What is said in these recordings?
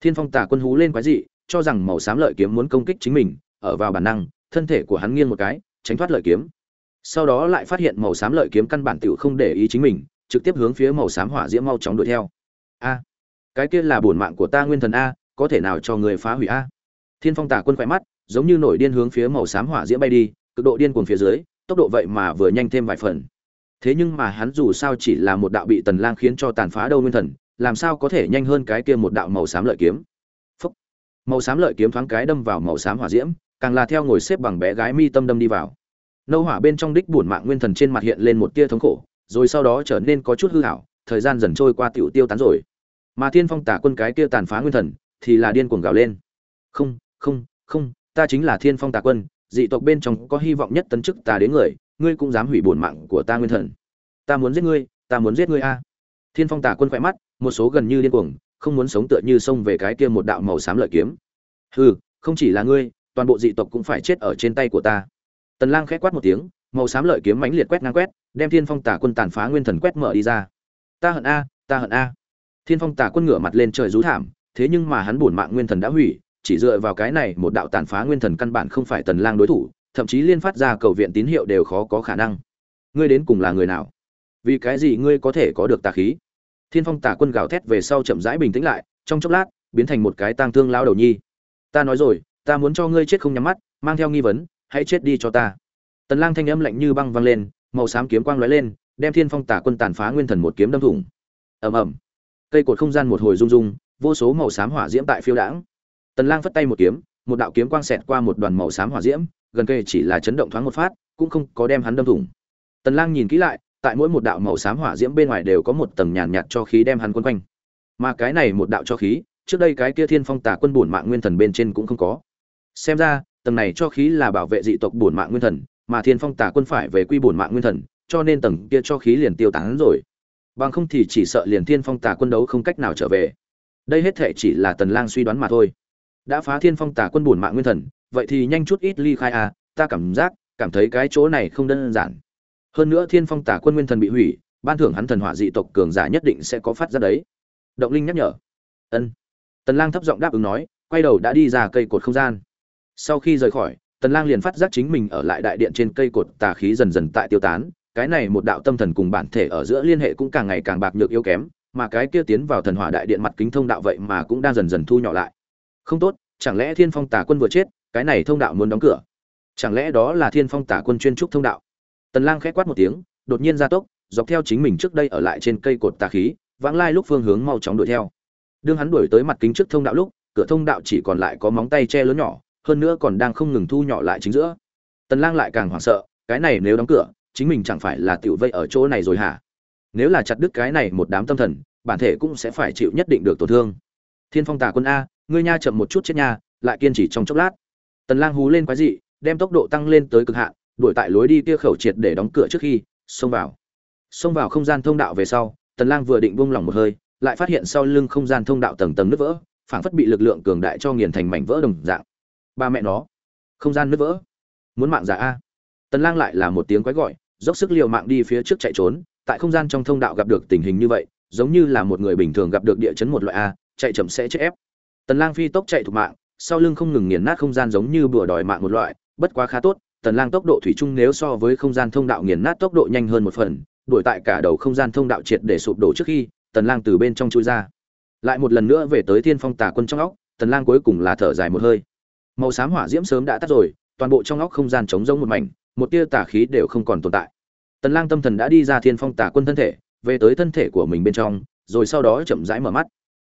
thiên phong tà quân hú lên quái dị, cho rằng màu xám lợi kiếm muốn công kích chính mình, ở vào bản năng, thân thể của hắn nghiêng một cái, tránh thoát lợi kiếm. Sau đó lại phát hiện màu xám lợi kiếm căn bản tiểu không để ý chính mình, trực tiếp hướng phía màu xám hỏa diễm mau chóng đuổi theo. A, cái kia là bổn mạng của ta nguyên thần a, có thể nào cho người phá hủy a? Thiên phong tà quân khỏe mắt, giống như nổi điên hướng phía màu xám hỏa diễm bay đi, cực độ điên cuồng phía dưới, tốc độ vậy mà vừa nhanh thêm vài phần. Thế nhưng mà hắn dù sao chỉ là một đạo bị tần lang khiến cho tàn phá đâu nguyên thần làm sao có thể nhanh hơn cái kia một đạo màu xám lợi kiếm? Phúc. màu xám lợi kiếm thoáng cái đâm vào màu xám hỏa diễm, càng là theo ngồi xếp bằng bé gái mi tâm đâm đi vào. Nâu hỏa bên trong đích bổn mạng nguyên thần trên mặt hiện lên một tia thống khổ, rồi sau đó trở nên có chút hư hảo thời gian dần trôi qua tiểu tiêu tán rồi. Mà thiên phong tả quân cái kia tàn phá nguyên thần, thì là điên cuồng gào lên. Không không không, ta chính là thiên phong tà quân, dị tộc bên trong có hy vọng nhất tấn chức ta đến người, ngươi cũng dám hủy bổn mạng của ta nguyên thần. Ta muốn giết ngươi, ta muốn giết ngươi a. Thiên phong tà quân khỏe mắt một số gần như điên cuồng, không muốn sống tựa như xông về cái kia một đạo màu xám lợi kiếm. Hừ, không chỉ là ngươi, toàn bộ dị tộc cũng phải chết ở trên tay của ta. Tần lang khẽ quát một tiếng, màu xám lợi kiếm mãnh liệt quét ngang quét, đem thiên phong tà quân tàn phá nguyên thần quét mở đi ra. Ta hận a, ta hận a. Thiên phong tà quân ngửa mặt lên trời rú thảm, thế nhưng mà hắn bổn mạng nguyên thần đã hủy, chỉ dựa vào cái này một đạo tàn phá nguyên thần căn bản không phải tần lang đối thủ, thậm chí liên phát ra cầu viện tín hiệu đều khó có khả năng. Ngươi đến cùng là người nào? Vì cái gì ngươi có thể có được tà khí? Thiên phong Tả quân gào thét về sau chậm rãi bình tĩnh lại, trong chốc lát, biến thành một cái tang thương lao đầu nhi. Ta nói rồi, ta muốn cho ngươi chết không nhắm mắt, mang theo nghi vấn, hãy chết đi cho ta. Tần lang thanh âm lạnh như băng vang lên, màu xám kiếm quang lóe lên, đem thiên phong Tả quân tàn phá nguyên thần một kiếm đâm thủng. Ầm ầm. Cây cột không gian một hồi rung rung, vô số màu xám hỏa diễm tại phiêu đãng. Tần lang phất tay một kiếm, một đạo kiếm quang xẹt qua một đoàn màu xám hỏa diễm, gần kề chỉ là chấn động thoáng một phát, cũng không có đem hắn đâm thủng. Tần lang nhìn kỹ lại tại mỗi một đạo màu xám hỏa diễm bên ngoài đều có một tầng nhàn nhạt cho khí đem hắn quấn quanh. Mà cái này một đạo cho khí, trước đây cái kia thiên phong tà quân bổn mạng nguyên thần bên trên cũng không có. Xem ra, tầng này cho khí là bảo vệ dị tộc bổn mạng nguyên thần, mà thiên phong tà quân phải về quy bổn mạng nguyên thần, cho nên tầng kia cho khí liền tiêu tán rồi. Bằng không thì chỉ sợ liền thiên phong tà quân đấu không cách nào trở về. Đây hết thể chỉ là tần lang suy đoán mà thôi. Đã phá thiên phong tà quân bổn mạng nguyên thần, vậy thì nhanh chút ít ly khai à ta cảm giác, cảm thấy cái chỗ này không đơn giản hơn nữa thiên phong tả quân nguyên thần bị hủy, ban thưởng hắn thần hỏa dị tộc cường giả nhất định sẽ có phát ra đấy. Động linh nhắc nhở. Ân. Tần lang thấp giọng đáp ứng nói, quay đầu đã đi ra cây cột không gian. Sau khi rời khỏi, tần lang liền phát giác chính mình ở lại đại điện trên cây cột tà khí dần dần tại tiêu tán, cái này một đạo tâm thần cùng bản thể ở giữa liên hệ cũng càng ngày càng bạc nhược yếu kém, mà cái kia tiến vào thần hỏa đại điện mặt kính thông đạo vậy mà cũng đang dần dần thu nhỏ lại. Không tốt, chẳng lẽ thiên phong tà quân vừa chết, cái này thông đạo muốn đóng cửa? Chẳng lẽ đó là thiên phong tà quân chuyên trúc thông đạo? Tần lang khẽ quát một tiếng, đột nhiên ra tốc, dọc theo chính mình trước đây ở lại trên cây cột tà khí, vãng lai lúc phương hướng mau chóng đuổi theo. Đương hắn đuổi tới mặt kính trước thông đạo lúc, cửa thông đạo chỉ còn lại có móng tay che lớn nhỏ, hơn nữa còn đang không ngừng thu nhỏ lại chính giữa. Tần lang lại càng hoảng sợ, cái này nếu đóng cửa, chính mình chẳng phải là tiểu vây ở chỗ này rồi hả? Nếu là chặt đứt cái này một đám tâm thần, bản thể cũng sẽ phải chịu nhất định được tổn thương. Thiên phong tà quân a, ngươi nha chậm một chút chết nha, lại kiên trì trong chốc lát. Tần lang hú lên quái dị, đem tốc độ tăng lên tới cực hạn đuổi tại lối đi kia khẩu triệt để đóng cửa trước khi, xông vào. Xông vào không gian thông đạo về sau, tần lang vừa định buông lỏng một hơi, lại phát hiện sau lưng không gian thông đạo tầng tầng nứt vỡ, phảng phất bị lực lượng cường đại cho nghiền thành mảnh vỡ đồng dạng. Ba mẹ nó, không gian nứt vỡ. Muốn mạng giả a. Tần lang lại là một tiếng quái gọi, dốc sức liều mạng đi phía trước chạy trốn, tại không gian trong thông đạo gặp được tình hình như vậy, giống như là một người bình thường gặp được địa chấn một loại a, chạy chậm sẽ chết ép. Tần lang phi tốc chạy thủ mạng, sau lưng không ngừng nghiền nát không gian giống như bừa đòi mạng một loại, bất quá khá tốt tần lang tốc độ thủy chung nếu so với không gian thông đạo nghiền nát tốc độ nhanh hơn một phần, đuổi tại cả đầu không gian thông đạo triệt để sụp đổ trước khi, tần lang từ bên trong chui ra. Lại một lần nữa về tới thiên phong tà quân trong óc, tần lang cuối cùng là thở dài một hơi. Màu xám hỏa diễm sớm đã tắt rồi, toàn bộ trong óc không gian trống rỗng một mảnh, một tia tà khí đều không còn tồn tại. Tần lang tâm thần đã đi ra thiên phong tà quân thân thể, về tới thân thể của mình bên trong, rồi sau đó chậm rãi mở mắt.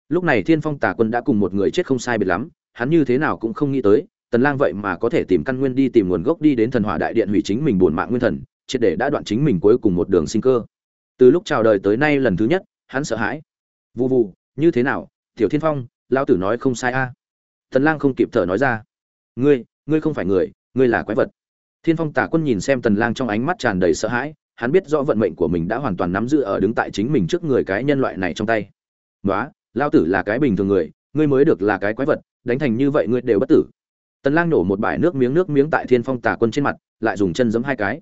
Lúc này thiên phong tà quân đã cùng một người chết không sai biệt lắm, hắn như thế nào cũng không nghĩ tới tần lang vậy mà có thể tìm căn nguyên đi tìm nguồn gốc đi đến thần hỏa đại điện hủy chính mình buồn mạng nguyên thần triệt để đã đoạn chính mình cuối cùng một đường sinh cơ. Từ lúc chào đời tới nay lần thứ nhất hắn sợ hãi. Vu vu như thế nào tiểu thiên phong lão tử nói không sai a. Tần lang không kịp thở nói ra. Ngươi ngươi không phải người ngươi là quái vật. Thiên phong Tả quân nhìn xem tần lang trong ánh mắt tràn đầy sợ hãi hắn biết rõ vận mệnh của mình đã hoàn toàn nắm giữ ở đứng tại chính mình trước người cái nhân loại này trong tay. Đó, Lão tử là cái bình thường người ngươi mới được là cái quái vật đánh thành như vậy ngươi đều bất tử tần lang nổ một bãi nước miếng nước miếng tại thiên phong tà quân trên mặt, lại dùng chân giẫm hai cái.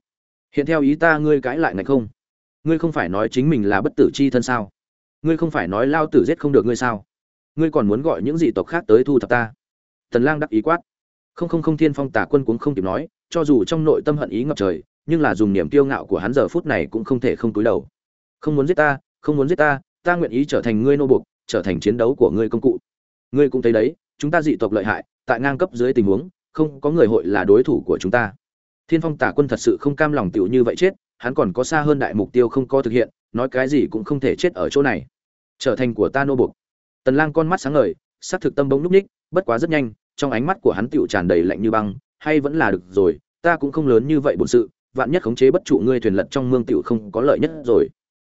Hiện theo ý ta, ngươi cãi lại này không? Ngươi không phải nói chính mình là bất tử chi thân sao? Ngươi không phải nói lao tử giết không được ngươi sao? Ngươi còn muốn gọi những dị tộc khác tới thu thập ta? Tần lang đắc ý quát. Không không không, thiên phong tà quân cũng không kịp nói, cho dù trong nội tâm hận ý ngập trời, nhưng là dùng niềm kiêu ngạo của hắn giờ phút này cũng không thể không cúi đầu. Không muốn giết ta, không muốn giết ta ta nguyện ý trở thành ngươi nô buộc, trở thành chiến đấu của ngươi công cụ. Ngươi cũng thấy đấy chúng ta dị tộc lợi hại, tại ngang cấp dưới tình huống, không có người hội là đối thủ của chúng ta. Thiên phong tả quân thật sự không cam lòng tiểu như vậy chết, hắn còn có xa hơn đại mục tiêu không có thực hiện, nói cái gì cũng không thể chết ở chỗ này. Trở thành của ta nô buộc. Tần lang con mắt sáng ngời, sắc thực tâm bỗng núp ních, bất quá rất nhanh, trong ánh mắt của hắn tiểu tràn đầy lạnh như băng, hay vẫn là được rồi, ta cũng không lớn như vậy bổn sự, vạn nhất khống chế bất trụ ngươi thuyền lật trong mương tiểu không có lợi nhất rồi.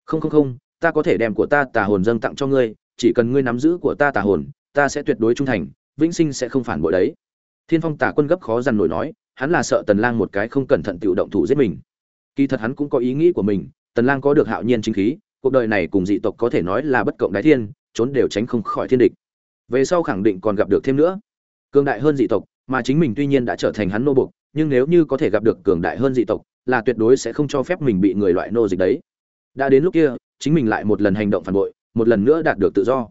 Không không không, ta có thể đem của ta tà hồn dâng tặng cho ngươi, chỉ cần ngươi nắm giữ của ta tà hồn ta sẽ tuyệt đối trung thành, vĩnh sinh sẽ không phản bội đấy. Thiên phong tà quân gấp khó dằn nổi nói, hắn là sợ tần lang một cái không cẩn thận tiểu động thủ giết mình. Kỳ thật hắn cũng có ý nghĩ của mình, tần lang có được hạo nhiên chính khí, cuộc đời này cùng dị tộc có thể nói là bất cộng đái thiên, trốn đều tránh không khỏi thiên địch. Về sau khẳng định còn gặp được thêm nữa. Cường đại hơn dị tộc, mà chính mình tuy nhiên đã trở thành hắn nô bộc, nhưng nếu như có thể gặp được cường đại hơn dị tộc, là tuyệt đối sẽ không cho phép mình bị người loại nô dịch đấy. Đã đến lúc kia, chính mình lại một lần hành động phản bội, một lần nữa đạt được tự do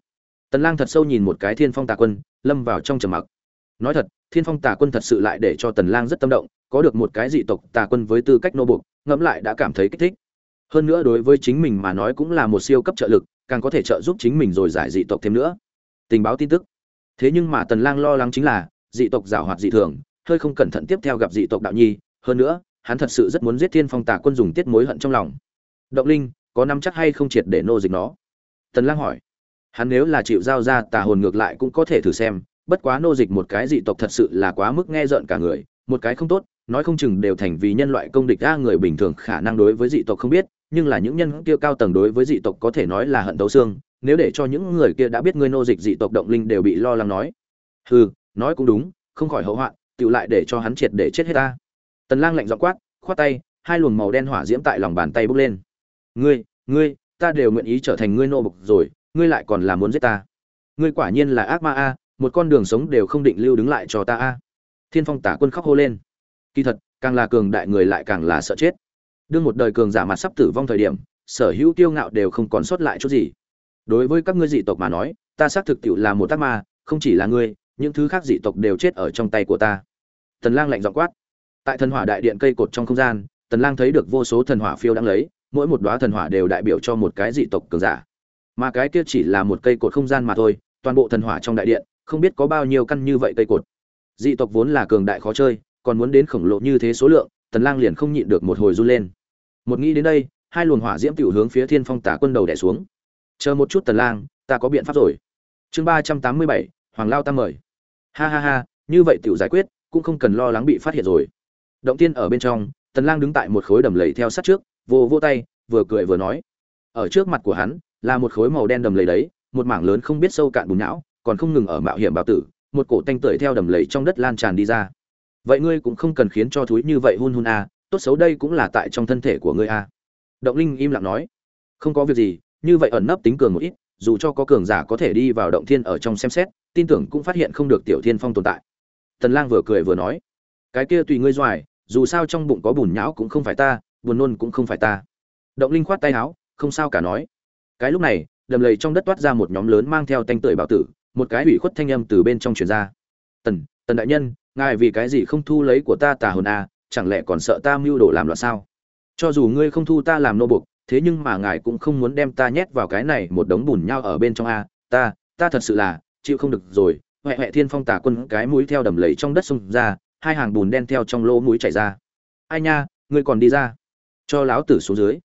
tần lang thật sâu nhìn một cái thiên phong tà quân, lâm vào trong trầm mặc. Nói thật, thiên phong tà quân thật sự lại để cho tần lang rất tâm động, có được một cái dị tộc tà quân với tư cách nô buộc, ngẫm lại đã cảm thấy kích thích. Hơn nữa đối với chính mình mà nói cũng là một siêu cấp trợ lực, càng có thể trợ giúp chính mình rồi giải dị tộc thêm nữa. Tình báo tin tức. Thế nhưng mà tần lang lo lắng chính là, dị tộc giả hoạt dị thường, hơi không cẩn thận tiếp theo gặp dị tộc đạo nhi, hơn nữa, hắn thật sự rất muốn giết thiên phong tà quân dùng tiết mối hận trong lòng. Động linh, có nắm chắc hay không triệt để nô dịch nó? Tần lang hỏi hắn nếu là chịu giao ra tà hồn ngược lại cũng có thể thử xem, bất quá nô dịch một cái dị tộc thật sự là quá mức nghe rợn cả người, một cái không tốt, nói không chừng đều thành vì nhân loại công địch ra người bình thường khả năng đối với dị tộc không biết, nhưng là những nhân kia cao tầng đối với dị tộc có thể nói là hận đấu xương, nếu để cho những người kia đã biết ngươi nô dịch dị tộc động linh đều bị lo lắng nói. Hừ, nói cũng đúng, không khỏi hậu hoạn tự lại để cho hắn triệt để chết hết ta. Tần lang lạnh giọng quát, khoát tay, hai luồng màu đen hỏa diễm tại lòng bàn tay bốc lên. Ngươi ngươi, ta đều nguyện ý trở thành ngươi nô bộc rồi ngươi lại còn là muốn giết ta. Ngươi quả nhiên là ác ma a, một con đường sống đều không định lưu đứng lại cho ta a. Thiên phong tả quân khóc hô lên. Kỳ thật, càng là cường đại người lại càng là sợ chết. Đương một đời cường giả mặt sắp tử vong thời điểm, sở hữu tiêu ngạo đều không còn sót lại chút gì. Đối với các ngươi dị tộc mà nói, ta xác thực tiệu là một tác ma, không chỉ là ngươi, những thứ khác dị tộc đều chết ở trong tay của ta. Tần lang lạnh giọng quát. Tại thần hỏa đại điện cây cột trong không gian, tần lang thấy được vô số thần hỏa phiêu đang lấy, mỗi một đóa thần hỏa đều đại biểu cho một cái dị tộc cường giả mà cái kia chỉ là một cây cột không gian mà thôi, toàn bộ thần hỏa trong đại điện, không biết có bao nhiêu căn như vậy cây cột. Dị tộc vốn là cường đại khó chơi, còn muốn đến khổng lồ như thế số lượng, tần lang liền không nhịn được một hồi run lên. Một nghĩ đến đây, hai luồng hỏa diễm tiểu hướng phía thiên phong tả quân đầu đè xuống. Chờ một chút, tần lang, ta có biện pháp rồi. Chương ba trăm tám mươi bảy, hoàng lao ta mời. Ha ha ha, như vậy tiểu giải quyết, cũng không cần lo lắng bị phát hiện rồi. Động tiên ở bên trong, tần lang đứng tại một khối đầm lầy theo sát trước, vô vô tay, vừa cười vừa nói. Ở trước mặt của hắn là một khối màu đen đầm lầy đấy một mảng lớn không biết sâu cạn bùn não còn không ngừng ở mạo hiểm bào tử một cổ tanh tưởi theo đầm lầy trong đất lan tràn đi ra. Vậy ngươi cũng không cần khiến cho thúi như vậy hun hun a à, tốt xấu đây cũng là tại trong thân thể của ngươi a à. động linh im lặng nói. Không có việc gì như vậy ẩn nấp tính cường một ít dù cho có cường giả có thể đi vào động thiên ở trong xem xét tin tưởng cũng phát hiện không được tiểu thiên phong tồn tại. Tần lang vừa cười vừa nói. Cái kia tùy ngươi doài dù sao trong bụng có bùn nhão cũng không phải ta buồn nôn cũng không phải ta. Động linh khoát tay áo không sao cả nói cái lúc này, đầm lầy trong đất toát ra một nhóm lớn mang theo tanh tưởi bảo tử, một cái ủy khuất thanh âm từ bên trong truyền ra. Tần tần đại nhân, ngài vì cái gì không thu lấy của ta tà hồn à chẳng lẽ còn sợ ta mưu đồ làm loạn sao? Cho dù ngươi không thu ta làm nô buộc, thế nhưng mà ngài cũng không muốn đem ta nhét vào cái này một đống bùn nhau ở bên trong a ta ta thật sự là, chịu không được rồi. Huệ huệ thiên phong tà quân cái mũi theo đầm lầy trong đất xông ra, hai hàng bùn đen theo trong lỗ mũi chảy ra. Ai nha, ngươi còn đi ra. Cho láo tử xuống dưới.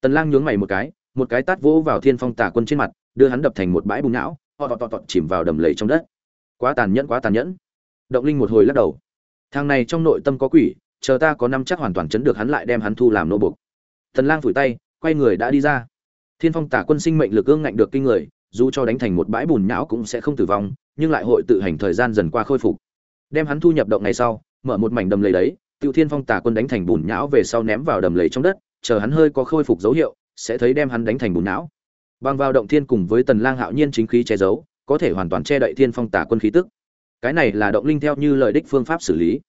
Tần lang nhướng mày một cái một cái tát vỗ vào thiên phong tà quân trên mặt, đưa hắn đập thành một bãi bùn não họ tọt tọt chìm vào đầm lầy trong đất. Quá tàn nhẫn, quá tàn nhẫn. Động linh một hồi lắc đầu. Thằng này trong nội tâm có quỷ, chờ ta có năm chắc hoàn toàn chấn được hắn lại đem hắn thu làm nô buộc. Thần lang phủi tay, quay người đã đi ra. Thiên phong tả quân sinh mệnh lực ương ngạnh được kinh người, dù cho đánh thành một bãi bùn nhão cũng sẽ không tử vong, nhưng lại hội tự hành thời gian dần qua khôi phục. Đem hắn thu nhập động ngày sau, mở một mảnh đầm lầy đấy tiêu thiên phong tả quân đánh thành bùn nhão về sau ném vào đầm lầy trong đất, chờ hắn hơi có khôi phục dấu hiệu sẽ thấy đem hắn đánh thành bùn não. bằng vào động thiên cùng với tần lang hạo nhiên chính khí che giấu, có thể hoàn toàn che đậy thiên phong tả quân khí tức. Cái này là động linh theo như lời đích phương pháp xử lý.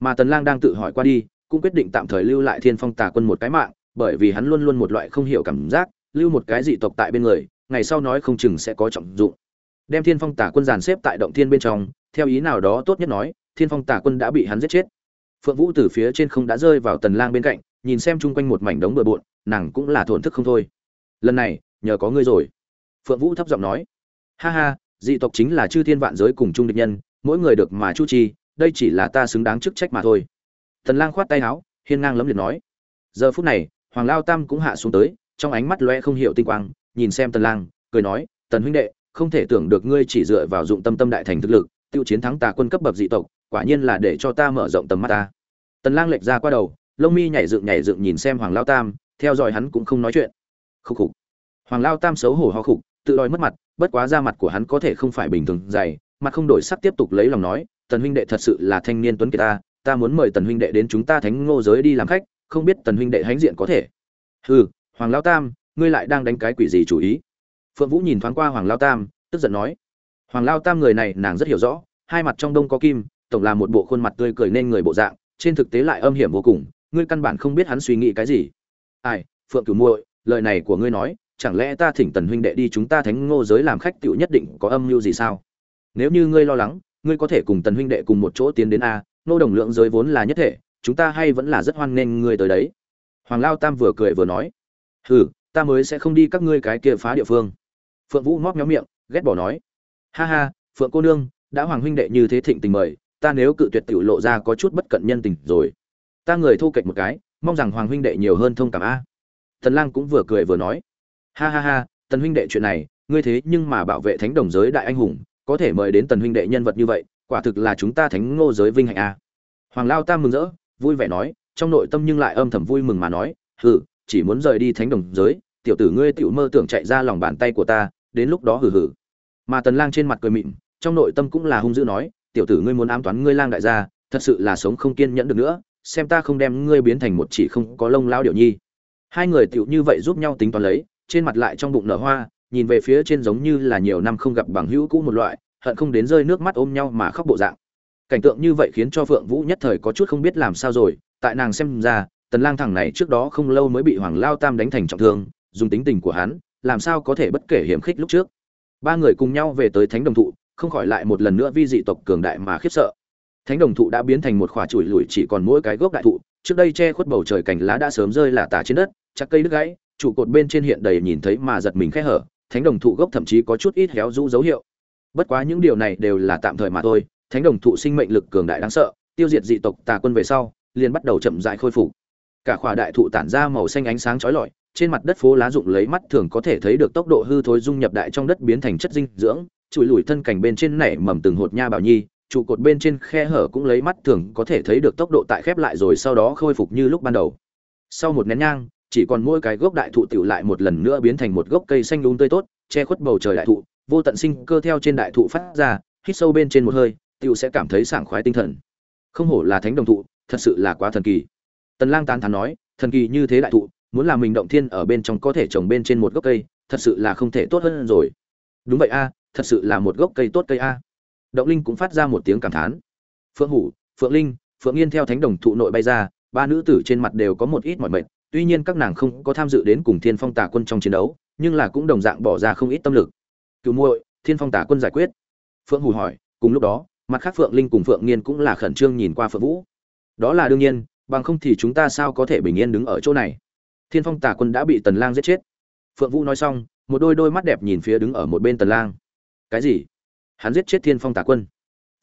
Mà tần lang đang tự hỏi qua đi, cũng quyết định tạm thời lưu lại thiên phong tả quân một cái mạng, bởi vì hắn luôn luôn một loại không hiểu cảm giác, lưu một cái dị tộc tại bên người, ngày sau nói không chừng sẽ có trọng dụng. Đem thiên phong tả quân dàn xếp tại động thiên bên trong, theo ý nào đó tốt nhất nói, thiên phong tả quân đã bị hắn giết chết. Phượng vũ từ phía trên không đã rơi vào tần lang bên cạnh, nhìn xem chung quanh một mảnh đống bừa bộn nàng cũng là thổn thức không thôi. Lần này, nhờ có ngươi rồi. Phượng vũ thấp giọng nói. Ha ha, dị tộc chính là chư thiên vạn giới cùng chung địch nhân, mỗi người được mà chu chi đây chỉ là ta xứng đáng chức trách mà thôi. Tần lang khoát tay áo, hiên ngang lấm liệt nói. Giờ phút này, hoàng lao tam cũng hạ xuống tới, trong ánh mắt loe không hiểu tinh quang, nhìn xem tần lang, cười nói, tần huynh đệ, không thể tưởng được ngươi chỉ dựa vào dụng tâm tâm đại thành thực lực, tiêu chiến thắng tà quân cấp bậc dị tộc, quả nhiên là để cho ta mở rộng tầm mắt ta. Tần lang lệch ra qua đầu, lông mi nhảy dựng nhảy dựng nhìn xem hoàng lao tam theo dõi hắn cũng không nói chuyện. Khúc khục. Hoàng lao tam xấu hổ ho khục, tự đòi mất mặt, bất quá da mặt của hắn có thể không phải bình thường dày, mặt không đổi sắc tiếp tục lấy lòng nói, tần huynh đệ thật sự là thanh niên tuấn kiệt ta ta muốn mời tần huynh đệ đến chúng ta thánh ngô giới đi làm khách, không biết tần huynh đệ hãnh diện có thể. Hừ, hoàng lao tam, ngươi lại đang đánh cái quỷ gì chủ ý? Phượng vũ nhìn thoáng qua hoàng lao tam, tức giận nói, hoàng lao tam người này, nàng rất hiểu rõ, hai mặt trong đông có kim, tổng là một bộ khuôn mặt tươi cười nên người bộ dạng, trên thực tế lại âm hiểm vô cùng, ngươi căn bản không biết hắn suy nghĩ cái gì ai, phượng cửu muội, lời này của ngươi nói, chẳng lẽ ta thỉnh tần huynh đệ đi chúng ta thánh ngô giới làm khách tựu nhất định có âm mưu gì sao? Nếu như ngươi lo lắng, ngươi có thể cùng tần huynh đệ cùng một chỗ tiến đến a nô đồng lượng giới vốn là nhất thể, chúng ta hay vẫn là rất hoan nghênh ngươi tới đấy. Hoàng lao tam vừa cười vừa nói, hừ, ta mới sẽ không đi các ngươi cái kia phá địa phương. Phượng vũ móc nhóm miệng, ghét bỏ nói, ha ha, phượng cô nương, đã hoàng huynh đệ như thế thịnh tình mời, ta nếu cự tuyệt tiểu lộ ra có chút bất cận nhân tình rồi, ta người thu kịch một cái mong rằng hoàng huynh đệ nhiều hơn thông cảm a. Tần lang cũng vừa cười vừa nói. Ha ha ha, tần huynh đệ chuyện này, ngươi thế nhưng mà bảo vệ thánh đồng giới đại anh hùng, có thể mời đến tần huynh đệ nhân vật như vậy, quả thực là chúng ta thánh ngô giới vinh hạnh a. Hoàng lao tam mừng rỡ, vui vẻ nói, trong nội tâm nhưng lại âm thầm vui mừng mà nói, hừ, chỉ muốn rời đi thánh đồng giới, tiểu tử ngươi tiểu mơ tưởng chạy ra lòng bàn tay của ta, đến lúc đó hừ hừ. Mà tần lang trên mặt cười mịn, trong nội tâm cũng là hung dữ nói, tiểu tử ngươi muốn ám toán ngươi lang đại gia, thật sự là sống không kiên nhẫn được nữa xem ta không đem ngươi biến thành một chỉ không có lông lao điệu nhi. Hai người tựu như vậy giúp nhau tính toán lấy, trên mặt lại trong bụng nở hoa, nhìn về phía trên giống như là nhiều năm không gặp bằng hữu cũ một loại, hận không đến rơi nước mắt ôm nhau mà khóc bộ dạng. Cảnh tượng như vậy khiến cho phượng vũ nhất thời có chút không biết làm sao rồi, tại nàng xem ra, tần lang thẳng này trước đó không lâu mới bị hoàng lao tam đánh thành trọng thương, dùng tính tình của hắn, làm sao có thể bất kể hiểm khích lúc trước. Ba người cùng nhau về tới thánh đồng thụ, không khỏi lại một lần nữa vi dị tộc cường đại mà khiếp sợ thánh đồng thụ đã biến thành một khỏa chuỗi lùi chỉ còn mỗi cái gốc đại thụ, trước đây che khuất bầu trời cành lá đã sớm rơi là tả trên đất chắc cây đứt gãy, trụ cột bên trên hiện đầy nhìn thấy mà giật mình khẽ hở, thánh đồng thụ gốc thậm chí có chút ít héo rũ dấu hiệu. Bất quá những điều này đều là tạm thời mà thôi, thánh đồng thụ sinh mệnh lực cường đại đáng sợ, tiêu diệt dị tộc tà quân về sau, liền bắt đầu chậm rãi khôi phục. Cả khỏa đại thụ tản ra màu xanh ánh sáng chói lọi, trên mặt đất phố lá rụng lấy mắt thường có thể thấy được tốc độ hư thối dung nhập đại trong đất biến thành chất dinh dưỡng chùi lùi thân cảnh bên trên nảy mầm từng hột nha bảo nhi trụ cột bên trên khe hở cũng lấy mắt thường có thể thấy được tốc độ tại khép lại rồi sau đó khôi phục như lúc ban đầu. Sau một nén nhang, chỉ còn mỗi cái gốc đại thụ tiểu lại một lần nữa biến thành một gốc cây xanh đúng tươi tốt, che khuất bầu trời đại thụ, vô tận sinh cơ theo trên đại thụ phát ra, hít sâu bên trên một hơi tiểu sẽ cảm thấy sảng khoái tinh thần. Không hổ là thánh đồng thụ, thật sự là quá thần kỳ. Tần lang tán thán nói, thần kỳ như thế đại thụ, muốn làm mình động thiên ở bên trong có thể trồng bên trên một gốc cây, thật sự là không thể tốt hơn rồi. Đúng vậy a, thật sự là một gốc cây tốt cây a động linh cũng phát ra một tiếng cảm thán. Phượng hủ, phượng linh, phượng yên theo thánh đồng thụ nội bay ra, ba nữ tử trên mặt đều có một ít mỏi mệt, tuy nhiên các nàng không có tham dự đến cùng thiên phong tà quân trong chiến đấu, nhưng là cũng đồng dạng bỏ ra không ít tâm lực. Cứu muội, thiên phong tà quân giải quyết. Phượng hủ hỏi, cùng lúc đó, mặt khác phượng linh cùng phượng nghiên cũng là khẩn trương nhìn qua phượng vũ. Đó là đương nhiên, bằng không thì chúng ta sao có thể bình yên đứng ở chỗ này? Thiên phong tà quân đã bị tần lang giết chết. Phượng vũ nói xong, một đôi đôi mắt đẹp nhìn phía đứng ở một bên tần lang. Cái gì? Hắn giết chết thiên phong tà quân.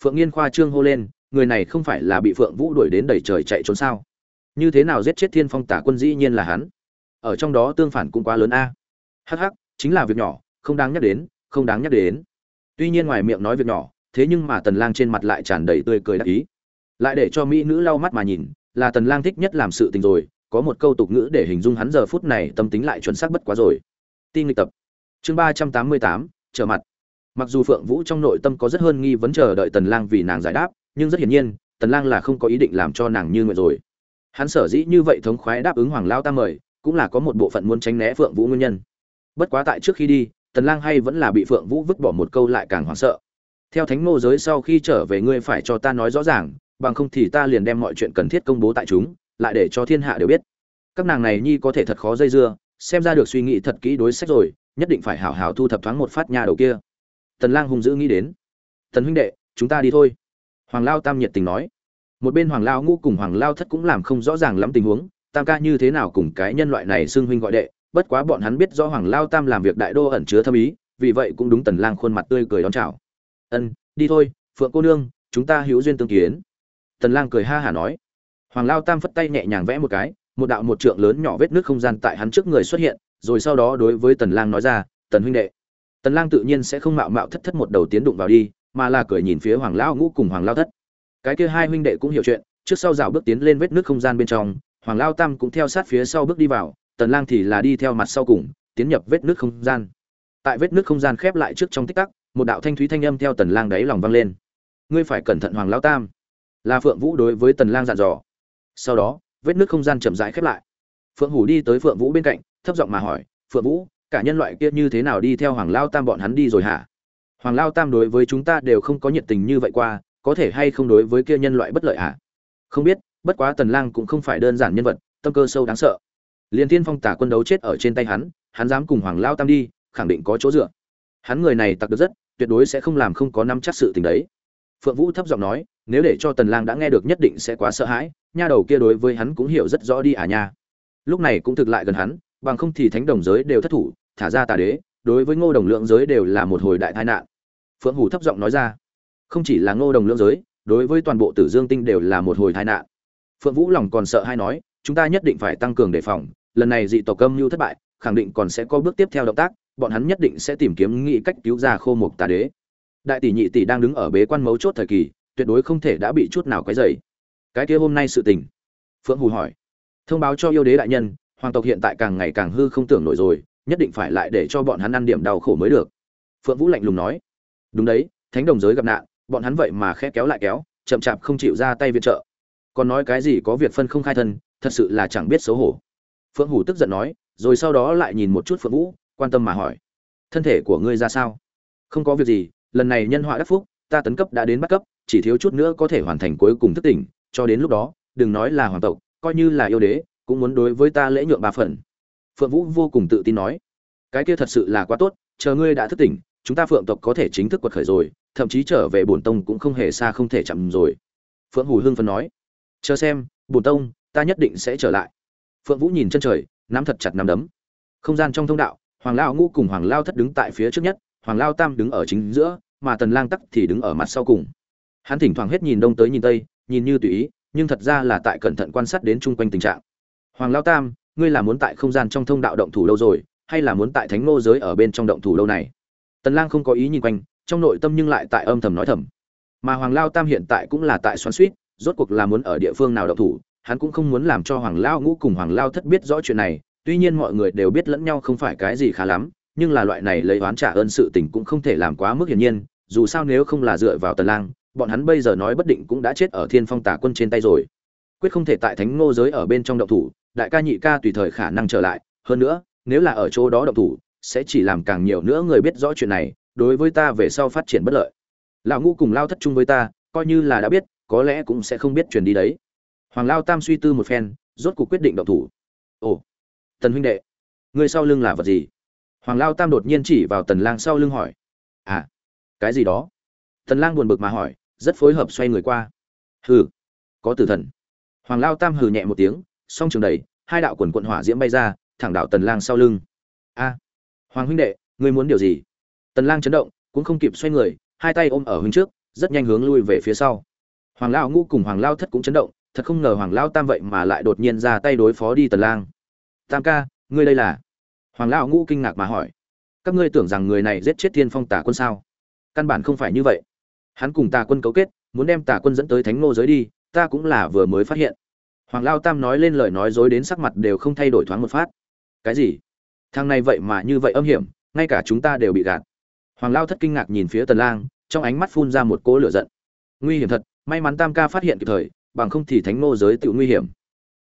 Phượng nghiên khoa trương hô lên, người này không phải là bị phượng vũ đuổi đến đầy trời chạy trốn sao? Như thế nào giết chết thiên phong Tả quân dĩ nhiên là hắn? Ở trong đó tương phản cũng quá lớn a. Hắc hắc, chính là việc nhỏ, không đáng nhắc đến, không đáng nhắc đến. Tuy nhiên ngoài miệng nói việc nhỏ, thế nhưng mà tần lang trên mặt lại tràn đầy tươi cười đắc ý. Lại để cho mỹ nữ lau mắt mà nhìn, là tần lang thích nhất làm sự tình rồi, có một câu tục ngữ để hình dung hắn giờ phút này tâm tính lại chuẩn xác bất quá rồi. Tin lịch tập. Chương ba trăm tám mươi tám, trở mặt mặc dù phượng vũ trong nội tâm có rất hơn nghi vấn chờ đợi tần lang vì nàng giải đáp, nhưng rất hiển nhiên, tần lang là không có ý định làm cho nàng như nguyện rồi. Hắn sở dĩ như vậy thống khoái đáp ứng hoàng lao ta mời, cũng là có một bộ phận muốn tránh né phượng vũ nguyên nhân. Bất quá tại trước khi đi, tần lang hay vẫn là bị phượng vũ vứt bỏ một câu lại càng hoảng sợ. Theo thánh Ngô giới sau khi trở về ngươi phải cho ta nói rõ ràng, bằng không thì ta liền đem mọi chuyện cần thiết công bố tại chúng, lại để cho thiên hạ đều biết. Các nàng này nhi có thể thật khó dây dưa, xem ra được suy nghĩ thật kỹ đối sách rồi, nhất định phải hảo hảo thu thập thoáng một phát nhà đầu kia tần lang hung dữ nghĩ đến. Tần huynh đệ, chúng ta đi thôi. Hoàng lao tam nhiệt tình nói. Một bên hoàng lao ngũ cùng hoàng lao thất cũng làm không rõ ràng lắm tình huống, tam ca như thế nào cùng cái nhân loại này xưng huynh gọi đệ, bất quá bọn hắn biết rõ hoàng lao tam làm việc đại đô ẩn chứa thâm ý, vì vậy cũng đúng tần lang khuôn mặt tươi cười đón chào. Ân, đi thôi, phượng cô nương, chúng ta hữu duyên tương kiến. Tần lang cười ha hả nói. Hoàng lao tam phất tay nhẹ nhàng vẽ một cái, một đạo một trượng lớn nhỏ vết nước không gian tại hắn trước người xuất hiện, rồi sau đó đối với tần lang nói ra, tần huynh đệ tần lang tự nhiên sẽ không mạo mạo thất thất một đầu tiến đụng vào đi, mà là cười nhìn phía hoàng Lão ngũ cùng hoàng lao thất. Cái kia hai huynh đệ cũng hiểu chuyện, trước sau rào bước tiến lên vết nước không gian bên trong, hoàng lao tam cũng theo sát phía sau bước đi vào, tần lang thì là đi theo mặt sau cùng, tiến nhập vết nước không gian. Tại vết nước không gian khép lại trước trong tích tắc, một đạo thanh thúy thanh âm theo tần lang đáy lòng vang lên. Ngươi phải cẩn thận, hoàng lao tam. Là phượng vũ đối với tần lang dặn dò. Sau đó, vết nước không gian chậm rãi khép lại. Phượng hủ đi tới phượng vũ bên cạnh, thấp giọng mà hỏi, phượng vũ cả nhân loại kia như thế nào đi theo hoàng lao tam bọn hắn đi rồi hả? Hoàng lao tam đối với chúng ta đều không có nhiệt tình như vậy qua, có thể hay không đối với kia nhân loại bất lợi hả? Không biết, bất quá tần lang cũng không phải đơn giản nhân vật, tâm cơ sâu đáng sợ. Liên thiên phong tả quân đấu chết ở trên tay hắn hắn dám cùng hoàng lao tam đi, khẳng định có chỗ dựa. Hắn người này tặc được rất, tuyệt đối sẽ không làm không có nắm chắc sự tình đấy. Phượng vũ thấp giọng nói, nếu để cho tần lang đã nghe được nhất định sẽ quá sợ hãi, nha đầu kia đối với hắn cũng hiểu rất rõ đi à nha. Lúc này cũng thực lại gần hắn, bằng không thì thánh đồng giới đều thất thủ thả ra tà đế, đối với ngô đồng lượng giới đều là một hồi đại tai nạn. Phượng hủ thấp giọng nói ra, không chỉ là ngô đồng lượng giới, đối với toàn bộ tử dương tinh đều là một hồi tai nạn. Phượng vũ lòng còn sợ hay nói, chúng ta nhất định phải tăng cường đề phòng, lần này dị tộc âm mưu thất bại, khẳng định còn sẽ có bước tiếp theo động tác, bọn hắn nhất định sẽ tìm kiếm nghị cách cứu ra khô mục tà đế. Đại tỷ nhị tỷ đang đứng ở bế quan mấu chốt thời kỳ, tuyệt đối không thể đã bị chút nào quấy rầy. Cái kia hôm nay sự tình? Phượng hù hỏi. Thông báo cho yêu đế đại nhân, hoàng tộc hiện tại càng ngày càng hư không tưởng nổi rồi nhất định phải lại để cho bọn hắn ăn điểm đau khổ mới được. Phượng vũ lạnh lùng nói. Đúng đấy, thánh đồng giới gặp nạn, bọn hắn vậy mà khẽ kéo lại kéo, chậm chạp không chịu ra tay viện trợ. Còn nói cái gì có việc phân không khai thân, thật sự là chẳng biết xấu hổ. Phượng hủ tức giận nói, rồi sau đó lại nhìn một chút phượng vũ, quan tâm mà hỏi. Thân thể của ngươi ra sao? Không có việc gì, lần này nhân họa đắc phúc, ta tấn cấp đã đến bắt cấp, chỉ thiếu chút nữa có thể hoàn thành cuối cùng thức tỉnh, cho đến lúc đó, đừng nói là hoàng tộc, coi như là yêu đế, cũng muốn đối với ta lễ nhượng ba phần phượng vũ vô cùng tự tin nói, cái kia thật sự là quá tốt, chờ ngươi đã thức tỉnh, chúng ta phượng tộc có thể chính thức quật khởi rồi, thậm chí trở về bổn tông cũng không hề xa không thể chậm rồi. Phượng hủ hưng phân nói, chờ xem, bổn tông, ta nhất định sẽ trở lại. Phượng vũ nhìn chân trời, nắm thật chặt nắm đấm. Không gian trong thông đạo, hoàng lao ngũ cùng hoàng lao thất đứng tại phía trước nhất, hoàng lao tam đứng ở chính giữa, mà tần lang tắc thì đứng ở mặt sau cùng. Hắn thỉnh thoảng hết nhìn đông tới nhìn tây, nhìn như tùy ý, nhưng thật ra là tại cẩn thận quan sát đến chung quanh tình trạng. Hoàng lao tam ngươi là muốn tại không gian trong thông đạo động thủ lâu rồi, hay là muốn tại thánh nô giới ở bên trong động thủ lâu này? Tần lang không có ý nhìn quanh, trong nội tâm nhưng lại tại âm thầm nói thầm. Mà hoàng lao tam hiện tại cũng là tại xoắn xuýt rốt cuộc là muốn ở địa phương nào động thủ, hắn cũng không muốn làm cho hoàng lao ngũ cùng hoàng lao thất biết rõ chuyện này. Tuy nhiên mọi người đều biết lẫn nhau không phải cái gì khá lắm, nhưng là loại này lấy oán trả ơn sự tình cũng không thể làm quá mức hiển nhiên, dù sao nếu không là dựa vào tần lang, bọn hắn bây giờ nói bất định cũng đã chết ở thiên phong tả quân trên tay rồi quyết không thể tại thánh ngô giới ở bên trong động thủ, đại ca nhị ca tùy thời khả năng trở lại, hơn nữa, nếu là ở chỗ đó động thủ, sẽ chỉ làm càng nhiều nữa người biết rõ chuyện này, đối với ta về sau phát triển bất lợi. Lão ngũ cùng lao thất chung với ta, coi như là đã biết, có lẽ cũng sẽ không biết truyền đi đấy. Hoàng lao tam suy tư một phen, rốt cuộc quyết định động thủ. Ồ, tần huynh đệ, người sau lưng là vật gì? Hoàng lao tam đột nhiên chỉ vào tần lang sau lưng hỏi. À cái gì đó? Tần lang buồn bực mà hỏi, rất phối hợp xoay người qua. Hừ, có tử thần hoàng lao tam hừ nhẹ một tiếng, song trường đẩy, hai đạo quần quận hỏa diễm bay ra, thẳng đạo tần lang sau lưng. A, hoàng huynh đệ, ngươi muốn điều gì? Tần lang chấn động, cũng không kịp xoay người, hai tay ôm ở huynh trước, rất nhanh hướng lui về phía sau. Hoàng lao ngũ cùng hoàng lao thất cũng chấn động, thật không ngờ hoàng lao tam vậy mà lại đột nhiên ra tay đối phó đi tần lang. Tam ca, ngươi đây là? Hoàng lao ngũ kinh ngạc mà hỏi. Các ngươi tưởng rằng người này giết chết thiên phong tả quân sao? Căn bản không phải như vậy. Hắn cùng tà quân cấu kết, muốn đem tà quân dẫn tới thánh ngô giới đi ta cũng là vừa mới phát hiện. Hoàng lao tam nói lên lời nói dối đến sắc mặt đều không thay đổi thoáng một phát. Cái gì? Thằng này vậy mà như vậy âm hiểm, ngay cả chúng ta đều bị gạt. Hoàng lao thất kinh ngạc nhìn phía tần lang, trong ánh mắt phun ra một cỗ lửa giận. Nguy hiểm thật, may mắn tam ca phát hiện kịp thời, bằng không thì thánh ngô giới tự nguy hiểm.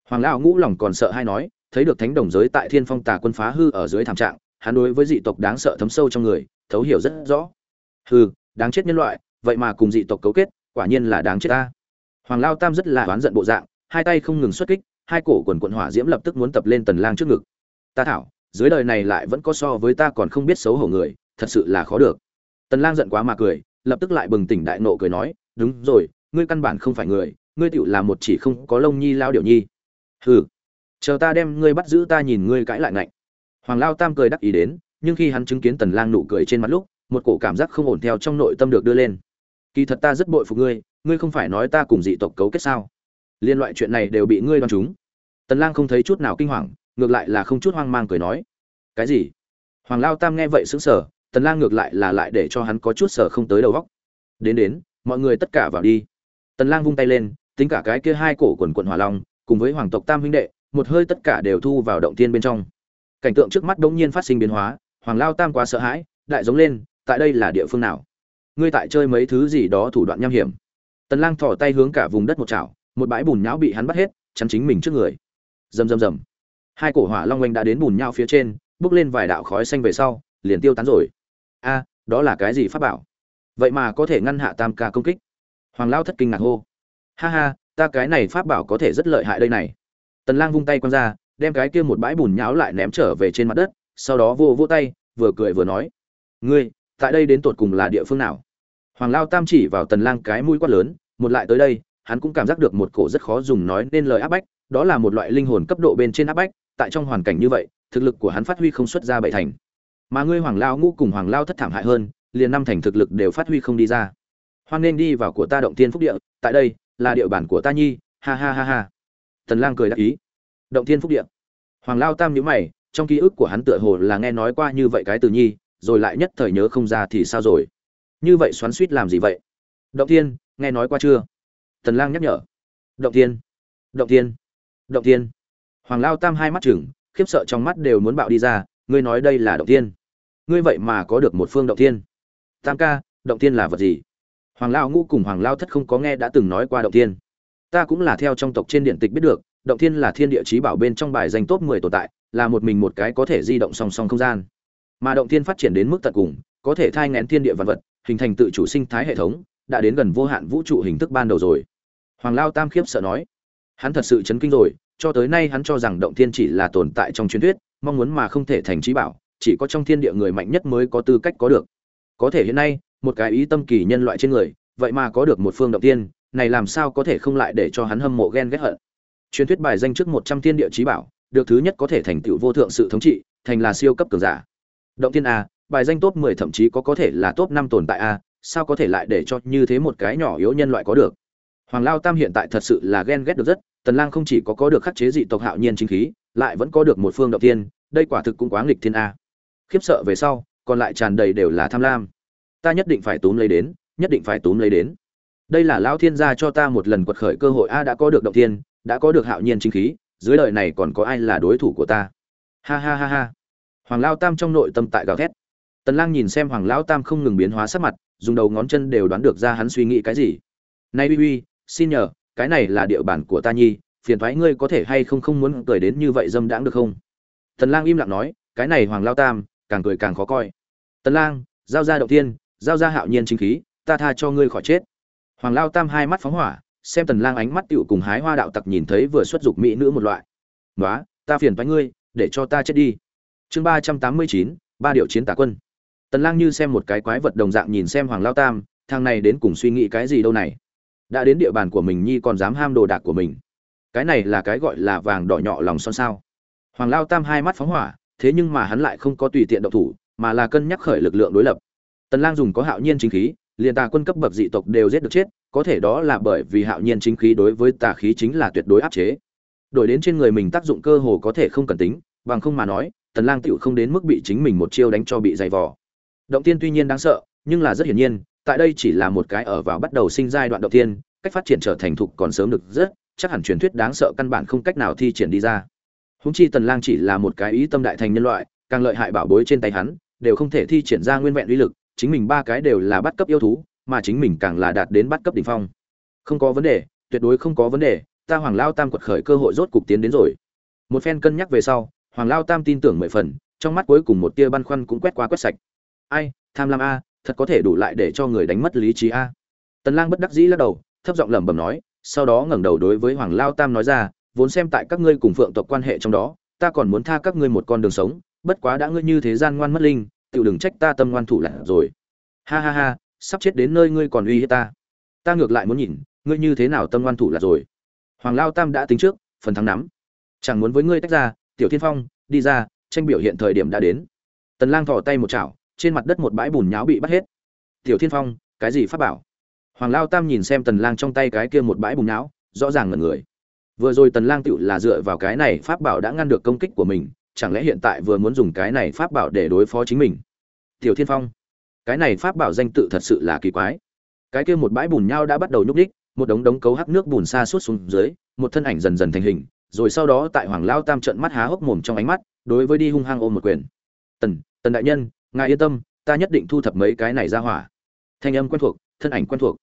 Hoàng lao ngũ lòng còn sợ hay nói, thấy được thánh đồng giới tại thiên phong tà quân phá hư ở dưới thảm trạng, hắn đối với dị tộc đáng sợ thấm sâu trong người, thấu hiểu rất rõ. Hư đáng chết nhân loại, vậy mà cùng dị tộc cấu kết, quả nhiên là đáng chết ta hoàng lao tam rất là oán giận bộ dạng, hai tay không ngừng xuất kích, hai cổ quần quận hỏa diễm lập tức muốn tập lên tần lang trước ngực. Ta thảo, dưới đời này lại vẫn có so với ta còn không biết xấu hổ người, thật sự là khó được. Tần lang giận quá mà cười, lập tức lại bừng tỉnh đại nộ cười nói, đúng rồi, ngươi căn bản không phải người, ngươi tựu là một chỉ không có lông nhi lao điểu nhi. Hừ, chờ ta đem ngươi bắt giữ ta nhìn ngươi cãi lại ngạnh. Hoàng lao tam cười đắc ý đến, nhưng khi hắn chứng kiến tần lang nụ cười trên mặt lúc, một cổ cảm giác không ổn theo trong nội tâm được đưa lên. Kỳ thật ta rất bội phục ngươi ngươi không phải nói ta cùng dị tộc cấu kết sao? Liên loại chuyện này đều bị ngươi đoán trúng tần lang không thấy chút nào kinh hoàng, ngược lại là không chút hoang mang cười nói. Cái gì? Hoàng lao tam nghe vậy sững sờ, tần lang ngược lại là lại để cho hắn có chút sở không tới đầu óc. Đến đến, mọi người tất cả vào đi. Tần lang vung tay lên, tính cả cái kia hai cổ quần quần hỏa long, cùng với hoàng tộc tam huynh đệ, một hơi tất cả đều thu vào động thiên bên trong. Cảnh tượng trước mắt đống nhiên phát sinh biến hóa, hoàng lao tam quá sợ hãi, đại giống lên, tại đây là địa phương nào? Ngươi tại chơi mấy thứ gì đó thủ đoạn nham hiểm? Tần lang thò tay hướng cả vùng đất một chảo, một bãi bùn nhão bị hắn bắt hết, chắn chính mình trước người. Rầm rầm rầm. Hai cổ hỏa long oanh đã đến bùn nhão phía trên, bước lên vài đạo khói xanh về sau, liền tiêu tán rồi. A, đó là cái gì pháp bảo? Vậy mà có thể ngăn hạ tam ca công kích. Hoàng lao thất kinh ngạc hô. Ha ha, ta cái này pháp bảo có thể rất lợi hại đây này. Tần lang vung tay quăng ra, đem cái kia một bãi bùn nhão lại ném trở về trên mặt đất, sau đó vô vô tay, vừa cười vừa nói. Ngươi, tại đây đến tột cùng là địa phương nào? Hoàng lao tam chỉ vào tần lang cái mũi quát lớn, một lại tới đây, hắn cũng cảm giác được một cổ rất khó dùng nói nên lời áp bách, đó là một loại linh hồn cấp độ bên trên áp bách, tại trong hoàn cảnh như vậy, thực lực của hắn phát huy không xuất ra bảy thành. Mà ngươi hoàng lao ngũ cùng hoàng lao thất thảm hại hơn, liền năm thành thực lực đều phát huy không đi ra. Hoan nên đi vào của ta động thiên phúc địa, tại đây, là địa bàn của ta nhi, ha ha ha ha. Tần lang cười đáp ý. Động thiên phúc địa. Hoàng lao tam nhíu mày, trong ký ức của hắn tựa hồ là nghe nói qua như vậy cái từ nhi, rồi lại nhất thời nhớ không ra thì sao rồi như vậy xoắn suýt làm gì vậy? Động thiên, nghe nói qua chưa? Tần lang nhắc nhở. Động thiên động thiên động thiên. Hoàng lao tam hai mắt chừng khiếp sợ trong mắt đều muốn bạo đi ra, ngươi nói đây là động thiên. Ngươi vậy mà có được một phương động thiên. Tam ca, động thiên là vật gì? Hoàng lao ngũ cùng hoàng lao thất không có nghe đã từng nói qua động thiên. Ta cũng là theo trong tộc trên điện tịch biết được, động thiên là thiên địa chí bảo bên trong bài danh top 10 tồn tại, là một mình một cái có thể di động song song không gian. Mà động thiên phát triển đến mức tận cùng, có thể thai ngén thiên địa vạn vật hình thành tự chủ sinh thái hệ thống, đã đến gần vô hạn vũ trụ hình thức ban đầu rồi. Hoàng lao tam khiếp sợ nói, hắn thật sự chấn kinh rồi, cho tới nay hắn cho rằng động thiên chỉ là tồn tại trong truyền thuyết, mong muốn mà không thể thành trí bảo, chỉ có trong thiên địa người mạnh nhất mới có tư cách có được. Có thể hiện nay, một cái ý tâm kỳ nhân loại trên người, vậy mà có được một phương động thiên, này làm sao có thể không lại để cho hắn hâm mộ ghen ghét hận? Truyền thuyết bài danh trước một trăm thiên địa trí bảo, được thứ nhất có thể thành tựu vô thượng sự thống trị, thành là siêu cấp cường giả. Động thiên a bài danh top mười thậm chí có có thể là top năm tồn tại a, sao có thể lại để cho như thế một cái nhỏ yếu nhân loại có được? Hoàng lao tam hiện tại thật sự là ghen ghét được rất, tần lang không chỉ có có được khắc chế dị tộc hạo nhiên chính khí, lại vẫn có được một phương động thiên, đây quả thực cũng quá nghịch thiên a. Khiếp sợ về sau, còn lại tràn đầy đều là tham lam. Ta nhất định phải túm lấy đến, nhất định phải túm lấy đến. Đây là lão thiên gia cho ta một lần quật khởi cơ hội a đã có được động thiên, đã có được hạo nhiên chính khí, dưới đời này còn có ai là đối thủ của ta? Ha ha ha ha. Hoàng lao tam trong nội tâm tại gào thét tần lang nhìn xem hoàng lão tam không ngừng biến hóa sắc mặt, dùng đầu ngón chân đều đoán được ra hắn suy nghĩ cái gì. Nay uy uy, xin nhờ, cái này là địa bàn của ta nhi, phiền thoái ngươi có thể hay không không muốn cười đến như vậy dâm đãng được không? Tần lang im lặng nói, cái này hoàng lao tam, càng cười càng khó coi. Tần lang, giao ra động tiên giao ra hạo nhiên chính khí, ta tha cho ngươi khỏi chết. Hoàng lao tam hai mắt phóng hỏa, xem tần lang ánh mắt tựu cùng hái hoa đạo tặc nhìn thấy vừa xuất dục mỹ nữ một loại. Nói ta phiền thoái ngươi, để cho ta chết đi. Chương ba trăm tám mươi chín, ba điệu chiến tả quân tần lang như xem một cái quái vật đồng dạng nhìn xem hoàng lao tam, thằng này đến cùng suy nghĩ cái gì đâu này? Đã đến địa bàn của mình nhi còn dám ham đồ đạc của mình. Cái này là cái gọi là vàng đỏ nhọ lòng son sao? Hoàng lao tam hai mắt phóng hỏa, thế nhưng mà hắn lại không có tùy tiện động thủ, mà là cân nhắc khởi lực lượng đối lập. Tần lang dùng có hạo nhiên chính khí, liền tà quân cấp bậc dị tộc đều giết được chết, có thể đó là bởi vì hạo nhiên chính khí đối với tà khí chính là tuyệt đối áp chế. Đổi đến trên người mình tác dụng cơ hồ có thể không cần tính, bằng không mà nói, tần lang tựu không đến mức bị chính mình một chiêu đánh cho bị dày vò động tiên tuy nhiên đáng sợ, nhưng là rất hiển nhiên, tại đây chỉ là một cái ở vào bắt đầu sinh giai đoạn động tiên, cách phát triển trở thành thục còn sớm được rất, chắc hẳn truyền thuyết đáng sợ căn bản không cách nào thi triển đi ra. Húng chi tần lang chỉ là một cái ý tâm đại thành nhân loại, càng lợi hại bảo bối trên tay hắn, đều không thể thi triển ra nguyên vẹn uy lực, chính mình ba cái đều là bắt cấp yêu thú, mà chính mình càng là đạt đến bắt cấp đỉnh phong. Không có vấn đề, tuyệt đối không có vấn đề, ta hoàng lao tam quật khởi cơ hội rốt cục tiến đến rồi. Một phen cân nhắc về sau, hoàng lao tam tin tưởng mười phần, trong mắt cuối cùng một tia băn khoăn cũng quét qua quét sạch ai, tham lam a, thật có thể đủ lại để cho người đánh mất lý trí a. Tần lang bất đắc dĩ lắc đầu, thấp giọng lẩm bẩm nói, sau đó ngẩng đầu đối với hoàng lao tam nói ra, vốn xem tại các ngươi cùng phượng tộc quan hệ trong đó, ta còn muốn tha các ngươi một con đường sống, bất quá đã ngươi như thế gian ngoan mất linh tự đừng trách ta tâm ngoan thủ lạc rồi. Ha ha ha, sắp chết đến nơi ngươi còn uy hiếp ta. Ta ngược lại muốn nhìn, ngươi như thế nào tâm ngoan thủ là rồi. Hoàng lao tam đã tính trước, phần thắng nắm. Chẳng muốn với ngươi tách ra, tiểu thiên phong, đi ra, tranh biểu hiện thời điểm đã đến. Tần lang thò tay một chảo trên mặt đất một bãi bùn nháo bị bắt hết. Tiểu thiên phong, cái gì pháp bảo? Hoàng lao tam nhìn xem tần lang trong tay cái kia một bãi bùn nháo, rõ ràng ngẩn người. Vừa rồi tần lang tựu là dựa vào cái này pháp bảo đã ngăn được công kích của mình, chẳng lẽ hiện tại vừa muốn dùng cái này pháp bảo để đối phó chính mình? Tiểu thiên phong, cái này pháp bảo danh tự thật sự là kỳ quái. Cái kia một bãi bùn nhau đã bắt đầu nhúc đích một đống đống cấu hắc nước bùn xa suốt xuống dưới, một thân ảnh dần dần thành hình, rồi sau đó tại hoàng lao tam trận mắt há hốc mồm trong ánh mắt, đối với đi hung hăng ôm một quyền. Tần tần đại nhân ngài yên tâm ta nhất định thu thập mấy cái này ra hỏa. Thanh âm quen thuộc thân ảnh quen thuộc.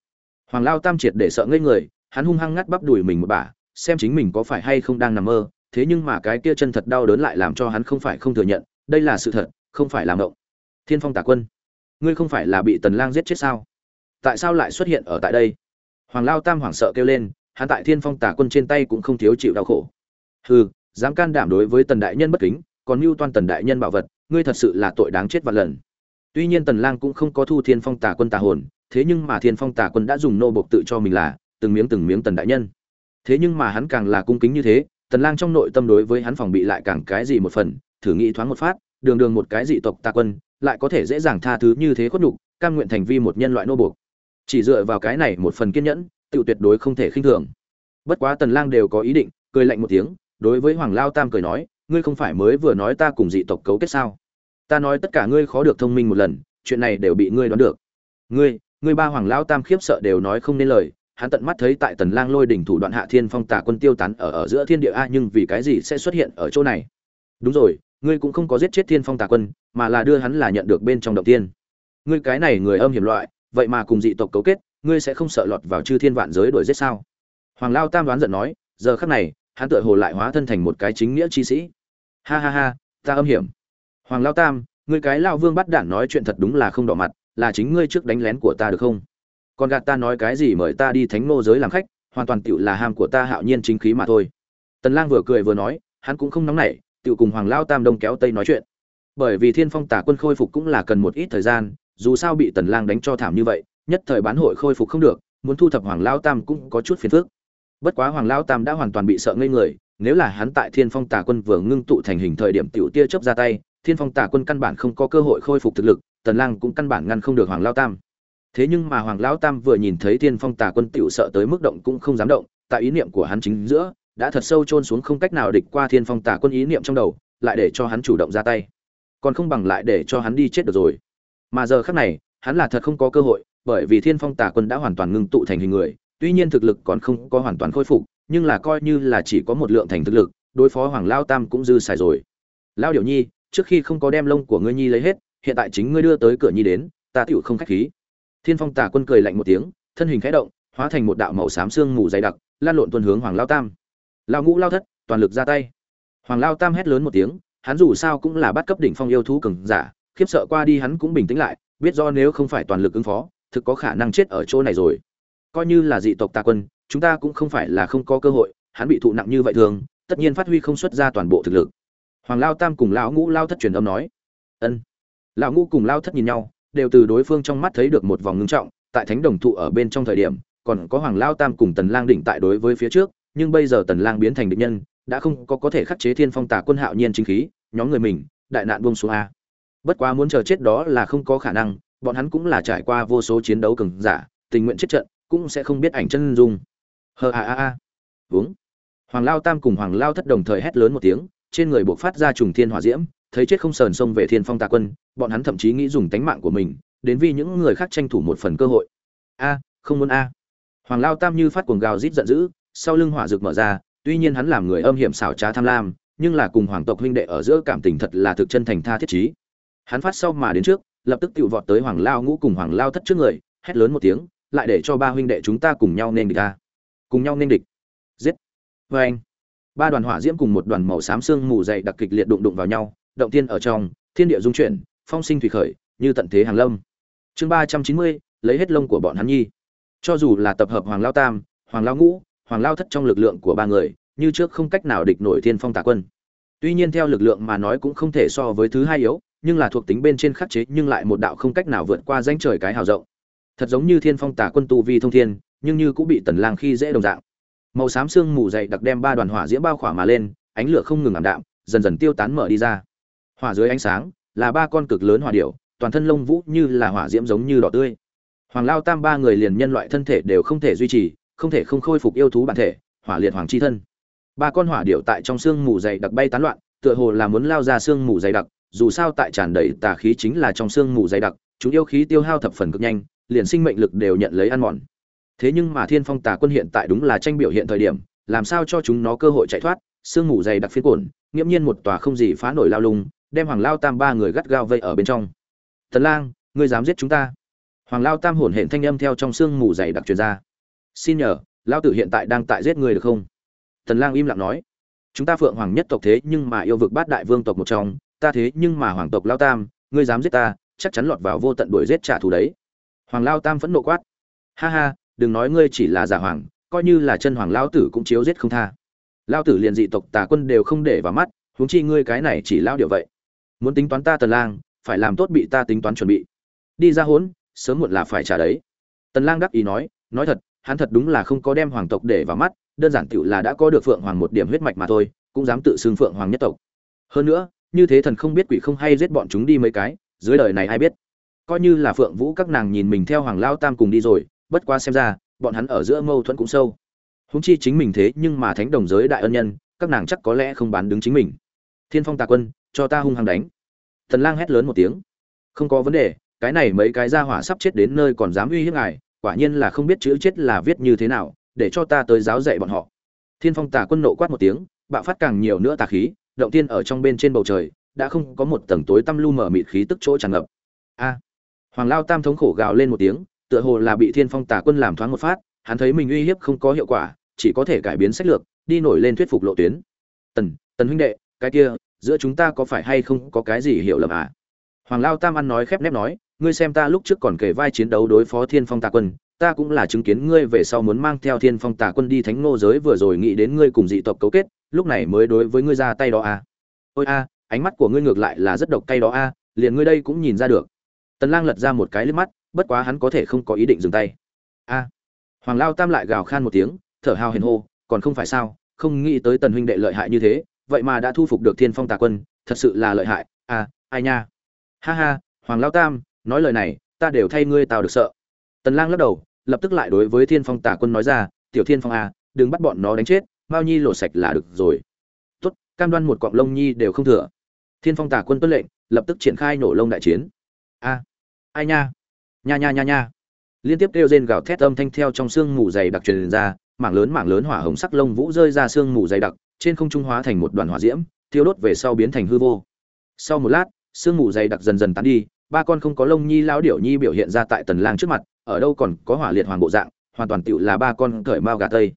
Hoàng lao tam triệt để sợ ngây người hắn hung hăng ngắt bắp đùi mình một bà, xem chính mình có phải hay không đang nằm mơ thế nhưng mà cái kia chân thật đau đớn lại làm cho hắn không phải không thừa nhận đây là sự thật không phải làm động thiên phong tả quân ngươi không phải là bị tần lang giết chết sao? Tại sao lại xuất hiện ở tại đây? Hoàng lao tam hoảng sợ kêu lên hắn tại thiên phong tả quân trên tay cũng không thiếu chịu đau khổ. Hừ dám can đảm đối với tần đại nhân bất kính còn mưu toan tần đại nhân bảo vật ngươi thật sự là tội đáng chết vạn lần. Tuy nhiên tần lang cũng không có thu thiên phong Tà quân tà hồn, thế nhưng mà thiên phong Tà quân đã dùng nô bộc tự cho mình là từng miếng từng miếng tần đại nhân. Thế nhưng mà hắn càng là cung kính như thế, tần lang trong nội tâm đối với hắn phòng bị lại càng cái gì một phần, thử nghĩ thoáng một phát, đường đường một cái dị tộc tà quân, lại có thể dễ dàng tha thứ như thế khuất nhục, cam nguyện thành vi một nhân loại nô buộc chỉ dựa vào cái này một phần kiên nhẫn, tự tuyệt đối không thể khinh thường. Bất quá tần lang đều có ý định, cười lạnh một tiếng, đối với hoàng lao tam cười nói ngươi không phải mới vừa nói ta cùng dị tộc cấu kết sao? Ta nói tất cả ngươi khó được thông minh một lần, chuyện này đều bị ngươi đoán được. Ngươi ngươi ba hoàng lao tam khiếp sợ đều nói không nên lời, hắn tận mắt thấy tại tần lang lôi đỉnh thủ đoạn hạ thiên phong tà quân tiêu tán ở ở giữa thiên địa a, nhưng vì cái gì sẽ xuất hiện ở chỗ này? Đúng rồi, ngươi cũng không có giết chết thiên phong tà quân, mà là đưa hắn là nhận được bên trong động tiên. Ngươi cái này người âm hiểm loại, vậy mà cùng dị tộc cấu kết, ngươi sẽ không sợ lọt vào chư thiên vạn giới đuổi giết sao? Hoàng lao tam đoán giận nói, giờ khắc này, hắn tựa hồ lại hóa thân thành một cái chính nghĩa chi sĩ ha ha ha, ta âm hiểm. Hoàng lao tam, ngươi cái lao vương bắt đản nói chuyện thật đúng là không đỏ mặt, là chính ngươi trước đánh lén của ta được không? Còn gạt ta nói cái gì mời ta đi thánh nô giới làm khách, hoàn toàn tựu là ham của ta hạo nhiên chính khí mà thôi. Tần lang vừa cười vừa nói, hắn cũng không nóng nảy tựu cùng hoàng lao tam đông kéo tây nói chuyện. Bởi vì thiên phong tả quân khôi phục cũng là cần một ít thời gian, dù sao bị tần lang đánh cho thảm như vậy, nhất thời bán hội khôi phục không được, muốn thu thập hoàng lao tam cũng có chút phiền phức. Bất quá hoàng lao tam đã hoàn toàn bị sợ ngây người nếu là hắn tại thiên phong Tà quân vừa ngưng tụ thành hình thời điểm tiểu tia chớp ra tay, thiên phong Tà quân căn bản không có cơ hội khôi phục thực lực, tần lang cũng căn bản ngăn không được hoàng lao tam. Thế nhưng mà hoàng lão tam vừa nhìn thấy thiên phong tà quân tiểu sợ tới mức động cũng không dám động, tại ý niệm của hắn chính giữa, đã thật sâu chôn xuống không cách nào địch qua thiên phong tà quân ý niệm trong đầu, lại để cho hắn chủ động ra tay. Còn không bằng lại để cho hắn đi chết được rồi. Mà giờ khắc này, hắn là thật không có cơ hội, bởi vì thiên phong tà quân đã hoàn toàn ngưng tụ thành hình người, tuy nhiên thực lực còn không có hoàn toàn khôi phục nhưng là coi như là chỉ có một lượng thành thực lực, đối phó hoàng lao tam cũng dư xài rồi. Lao điểu nhi, trước khi không có đem lông của ngươi nhi lấy hết, hiện tại chính ngươi đưa tới cửa nhi đến, ta tựu không khách khí. Thiên phong tà quân cười lạnh một tiếng, thân hình khẽ động, hóa thành một đạo màu xám xương mù dày đặc, lan lộn tuần hướng hoàng lao tam. Lao ngũ lao thất, toàn lực ra tay. Hoàng lao tam hét lớn một tiếng, hắn dù sao cũng là bắt cấp đỉnh phong yêu thú cường giả, khiếp sợ qua đi hắn cũng bình tĩnh lại, biết do nếu không phải toàn lực ứng phó, thực có khả năng chết ở chỗ này rồi. Coi như là dị tộc tà quân chúng ta cũng không phải là không có cơ hội, hắn bị thụ nặng như vậy thường, tất nhiên phát huy không xuất ra toàn bộ thực lực. Hoàng lao tam cùng lão ngũ lao thất truyền âm nói. Ân. Lão ngũ cùng lao thất nhìn nhau, đều từ đối phương trong mắt thấy được một vòng ngưng trọng, tại thánh đồng thụ ở bên trong thời điểm, còn có hoàng lao tam cùng tần lang đỉnh tại đối với phía trước, nhưng bây giờ tần lang biến thành địch nhân, đã không có có thể khắc chế thiên phong tà quân hạo nhiên chính khí, nhóm người mình, đại nạn buông xuống a. Bất quá muốn chờ chết đó là không có khả năng, bọn hắn cũng là trải qua vô số chiến đấu cường giả, tình nguyện chết trận, cũng sẽ không biết ảnh chân dung hờ a a a. Uống hoàng lao tam cùng hoàng lao thất đồng thời hét lớn một tiếng, trên người buộc phát ra trùng thiên hỏa diễm, thấy chết không sờn xông về thiên phong tà quân, bọn hắn thậm chí nghĩ dùng tánh mạng của mình, đến vì những người khác tranh thủ một phần cơ hội. A, không muốn a. Hoàng lao tam như phát cuồng gào rít giận dữ, sau lưng hỏa rực mở ra, tuy nhiên hắn làm người âm hiểm xảo trá tham lam, nhưng là cùng hoàng tộc huynh đệ ở giữa cảm tình thật là thực chân thành tha thiết trí. Hắn phát sau mà đến trước, lập tức tự vọt tới hoàng lao ngũ cùng hoàng lao thất trước người, hét lớn một tiếng, lại để cho ba huynh đệ chúng ta cùng nhau nên địch ta cùng nhau nên địch. Giết. Vê anh, ba đoàn hỏa diễm cùng một đoàn màu xám xương mù dày đặc kịch liệt đụng đụng vào nhau, động tiên ở trong, thiên địa dung chuyển, phong sinh thủy khởi, như tận thế hàng lâm. Chương ba trăm chín mươi, lấy hết lông của bọn hắn nhi. Cho dù là tập hợp hoàng lao tam, hoàng lao ngũ, hoàng lao thất trong lực lượng của ba người, như trước không cách nào địch nổi thiên phong tà quân. Tuy nhiên theo lực lượng mà nói cũng không thể so với thứ hai yếu, nhưng là thuộc tính bên trên khắc chế, nhưng lại một đạo không cách nào vượt qua danh trời cái hào rộng. Thật giống như thiên phong tả quân tu vi thông thiên nhưng như cũng bị tần lang khi dễ đồng dạng. Màu xám xương mù dày đặc đem ba đoàn hỏa diễm bao khỏa mà lên, ánh lửa không ngừng ảm đạm, dần dần tiêu tán mở đi ra. Hỏa dưới ánh sáng, là ba con cực lớn hỏa điểu, toàn thân lông vũ như là hỏa diễm giống như đỏ tươi. Hoàng lao tam ba người liền nhân loại thân thể đều không thể duy trì, không thể không khôi phục yêu thú bản thể, hỏa liệt hoàng chi thân. Ba con hỏa điểu tại trong xương mù dày đặc bay tán loạn, tựa hồ là muốn lao ra xương mù dày đặc, dù sao tại tràn đầy tà khí chính là trong xương mù dày đặc, chúng yêu khí tiêu hao thập phần cực nhanh, liền sinh mệnh lực đều nhận lấy ăn mòn thế nhưng mà thiên phong tà quân hiện tại đúng là tranh biểu hiện thời điểm, làm sao cho chúng nó cơ hội chạy thoát, sương mù dày đặc phiến cổn nghiễm nhiên một tòa không gì phá nổi lao lung, đem hoàng lao tam ba người gắt gao vây ở bên trong. Tần lang, ngươi dám giết chúng ta? Hoàng lao tam hổn hển thanh âm theo trong sương mù dày đặc truyền ra. Xin nhờ, lao tử hiện tại đang tại giết ngươi được không? Tần lang im lặng nói. Chúng ta phượng hoàng nhất tộc thế nhưng mà yêu vực bát đại vương tộc một trong, ta thế nhưng mà hoàng tộc lao tam, ngươi dám giết ta, chắc chắn lọt vào vô tận đuổi giết trả thù đấy. Hoàng lao tam phẫn nộ quát. Ha ha đừng nói ngươi chỉ là giả hoàng, coi như là chân hoàng lao tử cũng chiếu giết không tha. Lao tử liền dị tộc tà quân đều không để vào mắt, huống chi ngươi cái này chỉ lao điệu vậy. Muốn tính toán ta tần lang, phải làm tốt bị ta tính toán chuẩn bị. Đi ra hốn, sớm muộn là phải trả đấy. Tần lang đắc ý nói nói thật, hắn thật đúng là không có đem hoàng tộc để vào mắt, đơn giản tiểu là đã có được phượng hoàng một điểm huyết mạch mà thôi, cũng dám tự xưng phượng hoàng nhất tộc. Hơn nữa, như thế thần không biết quỷ không hay giết bọn chúng đi mấy cái, dưới đời này ai biết. Coi như là phượng vũ các nàng nhìn mình theo hoàng lao tam cùng đi rồi bất qua xem ra, bọn hắn ở giữa mâu thuẫn cũng sâu. Húng chi chính mình thế nhưng mà thánh đồng giới đại ân nhân, các nàng chắc có lẽ không bán đứng chính mình. Thiên phong tà quân, cho ta hung hăng đánh. Thần lang hét lớn một tiếng. Không có vấn đề, cái này mấy cái gia hỏa sắp chết đến nơi còn dám uy hiếp ngài, quả nhiên là không biết chữ chết là viết như thế nào, để cho ta tới giáo dạy bọn họ. Thiên phong tà quân nộ quát một tiếng, bạo phát càng nhiều nữa tà khí, động tiên ở trong bên trên bầu trời, đã không có một tầng tối tăm lu mở mịt khí tức chỗ tràn ngập. A. Hoàng lao tam thống khổ gào lên một tiếng tựa hồ là bị thiên phong tà quân làm thoáng một phát, hắn thấy mình uy hiếp không có hiệu quả, chỉ có thể cải biến sách lược, đi nổi lên thuyết phục lộ tuyến. Tần tần huynh đệ, cái kia, giữa chúng ta có phải hay không có cái gì hiểu lầm à? Hoàng lao tam ăn nói khép nép nói, ngươi xem ta lúc trước còn kể vai chiến đấu đối phó thiên phong tà quân, ta cũng là chứng kiến ngươi về sau muốn mang theo thiên phong tà quân đi thánh ngô giới vừa rồi nghĩ đến ngươi cùng dị tộc cấu kết, lúc này mới đối với ngươi ra tay đó à? Ôi a, ánh mắt của ngươi ngược lại là rất độc cay đó a, liền ngươi đây cũng nhìn ra được. Tần lang lật ra một cái liếc mắt bất quá hắn có thể không có ý định dừng tay. A. Hoàng lao tam lại gào khan một tiếng, thở hào hển hô, còn không phải sao, không nghĩ tới tần huynh đệ lợi hại như thế, vậy mà đã thu phục được thiên phong tà quân, thật sự là lợi hại. A, ai nha. Ha ha, hoàng lao tam, nói lời này, ta đều thay ngươi tao được sợ. Tần lang lắc đầu, lập tức lại đối với thiên phong tà quân nói ra, tiểu thiên phong a đừng bắt bọn nó đánh chết mao nhi lột sạch là được rồi. Tốt, cam đoan một cọng lông nhi đều không thừa. Thiên phong tà quân tuân lệnh, lập tức triển khai nổ lông đại chiến. A, ai nha nha nha nha nha. Liên tiếp kêu rên gào thét âm thanh theo trong xương mù dày đặc truyền ra, mảng lớn mảng lớn hỏa hồng sắc lông vũ rơi ra xương mù dày đặc, trên không trung hóa thành một đoàn hỏa diễm, thiêu đốt về sau biến thành hư vô. Sau một lát xương mù dày đặc dần dần tán đi, ba con không có lông nhi lão điểu nhi biểu hiện ra tại tần lang trước mặt, ở đâu còn có hỏa liệt hoàng bộ dạng, hoàn toàn tựu là ba con cởi mao gà tây.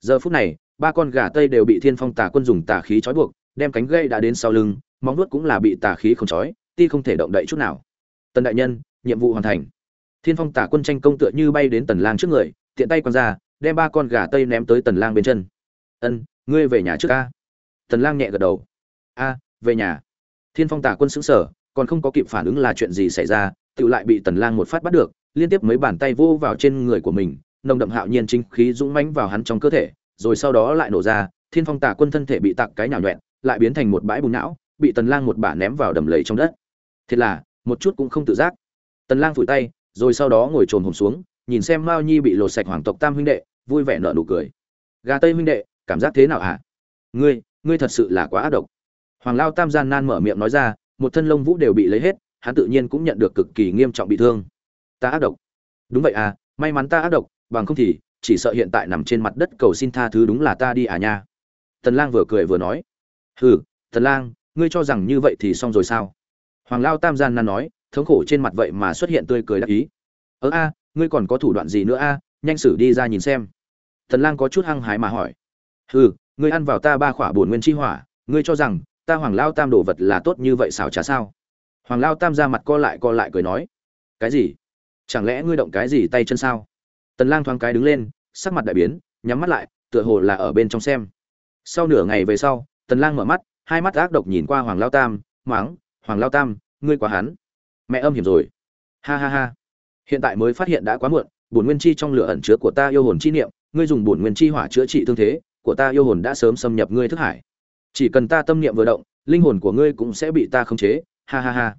Giờ phút này, ba con gà tây đều bị thiên phong tà quân dùng tà khí trói buộc, đem cánh gây đã đến sau lưng, móng vuốt cũng là bị tà khí không trói, ti không thể động đậy chút nào. Tần đại nhân, nhiệm vụ hoàn thành thiên phong tả quân tranh công tựa như bay đến tần lang trước người, tiện tay quăng ra, đem ba con gà tây ném tới tần lang bên chân. Ân, ngươi về nhà trước a. Tần lang nhẹ gật đầu. A, về nhà. Thiên phong tả quân sững sờ, còn không có kịp phản ứng là chuyện gì xảy ra tự lại bị tần lang một phát bắt được, liên tiếp mấy bàn tay vô vào trên người của mình, nồng đậm hạo nhiên chính khí dũng mãnh vào hắn trong cơ thể, rồi sau đó lại nổ ra, thiên phong tả quân thân thể bị tặng cái nhào nhẹn lại biến thành một bãi bùn não, bị tần lang một bả ném vào đầm lầy trong đất. Thiệt là, một chút cũng không tự giác. Tần lang phủi tay rồi sau đó ngồi trồm hổm xuống, nhìn xem mao nhi bị lột sạch hoàng tộc tam huynh đệ, vui vẻ nở nụ cười. Gà tây huynh đệ, cảm giác thế nào hả? Ngươi ngươi thật sự là quá ác độc. Hoàng lao tam gian nan mở miệng nói ra, một thân lông vũ đều bị lấy hết, hắn tự nhiên cũng nhận được cực kỳ nghiêm trọng bị thương. Ta ác độc. Đúng vậy à may mắn ta ác độc, bằng không thì chỉ sợ hiện tại nằm trên mặt đất cầu xin tha thứ đúng là ta đi à nha. Tần lang vừa cười vừa nói. Hừ, tần lang, ngươi cho rằng như vậy thì xong rồi sao? Hoàng lao tam gian nan nói thống khổ trên mặt vậy mà xuất hiện tươi cười đắc ý. Ớ a, ngươi còn có thủ đoạn gì nữa a? Nhanh xử đi ra nhìn xem. Thần lang có chút hăng hái mà hỏi. Hừ, ngươi ăn vào ta ba khỏa bổn nguyên chi hỏa, ngươi cho rằng ta hoàng lao tam đồ vật là tốt như vậy xảo trá sao? Hoàng lao tam ra mặt co lại co lại cười nói. Cái gì? Chẳng lẽ ngươi động cái gì tay chân sao? Tần lang thoáng cái đứng lên, sắc mặt đại biến, nhắm mắt lại, tựa hồ là ở bên trong xem. Sau nửa ngày về sau tần lang mở mắt, hai mắt ác độc nhìn qua hoàng lao tam máng hoàng lao tam, ngươi quá hắn mẹ âm hiểm rồi. Ha ha ha. Hiện tại mới phát hiện đã quá muộn, bổn nguyên chi trong lửa ẩn chứa của ta yêu hồn chi niệm, ngươi dùng bổn nguyên chi hỏa chữa trị thương thế, của ta yêu hồn đã sớm xâm nhập ngươi thức hải. Chỉ cần ta tâm niệm vừa động, linh hồn của ngươi cũng sẽ bị ta khống chế. Ha ha ha.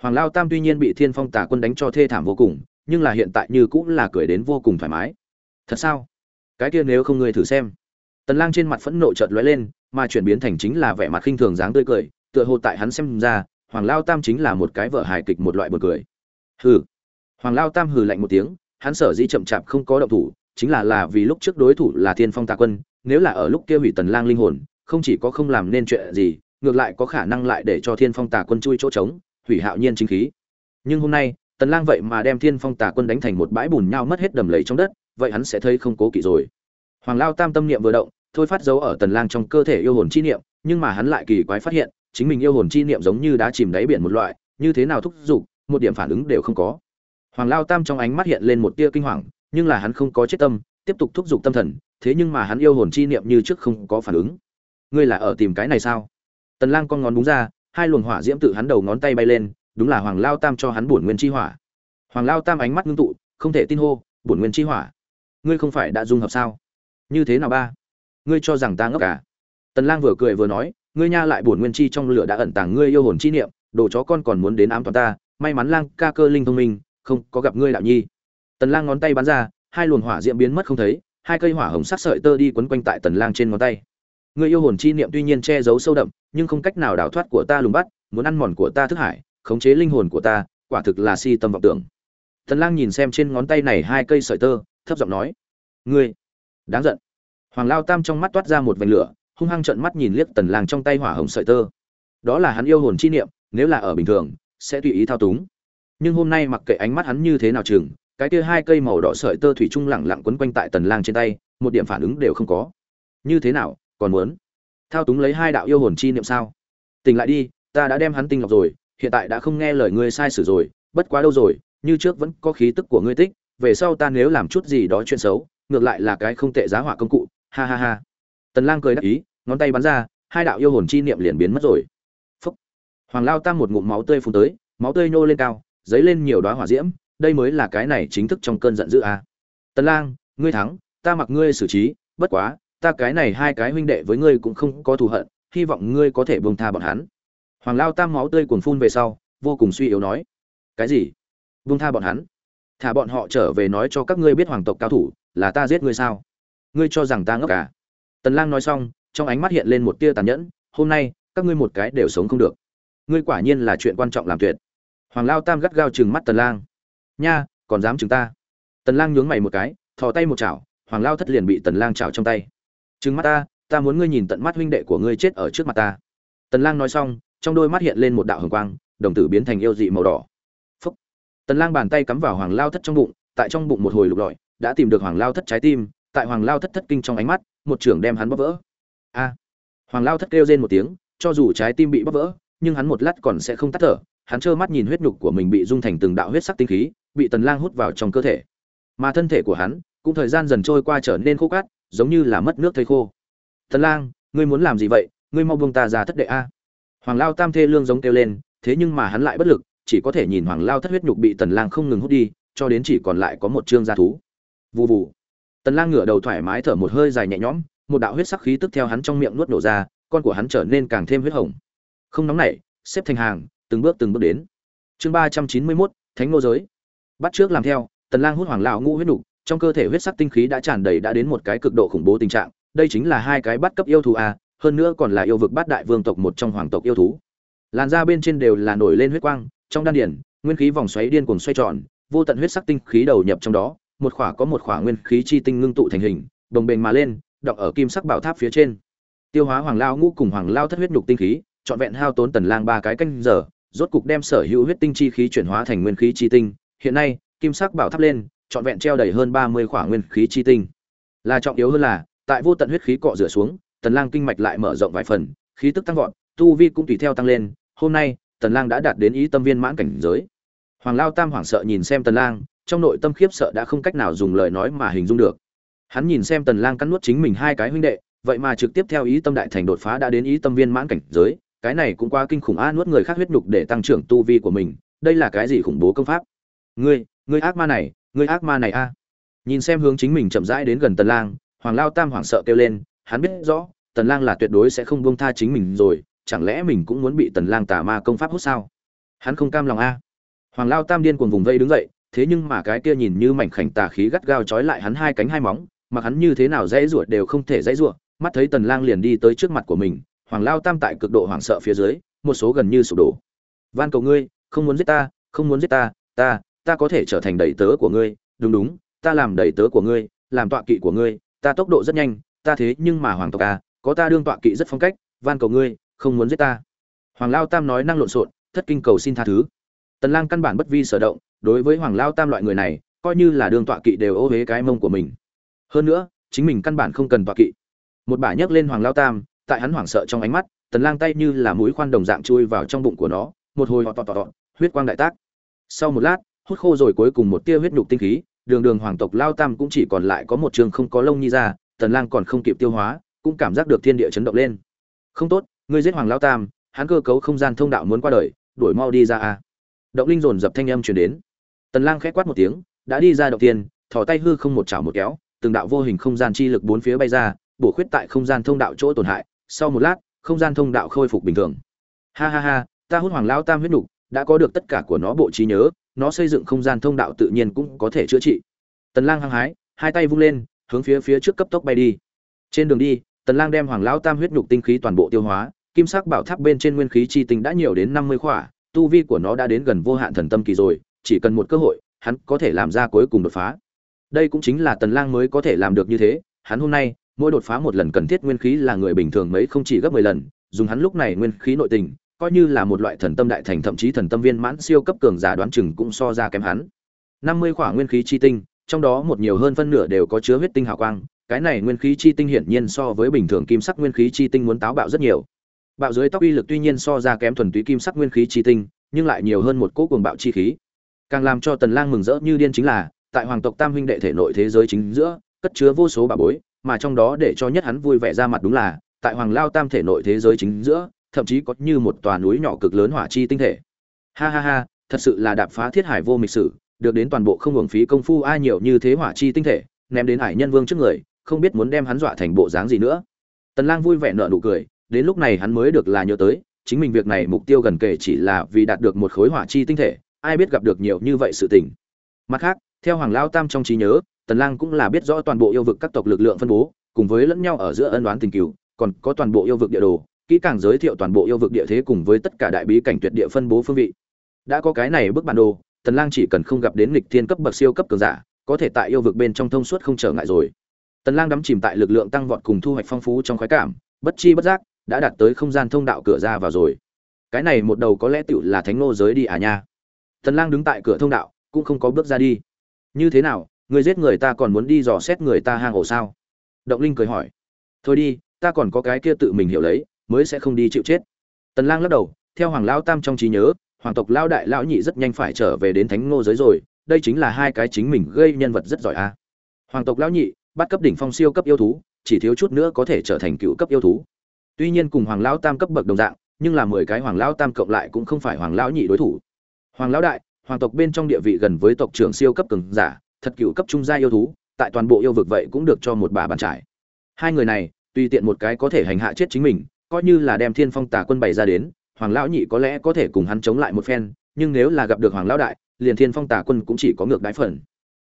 Hoàng lao tam tuy nhiên bị thiên phong tà quân đánh cho thê thảm vô cùng, nhưng là hiện tại như cũng là cười đến vô cùng thoải mái. Thật sao? Cái kia nếu không ngươi thử xem. Tần lang trên mặt phẫn nộ chợt lóe lên, mà chuyển biến thành chính là vẻ mặt khinh thường dáng tươi cười, tựa hồ tại hắn xem ra hoàng lao tam chính là một cái vợ hài kịch một loại buồn cười. Hừ. Hoàng lao tam hừ lạnh một tiếng, hắn sở dĩ chậm chạp không có động thủ, chính là là vì lúc trước đối thủ là thiên phong tà quân, nếu là ở lúc kia hủy tần lang linh hồn, không chỉ có không làm nên chuyện gì, ngược lại có khả năng lại để cho thiên phong tà quân chui chỗ trống, hủy hạo nhiên chính khí. Nhưng hôm nay, tần lang vậy mà đem thiên phong tà quân đánh thành một bãi bùn nhau mất hết đầm lầy trong đất, vậy hắn sẽ thấy không cố kỵ rồi. Hoàng lao tam tâm niệm vừa động, thôi phát dấu ở tần lang trong cơ thể yêu hồn chi niệm, nhưng mà hắn lại kỳ quái phát hiện chính mình yêu hồn chi niệm giống như đã chìm đáy biển một loại, như thế nào thúc giục, một điểm phản ứng đều không có. Hoàng lao tam trong ánh mắt hiện lên một tia kinh hoàng, nhưng là hắn không có chết tâm, tiếp tục thúc giục tâm thần, thế nhưng mà hắn yêu hồn chi niệm như trước không có phản ứng. Ngươi là ở tìm cái này sao? Tần lang con ngón đúng ra, hai luồng hỏa diễm tự hắn đầu ngón tay bay lên, đúng là hoàng lao tam cho hắn bổn nguyên chi hỏa. Hoàng lao tam ánh mắt ngưng tụ, không thể tin hô, bổn nguyên chi hỏa. Ngươi không phải đã dung hợp sao? Như thế nào ba? Ngươi cho rằng ta ngốc cả tần lang vừa cười vừa nói ngươi nha lại buồn nguyên chi trong lửa đã ẩn tàng ngươi yêu hồn chi niệm, đồ chó con còn muốn đến ám toàn ta, may mắn lang ca cơ linh thông minh, không, có gặp ngươi đạo nhi. Tần lang ngón tay bắn ra, hai luồng hỏa diễm biến mất không thấy, hai cây hỏa hồng sắc sợi tơ đi quấn quanh tại tần lang trên ngón tay. Ngươi yêu hồn chi niệm tuy nhiên che giấu sâu đậm, nhưng không cách nào đào thoát của ta lùng bắt, muốn ăn mòn của ta thức hải, khống chế linh hồn của ta, quả thực là si tâm vọng tưởng. Tần lang nhìn xem trên ngón tay này hai cây sợi tơ, thấp giọng nói, ngươi, đáng giận. Hoàng lao tam trong mắt toát ra một vành lửa hung hăng trợn mắt nhìn liếc tần lang trong tay hỏa hồng sợi tơ. Đó là hắn yêu hồn chi niệm, nếu là ở bình thường, sẽ tùy ý thao túng. Nhưng hôm nay mặc kệ ánh mắt hắn như thế nào chừng, cái kia hai cây màu đỏ sợi tơ thủy chung lẳng lặng quấn quanh tại tần lang trên tay, một điểm phản ứng đều không có. Như thế nào, còn muốn thao túng lấy hai đạo yêu hồn chi niệm sao? Tỉnh lại đi, ta đã đem hắn tinh lọc rồi, hiện tại đã không nghe lời ngươi sai sử rồi, bất quá đâu rồi, như trước vẫn có khí tức của ngươi tích, về sau ta nếu làm chút gì đó chuyện xấu, ngược lại là cái không tệ giá hỏa công cụ, ha ha ha tần lang cười đắc ý, ngón tay bắn ra, hai đạo yêu hồn chi niệm liền biến mất rồi. Phúc. hoàng lao tam một ngụm máu tươi phun tới, máu tươi nhô lên cao, dấy lên nhiều đóa hỏa diễm, đây mới là cái này chính thức trong cơn giận dữ a. À. tần lang, ngươi thắng, ta mặc ngươi xử trí, bất quá, ta cái này hai cái huynh đệ với ngươi cũng không có thù hận, hy vọng ngươi có thể buông tha bọn hắn. Hoàng lao tam máu tươi cuồn phun về sau, vô cùng suy yếu nói. Cái gì? Buông tha bọn hắn? Thả bọn họ trở về nói cho các ngươi biết hoàng tộc cao thủ, là ta giết ngươi sao? Ngươi cho rằng ta ngốc cả tần lang nói xong, trong ánh mắt hiện lên một tia tàn nhẫn, hôm nay, các ngươi một cái đều sống không được. Ngươi quả nhiên là chuyện quan trọng làm tuyệt. Hoàng lao tam gắt gao chừng mắt tần lang. Nha, còn dám chừng ta? Tần lang nhướng mày một cái, thò tay một chảo, hoàng lao thất liền bị tần lang chảo trong tay. Chừng mắt ta ta muốn ngươi nhìn tận mắt huynh đệ của ngươi chết ở trước mặt ta. Tần lang nói xong, trong đôi mắt hiện lên một đạo hồng quang, đồng tử biến thành yêu dị màu đỏ. Phúc. tần lang bàn tay cắm vào hoàng lao thất trong bụng, tại trong bụng một hồi lục lọi, đã tìm được hoàng lao thất trái tim, tại hoàng lao thất thất kinh trong ánh mắt một trưởng đem hắn bóp vỡ. A. Hoàng lao thất kêu rên một tiếng, cho dù trái tim bị bóp vỡ, nhưng hắn một lát còn sẽ không tắt thở. Hắn trơ mắt nhìn huyết nhục của mình bị dung thành từng đạo huyết sắc tinh khí, bị tần lang hút vào trong cơ thể. Mà thân thể của hắn, cũng thời gian dần trôi qua trở nên khô cát, giống như là mất nước thây khô. Tần lang, ngươi muốn làm gì vậy? Ngươi mau buông ta ra thất đệ a. Hoàng lao tam thê lương giống kêu lên, thế nhưng mà hắn lại bất lực, chỉ có thể nhìn hoàng lao thất huyết nhục bị tần lang không ngừng hút đi, cho đến chỉ còn lại có một trương gia thú. Vù vù tần lang ngửa đầu thoải mái thở một hơi dài nhẹ nhõm một đạo huyết sắc khí tức theo hắn trong miệng nuốt nổ ra con của hắn trở nên càng thêm huyết hồng. Không nóng nảy xếp thành hàng từng bước từng bước đến. Chương ba trăm chín mươi 391, thánh nô giới. Bắt trước làm theo tần lang hút hoàng lão ngũ huyết nục trong cơ thể huyết sắc tinh khí đã tràn đầy đã đến một cái cực độ khủng bố tình trạng đây chính là hai cái bắt cấp yêu thú a hơn nữa còn là yêu vực bát đại vương tộc một trong hoàng tộc yêu thú. Làn da bên trên đều là nổi lên huyết quang trong đan điển nguyên khí vòng xoáy điên cuồng xoay tròn vô tận huyết sắc tinh khí đầu nhập trong đó một khỏa có một khỏa nguyên khí chi tinh ngưng tụ thành hình, đồng bền mà lên đọng ở kim sắc bảo tháp phía trên. Tiêu hóa hoàng lao ngũ cùng hoàng lao thất huyết nhục tinh khí, trọn vẹn hao tốn tần lang ba cái canh giờ, rốt cục đem sở hữu huyết tinh chi khí chuyển hóa thành nguyên khí chi tinh. Hiện nay, kim sắc bảo tháp lên, trọn vẹn treo đầy hơn 30 khỏa nguyên khí chi tinh. Là trọng yếu hơn là, tại vô tận huyết khí cọ rửa xuống, tần lang kinh mạch lại mở rộng vài phần, khí tức tăng vọt, tu vi cũng tùy theo tăng lên. Hôm nay, tần lang đã đạt đến ý tâm viên mãn cảnh giới. Hoàng lao tam hoảng sợ nhìn xem tần lang trong nội tâm khiếp sợ đã không cách nào dùng lời nói mà hình dung được. Hắn nhìn xem tần lang cắn nuốt chính mình hai cái huynh đệ, vậy mà trực tiếp theo ý tâm đại thành đột phá đã đến ý tâm viên mãn cảnh giới, cái này cũng quá kinh khủng a, nuốt người khác huyết nhục để tăng trưởng tu vi của mình, đây là cái gì khủng bố công pháp? Ngươi ngươi ác ma này, ngươi ác ma này a. Nhìn xem hướng chính mình chậm rãi đến gần tần lang, hoàng lao tam hoảng sợ kêu lên, hắn biết rõ, tần lang là tuyệt đối sẽ không buông tha chính mình rồi, chẳng lẽ mình cũng muốn bị tần lang tà ma công pháp hút sao? Hắn không cam lòng a. Hoàng lao tam điên cuồng vùng vây đứng dậy thế nhưng mà cái kia nhìn như mảnh khảnh tà khí gắt gao trói lại hắn hai cánh hai móng mà hắn như thế nào dãy ruột đều không thể dãy ruột mắt thấy tần lang liền đi tới trước mặt của mình, hoàng lao tam tại cực độ hoảng sợ phía dưới, một số gần như sụp đổ. Van cầu ngươi, không muốn giết ta, không muốn giết ta ta ta có thể trở thành đầy tớ của ngươi, đúng đúng, ta làm đầy tớ của ngươi, làm tọa kỵ của ngươi, ta tốc độ rất nhanh, ta thế nhưng mà hoàng tộc à có ta đương tọa kỵ rất phong cách, van cầu ngươi, không muốn giết ta. Hoàng lao tam nói năng lộn xộn, thất kinh cầu xin tha thứ. Tần lang căn bản bất vi sở động đối với hoàng lao tam loại người này, coi như là đường tọa kỵ đều ô huế cái mông của mình. Hơn nữa, chính mình căn bản không cần tọa kỵ. Một bả nhấc lên hoàng lao tam, tại hắn hoảng sợ trong ánh mắt, tần lang tay như là mũi khoan đồng dạng chui vào trong bụng của nó, một hồi tọt tọt tọt, huyết quang đại tác. Sau một lát, hút khô rồi cuối cùng một tia huyết nhục tinh khí, đường đường hoàng tộc lao tam cũng chỉ còn lại có một trường không có lông nhi ra, tần lang còn không kịp tiêu hóa, cũng cảm giác được thiên địa chấn động lên. Không tốt, ngươi giết hoàng lao tam, hắn cơ cấu không gian thông đạo muốn qua đời, đuổi mau đi ra a động linh dồn dập thanh âm truyền đến. Tần lang khẽ quát một tiếng, đã đi ra động tiên, thò tay hư không một chảo một kéo, từng đạo vô hình không gian chi lực bốn phía bay ra, bổ khuyết tại không gian thông đạo chỗ tổn hại. Sau một lát, không gian thông đạo khôi phục bình thường. Ha ha ha, ta hút hoàng lão tam huyết đủ đã có được tất cả của nó bộ trí nhớ, nó xây dựng không gian thông đạo tự nhiên cũng có thể chữa trị. Tần lang hăng hái, hai tay vung lên, hướng phía phía trước cấp tốc bay đi. Trên đường đi, tần lang đem hoàng lão tam huyết nhục tinh khí toàn bộ tiêu hóa, kim sắc bảo tháp bên trên nguyên khí chi tinh đã nhiều đến 50 khỏa tu vi của nó đã đến gần vô hạn thần tâm kỳ rồi chỉ cần một cơ hội hắn có thể làm ra cuối cùng đột phá đây cũng chính là tần lang mới có thể làm được như thế hắn hôm nay mỗi đột phá một lần cần thiết nguyên khí là người bình thường mấy không chỉ gấp 10 lần dùng hắn lúc này nguyên khí nội tình coi như là một loại thần tâm đại thành thậm chí thần tâm viên mãn siêu cấp cường giả đoán chừng cũng so ra kém hắn. 50 khỏa nguyên khí chi tinh, trong đó một nhiều hơn phân nửa đều có chứa huyết tinh hào quang, cái này nguyên khí chi tinh hiển nhiên so với bình thường kim sắc nguyên khí chi tinh muốn táo bạo rất nhiều. Bạo dưới tóc uy lực tuy nhiên so ra kém thuần túy kim sắc nguyên khí chi tinh, nhưng lại nhiều hơn một cỗ cuồng bạo chi khí. Càng làm cho Tần Lang mừng rỡ như điên chính là, tại hoàng tộc Tam huynh đệ thể nội thế giới chính giữa, cất chứa vô số bảo bối, mà trong đó để cho nhất hắn vui vẻ ra mặt đúng là, tại hoàng lao tam thể nội thế giới chính giữa, thậm chí có như một tòa núi nhỏ cực lớn hỏa chi tinh thể. Ha ha ha, thật sự là đạp phá thiết hải vô mịch sử, được đến toàn bộ không hưởng phí công phu ai nhiều như thế hỏa chi tinh thể, ném đến hải nhân vương trước người, không biết muốn đem hắn dọa thành bộ dáng gì nữa. Tần Lang vui vẻ nở nụ cười, đến lúc này hắn mới được là nhớ tới, chính mình việc này mục tiêu gần kể chỉ là vì đạt được một khối hỏa chi tinh thể, ai biết gặp được nhiều như vậy sự tình. Mặt khác, theo Hoàng lao Tam trong trí nhớ, Tần Lang cũng là biết rõ toàn bộ yêu vực các tộc lực lượng phân bố, cùng với lẫn nhau ở giữa ân oán tình cừu, còn có toàn bộ yêu vực địa đồ, kỹ càng giới thiệu toàn bộ yêu vực địa thế cùng với tất cả đại bí cảnh tuyệt địa phân bố phương vị. Đã có cái này bức bản đồ, Tần Lang chỉ cần không gặp đến nghịch thiên cấp bậc siêu cấp cường giả, có thể tại yêu vực bên trong thông suốt không trở ngại rồi. Tần Lang đắm chìm tại lực lượng tăng vọt cùng thu hoạch phong phú trong khoái cảm, bất chi bất giác đã đạt tới không gian thông đạo cửa ra vào rồi. Cái này một đầu có lẽ tựu là thánh nô giới đi à nha. Tần Lang đứng tại cửa thông đạo, cũng không có bước ra đi. Như thế nào, người giết người ta còn muốn đi dò xét người ta hang ổ sao? Động Linh cười hỏi. Thôi đi, ta còn có cái kia tự mình hiểu lấy, mới sẽ không đi chịu chết tần lang lắc đầu theo hoàng lão tam trong trí nhớ hoàng tộc lão đại lão nhị rất nhanh phải trở về đến thánh ngô giới rồi đây chính là hai cái chính mình gây nhân vật rất giỏi a hoàng tộc lão nhị bắt cấp đỉnh phong siêu cấp yêu thú chỉ thiếu chút nữa có thể trở thành cựu cấp yêu thú tuy nhiên cùng hoàng lão tam cấp bậc đồng dạng, nhưng là mười cái hoàng lão tam cộng lại cũng không phải hoàng lão nhị đối thủ. Hoàng lão đại, hoàng tộc bên trong địa vị gần với tộc trưởng siêu cấp cường giả, thật cựu cấp trung gia yêu thú, tại toàn bộ yêu vực vậy cũng được cho một bà bàn trải. Hai người này, tùy tiện một cái có thể hành hạ chết chính mình, coi như là đem thiên phong tà quân bày ra đến, hoàng lão nhị có lẽ có thể cùng hắn chống lại một phen, nhưng nếu là gặp được hoàng lão đại, liền thiên phong tà quân cũng chỉ có ngược đái phần.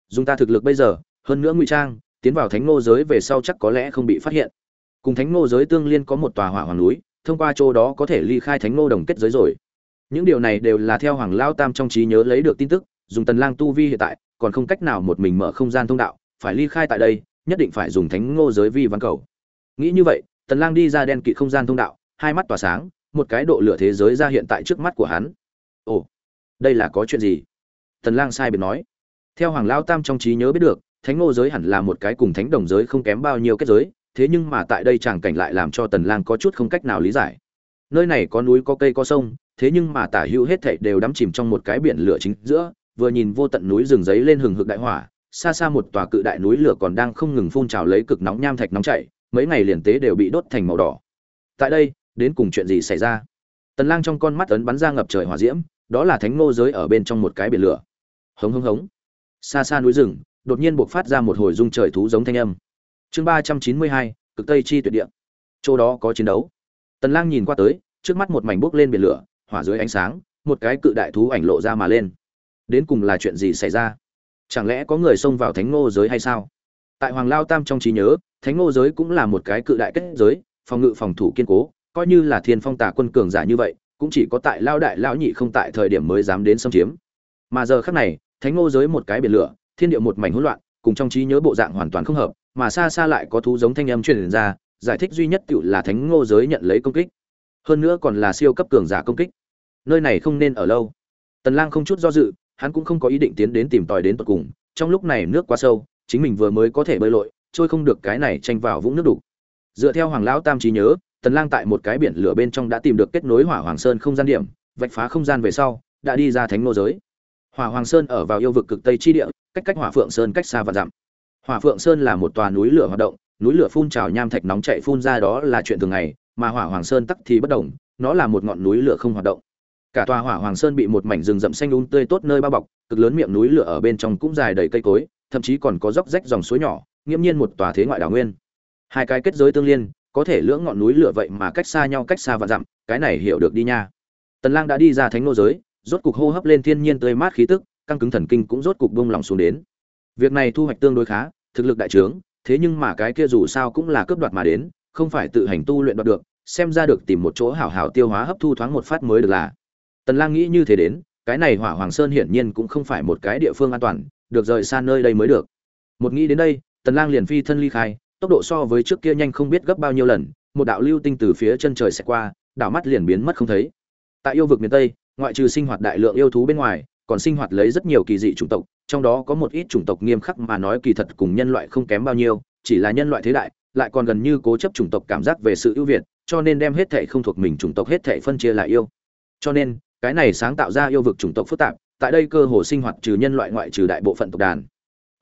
Dùng ta thực lực bây giờ, hơn nữa ngụy trang, tiến vào thánh nô giới về sau chắc có lẽ không bị phát hiện cùng thánh nô giới tương liên có một tòa hỏa hoàng núi, thông qua chỗ đó có thể ly khai thánh nô đồng kết giới rồi. Những điều này đều là theo hoàng lao tam trong trí nhớ lấy được tin tức, dùng tần lang tu vi hiện tại, còn không cách nào một mình mở không gian thông đạo, phải ly khai tại đây, nhất định phải dùng thánh nô giới vi văn cầu. Nghĩ như vậy, tần lang đi ra đen kịt không gian thông đạo, hai mắt tỏa sáng, một cái độ lửa thế giới ra hiện tại trước mắt của hắn. Ồ, đây là có chuyện gì? Tần lang sai biệt nói. Theo hoàng lao tam trong trí nhớ biết được, thánh ngô giới hẳn là một cái cùng thánh đồng giới không kém bao nhiêu kết giới thế nhưng mà tại đây chàng cảnh lại làm cho tần lang có chút không cách nào lý giải. Nơi này có núi, có cây, có sông, thế nhưng mà tả hữu hết thảy đều đắm chìm trong một cái biển lửa chính giữa, vừa nhìn vô tận núi rừng giấy lên hừng hực đại hỏa, xa xa một tòa cự đại núi lửa còn đang không ngừng phun trào lấy cực nóng nham thạch nóng chảy, mấy ngày liền tế đều bị đốt thành màu đỏ. Tại đây, đến cùng chuyện gì xảy ra? Tần lang trong con mắt ấn bắn ra ngập trời hỏa diễm, đó là thánh ngô giới ở bên trong một cái biển lửa. Hống hống hống. Xa xa núi rừng, đột nhiên buộc phát ra một hồi rung trời thú giống thanh âm chương ba trăm chín mươi hai, cực tây chi tuyệt địa. Chỗ đó có chiến đấu. Tần lang nhìn qua tới, trước mắt một mảnh bốc lên biển lửa, hỏa dưới ánh sáng, một cái cự đại thú ảnh lộ ra mà lên. Đến cùng là chuyện gì xảy ra? Chẳng lẽ có người xông vào thánh ngô giới hay sao? Tại hoàng lao tam trong trí nhớ, thánh ngô giới cũng là một cái cự đại kết giới, phòng ngự phòng thủ kiên cố, coi như là thiên phong tà quân cường giả như vậy, cũng chỉ có tại lao đại lão nhị không tại thời điểm mới dám đến xâm chiếm. Mà giờ khắc này, thánh ngô giới một cái biển lửa, thiên địa một mảnh hỗn loạn, cùng trong trí nhớ bộ dạng hoàn toàn không hợp mà xa xa lại có thú giống thanh âm truyền ra, giải thích duy nhất tựu là thánh ngô giới nhận lấy công kích, hơn nữa còn là siêu cấp cường giả công kích. Nơi này không nên ở lâu. Tần lang không chút do dự, hắn cũng không có ý định tiến đến tìm tòi đến tận cùng, trong lúc này nước quá sâu, chính mình vừa mới có thể bơi lội, trôi không được cái này tranh vào vũng nước đủ dựa theo hoàng lão tam trí nhớ, tần lang tại một cái biển lửa bên trong đã tìm được kết nối hỏa hoàng sơn không gian điểm, vạch phá không gian về sau, đã đi ra thánh nô giới. Hỏa hoàng sơn ở vào yêu vực cực tây chi địa, cách cách hỏa phượng sơn cách xa và dặm hỏa phượng sơn là một tòa núi lửa hoạt động, núi lửa phun trào nham thạch nóng chảy phun ra đó là chuyện thường ngày, mà hỏa hoàng sơn tắc thì bất động nó là một ngọn núi lửa không hoạt động. Cả tòa hỏa hoàng sơn bị một mảnh rừng rậm xanh um tươi tốt nơi bao bọc, cực lớn miệng núi lửa ở bên trong cũng dài đầy cây cối, thậm chí còn có dốc rách dòng suối nhỏ, nghiễm nhiên một tòa thế ngoại đảo nguyên. Hai cái kết giới tương liên, có thể lưỡng ngọn núi lửa vậy mà cách xa nhau cách xa và dặm, cái này hiểu được đi nha. Tần lang đã đi ra thánh nô giới, rốt cục hô hấp lên thiên nhiên tươi mát khí tức, căng cứng thần kinh cũng rốt cục buông lòng xuống đến. Việc này thu hoạch tương đối khá thực lực đại trướng, thế nhưng mà cái kia dù sao cũng là cướp đoạt mà đến, không phải tự hành tu luyện đoạt được, xem ra được tìm một chỗ hảo hảo tiêu hóa hấp thu thoáng một phát mới được là. Tần lang nghĩ như thế đến, cái này hỏa hoàng sơn hiển nhiên cũng không phải một cái địa phương an toàn, được rời xa nơi đây mới được. Một nghĩ đến đây, tần lang liền phi thân ly khai, tốc độ so với trước kia nhanh không biết gấp bao nhiêu lần, một đạo lưu tinh từ phía chân trời sẽ qua, đảo mắt liền biến mất không thấy. Tại yêu vực miền tây, ngoại trừ sinh hoạt đại lượng yêu thú bên ngoài còn sinh hoạt lấy rất nhiều kỳ dị chủng tộc, trong đó có một ít chủng tộc nghiêm khắc mà nói kỳ thật cùng nhân loại không kém bao nhiêu, chỉ là nhân loại thế đại, lại còn gần như cố chấp chủng tộc cảm giác về sự ưu việt, cho nên đem hết thảy không thuộc mình chủng tộc hết thảy phân chia lại yêu. Cho nên, cái này sáng tạo ra yêu vực chủng tộc phức tạp, tại đây cơ hồ sinh hoạt trừ nhân loại ngoại trừ đại bộ phận tộc đàn.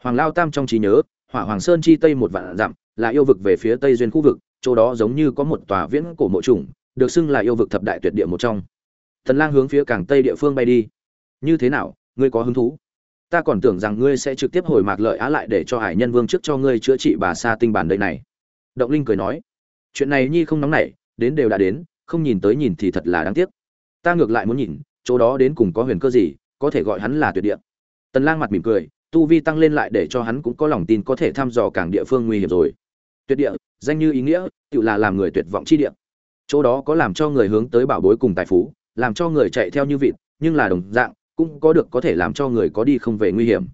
Hoàng lao tam trong trí nhớ, hỏa hoàng sơn chi tây một vạn dặm, là yêu vực về phía tây duyên khu vực, chỗ đó giống như có một tòa viễn cổ mộ trùng được xưng là yêu vực thập đại tuyệt địa một trong. Thần lang hướng phía càng tây địa phương bay đi như thế nào, ngươi có hứng thú? Ta còn tưởng rằng ngươi sẽ trực tiếp hồi mạc lợi á lại để cho hải nhân vương trước cho ngươi chữa trị bà sa tinh bản đây này. Động linh cười nói, chuyện này nhi không nóng nảy, đến đều đã đến, không nhìn tới nhìn thì thật là đáng tiếc. Ta ngược lại muốn nhìn, chỗ đó đến cùng có huyền cơ gì, có thể gọi hắn là tuyệt địa. Tần lang mặt mỉm cười, tu vi tăng lên lại để cho hắn cũng có lòng tin có thể thăm dò càng địa phương nguy hiểm rồi. Tuyệt địa, danh như ý nghĩa, tự là làm người tuyệt vọng chi địa. Chỗ đó có làm cho người hướng tới bảo bối cùng tài phú, làm cho người chạy theo như vịt, nhưng là đồng dạng cũng có được có thể làm cho người có đi không về nguy hiểm.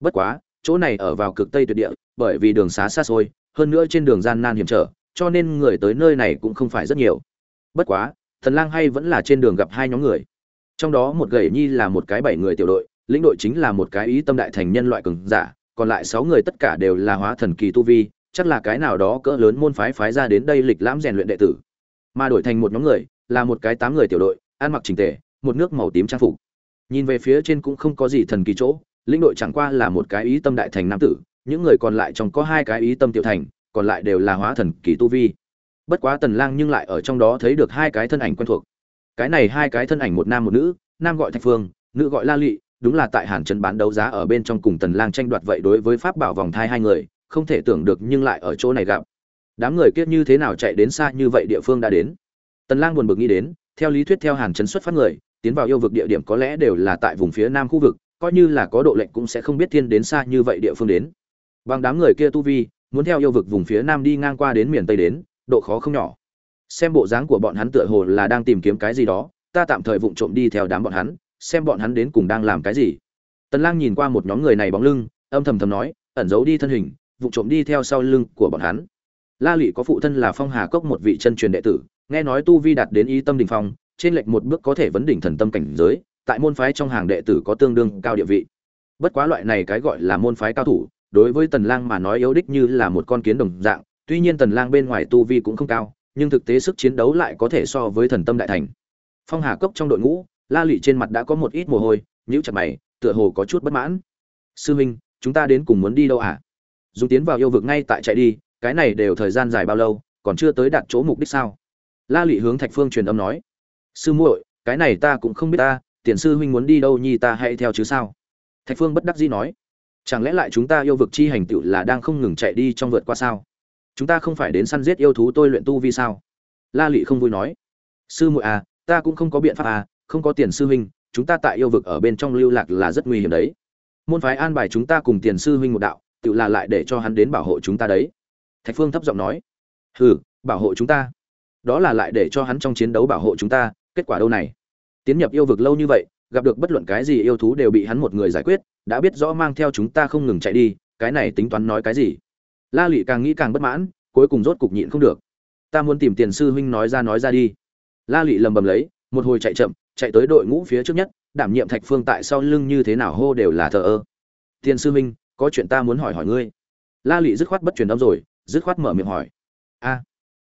Bất quá, chỗ này ở vào cực tây tuyệt địa, bởi vì đường xá xa xôi, hơn nữa trên đường gian nan hiểm trở, cho nên người tới nơi này cũng không phải rất nhiều. Bất quá, thần lang hay vẫn là trên đường gặp hai nhóm người. Trong đó một gầy nhi là một cái bảy người tiểu đội, lĩnh đội chính là một cái ý tâm đại thành nhân loại cường giả, còn lại sáu người tất cả đều là hóa thần kỳ tu vi, chắc là cái nào đó cỡ lớn môn phái phái ra đến đây lịch lãm rèn luyện đệ tử. Mà đổi thành một nhóm người, là một cái tám người tiểu đội, ăn mặc chỉnh tề, một nước màu tím trang phục nhìn về phía trên cũng không có gì thần kỳ chỗ, lĩnh đội chẳng qua là một cái ý tâm đại thành nam tử, những người còn lại trong có hai cái ý tâm tiểu thành, còn lại đều là hóa thần kỳ tu vi. Bất quá tần lang nhưng lại ở trong đó thấy được hai cái thân ảnh quen thuộc. Cái này hai cái thân ảnh một nam một nữ, nam gọi thạch phương, nữ gọi la lị, đúng là tại hàn trấn bán đấu giá ở bên trong cùng tần lang tranh đoạt vậy đối với pháp bảo vòng thai hai người, không thể tưởng được nhưng lại ở chỗ này gặp. Đám người kiết như thế nào chạy đến xa như vậy địa phương đã đến. Tần lang buồn bực nghĩ đến, theo lý thuyết theo hàn trấn xuất phát người tiến vào yêu vực địa điểm có lẽ đều là tại vùng phía nam khu vực, coi như là có độ lệnh cũng sẽ không biết thiên đến xa như vậy địa phương đến. Bằng đám người kia tu vi, muốn theo yêu vực vùng phía nam đi ngang qua đến miền tây đến, độ khó không nhỏ. Xem bộ dáng của bọn hắn tựa hồ là đang tìm kiếm cái gì đó, ta tạm thời vụng trộm đi theo đám bọn hắn, xem bọn hắn đến cùng đang làm cái gì. Tần lang nhìn qua một nhóm người này bóng lưng, âm thầm thầm nói, ẩn giấu đi thân hình, vụng trộm đi theo sau lưng của bọn hắn. La lụy có phụ thân là phong hà cốc một vị chân truyền đệ tử, nghe nói tu vi đạt đến ý tâm đỉnh phong trên lệch một bước có thể vấn đỉnh thần tâm cảnh giới, tại môn phái trong hàng đệ tử có tương đương cao địa vị. Bất quá loại này cái gọi là môn phái cao thủ, đối với tần lang mà nói yếu đích như là một con kiến đồng dạng, tuy nhiên tần lang bên ngoài tu vi cũng không cao, nhưng thực tế sức chiến đấu lại có thể so với thần tâm đại thành. Phong hà cốc trong đội ngũ, la lụy trên mặt đã có một ít mồ hôi, nhíu chặt mày, tựa hồ có chút bất mãn. Sư huynh chúng ta đến cùng muốn đi đâu à? Dùng tiến vào yêu vực ngay tại chạy đi, cái này đều thời gian dài bao lâu, còn chưa tới đạt chỗ mục đích sao? La lụy hướng thạch phương truyền âm nói sư muội, cái này ta cũng không biết ta, tiền sư huynh muốn đi đâu nhi ta hãy theo chứ sao? Thạch phương bất đắc dĩ nói. Chẳng lẽ lại chúng ta yêu vực chi hành tựu là đang không ngừng chạy đi trong vượt qua sao? Chúng ta không phải đến săn giết yêu thú tôi luyện tu vi sao? La lị không vui nói. Sư muội à ta cũng không có biện pháp à không có tiền sư huynh, chúng ta tại yêu vực ở bên trong lưu lạc là rất nguy hiểm đấy. Môn phái an bài chúng ta cùng tiền sư huynh một đạo tự là lại để cho hắn đến bảo hộ chúng ta đấy. Thạch phương thấp giọng nói. Hừ, bảo hộ chúng ta. Đó là lại để cho hắn trong chiến đấu bảo hộ chúng ta kết quả đâu này? Tiến nhập yêu vực lâu như vậy, gặp được bất luận cái gì yêu thú đều bị hắn một người giải quyết, đã biết rõ mang theo chúng ta không ngừng chạy đi, cái này tính toán nói cái gì? La lụy càng nghĩ càng bất mãn, cuối cùng rốt cục nhịn không được. Ta muốn tìm tiền sư huynh nói ra nói ra đi. La lụy lầm bầm lấy, một hồi chạy chậm, chạy tới đội ngũ phía trước nhất, đảm nhiệm thạch phương tại sau lưng như thế nào hô đều là thờ ơ. Tiền sư huynh, có chuyện ta muốn hỏi hỏi ngươi. La lụy dứt khoát bất truyền âm rồi, dứt khoát mở miệng hỏi. A,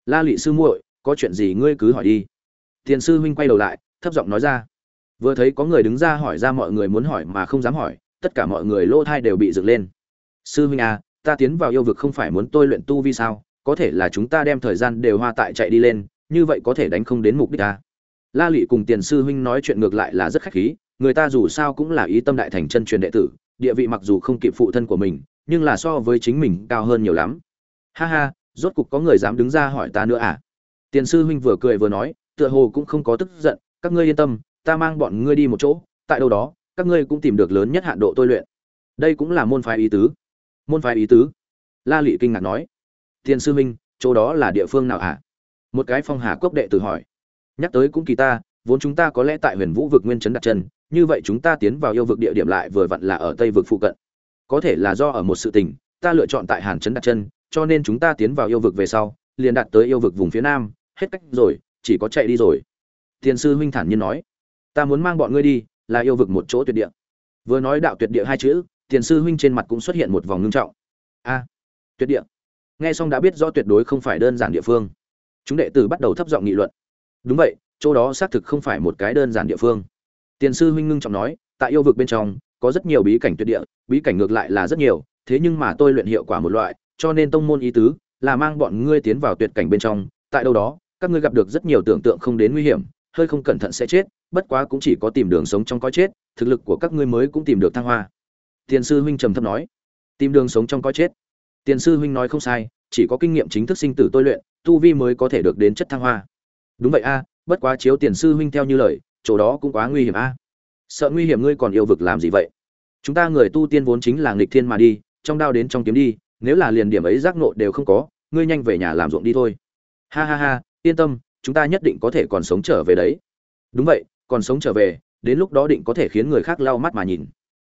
la lụy sư muội, có chuyện gì ngươi cứ hỏi đi tiền sư huynh quay đầu lại, thấp giọng nói ra. Vừa thấy có người đứng ra hỏi ra mọi người muốn hỏi mà không dám hỏi, tất cả mọi người lỗ thai đều bị dựng lên. Sư huynh à ta tiến vào yêu vực không phải muốn tôi luyện tu vi sao? Có thể là chúng ta đem thời gian đều hoa tại chạy đi lên, như vậy có thể đánh không đến mục đích ta la lụy cùng tiền sư huynh nói chuyện ngược lại là rất khách khí, người ta dù sao cũng là ý tâm đại thành chân truyền đệ tử, địa vị mặc dù không kịp phụ thân của mình, nhưng là so với chính mình cao hơn nhiều lắm. Ha ha, rốt cục có người dám đứng ra hỏi ta nữa à? Tiền sư huynh vừa cười vừa nói tựa hồ cũng không có tức giận các ngươi yên tâm ta mang bọn ngươi đi một chỗ tại đâu đó các ngươi cũng tìm được lớn nhất hạn độ tôi luyện. Đây cũng là môn phái ý tứ. Môn phái ý tứ? La lị kinh ngạc nói. Tiền sư minh, chỗ đó là địa phương nào hả? À? một cái phong hà cốc đệ tử hỏi. Nhắc tới cũng kỳ ta vốn chúng ta có lẽ tại huyền vũ vực nguyên trấn đặt chân như vậy chúng ta tiến vào yêu vực địa điểm lại vừa vặn là ở tây vực phụ cận. Có thể là do ở một sự tình ta lựa chọn tại hàn trấn đặt chân cho nên chúng ta tiến vào yêu vực về sau liền đặt tới yêu vực vùng phía nam hết cách rồi chỉ có chạy đi rồi. Tiền sư huynh thản nhiên nói, ta muốn mang bọn ngươi đi, là yêu vực một chỗ tuyệt địa. Vừa nói đạo tuyệt địa hai chữ tiền sư huynh trên mặt cũng xuất hiện một vòng ngưng trọng. A, tuyệt địa. Nghe xong đã biết rõ tuyệt đối không phải đơn giản địa phương. Chúng đệ tử bắt đầu thấp giọng nghị luận. Đúng vậy, chỗ đó xác thực không phải một cái đơn giản địa phương. Tiền sư huynh ngưng trọng nói, tại yêu vực bên trong, có rất nhiều bí cảnh tuyệt địa, bí cảnh ngược lại là rất nhiều, thế nhưng mà tôi luyện hiệu quả một loại, cho nên tông môn ý tứ là mang bọn ngươi tiến vào tuyệt cảnh bên trong, tại đâu đó các ngươi gặp được rất nhiều tưởng tượng không đến nguy hiểm, hơi không cẩn thận sẽ chết, bất quá cũng chỉ có tìm đường sống trong coi chết, thực lực của các ngươi mới cũng tìm được thăng hoa. Tiền sư huynh trầm thấp nói. Tìm đường sống trong coi chết. Tiền sư huynh nói không sai, chỉ có kinh nghiệm chính thức sinh tử tôi luyện, tu vi mới có thể được đến chất thăng hoa. Đúng vậy a, bất quá chiếu tiền sư huynh theo như lời, chỗ đó cũng quá nguy hiểm a. Sợ nguy hiểm ngươi còn yêu vực làm gì vậy? Chúng ta người tu tiên vốn chính là nghịch thiên mà đi, trong đao đến trong kiếm đi, nếu là liền điểm ấy giác nộ đều không có, ngươi nhanh về nhà làm ruộng đi thôi. Ha ha ha yên tâm, chúng ta nhất định có thể còn sống trở về đấy. Đúng vậy, còn sống trở về, đến lúc đó định có thể khiến người khác lau mắt mà nhìn.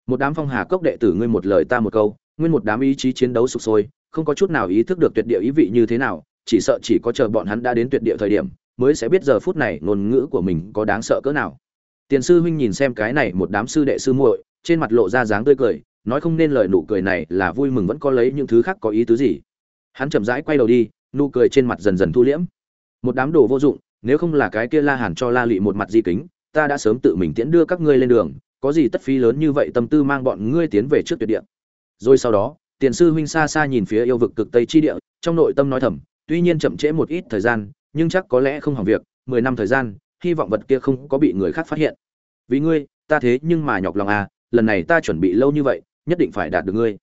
Một đám phong hà cốc đệ tử ngươi một lời ta một câu, nguyên một đám ý chí chiến đấu sụp sôi, không có chút nào ý thức được tuyệt địa ý vị như thế nào, chỉ sợ chỉ có chờ bọn hắn đã đến tuyệt địa thời điểm, mới sẽ biết giờ phút này ngôn ngữ của mình có đáng sợ cỡ nào. Tiền sư huynh nhìn xem cái này một đám sư đệ sư muội, trên mặt lộ ra dáng tươi cười, nói không nên lời nụ cười này là vui mừng vẫn có lấy những thứ khác có ý tứ gì. Hắn chậm rãi quay đầu đi, nụ cười trên mặt dần dần thu liễm một đám đồ vô dụng, nếu không là cái kia la hàn cho la lị một mặt di kính, ta đã sớm tự mình tiễn đưa các ngươi lên đường, có gì tất phí lớn như vậy tâm tư mang bọn ngươi tiến về trước tuyệt địa. Rồi sau đó, tiền sư huynh xa xa nhìn phía yêu vực cực tây chi địa, trong nội tâm nói thầm, tuy nhiên chậm trễ một ít thời gian, nhưng chắc có lẽ không hỏng việc, mười năm thời gian, hy vọng vật kia không có bị người khác phát hiện. Vì ngươi, ta thế nhưng mà nhọc lòng à lần này ta chuẩn bị lâu như vậy, nhất định phải đạt được ngươi.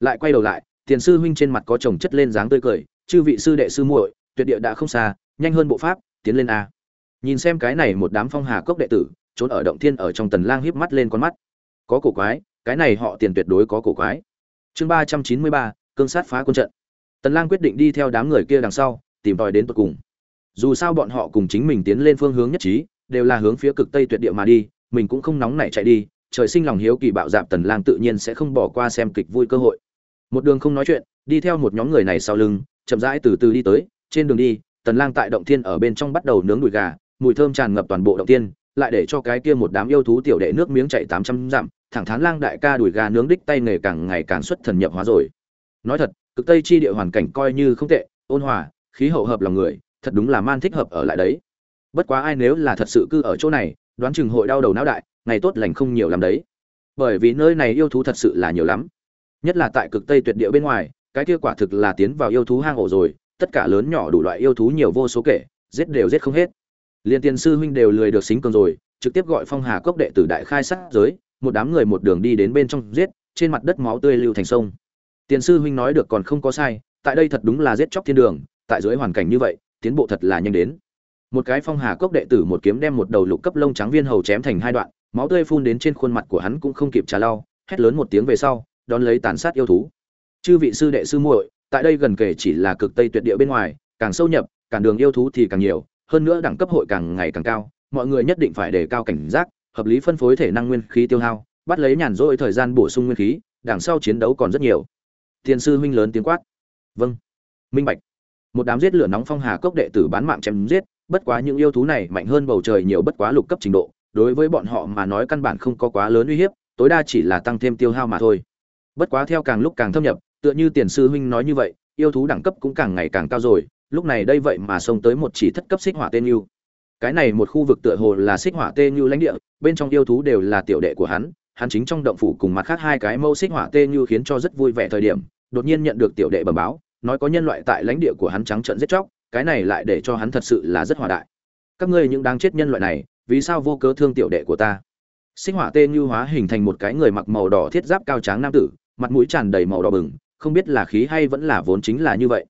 Lại quay đầu lại, tiền sư huynh trên mặt có chồng chất lên dáng tươi cười, chư vị sư đệ sư muội, tuyệt địa đã không xa nhanh hơn bộ pháp, tiến lên a. Nhìn xem cái này một đám phong hà cốc đệ tử, trốn ở động thiên ở trong tần lang híp mắt lên con mắt. Có cổ quái, cái này họ tiền tuyệt đối có cổ quái. Chương ba trăm chín mươi ba, cương sát phá quân trận. Tần lang quyết định đi theo đám người kia đằng sau, tìm tòi đến tận cùng. Dù sao bọn họ cùng chính mình tiến lên phương hướng nhất trí, đều là hướng phía cực tây tuyệt địa mà đi, mình cũng không nóng nảy chạy đi, trời sinh lòng hiếu kỳ bạo dạp tần lang tự nhiên sẽ không bỏ qua xem kịch vui cơ hội. Một đường không nói chuyện, đi theo một nhóm người này sau lưng, chậm rãi từ từ đi tới, trên đường đi tần lang tại động thiên ở bên trong bắt đầu nướng đùi gà, mùi thơm tràn ngập toàn bộ động thiên, lại để cho cái kia một đám yêu thú tiểu đệ nước miếng chảy 800 dặm, thẳng thắn lang đại ca đùi gà nướng đích tay nghề càng ngày càng xuất thần nhập hóa rồi. Nói thật, cực tây chi địa hoàn cảnh coi như không tệ, ôn hòa, khí hậu hợp lòng người, thật đúng là man thích hợp ở lại đấy. Bất quá ai nếu là thật sự cư ở chỗ này, đoán chừng hội đau đầu não đại, ngày tốt lành không nhiều lắm đấy. Bởi vì nơi này yêu thú thật sự là nhiều lắm. Nhất là tại cực tây tuyệt địa bên ngoài, cái kia quả thực là tiến vào yêu thú hang ổ rồi tất cả lớn nhỏ đủ loại yêu thú nhiều vô số kể, giết đều giết không hết. Liên tiên sư huynh đều lười được xính cường rồi, trực tiếp gọi phong hà cốc đệ tử đại khai sát giới, một đám người một đường đi đến bên trong giết, trên mặt đất máu tươi lưu thành sông. Tiền sư huynh nói được còn không có sai, tại đây thật đúng là giết chóc thiên đường, tại dưới hoàn cảnh như vậy, tiến bộ thật là nhanh đến. Một cái phong hà cốc đệ tử một kiếm đem một đầu lục cấp lông trắng viên hầu chém thành hai đoạn, máu tươi phun đến trên khuôn mặt của hắn cũng không kịp trà lau, hét lớn một tiếng về sau, đón lấy tàn sát yêu thú. Chư vị sư đệ sư muội tại đây gần kể chỉ là cực tây tuyệt địa bên ngoài, càng sâu nhập, càng đường yêu thú thì càng nhiều, hơn nữa đẳng cấp hội càng ngày càng cao, mọi người nhất định phải đề cao cảnh giác, hợp lý phân phối thể năng nguyên khí tiêu hao, bắt lấy nhàn rỗi thời gian bổ sung nguyên khí, đằng sau chiến đấu còn rất nhiều. Tiền sư huynh lớn tiếng quát. Vâng. Minh bạch. Một đám giết lửa nóng phong hà cốc đệ tử bán mạng chém giết, bất quá những yêu thú này mạnh hơn bầu trời nhiều bất quá lục cấp trình độ, đối với bọn họ mà nói căn bản không có quá lớn uy hiếp, tối đa chỉ là tăng thêm tiêu hao mà thôi. Bất quá theo càng lúc càng thâm nhập tựa như tiền sư huynh nói như vậy, yêu thú đẳng cấp cũng càng ngày càng cao rồi, lúc này đây vậy mà xông tới một chỉ thất cấp xích hỏa tên yêu. Cái này một khu vực tựa hồ là xích hỏa tên như lãnh địa, bên trong yêu thú đều là tiểu đệ của hắn hắn chính trong động phủ cùng mặt khác hai cái mâu xích hỏa tên như khiến cho rất vui vẻ thời điểm, đột nhiên nhận được tiểu đệ bẩm báo, nói có nhân loại tại lãnh địa của hắn trắng trợn giết chóc, cái này lại để cho hắn thật sự là rất hòa đại. Các ngươi những đáng chết nhân loại này, vì sao vô cớ thương tiểu đệ của ta? Xích hỏa tên như hóa hình thành một cái người mặc màu đỏ thiết giáp cao tráng nam tử, mặt mũi tràn đầy màu đỏ bừng không biết là khí hay vẫn là vốn chính là như vậy.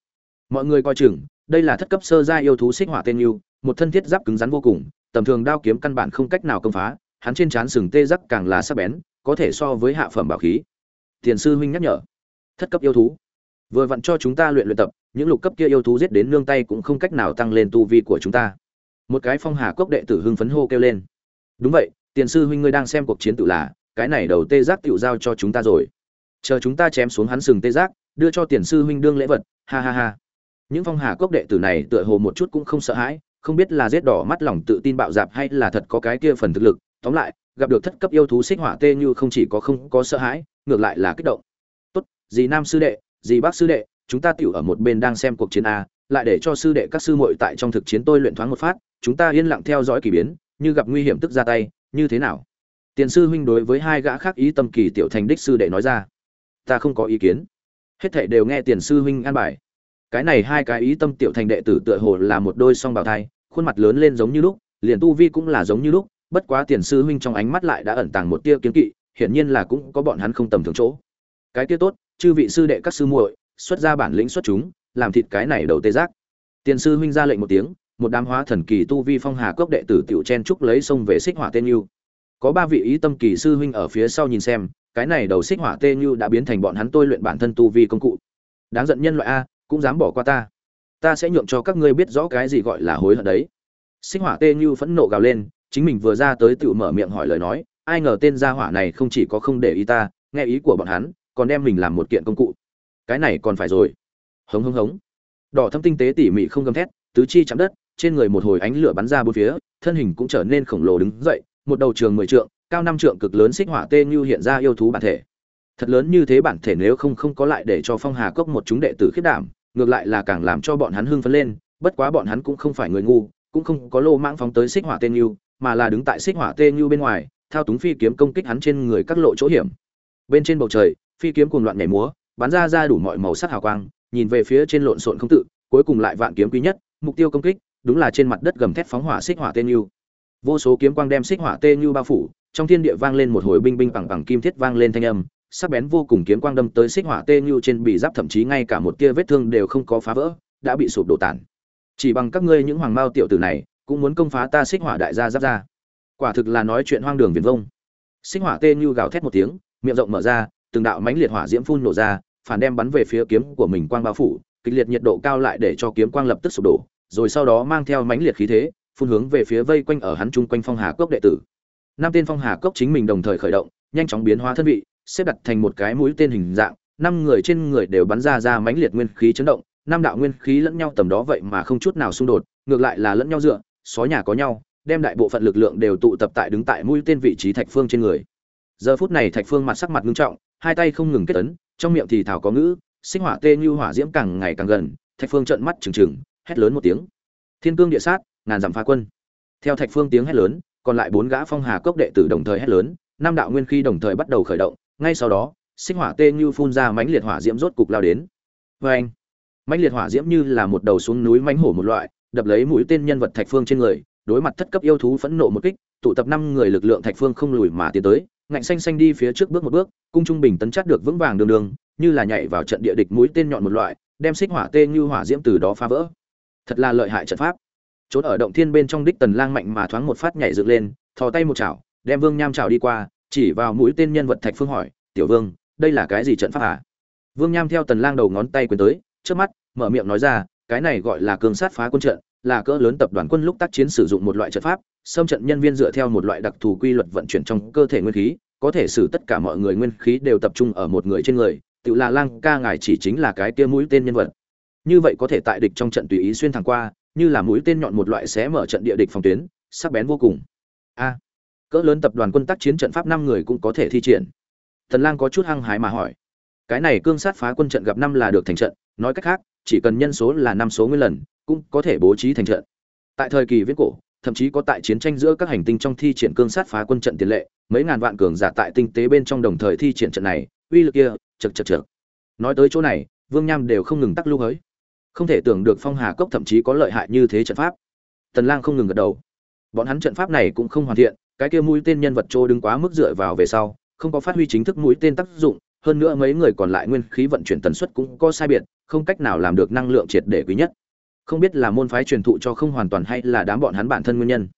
Mọi người coi chừng, đây là thất cấp sơ gia yêu thú xích hỏa tên yêu, một thân thiết giáp cứng rắn vô cùng, tầm thường đao kiếm căn bản không cách nào công phá, hắn trên trán sừng tê giác càng là sắc bén, có thể so với hạ phẩm bảo khí. Tiền sư huynh nhắc nhở, thất cấp yêu thú. Vừa vặn cho chúng ta luyện luyện tập, những lục cấp kia yêu thú giết đến nương tay cũng không cách nào tăng lên tu vi của chúng ta. Một cái phong hà cốc đệ tử hưng phấn hô kêu lên. Đúng vậy, tiền sư huynh ngươi đang xem cuộc chiến tự là, cái này đầu tê giác tựu giao cho chúng ta rồi chờ chúng ta chém xuống hắn sừng tê giác, đưa cho tiền sư huynh đương lễ vật, ha ha ha. Những phong hà cốc đệ tử này tựa hồ một chút cũng không sợ hãi, không biết là giết đỏ mắt lòng tự tin bạo dạp hay là thật có cái kia phần thực lực, tóm lại, gặp được thất cấp yêu thú xích hỏa tê như không chỉ có không có sợ hãi, ngược lại là kích động. Tốt, dì nam sư đệ, dì bác sư đệ, chúng ta tiểu ở một bên đang xem cuộc chiến a, lại để cho sư đệ các sư muội tại trong thực chiến tôi luyện thoáng một phát, chúng ta yên lặng theo dõi kỳ biến, như gặp nguy hiểm tức ra tay, như thế nào? Tiền sư huynh đối với hai gã khác ý tâm kỳ tiểu thành đích sư đệ nói ra ta không có ý kiến. Hết thảy đều nghe tiền sư huynh an bài. Cái này hai cái ý tâm tiểu thành đệ tử tựa hồ là một đôi song bào thai, khuôn mặt lớn lên giống như lúc, liền tu vi cũng là giống như lúc, bất quá tiền sư huynh trong ánh mắt lại đã ẩn tàng một tia kiến kỵ, hiển nhiên là cũng có bọn hắn không tầm thường chỗ. Cái kia tốt, chư vị sư đệ các sư muội, xuất ra bản lĩnh xuất chúng, làm thịt cái này đầu tê giác. Tiền sư huynh ra lệnh một tiếng, một đám hóa thần kỳ tu vi phong hà cốc đệ tử tiểu chen trúc lấy sông về xích hỏa tên yêu. Có ba vị ý tâm kỳ sư huynh ở phía sau nhìn xem cái này đầu xích hỏa tê như đã biến thành bọn hắn tôi luyện bản thân tu vi công cụ. Đáng giận nhân loại a, cũng dám bỏ qua ta. Ta sẽ nhượng cho các ngươi biết rõ cái gì gọi là hối hận đấy. Xích hỏa tê như phẫn nộ gào lên, chính mình vừa ra tới tự mở miệng hỏi lời nói, ai ngờ tên gia hỏa này không chỉ có không để ý ta, nghe ý của bọn hắn, còn đem mình làm một kiện công cụ. Cái này còn phải rồi. Hống hống hống. Đỏ thâm tinh tế tỉ mỉ không gầm thét, tứ chi chạm đất, trên người một hồi ánh lửa bắn ra bốn phía, thân hình cũng trở nên khổng lồ đứng dậy, một đầu trường mười trượng cao năm trượng cực lớn xích hỏa tê như hiện ra yêu thú bản thể. Thật lớn như thế bản thể nếu không không có lại để cho phong hà cốc một chúng đệ tử khiết đảm, ngược lại là càng làm cho bọn hắn hưng phấn lên, bất quá bọn hắn cũng không phải người ngu, cũng không có lô mãng phóng tới xích hỏa tê như, mà là đứng tại xích hỏa tê như bên ngoài, thao túng phi kiếm công kích hắn trên người các lộ chỗ hiểm. Bên trên bầu trời, phi kiếm cuồng loạn nhảy múa, bắn ra ra đủ mọi màu sắc hào quang, nhìn về phía trên lộn xộn không tự, cuối cùng lại vạn kiếm quý nhất, mục tiêu công kích, đúng là trên mặt đất gầm thét phóng hỏa xích hỏa tên như. Vô số kiếm quang đem xích hỏa tên như bao phủ trong thiên địa vang lên một hồi binh binh bằng bằng kim thiết vang lên thanh âm, sắc bén vô cùng kiếm quang đâm tới xích hỏa tê như trên bị giáp, thậm chí ngay cả một tia vết thương đều không có phá vỡ, đã bị sụp đổ tàn. Chỉ bằng các ngươi những hoàng mao tiểu tử này, cũng muốn công phá ta xích hỏa đại gia giáp ra. Quả thực là nói chuyện hoang đường viển vông. Xích hỏa tê như gào thét một tiếng, miệng rộng mở ra, từng đạo mãnh liệt hỏa diễm phun nổ ra, phản đem bắn về phía kiếm của mình quang bao phủ, kịch liệt nhiệt độ cao lại để cho kiếm quang lập tức sụp đổ, rồi sau đó mang theo mãnh liệt khí thế, phun hướng về phía vây quanh ở hắn chung quanh phong hà cốc đệ tử năm tên phong hà cốc chính mình đồng thời khởi động, nhanh chóng biến hóa thân vị, xếp đặt thành một cái mũi tên hình dạng, năm người trên người đều bắn ra ra mãnh liệt nguyên khí chấn động, năm đạo nguyên khí lẫn nhau tầm đó vậy mà không chút nào xung đột, ngược lại là lẫn nhau dựa, xó nhà có nhau, đem đại bộ phận lực lượng đều tụ tập tại đứng tại mũi tên vị trí thạch phương trên người. Giờ phút này thạch phương mặt sắc mặt nghiêm trọng, hai tay không ngừng kết ấn, trong miệng thì thảo có ngữ, sinh hỏa tê như hỏa diễm càng ngày càng gần, thạch phương trợn mắt trừng trừng, hét lớn một tiếng. Thiên cương địa sát, ngàn dặm phá quân. Theo thạch phương tiếng hét lớn còn lại bốn gã phong hà cốc đệ tử đồng thời hét lớn, năm đạo nguyên khí đồng thời bắt đầu khởi động, ngay sau đó, xích hỏa tê như phun ra mãnh liệt hỏa diễm rốt cục lao đến. Vê anh mãnh liệt hỏa diễm như là một đầu xuống núi mãnh hổ một loại, đập lấy mũi tên nhân vật thạch phương trên người, đối mặt thất cấp yêu thú phẫn nộ một kích, tụ tập năm người lực lượng thạch phương không lùi mà tiến tới, ngạnh xanh xanh đi phía trước bước một bước, cung trung bình tấn chắc được vững vàng đường đường, như là nhảy vào trận địa địch mũi tên nhọn một loại, đem xích hỏa tê như hỏa diễm từ đó phá vỡ. Thật là lợi hại trận pháp trốn ở động thiên bên trong đích tần lang mạnh mà thoáng một phát nhảy dựng lên, thò tay một chảo, đem vương nham chảo đi qua, chỉ vào mũi tên nhân vật thạch phương hỏi, tiểu vương, đây là cái gì trận pháp à vương nham theo tần lang đầu ngón tay quyền tới trước mắt, mở miệng nói ra, cái này gọi là cường sát phá quân trận, là cỡ lớn tập đoàn quân lúc tác chiến sử dụng một loại trận pháp, xâm trận nhân viên dựa theo một loại đặc thù quy luật vận chuyển trong cơ thể nguyên khí, có thể xử tất cả mọi người nguyên khí đều tập trung ở một người trên người, tự là lang ca ngài chỉ chính là cái kia mũi tên nhân vật. Như vậy có thể tại địch trong trận tùy ý xuyên thẳng qua như là mũi tên nhọn một loại xé mở trận địa địch phòng tuyến, sắc bén vô cùng. A, cỡ lớn tập đoàn quân tác chiến trận pháp năm người cũng có thể thi triển. Thần lang có chút hăng hái mà hỏi. Cái này cương sát phá quân trận gặp năm là được thành trận, nói cách khác, chỉ cần nhân số là năm số nguyên lần, cũng có thể bố trí thành trận. Tại thời kỳ viễn cổ, thậm chí có tại chiến tranh giữa các hành tinh trong thi triển cương sát phá quân trận tiền lệ, mấy ngàn vạn cường giả tại tinh tế bên trong đồng thời thi triển trận này, uy lực kia chật chật chật nói tới chỗ này, vương nham đều không ngừng tắc lưu hới không thể tưởng được phong hà cốc thậm chí có lợi hại như thế trận pháp. Tần lang không ngừng gật đầu. Bọn hắn trận pháp này cũng không hoàn thiện, cái kia mũi tên nhân vật trô đứng quá mức dựa vào về sau, không có phát huy chính thức mũi tên tác dụng, hơn nữa mấy người còn lại nguyên khí vận chuyển tần suất cũng có sai biệt, không cách nào làm được năng lượng triệt để quý nhất. Không biết là môn phái truyền thụ cho không hoàn toàn hay là đám bọn hắn bản thân nguyên nhân.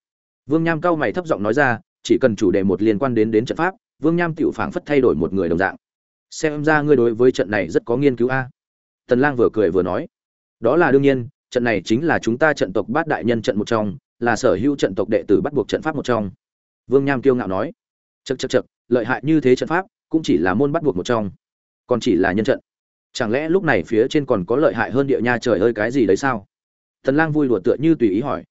Vương nham cao mày thấp giọng nói ra, chỉ cần chủ đề một liên quan đến đến trận pháp, vương nham tiểu phảng phất thay đổi một người đồng dạng. Xem ra ngươi đối với trận này rất có nghiên cứu a. Tần lang vừa cười vừa nói đó là đương nhiên, trận này chính là chúng ta trận tộc bát đại nhân trận một trong, là sở hữu trận tộc đệ tử bắt buộc trận pháp một trong. Vương nham kiêu ngạo nói. Chật chật chật lợi hại như thế trận pháp, cũng chỉ là môn bắt buộc một trong. Còn chỉ là nhân trận. Chẳng lẽ lúc này phía trên còn có lợi hại hơn địa nha trời ơi cái gì đấy sao? Thần lang vui đùa tựa như tùy ý hỏi.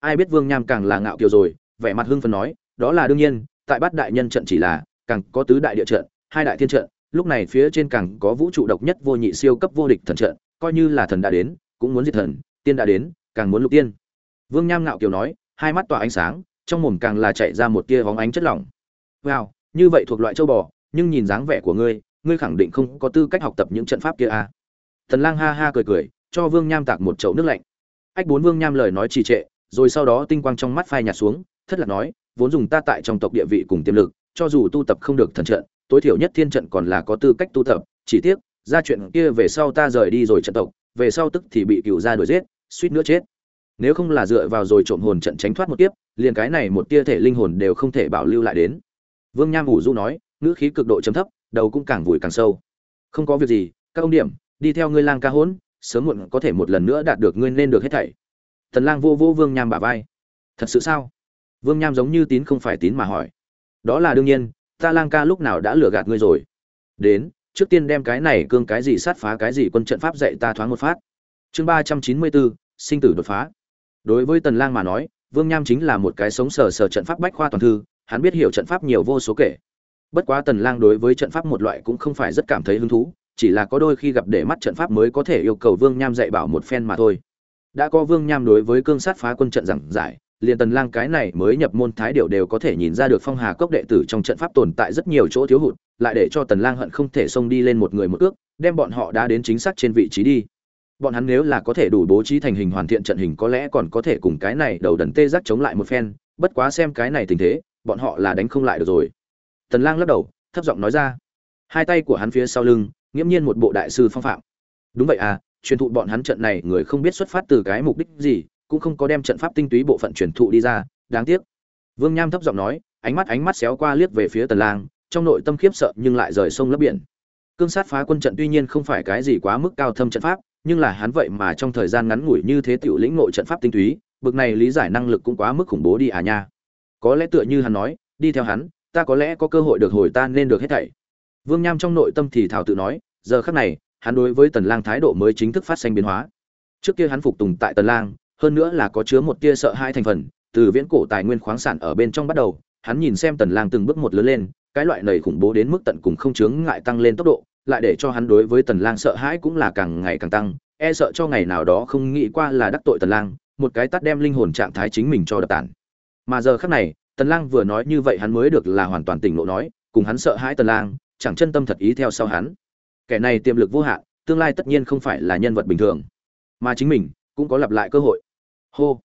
Ai biết vương nham càng là ngạo kiều rồi, vẻ mặt hưng phần nói, đó là đương nhiên, tại bát đại nhân trận chỉ là, càng có tứ đại địa trận, hai đại thiên trận, lúc này phía trên càng có vũ trụ độc nhất vô nhị siêu cấp vô địch thần trận coi như là thần đã đến, cũng muốn diệt thần, tiên đã đến, càng muốn lục tiên. Vương nham ngạo kiều nói, hai mắt tỏa ánh sáng, trong mồm càng là chạy ra một tia vóng ánh chất lỏng. Wow, như vậy thuộc loại châu bò, nhưng nhìn dáng vẻ của ngươi ngươi khẳng định không có tư cách học tập những trận pháp kia à? Thần lang ha ha cười cười, cho vương nham tạc một chậu nước lạnh. Ách bốn vương nham lời nói trì trệ, rồi sau đó tinh quang trong mắt phai nhạt xuống, thất lạc nói, vốn dùng ta tại trong tộc địa vị cùng tiềm lực, cho dù tu tập không được thần trận, tối thiểu nhất thiên trận còn là có tư cách tu tập, chỉ tiếc ra chuyện kia về sau ta rời đi rồi trận tộc, về sau tức thì bị cựu gia đuổi giết, suýt nữa chết. Nếu không là dựa vào rồi trộm hồn trận tránh thoát một tiếp liền cái này một tia thể linh hồn đều không thể bảo lưu lại đến. Vương nham ủ du nói, ngữ khí cực độ chấm thấp, đầu cũng càng vùi càng sâu. Không có việc gì, các ông điểm, đi theo ngươi lang ca hỗn, sớm muộn có thể một lần nữa đạt được ngươi nên được hết thảy. Tần lang vô vô vương nham bả vai. Thật sự sao? Vương nham giống như tín không phải tín mà hỏi. Đó là đương nhiên, ta lang ca lúc nào đã lừa gạt ngươi rồi? Đến trước tiên đem cái này cương cái gì sát phá cái gì quân trận pháp dạy ta thoáng một phát. Chương ba trăm chín mươi bốn, sinh tử đột phá. Đối với tần lang mà nói, vương nham chính là một cái sống sờ sờ trận pháp bách khoa toàn thư, hắn biết hiểu trận pháp nhiều vô số kể. Bất quá tần lang đối với trận pháp một loại cũng không phải rất cảm thấy hứng thú, chỉ là có đôi khi gặp để mắt trận pháp mới có thể yêu cầu vương nham dạy bảo một phen mà thôi. Đã có vương nham đối với cương sát phá quân trận giảng giải liền tần lang cái này mới nhập môn thái điệu đều có thể nhìn ra được phong hà cốc đệ tử trong trận pháp tồn tại rất nhiều chỗ thiếu hụt, lại để cho tần lang hận không thể xông đi lên một người một ước, đem bọn họ đã đến chính xác trên vị trí đi. Bọn hắn nếu là có thể đủ bố trí thành hình hoàn thiện trận hình có lẽ còn có thể cùng cái này đầu đần tê giác chống lại một phen, bất quá xem cái này tình thế, bọn họ là đánh không lại được rồi. Tần lang lắc đầu, thấp giọng nói ra. Hai tay của hắn phía sau lưng nghiêm nhiên một bộ đại sư phong phạm. Đúng vậy à truyền thụ bọn hắn trận này, người không biết xuất phát từ cái mục đích gì cũng không có đem trận pháp tinh túy bộ phận truyền thụ đi ra, đáng tiếc. Vương nham thấp giọng nói, ánh mắt ánh mắt xéo qua liếc về phía tần lang, trong nội tâm khiếp sợ nhưng lại rời sông lấp biển. Cương sát phá quân trận tuy nhiên không phải cái gì quá mức cao thâm trận pháp, nhưng là hắn vậy mà trong thời gian ngắn ngủi như thế tiểu lĩnh nội trận pháp tinh túy, bực này lý giải năng lực cũng quá mức khủng bố đi à nha. Có lẽ tựa như hắn nói, đi theo hắn, ta có lẽ có cơ hội được hồi tan nên được hết thảy. Vương nham trong nội tâm thì thảo tự nói, giờ khắc này, hắn đối với tần lang thái độ mới chính thức phát sinh biến hóa. Trước kia hắn phục tùng tại tần lang hơn nữa là có chứa một tia sợ hai thành phần, từ viễn cổ tài nguyên khoáng sản ở bên trong bắt đầu, hắn nhìn xem tần lang từng bước một lớn lên, cái loại này khủng bố đến mức tận cùng không chướng ngại tăng lên tốc độ, lại để cho hắn đối với tần lang sợ hãi cũng là càng ngày càng tăng e sợ cho ngày nào đó không nghĩ qua là đắc tội tần lang, một cái tắt đem linh hồn trạng thái chính mình cho đập tản mà giờ khắc này, tần lang vừa nói như vậy hắn mới được là hoàn toàn tỉnh lộ nói, cùng hắn sợ hãi tần lang, chẳng chân tâm thật ý theo sau hắn. Kẻ này tiềm lực vô hạn, tương lai tất nhiên không phải là nhân vật bình thường, mà chính mình cũng có lặp lại cơ hội hô.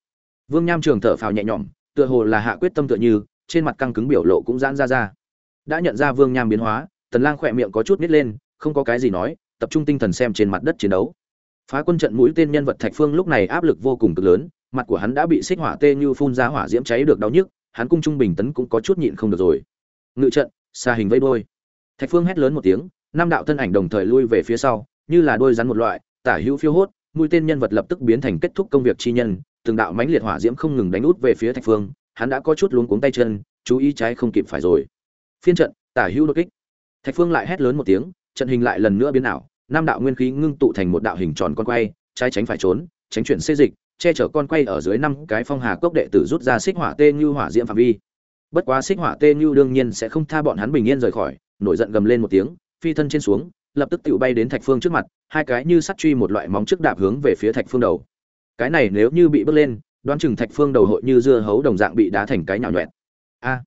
Vương nham trường thở phào nhẹ nhõm, tựa hồ là hạ quyết tâm tựa như, trên mặt căng cứng biểu lộ cũng giãn ra ra. Đã nhận ra vương nham biến hóa, tần lang khỏe miệng có chút nít lên, không có cái gì nói, tập trung tinh thần xem trên mặt đất chiến đấu. Phá quân trận mũi tên nhân vật thạch phương lúc này áp lực vô cùng cực lớn, mặt của hắn đã bị xích hỏa tê như phun ra hỏa diễm cháy được đau nhức, hắn cung trung bình tấn cũng có chút nhịn không được rồi. Ngự trận, xa hình vây đôi thạch phương hét lớn một tiếng, năm đạo thân ảnh đồng thời lui về phía sau, như là đôi rắn một loại, tả hữu phiêu hốt, mũi tên nhân vật lập tức biến thành kết thúc công việc chi nhân từng đạo mãnh liệt hỏa diễm không ngừng đánh út về phía thạch phương, hắn đã có chút luống cuống tay chân, chú ý trái không kịp phải rồi. Phiên trận, tả hữu đột kích. Thạch phương lại hét lớn một tiếng, trận hình lại lần nữa biến ảo, năm đạo nguyên khí ngưng tụ thành một đạo hình tròn con quay, trái tránh phải trốn, tránh chuyển xê dịch, che chở con quay ở dưới năm cái phong hà cốc đệ tử rút ra xích hỏa tê như hỏa diễm phạm vi. Bất quá xích hỏa tê như đương nhiên sẽ không tha bọn hắn bình yên rời khỏi, nổi giận gầm lên một tiếng, phi thân trên xuống, lập tức tự bay đến thạch phương trước mặt, hai cái như sắt truy một loại móng trước đạp hướng về phía thạch phương đầu cái này nếu như bị bước lên, đoán chừng thạch phương đầu hội như dưa hấu đồng dạng bị đá thành cái nhào nhuẹn a.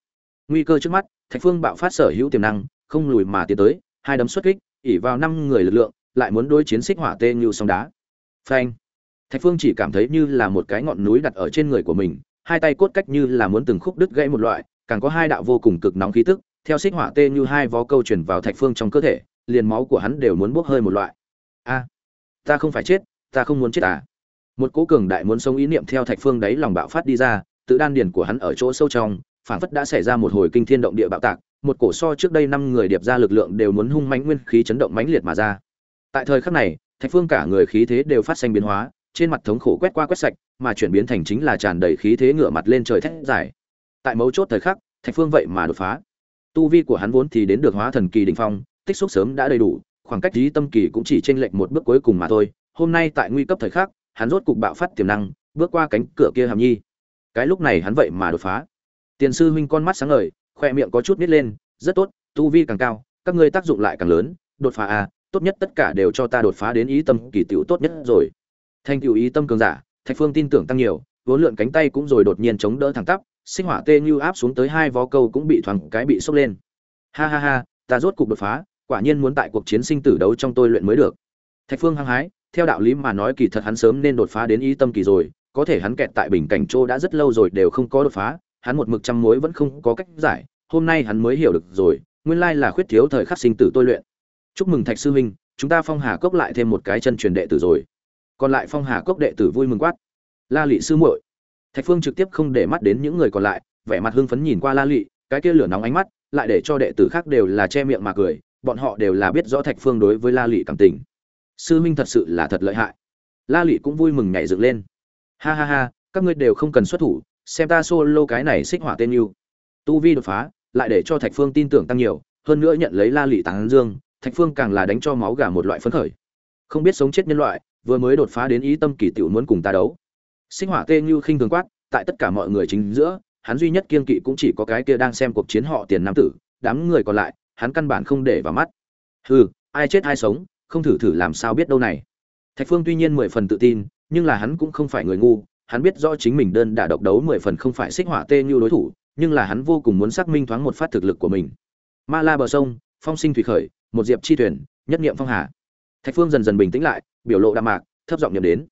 Nguy cơ trước mắt, thạch phương bạo phát sở hữu tiềm năng, không lùi mà tiến tới, hai đấm xuất kích ỉ vào năm người lực lượng, lại muốn đối chiến xích hỏa tê như sóng đá. Phanh. Thạch phương chỉ cảm thấy như là một cái ngọn núi đặt ở trên người của mình, hai tay cốt cách như là muốn từng khúc đứt gãy một loại, càng có hai đạo vô cùng cực nóng khí tức, theo xích hỏa tê như hai vó câu truyền vào thạch phương trong cơ thể, liền máu của hắn đều muốn bốc hơi một loại. A. Ta không phải chết, ta không muốn chết à? Một cố cường đại muốn sống ý niệm theo thạch phương đấy lòng bạo phát đi ra, tự đan điền của hắn ở chỗ sâu trong phản phất đã xảy ra một hồi kinh thiên động địa bạo tạc, một cổ so trước đây năm người điệp ra lực lượng đều muốn hung mãnh nguyên khí chấn động mãnh liệt mà ra. Tại thời khắc này, thạch phương cả người khí thế đều phát sinh biến hóa, trên mặt thống khổ quét qua quét sạch, mà chuyển biến thành chính là tràn đầy khí thế ngửa mặt lên trời thét giải tại mấu chốt thời khắc, thạch phương vậy mà đột phá. Tu vi của hắn vốn thì đến được hóa thần kỳ đỉnh phong, tích xúc sớm đã đầy đủ, khoảng cách lý tâm kỳ cũng chỉ chênh lệch một bước cuối cùng mà thôi. Hôm nay tại nguy cấp thời khắc hắn rốt cục bạo phát tiềm năng, bước qua cánh cửa kia hàm nhi. Cái lúc này hắn vậy mà đột phá. Tiền sư huynh con mắt sáng ngời, khoe miệng có chút nít lên, rất tốt, tu vi càng cao, các ngươi tác dụng lại càng lớn, đột phá à tốt nhất tất cả đều cho ta đột phá đến ý tâm kỳ tiểu tốt nhất rồi. Thanh tiểu ý tâm cường giả, thạch phương tin tưởng tăng nhiều, vốn lượn cánh tay cũng rồi đột nhiên chống đỡ thẳng tắp, sinh hỏa tê như áp xuống tới hai vó câu cũng bị thoáng cái bị sốc lên. Ha ha ha, ta rốt cục đột phá, quả nhiên muốn tại cuộc chiến sinh tử đấu trong tôi luyện mới được. Thạch phương hăng hái theo đạo lý mà nói kỳ thật hắn sớm nên đột phá đến ý tâm kỳ rồi, có thể hắn kẹt tại bình cảnh chỗ đã rất lâu rồi đều không có đột phá, hắn một mực trăm mối vẫn không có cách giải, hôm nay hắn mới hiểu được rồi, nguyên lai là khuyết thiếu thời khắc sinh tử tôi luyện. Chúc mừng thạch sư huynh chúng ta phong hà cốc lại thêm một cái chân truyền đệ tử rồi. Còn lại phong hà cốc đệ tử vui mừng quát. La lị sư muội. Thạch phương trực tiếp không để mắt đến những người còn lại, vẻ mặt hưng phấn nhìn qua la lị, cái kia lửa nóng ánh mắt, lại để cho đệ tử khác đều là che miệng mà cười, bọn họ đều là biết rõ thạch phương đối với la lị cảm tình sư huynh thật sự là thật lợi hại. La lụy cũng vui mừng nhảy dựng lên. Ha ha ha, các ngươi đều không cần xuất thủ, xem ta solo cái này xích hỏa tên yêu. Tu vi đột phá, lại để cho thạch phương tin tưởng tăng nhiều, hơn nữa nhận lấy la lụy tán dương, thạch phương càng là đánh cho máu gà một loại phấn khởi. Không biết sống chết nhân loại, vừa mới đột phá đến ý tâm kỳ tiểu muốn cùng ta đấu. Sinh hỏa tê như khinh thường quát, tại tất cả mọi người chính giữa, hắn duy nhất kiên kỵ cũng chỉ có cái kia đang xem cuộc chiến họ tiền nam tử, đám người còn lại, hắn căn bản không để vào mắt. Hừ, ai chết ai sống không thử thử làm sao biết đâu này. Thạch phương tuy nhiên mười phần tự tin, nhưng là hắn cũng không phải người ngu, hắn biết rõ chính mình đơn đả độc đấu mười phần không phải xích hỏa tê như đối thủ, nhưng là hắn vô cùng muốn xác minh thoáng một phát thực lực của mình. Ma la bờ sông, phong sinh thủy khởi, một diệp chi thuyền, nhất niệm phong hà. Thạch phương dần dần bình tĩnh lại, biểu lộ đạm mạc, thấp giọng nhầm đến.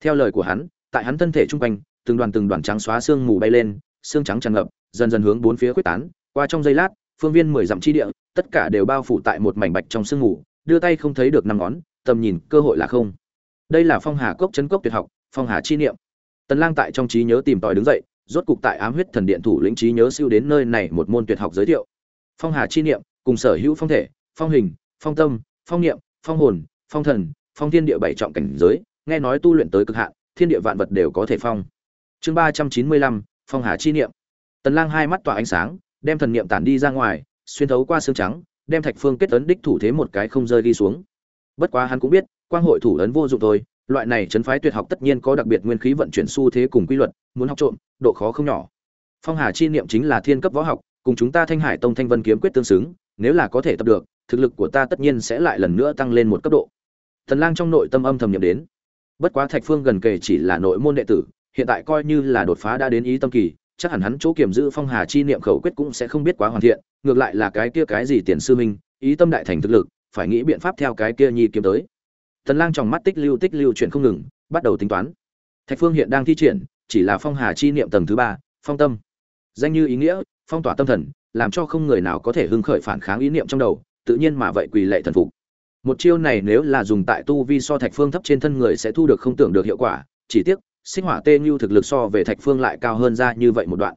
Theo lời của hắn, tại hắn thân thể trung quanh, từng đoàn từng đoàn trắng xóa xương mù bay lên xương trắng tràn ngập, dần dần hướng bốn phía quyết tán. Qua trong giây lát, phương viên mười dặm chi địa, tất cả đều bao phủ tại một mảnh bạch trong sương mù đưa tay không thấy được năm ngón, tầm nhìn cơ hội là không. Đây là phong hà cốc chấn cốc tuyệt học, phong hà chi niệm. Tần lang tại trong trí nhớ tìm tòi đứng dậy, rốt cục tại ám huyết thần điện thủ lĩnh trí nhớ siêu đến nơi này một môn tuyệt học giới thiệu. Phong hà chi niệm, cùng sở hữu phong thể, phong hình, phong tâm, phong niệm, phong hồn, phong thần, phong thiên địa bảy trọng cảnh giới, nghe nói tu luyện tới cực hạn, thiên địa vạn vật đều có thể phong. Chương ba trăm chín mươi lăm, phong hà chi niệm. Tần lang hai mắt tỏa ánh sáng, đem thần niệm tản đi ra ngoài, xuyên thấu qua xương trắng đem thạch phương kết ấn đích thủ thế một cái không rơi đi xuống. Bất quá hắn cũng biết, quang hội thủ ấn vô dụng thôi, loại này chấn phái tuyệt học tất nhiên có đặc biệt nguyên khí vận chuyển xu thế cùng quy luật, muốn học trộm, độ khó không nhỏ. Phong hà chi niệm chính là thiên cấp võ học, cùng chúng ta thanh hải tông thanh vân kiếm quyết tương xứng, nếu là có thể tập được, thực lực của ta tất nhiên sẽ lại lần nữa tăng lên một cấp độ. Thần lang trong nội tâm âm thầm nhậm đến. Bất quá thạch phương gần kề chỉ là nội môn đệ tử, hiện tại coi như là đột phá đã đến ý tâm kỳ chắc hẳn hắn chỗ kiểm giữ phong hà chi niệm khẩu quyết cũng sẽ không biết quá hoàn thiện, ngược lại là cái kia cái gì tiền sư minh, ý tâm đại thành thực lực, phải nghĩ biện pháp theo cái kia nhi kiếm tới. Tần lang trong mắt tích lưu tích lưu chuyển không ngừng, bắt đầu tính toán. Thạch phương hiện đang thi triển, chỉ là phong hà chi niệm tầng thứ ba, phong tâm. Danh như ý nghĩa, phong tỏa tâm thần, làm cho không người nào có thể hưng khởi phản kháng ý niệm trong đầu, tự nhiên mà vậy quỳ lệ thần phục. Một chiêu này nếu là dùng tại tu vi so thạch phương thấp trên thân người sẽ thu được không tưởng được hiệu quả, chỉ tiếc sinh hỏa tê như thực lực so về thạch phương lại cao hơn ra như vậy một đoạn.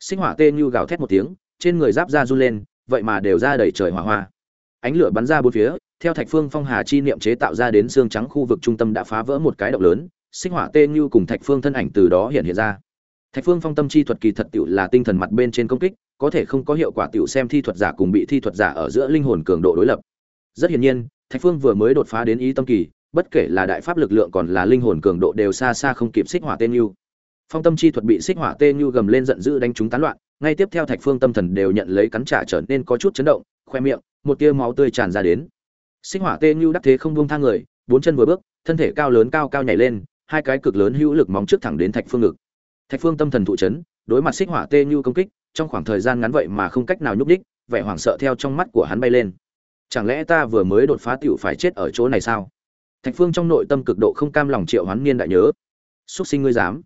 Sinh hỏa tê như gào thét một tiếng, trên người giáp ra run lên, vậy mà đều ra đầy trời hỏa hoa. Ánh lửa bắn ra bốn phía, theo thạch phương phong hà chi niệm chế tạo ra đến xương trắng khu vực trung tâm đã phá vỡ một cái động lớn, sinh hỏa tê như cùng thạch phương thân ảnh từ đó hiện hiện ra. Thạch phương phong tâm chi thuật kỳ thật tiểu là tinh thần mặt bên trên công kích, có thể không có hiệu quả tiểu xem thi thuật giả cùng bị thi thuật giả ở giữa linh hồn cường độ đối lập. Rất hiển nhiên, thạch phương vừa mới đột phá đến ý tâm kỳ bất kể là đại pháp lực lượng còn là linh hồn cường độ đều xa xa không kịp xích hỏa tên nhu, phong tâm chi thuật bị xích hỏa tên nhu gầm lên giận dữ đánh chúng tán loạn ngay tiếp theo thạch phương tâm thần đều nhận lấy cắn trả trở nên có chút chấn động khoe miệng một tia máu tươi tràn ra đến. Xích hỏa tên nhu đắc thế không buông thang người bốn chân vừa bước thân thể cao lớn cao cao nhảy lên hai cái cực lớn hữu lực móng trước thẳng đến thạch phương ngực. Thạch phương tâm thần thụ chấn đối mặt xích hỏa tê nhu công kích trong khoảng thời gian ngắn vậy mà không cách nào nhúc đích vẻ hoảng sợ theo trong mắt của hắn bay lên. Chẳng lẽ ta vừa mới đột phá tiểu phải chết ở chỗ này sao? Thạch phương trong nội tâm cực độ không cam lòng triệu hoán niên đại nhớ. Xuất sinh ngươi dám.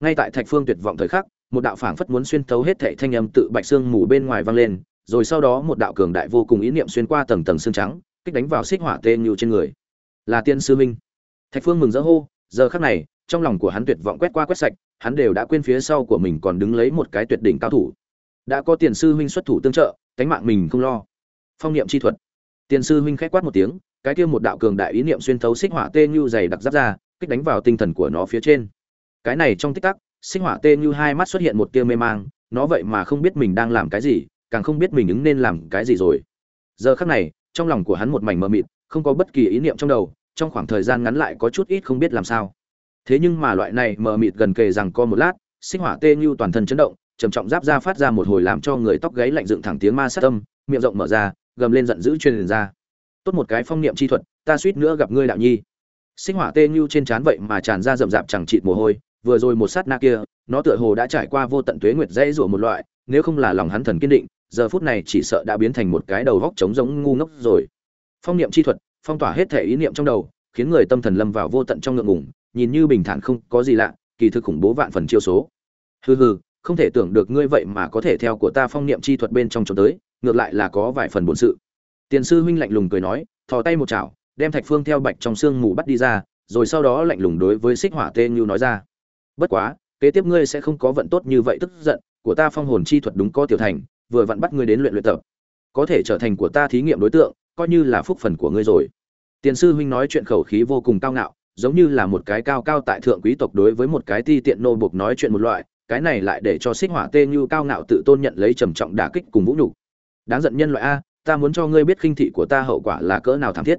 Ngay tại thạch phương tuyệt vọng thời khắc, một đạo phảng phất muốn xuyên thấu hết thệ thanh âm tự bạch xương mù bên ngoài vang lên, rồi sau đó một đạo cường đại vô cùng ý niệm xuyên qua tầng tầng xương trắng, kích đánh vào xích hỏa tên như trên người. Là tiên sư minh. Thạch phương mừng rỡ hô, giờ khắc này, trong lòng của hắn tuyệt vọng quét qua quét sạch, hắn đều đã quên phía sau của mình còn đứng lấy một cái tuyệt đỉnh cao thủ. Đã có tiền sư huynh xuất thủ tương trợ, cánh mạng mình không lo. Phong niệm chi thuật. Tiền sư huynh khẽ quát một tiếng cái kia một đạo cường đại ý niệm xuyên thấu xích hỏa tê như dày đặc giáp ra, kích đánh vào tinh thần của nó phía trên. Cái này trong tích tắc, xích hỏa tê như hai mắt xuất hiện một tia mê mang, nó vậy mà không biết mình đang làm cái gì, càng không biết mình ứng nên làm cái gì rồi. Giờ khắc này, trong lòng của hắn một mảnh mờ mịt, không có bất kỳ ý niệm trong đầu, trong khoảng thời gian ngắn lại có chút ít không biết làm sao. Thế nhưng mà loại này mờ mịt gần kề rằng co một lát, xích hỏa tê như toàn thân chấn động, trầm trọng giáp ra phát ra một hồi làm cho người tóc gáy lạnh dựng thẳng tiếng ma sát tâm miệng rộng mở ra, gầm lên giận dữ truyền ra tốt một cái phong niệm chi thuật, ta suýt nữa gặp ngươi đạo nhi. Sinh hỏa tê như trên trán vậy mà tràn ra rậm rạp chẳng chịt mồ hôi, vừa rồi một sát na kia, nó tựa hồ đã trải qua vô tận tuế nguyệt dãy rủa một loại, nếu không là lòng hắn thần kiên định, giờ phút này chỉ sợ đã biến thành một cái đầu góc trống giống ngu ngốc rồi. Phong niệm chi thuật, phong tỏa hết thể ý niệm trong đầu, khiến người tâm thần lâm vào vô tận trong ngượng ngùng, nhìn như bình thản không có gì lạ, kỳ thực khủng bố vạn phần chiêu số. Hừ hừ, không thể tưởng được ngươi vậy mà có thể theo của ta phong niệm chi thuật bên trong trốn tới, ngược lại là có vài phần bổn sự tiền sư huynh lạnh lùng cười nói, thò tay một chảo, đem thạch phương theo bạch trong xương mù bắt đi ra, rồi sau đó lạnh lùng đối với xích hỏa tê Nưu nói ra. Bất quá, kế tiếp ngươi sẽ không có vận tốt như vậy tức giận, của ta phong hồn chi thuật đúng có tiểu thành, vừa vặn bắt ngươi đến luyện luyện tập. Có thể trở thành của ta thí nghiệm đối tượng, coi như là phúc phần của ngươi rồi. Tiền sư huynh nói chuyện khẩu khí vô cùng cao ngạo, giống như là một cái cao cao tại thượng quý tộc đối với một cái ti tiện nô buộc nói chuyện một loại, cái này lại để cho xích hỏa tê Nưu cao ngạo tự tôn nhận lấy trầm trọng đả kích cùng vũ nhục. Đáng giận nhân loại a ta muốn cho ngươi biết khinh thị của ta hậu quả là cỡ nào thảm thiết.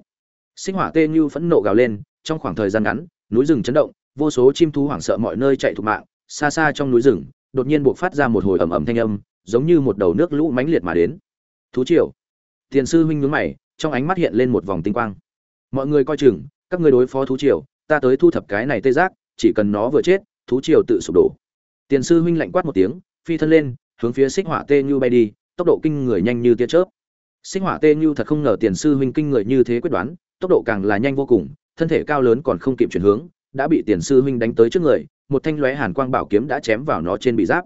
Xích hỏa tê như phẫn nộ gào lên, trong khoảng thời gian ngắn, núi rừng chấn động, vô số chim thú hoảng sợ mọi nơi chạy thục mạng, xa xa trong núi rừng, đột nhiên buộc phát ra một hồi ầm ầm thanh âm, giống như một đầu nước lũ mãnh liệt mà đến. Thú triều. Tiền sư huynh nhướng mày, trong ánh mắt hiện lên một vòng tinh quang. Mọi người coi chừng, các ngươi đối phó thú triều, ta tới thu thập cái này tê giác, chỉ cần nó vừa chết, thú triều tự sụp đổ. Tiền sư huynh lạnh quát một tiếng, phi thân lên, hướng phía xích hỏa tê như bay đi, tốc độ kinh người nhanh như tia chớp xích hỏa tê Nhu thật không ngờ tiền sư huynh kinh người như thế quyết đoán, tốc độ càng là nhanh vô cùng, thân thể cao lớn còn không kịp chuyển hướng, đã bị tiền sư huynh đánh tới trước người, một thanh lóe hàn quang bảo kiếm đã chém vào nó trên bị giáp.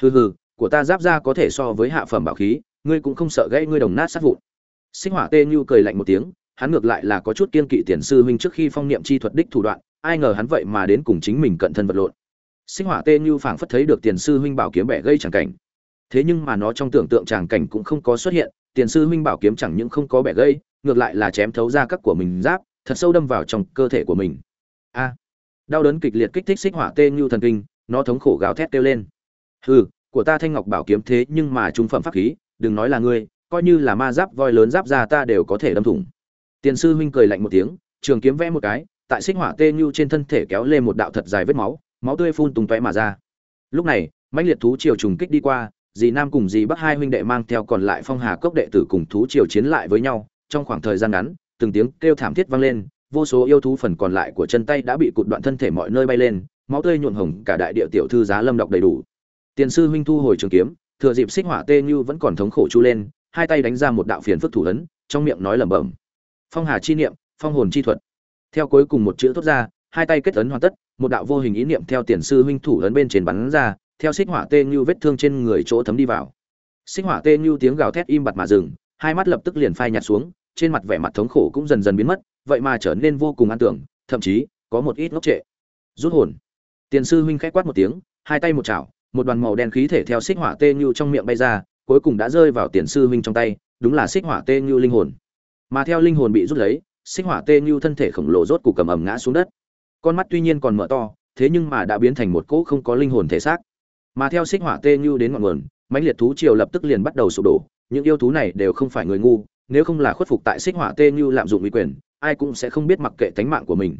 Hừ hừ, của ta giáp ra có thể so với hạ phẩm bảo khí, ngươi cũng không sợ gãy ngươi đồng nát sát vụn. Xích hỏa tê Nhu cười lạnh một tiếng, hắn ngược lại là có chút kiên kỵ tiền sư huynh trước khi phong niệm chi thuật đích thủ đoạn, ai ngờ hắn vậy mà đến cùng chính mình cận thân vật lộn. Sinh hỏa tê Nhu phảng phất thấy được tiền sư huynh bảo kiếm bẻ gây chẳng cảnh. Thế nhưng mà nó trong tưởng tượng chàng cảnh cũng không có xuất hiện tiền sư huynh bảo kiếm chẳng những không có bẻ gây ngược lại là chém thấu ra các của mình giáp, thật sâu đâm vào trong cơ thể của mình. A. Đau đớn kịch liệt kích thích xích hỏa tê như thần kinh, nó thống khổ gào thét kêu lên. Hừ, của ta thanh ngọc bảo kiếm thế nhưng mà trung phẩm pháp khí, đừng nói là ngươi, coi như là ma giáp voi lớn giáp ra ta đều có thể đâm thủng. Tiền sư huynh cười lạnh một tiếng, trường kiếm vẽ một cái, tại xích hỏa tê như trên thân thể kéo lên một đạo thật dài vết máu máu tươi phun tung tóe mà ra. Lúc này, mãnh liệt thú triều trùng kích đi qua dì nam cùng dì bắc hai huynh đệ mang theo còn lại phong hà cốc đệ tử cùng thú triều chiến lại với nhau. Trong khoảng thời gian ngắn, từng tiếng kêu thảm thiết vang lên, vô số yêu thú phần còn lại của chân tay đã bị cụt đoạn thân thể mọi nơi bay lên, máu tươi nhuộm hồng cả đại địa tiểu thư giá lâm đọc đầy đủ. Tiền sư huynh thu hồi trường kiếm, thừa dịp xích hỏa tê như vẫn còn thống khổ chu lên, hai tay đánh ra một đạo phiền phức thủ ấn, trong miệng nói lẩm bẩm. Phong hà chi niệm, phong hồn chi thuật. Theo cuối cùng một chữ thốt ra, hai tay kết ấn hoàn tất, một đạo vô hình ý niệm theo tiền sư huynh thủ ấn bên trên bắn ra theo xích hỏa tê như vết thương trên người chỗ thấm đi vào. Xích hỏa tê như tiếng gào thét im bặt mà dừng, hai mắt lập tức liền phai nhạt xuống, trên mặt vẻ mặt thống khổ cũng dần dần biến mất, vậy mà trở nên vô cùng an tưởng, thậm chí có một ít ngốc trệ. Rút hồn. Tiền sư huynh khẽ quát một tiếng, hai tay một chảo, một đoàn màu đen khí thể theo xích hỏa tê như trong miệng bay ra, cuối cùng đã rơi vào tiền sư huynh trong tay, đúng là xích hỏa tê như linh hồn. Mà theo linh hồn bị rút lấy, xích hỏa tê như thân thể khổng lồ rốt cục cầm ầm ngã xuống đất. Con mắt tuy nhiên còn mở to, thế nhưng mà đã biến thành một cỗ không có linh hồn thể xác mà theo xích hỏa tê như đến ngọn nguồn mãnh liệt thú triều lập tức liền bắt đầu sụp đổ. Những yêu thú này đều không phải người ngu nếu không là khuất phục tại xích hỏa tê như lạm dụng uy quyền ai cũng sẽ không biết mặc kệ tánh mạng của mình.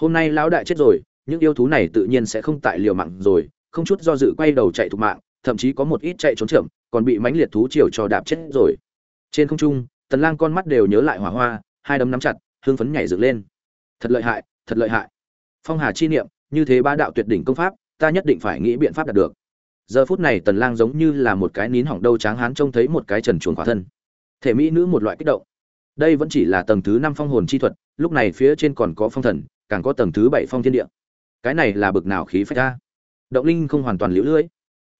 Hôm nay lão đại chết rồi những yêu thú này tự nhiên sẽ không tại liều mạng rồi không chút do dự quay đầu chạy thục mạng thậm chí có một ít chạy trốn trưởng, còn bị mãnh liệt thú triều cho đạp chết rồi. Trên không trung tần lang con mắt đều nhớ lại hỏa hoa hai đấm nắm chặt hương phấn nhảy dựng lên. Thật lợi hại thật lợi hại. Phong hà chi niệm như thế ba đạo tuyệt đỉnh công pháp ta nhất định phải nghĩ biện pháp đạt được giờ phút này tần lang giống như là một cái nín hỏng đâu tráng hán trông thấy một cái trần chuồng khỏa thân. Thể mỹ nữ một loại kích động. Đây vẫn chỉ là tầng thứ năm phong hồn chi thuật, lúc này phía trên còn có phong thần, càng có tầng thứ bảy phong thiên địa. Cái này là bực nào khí phách ta động linh không hoàn toàn liễu lưỡi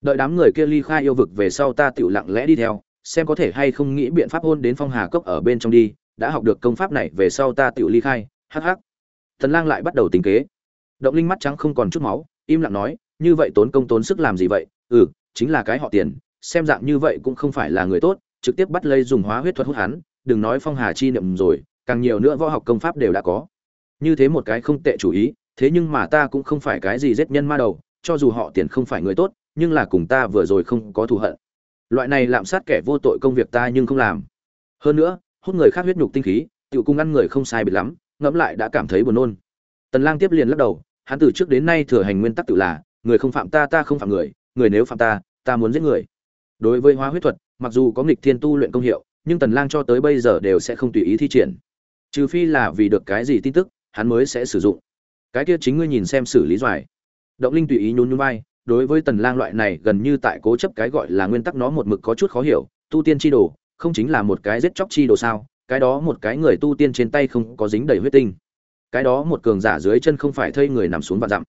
đợi đám người kia ly khai yêu vực về sau ta tiểu lặng lẽ đi theo, xem có thể hay không nghĩ biện pháp hôn đến phong hà cốc ở bên trong đi, đã học được công pháp này về sau ta tiểu ly khai, hắc hắc. Tần lang lại bắt đầu tính kế. Động linh mắt trắng không còn chút máu, im lặng nói như vậy tốn công tốn sức làm gì vậy? Ừ chính là cái họ tiền, xem dạng như vậy cũng không phải là người tốt, trực tiếp bắt lấy dùng hóa huyết thuật hút hắn, đừng nói phong hà chi niệm rồi, càng nhiều nữa võ học công pháp đều đã có. Như thế một cái không tệ chủ ý, thế nhưng mà ta cũng không phải cái gì giết nhân ma đầu, cho dù họ tiền không phải người tốt, nhưng là cùng ta vừa rồi không có thù hận. Loại này lạm sát kẻ vô tội công việc ta nhưng không làm. Hơn nữa, hút người khác huyết nhục tinh khí tự cung ăn người không sai biệt lắm, ngẫm lại đã cảm thấy buồn nôn. Tần lang tiếp liền lắc đầu, hắn từ trước đến nay thừa hành nguyên tắc tự là người không phạm ta ta không phạm người người nếu phạm ta ta muốn giết người. Đối với hóa huyết thuật, mặc dù có nghịch thiên tu luyện công hiệu, nhưng tần lang cho tới bây giờ đều sẽ không tùy ý thi triển. Trừ phi là vì được cái gì tin tức, hắn mới sẽ sử dụng. Cái kia chính ngươi nhìn xem xử lý doài. Động linh tùy ý nhún nhún vai, đối với tần lang loại này gần như tại cố chấp cái gọi là nguyên tắc nó một mực có chút khó hiểu, tu tiên chi đồ, không chính là một cái giết chóc chi đồ sao, cái đó một cái người tu tiên trên tay không có dính đầy huyết tinh. Cái đó một cường giả dưới chân không phải thây người nằm xuống và dặm.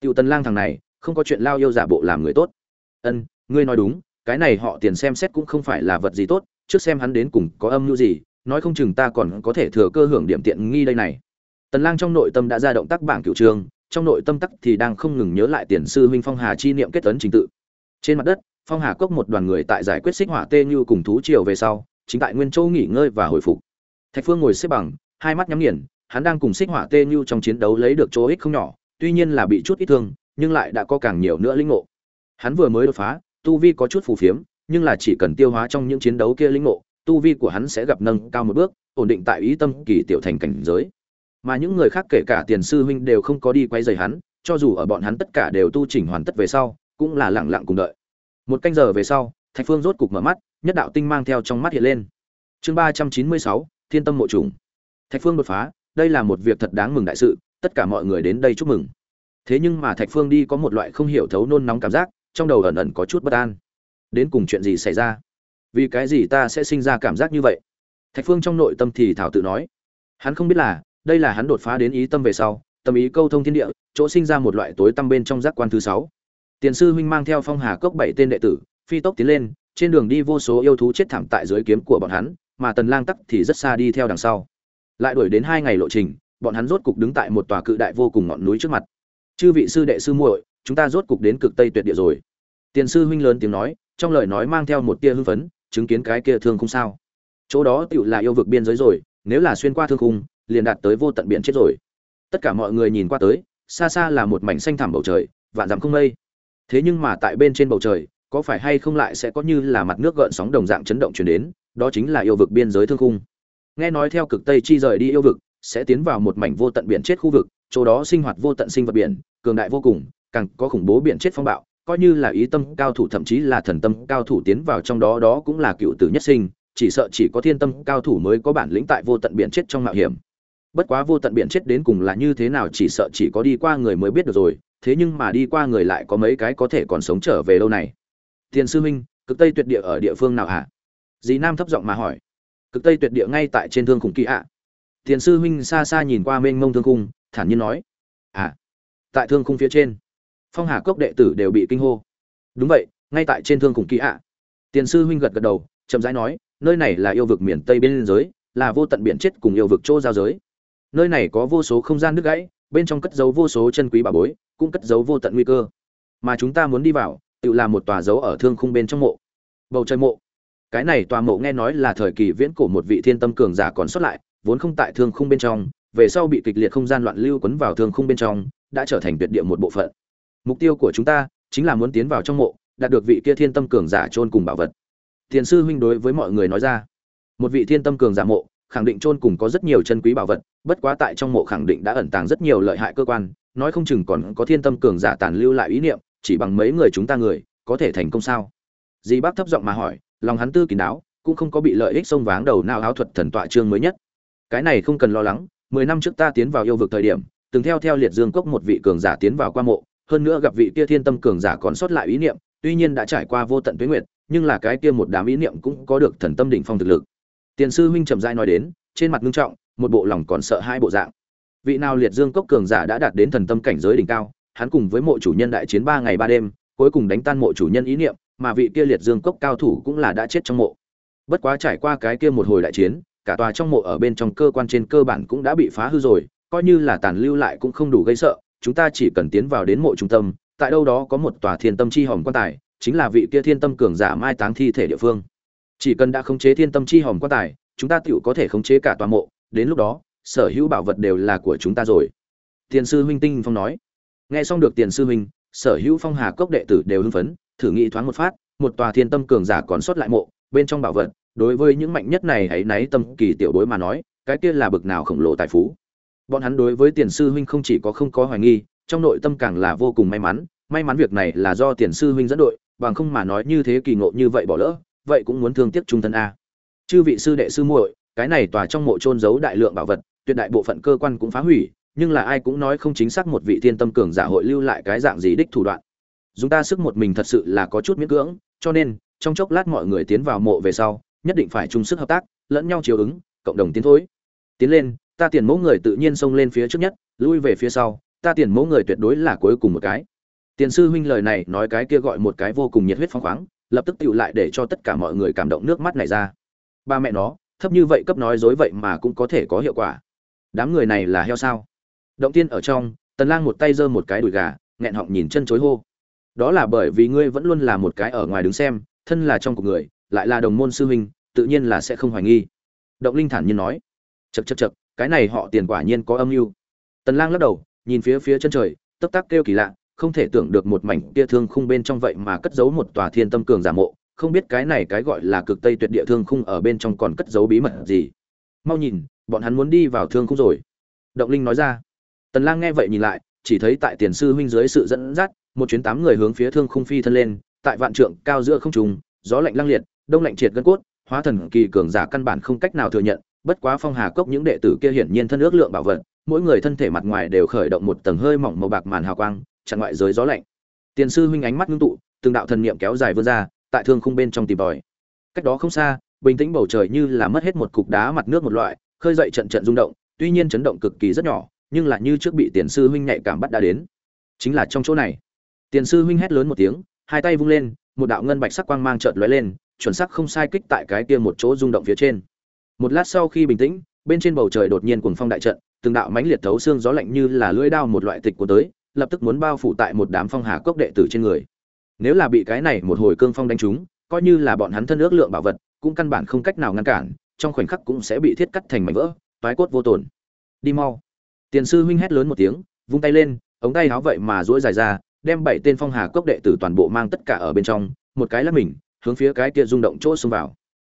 Tiểu tần lang thằng này không có chuyện lao yêu giả bộ làm người tốt. Ân, ngươi nói đúng, cái này họ tiền xem xét cũng không phải là vật gì tốt, trước xem hắn đến cùng có âm mưu gì, nói không chừng ta còn có thể thừa cơ hưởng điểm tiện nghi đây này. Tần lang trong nội tâm đã ra động tác bảng cửu trường trong nội tâm tắc thì đang không ngừng nhớ lại tiền sư huynh phong hà chi niệm kết tấn trình tự. Trên mặt đất, phong hà cốc một đoàn người tại giải quyết xích hỏa tê như cùng thú triều về sau, chính tại nguyên châu nghỉ ngơi và hồi phục. Thạch phương ngồi xếp bằng, hai mắt nhắm nghiền, hắn đang cùng xích hỏa tê như trong chiến đấu lấy được chỗ ích không nhỏ, tuy nhiên là bị chút ít thương nhưng lại đã có càng nhiều nữa linh ngộ. Hắn vừa mới đột phá, tu vi có chút phù phiếm, nhưng là chỉ cần tiêu hóa trong những chiến đấu kia linh ngộ, tu vi của hắn sẽ gặp nâng cao một bước, ổn định tại ý tâm kỳ tiểu thành cảnh giới. Mà những người khác kể cả tiền sư huynh đều không có đi quay rời hắn, cho dù ở bọn hắn tất cả đều tu chỉnh hoàn tất về sau, cũng là lặng lặng cùng đợi. Một canh giờ về sau, thạch phương rốt cục mở mắt, nhất đạo tinh mang theo trong mắt hiện lên. Chương ba trăm chín mươi sáu, thiên tâm mộ trùng. Thạch phương đột phá, đây là một việc thật đáng mừng đại sự, tất cả mọi người đến đây chúc mừng thế nhưng mà thạch phương đi có một loại không hiểu thấu nôn nóng cảm giác, trong đầu ẩn ẩn có chút bất an. Đến cùng chuyện gì xảy ra? Vì cái gì ta sẽ sinh ra cảm giác như vậy? Thạch phương trong nội tâm thì thảo tự nói. Hắn không biết là, đây là hắn đột phá đến ý tâm về sau, tâm ý câu thông thiên địa, chỗ sinh ra một loại tối tâm bên trong giác quan thứ sáu. Tiền sư huynh mang theo phong hà cốc bảy tên đệ tử, phi tốc tiến lên, trên đường đi vô số yêu thú chết thảm tại dưới kiếm của bọn hắn, mà tần lang tắc thì rất xa đi theo đằng sau. Lại đuổi đến hai ngày lộ trình, bọn hắn rốt cục đứng tại một tòa cự đại vô cùng ngọn núi trước mặt chư vị sư đệ sư muội, chúng ta rốt cục đến cực tây tuyệt địa rồi. Tiền sư huynh lớn tiếng nói, trong lời nói mang theo một tia hưng phấn, chứng kiến cái kia thương không sao. Chỗ đó tựu là yêu vực biên giới rồi, nếu là xuyên qua thương khung, liền đạt tới vô tận biển chết rồi. Tất cả mọi người nhìn qua tới, xa xa là một mảnh xanh thẳm bầu trời, vạn dặm không mây. Thế nhưng mà tại bên trên bầu trời, có phải hay không lại sẽ có như là mặt nước gợn sóng đồng dạng chấn động chuyển đến, đó chính là yêu vực biên giới thương khung. Nghe nói theo cực tây chi rời đi yêu vực, sẽ tiến vào một mảnh vô tận biển chết khu vực chỗ đó sinh hoạt vô tận sinh vật biển, cường đại vô cùng, càng có khủng bố biển chết phong bạo, coi như là ý tâm cao thủ thậm chí là thần tâm cao thủ tiến vào trong đó đó cũng là cựu tử nhất sinh, chỉ sợ chỉ có thiên tâm cao thủ mới có bản lĩnh tại vô tận biển chết trong mạo hiểm. Bất quá vô tận biển chết đến cùng là như thế nào chỉ sợ chỉ có đi qua người mới biết được rồi, thế nhưng mà đi qua người lại có mấy cái có thể còn sống trở về lâu này. Tiền sư huynh, cực tây tuyệt địa ở địa phương nào hả? Dì nam thấp giọng mà hỏi. Cực tây tuyệt địa ngay tại trên thương khủng kỳ ạ tiền sư huynh xa xa nhìn qua mênh mông thương cung thản nhiên nói à tại thương khung phía trên, phong hà cốc đệ tử đều bị kinh hô. Đúng vậy, ngay tại trên thương khung kỳ ạ. Tiền sư huynh gật gật đầu, chậm rãi nói, nơi này là yêu vực miền tây bên giới, là vô tận biển chết cùng yêu vực chỗ giao giới. Nơi này có vô số không gian nước gãy, bên trong cất giấu vô số chân quý bà bối, cũng cất giấu vô tận nguy cơ. Mà chúng ta muốn đi vào, tự làm một tòa dấu ở thương khung bên trong mộ. Bầu trời mộ. Cái này tòa mộ nghe nói là thời kỳ viễn cổ một vị thiên tâm cường giả còn sót lại vốn không tại thương khung bên trong, về sau bị kịch liệt không gian loạn lưu quấn vào thương khung bên trong, đã trở thành tuyệt địa một bộ phận. Mục tiêu của chúng ta chính là muốn tiến vào trong mộ, đạt được vị kia thiên tâm cường giả chôn cùng bảo vật. Thiền sư huynh đối với mọi người nói ra, một vị thiên tâm cường giả mộ, khẳng định chôn cùng có rất nhiều chân quý bảo vật, bất quá tại trong mộ khẳng định đã ẩn tàng rất nhiều lợi hại cơ quan, nói không chừng còn có thiên tâm cường giả tàn lưu lại ý niệm, chỉ bằng mấy người chúng ta người, có thể thành công sao? Di bác thấp giọng mà hỏi, lòng hắn tư kín đáo cũng không có bị lợi ích xông váng đầu nào áo thuật thần tọa trương mới nhất cái này không cần lo lắng, mười năm trước ta tiến vào yêu vực thời điểm, từng theo theo liệt dương cốc một vị cường giả tiến vào qua mộ, hơn nữa gặp vị kia thiên tâm cường giả còn sót lại ý niệm, tuy nhiên đã trải qua vô tận tuyết nguyệt, nhưng là cái kia một đám ý niệm cũng có được thần tâm đỉnh phong thực lực. Tiền sư huynh trầm giai nói đến, trên mặt ngưng trọng, một bộ lòng còn sợ hai bộ dạng. Vị nào liệt dương cốc cường giả đã đạt đến thần tâm cảnh giới đỉnh cao, hắn cùng với mộ chủ nhân đại chiến ba ngày ba đêm, cuối cùng đánh tan mộ chủ nhân ý niệm, mà vị kia liệt dương cốc cao thủ cũng là đã chết trong mộ. Bất quá trải qua cái kia một hồi đại chiến cả tòa trong mộ ở bên trong cơ quan trên cơ bản cũng đã bị phá hư rồi, coi như là tàn lưu lại cũng không đủ gây sợ, chúng ta chỉ cần tiến vào đến mộ trung tâm, tại đâu đó có một tòa thiên tâm chi hòm quan tài, chính là vị kia thiên tâm cường giả mai táng thi thể địa phương. Chỉ cần đã khống chế thiên tâm chi hòm quan tài, chúng ta tựu có thể khống chế cả tòa mộ, đến lúc đó, sở hữu bảo vật đều là của chúng ta rồi. Tiền sư huynh tinh phong nói. Nghe xong được tiền sư huynh, sở hữu phong hà cốc đệ tử đều hưng phấn, thử nghĩ thoáng một phát, một tòa thiên tâm cường giả còn sót lại mộ, bên trong bảo vật đối với những mạnh nhất này hãy náy tâm kỳ tiểu bối mà nói, cái kia là bực nào khổng lồ tài phú. Bọn hắn đối với tiền sư huynh không chỉ có không có hoài nghi, trong nội tâm càng là vô cùng may mắn may mắn việc này là do tiền sư huynh dẫn đội, bằng không mà nói như thế kỳ ngộ như vậy bỏ lỡ, vậy cũng muốn thương tiếc trung thân a. Chư vị sư đệ sư muội, cái này tòa trong mộ trôn giấu đại lượng bảo vật, tuyệt đại bộ phận cơ quan cũng phá hủy, nhưng là ai cũng nói không chính xác một vị thiên tâm cường giả hội lưu lại cái dạng gì đích thủ đoạn. Chúng ta sức một mình thật sự là có chút miễn cưỡng, cho nên, trong chốc lát mọi người tiến vào mộ về sau nhất định phải chung sức hợp tác, lẫn nhau chiều ứng, cộng đồng tiến thối. Tiến lên, ta tiền mẫu người tự nhiên xông lên phía trước nhất, lui về phía sau, ta tiền mẫu người tuyệt đối là cuối cùng một cái. Tiền sư huynh lời này nói cái kia gọi một cái vô cùng nhiệt huyết phong khoáng, lập tức tựu lại để cho tất cả mọi người cảm động nước mắt này ra. Ba mẹ nó, thấp như vậy cấp nói dối vậy mà cũng có thể có hiệu quả. Đám người này là heo sao? Động tiên ở trong, tần lang một tay giơ một cái đùi gà, nghẹn họng nhìn chân chối hô. Đó là bởi vì ngươi vẫn luôn là một cái ở ngoài đứng xem, thân là trong cuộc người, lại là đồng môn sư huynh tự nhiên là sẽ không hoài nghi. Động linh thản nhiên nói chật chật chật cái này họ tiền quả nhiên có âm mưu. Tần lang lắc đầu, nhìn phía phía chân trời, tấp tắc kêu kỳ lạ, không thể tưởng được một mảnh kia thương khung bên trong vậy mà cất giấu một tòa thiên tâm cường giả mộ, không biết cái này cái gọi là cực tây tuyệt địa thương khung ở bên trong còn cất giấu bí mật gì. Mau nhìn, bọn hắn muốn đi vào thương khung rồi. Động linh nói ra. Tần lang nghe vậy nhìn lại, chỉ thấy tại tiền sư huynh dưới sự dẫn dắt, một chuyến tám người hướng phía thương khung phi thân lên, tại vạn trượng cao giữa không trung, gió lạnh lăng liệt, đông lạnh triệt gân cốt hóa thần kỳ cường giả căn bản không cách nào thừa nhận, bất quá phong hà cốc những đệ tử kia hiển nhiên thân ước lượng bảo vật, mỗi người thân thể mặt ngoài đều khởi động một tầng hơi mỏng màu bạc màn hào quang, chặn ngoại giới gió lạnh. Tiền sư huynh ánh mắt ngưng tụ, từng đạo thần niệm kéo dài vươn ra, tại thương khung bên trong tìm tòi. Cách đó không xa, bình tĩnh bầu trời như là mất hết một cục đá mặt nước một loại, khơi dậy trận trận rung động, tuy nhiên chấn động cực kỳ rất nhỏ, nhưng là như trước bị tiền sư huynh nhạy cảm bắt đã đến. Chính là trong chỗ này. Tiền sư huynh hét lớn một tiếng, hai tay vung lên, một đạo ngân bạch sắc quang mang chợt lóe lên chuẩn xác không sai kích tại cái kia một chỗ rung động phía trên. Một lát sau khi bình tĩnh, bên trên bầu trời đột nhiên cuồng phong đại trận, từng đạo mãnh liệt thấu xương gió lạnh như là lưỡi đao một loại tịch của tới, lập tức muốn bao phủ tại một đám phong hà cốc đệ tử trên người. Nếu là bị cái này một hồi cương phong đánh trúng, coi như là bọn hắn thân ước lượng bảo vật, cũng căn bản không cách nào ngăn cản, trong khoảnh khắc cũng sẽ bị thiết cắt thành mảnh vỡ, toái cốt vô tổn đi mau. Tiền sư huynh hét lớn một tiếng, vung tay lên, ống tay áo vậy mà duỗi dài ra, đem bảy tên phong hà cốc đệ tử toàn bộ mang tất cả ở bên trong, một cái là mình hướng phía cái kia rung động chỗ xông vào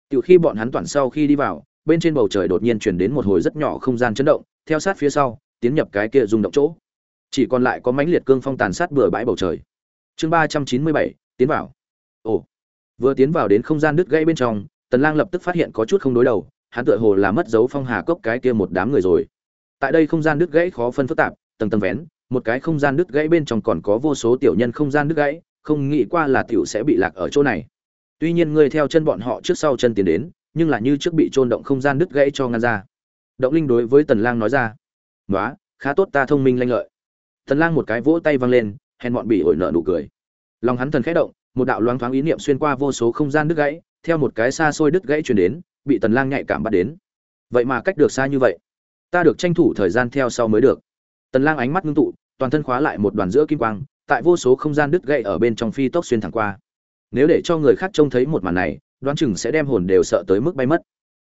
Tiểu khi bọn hắn toàn sau khi đi vào, bên trên bầu trời đột nhiên truyền đến một hồi rất nhỏ không gian chấn động, theo sát phía sau, tiến nhập cái kia rung động chỗ. Chỉ còn lại có mãnh liệt cương phong tàn sát bừa bãi bầu trời. Chương ba trăm chín mươi bảy tiến vào. Ồ. Vừa tiến vào đến không gian đứt gãy bên trong, Tần Lang lập tức phát hiện có chút không đối đầu, hắn tựa hồ là mất dấu phong hà cốc cái kia một đám người rồi. Tại đây không gian đứt gãy khó phân phức tạp, tầng tầng vén, một cái không gian đứt gãy bên trong còn có vô số tiểu nhân không gian đứt gãy, không nghĩ qua là tiểu sẽ bị lạc ở chỗ này tuy nhiên ngươi theo chân bọn họ trước sau chân tiến đến, nhưng là như trước bị trôn động không gian đứt gãy cho ngăn ra. Động linh đối với tần lang nói ra nói khá tốt ta thông minh lanh lợi. Tần lang một cái vỗ tay văng lên, hèn bọn bị ổi nợ nụ cười. Lòng hắn thần khẽ động, một đạo loáng thoáng ý niệm xuyên qua vô số không gian đứt gãy, theo một cái xa xôi đứt gãy truyền đến, bị tần lang nhạy cảm bắt đến. Vậy mà cách được xa như vậy, ta được tranh thủ thời gian theo sau mới được. Tần lang ánh mắt ngưng tụ, toàn thân khóa lại một đoàn giữa kim quang, tại vô số không gian đứt gãy ở bên trong phi tốc xuyên thẳng qua nếu để cho người khác trông thấy một màn này, đoán chừng sẽ đem hồn đều sợ tới mức bay mất.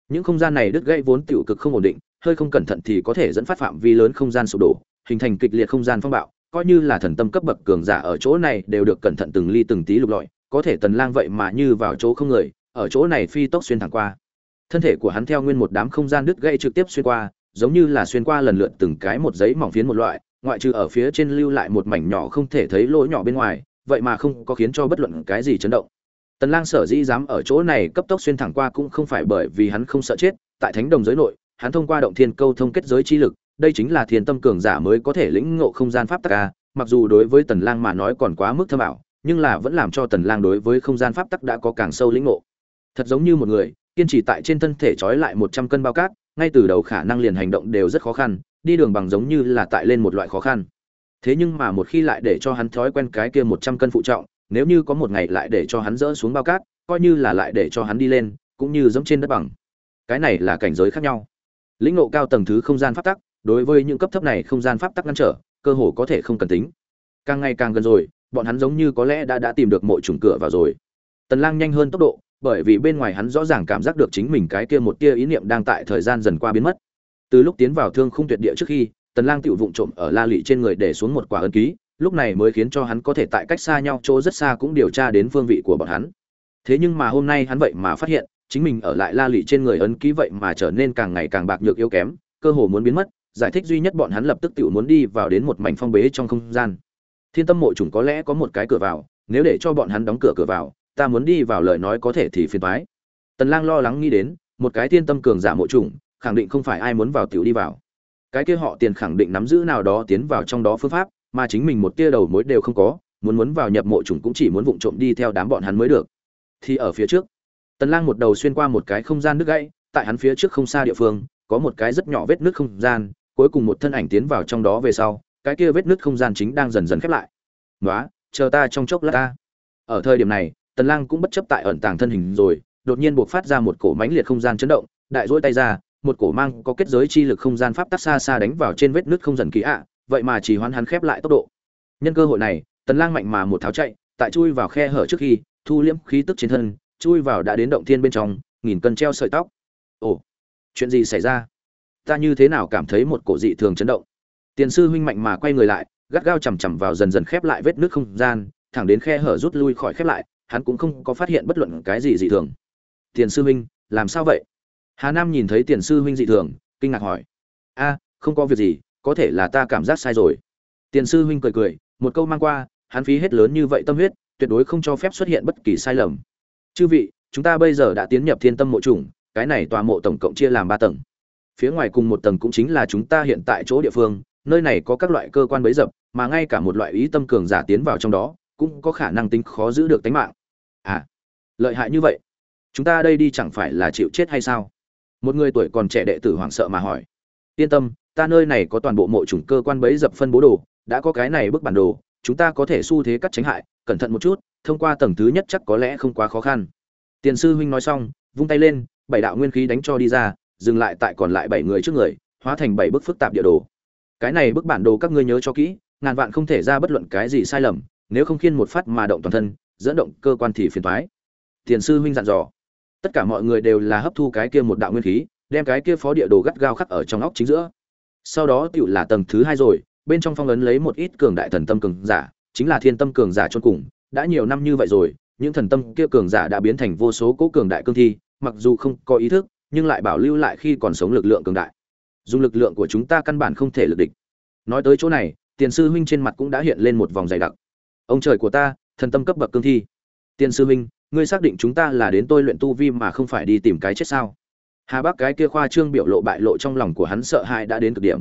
Những không gian này đứt gãy vốn tiểu cực không ổn định, hơi không cẩn thận thì có thể dẫn phát phạm vi lớn không gian sụp đổ, hình thành kịch liệt không gian phong bạo, coi như là thần tâm cấp bậc cường giả ở chỗ này đều được cẩn thận từng ly từng tí lục lọi, có thể tần lang vậy mà như vào chỗ không người, ở chỗ này phi tốc xuyên thẳng qua. Thân thể của hắn theo nguyên một đám không gian đứt gãy trực tiếp xuyên qua, giống như là xuyên qua lần lượt từng cái một giấy mỏng phiến một loại, ngoại trừ ở phía trên lưu lại một mảnh nhỏ không thể thấy lỗ nhỏ bên ngoài vậy mà không có khiến cho bất luận cái gì chấn động. Tần lang sở dĩ dám ở chỗ này cấp tốc xuyên thẳng qua cũng không phải bởi vì hắn không sợ chết, tại thánh đồng giới nội, hắn thông qua động thiên câu thông kết giới chi lực, đây chính là thiên tâm cường giả mới có thể lĩnh ngộ không gian pháp tắc a, mặc dù đối với tần lang mà nói còn quá mức thâm ảo, nhưng là vẫn làm cho tần lang đối với không gian pháp tắc đã có càng sâu lĩnh ngộ. Thật giống như một người, kiên trì tại trên thân thể trói lại 100 cân bao cát, ngay từ đầu khả năng liền hành động đều rất khó khăn, đi đường bằng giống như là tại lên một loại khó khăn thế nhưng mà một khi lại để cho hắn thói quen cái kia 100 cân phụ trọng, nếu như có một ngày lại để cho hắn dỡ xuống bao cát, coi như là lại để cho hắn đi lên, cũng như giống trên đất bằng. Cái này là cảnh giới khác nhau. Lĩnh ngộ cao tầng thứ không gian pháp tắc, đối với những cấp thấp này không gian pháp tắc ngăn trở, cơ hồ có thể không cần tính. Càng ngày càng gần rồi, bọn hắn giống như có lẽ đã đã tìm được mộ trùng cửa vào rồi. Tần lang nhanh hơn tốc độ, bởi vì bên ngoài hắn rõ ràng cảm giác được chính mình cái kia một tia ý niệm đang tại thời gian dần qua biến mất. Từ lúc tiến vào thương khung tuyệt địa trước khi tần lang tiểu vụng trộm ở la lị trên người để xuống một quả ấn ký, lúc này mới khiến cho hắn có thể tại cách xa nhau, chỗ rất xa cũng điều tra đến phương vị của bọn hắn. Thế nhưng mà hôm nay hắn vậy mà phát hiện, chính mình ở lại la lị trên người ấn ký vậy mà trở nên càng ngày càng bạc nhược yếu kém, cơ hồ muốn biến mất, giải thích duy nhất bọn hắn lập tức tiểu muốn đi vào đến một mảnh phong bế trong không gian. Thiên tâm mộ trùng có lẽ có một cái cửa vào, nếu để cho bọn hắn đóng cửa cửa vào, ta muốn đi vào lời nói có thể thì phiền toái. Tần lang lo lắng nghĩ đến, một cái thiên tâm cường giả mộ trùng khẳng định không phải ai muốn vào tiểu đi vào cái kia họ tiền khẳng định nắm giữ nào đó tiến vào trong đó phương pháp, mà chính mình một tia đầu mối đều không có, muốn muốn vào nhập mộ trùng cũng chỉ muốn vụng trộm đi theo đám bọn hắn mới được. Thì ở phía trước, tần lang một đầu xuyên qua một cái không gian nước gãy, tại hắn phía trước không xa địa phương, có một cái rất nhỏ vết nước không gian, cuối cùng một thân ảnh tiến vào trong đó về sau, cái kia vết nước không gian chính đang dần dần khép lại. Nói chờ ta trong chốc lát ta. Ở thời điểm này, tần lang cũng bất chấp tại ẩn tàng thân hình rồi, đột nhiên buộc phát ra một cổ mãnh liệt không gian chấn động, đại duỗi tay ra một cổ mang có kết giới chi lực không gian pháp tắc xa xa đánh vào trên vết nứt không dần kỳ ạ, vậy mà chỉ hoán hắn khép lại tốc độ. Nhân cơ hội này, tần lang mạnh mà một tháo chạy, tại chui vào khe hở trước khi, thu liễm khí tức trên thân, chui vào đã đến động thiên bên trong, nghìn cân treo sợi tóc. Ồ, chuyện gì xảy ra? Ta như thế nào cảm thấy một cổ dị thường chấn động? Tiền sư huynh mạnh mà quay người lại, gắt gao chầm chầm vào dần dần khép lại vết nứt không gian, thẳng đến khe hở rút lui khỏi khép lại, hắn cũng không có phát hiện bất luận cái gì dị thường. Tiền sư huynh, làm sao vậy? Hà nam nhìn thấy tiền sư huynh dị thường kinh ngạc hỏi. A không có việc gì có thể là ta cảm giác sai rồi. Tiền sư huynh cười cười một câu mang qua hắn phí hết lớn như vậy tâm huyết tuyệt đối không cho phép xuất hiện bất kỳ sai lầm. Chư vị chúng ta bây giờ đã tiến nhập thiên tâm mộ chủng, cái này tòa mộ tổng cộng chia làm ba tầng. Phía ngoài cùng một tầng cũng chính là chúng ta hiện tại chỗ địa phương nơi này có các loại cơ quan bấy dập mà ngay cả một loại ý tâm cường giả tiến vào trong đó cũng có khả năng tính khó giữ được tính mạng. À lợi hại như vậy? Chúng ta đây đi chẳng phải là chịu chết hay sao? Một người tuổi còn trẻ đệ tử hoảng sợ mà hỏi. Yên tâm, ta nơi này có toàn bộ mộ chủng cơ quan bấy dập phân bố đồ, đã có cái này bức bản đồ, chúng ta có thể xu thế cắt tránh hại, cẩn thận một chút, thông qua tầng thứ nhất chắc có lẽ không quá khó khăn. Tiền sư huynh nói xong, vung tay lên, bảy đạo nguyên khí đánh cho đi ra, dừng lại tại còn lại bảy người trước người, hóa thành bảy bức phức tạp địa đồ. Cái này bức bản đồ các ngươi nhớ cho kỹ, ngàn vạn không thể ra bất luận cái gì sai lầm, nếu không khiên một phát mà động toàn thân, dẫn động cơ quan thì phiền thoái tiền sư huynh dặn dò tất cả mọi người đều là hấp thu cái kia một đạo nguyên khí, đem cái kia phó địa đồ gắt gao khắc ở trong óc chính giữa. Sau đó tựu là tầng thứ hai rồi, bên trong phong ấn lấy một ít cường đại thần tâm cường giả, chính là thiên tâm cường giả chôn cùng, đã nhiều năm như vậy rồi, những thần tâm kia cường giả đã biến thành vô số cố cường đại cương thi, mặc dù không có ý thức, nhưng lại bảo lưu lại khi còn sống lực lượng cường đại. Dùng lực lượng của chúng ta căn bản không thể lực địch. Nói tới chỗ này, tiền sư huynh trên mặt cũng đã hiện lên một vòng dày đặc. Ông trời của ta, thần tâm cấp bậc cương thi. Tiền sư huynh ngươi xác định chúng ta là đến tôi luyện tu vi mà không phải đi tìm cái chết sao? Hà bác cái kia khoa trương biểu lộ bại lộ trong lòng của hắn sợ hãi đã đến cực điểm.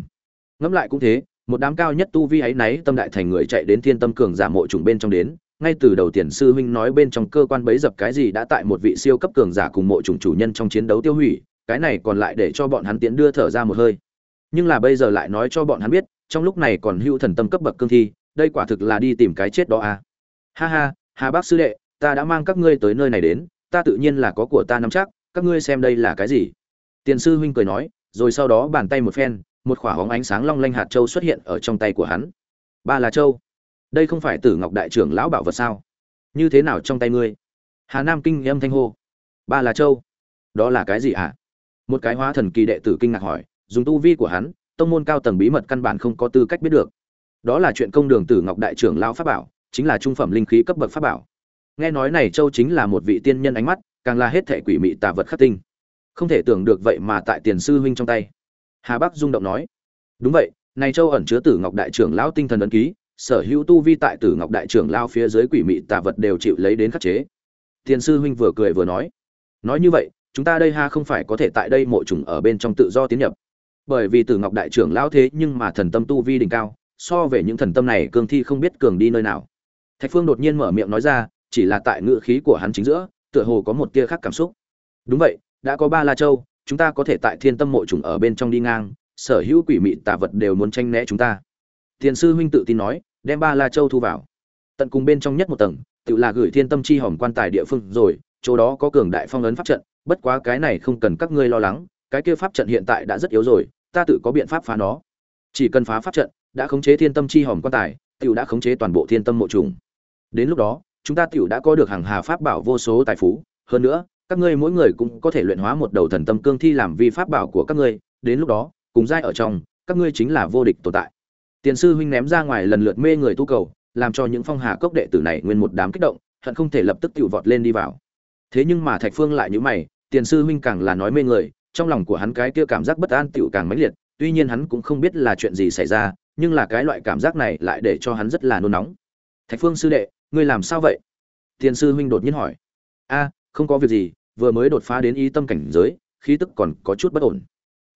Ngẫm lại cũng thế, một đám cao nhất tu vi ấy náy tâm đại thành người chạy đến thiên tâm cường giả mộ trùng bên trong đến, ngay từ đầu tiền sư huynh nói bên trong cơ quan bấy dập cái gì đã tại một vị siêu cấp cường giả cùng mộ trùng chủ nhân trong chiến đấu tiêu hủy, cái này còn lại để cho bọn hắn tiến đưa thở ra một hơi. Nhưng là bây giờ lại nói cho bọn hắn biết, trong lúc này còn hữu thần tâm cấp bậc cương thi, đây quả thực là đi tìm cái chết đó à. Ha ha, hà bác sư đệ ta đã mang các ngươi tới nơi này đến, ta tự nhiên là có của ta nắm chắc, các ngươi xem đây là cái gì? Tiền sư huynh cười nói, rồi sau đó bàn tay một phen, một khỏa hóng ánh sáng long lanh hạt châu xuất hiện ở trong tay của hắn. Ba là châu. Đây không phải tử ngọc đại trưởng lão bảo vật sao? Như thế nào trong tay ngươi? Hà nam kinh âm thanh hô. Ba là châu. Đó là cái gì ạ? À? một cái hóa thần kỳ đệ tử kinh ngạc hỏi, dùng tu vi của hắn, tông môn cao tầng bí mật căn bản không có tư cách biết được. Đó là chuyện công đường tử ngọc đại trưởng lão pháp bảo, chính là trung phẩm linh khí cấp bậc pháp bảo nghe nói này châu chính là một vị tiên nhân ánh mắt, càng là hết thể quỷ mị tà vật khắc tinh. Không thể tưởng được vậy mà tại tiền sư huynh trong tay. Hà bắc rung động nói. Đúng vậy, này châu ẩn chứa tử ngọc đại trưởng lão tinh thần ấn ký, sở hữu tu vi tại tử ngọc đại trưởng lao phía dưới quỷ mị tà vật đều chịu lấy đến khắc chế. Tiền sư huynh vừa cười vừa nói. Nói như vậy, chúng ta đây ha không phải có thể tại đây mộ trùng ở bên trong tự do tiến nhập. Bởi vì tử ngọc đại trưởng lão thế nhưng mà thần tâm tu vi đỉnh cao, so về những thần tâm này cường thi không biết cường đi nơi nào. Thạch phương đột nhiên mở miệng nói ra chỉ là tại ngữ khí của hắn chính giữa, tựa hồ có một tia khác cảm xúc. Đúng vậy, đã có ba la châu, chúng ta có thể tại thiên tâm mộ trùng ở bên trong đi ngang, sở hữu quỷ mị tà vật đều muốn tranh né chúng ta. Thiền sư huynh tự tin nói, đem ba la châu thu vào. Tận cùng bên trong nhất một tầng, tự là gửi thiên tâm chi hòm quan tài địa phương rồi, chỗ đó có cường đại phong ấn pháp trận, bất quá cái này không cần các ngươi lo lắng, cái kia pháp trận hiện tại đã rất yếu rồi, ta tự có biện pháp phá nó. Chỉ cần phá pháp trận, đã khống chế thiên tâm chi hòm quan tài tiểu đã khống chế toàn bộ thiên tâm mộ trùng. Đến lúc đó chúng ta tiểu đã có được hàng hà pháp bảo vô số tài phú. Hơn nữa, các ngươi mỗi người cũng có thể luyện hóa một đầu thần tâm cương thi làm vi pháp bảo của các ngươi. Đến lúc đó, cùng giai ở trong, các ngươi chính là vô địch tồn tại. Tiền sư huynh ném ra ngoài lần lượt mê người tu cầu, làm cho những phong hà cốc đệ tử này nguyên một đám kích động, hận không thể lập tức tiểu vọt lên đi vào. Thế nhưng mà thạch phương lại như mày, tiền sư huynh càng là nói mê người, trong lòng của hắn cái kia cảm giác bất an tiểu càng mãnh liệt, tuy nhiên hắn cũng không biết là chuyện gì xảy ra, nhưng là cái loại cảm giác này lại để cho hắn rất là nôn nóng. Thạch phương sư đệ ngươi làm sao vậy? Thiền sư huynh đột nhiên hỏi. A, không có việc gì, vừa mới đột phá đến ý tâm cảnh giới, khí tức còn có chút bất ổn.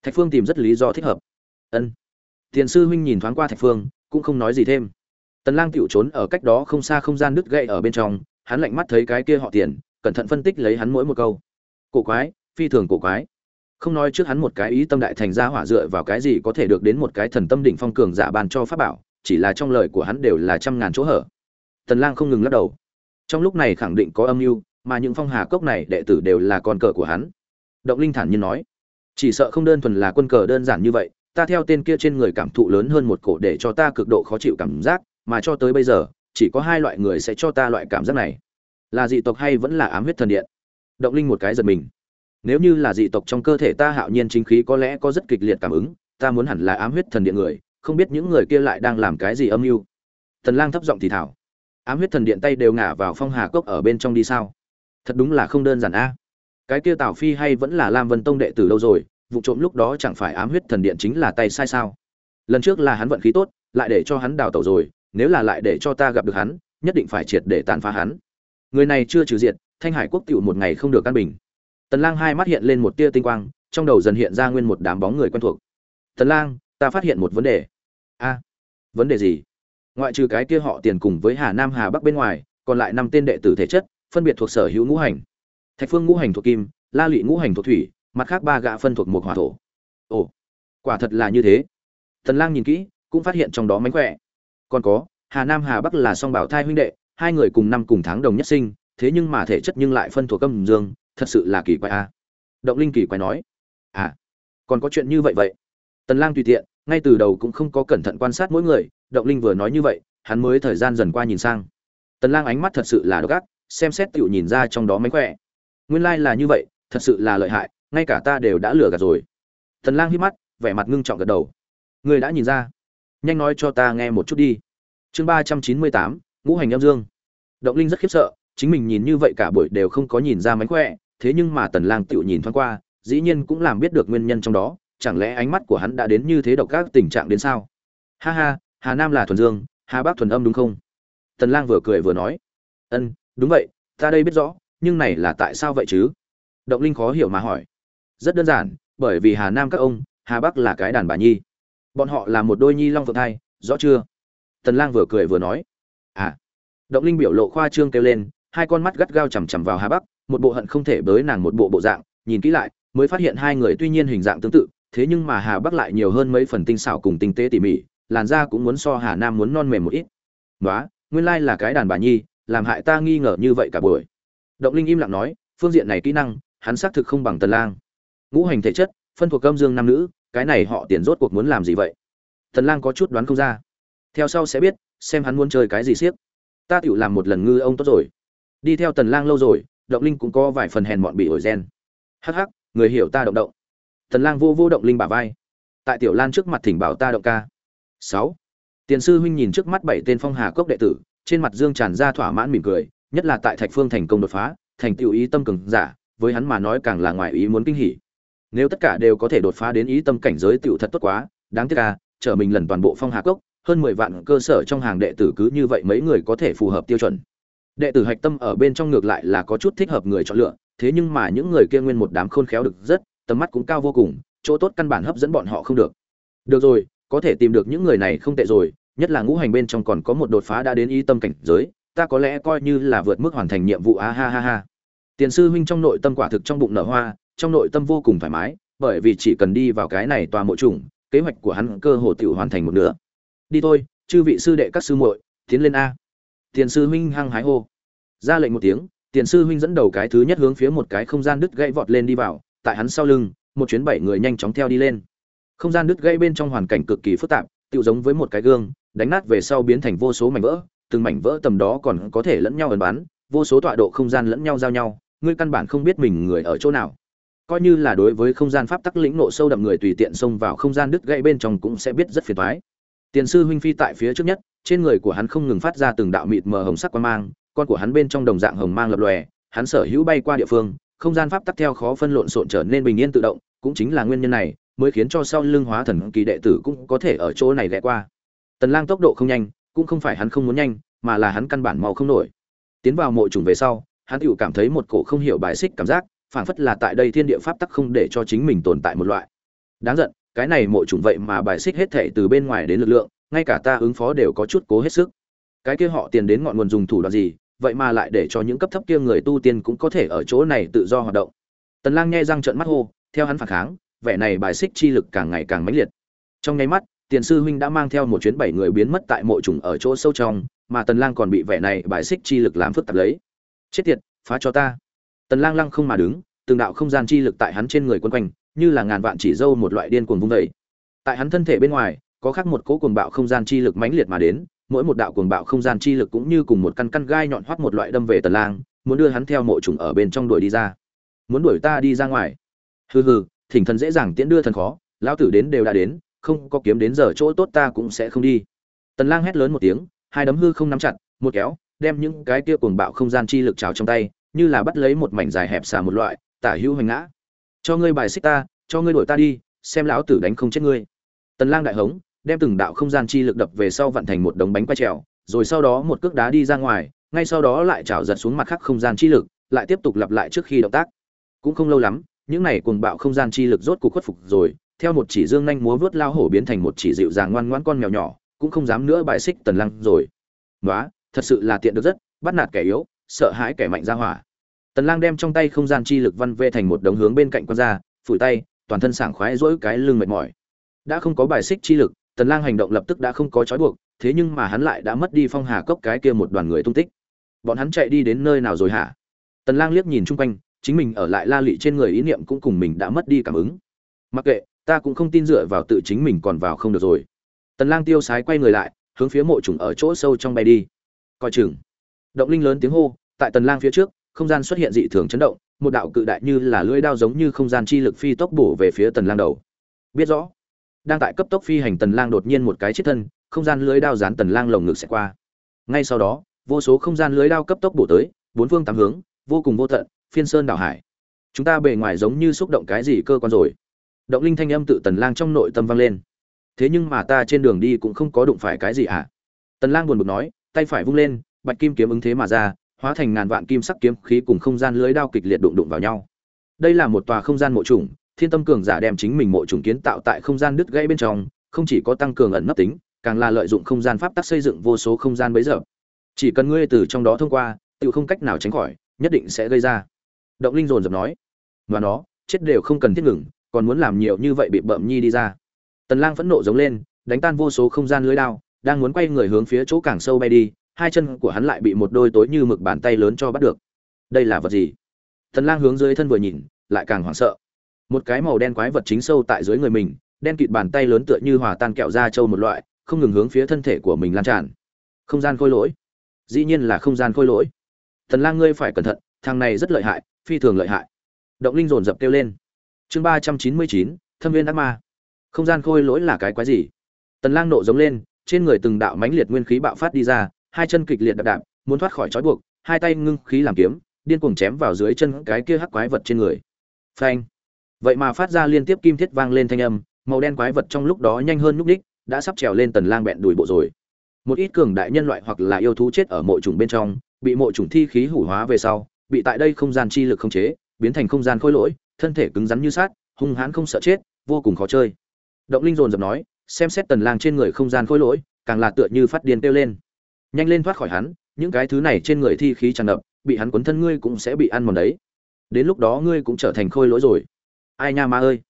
Thạch phương tìm rất lý do thích hợp. Ân. Thiền sư huynh nhìn thoáng qua thạch phương, cũng không nói gì thêm. Tần lang tiểu trốn ở cách đó không xa không gian nứt gãy ở bên trong, hắn lạnh mắt thấy cái kia họ tiền, cẩn thận phân tích lấy hắn mỗi một câu. Cổ quái, phi thường cổ quái. Không nói trước hắn một cái ý tâm đại thành ra hỏa dựa vào cái gì có thể được đến một cái thần tâm đỉnh phong cường giả ban cho pháp bảo, chỉ là trong lời của hắn đều là trăm ngàn chỗ hở tần lang không ngừng lắc đầu. Trong lúc này khẳng định có âm mưu, mà những phong hà cốc này đệ tử đều là con cờ của hắn. Động linh thản nhiên nói, chỉ sợ không đơn thuần là quân cờ đơn giản như vậy, ta theo tên kia trên người cảm thụ lớn hơn một cổ để cho ta cực độ khó chịu cảm giác, mà cho tới bây giờ, chỉ có hai loại người sẽ cho ta loại cảm giác này. Là dị tộc hay vẫn là ám huyết thần điện? Động linh một cái giật mình. Nếu như là dị tộc trong cơ thể ta hạo nhiên chính khí có lẽ có rất kịch liệt cảm ứng, ta muốn hẳn là ám huyết thần điện người, không biết những người kia lại đang làm cái gì âm mưu. Thần lang thấp giọng thì thảo ám huyết thần điện tay đều ngả vào phong hà cốc ở bên trong đi sao? Thật đúng là không đơn giản a. Cái kia tào phi hay vẫn là lam vân tông đệ tử lâu rồi, vụ trộm lúc đó chẳng phải ám huyết thần điện chính là tay sai sao? Lần trước là hắn vận khí tốt, lại để cho hắn đào tẩu rồi, nếu là lại để cho ta gặp được hắn, nhất định phải triệt để tàn phá hắn. Người này chưa trừ diệt, thanh hải quốc tựu một ngày không được căn bình. Tần lang hai mắt hiện lên một tia tinh quang, trong đầu dần hiện ra nguyên một đám bóng người quen thuộc. Tần lang, ta phát hiện một vấn đề. A, vấn đề gì? Ngoại trừ cái kia họ tiền cùng với hà nam hà bắc bên ngoài, còn lại năm tên đệ tử thể chất, phân biệt thuộc sở hữu ngũ hành. Thạch phương ngũ hành thuộc kim, la lụy ngũ hành thuộc thủy, mặt khác ba gã phân thuộc một hỏa thổ. Ồ, quả thật là như thế. Tần lang nhìn kỹ, cũng phát hiện trong đó mánh khỏe. Còn có, hà nam hà bắc là song bảo thai huynh đệ, hai người cùng năm cùng tháng đồng nhất sinh, thế nhưng mà thể chất nhưng lại phân thuộc âm dương, thật sự là kỳ quái a. Động linh kỳ quái nói à còn có chuyện như vậy vậy? Tần lang tùy tiện ngay từ đầu cũng không có cẩn thận quan sát mỗi người động linh vừa nói như vậy, hắn mới thời gian dần qua nhìn sang. Tần lang ánh mắt thật sự là độc ác, xem xét tiểu nhìn ra trong đó mánh khỏe. Nguyên lai like là như vậy, thật sự là lợi hại, ngay cả ta đều đã lừa gạt rồi. Tần lang hít mắt, vẻ mặt ngưng trọng gật đầu. Người đã nhìn ra. Nhanh nói cho ta nghe một chút đi. Chương ba trăm chín mươi tám, ngũ hành âm dương. Động linh rất khiếp sợ, chính mình nhìn như vậy cả buổi đều không có nhìn ra mánh khỏe, thế nhưng mà tần lang tiểu nhìn thoáng qua, dĩ nhiên cũng làm biết được nguyên nhân trong đó chẳng lẽ ánh mắt của hắn đã đến như thế độc các tình trạng đến sao? Ha ha, hà nam là thuần dương, hà bắc thuần âm đúng không? Tần lang vừa cười vừa nói. Ân, đúng vậy, ta đây biết rõ, nhưng này là tại sao vậy chứ? Động linh khó hiểu mà hỏi. Rất đơn giản, bởi vì hà nam các ông, hà bắc là cái đàn bà nhi. Bọn họ là một đôi nhi long phượng thai, rõ chưa? Tần lang vừa cười vừa nói. À. Động linh biểu lộ khoa trương kêu lên, hai con mắt gắt gao chằm chằm vào hà bắc, một bộ hận không thể bới nàng một bộ bộ dạng, nhìn kỹ lại, mới phát hiện hai người tuy nhiên hình dạng tương tự thế nhưng mà hà bắc lại nhiều hơn mấy phần tinh xảo cùng tinh tế tỉ mỉ làn da cũng muốn so hà nam muốn non mềm một ít. "Nóa, nguyên lai là cái đàn bà nhi làm hại ta nghi ngờ như vậy cả buổi. Động linh im lặng nói phương diện này kỹ năng hắn xác thực không bằng tần lang. Ngũ hành thể chất phân thuộc âm dương nam nữ cái này họ tiền rốt cuộc muốn làm gì vậy? Tần lang có chút đoán không ra. Theo sau sẽ biết xem hắn muốn chơi cái gì siếc. Ta tiểu làm một lần ngư ông tốt rồi. Đi theo tần lang lâu rồi động linh cũng có vài phần hèn mọn bị ổi gen. Hắc hắc người hiểu ta động động tần lang vô vô động linh bả vai. Tại tiểu lan trước mặt thỉnh bảo ta động ca. 6. tiền sư huynh nhìn trước mắt bảy tên phong hà cốc đệ tử, trên mặt dương tràn ra thỏa mãn mỉm cười, nhất là tại thạch phương thành công đột phá, thành tiểu ý tâm cường giả, với hắn mà nói càng là ngoài ý muốn kinh hỉ. Nếu tất cả đều có thể đột phá đến ý tâm cảnh giới tiểu thật tốt quá, đáng tiếc à trở mình lần toàn bộ phong hà cốc, hơn mười vạn cơ sở trong hàng đệ tử cứ như vậy mấy người có thể phù hợp tiêu chuẩn. Đệ tử hạch tâm ở bên trong ngược lại là có chút thích hợp người chọn lựa, thế nhưng mà những người kia nguyên một đám khôn khéo được rất tầm mắt cũng cao vô cùng, chỗ tốt căn bản hấp dẫn bọn họ không được. Được rồi, có thể tìm được những người này không tệ rồi, nhất là ngũ hành bên trong còn có một đột phá đã đến ý tâm cảnh giới, ta có lẽ coi như là vượt mức hoàn thành nhiệm vụ, a ha ha ha. Tiền sư huynh trong nội tâm quả thực trong bụng nở hoa, trong nội tâm vô cùng thoải mái, bởi vì chỉ cần đi vào cái này tòa mộ trùng, kế hoạch của hắn cơ hồ tiểu hoàn thành một nửa. Đi thôi, chư vị sư đệ các sư muội, tiến lên a. Tiền sư huynh hăng hái hô. Ra lệnh một tiếng, tiền sư huynh dẫn đầu cái thứ nhất hướng phía một cái không gian đứt gãy vọt lên đi vào tại hắn sau lưng, một chuyến bảy người nhanh chóng theo đi lên. Không gian đứt gãy bên trong hoàn cảnh cực kỳ phức tạp tự giống với một cái gương, đánh nát về sau biến thành vô số mảnh vỡ, từng mảnh vỡ tầm đó còn có thể lẫn nhau ẩn bán vô số tọa độ không gian lẫn nhau giao nhau, ngươi căn bản không biết mình người ở chỗ nào. Coi như là đối với không gian pháp tắc lĩnh nộ sâu đậm người tùy tiện xông vào không gian đứt gãy bên trong cũng sẽ biết rất phiền toái. Tiền sư huynh phi tại phía trước nhất, trên người của hắn không ngừng phát ra từng đạo mịt mờ hồng sắc quan mang, con của hắn bên trong đồng dạng hồng mang lập lòe, hắn sở hữu bay qua địa phương không gian pháp tắc theo khó phân lộn xộn trở nên bình yên tự động, cũng chính là nguyên nhân này, mới khiến cho sau lưng hóa thần kỳ đệ tử cũng có thể ở chỗ này lẻ qua. Tần lang tốc độ không nhanh, cũng không phải hắn không muốn nhanh, mà là hắn căn bản mau không nổi. Tiến vào mộ trùng về sau, hắn tự cảm thấy một cổ không hiểu bài xích cảm giác, phảng phất là tại đây thiên địa pháp tắc không để cho chính mình tồn tại một loại. Đáng giận, cái này mộ trùng vậy mà bài xích hết thể từ bên ngoài đến lực lượng, ngay cả ta ứng phó đều có chút cố hết sức. Cái kia họ tiền đến ngọn nguồn dùng thủ đoạn gì vậy mà lại để cho những cấp thấp kia người tu tiên cũng có thể ở chỗ này tự do hoạt động. Tần lang nghe răng trợn mắt hô, theo hắn phản kháng, vẻ này bài xích chi lực càng ngày càng mãnh liệt. Trong nháy mắt, tiền sư huynh đã mang theo một chuyến bảy người biến mất tại mộ trùng ở chỗ sâu trong, mà tần lang còn bị vẻ này bài xích chi lực làm phức tạp lấy. Chết tiệt, phá cho ta. Tần lang lăng không mà đứng, từng đạo không gian chi lực tại hắn trên người quấn quanh, như là ngàn vạn chỉ dâu một loại điên cuồng vung dậy. tại hắn thân thể bên ngoài, có khác một cỗ cuồng bạo không gian chi lực mãnh liệt mà đến mỗi một đạo cuồng bạo không gian chi lực cũng như cùng một căn căn gai nhọn hoắt một loại đâm về tần lang, muốn đưa hắn theo mộ trùng ở bên trong đuổi đi ra. Muốn đuổi ta đi ra ngoài. Hừ hừ, thỉnh thần dễ dàng tiễn đưa thần khó, lão tử đến đều đã đến, không có kiếm đến giờ chỗ tốt ta cũng sẽ không đi. Tần lang hét lớn một tiếng, hai đấm hư không nắm chặt, một kéo, đem những cái kia cuồng bạo không gian chi lực trào trong tay, như là bắt lấy một mảnh dài hẹp xà một loại, tả hữu hoành ngã. Cho ngươi bài xích ta, cho ngươi đuổi ta đi, xem lão tử đánh không chết ngươi. Tần lang đại hống đem từng đạo không gian chi lực đập về sau vặn thành một đống bánh quay trèo rồi sau đó một cước đá đi ra ngoài ngay sau đó lại chảo giật xuống mặt khác không gian chi lực lại tiếp tục lặp lại trước khi động tác. Cũng không lâu lắm những này cuồng bạo không gian chi lực rốt cuộc khuất phục rồi theo một chỉ dương nhanh múa vớt lao hổ biến thành một chỉ dịu dàng ngoan ngoãn con mèo nhỏ cũng không dám nữa bài xích tần lăng rồi. Ngoá, thật sự là tiện được rất bắt nạt kẻ yếu sợ hãi kẻ mạnh ra hỏa. Tần lang đem trong tay không gian chi lực văn vê thành một đống hướng bên cạnh quan ra phủi tay toàn thân sảng khoái dỗi cái lưng mệt mỏi. Đã không có bài xích chi lực tần lang hành động lập tức đã không có trói buộc, thế nhưng mà hắn lại đã mất đi phong hà cốc cái kia một đoàn người tung tích. Bọn hắn chạy đi đến nơi nào rồi hả? Tần lang liếc nhìn chung quanh, chính mình ở lại la lị trên người ý niệm cũng cùng mình đã mất đi cảm ứng. Mặc kệ, ta cũng không tin dựa vào tự chính mình còn vào không được rồi. Tần lang tiêu sái quay người lại, hướng phía mộ trùng ở chỗ sâu trong bay đi. Coi chừng. Động linh lớn tiếng hô, tại tần lang phía trước, không gian xuất hiện dị thường chấn động, một đạo cự đại như là lưỡi đao giống như không gian chi lực phi tốc bổ về phía tần lang đầu. Biết rõ đang tại cấp tốc phi hành tần lang đột nhiên một cái chết thân, không gian lưới đao dán tần lang lồng ngực sẽ qua. Ngay sau đó, vô số không gian lưới đao cấp tốc bổ tới, bốn phương tám hướng, vô cùng vô tận, phiên sơn đảo hải. Chúng ta bề ngoài giống như xúc động cái gì cơ quan rồi. Động linh thanh âm tự tần lang trong nội tâm vang lên. Thế nhưng mà ta trên đường đi cũng không có đụng phải cái gì ạ. À? tần lang buồn bực nói, tay phải vung lên, bạch kim kiếm ứng thế mà ra, hóa thành ngàn vạn kim sắc kiếm khí cùng không gian lưới đao kịch liệt đụng đụng vào nhau. Đây là một tòa không gian mộ trùng thiên tâm cường giả đem chính mình mộ trùng kiến tạo tại không gian đứt gãy bên trong, không chỉ có tăng cường ẩn nấp tính, càng là lợi dụng không gian pháp tắc xây dựng vô số không gian bấy giờ. Chỉ cần ngươi từ trong đó thông qua, tự không cách nào tránh khỏi, nhất định sẽ gây ra. Động linh dồn dập nói. Và nó, chết đều không cần thiết ngừng, còn muốn làm nhiều như vậy bị bợm nhi đi ra. Tần lang phẫn nộ giống lên, đánh tan vô số không gian lưới đao, đang muốn quay người hướng phía chỗ càng sâu bay đi, hai chân của hắn lại bị một đôi tối như mực bàn tay lớn cho bắt được. Đây là vật gì? Tần lang hướng dưới thân vừa nhìn, lại càng hoảng sợ một cái màu đen quái vật chính sâu tại dưới người mình, đen kịt bàn tay lớn tựa như hòa tan kẹo da trâu một loại, không ngừng hướng phía thân thể của mình lan tràn. Không gian khôi lỗi. Dĩ nhiên là không gian khôi lỗi. Thần lang ngươi phải cẩn thận, thằng này rất lợi hại, phi thường lợi hại. Động linh dồn dập kêu lên. Chương ba trăm chín mươi chín, thâm viên ác ma. Không gian khôi lỗi là cái quái gì? Tần lang nộ giống lên, trên người từng đạo mãnh liệt nguyên khí bạo phát đi ra, hai chân kịch liệt đạp đạp, muốn thoát khỏi trói buộc, hai tay ngưng khí làm kiếm, điên cuồng chém vào dưới chân cái kia hắc quái vật trên người. Phanh vậy mà phát ra liên tiếp kim thiết vang lên thanh âm, màu đen quái vật trong lúc đó nhanh hơn núp đích, đã sắp trèo lên tần lang bẹn đùi bộ rồi. Một ít cường đại nhân loại hoặc là yêu thú chết ở mộ trùng bên trong, bị mộ trùng thi khí hủ hóa về sau, bị tại đây không gian chi lực không chế, biến thành không gian khôi lỗi, thân thể cứng rắn như sát hung hãn không sợ chết, vô cùng khó chơi. Động linh dồn dập nói, xem xét tần lang trên người không gian khôi lỗi, càng là tựa như phát điên tiêu lên. Nhanh lên thoát khỏi hắn, những cái thứ này trên người thi khí tràn ngập, bị hắn quấn thân ngươi cũng sẽ bị ăn mòn đấy. Đến lúc đó ngươi cũng trở thành khôi lỗi rồi ai nha ma ơi.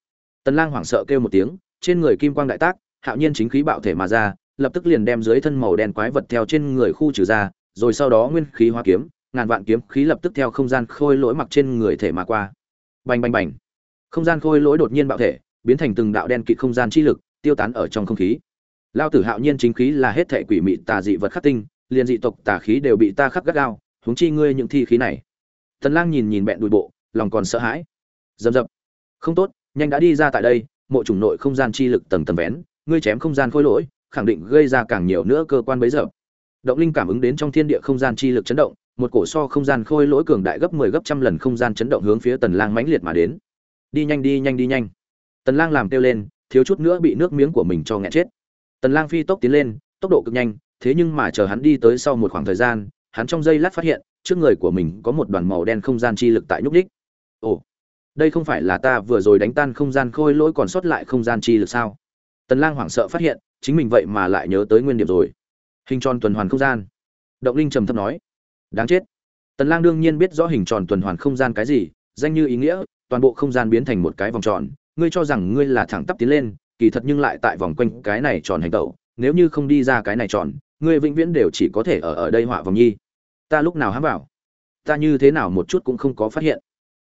Tần lang hoảng sợ kêu một tiếng, trên người kim quang đại tác, hạo nhiên chính khí bạo thể mà ra, lập tức liền đem dưới thân màu đen quái vật theo trên người khu trừ ra, rồi sau đó nguyên khí hóa kiếm, ngàn vạn kiếm khí lập tức theo không gian khôi lỗi mặc trên người thể mà qua. Bành bành bành. Không gian khôi lỗi đột nhiên bạo thể, biến thành từng đạo đen kịt không gian chi lực, tiêu tán ở trong không khí. Lao tử hạo nhiên chính khí là hết thể quỷ mị tà dị vật khắc tinh, liền dị tộc tà khí đều bị ta khắc gắt gao, huống chi ngươi những thi khí này. Tần lang nhìn nhìn bẹn đùi bộ, lòng còn sợ hãi. Dầm dập không tốt, nhanh đã đi ra tại đây, mộ chủng nội không gian chi lực tầng tầng vén, ngươi chém không gian khôi lỗi, khẳng định gây ra càng nhiều nữa cơ quan bấy giờ. Động linh cảm ứng đến trong thiên địa không gian chi lực chấn động, một cổ so không gian khôi lỗi cường đại gấp 10 gấp trăm lần không gian chấn động hướng phía tần lang mãnh liệt mà đến. Đi nhanh đi nhanh đi nhanh. Tần lang làm kêu lên, thiếu chút nữa bị nước miếng của mình cho nghẹn chết. Tần lang phi tốc tiến lên, tốc độ cực nhanh, thế nhưng mà chờ hắn đi tới sau một khoảng thời gian, hắn trong giây lát phát hiện, trước người của mình có một đoàn màu đen không gian chi lực tại nhúc đích ồ đây không phải là ta vừa rồi đánh tan không gian khôi lỗi còn sót lại không gian chi lực sao? Tần lang hoảng sợ phát hiện, chính mình vậy mà lại nhớ tới nguyên điểm rồi. Hình tròn tuần hoàn không gian. Động linh trầm thấp nói, đáng chết. Tần lang đương nhiên biết rõ hình tròn tuần hoàn không gian cái gì, danh như ý nghĩa, toàn bộ không gian biến thành một cái vòng tròn. Ngươi cho rằng ngươi là thẳng tắp tiến lên, kỳ thật nhưng lại tại vòng quanh cái này tròn hành tẩu. Nếu như không đi ra cái này tròn, ngươi vĩnh viễn đều chỉ có thể ở ở đây họa vòng nhi. Ta lúc nào hám vào? Ta như thế nào một chút cũng không có phát hiện.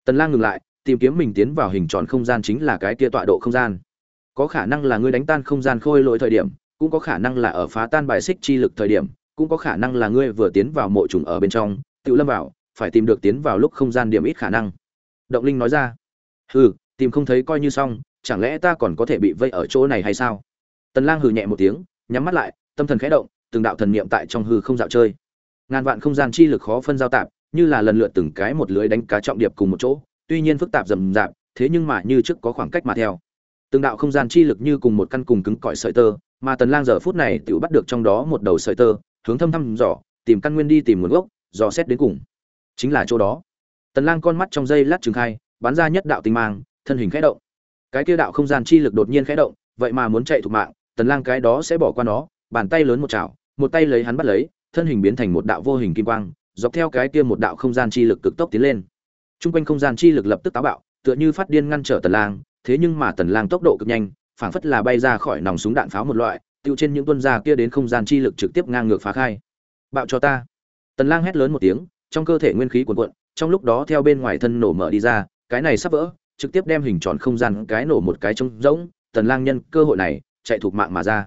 Tần lang ngừng lại tìm kiếm mình tiến vào hình tròn không gian chính là cái kia tọa độ không gian. Có khả năng là ngươi đánh tan không gian khôi lỗi thời điểm, cũng có khả năng là ở phá tan bài xích chi lực thời điểm, cũng có khả năng là ngươi vừa tiến vào mộ trùng ở bên trong, tự lâm vào, phải tìm được tiến vào lúc không gian điểm ít khả năng. Động linh nói ra. Hừ, tìm không thấy coi như xong, chẳng lẽ ta còn có thể bị vây ở chỗ này hay sao? Tần lang hừ nhẹ một tiếng, nhắm mắt lại, tâm thần khẽ động, từng đạo thần niệm tại trong hư không dạo chơi. Ngàn vạn không gian chi lực khó phân giao tạp, như là lần lượt từng cái một lưới đánh cá trọng điệp cùng một chỗ tuy nhiên phức tạp rầm rạp, thế nhưng mà như trước có khoảng cách mà theo. Từng đạo không gian chi lực như cùng một căn cùng cứng cỏi sợi tơ, mà tần lang giờ phút này tự bắt được trong đó một đầu sợi tơ, hướng thâm thăm dò, tìm căn nguyên đi tìm nguồn gốc, dò xét đến cùng. Chính là chỗ đó. Tần lang con mắt trong dây lát trừng khai, bắn ra nhất đạo tinh mang, thân hình khẽ động. Cái kia đạo không gian chi lực đột nhiên khẽ động, vậy mà muốn chạy thục mạng, tần lang cái đó sẽ bỏ qua nó, bàn tay lớn một chảo, một tay lấy hắn bắt lấy, thân hình biến thành một đạo vô hình kim quang, dọc theo cái kia một đạo không gian chi lực cực tốc tiến lên trung quanh không gian chi lực lập tức táo bạo, tựa như phát điên ngăn trở tần lang, thế nhưng mà tần lang tốc độ cực nhanh, phảng phất là bay ra khỏi nòng súng đạn pháo một loại, tiêu trên những tuân gia kia đến không gian chi lực trực tiếp ngang ngược phá khai. Bạo cho ta! Tần lang hét lớn một tiếng, trong cơ thể nguyên khí cuồn cuộn, trong lúc đó theo bên ngoài thân nổ mở đi ra, cái này sắp vỡ, trực tiếp đem hình tròn không gian cái nổ một cái trống rỗng, tần lang nhân cơ hội này, chạy thuộc mạng mà ra.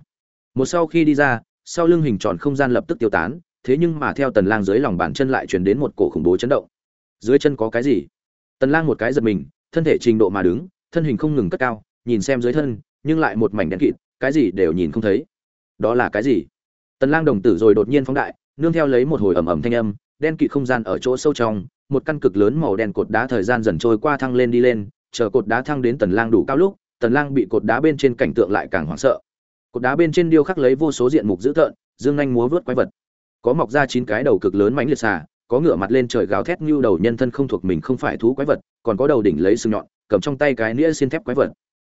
Một sau khi đi ra, sau lưng hình tròn không gian lập tức tiêu tán, thế nhưng mà theo tần lang dưới lòng bàn chân lại truyền đến một cổ khủng bố chấn động dưới chân có cái gì? Tần lang một cái giật mình, thân thể trình độ mà đứng, thân hình không ngừng cất cao, nhìn xem dưới thân, nhưng lại một mảnh đen kịt, cái gì đều nhìn không thấy. Đó là cái gì? Tần lang đồng tử rồi đột nhiên phóng đại, nương theo lấy một hồi ầm ầm thanh âm, đen kịt không gian ở chỗ sâu trong, một căn cực lớn màu đen cột đá thời gian dần trôi qua thăng lên đi lên, chờ cột đá thăng đến tần lang đủ cao lúc, tần lang bị cột đá bên trên cảnh tượng lại càng hoảng sợ. Cột đá bên trên điêu khắc lấy vô số diện mục dữ tợn, dương nhanh múa vớt quái vật. Có mọc ra chín cái đầu cực lớn mãnh liệt xà có ngựa mặt lên trời gào thét như đầu nhân thân không thuộc mình không phải thú quái vật, còn có đầu đỉnh lấy sừng nhọn, cầm trong tay cái nĩa xiên thép quái vật.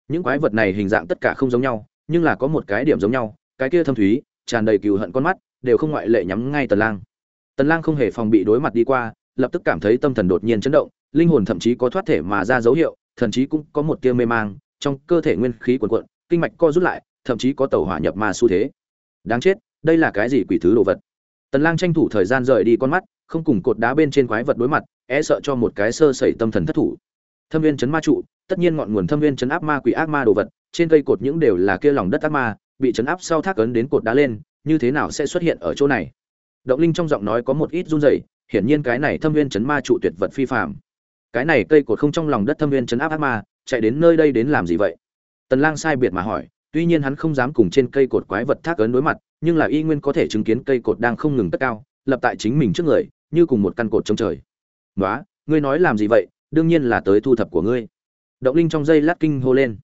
Những quái vật này hình dạng tất cả không giống nhau, nhưng là có một cái điểm giống nhau, cái kia thâm thúy, tràn đầy cừu hận con mắt, đều không ngoại lệ nhắm ngay tần lang. Tần lang không hề phòng bị đối mặt đi qua, lập tức cảm thấy tâm thần đột nhiên chấn động, linh hồn thậm chí có thoát thể mà ra dấu hiệu, thậm chí cũng có một tia mê mang, trong cơ thể nguyên khí cuồn cuộn, kinh mạch co rút lại, thậm chí có tàu hỏa nhập ma xu thế. Đáng chết, đây là cái gì quỷ thứ đồ vật? Tần lang tranh thủ thời gian rời đi con mắt không cùng cột đá bên trên quái vật đối mặt e sợ cho một cái sơ sẩy tâm thần thất thủ. Thâm viên chấn ma trụ, tất nhiên ngọn nguồn thâm viên chấn áp ma quỷ ác ma đồ vật, trên cây cột những đều là kia lòng đất ác ma, bị chấn áp sau thác ấn đến cột đá lên, như thế nào sẽ xuất hiện ở chỗ này? Động linh trong giọng nói có một ít run rẩy, hiển nhiên cái này thâm viên chấn ma trụ tuyệt vật phi phàm. Cái này cây cột không trong lòng đất thâm viên chấn áp ác ma, chạy đến nơi đây đến làm gì vậy? Tần lang sai biệt mà hỏi, tuy nhiên hắn không dám cùng trên cây cột quái vật thác ấn đối mặt, nhưng là y nguyên có thể chứng kiến cây cột đang không ngừng tất cao lập tại chính mình trước người, như cùng một căn cột trong trời. Nói ngươi nói làm gì vậy? Đương nhiên là tới thu thập của ngươi. Động linh trong dây lát kinh hô lên.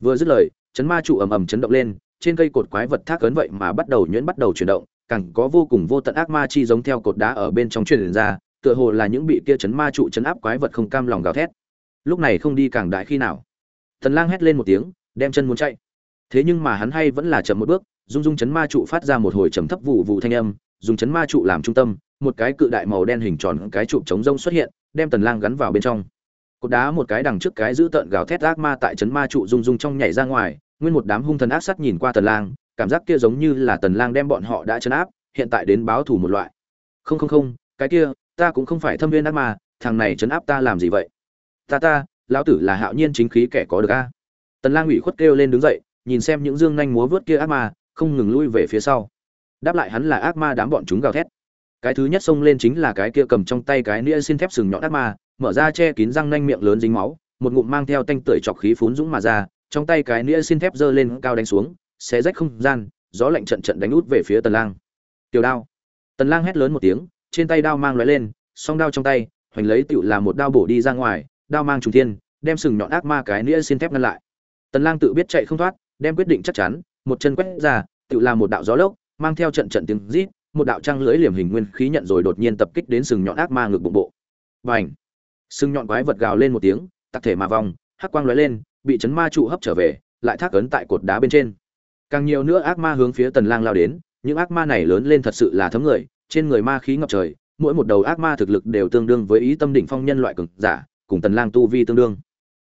Vừa dứt lời, chấn ma trụ ầm ầm chấn động lên, trên cây cột quái vật thác ấn vậy mà bắt đầu nhuyễn bắt đầu chuyển động, càng có vô cùng vô tận ác ma chi giống theo cột đá ở bên trong truyền ra, tựa hồ là những bị kia chấn ma trụ chấn áp quái vật không cam lòng gào thét. Lúc này không đi càng đại khi nào. Thần lang hét lên một tiếng, đem chân muốn chạy. Thế nhưng mà hắn hay vẫn là chậm một bước dung dung chấn ma trụ phát ra một hồi trầm thấp vụ vụ thanh âm dùng chấn ma trụ làm trung tâm, một cái cự đại màu đen hình tròn cái trụ chống rông xuất hiện, đem tần lang gắn vào bên trong. Cột đá một cái đằng trước cái giữ tợn gào thét ác ma tại chấn ma trụ rung rung trong nhảy ra ngoài, nguyên một đám hung thần ác sát nhìn qua tần lang, cảm giác kia giống như là tần lang đem bọn họ đã chấn áp, hiện tại đến báo thù một loại. Không không không, cái kia, ta cũng không phải thâm viên ác ma, thằng này chấn áp ta làm gì vậy? Ta ta, lão tử là hạo nhiên chính khí kẻ có được a. Tần lang ủy khuất kêu lên đứng dậy, nhìn xem những dương nhanh múa vớt kia ác ma, không ngừng lui về phía sau đáp lại hắn là ác ma đám bọn chúng gào thét. Cái thứ nhất xông lên chính là cái kia cầm trong tay cái nĩa xin thép sừng nhọn ác ma, mở ra che kín răng nanh miệng lớn dính máu, một ngụm mang theo tanh tưởi chọc khí phún dũng mà ra, trong tay cái nĩa xin thép giơ lên cao đánh xuống, xé rách không gian, gió lạnh trận trận đánh út về phía tần lang. Tiểu đao. Tần lang hét lớn một tiếng, trên tay đao mang lóe lên, song đao trong tay, hoành lấy tiểu là một đao bổ đi ra ngoài, đao mang trùng thiên, đem sừng nhọn ác ma cái nĩa xin thép ngăn lại. Tần lang tự biết chạy không thoát, đem quyết định chắc chắn, một chân quét ra, tiểu là một đạo gió lốc mang theo trận trận tiếng rít, một đạo trăng lưỡi liềm hình nguyên khí nhận rồi đột nhiên tập kích đến sừng nhọn ác ma ngực bụng bộ. Bành! Sừng nhọn quái vật gào lên một tiếng tặc thể mà vòng hắc quang lóe lên, bị chấn ma trụ hấp trở về, lại thác ấn tại cột đá bên trên. Càng nhiều nữa ác ma hướng phía tần lang lao đến, những ác ma này lớn lên thật sự là thấm người, trên người ma khí ngập trời, mỗi một đầu ác ma thực lực đều tương đương với ý tâm đỉnh phong nhân loại cường giả, cùng tần lang tu vi tương đương.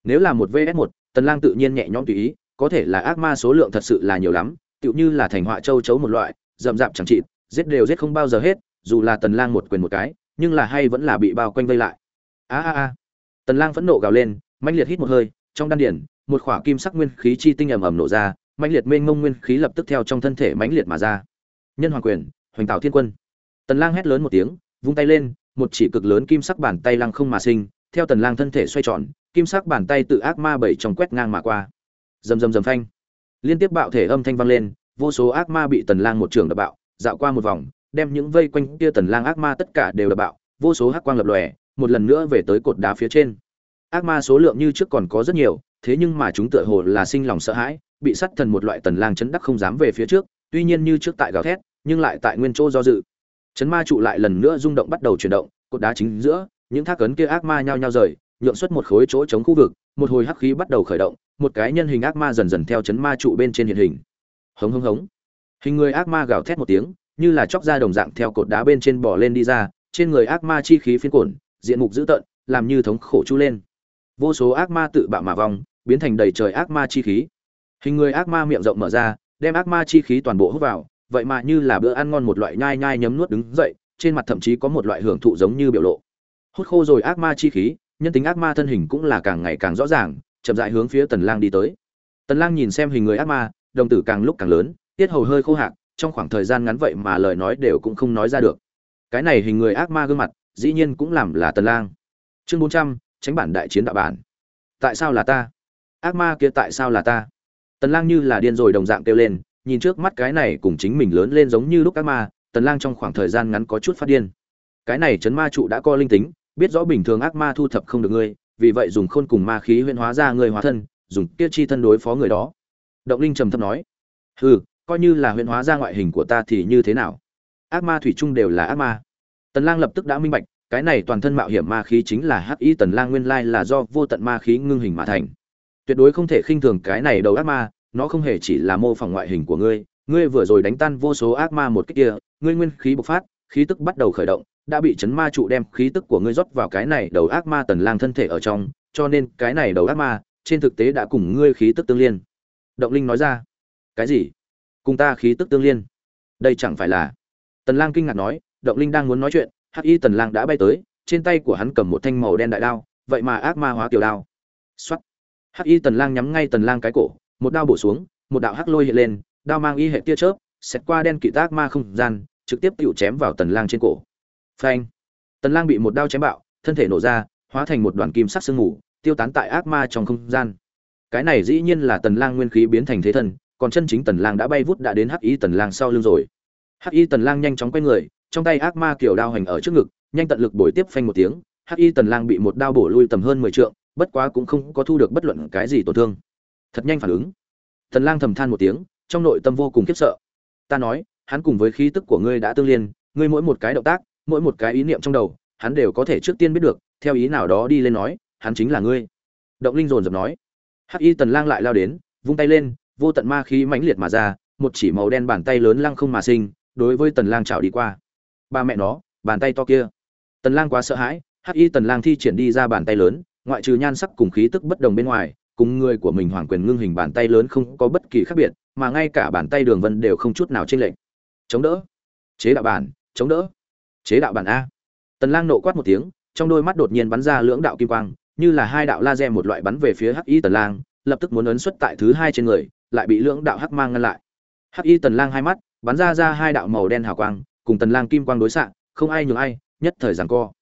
Nếu là một vs một, tần lang tự nhiên nhẹ nhõm tùy ý, có thể là ác ma số lượng thật sự là nhiều lắm, tựu như là thành họa châu chấu một loại rậm rạp chẳng trị giết đều giết không bao giờ hết, dù là tần lang một quyền một cái, nhưng là hay vẫn là bị bao quanh vây lại. A a a. Tần lang phẫn nộ gào lên, mãnh liệt hít một hơi, trong đan điển, một khỏa kim sắc nguyên khí chi tinh ầm ầm nổ ra, mãnh liệt mênh mông nguyên khí lập tức theo trong thân thể mãnh liệt mà ra. Nhân hoàng quyền, hoành tạo thiên quân. Tần lang hét lớn một tiếng, vung tay lên, một chỉ cực lớn kim sắc bàn tay lăng không mà sinh, theo tần lang thân thể xoay tròn, kim sắc bàn tay tự ác ma bảy trong quét ngang mà qua. Rầm rầm rầm phanh. Liên tiếp bạo thể âm thanh vang lên vô số ác ma bị tần lang một trường đập bạo, dạo qua một vòng, đem những vây quanh kia tần lang ác ma tất cả đều đập bạo, vô số hắc quang lập lòe, một lần nữa về tới cột đá phía trên. Ác ma số lượng như trước còn có rất nhiều, thế nhưng mà chúng tựa hồ là sinh lòng sợ hãi, bị sát thần một loại tần lang chấn đắc không dám về phía trước, tuy nhiên như trước tại gào thét, nhưng lại tại nguyên chỗ do dự. Chấn ma trụ lại lần nữa rung động bắt đầu chuyển động, cột đá chính giữa, những thác cấn kia ác ma nhao nhao rời, nhượng xuất một khối chỗ chống khu vực, một hồi hắc khí bắt đầu khởi động, một cái nhân hình ác ma dần dần theo chấn ma trụ bên trên hiện hình hống hống hống. Hình người ác ma gào thét một tiếng, như là chóc ra đồng dạng theo cột đá bên trên bò lên đi ra, trên người ác ma chi khí phiến cổn diện mục dữ tợn, làm như thống khổ chu lên. Vô số ác ma tự bạo mà vong, biến thành đầy trời ác ma chi khí. Hình người ác ma miệng rộng mở ra, đem ác ma chi khí toàn bộ hút vào, vậy mà như là bữa ăn ngon một loại nhai nhai nhấm nuốt đứng dậy, trên mặt thậm chí có một loại hưởng thụ giống như biểu lộ. Hút khô rồi ác ma chi khí, nhân tính ác ma thân hình cũng là càng ngày càng rõ ràng, chậm rãi hướng phía tần lang đi tới. Tần lang nhìn xem hình người ác ma đồng tử càng lúc càng lớn tiết hầu hơi khô hạn trong khoảng thời gian ngắn vậy mà lời nói đều cũng không nói ra được. Cái này hình người ác ma gương mặt dĩ nhiên cũng làm là tần lang. Chương 400, tránh bản đại chiến đạo bản. Tại sao là ta? Ác ma kia tại sao là ta? Tần lang như là điên rồi đồng dạng kêu lên nhìn trước mắt cái này cùng chính mình lớn lên giống như lúc ác ma tần lang trong khoảng thời gian ngắn có chút phát điên. Cái này chấn ma trụ đã co linh tính biết rõ bình thường ác ma thu thập không được ngươi vì vậy dùng khôn cùng ma khí huyễn hóa ra người hóa thân dùng kia chi thân đối phó người đó động linh trầm thấp nói, hừ, coi như là huyễn hóa ra ngoại hình của ta thì như thế nào? Ác ma thủy chung đều là ác ma. Tần lang lập tức đã minh bạch, cái này toàn thân mạo hiểm ma khí chính là hắc y tần lang nguyên lai là do vô tận ma khí ngưng hình mà thành. Tuyệt đối không thể khinh thường cái này đầu ác ma, nó không hề chỉ là mô phỏng ngoại hình của ngươi. Ngươi vừa rồi đánh tan vô số ác ma một cách kia, ngươi nguyên khí bộc phát, khí tức bắt đầu khởi động, đã bị chấn ma trụ đem khí tức của ngươi rót vào cái này đầu ác ma tần lang thân thể ở trong, cho nên cái này đầu ác ma, trên thực tế đã cùng ngươi khí tức tương liên động linh nói ra. Cái gì? Cùng ta khí tức tương liên. Đây chẳng phải là. Tần lang kinh ngạc nói, động linh đang muốn nói chuyện, hắc y tần lang đã bay tới, trên tay của hắn cầm một thanh màu đen đại đao, vậy mà ác ma hóa tiểu đao. Xoát. Hắc y tần lang nhắm ngay tần lang cái cổ, một đao bổ xuống, một đạo hắc lôi hiện lên, đao mang y hệ tia chớp xét qua đen kỵ tác ma không gian, trực tiếp tiểu chém vào tần lang trên cổ. Phanh. Tần lang bị một đao chém bạo, thân thể nổ ra, hóa thành một đoàn kim sắc sương mù, tiêu tán tại ác ma trong không gian cái này dĩ nhiên là tần lang nguyên khí biến thành thế thần còn chân chính tần lang đã bay vút đã đến hắc y tần lang sau lưng rồi. Hắc y tần lang nhanh chóng quay người, trong tay ác ma kiểu đao hành ở trước ngực, nhanh tận lực bổ tiếp phanh một tiếng, hắc y tần lang bị một đao bổ lui tầm hơn 10 trượng, bất quá cũng không có thu được bất luận cái gì tổn thương. Thật nhanh phản ứng. Tần lang thầm than một tiếng, trong nội tâm vô cùng khiếp sợ. Ta nói, hắn cùng với khí tức của ngươi đã tương liên, ngươi mỗi một cái động tác, mỗi một cái ý niệm trong đầu, hắn đều có thể trước tiên biết được, theo ý nào đó đi lên nói, hắn chính là ngươi. Động linh dồn dập nói hắc y tần lang lại lao đến, vung tay lên, vô tận ma khí mãnh liệt mà ra, một chỉ màu đen bàn tay lớn lăng không mà sinh, đối với tần lang chảo đi qua. Ba mẹ nó, bàn tay to kia. Tần lang quá sợ hãi, hắc y tần lang thi triển đi ra bàn tay lớn, ngoại trừ nhan sắc cùng khí tức bất đồng bên ngoài, cùng người của mình hoàng quyền ngưng hình bàn tay lớn không có bất kỳ khác biệt, mà ngay cả bàn tay đường vân đều không chút nào chênh lệch. Chống đỡ. Chế đạo bản, chống đỡ. Chế đạo bản a. Tần lang nộ quát một tiếng, trong đôi mắt đột nhiên bắn ra lưỡng đạo kim quang như là hai đạo laser một loại bắn về phía hắc y tần lang, lập tức muốn ấn xuất tại thứ hai trên người, lại bị lưỡng đạo hắc mang ngăn lại. Hắc y tần lang hai mắt, bắn ra ra hai đạo màu đen hào quang, cùng tần lang kim quang đối xạ, không ai nhường ai, nhất thời giằng co.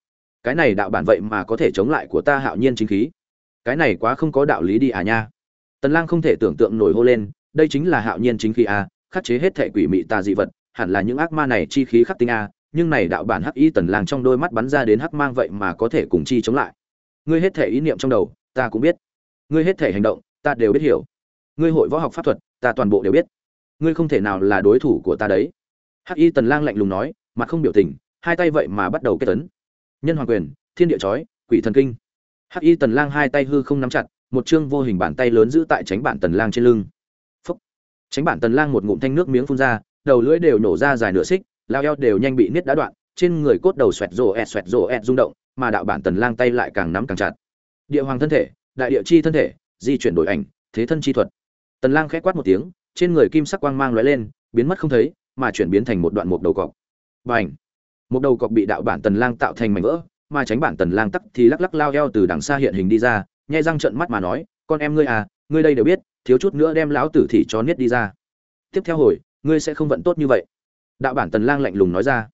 Cái này đạo bản vậy mà có thể chống lại của ta hạo nhiên chính khí. Cái này quá không có đạo lý đi à nha. Tần lang không thể tưởng tượng nổi hô lên, đây chính là hạo nhiên chính khí a khắc chế hết thể quỷ mị tà dị vật, hẳn là những ác ma này chi khí khắc tinh a nhưng này đạo bản hắc y tần lang trong đôi mắt bắn ra đến hắc mang vậy mà có thể cùng chi chống lại ngươi hết thể ý niệm trong đầu, ta cũng biết. Ngươi hết thể hành động, ta đều biết hiểu. Ngươi hội võ học pháp thuật, ta toàn bộ đều biết. Ngươi không thể nào là đối thủ của ta đấy. Hắc y tần lang lạnh lùng nói, mặt không biểu tình, hai tay vậy mà bắt đầu kết tấn. Nhân hoàng quyền, thiên địa chói, quỷ thần kinh. Hắc y tần lang hai tay hư không nắm chặt, một chương vô hình bàn tay lớn giữ tại tránh bản tần lang trên lưng. Phúc. Tránh bản tần lang một ngụm thanh nước miếng phun ra, đầu lưỡi đều nổ ra dài nửa xích, lao eo đều nhanh bị niết đã đoạn, trên người cốt đầu xoẹt rồ ẹt xoẹt rồ ẹt rung động mà đạo bản tần lang tay lại càng nắm càng chặt. Địa hoàng thân thể, đại địa chi thân thể, di chuyển đổi ảnh, thế thân chi thuật. Tần lang khẽ quát một tiếng, trên người kim sắc quang mang lóe lên, biến mất không thấy, mà chuyển biến thành một đoạn một đầu cọc. Bành! Một đầu cọc bị đạo bản tần lang tạo thành mảnh vỡ, mà tránh bản tần lang tắc thì lắc lắc lao eo từ đằng xa hiện hình đi ra, nhai răng trợn mắt mà nói, con em ngươi à ngươi đây đều biết, thiếu chút nữa đem lão tử thị cho niết đi ra. Tiếp theo hồi, ngươi sẽ không vận tốt như vậy. Đạo bản tần lang lạnh lùng nói ra.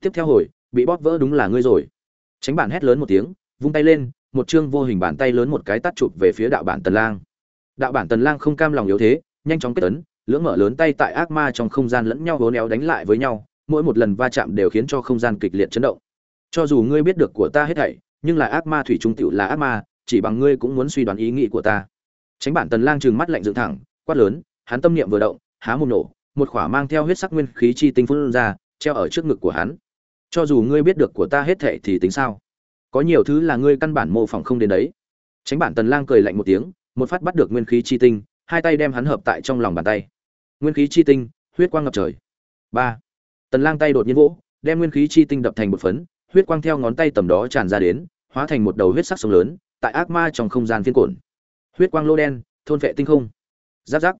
Tiếp theo hồi, bị bóp vỡ đúng là ngươi rồi tránh bản hét lớn một tiếng, vung tay lên, một chương vô hình bàn tay lớn một cái tát chụp về phía đạo bản tần lang. Đạo bản tần lang không cam lòng yếu thế, nhanh chóng kết tấn lưỡng mở lớn tay tại ác ma trong không gian lẫn nhau hố néo đánh lại với nhau, mỗi một lần va chạm đều khiến cho không gian kịch liệt chấn động. Cho dù ngươi biết được của ta hết thảy, nhưng là ác ma thủy trung tiểu là ác ma, chỉ bằng ngươi cũng muốn suy đoán ý nghĩ của ta. Tránh bản tần lang trừng mắt lạnh dựng thẳng, quát lớn, hắn tâm niệm vừa động, há mồm nổ, một khỏa mang theo huyết sắc nguyên khí chi tinh phun ra, treo ở trước ngực của hắn cho dù ngươi biết được của ta hết thảy thì tính sao? Có nhiều thứ là ngươi căn bản mô phỏng không đến đấy. Tránh bản tần lang cười lạnh một tiếng, một phát bắt được nguyên khí chi tinh, hai tay đem hắn hợp tại trong lòng bàn tay. Nguyên khí chi tinh, huyết quang ngập trời. Ba. Tần lang tay đột nhiên vỗ, đem nguyên khí chi tinh đập thành một phấn, huyết quang theo ngón tay tầm đó tràn ra đến, hóa thành một đầu huyết sắc sông lớn, tại ác ma trong không gian phiên cổn. Huyết quang lô đen, thôn vệ tinh không. Giáp giáp.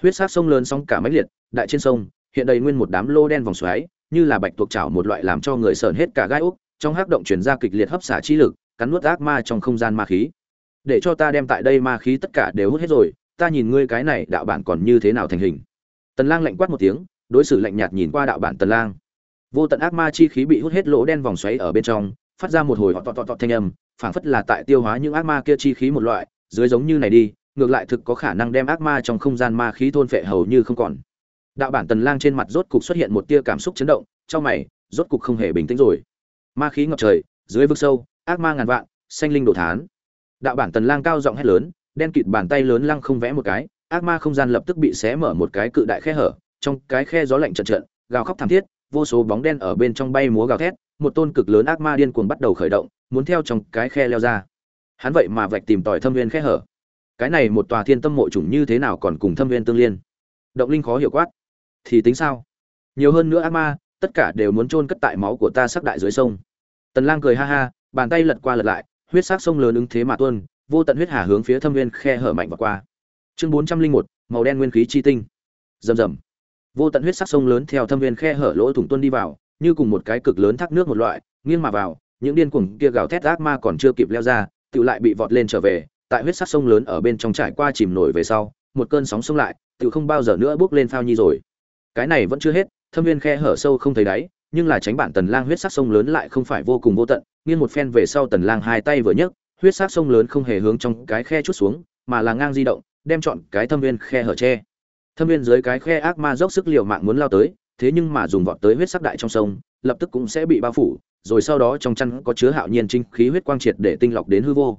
Huyết sắc sông lớn sóng cả mãnh liệt, đại trên sông, hiện đầy nguyên một đám lô đen vòng xoáy như là bạch tuộc chảo một loại làm cho người sờn hết cả gai úc, trong hắc động chuyển ra kịch liệt hấp xả chi lực, cắn nuốt ác ma trong không gian ma khí. Để cho ta đem tại đây ma khí tất cả đều hút hết rồi, ta nhìn ngươi cái này đạo bản còn như thế nào thành hình. Tần lang lạnh quát một tiếng, đối xử lạnh nhạt nhìn qua đạo bản tần lang. Vô tận ác ma chi khí bị hút hết lỗ đen vòng xoáy ở bên trong, phát ra một hồi họ tọt tọt tọt thanh âm, phảng phất là tại tiêu hóa những ác ma kia chi khí một loại, dưới giống như này đi, ngược lại thực có khả năng đem ác ma trong không gian ma khí thôn phệ hầu như không còn đạo bản tần lang trên mặt rốt cục xuất hiện một tia cảm xúc chấn động, trong mày, rốt cục không hề bình tĩnh rồi. Ma khí ngập trời, dưới vực sâu, ác ma ngàn vạn, xanh linh đổ thán. Đạo bản tần lang cao giọng hét lớn, đen kịt bàn tay lớn lăng không vẽ một cái, ác ma không gian lập tức bị xé mở một cái cự đại khe hở, trong cái khe gió lạnh trận trận, gào khóc thảm thiết, vô số bóng đen ở bên trong bay múa gào thét, một tôn cực lớn ác ma điên cuồng bắt đầu khởi động, muốn theo trong cái khe leo ra. Hắn vậy mà vạch tìm tòi thâm viên khe hở. Cái này một tòa thiên tâm mộ chủng như thế nào còn cùng thâm viên tương liên? Động linh khó hiểu quát thì tính sao? Nhiều hơn nữa ác ma, tất cả đều muốn chôn cất tại máu của ta sắc đại dưới sông. Tần lang cười ha ha, bàn tay lật qua lật lại, huyết sắc sông lớn ứng thế mà tuôn, vô tận huyết hà hướng phía thâm viên khe hở mạnh vào qua. Chương bốn trăm linh một, màu đen nguyên khí chi tinh. Rầm rầm. Vô tận huyết sắc sông lớn theo thâm viên khe hở lỗ thủng tuôn đi vào, như cùng một cái cực lớn thác nước một loại, nghiêng mà vào, những điên cuồng kia gào thét ác ma còn chưa kịp leo ra, tự lại bị vọt lên trở về, tại huyết sắc sông lớn ở bên trong trải qua chìm nổi về sau, một cơn sóng sông lại, tự không bao giờ nữa bước lên phao nhi rồi cái này vẫn chưa hết, thâm viên khe hở sâu không thấy đáy, nhưng là tránh bản tần lang huyết sắc sông lớn lại không phải vô cùng vô tận, nghiêng một phen về sau tần lang hai tay vừa nhấc, huyết sắc sông lớn không hề hướng trong cái khe chút xuống, mà là ngang di động, đem chọn cái thâm viên khe hở che. Thâm viên dưới cái khe ác ma dốc sức liều mạng muốn lao tới, thế nhưng mà dùng vọt tới huyết sắc đại trong sông, lập tức cũng sẽ bị bao phủ, rồi sau đó trong chăn có chứa hạo nhiên trinh khí huyết quang triệt để tinh lọc đến hư vô.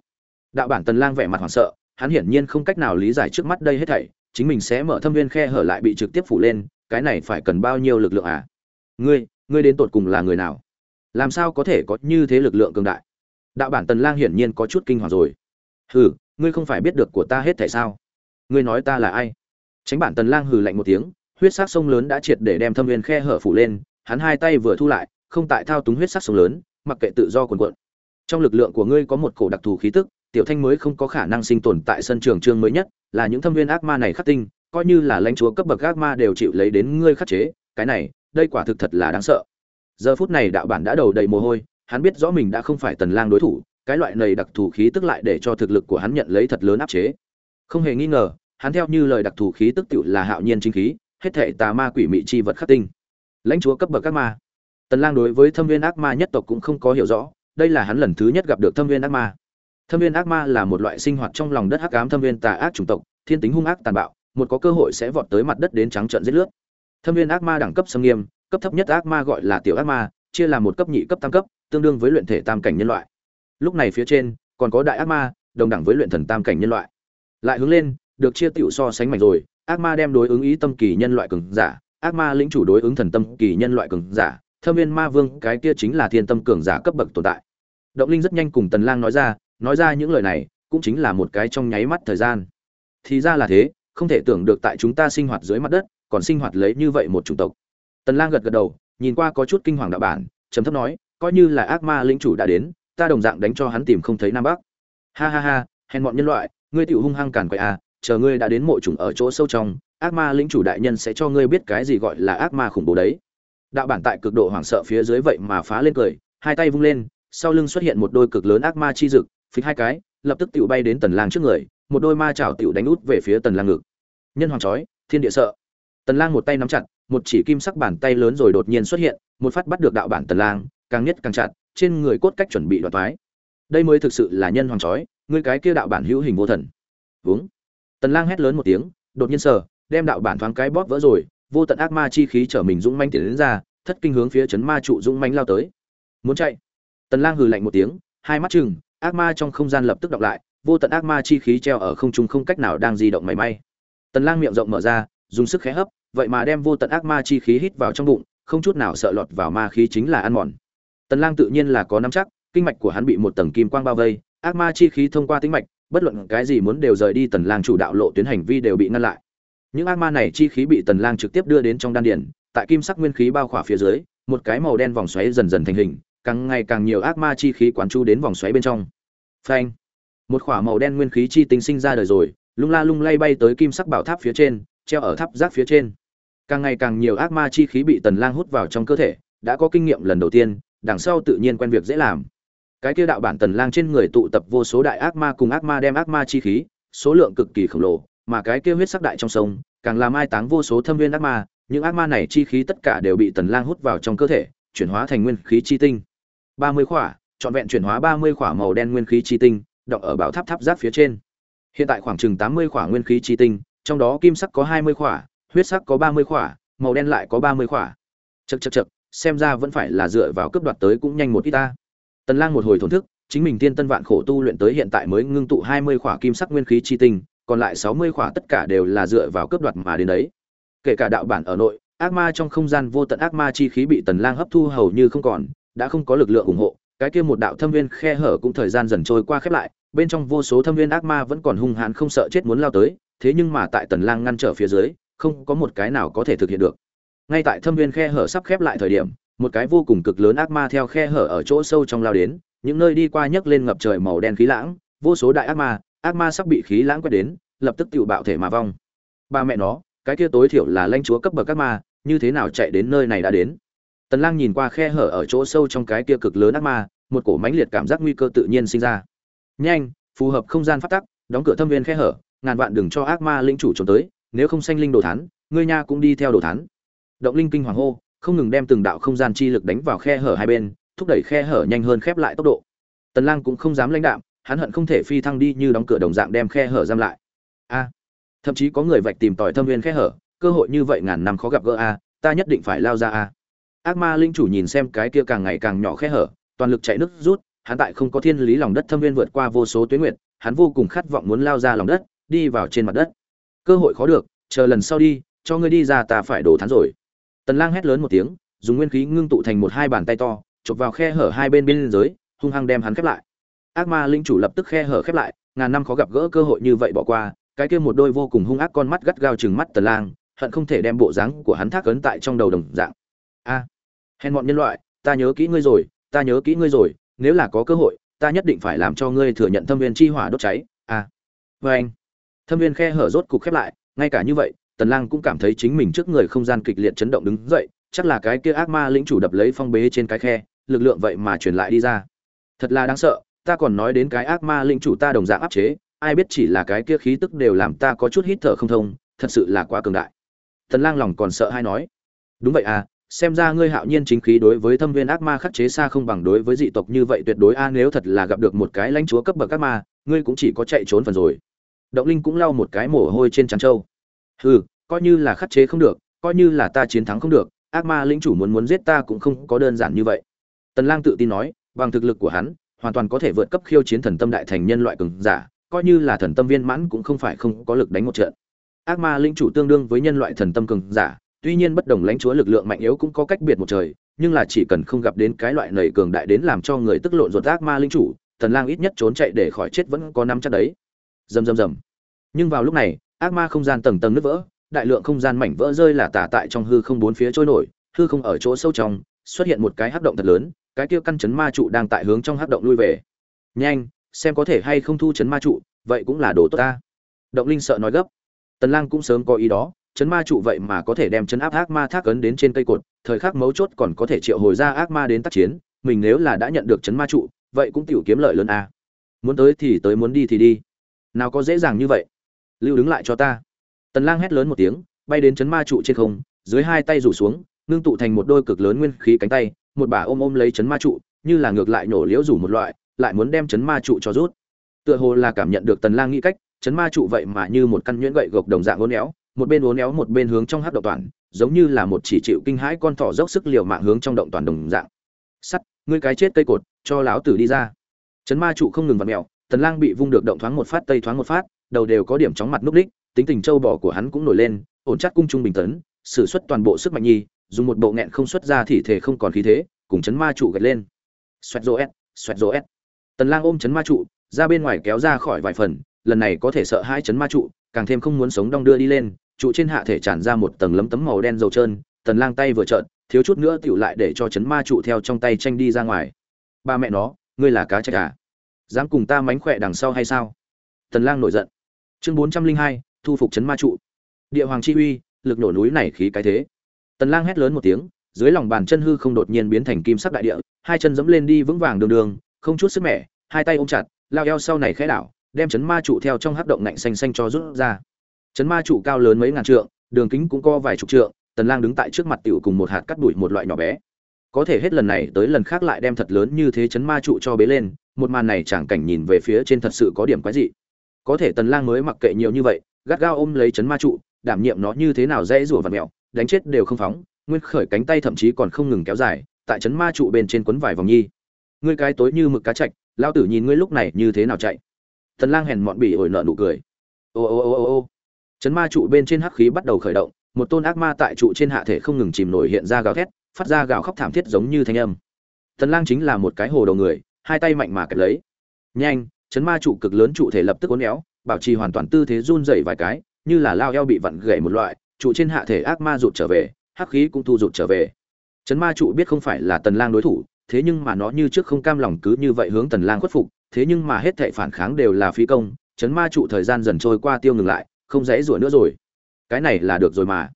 Đạo bản tần lang vẻ mặt hoảng sợ, hắn hiển nhiên không cách nào lý giải trước mắt đây hết thảy, chính mình sẽ mở thâm viên khe hở lại bị trực tiếp phủ lên cái này phải cần bao nhiêu lực lượng à? Ngươi ngươi đến tột cùng là người nào? Làm sao có thể có như thế lực lượng cường đại? Đạo bản tần lang hiển nhiên có chút kinh hoàng rồi. Hừ, ngươi không phải biết được của ta hết tại sao? Ngươi nói ta là ai? Tránh bản tần lang hừ lạnh một tiếng, huyết sắc sông lớn đã triệt để đem thâm viên khe hở phủ lên, hắn hai tay vừa thu lại, không tại thao túng huyết sắc sông lớn, mặc kệ tự do cuồn cuộn. Trong lực lượng của ngươi có một cổ đặc thù khí tức, tiểu thanh mới không có khả năng sinh tồn tại sân trường trương mới nhất, là những thâm viên ác ma này khắc tinh coi như là lãnh chúa cấp bậc ác ma đều chịu lấy đến ngươi khắc chế, cái này, đây quả thực thật là đáng sợ. Giờ phút này đạo bản đã đầu đầy mồ hôi, hắn biết rõ mình đã không phải tần lang đối thủ, cái loại này đặc thù khí tức lại để cho thực lực của hắn nhận lấy thật lớn áp chế. Không hề nghi ngờ, hắn theo như lời đặc thù khí tức tựu là hạo nhiên chính khí, hết thề tà ma quỷ mị chi vật khắc tinh. Lãnh chúa cấp bậc các ma. Tần lang đối với thâm viên ác ma nhất tộc cũng không có hiểu rõ, đây là hắn lần thứ nhất gặp được thâm viên ác ma. Thâm viên ác ma là một loại sinh hoạt trong lòng đất hắc ám thâm viên tà ác chủng tộc, thiên tính hung ác tàn bạo một có cơ hội sẽ vọt tới mặt đất đến trắng trợn giết lướt. Thâm viên ác ma đẳng cấp xâm nghiêm, cấp thấp nhất ác ma gọi là tiểu ác ma, chia làm một cấp nhị cấp tam cấp, tương đương với luyện thể tam cảnh nhân loại. Lúc này phía trên, còn có đại ác ma, đồng đẳng với luyện thần tam cảnh nhân loại. Lại hướng lên, được chia tiểu so sánh mạnh rồi, ác ma đem đối ứng ý tâm kỳ nhân loại cường giả, ác ma lĩnh chủ đối ứng thần tâm kỳ nhân loại cường giả, thâm viên ma vương, cái kia chính là thiên tâm cường giả cấp bậc tồn tại. Động linh rất nhanh cùng tần lang nói ra nói ra những lời này, cũng chính là một cái trong nháy mắt thời gian. Thì ra là thế không thể tưởng được tại chúng ta sinh hoạt dưới mặt đất, còn sinh hoạt lấy như vậy một chủng tộc. Tần lang gật gật đầu, nhìn qua có chút kinh hoàng đạo bản, trầm thấp nói, coi như là ác ma lĩnh chủ đã đến, ta đồng dạng đánh cho hắn tìm không thấy nam bắc. Ha ha ha, hèn bọn nhân loại, ngươi tiểu hung hăng cản quậy à chờ ngươi đã đến mộ trùng ở chỗ sâu trong, ác ma lĩnh chủ đại nhân sẽ cho ngươi biết cái gì gọi là ác ma khủng bố đấy. Đạo bản tại cực độ hoảng sợ phía dưới vậy mà phá lên cười, hai tay vung lên, sau lưng xuất hiện một đôi cực lớn ác ma chi dực, phịch hai cái, lập tức tiểu bay đến tần lang trước người, một đôi ma chảo tiểu đánh út về phía tần lang ngực nhân hoàng chói thiên địa sợ. Tần lang một tay nắm chặt, một chỉ kim sắc bàn tay lớn rồi đột nhiên xuất hiện, một phát bắt được đạo bản tần lang, càng nhất càng chặt, trên người cốt cách chuẩn bị đoạt thoái. Đây mới thực sự là nhân hoàng chói ngươi cái kia đạo bản hữu hình vô thần. Vướng. Tần lang hét lớn một tiếng, đột nhiên sờ, đem đạo bản thoáng cái bóp vỡ rồi, vô tận ác ma chi khí trở mình dũng manh tiến đến ra, thất kinh hướng phía chấn ma trụ dũng manh lao tới. Muốn chạy. Tần lang hừ lạnh một tiếng, hai mắt chừng ác ma trong không gian lập tức đọc lại, vô tận ác ma chi khí treo ở không trung không cách nào đang di động mảy may tần lang miệng rộng mở ra, dùng sức khẽ hấp, vậy mà đem vô tận ác ma chi khí hít vào trong bụng, không chút nào sợ lọt vào ma khí chính là ăn mòn. Tần lang tự nhiên là có nắm chắc, kinh mạch của hắn bị một tầng kim quang bao vây, ác ma chi khí thông qua tĩnh mạch, bất luận cái gì muốn đều rời đi tần lang chủ đạo lộ tuyến hành vi đều bị ngăn lại. Những ác ma này chi khí bị tần lang trực tiếp đưa đến trong đan điền, tại kim sắc nguyên khí bao khỏa phía dưới, một cái màu đen vòng xoáy dần dần thành hình, càng ngày càng nhiều ác ma chi khí quán chu đến vòng xoáy bên trong. Phanh! Một khỏa màu đen nguyên khí chi tinh sinh ra đời rồi lung la lung lay bay tới kim sắc bảo tháp phía trên, treo ở tháp giác phía trên. Càng ngày càng nhiều ác ma chi khí bị tần lang hút vào trong cơ thể, đã có kinh nghiệm lần đầu tiên, đằng sau tự nhiên quen việc dễ làm. Cái kia đạo bản tần lang trên người tụ tập vô số đại ác ma cùng ác ma đem ác ma chi khí, số lượng cực kỳ khổng lồ, mà cái kia huyết sắc đại trong sông, càng làm ai táng vô số thâm viên ác ma, những ác ma này chi khí tất cả đều bị tần lang hút vào trong cơ thể, chuyển hóa thành nguyên khí chi tinh. 30 khỏa, trọn vẹn chuyển hóa 30 khỏa màu đen nguyên khí chi tinh, đọng ở bảo tháp tháp giáp phía trên hiện tại khoảng chừng 80 khỏa nguyên khí chi tinh, trong đó kim sắc có 20 khỏa, huyết sắc có 30 khỏa, màu đen lại có 30 khỏa. Chậc chậc chậc, xem ra vẫn phải là dựa vào cướp đoạt tới cũng nhanh một ít ta. Tần lang một hồi thổn thức, chính mình tiên tân vạn khổ tu luyện tới hiện tại mới ngưng tụ 20 khỏa kim sắc nguyên khí chi tinh, còn lại 60 khỏa tất cả đều là dựa vào cướp đoạt mà đến đấy. Kể cả đạo bản ở nội, ác ma trong không gian vô tận ác ma chi khí bị tần lang hấp thu hầu như không còn, đã không có lực lượng ủng hộ, cái kia một đạo thâm viên khe hở cũng thời gian dần trôi qua khép lại bên trong vô số thâm viên ác ma vẫn còn hung hãn không sợ chết muốn lao tới, thế nhưng mà tại tần lang ngăn trở phía dưới, không có một cái nào có thể thực hiện được. Ngay tại thâm viên khe hở sắp khép lại thời điểm, một cái vô cùng cực lớn ác ma theo khe hở ở chỗ sâu trong lao đến, những nơi đi qua nhấc lên ngập trời màu đen khí lãng, vô số đại ác ma ác ma sắp bị khí lãng quét đến, lập tức tiểu bạo thể mà vong. Ba mẹ nó, cái kia tối thiểu là lãnh chúa cấp bậc ác ma, như thế nào chạy đến nơi này đã đến? Tần lang nhìn qua khe hở ở chỗ sâu trong cái kia cực lớn ác ma, một cổ mãnh liệt cảm giác nguy cơ tự nhiên sinh ra nhanh, phù hợp không gian phát tắc, đóng cửa thâm viên khe hở, ngàn vạn đừng cho ác ma linh chủ trốn tới, nếu không sanh linh đồ thán, ngươi nha cũng đi theo đồ thán. Động linh kinh hoàng hô, không ngừng đem từng đạo không gian chi lực đánh vào khe hở hai bên, thúc đẩy khe hở nhanh hơn khép lại tốc độ. Tần lang cũng không dám lãnh đạm, hắn hận không thể phi thăng đi như đóng cửa đồng dạng đem khe hở giam lại. A, thậm chí có người vạch tìm tòi thâm viên khe hở, cơ hội như vậy ngàn năm khó gặp gỡ a, ta nhất định phải lao ra a. Ác ma linh chủ nhìn xem cái kia càng ngày càng nhỏ khe hở, toàn lực chạy nước rút hắn tại không có thiên lý lòng đất thâm viên vượt qua vô số tuyến nguyệt hắn vô cùng khát vọng muốn lao ra lòng đất đi vào trên mặt đất. Cơ hội khó được chờ lần sau đi cho ngươi đi ra ta phải đổ thán rồi. Tần lang hét lớn một tiếng dùng nguyên khí ngưng tụ thành một hai bàn tay to chụp vào khe hở hai bên bên dưới hung hăng đem hắn khép lại. Ác ma linh chủ lập tức khe hở khép lại ngàn năm khó gặp gỡ cơ hội như vậy bỏ qua cái kia một đôi vô cùng hung ác con mắt gắt gao chừng mắt tần lang hận không thể đem bộ dáng của hắn thác ấn tại trong đầu đồng dạng. A à, hèn mọn nhân loại ta nhớ kỹ ngươi rồi ta nhớ kỹ ngươi rồi nếu là có cơ hội, ta nhất định phải làm cho ngươi thừa nhận thâm viên chi hỏa đốt cháy. À. với anh, thâm viên khe hở rốt cục khép lại, ngay cả như vậy, tần lang cũng cảm thấy chính mình trước người không gian kịch liệt chấn động đứng dậy, chắc là cái kia ác ma lĩnh chủ đập lấy phong bế trên cái khe, lực lượng vậy mà truyền lại đi ra. Thật là đáng sợ, ta còn nói đến cái ác ma lĩnh chủ ta đồng dạng áp chế, ai biết chỉ là cái kia khí tức đều làm ta có chút hít thở không thông, thật sự là quá cường đại. Tần lang lòng còn sợ hay nói. Đúng vậy à xem ra ngươi hạo nhiên chính khí đối với thâm viên ác ma khắc chế xa không bằng đối với dị tộc như vậy tuyệt đối a, nếu thật là gặp được một cái lãnh chúa cấp bậc ác ma, ngươi cũng chỉ có chạy trốn phần rồi. Động linh cũng lau một cái mồ hôi trên trán trâu. Hừ, coi như là khắc chế không được, coi như là ta chiến thắng không được, ác ma lĩnh chủ muốn muốn giết ta cũng không có đơn giản như vậy. Tần lang tự tin nói, bằng thực lực của hắn, hoàn toàn có thể vượt cấp khiêu chiến thần tâm đại thành nhân loại cường giả, coi như là thần tâm viên mãn cũng không phải không có lực đánh một trận. Ác ma lĩnh chủ tương đương với nhân loại thần tâm cường giả tuy nhiên bất đồng lãnh chúa lực lượng mạnh yếu cũng có cách biệt một trời, nhưng là chỉ cần không gặp đến cái loại nầy cường đại đến làm cho người tức lộn ruột ác ma linh chủ tần lang ít nhất trốn chạy để khỏi chết vẫn có năm chắc đấy. Rầm rầm rầm. Nhưng vào lúc này, ác ma không gian tầng tầng nứt vỡ, đại lượng không gian mảnh vỡ rơi là tả tại trong hư không bốn phía trôi nổi, hư không ở chỗ sâu trong, xuất hiện một cái hắc động thật lớn, cái kia căn chấn ma trụ đang tại hướng trong hắc động lui về. Nhanh, xem có thể hay không thu chấn ma trụ, vậy cũng là đồ tốt ta. Động linh sợ nói gấp. Tần lang cũng sớm có ý đó chấn ma trụ vậy mà có thể đem chấn áp ác ma thác ấn đến trên cây cột, thời khắc mấu chốt còn có thể triệu hồi ra ác ma đến tác chiến, mình nếu là đã nhận được chấn ma trụ, vậy cũng tiểu kiếm lợi lớn a. Muốn tới thì tới, muốn đi thì đi. Nào có dễ dàng như vậy? Lưu đứng lại cho ta. Tần lang hét lớn một tiếng, bay đến chấn ma trụ trên không, dưới hai tay rủ xuống, ngưng tụ thành một đôi cực lớn nguyên khí cánh tay, một bà ôm ôm lấy chấn ma trụ, như là ngược lại nổ liễu rủ một loại, lại muốn đem chấn ma trụ cho rút. Tựa hồ là cảm nhận được tần lang nghĩ cách, chấn ma trụ vậy mà như một căn nhuyễn gậy gộc đồng dạng uốn éo một bên uốn éo một bên hướng trong hắc động toàn, giống như là một chỉ chịu kinh hãi con thỏ dốc sức liều mạng hướng trong động toàn đồng dạng. Sắt, ngươi cái chết cây cột, cho lão tử đi ra. Chấn ma trụ không ngừng vặn mèo tần lang bị vung được động thoáng một phát, tây thoáng một phát, đầu đều có điểm chóng mặt núc đích, tính tình châu bò của hắn cũng nổi lên, ổn chắc cung trung bình tấn, sử xuất toàn bộ sức mạnh nhi, dùng một bộ nghẹn không xuất ra thì thể không còn khí thế, cùng chấn ma trụ gật lên. Xoẹt rồ s xoẹt rồ s tần lang ôm chấn ma trụ, ra bên ngoài kéo ra khỏi vài phần, lần này có thể sợ hai chấn ma trụ, càng thêm không muốn sống đong đưa đi lên trụ trên hạ thể tràn ra một tầng lấm tấm màu đen dầu trơn tần lang tay vừa trợn thiếu chút nữa tiểu lại để cho chấn ma trụ theo trong tay tranh đi ra ngoài. Ba mẹ nó ngươi là cá trạch à? Dám cùng ta mánh khỏe đằng sau hay sao? Tần lang nổi giận. Chương 402, thu phục chấn ma trụ. Địa hoàng chi uy lực nổ núi này khí cái thế. Tần lang hét lớn một tiếng dưới lòng bàn chân hư không đột nhiên biến thành kim sắc đại địa hai chân dẫm lên đi vững vàng đường đường không chút sức mẻ hai tay ôm chặt lao eo sau này khẽ đảo đem chấn ma trụ theo trong hắc động nạnh xanh xanh cho rút ra chấn ma trụ cao lớn mấy ngàn trượng đường kính cũng có vài chục trượng tần lang đứng tại trước mặt tiểu cùng một hạt cắt đuổi một loại nhỏ bé. Có thể hết lần này tới lần khác lại đem thật lớn như thế chấn ma trụ cho bế lên một màn này chẳng cảnh nhìn về phía trên thật sự có điểm quái dị. Có thể tần lang mới mặc kệ nhiều như vậy gắt gao ôm lấy chấn ma trụ đảm nhiệm nó như thế nào dễ rủa và mèo đánh chết đều không phóng nguyên khởi cánh tay thậm chí còn không ngừng kéo dài tại chấn ma trụ bên trên quấn vài vòng nhi. Ngươi cái tối như mực cá trạch, lão tử nhìn ngươi lúc này như thế nào chạy? Tần lang hèn mọn bỉ ổi nợ nụ cười. Ô ô ô ô ô chấn ma trụ bên trên hắc khí bắt đầu khởi động, một tôn ác ma tại trụ trên hạ thể không ngừng chìm nổi hiện ra gào thét, phát ra gào khóc thảm thiết giống như thanh âm. Tần lang chính là một cái hồ đầu người, hai tay mạnh mà kẹp lấy. Nhanh, chấn ma trụ cực lớn trụ thể lập tức uốn éo, bảo trì hoàn toàn tư thế run rẩy vài cái, như là lao eo bị vặn gãy một loại, trụ trên hạ thể ác ma rụt trở về, hắc khí cũng thu rụt trở về. Chấn ma trụ biết không phải là tần lang đối thủ, thế nhưng mà nó như trước không cam lòng cứ như vậy hướng tần lang khuất phục, thế nhưng mà hết thảy phản kháng đều là phí công, chấn ma trụ thời gian dần trôi qua tiêu ngừng lại không dễ rủa nữa rồi. Cái này là được rồi mà.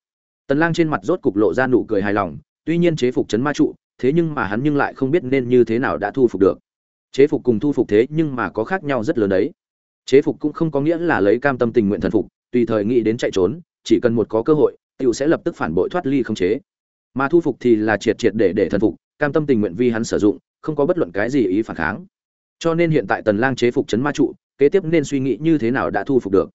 Tần lang trên mặt rốt cục lộ ra nụ cười hài lòng, tuy nhiên chế phục chấn ma trụ, thế nhưng mà hắn nhưng lại không biết nên như thế nào đã thu phục được. Chế phục cùng thu phục thế nhưng mà có khác nhau rất lớn đấy. Chế phục cũng không có nghĩa là lấy cam tâm tình nguyện thần phục, tùy thời nghĩ đến chạy trốn, chỉ cần một có cơ hội, tiểu sẽ lập tức phản bội thoát ly không chế. Mà thu phục thì là triệt triệt để để thần phục, cam tâm tình nguyện vì hắn sử dụng, không có bất luận cái gì ý phản kháng. Cho nên hiện tại tần lang chế phục chấn ma trụ, kế tiếp nên suy nghĩ như thế nào đã thu phục được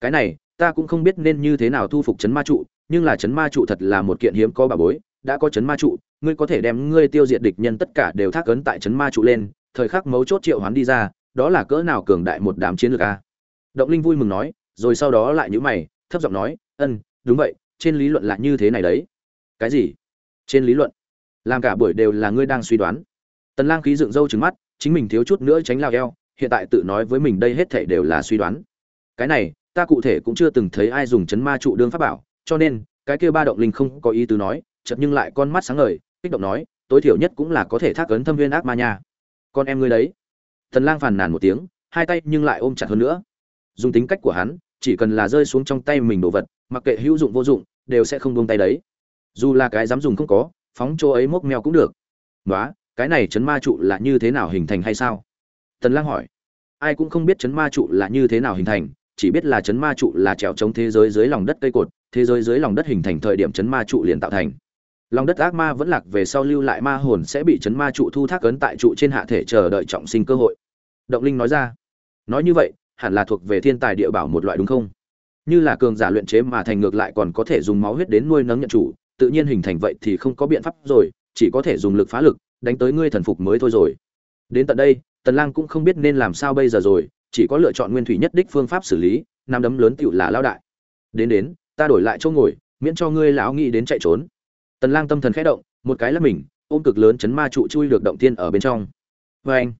cái này, ta cũng không biết nên như thế nào thu phục chấn ma trụ, nhưng là chấn ma trụ thật là một kiện hiếm có bà bối, đã có chấn ma trụ, ngươi có thể đem ngươi tiêu diệt địch nhân tất cả đều thác ấn tại chấn ma trụ lên, thời khắc mấu chốt triệu hoán đi ra, đó là cỡ nào cường đại một đám chiến lược a? Động linh vui mừng nói, rồi sau đó lại nhíu mày, thấp giọng nói, ân, đúng vậy, trên lý luận là như thế này đấy. Cái gì? Trên lý luận, làm cả buổi đều là ngươi đang suy đoán. Tần lang khí dựng râu trừng mắt, chính mình thiếu chút nữa tránh lao eo, hiện tại tự nói với mình đây hết thảy đều là suy đoán. Cái này ta cụ thể cũng chưa từng thấy ai dùng chấn ma trụ đương pháp bảo, cho nên, cái kia ba động linh không có ý tứ nói, chợt nhưng lại con mắt sáng ngời, kích động nói, tối thiểu nhất cũng là có thể thác ấn thâm viên ác ma nha. Con em ngươi đấy. Tần lang phàn nàn một tiếng, hai tay nhưng lại ôm chặt hơn nữa. Dùng tính cách của hắn, chỉ cần là rơi xuống trong tay mình đồ vật, mặc kệ hữu dụng vô dụng, đều sẽ không buông tay đấy. Dù là cái dám dùng không có, phóng chỗ ấy mốc mèo cũng được. Nói cái này chấn ma trụ là như thế nào hình thành hay sao? Tần lang hỏi. Ai cũng không biết chấn ma trụ là như thế nào hình thành chỉ biết là chấn ma trụ là trèo chống thế giới dưới lòng đất cây cột, thế giới dưới lòng đất hình thành thời điểm chấn ma trụ liền tạo thành. Lòng đất ác ma vẫn lạc về sau lưu lại ma hồn sẽ bị chấn ma trụ thu thác ấn tại trụ trên hạ thể chờ đợi trọng sinh cơ hội. Động linh nói ra. Nói như vậy, hẳn là thuộc về thiên tài địa bảo một loại đúng không? Như là cường giả luyện chế mà thành ngược lại còn có thể dùng máu huyết đến nuôi nấng nhận chủ, tự nhiên hình thành vậy thì không có biện pháp rồi, chỉ có thể dùng lực phá lực, đánh tới ngươi thần phục mới thôi rồi. Đến tận đây, tần lang cũng không biết nên làm sao bây giờ rồi chỉ có lựa chọn nguyên thủy nhất đích phương pháp xử lý năm đấm lớn tựu là lao đại. Đến đến, ta đổi lại chỗ ngồi, miễn cho ngươi lão nghĩ đến chạy trốn. Tần lang tâm thần khẽ động, một cái là mình, ôm cực lớn chấn ma trụ chui được động thiên ở bên trong. Với anh,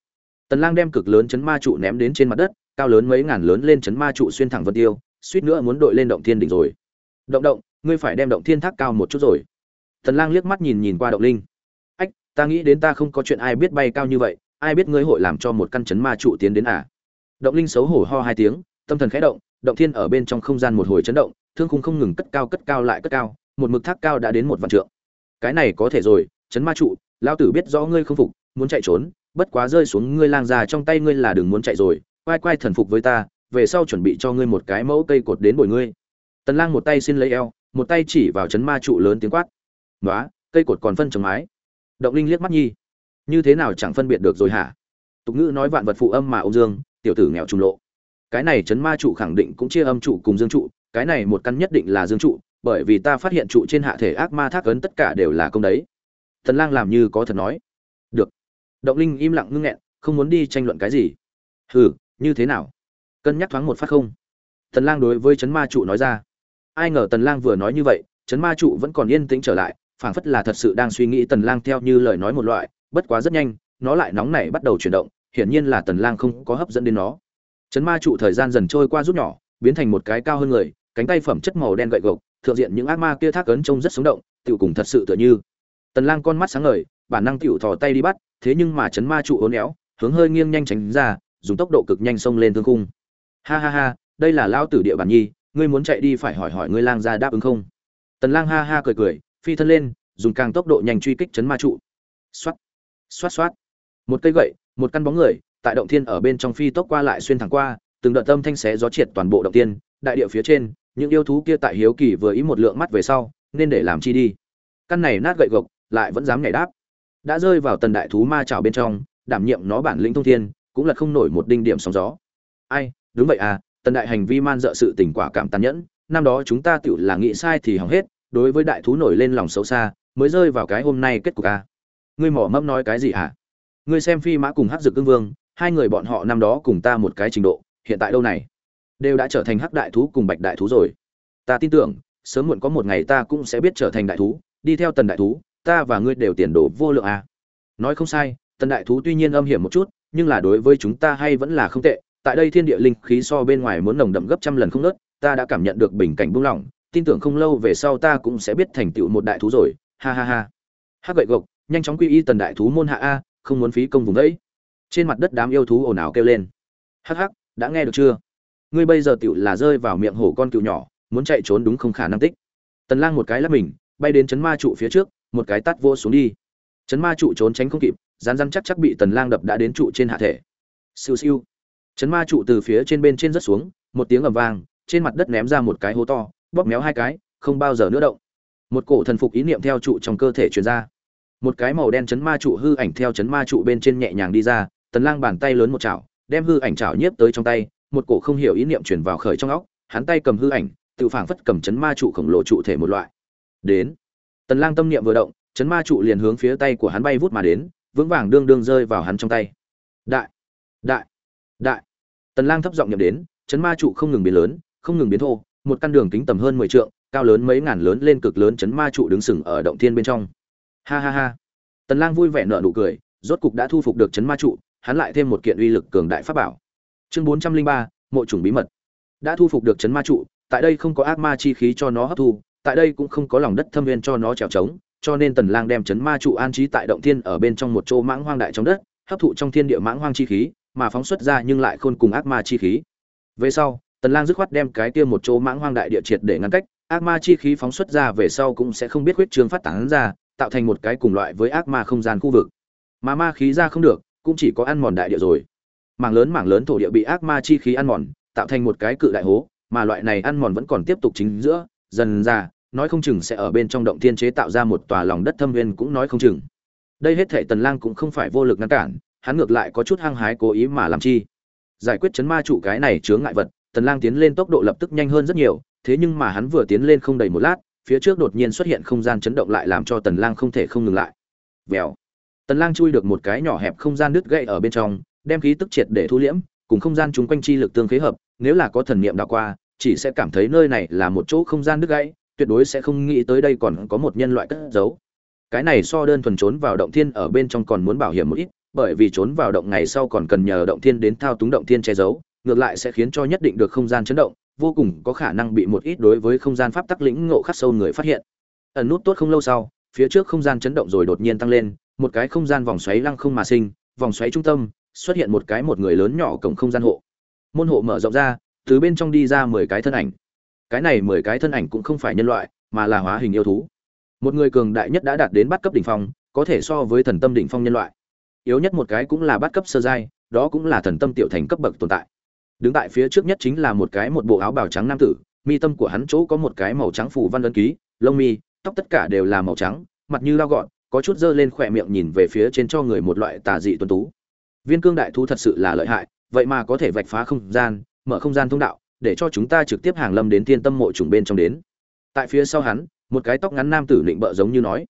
tần lang đem cực lớn chấn ma trụ ném đến trên mặt đất, cao lớn mấy ngàn lớn lên chấn ma trụ xuyên thẳng vân tiêu, suýt nữa muốn đội lên động thiên đỉnh rồi. Động động, ngươi phải đem động thiên thác cao một chút rồi. Tần lang liếc mắt nhìn nhìn qua động linh. Ách, ta nghĩ đến ta không có chuyện ai biết bay cao như vậy, ai biết ngươi hội làm cho một căn chấn ma trụ tiến đến à? Động linh xấu hổ ho hai tiếng, tâm thần khẽ động động thiên ở bên trong không gian một hồi chấn động, thương khung không ngừng cất cao cất cao lại cất cao, một mực thác cao đã đến một vạn trượng. Cái này có thể rồi, chấn ma trụ lao tử biết rõ ngươi không phục, muốn chạy trốn, bất quá rơi xuống ngươi lang già trong tay ngươi là đừng muốn chạy rồi, quay quay thần phục với ta, về sau chuẩn bị cho ngươi một cái mẫu cây cột đến bồi ngươi. Tần lang một tay xin lấy eo, một tay chỉ vào chấn ma trụ lớn tiếng quát. Nói cây cột còn phân trồng mái. Động linh liếc mắt nhi. Như thế nào chẳng phân biệt được rồi hả? Tục ngữ nói vạn vật phụ âm mà ông dương tiểu tử nghèo trùng lộ. Cái này chấn ma trụ khẳng định cũng chia âm trụ cùng dương trụ, cái này một căn nhất định là dương trụ, bởi vì ta phát hiện trụ trên hạ thể ác ma thác ấn tất cả đều là công đấy. Thần lang làm như có thật nói. Được. Động linh im lặng ngưng nghẹn, không muốn đi tranh luận cái gì. Hừ, như thế nào? Cân nhắc thoáng một phát không? Thần lang đối với chấn ma trụ nói ra. Ai ngờ tần lang vừa nói như vậy, chấn ma trụ vẫn còn yên tĩnh trở lại, phảng phất là thật sự đang suy nghĩ tần lang theo như lời nói một loại, bất quá rất nhanh, nó lại nóng nảy bắt đầu chuyển động hiển nhiên là tần lang không có hấp dẫn đến nó. Chấn ma trụ thời gian dần trôi qua rút nhỏ, biến thành một cái cao hơn người, cánh tay phẩm chất màu đen gậy gộc, thượng diện những ác ma kia thác ấn trông rất sống động tiểu cùng thật sự tựa như. Tần lang con mắt sáng ngời, bản năng tiểu thò tay đi bắt, thế nhưng mà chấn ma trụ uốn éo, hướng hơi nghiêng nhanh tránh ra, dùng tốc độ cực nhanh xông lên thương khung. Ha ha ha, đây là lao tử địa bản nhi, ngươi muốn chạy đi phải hỏi hỏi ngươi lang gia đáp ứng không? Tần lang ha ha cười cười, phi thân lên, dùng càng tốc độ nhanh truy kích chấn ma trụ. Xoát xoát xoát. Một cây gậy một căn bóng người, tại động thiên ở bên trong phi tốc qua lại xuyên thẳng qua, từng đợt tâm thanh xé gió triệt toàn bộ động tiên đại địa phía trên, những yêu thú kia tại hiếu kỳ vừa ý một lượng mắt về sau, nên để làm chi đi. Căn này nát gậy gộc, lại vẫn dám nhảy đáp. Đã rơi vào tần đại thú ma trào bên trong, đảm nhiệm nó bản lĩnh thông thiên, cũng là không nổi một đinh điểm sóng gió. Ai, đúng vậy à tần đại hành vi man dợ sự tình quả cảm tàn nhẫn, năm đó chúng ta tựu là nghĩ sai thì hỏng hết, đối với đại thú nổi lên lòng xấu xa, mới rơi vào cái hôm nay kết cục à. ngươi mỏ mẫm nói cái gì hả? Ngươi xem phi mã cùng hắc dực cương vương, hai người bọn họ năm đó cùng ta một cái trình độ, hiện tại đâu này? Đều đã trở thành hắc đại thú cùng bạch đại thú rồi. Ta tin tưởng, sớm muộn có một ngày ta cũng sẽ biết trở thành đại thú, đi theo tần đại thú, ta và ngươi đều tiền đồ vô lượng à. nói không sai, tần đại thú tuy nhiên âm hiểm một chút, nhưng là đối với chúng ta hay vẫn là không tệ. Tại đây thiên địa linh khí so bên ngoài muốn nồng đậm gấp trăm lần không nớt, ta đã cảm nhận được bình cảnh buông lỏng, tin tưởng không lâu về sau ta cũng sẽ biết thành tựu một đại thú rồi. Ha ha ha. Hắc gậy gộc, nhanh chóng quy y tần đại thú môn hạ a không muốn phí công vùng đấy. Trên mặt đất đám yêu thú ồn ào kêu lên. Hắc hắc, đã nghe được chưa? Ngươi bây giờ tựu là rơi vào miệng hổ con cựu nhỏ, muốn chạy trốn đúng không khả năng tích. Tần lang một cái lắp mình, bay đến chấn ma trụ phía trước, một cái tát vô xuống đi. Chấn ma trụ trốn tránh không kịp rán rán chắc chắc bị tần lang đập đã đến trụ trên hạ thể. Siêu siêu. Chấn ma trụ từ phía trên bên trên rất xuống, một tiếng ầm vang, trên mặt đất ném ra một cái hố to, bóp méo hai cái, không bao giờ nữa động. Một cổ thần phục ý niệm theo trụ trong cơ thể truyền ra một cái màu đen chấn ma trụ hư ảnh theo chấn ma trụ bên trên nhẹ nhàng đi ra, tần lang bàn tay lớn một chảo, đem hư ảnh chảo nhiếp tới trong tay, một cổ không hiểu ý niệm truyền vào khởi trong óc, hắn tay cầm hư ảnh, tự phảng phất cầm chấn ma trụ khổng lồ trụ thể một loại. Đến, tần lang tâm niệm vừa động, chấn ma trụ liền hướng phía tay của hắn bay vút mà đến, vững vàng đương đương rơi vào hắn trong tay. Đại đại đại. Tần lang thấp giọng niệm đến, chấn ma trụ không ngừng biến lớn, không ngừng biến thô, một căn đường kính tầm hơn 10 trượng, cao lớn mấy ngàn lớn lên cực lớn chấn ma trụ đứng sừng ở động thiên bên trong ha ha ha. Tần lang vui vẻ nở nụ cười rốt cục đã thu phục được chấn ma trụ hắn lại thêm một kiện uy lực cường đại pháp bảo. Chương 403, mộ trùng bí mật. Đã thu phục được chấn ma trụ tại đây không có ác ma chi khí cho nó hấp thu tại đây cũng không có lòng đất thâm viên cho nó trèo trống cho nên tần lang đem chấn ma trụ an trí tại động thiên ở bên trong một chỗ mãng hoang đại trong đất hấp thụ trong thiên địa mãng hoang chi khí mà phóng xuất ra nhưng lại khôn cùng ác ma chi khí. Về sau tần lang dứt khoát đem cái kia một chỗ mãng hoang đại địa triệt để ngăn cách ác ma chi khí phóng xuất ra về sau cũng sẽ không biết huyết trường phát tán ra tạo thành một cái cùng loại với ác ma không gian khu vực. Mà ma khí ra không được, cũng chỉ có ăn mòn đại địa rồi. Mảng lớn mảng lớn thổ địa bị ác ma chi khí ăn mòn, tạo thành một cái cự đại hố, mà loại này ăn mòn vẫn còn tiếp tục chính giữa, dần ra, nói không chừng sẽ ở bên trong động thiên chế tạo ra một tòa lòng đất thâm viên cũng nói không chừng. Đây hết thể tần lang cũng không phải vô lực ngăn cản, hắn ngược lại có chút hăng hái cố ý mà làm chi. Giải quyết chấn ma trụ cái này chướng ngại vật, tần lang tiến lên tốc độ lập tức nhanh hơn rất nhiều, thế nhưng mà hắn vừa tiến lên không đầy một lát phía trước đột nhiên xuất hiện không gian chấn động lại làm cho tần lang không thể không ngừng lại. Vèo. Tần lang chui được một cái nhỏ hẹp không gian đứt gãy ở bên trong, đem khí tức triệt để thu liễm, cùng không gian chúng quanh chi lực tương khế hợp, nếu là có thần niệm đảo qua, chỉ sẽ cảm thấy nơi này là một chỗ không gian đứt gãy, tuyệt đối sẽ không nghĩ tới đây còn có một nhân loại cất giấu. Cái này so đơn thuần trốn vào động thiên ở bên trong còn muốn bảo hiểm một ít, bởi vì trốn vào động ngày sau còn cần nhờ động thiên đến thao túng động thiên che giấu, ngược lại sẽ khiến cho nhất định được không gian chấn động vô cùng có khả năng bị một ít đối với không gian pháp tắc lĩnh ngộ khắc sâu người phát hiện. Ẩn nút tốt không lâu sau, phía trước không gian chấn động rồi đột nhiên tăng lên, một cái không gian vòng xoáy lăng không mà sinh, vòng xoáy trung tâm, xuất hiện một cái một người lớn nhỏ cổng không gian hộ. Môn hộ mở rộng ra, từ bên trong đi ra mười cái thân ảnh. Cái này mười cái thân ảnh cũng không phải nhân loại, mà là hóa hình yêu thú. Một người cường đại nhất đã đạt đến bắt cấp đỉnh phong, có thể so với thần tâm đỉnh phong nhân loại. Yếu nhất một cái cũng là bắt cấp sơ giai, đó cũng là thần tâm tiểu thành cấp bậc tồn tại đứng tại phía trước nhất chính là một cái một bộ áo bào trắng nam tử, mi tâm của hắn chỗ có một cái màu trắng phủ văn ấn ký, lông mi, tóc tất cả đều là màu trắng, mặt như lao gọn, có chút dơ lên khỏe miệng nhìn về phía trên cho người một loại tà dị tuân tú. Viên cương đại thú thật sự là lợi hại, vậy mà có thể vạch phá không gian, mở không gian thông đạo, để cho chúng ta trực tiếp hàng lâm đến thiên tâm mộ trùng bên trong đến. Tại phía sau hắn, một cái tóc ngắn nam tử định bợ giống như nói,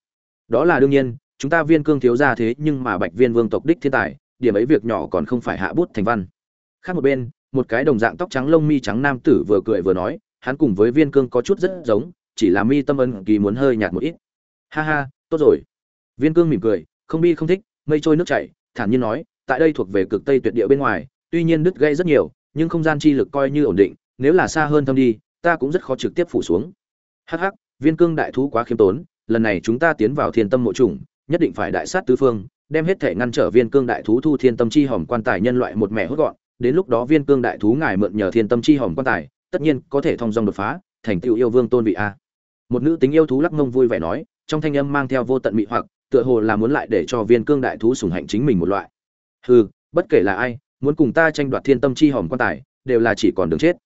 đó là đương nhiên, chúng ta viên cương thiếu ra thế nhưng mà bạch viên vương tộc đích thiên tài, điểm ấy việc nhỏ còn không phải hạ bút thành văn. Khác một bên một cái đồng dạng tóc trắng lông mi trắng nam tử vừa cười vừa nói, hắn cùng với viên cương có chút rất giống, chỉ là mi tâm ân kỳ muốn hơi nhạt một ít. Ha ha, tốt rồi. Viên cương mỉm cười, không bi không thích, mây trôi nước chảy, thản nhiên nói, tại đây thuộc về cực tây tuyệt địa bên ngoài, tuy nhiên đứt gây rất nhiều, nhưng không gian chi lực coi như ổn định, nếu là xa hơn thâm đi, ta cũng rất khó trực tiếp phủ xuống. Hắc hắc, viên cương đại thú quá khiêm tốn, lần này chúng ta tiến vào thiên tâm mộ trùng, nhất định phải đại sát tứ phương, đem hết thể ngăn trở viên cương đại thú thu thiên tâm chi hòm quan tài nhân loại một mẻ hốt gọn đến lúc đó viên cương đại thú ngài mượn nhờ thiên tâm chi hòm quan tài, tất nhiên có thể thông dong đột phá, thành tựu yêu vương tôn vị a. Một nữ tính yêu thú lắc mông vui vẻ nói, trong thanh âm mang theo vô tận mị hoặc, tựa hồ là muốn lại để cho viên cương đại thú sủng hạnh chính mình một loại. Hừ, bất kể là ai, muốn cùng ta tranh đoạt thiên tâm chi hòm quan tài, đều là chỉ còn đường chết.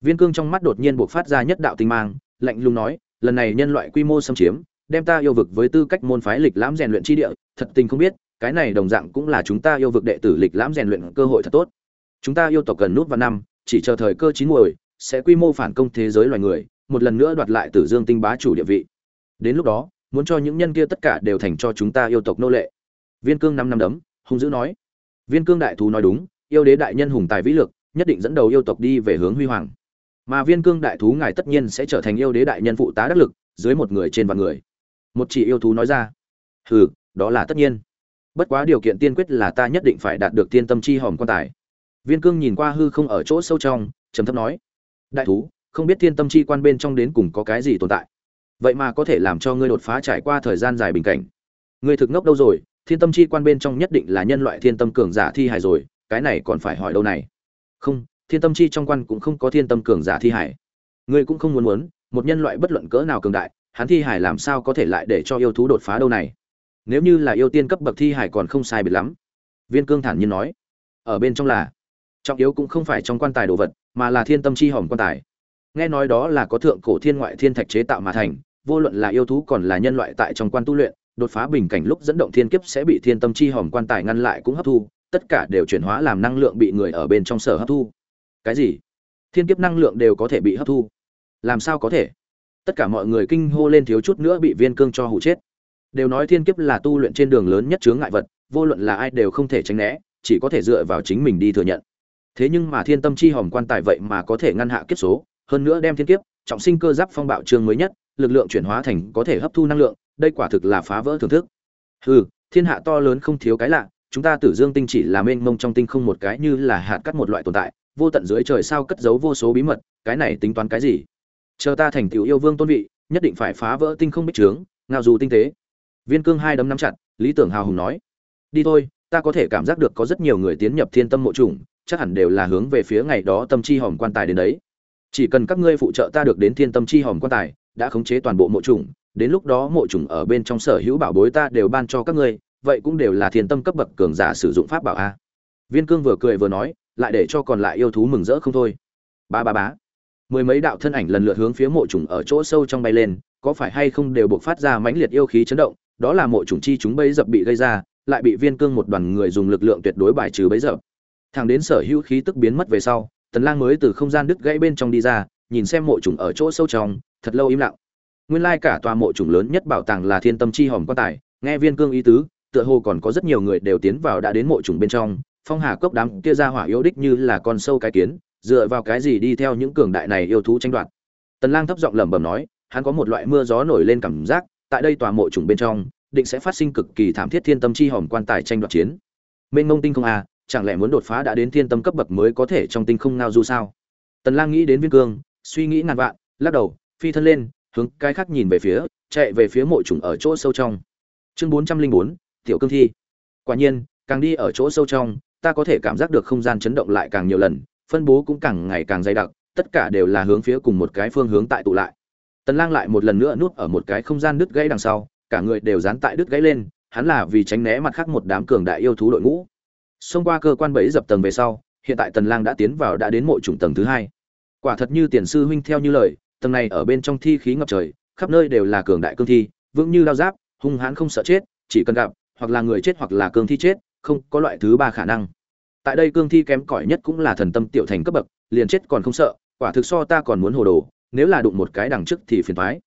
Viên cương trong mắt đột nhiên buộc phát ra nhất đạo tinh mang, lạnh lùng nói, lần này nhân loại quy mô xâm chiếm, đem ta yêu vực với tư cách môn phái lịch lãm rèn luyện chi địa, thật tình không biết, cái này đồng dạng cũng là chúng ta yêu vực đệ tử lịch lãm rèn luyện cơ hội thật tốt chúng ta yêu tộc cần nút vào năm, chỉ chờ thời cơ chín muồi, sẽ quy mô phản công thế giới loài người, một lần nữa đoạt lại tử dương tinh bá chủ địa vị. Đến lúc đó, muốn cho những nhân kia tất cả đều thành cho chúng ta yêu tộc nô lệ. Viên cương năm năm đấm, hung dữ nói. Viên cương đại thú nói đúng, yêu đế đại nhân hùng tài vĩ lực, nhất định dẫn đầu yêu tộc đi về hướng huy hoàng. Mà viên cương đại thú ngài tất nhiên sẽ trở thành yêu đế đại nhân phụ tá đắc lực, dưới một người trên vạn người. Một chỉ yêu thú nói ra. Hừ, đó là tất nhiên. Bất quá điều kiện tiên quyết là ta nhất định phải đạt được tiên tâm chi hòm quan tài viên cương nhìn qua hư không ở chỗ sâu trong, trầm thấp nói, đại thú, không biết thiên tâm chi quan bên trong đến cùng có cái gì tồn tại? Vậy mà có thể làm cho ngươi đột phá trải qua thời gian dài bình cảnh. Ngươi thực ngốc đâu rồi? Thiên tâm chi quan bên trong nhất định là nhân loại thiên tâm cường giả thi hải rồi, cái này còn phải hỏi đâu này? Không, thiên tâm chi trong quan cũng không có thiên tâm cường giả thi hải ngươi cũng không muốn muốn, một nhân loại bất luận cỡ nào cường đại, hắn thi hải làm sao có thể lại để cho yêu thú đột phá đâu này? Nếu như là yêu tiên cấp bậc thi hải còn không sai biệt lắm. Viên cương thản nhiên nói. Ở bên trong là trọng yếu cũng không phải trong quan tài đồ vật, mà là thiên tâm chi hòm quan tài. Nghe nói đó là có thượng cổ thiên ngoại thiên thạch chế tạo mà thành, vô luận là yêu thú còn là nhân loại tại trong quan tu luyện, đột phá bình cảnh lúc dẫn động thiên kiếp sẽ bị thiên tâm chi hòm quan tài ngăn lại cũng hấp thu, tất cả đều chuyển hóa làm năng lượng bị người ở bên trong sở hấp thu. Cái gì? Thiên kiếp năng lượng đều có thể bị hấp thu. Làm sao có thể? Tất cả mọi người kinh hô lên thiếu chút nữa bị viên cương cho hụ chết. Đều nói thiên kiếp là tu luyện trên đường lớn nhất chướng ngại vật, vô luận là ai đều không thể tránh né, chỉ có thể dựa vào chính mình đi thừa nhận thế nhưng mà thiên tâm chi hòm quan tài vậy mà có thể ngăn hạ kiếp số, hơn nữa đem thiên kiếp, trọng sinh cơ giáp phong bạo trường mới nhất, lực lượng chuyển hóa thành có thể hấp thu năng lượng, đây quả thực là phá vỡ thưởng thức. Hừ, thiên hạ to lớn không thiếu cái lạ, chúng ta tử dương tinh chỉ là mênh mông trong tinh không một cái như là hạt cắt một loại tồn tại, vô tận dưới trời sao cất giấu vô số bí mật, cái này tính toán cái gì? Chờ ta thành tiểu yêu vương tôn vị, nhất định phải phá vỡ tinh không bích trướng, ngao dù tinh tế. Viên cương hai đấm nắm chặt, lý tưởng hào hùng nói. Đi thôi, ta có thể cảm giác được có rất nhiều người tiến nhập thiên tâm mộ trùng chắc hẳn đều là hướng về phía ngày đó tâm chi hòm quan tài đến đấy. Chỉ cần các ngươi phụ trợ ta được đến thiên tâm chi hòm quan tài, đã khống chế toàn bộ mộ trùng đến lúc đó mộ trùng ở bên trong sở hữu bảo bối ta đều ban cho các ngươi, vậy cũng đều là thiên tâm cấp bậc cường giả sử dụng pháp bảo a. Viên cương vừa cười vừa nói, lại để cho còn lại yêu thú mừng rỡ không thôi. Ba ba bá mười mấy đạo thân ảnh lần lượt hướng phía mộ trùng ở chỗ sâu trong bay lên, có phải hay không đều buộc phát ra mãnh liệt yêu khí chấn động, đó là mộ trùng chi chúng bấy dập bị gây ra, lại bị viên cương một đoàn người dùng lực lượng tuyệt đối bài trừ bấy dập thằng đến sở hữu khí tức biến mất về sau, tần lang mới từ không gian đứt gãy bên trong đi ra, nhìn xem mộ trùng ở chỗ sâu trong, thật lâu im lặng. Nguyên lai cả tòa mộ trùng lớn nhất bảo tàng là thiên tâm chi hòm quan tài, nghe viên cương ý tứ, tựa hồ còn có rất nhiều người đều tiến vào đã đến mộ trùng bên trong, phong hà cốc đám kia ra hỏa yếu đích như là con sâu cái kiến, dựa vào cái gì đi theo những cường đại này yêu thú tranh đoạt. Tần lang thấp giọng lẩm bẩm nói, hắn có một loại mưa gió nổi lên cảm giác, tại đây tòa mộ trùng bên trong, định sẽ phát sinh cực kỳ thảm thiết thiên tâm chi hòm quan tài tranh đoạt chiến. Mênh mông tinh không à chẳng lẽ muốn đột phá đã đến thiên tâm cấp bậc mới có thể trong tinh không ngao du sao? Tần lang nghĩ đến viên cương suy nghĩ ngàn vạn lắc đầu phi thân lên hướng cái khác nhìn về phía chạy về phía mộ trùng ở chỗ sâu trong. Chương 404, tiểu cương thi. Quả nhiên càng đi ở chỗ sâu trong ta có thể cảm giác được không gian chấn động lại càng nhiều lần phân bố cũng càng ngày càng dày đặc tất cả đều là hướng phía cùng một cái phương hướng tại tụ lại. Tần lang lại một lần nữa nuốt ở một cái không gian đứt gãy đằng sau cả người đều dán tại đứt gãy lên hắn là vì tránh né mặt khác một đám cường đại yêu thú đội ngũ xông qua cơ quan bẫy dập tầng về sau, hiện tại tần lang đã tiến vào đã đến mộ trùng tầng thứ hai. Quả thật như tiền sư huynh theo như lời, tầng này ở bên trong thi khí ngập trời, khắp nơi đều là cường đại cương thi, vững như lao giáp, hung hãn không sợ chết, chỉ cần gặp, hoặc là người chết hoặc là cương thi chết, không có loại thứ ba khả năng. Tại đây cương thi kém cỏi nhất cũng là thần tâm tiểu thành cấp bậc, liền chết còn không sợ, quả thực so ta còn muốn hồ đồ, nếu là đụng một cái đằng trước thì phiền toái.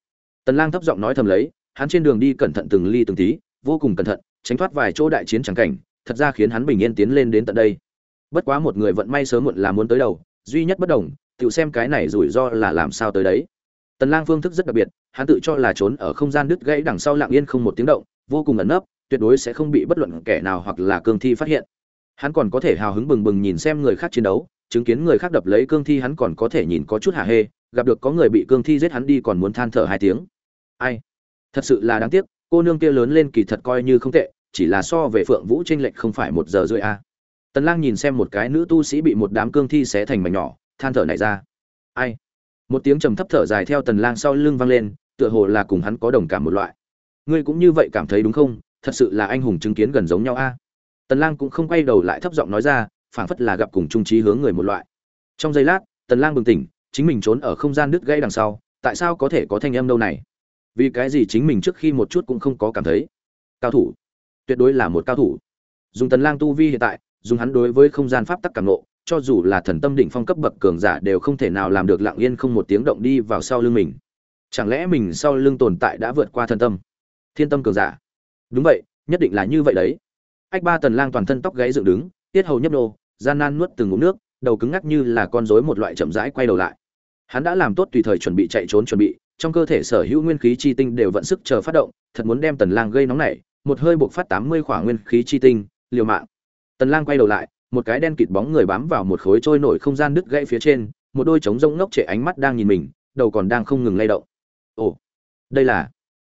Tần lang thấp giọng nói thầm lấy, hắn trên đường đi cẩn thận từng ly từng tí, vô cùng cẩn thận, tránh thoát vài chỗ đại chiến chẳng cảnh thật ra khiến hắn bình yên tiến lên đến tận đây. Bất quá một người vận may sớm muộn là muốn tới đầu, duy nhất bất đồng tự xem cái này rủi ro là làm sao tới đấy. Tần lang phương thức rất đặc biệt, hắn tự cho là trốn ở không gian đứt gãy đằng sau lặng yên không một tiếng động, vô cùng ẩn nấp, tuyệt đối sẽ không bị bất luận kẻ nào hoặc là cương thi phát hiện. Hắn còn có thể hào hứng bừng bừng nhìn xem người khác chiến đấu, chứng kiến người khác đập lấy cương thi hắn còn có thể nhìn có chút hả hê, gặp được có người bị cương thi giết hắn đi còn muốn than thở hai tiếng. Ai? Thật sự là đáng tiếc, cô nương kia lớn lên kỳ thật coi như không tệ chỉ là so về phượng vũ tranh lệch không phải một giờ rưỡi a. Tần lang nhìn xem một cái nữ tu sĩ bị một đám cương thi xé thành mảnh nhỏ, than thở này ra. Ai? Một tiếng trầm thấp thở dài theo tần lang sau lưng vang lên, tựa hồ là cùng hắn có đồng cảm một loại. Ngươi cũng như vậy cảm thấy đúng không? Thật sự là anh hùng chứng kiến gần giống nhau a. Tần lang cũng không quay đầu lại thấp giọng nói ra, phảng phất là gặp cùng trung trí hướng người một loại. Trong giây lát, tần lang bừng tỉnh, chính mình trốn ở không gian đứt gãy đằng sau, tại sao có thể có thanh âm đâu này? Vì cái gì chính mình trước khi một chút cũng không có cảm thấy? Cao thủ tuyệt đối là một cao thủ. Dùng tần lang tu vi hiện tại, dùng hắn đối với không gian pháp tắc cảm nộ cho dù là thần tâm đỉnh phong cấp bậc cường giả đều không thể nào làm được lặng yên không một tiếng động đi vào sau lưng mình. Chẳng lẽ mình sau lưng tồn tại đã vượt qua thần tâm? Thiên tâm cường giả. Đúng vậy, nhất định là như vậy đấy. Ách ba tần lang toàn thân tóc gáy dựng đứng, tiết hầu nhấp nô, gian nan nuốt từng ngụm nước, đầu cứng ngắc như là con rối một loại chậm rãi quay đầu lại. Hắn đã làm tốt tùy thời chuẩn bị chạy trốn chuẩn bị, trong cơ thể sở hữu nguyên khí chi tinh đều vận sức chờ phát động, thật muốn đem tần lang gây nóng nảy một hơi buộc phát 80 khỏa nguyên khí chi tinh, liều mạng. Tần lang quay đầu lại, một cái đen kịt bóng người bám vào một khối trôi nổi không gian đứt gãy phía trên, một đôi trống rỗng ngốc trẻ ánh mắt đang nhìn mình, đầu còn đang không ngừng lay động. Ồ, đây là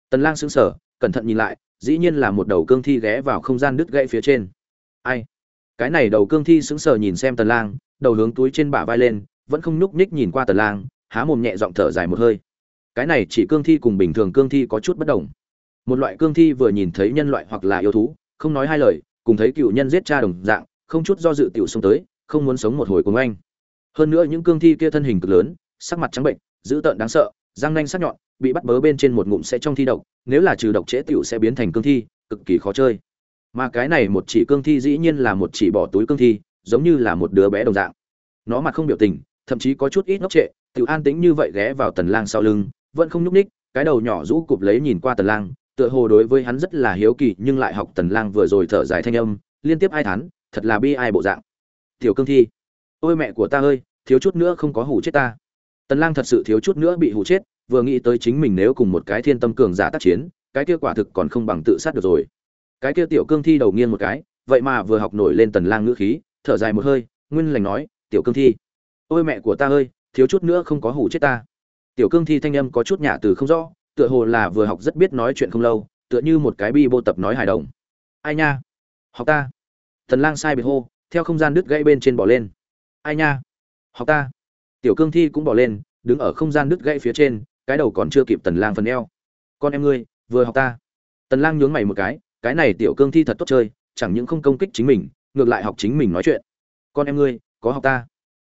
tần lang sững sờ, cẩn thận nhìn lại, dĩ nhiên là một đầu cương thi ghé vào không gian đứt gãy phía trên. Ai? Cái này đầu cương thi sững sờ nhìn xem tần lang, đầu hướng túi trên bả vai lên, vẫn không nhúc nhích nhìn qua tần lang, há mồm nhẹ giọng thở dài một hơi. Cái này chỉ cương thi cùng bình thường cương thi có chút bất đồng một loại cương thi vừa nhìn thấy nhân loại hoặc là yêu thú, không nói hai lời, cùng thấy cựu nhân giết cha đồng dạng, không chút do dự tiểu xông tới, không muốn sống một hồi cùng anh. Hơn nữa những cương thi kia thân hình cực lớn, sắc mặt trắng bệnh, dữ tợn đáng sợ, răng nanh sắc nhọn, bị bắt bớ bên trên một ngụm sẽ trong thi độc, nếu là trừ độc trễ tiểu sẽ biến thành cương thi, cực kỳ khó chơi. Mà cái này một chỉ cương thi dĩ nhiên là một chỉ bỏ túi cương thi, giống như là một đứa bé đồng dạng. Nó mặt không biểu tình, thậm chí có chút ít ngốc trệ, tiểu an tĩnh như vậy ghé vào tần lang sau lưng, vẫn không nhúc ních cái đầu nhỏ rũ cụp lấy nhìn qua tần lang tựa hồ đối với hắn rất là hiếu kỳ, nhưng lại học tần lang vừa rồi thở dài thanh âm, liên tiếp ai thán, thật là bi ai bộ dạng. Tiểu cương thi, ôi mẹ của ta ơi, thiếu chút nữa không có hủ chết ta. Tần lang thật sự thiếu chút nữa bị hủ chết, vừa nghĩ tới chính mình nếu cùng một cái thiên tâm cường giả tác chiến, cái kia quả thực còn không bằng tự sát được rồi. Cái kia tiểu cương thi đầu nghiêng một cái, vậy mà vừa học nổi lên tần lang ngữ khí, thở dài một hơi, nguyên lành nói, tiểu cương thi, ôi mẹ của ta ơi, thiếu chút nữa không có hủ chết ta. Tiểu cương thi thanh âm có chút nhả từ không rõ tựa hồ là vừa học rất biết nói chuyện không lâu, tựa như một cái bi bô tập nói hài đồng. Ai nha? Học ta. Tần lang sai biệt hô, theo không gian đứt gãy bên trên bỏ lên. Ai nha? Học ta. Tiểu cương thi cũng bỏ lên, đứng ở không gian đứt gãy phía trên, cái đầu còn chưa kịp tần lang phần eo. Con em ngươi, vừa học ta. Tần lang nhướng mày một cái cái này tiểu cương thi thật tốt chơi, chẳng những không công kích chính mình, ngược lại học chính mình nói chuyện. Con em ngươi, có học ta.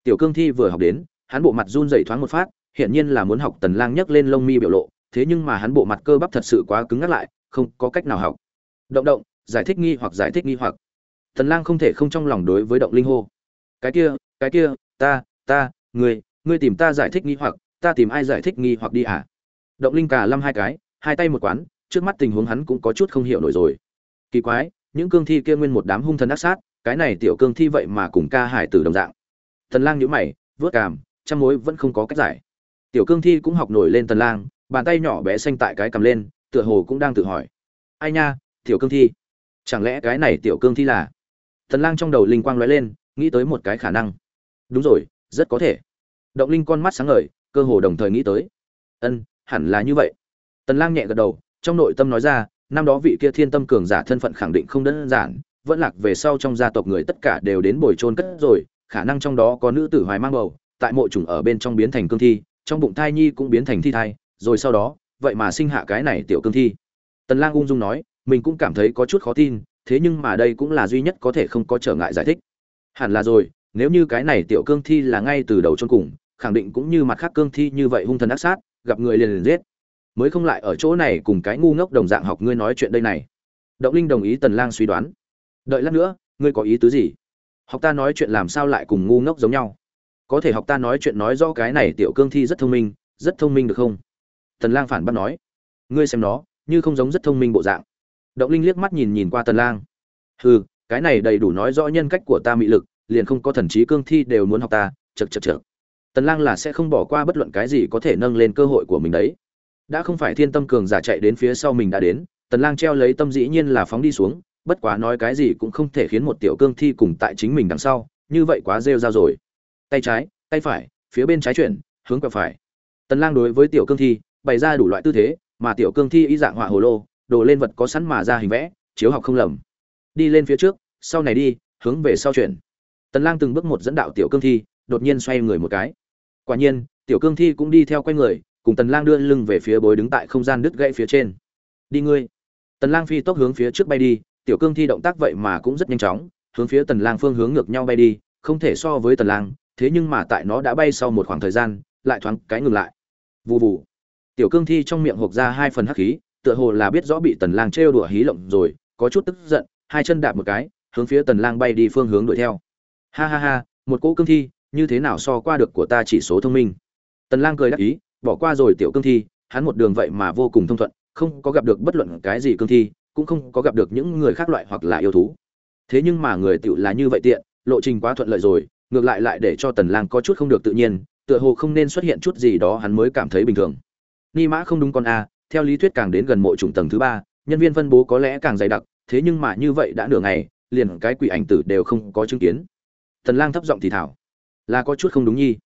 Tiểu cương thi vừa học đến, hắn bộ mặt run rẩy thoáng một phát hiện nhiên là muốn học tần lang nhấc lên lông mi biểu lộ thế nhưng mà hắn bộ mặt cơ bắp thật sự quá cứng ngắc lại, không có cách nào học. Động động, giải thích nghi hoặc, giải thích nghi hoặc. Tần lang không thể không trong lòng đối với động linh hô. Cái kia cái kia, ta ta ngươi ngươi tìm ta giải thích nghi hoặc, ta tìm ai giải thích nghi hoặc đi à động linh cả lăm hai cái, hai tay một quán, trước mắt tình huống hắn cũng có chút không hiểu nổi rồi. Kỳ quái, những cương thi kia nguyên một đám hung thần ác sát, cái này tiểu cương thi vậy mà cùng ca hải tử đồng dạng. Tần lang nhíu mày vớt cằm, trăm mối vẫn không có cách giải. Tiểu cương thi cũng học nổi lên tần lang bàn tay nhỏ bé xanh tại cái cầm lên, tựa hồ cũng đang tự hỏi. Ai nha, tiểu cương thi. Chẳng lẽ cái này tiểu cương thi là? Thần lang trong đầu linh quang lóe lên, nghĩ tới một cái khả năng. Đúng rồi, rất có thể. Động linh con mắt sáng ngời, cơ hồ đồng thời nghĩ tới. Ân, hẳn là như vậy. Tần lang nhẹ gật đầu, trong nội tâm nói ra, năm đó vị kia thiên tâm cường giả thân phận khẳng định không đơn giản, vẫn lạc về sau trong gia tộc người tất cả đều đến bồi chôn cất rồi, khả năng trong đó có nữ tử hoài mang bầu, tại mộ trùng ở bên trong biến thành cương thi, trong bụng thai nhi cũng biến thành thi thai rồi sau đó, vậy mà sinh hạ cái này tiểu cương thi. Tần lang ung dung nói, mình cũng cảm thấy có chút khó tin, thế nhưng mà đây cũng là duy nhất có thể không có trở ngại giải thích. Hẳn là rồi, nếu như cái này tiểu cương thi là ngay từ đầu chôn cùng, khẳng định cũng như mặt khác cương thi như vậy hung thần ác sát, gặp người liền liền giết. Mới không lại ở chỗ này cùng cái ngu ngốc đồng dạng học ngươi nói chuyện đây này. Động linh đồng ý tần lang suy đoán. Đợi lát nữa, ngươi có ý tứ gì? Học ta nói chuyện làm sao lại cùng ngu ngốc giống nhau? Có thể học ta nói chuyện nói rõ cái này tiểu cương thi rất thông minh, rất thông minh được không? Tần lang phản bác nói, ngươi xem nó, như không giống rất thông minh bộ dạng. Động linh liếc mắt nhìn nhìn qua tần lang. Hừ, cái này đầy đủ nói rõ nhân cách của ta mị lực, liền không có thần trí cương thi đều muốn học ta chật chật chật tần lang là sẽ không bỏ qua bất luận cái gì có thể nâng lên cơ hội của mình đấy. Đã không phải thiên tâm cường giả chạy đến phía sau mình đã đến, tần lang treo lấy tâm dĩ nhiên là phóng đi xuống, bất quá nói cái gì cũng không thể khiến một tiểu cương thi cùng tại chính mình đằng sau, như vậy quá rêu rao rồi. Tay trái, tay phải, phía bên trái chuyển, hướng quẹo phải. Tần lang đối với tiểu cương thi bày ra đủ loại tư thế, mà tiểu cương thi ý dạng họa hồ lô, đồ lên vật có sẵn mà ra hình vẽ, chiếu học không lầm. Đi lên phía trước, sau này đi, hướng về sau chuyển. Tần lang từng bước một dẫn đạo tiểu cương thi, đột nhiên xoay người một cái. Quả nhiên, tiểu cương thi cũng đi theo quay người, cùng tần lang đưa lưng về phía bối đứng tại không gian đứt gãy phía trên. Đi ngươi. Tần lang phi tốc hướng phía trước bay đi, tiểu cương thi động tác vậy mà cũng rất nhanh chóng, hướng phía tần lang phương hướng ngược nhau bay đi, không thể so với tần lang, thế nhưng mà tại nó đã bay sau một khoảng thời gian, lại thoáng cái ngừng lại. Vù vù tiểu cương thi trong miệng hộc ra hai phần hắc khí, tựa hồ là biết rõ bị tần lang trêu đùa hí lộng rồi, có chút tức giận, hai chân đạp một cái, hướng phía tần lang bay đi phương hướng đuổi theo. Ha ha ha, một cỗ cương thi, như thế nào so qua được của ta chỉ số thông minh? Tần lang cười đáp ý, bỏ qua rồi tiểu cương thi, hắn một đường vậy mà vô cùng thông thuận, không có gặp được bất luận cái gì cương thi, cũng không có gặp được những người khác loại hoặc là yêu thú. Thế nhưng mà người tiểu là như vậy tiện, lộ trình quá thuận lợi rồi, ngược lại lại để cho tần lang có chút không được tự nhiên, tựa hồ không nên xuất hiện chút gì đó hắn mới cảm thấy bình thường ni mã không đúng con a, theo lý thuyết càng đến gần mộ trùng tầng thứ ba, nhân viên phân bố có lẽ càng dày đặc, thế nhưng mà như vậy đã nửa ngày, liền cái quỷ ảnh tử đều không có chứng kiến. Tần lang thấp giọng thì thảo. Là có chút không đúng nhi.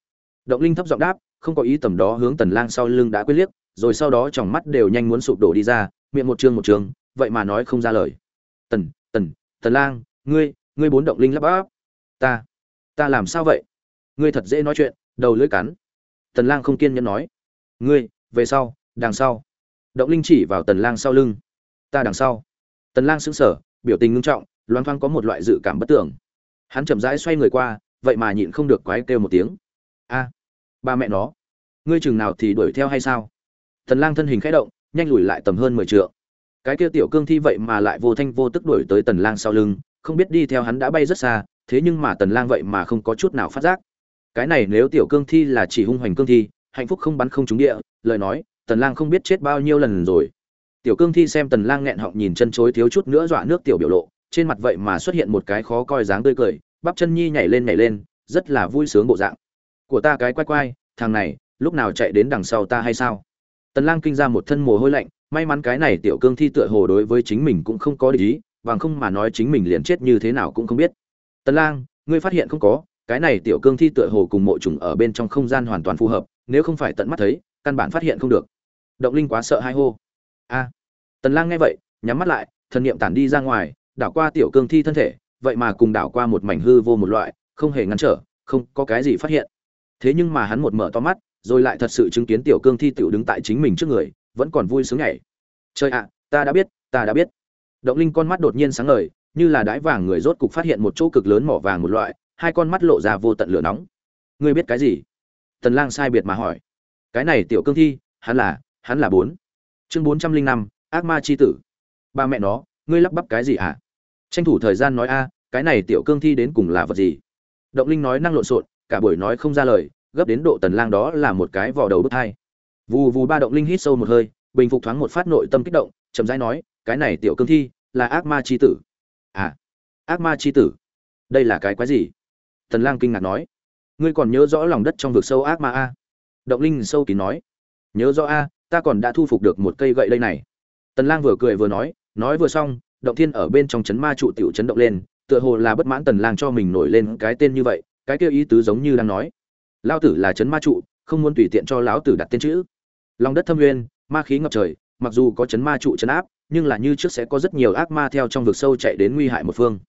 Động linh thấp giọng đáp, không có ý tầm đó hướng tần lang sau lưng đã quyết liếc, rồi sau đó tròng mắt đều nhanh muốn sụp đổ đi ra, miệng một trương một trương, vậy mà nói không ra lời. Tần tần tần lang, ngươi ngươi bốn động linh lắp bắp. Ta ta làm sao vậy? Ngươi thật dễ nói chuyện, đầu lưỡi cắn. Tần lang không kiên nhẫn nói. Ngươi về sau, đằng sau. Động linh chỉ vào tần lang sau lưng. Ta đằng sau. Tần lang sững sờ, biểu tình ngưng trọng loan thoang có một loại dự cảm bất tưởng hắn chậm rãi xoay người qua, vậy mà nhịn không được quái kêu một tiếng. A, ba mẹ nó. Ngươi chừng nào thì đuổi theo hay sao? Tần lang thân hình khẽ động, nhanh lùi lại tầm hơn 10 trượng. Cái kia tiểu cương thi vậy mà lại vô thanh vô tức đuổi tới tần lang sau lưng, không biết đi theo hắn đã bay rất xa, thế nhưng mà tần lang vậy mà không có chút nào phát giác. Cái này nếu tiểu cương thi là chỉ hung hoành cương thi, hạnh phúc không bắn không trúng địa lời nói, tần lang không biết chết bao nhiêu lần rồi. Tiểu cương thi xem tần lang nghẹn họng nhìn chân chối thiếu chút nữa dọa nước tiểu biểu lộ, trên mặt vậy mà xuất hiện một cái khó coi dáng tươi cười, bắp chân nhi nhảy lên nhảy lên, rất là vui sướng bộ dạng. Của ta cái quay quay thằng này, lúc nào chạy đến đằng sau ta hay sao? Tần lang kinh ra một thân mồ hôi lạnh, may mắn cái này tiểu cương thi tựa hồ đối với chính mình cũng không có để ý, bằng không mà nói chính mình liền chết như thế nào cũng không biết. Tần lang, ngươi phát hiện không có, cái này tiểu cương thi tựa hồ cùng mộ trùng ở bên trong không gian hoàn toàn phù hợp, nếu không phải tận mắt thấy căn bản phát hiện không được. Động linh quá sợ hai hô. A. Tần lang nghe vậy, nhắm mắt lại, thần niệm tản đi ra ngoài, đảo qua tiểu cương thi thân thể, vậy mà cùng đảo qua một mảnh hư vô một loại, không hề ngăn trở, không có cái gì phát hiện. Thế nhưng mà hắn một mở to mắt, rồi lại thật sự chứng kiến tiểu cương thi tiểu đứng tại chính mình trước người, vẫn còn vui sướng nhảy. Trời ạ, ta đã biết, ta đã biết. Động linh con mắt đột nhiên sáng ngời, như là đái vàng người rốt cục phát hiện một chỗ cực lớn mỏ vàng một loại, hai con mắt lộ ra vô tận lửa nóng. Ngươi biết cái gì? Tần lang sai biệt mà hỏi cái này tiểu cương thi, hắn là hắn là bốn. Chương bốn trăm linh năm, ác ma chi tử. Ba mẹ nó, ngươi lắp bắp cái gì à tranh thủ thời gian nói a, cái này tiểu cương thi đến cùng là vật gì? Động linh nói năng lộn xộn, cả buổi nói không ra lời, gấp đến độ tần lang đó là một cái vò đầu bứt thai vù vù ba động linh hít sâu một hơi, bình phục thoáng một phát nội tâm kích động, chậm rãi nói, cái này tiểu cương thi là ác ma chi tử. À ác ma chi tử? Đây là cái quái gì? Tần lang kinh ngạc nói, ngươi còn nhớ rõ lòng đất trong vực sâu ác ma a? Động linh sâu kín nói, nhớ rõ a, ta còn đã thu phục được một cây gậy đây này. Tần lang vừa cười vừa nói nói vừa xong, động thiên ở bên trong chấn ma trụ tiểu chấn động lên, tựa hồ là bất mãn tần lang cho mình nổi lên cái tên như vậy, cái kia ý tứ giống như đang nói, lão tử là chấn ma trụ, không muốn tùy tiện cho lão tử đặt tên chữ. Lòng đất thâm nguyên, ma khí ngập trời, mặc dù có chấn ma trụ chấn áp, nhưng là như trước sẽ có rất nhiều ác ma theo trong vực sâu chạy đến nguy hại một phương.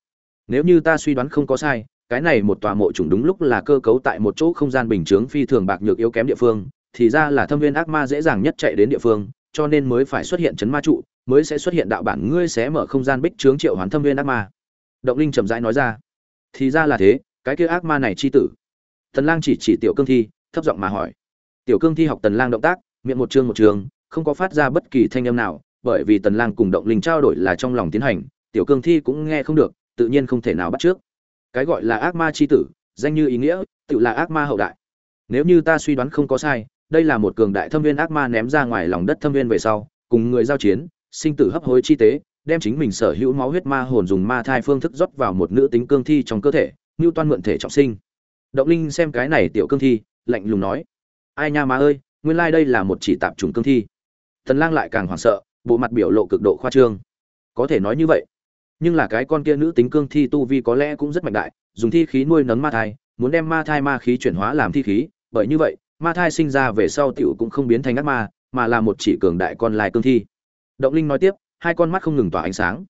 Nếu như ta suy đoán không có sai cái này một tòa mộ trùng đúng lúc là cơ cấu tại một chỗ không gian bình chướng phi thường bạc nhược yếu kém địa phương, thì ra là thâm viên ác ma dễ dàng nhất chạy đến địa phương, cho nên mới phải xuất hiện chấn ma trụ, mới sẽ xuất hiện đạo bản ngươi sẽ mở không gian bích chướng triệu hoán thâm viên ác ma. Động linh chậm rãi nói ra. Thì ra là thế, cái kia ác ma này chi tử. Tần lang chỉ chỉ tiểu cương thi, thấp giọng mà hỏi. Tiểu cương thi học tần lang động tác, miệng một chương một trường, không có phát ra bất kỳ thanh âm nào, bởi vì tần lang cùng động linh trao đổi là trong lòng tiến hành, tiểu cương thi cũng nghe không được, tự nhiên không thể nào bắt trước cái gọi là ác ma chi tử, danh như ý nghĩa, tự là ác ma hậu đại. Nếu như ta suy đoán không có sai, đây là một cường đại thâm viên ác ma ném ra ngoài lòng đất thâm viên về sau, cùng người giao chiến, sinh tử hấp hối chi tế, đem chính mình sở hữu máu huyết ma hồn dùng ma thai phương thức rót vào một nữ tính cương thi trong cơ thể ngưu toan mượn thể trọng sinh. Động linh xem cái này tiểu cương thi, lạnh lùng nói, ai nha má ơi, nguyên lai đây là một chỉ tạp trùng cương thi. Thần lang lại càng hoảng sợ, bộ mặt biểu lộ cực độ khoa trương. Có thể nói như vậy nhưng là cái con kia nữ tính cương thi tu vi có lẽ cũng rất mạnh đại, dùng thi khí nuôi nấng ma thai, muốn đem ma thai ma khí chuyển hóa làm thi khí, bởi như vậy, ma thai sinh ra về sau tiểu cũng không biến thành ác ma, mà là một chỉ cường đại con lai cương thi. Động linh nói tiếp, hai con mắt không ngừng tỏa ánh sáng.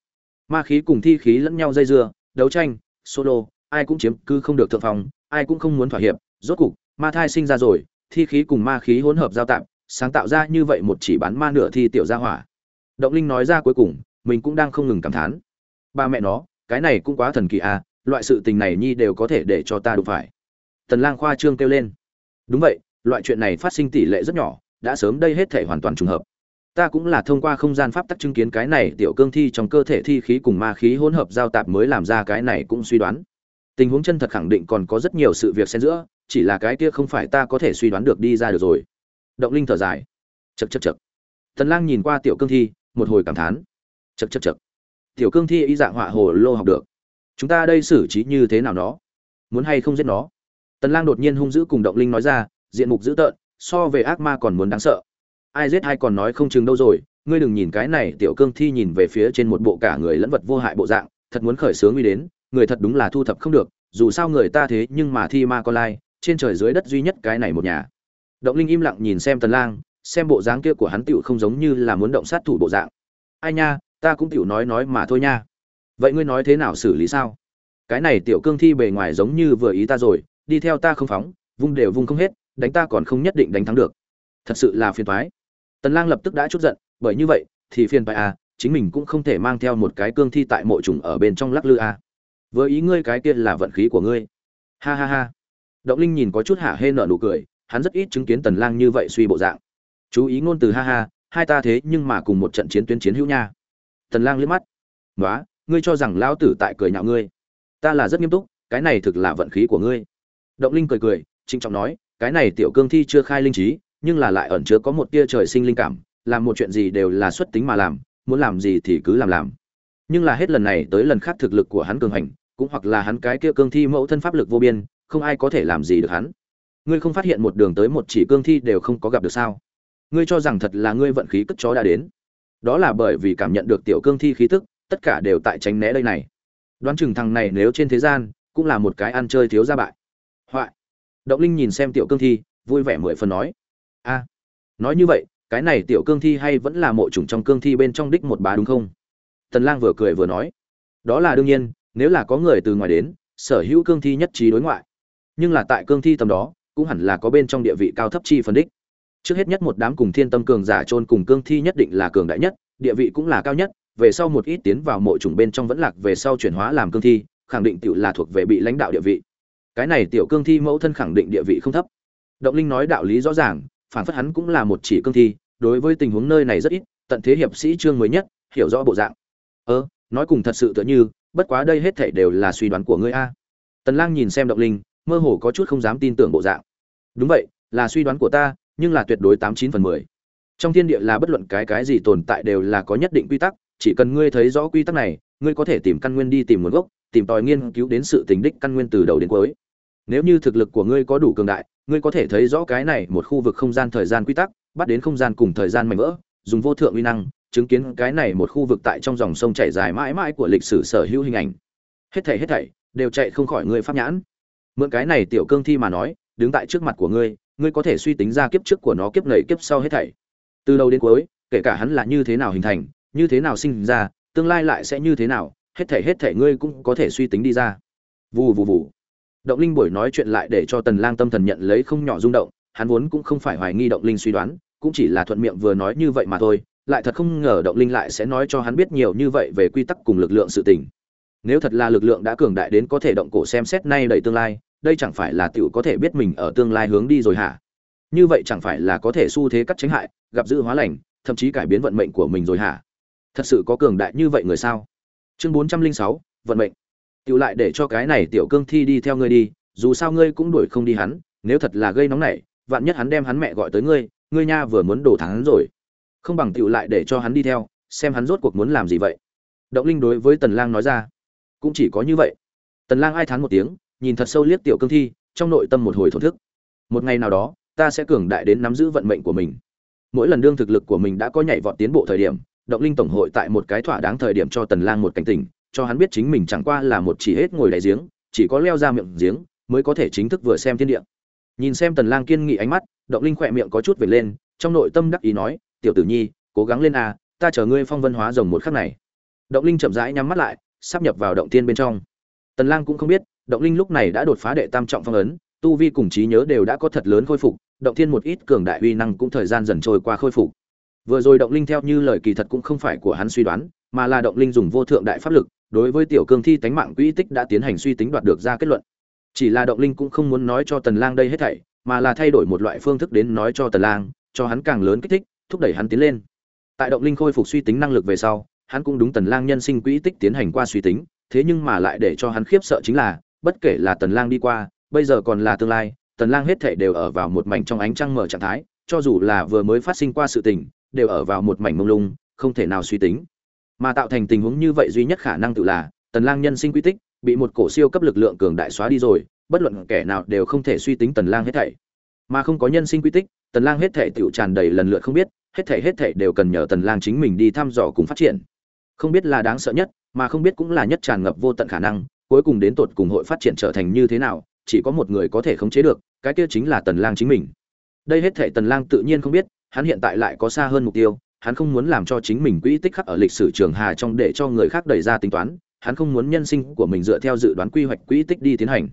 Ma khí cùng thi khí lẫn nhau dây dưa, đấu tranh, solo, ai cũng chiếm cứ không được thượng phòng ai cũng không muốn thỏa hiệp, rốt cục, ma thai sinh ra rồi, thi khí cùng ma khí hỗn hợp giao tạm, sáng tạo ra như vậy một chỉ bán ma nửa thi tiểu gia hỏa. Động linh nói ra cuối cùng, mình cũng đang không ngừng cảm thán ba mẹ nó, cái này cũng quá thần kỳ à loại sự tình này nhi đều có thể để cho ta đụng phải. Tần lang khoa trương kêu lên. Đúng vậy, loại chuyện này phát sinh tỷ lệ rất nhỏ, đã sớm đây hết thể hoàn toàn trùng hợp. Ta cũng là thông qua không gian pháp tắc chứng kiến cái này tiểu cương thi trong cơ thể thi khí cùng ma khí hỗn hợp giao tạp mới làm ra cái này cũng suy đoán. Tình huống chân thật khẳng định còn có rất nhiều sự việc xen giữa, chỉ là cái kia không phải ta có thể suy đoán được đi ra được rồi. Động linh thở dài. Chật chật chật tần lang nhìn qua tiểu cương thi, một hồi cảm thán. Chật chật chật tiểu cương thi y dạng họa hồ lô học được. Chúng ta đây xử trí như thế nào nó? Muốn hay không giết nó? Tần lang đột nhiên hung dữ cùng động linh nói ra, diện mục dữ tợn, so về ác ma còn muốn đáng sợ. Ai giết hay còn nói không chừng đâu rồi, ngươi đừng nhìn cái này, tiểu cương thi nhìn về phía trên một bộ cả người lẫn vật vô hại bộ dạng, thật muốn khởi sướng uy đến, người thật đúng là thu thập không được, dù sao người ta thế nhưng mà thi ma con lai, trên trời dưới đất duy nhất cái này một nhà. Động linh im lặng nhìn xem tần lang, xem bộ dáng kia của hắn tựu không giống như là muốn động sát thủ bộ dạng. Ai nha ta cũng tiểu nói nói mà thôi nha. Vậy ngươi nói thế nào xử lý sao? Cái này tiểu cương thi bề ngoài giống như vừa ý ta rồi, đi theo ta không phóng, vung đều vung không hết, đánh ta còn không nhất định đánh thắng được. Thật sự là phiền toái. Tần lang lập tức đã chút giận, bởi như vậy thì phiền toái à chính mình cũng không thể mang theo một cái cương thi tại mộ trùng ở bên trong lắc lư à. Với ý ngươi cái kia là vận khí của ngươi. Ha ha ha. Động linh nhìn có chút hả hê nở nụ cười, hắn rất ít chứng kiến tần lang như vậy suy bộ dạng. Chú ý ngôn từ ha ha, hai ta thế nhưng mà cùng một trận chiến tuyến chiến hữu nha tần lang liếc mắt. Nói ngươi cho rằng lão tử tại cười nhạo ngươi. Ta là rất nghiêm túc, cái này thực là vận khí của ngươi. Động linh cười cười, trịnh trọng nói, cái này tiểu cương thi chưa khai linh trí, nhưng là lại ẩn chứa có một tia trời sinh linh cảm, làm một chuyện gì đều là xuất tính mà làm, muốn làm gì thì cứ làm làm. Nhưng là hết lần này tới lần khác thực lực của hắn cường hành, cũng hoặc là hắn cái kia cương thi mẫu thân pháp lực vô biên, không ai có thể làm gì được hắn. Ngươi không phát hiện một đường tới một chỉ cương thi đều không có gặp được sao? Ngươi cho rằng thật là ngươi vận khí cất chó đã đến đó là bởi vì cảm nhận được tiểu cương thi khí tức, tất cả đều tại tránh né đây này. Đoán chừng thằng này nếu trên thế gian, cũng là một cái ăn chơi thiếu gia bại. Hoại. Động linh nhìn xem tiểu cương thi, vui vẻ mười phần nói. A. Nói như vậy, cái này tiểu cương thi hay vẫn là mộ chủng trong cương thi bên trong đích một bá đúng không? Tần lang vừa cười vừa nói. Đó là đương nhiên, nếu là có người từ ngoài đến, sở hữu cương thi nhất trí đối ngoại. Nhưng là tại cương thi tầm đó, cũng hẳn là có bên trong địa vị cao thấp chi phân đích trước hết nhất một đám cùng thiên tâm cường giả trôn cùng cương thi nhất định là cường đại nhất, địa vị cũng là cao nhất, về sau một ít tiến vào mộ trùng bên trong vẫn lạc về sau chuyển hóa làm cương thi, khẳng định tiểu là thuộc về bị lãnh đạo địa vị. Cái này tiểu cương thi mẫu thân khẳng định địa vị không thấp. Động linh nói đạo lý rõ ràng, phản phất hắn cũng là một chỉ cương thi, đối với tình huống nơi này rất ít, tận thế hiệp sĩ trương mới nhất, hiểu rõ bộ dạng. Ơ, nói cùng thật sự tựa như, bất quá đây hết thảy đều là suy đoán của ngươi a. Tần lang nhìn xem động linh, mơ hồ có chút không dám tin tưởng bộ dạng. Đúng vậy, là suy đoán của ta nhưng là tuyệt đối tám chín phần mười. Trong thiên địa là bất luận cái cái gì tồn tại đều là có nhất định quy tắc, chỉ cần ngươi thấy rõ quy tắc này, ngươi có thể tìm căn nguyên đi tìm nguồn gốc, tìm tòi nghiên cứu đến sự tình đích căn nguyên từ đầu đến cuối. Nếu như thực lực của ngươi có đủ cường đại, ngươi có thể thấy rõ cái này một khu vực không gian thời gian quy tắc, bắt đến không gian cùng thời gian mạnh vỡ, dùng vô thượng uy năng, chứng kiến cái này một khu vực tại trong dòng sông chảy dài mãi mãi của lịch sử sở hữu hình ảnh. Hết thảy hết thảy đều chạy không khỏi ngươi pháp nhãn. Mượn cái này tiểu cương thi mà nói, đứng tại trước mặt của ngươi ngươi có thể suy tính ra kiếp trước của nó kiếp nầy kiếp sau hết thảy. Từ đầu đến cuối, kể cả hắn là như thế nào hình thành, như thế nào sinh ra, tương lai lại sẽ như thế nào, hết thảy hết thảy ngươi cũng có thể suy tính đi ra. Vù vù vù. Động linh buổi nói chuyện lại để cho tần lang tâm thần nhận lấy không nhỏ rung động, hắn vốn cũng không phải hoài nghi động linh suy đoán, cũng chỉ là thuận miệng vừa nói như vậy mà thôi, lại thật không ngờ động linh lại sẽ nói cho hắn biết nhiều như vậy về quy tắc cùng lực lượng sự tình. Nếu thật là lực lượng đã cường đại đến có thể động cổ xem xét nay đầy tương lai đây chẳng phải là tiểu có thể biết mình ở tương lai hướng đi rồi hả? Như vậy chẳng phải là có thể xu thế cắt tránh hại, gặp dự hóa lành, thậm chí cải biến vận mệnh của mình rồi hả? Thật sự có cường đại như vậy người sao? Chương bốn trăm linh sáu, vận mệnh. Tiểu lại để cho cái này tiểu cương thi đi theo ngươi đi, dù sao ngươi cũng đuổi không đi hắn, nếu thật là gây nóng nảy, vạn nhất hắn đem hắn mẹ gọi tới ngươi ngươi nha vừa muốn đổ thắng hắn rồi. Không bằng tiểu lại để cho hắn đi theo, xem hắn rốt cuộc muốn làm gì vậy. Động linh đối với tần lang nói ra, cũng chỉ có như vậy. Tần lang ai thán một tiếng nhìn thật sâu liếc tiểu cương thi, trong nội tâm một hồi thổn thức. Một ngày nào đó, ta sẽ cường đại đến nắm giữ vận mệnh của mình. Mỗi lần đương thực lực của mình đã có nhảy vọt tiến bộ thời điểm động linh tổng hội tại một cái thỏa đáng thời điểm cho tần lang một cảnh tỉnh, cho hắn biết chính mình chẳng qua là một chỉ hết ngồi đáy giếng, chỉ có leo ra miệng giếng mới có thể chính thức vừa xem thiên địa. Nhìn xem tần lang kiên nghị ánh mắt động linh khỏe miệng có chút về lên, trong nội tâm đắc ý nói, tiểu tử nhi, cố gắng lên a, ta chờ ngươi phong vân hóa rồng một khắc này. Động linh chậm rãi nhắm mắt lại, sắp nhập vào động tiên bên trong. Tần lang cũng không biết động linh lúc này đã đột phá đệ tam trọng phong ấn, tu vi cùng trí nhớ đều đã có thật lớn khôi phục, động thiên một ít cường đại uy năng cũng thời gian dần trôi qua khôi phục. Vừa rồi động linh theo như lời kỳ thật cũng không phải của hắn suy đoán, mà là động linh dùng vô thượng đại pháp lực, đối với tiểu cương thi tánh mạng quỹ tích đã tiến hành suy tính đoạt được ra kết luận. Chỉ là động linh cũng không muốn nói cho tần lang đây hết thảy, mà là thay đổi một loại phương thức đến nói cho tần lang, cho hắn càng lớn kích thích, thúc đẩy hắn tiến lên. Tại động linh khôi phục suy tính năng lực về sau, hắn cũng đúng tần lang nhân sinh quỹ tích tiến hành qua suy tính, thế nhưng mà lại để cho hắn khiếp sợ chính là bất kể là tần lang đi qua, bây giờ còn là tương lai, tần lang hết thảy đều ở vào một mảnh trong ánh trăng mở trạng thái, cho dù là vừa mới phát sinh qua sự tình, đều ở vào một mảnh mông lung, không thể nào suy tính. Mà tạo thành tình huống như vậy duy nhất khả năng tự là, tần lang nhân sinh quy tích, bị một cổ siêu cấp lực lượng cường đại xóa đi rồi, bất luận kẻ nào đều không thể suy tính tần lang hết thảy. Mà không có nhân sinh quy tích, tần lang hết thảy tiểu tràn đầy lần lượt không biết, hết thảy hết thảy đều cần nhờ tần lang chính mình đi thăm dò cùng phát triển. Không biết là đáng sợ nhất, mà không biết cũng là nhất tràn ngập vô tận khả năng cuối cùng đến tột cùng hội phát triển trở thành như thế nào, chỉ có một người có thể khống chế được, cái kia chính là tần lang chính mình. Đây hết thảy tần lang tự nhiên không biết, hắn hiện tại lại có xa hơn mục tiêu, hắn không muốn làm cho chính mình quỹ tích khắc ở lịch sử trường hà trong để cho người khác đẩy ra tính toán, hắn không muốn nhân sinh của mình dựa theo dự đoán quy hoạch quỹ tích đi tiến hành.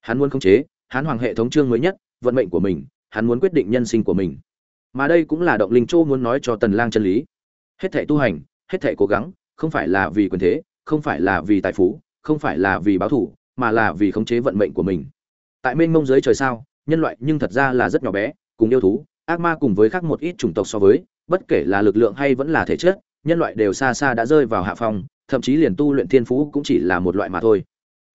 Hắn muốn khống chế, hắn hoàng hệ thống chương mới nhất, vận mệnh của mình, hắn muốn quyết định nhân sinh của mình. Mà đây cũng là động linh châu muốn nói cho tần lang chân lý. Hết thảy tu hành, hết thảy cố gắng, không phải là vì quyền thế, không phải là vì tài phú không phải là vì báo thù mà là vì khống chế vận mệnh của mình. Tại mênh mông dưới trời sao, nhân loại nhưng thật ra là rất nhỏ bé, cùng yêu thú, ác ma cùng với khác một ít chủng tộc so với, bất kể là lực lượng hay vẫn là thể chất, nhân loại đều xa xa đã rơi vào hạ phong, thậm chí liền tu luyện thiên phú cũng chỉ là một loại mà thôi.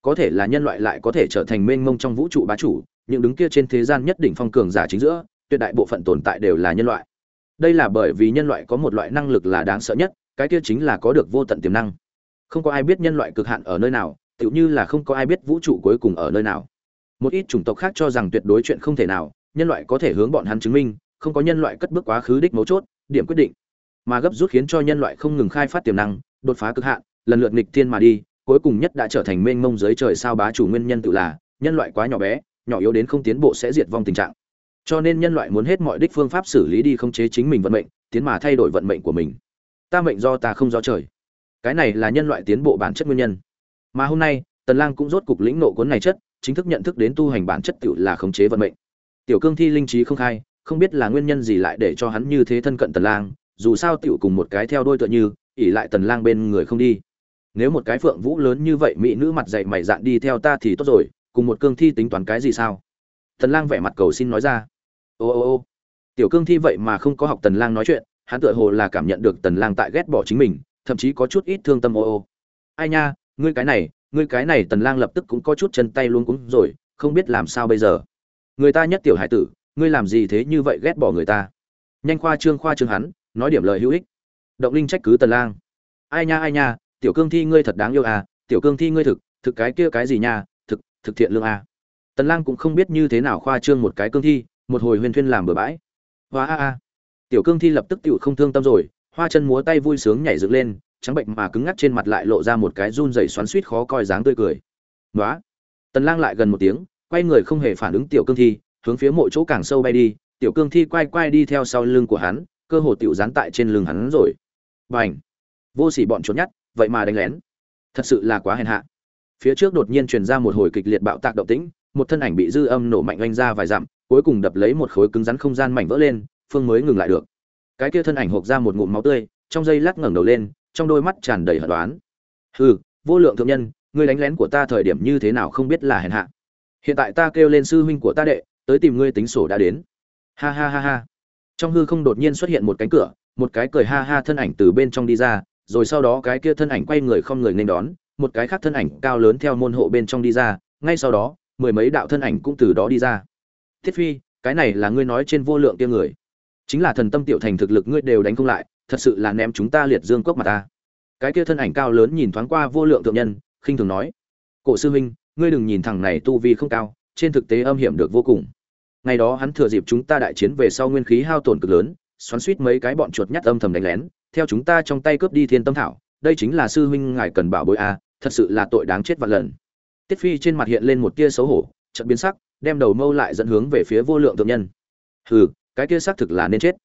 Có thể là nhân loại lại có thể trở thành mênh mông trong vũ trụ bá chủ, những đứng kia trên thế gian nhất định phong cường giả chính giữa, tuyệt đại bộ phận tồn tại đều là nhân loại. Đây là bởi vì nhân loại có một loại năng lực là đáng sợ nhất, cái kia chính là có được vô tận tiềm năng không có ai biết nhân loại cực hạn ở nơi nào, tựu như là không có ai biết vũ trụ cuối cùng ở nơi nào. Một ít chủng tộc khác cho rằng tuyệt đối chuyện không thể nào, nhân loại có thể hướng bọn hắn chứng minh, không có nhân loại cất bước quá khứ đích mấu chốt, điểm quyết định. Mà gấp rút khiến cho nhân loại không ngừng khai phát tiềm năng, đột phá cực hạn, lần lượt nghịch thiên mà đi, cuối cùng nhất đã trở thành mênh mông dưới trời sao bá chủ nguyên nhân tự là, nhân loại quá nhỏ bé, nhỏ yếu đến không tiến bộ sẽ diệt vong tình trạng. Cho nên nhân loại muốn hết mọi đích phương pháp xử lý đi khống chế chính mình vận mệnh, tiến mà thay đổi vận mệnh của mình. Ta mệnh do ta không do trời cái này là nhân loại tiến bộ bản chất nguyên nhân. Mà hôm nay, tần lang cũng rốt cục lĩnh nộ cuốn này chất, chính thức nhận thức đến tu hành bản chất tiểu là khống chế vận mệnh. Tiểu cương thi linh trí không khai, không biết là nguyên nhân gì lại để cho hắn như thế thân cận tần lang, dù sao tiểu cùng một cái theo đôi tựa như ỉ lại tần lang bên người không đi. Nếu một cái phượng vũ lớn như vậy mỹ nữ mặt dày mày dạn đi theo ta thì tốt rồi, cùng một cương thi tính toán cái gì sao? Tần lang vẻ mặt cầu xin nói ra. Ô ô ô. Tiểu cương thi vậy mà không có học tần lang nói chuyện, hắn tựa hồ là cảm nhận được tần lang tại ghét bỏ chính mình thậm chí có chút ít thương tâm ô ô. Ai nha, ngươi cái này, ngươi cái này tần lang lập tức cũng có chút chân tay luôn cũng rồi, không biết làm sao bây giờ. Người ta nhất tiểu hải tử, ngươi làm gì thế như vậy ghét bỏ người ta? Nhanh khoa trương khoa trương hắn, nói điểm lời hữu ích. Động linh trách cứ tần lang. Ai nha ai nha, tiểu cương thi ngươi thật đáng yêu à tiểu cương thi ngươi thực thực cái kia cái gì nha, thực thực thiện lương à. Tần lang cũng không biết như thế nào khoa trương một cái cương thi, một hồi huyên thuyên làm bừa bãi. Hoa a a. Tiểu cương thi lập tức tiểu không thương tâm rồi hoa chân múa tay vui sướng nhảy dựng lên, trắng bệnh mà cứng ngắc trên mặt lại lộ ra một cái run rẩy xoắn suýt khó coi dáng tươi cười. Nói tần lang lại gần một tiếng, quay người không hề phản ứng tiểu cương thi, hướng phía mộ chỗ càng sâu bay đi. Tiểu cương thi quay quay đi theo sau lưng của hắn, cơ hồ tiểu dán tại trên lưng hắn rồi. Bành! Vô sỉ bọn trốn nhát vậy mà đánh lén. Thật sự là quá hèn hạ. Phía trước đột nhiên truyền ra một hồi kịch liệt bạo tạc động tĩnh, một thân ảnh bị dư âm nổ mạnh oanh ra vài dặm, cuối cùng đập lấy một khối cứng rắn không gian mảnh vỡ lên, phương mới ngừng lại được cái kia thân ảnh hộc ra một ngụm máu tươi, trong giây lát ngẩng đầu lên, trong đôi mắt tràn đầy hận đoán. Hừ, vô lượng thượng nhân, ngươi đánh lén của ta thời điểm như thế nào không biết là hèn hạ. Hiện tại ta kêu lên sư huynh của ta đệ, tới tìm ngươi tính sổ đã đến. Ha ha ha ha. Trong hư không đột nhiên xuất hiện một cánh cửa, một cái cười ha ha thân ảnh từ bên trong đi ra, rồi sau đó cái kia thân ảnh quay người không người nên đón, một cái khác thân ảnh cao lớn theo môn hộ bên trong đi ra, ngay sau đó, mười mấy đạo thân ảnh cũng từ đó đi ra. Thiết phi, cái này là ngươi nói trên vô lượng kia người chính là thần tâm tiểu thành thực lực ngươi đều đánh không lại, thật sự là ném chúng ta liệt dương cốc mà ta. Cái kia thân ảnh cao lớn nhìn thoáng qua vô lượng thượng nhân, khinh thường nói, cổ sư huynh, ngươi đừng nhìn thằng này tu vi không cao, trên thực tế âm hiểm được vô cùng. Ngày đó hắn thừa dịp chúng ta đại chiến về sau nguyên khí hao tổn cực lớn, xoắn suýt mấy cái bọn chuột nhắt âm thầm đánh lén, theo chúng ta trong tay cướp đi thiên tâm thảo, đây chính là sư huynh ngài cần bảo bối a, thật sự là tội đáng chết vạn lần. Tiết phi trên mặt hiện lên một tia xấu hổ, chợt biến sắc, đem đầu mâu lại dẫn hướng về phía vô lượng thượng nhân. Hừ cái kia xác thực là nên chết.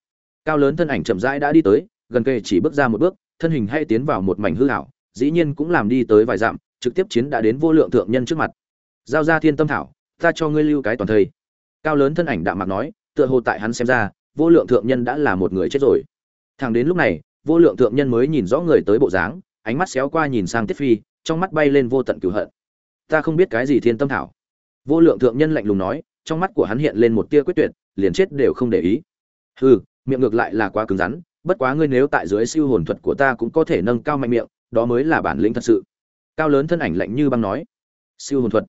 Cao lớn thân ảnh chậm rãi đã đi tới, gần kề chỉ bước ra một bước, thân hình hay tiến vào một mảnh hư ảo, dĩ nhiên cũng làm đi tới vài dặm, trực tiếp chiến đã đến vô lượng thượng nhân trước mặt. Giao ra thiên tâm thảo, ta cho ngươi lưu cái toàn thây. Cao lớn thân ảnh đạm mạc nói, tựa hồ tại hắn xem ra, vô lượng thượng nhân đã là một người chết rồi. Thẳng đến lúc này, vô lượng thượng nhân mới nhìn rõ người tới bộ dáng, ánh mắt xéo qua nhìn sang tiết phi, trong mắt bay lên vô tận cửu hận. Ta không biết cái gì thiên tâm thảo. Vô lượng thượng nhân lạnh lùng nói, trong mắt của hắn hiện lên một tia quyết tuyệt liền chết đều không để ý. Hừ, miệng ngược lại là quá cứng rắn, bất quá ngươi nếu tại dưới siêu hồn thuật của ta cũng có thể nâng cao mạnh miệng, đó mới là bản lĩnh thật sự. Cao lớn thân ảnh lạnh như băng nói. Siêu hồn thuật.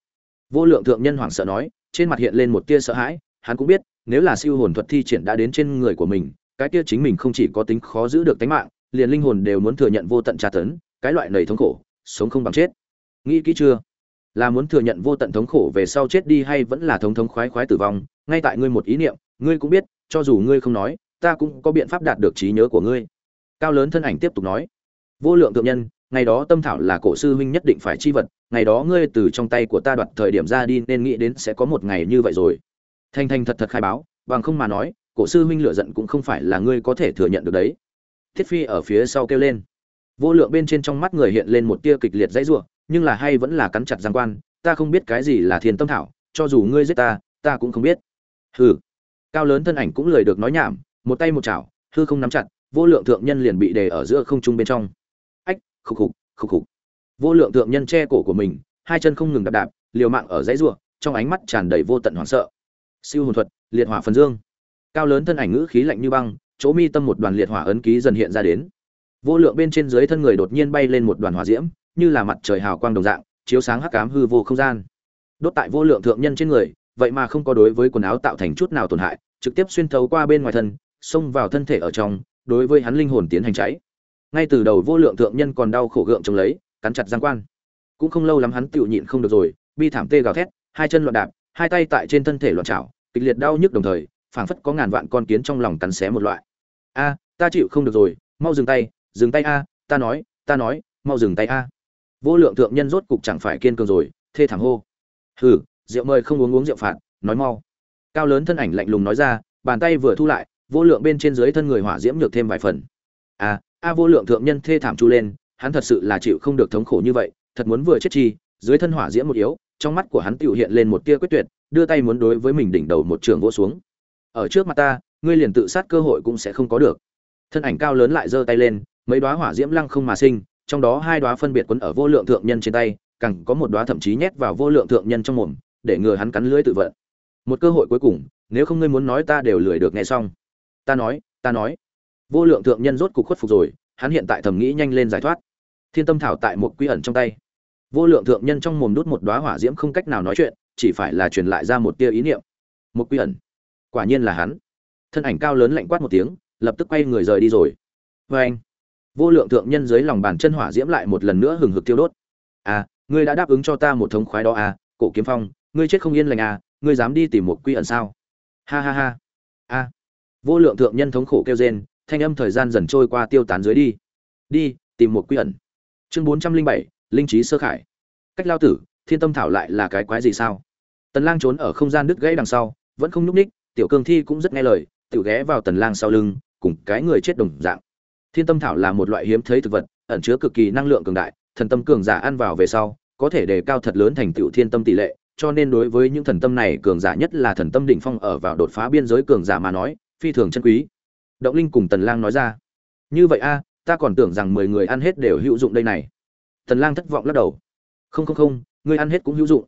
Vô lượng thượng nhân hoảng sợ nói, trên mặt hiện lên một tia sợ hãi, hắn cũng biết, nếu là siêu hồn thuật thi triển đã đến trên người của mình, cái tia chính mình không chỉ có tính khó giữ được tính mạng, liền linh hồn đều muốn thừa nhận vô tận tra tấn, cái loại nầy thống khổ, sống không bằng chết. Nghĩ kỹ chưa? Là muốn thừa nhận vô tận thống khổ về sau chết đi hay vẫn là thống thống khoái khoái tử vong ngay tại ngươi một ý niệm, ngươi cũng biết, cho dù ngươi không nói, ta cũng có biện pháp đạt được trí nhớ của ngươi. Cao lớn thân ảnh tiếp tục nói. Vô lượng thượng nhân, ngày đó tâm thảo là cổ sư huynh nhất định phải chi vật, ngày đó ngươi từ trong tay của ta đoạt thời điểm ra đi nên nghĩ đến sẽ có một ngày như vậy rồi. Thanh thanh thật thật khai báo, bằng không mà nói, cổ sư huynh lựa giận cũng không phải là ngươi có thể thừa nhận được đấy. Thiết phi ở phía sau kêu lên. Vô lượng bên trên trong mắt người hiện lên một tia kịch liệt dãy rủa, nhưng là hay vẫn là cắn chặt giang quan, ta không biết cái gì là thiên tâm thảo, cho dù ngươi giết ta ta cũng không biết hừ. Cao lớn thân ảnh cũng lười được nói nhảm, một tay một chảo, hư không nắm chặt, vô lượng thượng nhân liền bị đề ở giữa không trung bên trong. Ách, khục khục khục khục. Vô lượng thượng nhân che cổ của mình, hai chân không ngừng đạp đạp, liều mạng ở dãy rủa, trong ánh mắt tràn đầy vô tận hoảng sợ. Siêu hồn thuật, liệt hỏa phần dương. Cao lớn thân ảnh ngữ khí lạnh như băng, chỗ mi tâm một đoàn liệt hỏa ấn ký dần hiện ra đến. Vô lượng bên trên dưới thân người đột nhiên bay lên một đoàn hỏa diễm, như là mặt trời hào quang đồng dạng, chiếu sáng hắc ám hư vô không gian. Đốt tại vô lượng thượng nhân trên người vậy mà không có đối với quần áo tạo thành chút nào tổn hại, trực tiếp xuyên thấu qua bên ngoài thân, xông vào thân thể ở trong, đối với hắn linh hồn tiến hành cháy. Ngay từ đầu vô lượng thượng nhân còn đau khổ gượng chống lấy, cắn chặt răng quan. Cũng không lâu lắm hắn tựu nhịn không được rồi, bi thảm tê gào thét, hai chân loạn đạp, hai tay tại trên thân thể loạn chảo kịch liệt đau nhức đồng thời, phảng phất có ngàn vạn con kiến trong lòng cắn xé một loại. A, ta chịu không được rồi, mau dừng tay dừng tay a, ta nói ta nói, mau dừng tay a. Vô lượng thượng nhân rốt cục chẳng phải kiên cường rồi, thê thảm hô. Hừ rượu mời không uống uống rượu phạt, nói mau. Cao lớn thân ảnh lạnh lùng nói ra, bàn tay vừa thu lại, vô lượng bên trên dưới thân người hỏa diễm nhược thêm vài phần. A a vô lượng thượng nhân thê thảm chu lên, hắn thật sự là chịu không được thống khổ như vậy, thật muốn vừa chết chi, dưới thân hỏa diễm một yếu, trong mắt của hắn tự hiện lên một tia quyết tuyệt, đưa tay muốn đối với mình đỉnh đầu một trường vỗ xuống. Ở trước mặt ta, ngươi liền tự sát cơ hội cũng sẽ không có được. Thân ảnh cao lớn lại giơ tay lên, mấy đóa hỏa diễm lăng không mà sinh, trong đó hai đóa phân biệt quấn ở vô lượng thượng nhân trên tay, càng có một đóa thậm chí nhét vào vô lượng thượng nhân trong mồm để ngừa hắn cắn lưỡi tự vận. Một cơ hội cuối cùng, nếu không ngươi muốn nói ta đều lười được nghe xong. Ta nói ta nói. Vô lượng thượng nhân rốt cục khuất phục rồi, hắn hiện tại thầm nghĩ nhanh lên giải thoát. Thiên tâm thảo tại một quy ẩn trong tay. Vô lượng thượng nhân trong mồm đút một đóa hỏa diễm không cách nào nói chuyện, chỉ phải là truyền lại ra một tia ý niệm. Một quy ẩn. Quả nhiên là hắn. Thân ảnh cao lớn lạnh quát một tiếng, lập tức quay người rời đi rồi. Vê anh, vô lượng thượng nhân dưới lòng bàn chân hỏa diễm lại một lần nữa hừng hực tiêu đốt. À ngươi đã đáp ứng cho ta một thống khoái đó à cổ kiếm phong ngươi chết không yên lành à ngươi dám đi tìm một quy ẩn sao? Ha ha ha. A. Vô lượng thượng nhân thống khổ kêu rên, thanh âm thời gian dần trôi qua tiêu tán dưới đi. Đi, tìm một quy ẩn. Chương bốn trăm linh bảy, linh trí sơ khải. Cách lao tử, thiên tâm thảo lại là cái quái gì sao? Tần lang trốn ở không gian đứt gãy đằng sau, vẫn không nhúc ních tiểu cương thi cũng rất nghe lời, tiểu ghé vào tần lang sau lưng, cùng cái người chết đồng dạng. Thiên tâm thảo là một loại hiếm thấy thực vật, ẩn chứa cực kỳ năng lượng cường đại, thần tâm cường giả ăn vào về sau, có thể đề cao thật lớn thành tựu thiên tâm tỷ lệ cho nên đối với những thần tâm này cường giả nhất là thần tâm đỉnh phong ở vào đột phá biên giới cường giả mà nói, phi thường chân quý. Động linh cùng tần lang nói ra. Như vậy a, ta còn tưởng rằng mười người ăn hết đều hữu dụng đây này. Tần lang thất vọng lắc đầu. Không không không ngươi ăn hết cũng hữu dụng.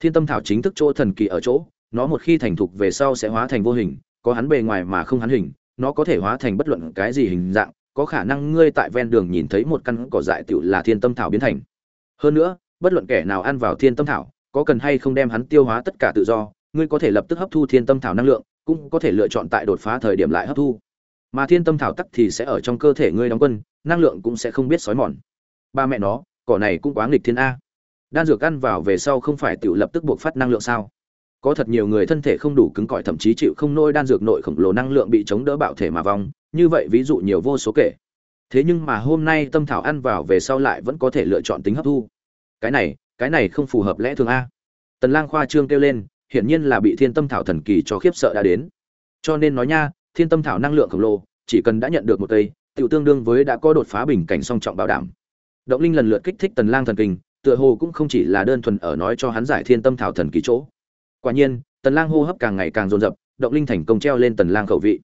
Thiên tâm thảo chính thức chỗ thần kỳ ở chỗ, nó một khi thành thục về sau sẽ hóa thành vô hình, có hắn bề ngoài mà không hắn hình, nó có thể hóa thành bất luận cái gì hình dạng, có khả năng ngươi tại ven đường nhìn thấy một căn cỏ dại tiểu là thiên tâm thảo biến thành. Hơn nữa, bất luận kẻ nào ăn vào thiên tâm thảo có cần hay không đem hắn tiêu hóa tất cả tự do, ngươi có thể lập tức hấp thu thiên tâm thảo năng lượng, cũng có thể lựa chọn tại đột phá thời điểm lại hấp thu. Mà thiên tâm thảo tắc thì sẽ ở trong cơ thể ngươi đóng quân, năng lượng cũng sẽ không biết xói mòn. Ba mẹ nó, cỏ này cũng quá nghịch thiên a. Đan dược ăn vào về sau không phải tự lập tức buộc phát năng lượng sao? Có thật nhiều người thân thể không đủ cứng cỏi thậm chí chịu không nôi đan dược nội khổng lồ năng lượng bị chống đỡ bạo thể mà vong, như vậy ví dụ nhiều vô số kể. Thế nhưng mà hôm nay tâm thảo ăn vào về sau lại vẫn có thể lựa chọn tính hấp thu. Cái này cái này không phù hợp lẽ thường a. Tần lang khoa trương kêu lên, hiển nhiên là bị thiên tâm thảo thần kỳ cho khiếp sợ đã đến. Cho nên nói nha, thiên tâm thảo năng lượng khổng lồ, chỉ cần đã nhận được một cây, tiểu tương đương với đã có đột phá bình cảnh song trọng bảo đảm. Động linh lần lượt kích thích tần lang thần kinh, tựa hồ cũng không chỉ là đơn thuần ở nói cho hắn giải thiên tâm thảo thần kỳ chỗ. Quả nhiên, tần lang hô hấp càng ngày càng dồn dập, động linh thành công treo lên tần lang khẩu vị.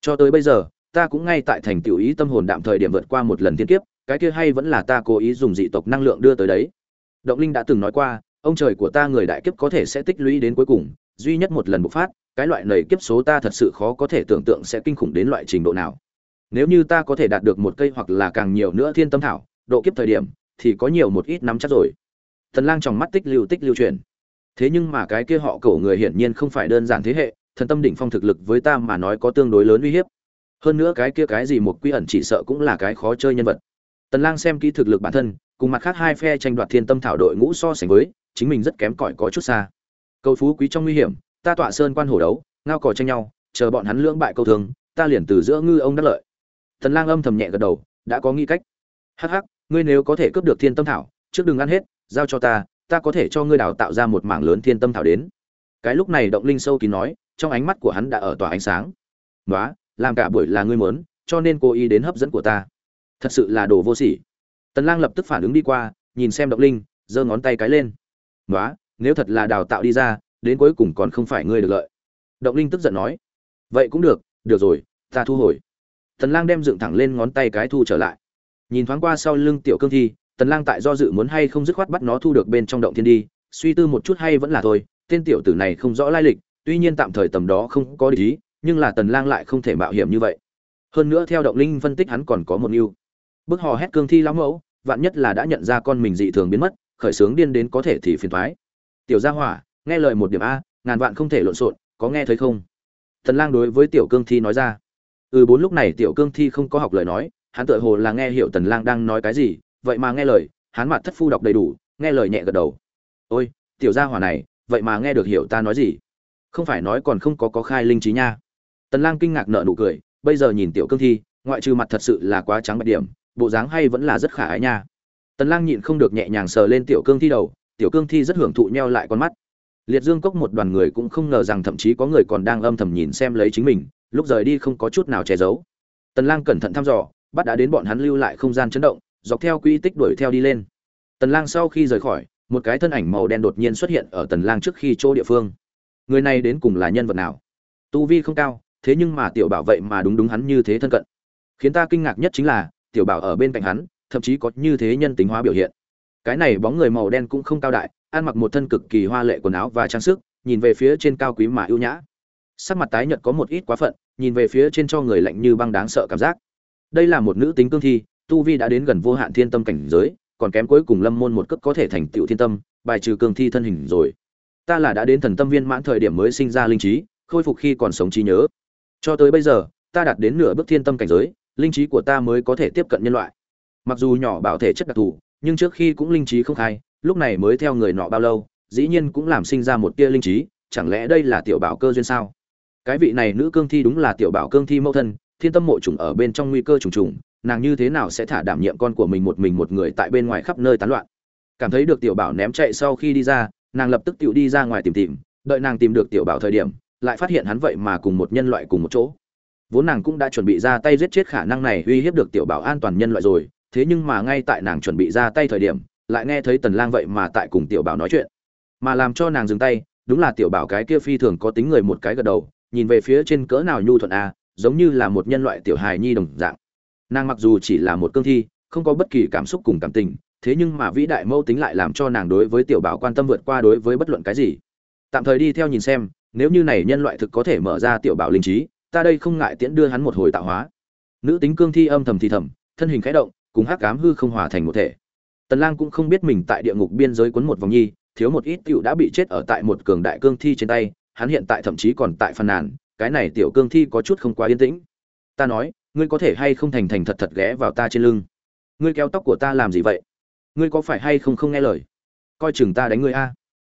Cho tới bây giờ, ta cũng ngay tại thành tiểu ý tâm hồn đạm thời điểm vượt qua một lần thiên kiếp, cái kia hay vẫn là ta cố ý dùng dị tộc năng lượng đưa tới đấy động linh đã từng nói qua, ông trời của ta người đại kiếp có thể sẽ tích lũy đến cuối cùng, duy nhất một lần bộc phát, cái loại nầy kiếp số ta thật sự khó có thể tưởng tượng sẽ kinh khủng đến loại trình độ nào. Nếu như ta có thể đạt được một cây hoặc là càng nhiều nữa thiên tâm thảo, độ kiếp thời điểm, thì có nhiều một ít nắm chắc rồi. Thần lang trong mắt tích lưu tích lưu truyền thế nhưng mà cái kia họ cổ người hiển nhiên không phải đơn giản thế hệ, thần tâm đỉnh phong thực lực với ta mà nói có tương đối lớn uy hiếp. Hơn nữa cái kia cái gì một quy ẩn chỉ sợ cũng là cái khó chơi nhân vật. Tần lang xem kỹ thực lực bản thân cùng mặt khác hai phe tranh đoạt thiên tâm thảo đội ngũ so sánh với, chính mình rất kém cỏi có chút xa. Cầu phú quý trong nguy hiểm, ta tọa sơn quan hổ đấu, ngao cò tranh nhau, chờ bọn hắn lưỡng bại câu thường ta liền từ giữa ngư ông đắc lợi. Thần lang âm thầm nhẹ gật đầu, đã có nghi cách. Hắc hắc, ngươi nếu có thể cướp được thiên tâm thảo, trước đừng ăn hết, giao cho ta ta có thể cho ngươi đào tạo ra một mảng lớn thiên tâm thảo đến. Cái lúc này động linh sâu kín nói, trong ánh mắt của hắn đã ở tỏa ánh sáng. Nói làm cả buổi là ngươi muốn, cho nên cố ý đến hấp dẫn của ta. Thật sự là đồ vô sỉ tần lang lập tức phản ứng đi qua, nhìn xem động linh, giơ ngón tay cái lên. Nói nếu thật là đào tạo đi ra, đến cuối cùng còn không phải ngươi được lợi. Động linh tức giận nói. Vậy cũng được được rồi, ta thu hồi. Tần lang đem dựng thẳng lên ngón tay cái thu trở lại. Nhìn thoáng qua sau lưng tiểu cương thi, tần lang tại do dự muốn hay không dứt khoát bắt nó thu được bên trong động thiên đi, suy tư một chút hay vẫn là thôi, tên tiểu tử này không rõ lai lịch, tuy nhiên tạm thời tầm đó không có ý, nhưng là tần lang lại không thể mạo hiểm như vậy. Hơn nữa theo động linh phân tích hắn còn có một ưu bức hò hét cương thi lão mẫu, vạn nhất là đã nhận ra con mình dị thường biến mất, khởi sướng điên đến có thể thì phiền thoái. Tiểu gia hỏa, nghe lời một điểm a, ngàn vạn không thể lộn xộn, có nghe thấy không? Tần lang đối với tiểu cương thi nói ra. Ừ bốn lúc này tiểu cương thi không có học lời nói, hắn tựa hồ là nghe hiểu tần lang đang nói cái gì, vậy mà nghe lời, hắn mặt thất phu đọc đầy đủ, nghe lời nhẹ gật đầu. Ôi, tiểu gia hỏa này, vậy mà nghe được hiểu ta nói gì? Không phải nói còn không có có khai linh trí nha. Tần lang kinh ngạc nở nụ cười, bây giờ nhìn tiểu cương thi, ngoại trừ mặt thật sự là quá trắng bạch điểm bộ dáng hay vẫn là rất khả ái nha. Tần lang nhịn không được nhẹ nhàng sờ lên tiểu cương thi đầu, tiểu cương thi rất hưởng thụ nheo lại con mắt. Liệt dương cốc một đoàn người cũng không ngờ rằng thậm chí có người còn đang âm thầm nhìn xem lấy chính mình, lúc rời đi không có chút nào che giấu. Tần lang cẩn thận thăm dò, bắt đã đến bọn hắn lưu lại không gian chấn động, dọc theo quy tích đuổi theo đi lên. Tần lang sau khi rời khỏi, một cái thân ảnh màu đen đột nhiên xuất hiện ở tần lang trước khi chỗ địa phương. Người này đến cùng là nhân vật nào? Tu vi không cao, thế nhưng mà tiểu bảo vậy mà đúng đúng hắn như thế thân cận. Khiến ta kinh ngạc nhất chính là tiểu bảo ở bên cạnh hắn, thậm chí có như thế nhân tính hóa biểu hiện. Cái này bóng người màu đen cũng không cao đại, ăn mặc một thân cực kỳ hoa lệ quần áo và trang sức, nhìn về phía trên cao quý mà ưu nhã. Sắc mặt tái nhợt có một ít quá phận, nhìn về phía trên cho người lạnh như băng đáng sợ cảm giác. Đây là một nữ tính cương thi, tu vi đã đến gần vô hạn thiên tâm cảnh giới, còn kém cuối cùng lâm môn một cấp có thể thành tựu thiên tâm, bài trừ cương thi thân hình rồi. Ta là đã đến thần tâm viên mãn thời điểm mới sinh ra linh trí, khôi phục khi còn sống trí nhớ. Cho tới bây giờ, ta đạt đến nửa bước thiên tâm cảnh giới linh trí của ta mới có thể tiếp cận nhân loại. Mặc dù nhỏ bảo thể chất đặc thù, nhưng trước khi cũng linh trí không khai, lúc này mới theo người nọ bao lâu, dĩ nhiên cũng làm sinh ra một tia linh trí, chẳng lẽ đây là tiểu bảo cơ duyên sao? Cái vị này nữ cương thi đúng là tiểu bảo cương thi mẫu thân, thiên tâm mộ trùng ở bên trong nguy cơ trùng trùng, nàng như thế nào sẽ thả đảm nhiệm con của mình một mình một người tại bên ngoài khắp nơi tán loạn? Cảm thấy được tiểu bảo ném chạy sau khi đi ra, nàng lập tức tự đi ra ngoài tìm tìm, đợi nàng tìm được tiểu bảo thời điểm, lại phát hiện hắn vậy mà cùng một nhân loại cùng một chỗ vốn nàng cũng đã chuẩn bị ra tay giết chết khả năng này uy hiếp được tiểu bảo an toàn nhân loại rồi, thế nhưng mà ngay tại nàng chuẩn bị ra tay thời điểm, lại nghe thấy tần lang vậy mà tại cùng tiểu bảo nói chuyện. Mà làm cho nàng dừng tay, đúng là tiểu bảo cái kia phi thường có tính người một cái gật đầu, nhìn về phía trên cỡ nào nhu thuận a, giống như là một nhân loại tiểu hài nhi đồng dạng. Nàng mặc dù chỉ là một cương thi, không có bất kỳ cảm xúc cùng cảm tình, thế nhưng mà vĩ đại mâu tính lại làm cho nàng đối với tiểu bảo quan tâm vượt qua đối với bất luận cái gì. Tạm thời đi theo nhìn xem, nếu như này nhân loại thực có thể mở ra tiểu bảo linh trí ta đây không ngại tiễn đưa hắn một hồi tạo hóa. Nữ tính cương thi âm thầm thì thầm, thân hình khẽ động, cùng hắc cám hư không hòa thành một thể. Tần lang cũng không biết mình tại địa ngục biên giới quấn một vòng nhi, thiếu một ít tiểu đã bị chết ở tại một cường đại cương thi trên tay, hắn hiện tại thậm chí còn tại phàn nàn, cái này tiểu cương thi có chút không quá yên tĩnh. Ta nói, ngươi có thể hay không thành thành thật thật ghé vào ta trên lưng? Ngươi kéo tóc của ta làm gì vậy? Ngươi có phải hay không không nghe lời? Coi chừng ta đánh ngươi a.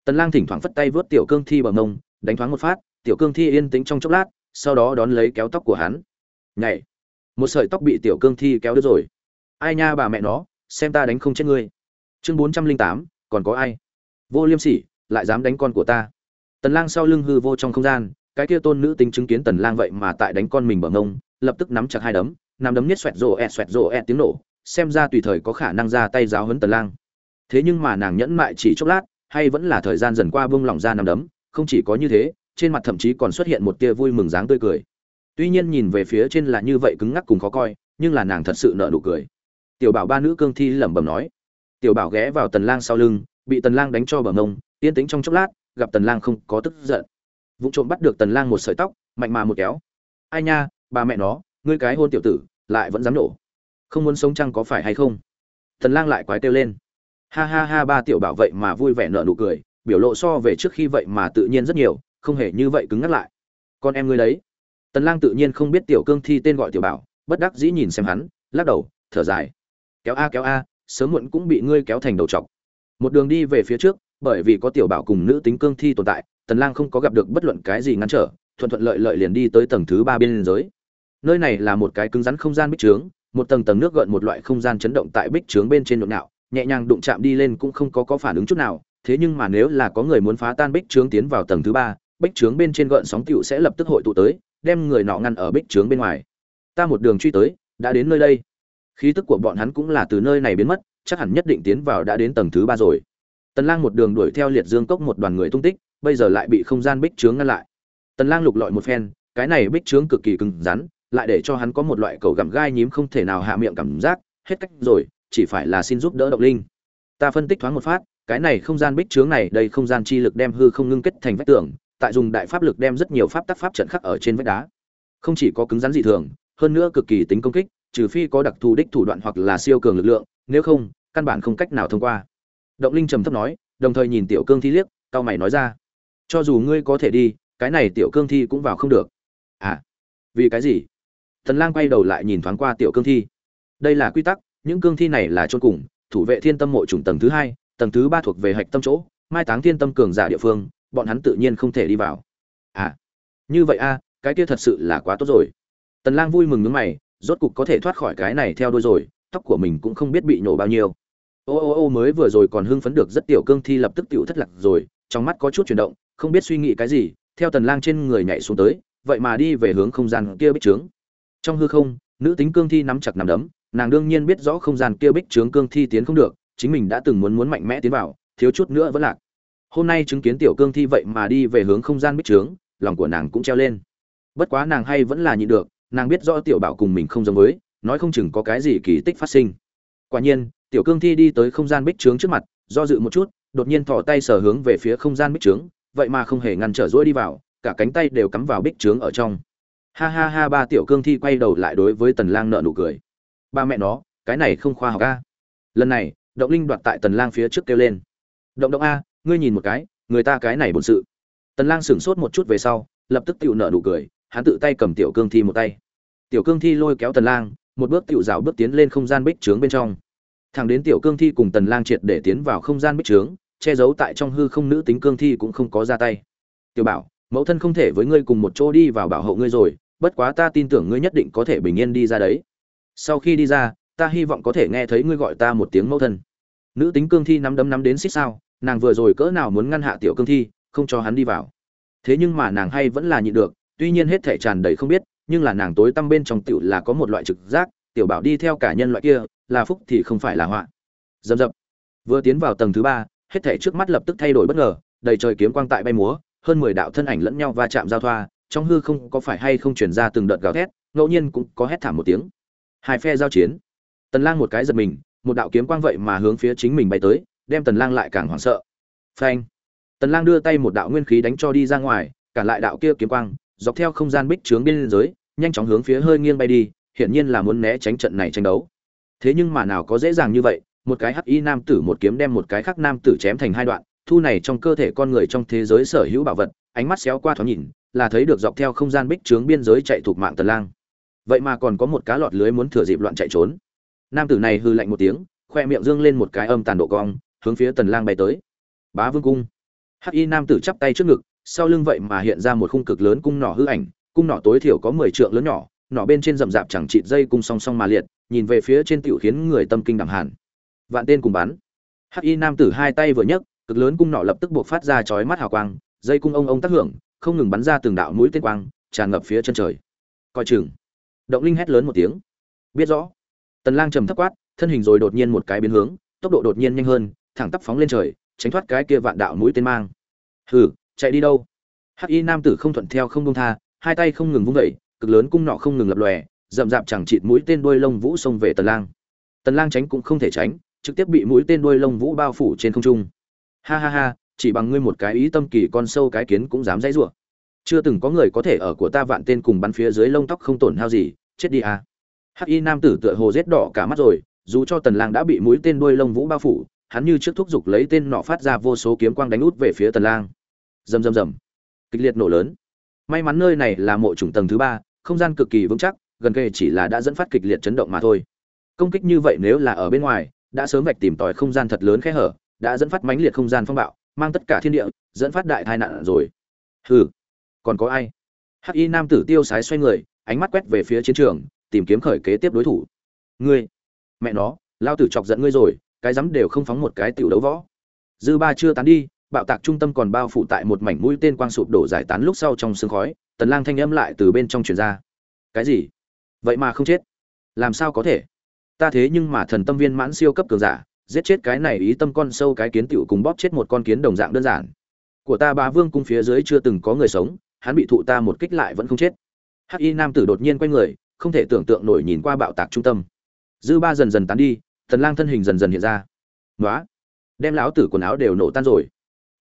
Tần lang thỉnh thoảng phất tay vớt tiểu cương thi bằng mông, đánh thoáng một phát, tiểu cương thi yên tĩnh trong chốc lát sau đó đón lấy kéo tóc của hắn. Nhảy. Một sợi tóc bị tiểu cương thi kéo đứt rồi. Ai nha bà mẹ nó, xem ta đánh không chết ngươi. Chương bốn trăm linh tám, còn có ai? Vô liêm sỉ, lại dám đánh con của ta. Tần lang sau lưng hư vô trong không gian, cái kia tôn nữ tính chứng kiến tần lang vậy mà tại đánh con mình bằng ngông, lập tức nắm chặt hai đấm, nắm đấm nhất xoẹt rồ ẹt, xoẹt rồ ẹt tiếng nổ, xem ra tùy thời có khả năng ra tay giáo huấn tần lang. Thế nhưng mà nàng nhẫn mại chỉ chốc lát, hay vẫn là thời gian dần qua buông lỏng ra nắm đấm, không chỉ có như thế trên mặt thậm chí còn xuất hiện một tia vui mừng dáng tươi cười. Tuy nhiên nhìn về phía trên là như vậy cứng ngắc cùng khó coi, nhưng là nàng thật sự nở nụ cười. Tiểu bảo ba nữ cương thi lẩm bẩm nói. Tiểu bảo ghé vào tần lang sau lưng, bị tần lang đánh cho bờ ngông yên tĩnh trong chốc lát, gặp tần lang không có tức giận. Vụ trộm bắt được tần lang một sợi tóc, mạnh mà một kéo. Ai nha, bà mẹ nó, ngươi cái hôn tiểu tử, lại vẫn dám nổ. Không muốn sống chăng có phải hay không? Tần lang lại quái kêu lên. Ha ha ha, ba tiểu bảo vậy mà vui vẻ nở nụ cười, biểu lộ so về trước khi vậy mà tự nhiên rất nhiều không hề như vậy cứng ngắc lại. Con em ngươi đấy. Tần lang tự nhiên không biết tiểu cương thi tên gọi tiểu bảo, bất đắc dĩ nhìn xem hắn, lắc đầu, thở dài. Kéo a kéo a, sớm muộn cũng bị ngươi kéo thành đầu trọc. Một đường đi về phía trước, bởi vì có tiểu bảo cùng nữ tính cương thi tồn tại, tần lang không có gặp được bất luận cái gì ngăn trở, thuận thuận lợi lợi liền đi tới tầng thứ ba biên giới. Nơi này là một cái cứng rắn không gian bích trướng, một tầng tầng nước gợn một loại không gian chấn động tại bích trướng bên trên nhộn nhạo, nhẹ nhàng đụng chạm đi lên cũng không có có phản ứng chút nào, thế nhưng mà nếu là có người muốn phá tan bích trướng tiến vào tầng thứ ba bích trướng bên trên gợn sóng tiểu sẽ lập tức hội tụ tới, đem người nọ ngăn ở bích trướng bên ngoài. Ta một đường truy tới, đã đến nơi đây. Khí tức của bọn hắn cũng là từ nơi này biến mất, chắc hẳn nhất định tiến vào đã đến tầng thứ ba rồi. Tần lang một đường đuổi theo liệt dương cốc một đoàn người tung tích, bây giờ lại bị không gian bích trướng ngăn lại. Tần lang lục lọi một phen, cái này bích trướng cực kỳ cứng rắn, lại để cho hắn có một loại cầu gặm gai nhím không thể nào hạ miệng cảm giác, hết cách rồi, chỉ phải là xin giúp đỡ động linh. Ta phân tích thoáng một phát, cái này không gian bích trướng này, đây không gian chi lực đem hư không ngưng kết thành vách tường tại dùng đại pháp lực đem rất nhiều pháp tác pháp trận khắc ở trên vách đá. Không chỉ có cứng rắn dị thường, hơn nữa cực kỳ tính công kích, trừ phi có đặc thù đích thủ đoạn hoặc là siêu cường lực lượng, nếu không, căn bản không cách nào thông qua. Động linh trầm thấp nói, đồng thời nhìn tiểu cương thi liếc cao mày nói ra, cho dù ngươi có thể đi, cái này tiểu cương thi cũng vào không được. À vì cái gì? Thần lang quay đầu lại nhìn thoáng qua tiểu cương thi. Đây là quy tắc, những cương thi này là chôn cùng, thủ vệ thiên tâm mộ trùng tầng thứ hai, tầng thứ ba thuộc về hạch tâm chỗ, mai táng thiên tâm cường giả địa phương bọn hắn tự nhiên không thể đi vào. À như vậy a, cái kia thật sự là quá tốt rồi. Tần lang vui mừng nhướng mày, rốt cục có thể thoát khỏi cái này theo đuôi rồi, tóc của mình cũng không biết bị nổ bao nhiêu. Ô ô ô, mới vừa rồi còn hưng phấn được rất tiểu cương thi lập tức tiểu thất lạc rồi, trong mắt có chút chuyển động, không biết suy nghĩ cái gì, theo tần lang trên người nhảy xuống tới, vậy mà đi về hướng không gian kia bích trướng. Trong hư không, nữ tính cương thi nắm chặt nắm đấm, nàng đương nhiên biết rõ không gian kia bích trướng cương thi tiến không được, chính mình đã từng muốn muốn mạnh mẽ tiến vào, thiếu chút nữa vẫn lạc hôm nay chứng kiến tiểu cương thi vậy mà đi về hướng không gian bích trướng, lòng của nàng cũng treo lên. Bất quá nàng hay vẫn là nhịn được, nàng biết rõ tiểu bảo cùng mình không giống với, nói không chừng có cái gì kỳ tích phát sinh. Quả nhiên, tiểu cương thi đi tới không gian bích trướng trước mặt, do dự một chút, đột nhiên thò tay sờ hướng về phía không gian bích trướng, vậy mà không hề ngăn trở rỗi đi vào, cả cánh tay đều cắm vào bích trướng ở trong. Ha ha ha, ba tiểu cương thi quay đầu lại đối với tần lang nợ nụ cười. Ba mẹ nó, cái này không khoa học a. Lần này, động linh đoạt tại tần lang phía trước kêu lên. Động động a ngươi nhìn một cái, người ta cái này bổn sự. Tần lang sửng sốt một chút về sau, lập tức tiểu nở nụ cười, hắn tự tay cầm tiểu cương thi một tay. Tiểu cương thi lôi kéo tần lang, một bước tiểu dạo bước tiến lên không gian bích trướng bên trong. Thẳng đến tiểu cương thi cùng tần lang triệt để tiến vào không gian bích trướng, che giấu tại trong hư không nữ tính cương thi cũng không có ra tay. Tiểu bảo, mẫu thân không thể với ngươi cùng một chỗ đi vào bảo hộ ngươi rồi, bất quá ta tin tưởng ngươi nhất định có thể bình yên đi ra đấy. Sau khi đi ra, ta hy vọng có thể nghe thấy ngươi gọi ta một tiếng mẫu thân. Nữ tính cương thi nắm đấm nắm đến xích sao nàng vừa rồi cỡ nào muốn ngăn hạ tiểu cương thi, không cho hắn đi vào. Thế nhưng mà nàng hay vẫn là nhịn được, tuy nhiên hết thể tràn đầy không biết, nhưng là nàng tối tăm bên trong tiểu là có một loại trực giác, tiểu bảo đi theo cả nhân loại kia, là phúc thì không phải là họa. Dầm dập. Vừa tiến vào tầng thứ ba, hết thể trước mắt lập tức thay đổi bất ngờ, đầy trời kiếm quang tại bay múa, hơn mười đạo thân ảnh lẫn nhau va chạm giao thoa, trong hư không có phải hay không chuyển ra từng đợt gào thét, ngẫu nhiên cũng có hét thảm một tiếng. Hai phe giao chiến. Tần lang một cái giật mình, một đạo kiếm quang vậy mà hướng phía chính mình bay tới đem tần lang lại càng hoảng sợ. Phanh. Tần lang đưa tay một đạo nguyên khí đánh cho đi ra ngoài cản lại đạo kia kiếm quang, dọc theo không gian bích trướng biên giới, nhanh chóng hướng phía hơi nghiêng bay đi hiện nhiên là muốn né tránh trận này tranh đấu. Thế nhưng mà nào có dễ dàng như vậy, một cái hắc y nam tử một kiếm đem một cái khác nam tử chém thành hai đoạn, thu này trong cơ thể con người trong thế giới sở hữu bảo vật, ánh mắt xéo qua thoáng nhìn, là thấy được dọc theo không gian bích trướng biên giới chạy thuộc mạng tần lang. Vậy mà còn có một cá lọt lưới muốn thừa dịp loạn chạy trốn. Nam tử này hư lạnh một tiếng, khoe miệng dương lên một cái âm tàn độ cong hướng phía tần lang bay tới. Bá vương cung. Hắc y nam tử chắp tay trước ngực, sau lưng vậy mà hiện ra một khung cực lớn cung nỏ hư ảnh, cung nỏ tối thiểu có 10 trượng lớn nhỏ, nỏ bên trên rậm rạp chẳng chịt dây cung song song mà liệt, nhìn về phía trên tiểu khiến người tâm kinh đẳng hàn vạn tên cùng bắn. Hắc y nam tử hai tay vừa nhấc, cực lớn cung nỏ lập tức buộc phát ra chói mắt hào quang, dây cung ông ông tác hưởng, không ngừng bắn ra từng đạo mũi tên quang, tràn ngập phía chân trời. Coi chừng. Động linh hét lớn một tiếng. Biết rõ. Tần lang trầm thấp quát, thân hình rồi đột nhiên một cái biến hướng, tốc độ đột nhiên nhanh hơn thẳng tắp phóng lên trời, tránh thoát cái kia vạn đạo mũi tên mang. Hừ, chạy đi đâu? Hắc y nam tử không thuận theo không đông tha, hai tay không ngừng vung vẩy cực lớn cung nọ không ngừng lập lòe, rậm rạp chẳng chịt mũi tên đuôi lông vũ xông về tần lang. Tần lang tránh cũng không thể tránh, trực tiếp bị mũi tên đuôi lông vũ bao phủ trên không trung. Ha ha ha, chỉ bằng ngươi một cái ý tâm kỳ con sâu cái kiến cũng dám dãy rủa. Chưa từng có người có thể ở của ta vạn tên cùng bắn phía dưới lông tóc không tổn hao gì, chết đi à. Hắc y nam tử tựa hồ rết đỏ cả mắt rồi, dù cho tần lang đã bị mũi tên đuôi lông vũ bao phủ hắn như trước thúc giục lấy tên nọ phát ra vô số kiếm quang đánh út về phía tần lang. Rầm rầm rầm. Kịch liệt nổ lớn. May mắn nơi này là mộ trùng tầng thứ ba, không gian cực kỳ vững chắc, gần kề chỉ là đã dẫn phát kịch liệt chấn động mà thôi. Công kích như vậy nếu là ở bên ngoài, đã sớm vạch tìm tòi không gian thật lớn khe hở, đã dẫn phát mãnh liệt không gian phong bạo, mang tất cả thiên địa, dẫn phát đại tai nạn rồi. Hừ, còn có ai? Hắc y nam tử tiêu sái xoay người, ánh mắt quét về phía chiến trường, tìm kiếm khởi kế tiếp đối thủ. Ngươi, mẹ nó, lao tử chọc giận ngươi rồi cái rắm đều không phóng một cái tiểu đấu võ. Dư ba chưa tán đi, bạo tạc trung tâm còn bao phủ tại một mảnh mũi tên quang sụp đổ giải tán lúc sau trong sương khói, tần lang thanh âm lại từ bên trong truyền ra. Cái gì? Vậy mà không chết. Làm sao có thể? Ta thế nhưng mà thần tâm viên mãn siêu cấp cường giả, giết chết cái này ý tâm con sâu cái kiến tiểu cùng bóp chết một con kiến đồng dạng đơn giản. Của ta bá vương cung phía dưới chưa từng có người sống, hắn bị thụ ta một kích lại vẫn không chết. Hắc y nam tử đột nhiên quay người, không thể tưởng tượng nổi nhìn qua bạo tạc trung tâm. Dư ba dần dần tán đi thần lang thân hình dần dần hiện ra. Nói đem lão tử quần áo đều nổ tan rồi.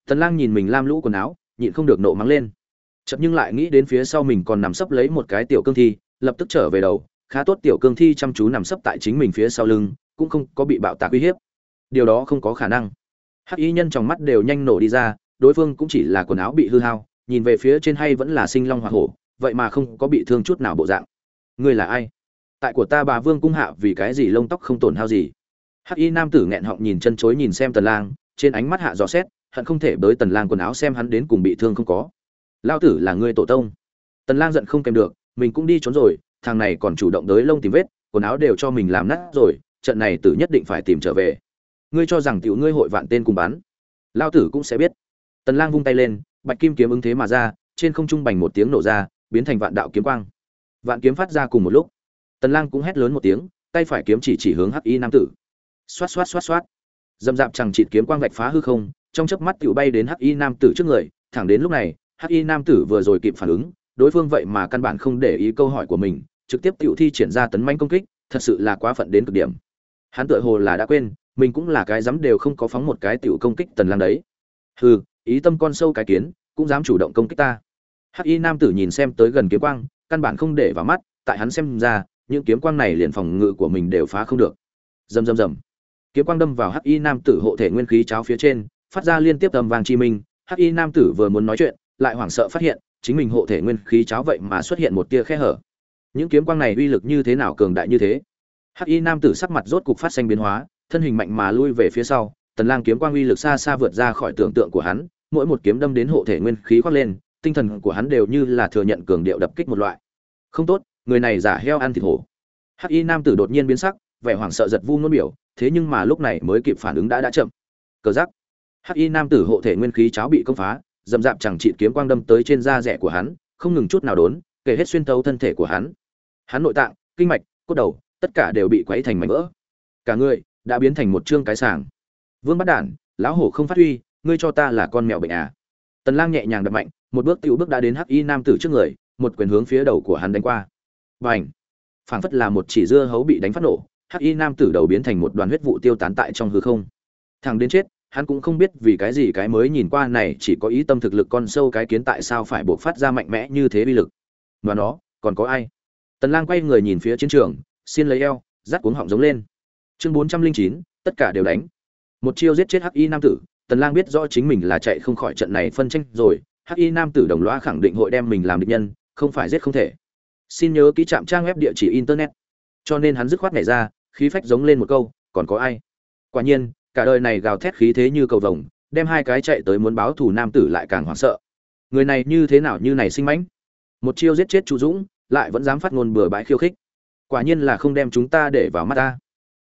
Thần lang nhìn mình lam lũ quần áo, nhịn không được nộ mắng lên. Chậm nhưng lại nghĩ đến phía sau mình còn nằm sấp lấy một cái tiểu cương thi, lập tức trở về đầu. Khá tốt tiểu cương thi chăm chú nằm sấp tại chính mình phía sau lưng, cũng không có bị bạo tạc uy hiếp. Điều đó không có khả năng. Hắc y nhân trong mắt đều nhanh nổ đi ra, đối phương cũng chỉ là quần áo bị hư hao, nhìn về phía trên hay vẫn là sinh long hoa hổ, vậy mà không có bị thương chút nào bộ dạng. Ngươi là ai? Tại của ta bà vương cung hạ vì cái gì lông tóc không tổn hao gì? Hắc y nam tử nghẹn họng nhìn chân chối nhìn xem tần lang trên ánh mắt hạ dò xét hận không thể bới tần lang quần áo xem hắn đến cùng bị thương không có. Lao tử là người tổ tông. Tần lang giận không kèm được mình cũng đi trốn rồi thằng này còn chủ động tới lông tìm vết quần áo đều cho mình làm nát rồi trận này tử nhất định phải tìm trở về. Ngươi cho rằng tiểu ngươi hội vạn tên cùng bán, lao tử cũng sẽ biết. Tần lang vung tay lên bạch kim kiếm ứng thế mà ra trên không trung bành một tiếng nổ ra biến thành vạn đạo kiếm quang. Vạn kiếm phát ra cùng một lúc. Tần lang cũng hét lớn một tiếng tay phải kiếm chỉ chỉ hướng hắc y nam tử xoát xoát xoát xoát. Dầm dạp chẳng chịt kiếm quang vạch phá hư không, trong chớp mắt tiểu bay đến hắc y nam tử trước người. Thẳng đến lúc này, hắc y nam tử vừa rồi kịp phản ứng, đối phương vậy mà căn bản không để ý câu hỏi của mình, trực tiếp tiểu thi triển ra tấn manh công kích, thật sự là quá phận đến cực điểm. Hắn tựa hồ là đã quên, mình cũng là cái dám đều không có phóng một cái tiểu công kích tần lang đấy. Hừ, ý tâm con sâu cái kiến, cũng dám chủ động công kích ta. Hắc y nam tử nhìn xem tới gần kiếm quang, căn bản không để vào mắt, tại hắn xem ra, những kiếm quang này liền phòng ngự của mình đều phá không được. Rầm rầm rầm kiếm quang đâm vào hắc y nam tử hộ thể nguyên khí cháo phía trên, phát ra liên tiếp tầm vàng chi minh. Hắc y nam tử vừa muốn nói chuyện, lại hoảng sợ phát hiện, chính mình hộ thể nguyên khí cháo vậy mà xuất hiện một tia khe hở. Những kiếm quang này uy lực như thế nào cường đại như thế? Hắc y nam tử sắc mặt rốt cục phát sinh biến hóa, thân hình mạnh mà lui về phía sau, tần lang kiếm quang uy lực xa xa vượt ra khỏi tưởng tượng của hắn, mỗi một kiếm đâm đến hộ thể nguyên khí khoác lên, tinh thần của hắn đều như là thừa nhận cường điệu đập kích một loại. Không tốt, người này giả heo ăn thịt hổ. Hắc y nam tử đột nhiên biến sắc, vẻ hoảng sợ giật vu nuốt biểu thế nhưng mà lúc này mới kịp phản ứng đã đã chậm. Cờ giắc hắc y nam tử hộ thể nguyên khí cháo bị công phá dầm dạp chẳng trị kiếm quang đâm tới trên da rẻ của hắn, không ngừng chút nào đốn, kể hết xuyên thấu thân thể của hắn. Hắn nội tạng, kinh mạch, cốt đầu, tất cả đều bị quấy thành mảnh vỡ. Cả người đã biến thành một trương cái sàng. Vương bắt đản, lão hổ không phát huy, ngươi cho ta là con mèo bệnh à? Tần lang nhẹ nhàng đập mạnh, một bước tiểu bước đã đến hắc y nam tử trước người, một quyền hướng phía đầu của hắn đánh qua. Bành! Phảng phất là một chỉ dưa hấu bị đánh phát nổ hắc y nam tử đầu biến thành một đoàn huyết vụ tiêu tán tại trong hư không. Thằng đến chết hắn cũng không biết vì cái gì cái mới nhìn qua này chỉ có ý tâm thực lực con sâu cái kiến tại sao phải buộc phát ra mạnh mẽ như thế bi lực. Và nó còn có ai? Tần lang quay người nhìn phía chiến trường xin lấy eo dắt cuống họng giống lên. Chương 409, tất cả đều đánh. Một chiêu giết chết hắc y nam tử tần lang biết rõ chính mình là chạy không khỏi trận này phân tranh rồi hắc y nam tử đồng loa khẳng định hội đem mình làm địch nhân không phải giết không thể. Xin nhớ ký trạm trang web địa chỉ internet. Cho nên hắn dứt khoát nhảy ra khí phách giống lên một câu, còn có ai? Quả nhiên, cả đời này gào thét khí thế như cầu vồng, đem hai cái chạy tới muốn báo thù nam tử lại càng hoảng sợ. Người này như thế nào như này sinh mãnh? Một chiêu giết chết chu dũng, lại vẫn dám phát ngôn bừa bãi khiêu khích. Quả nhiên là không đem chúng ta để vào mắt ta.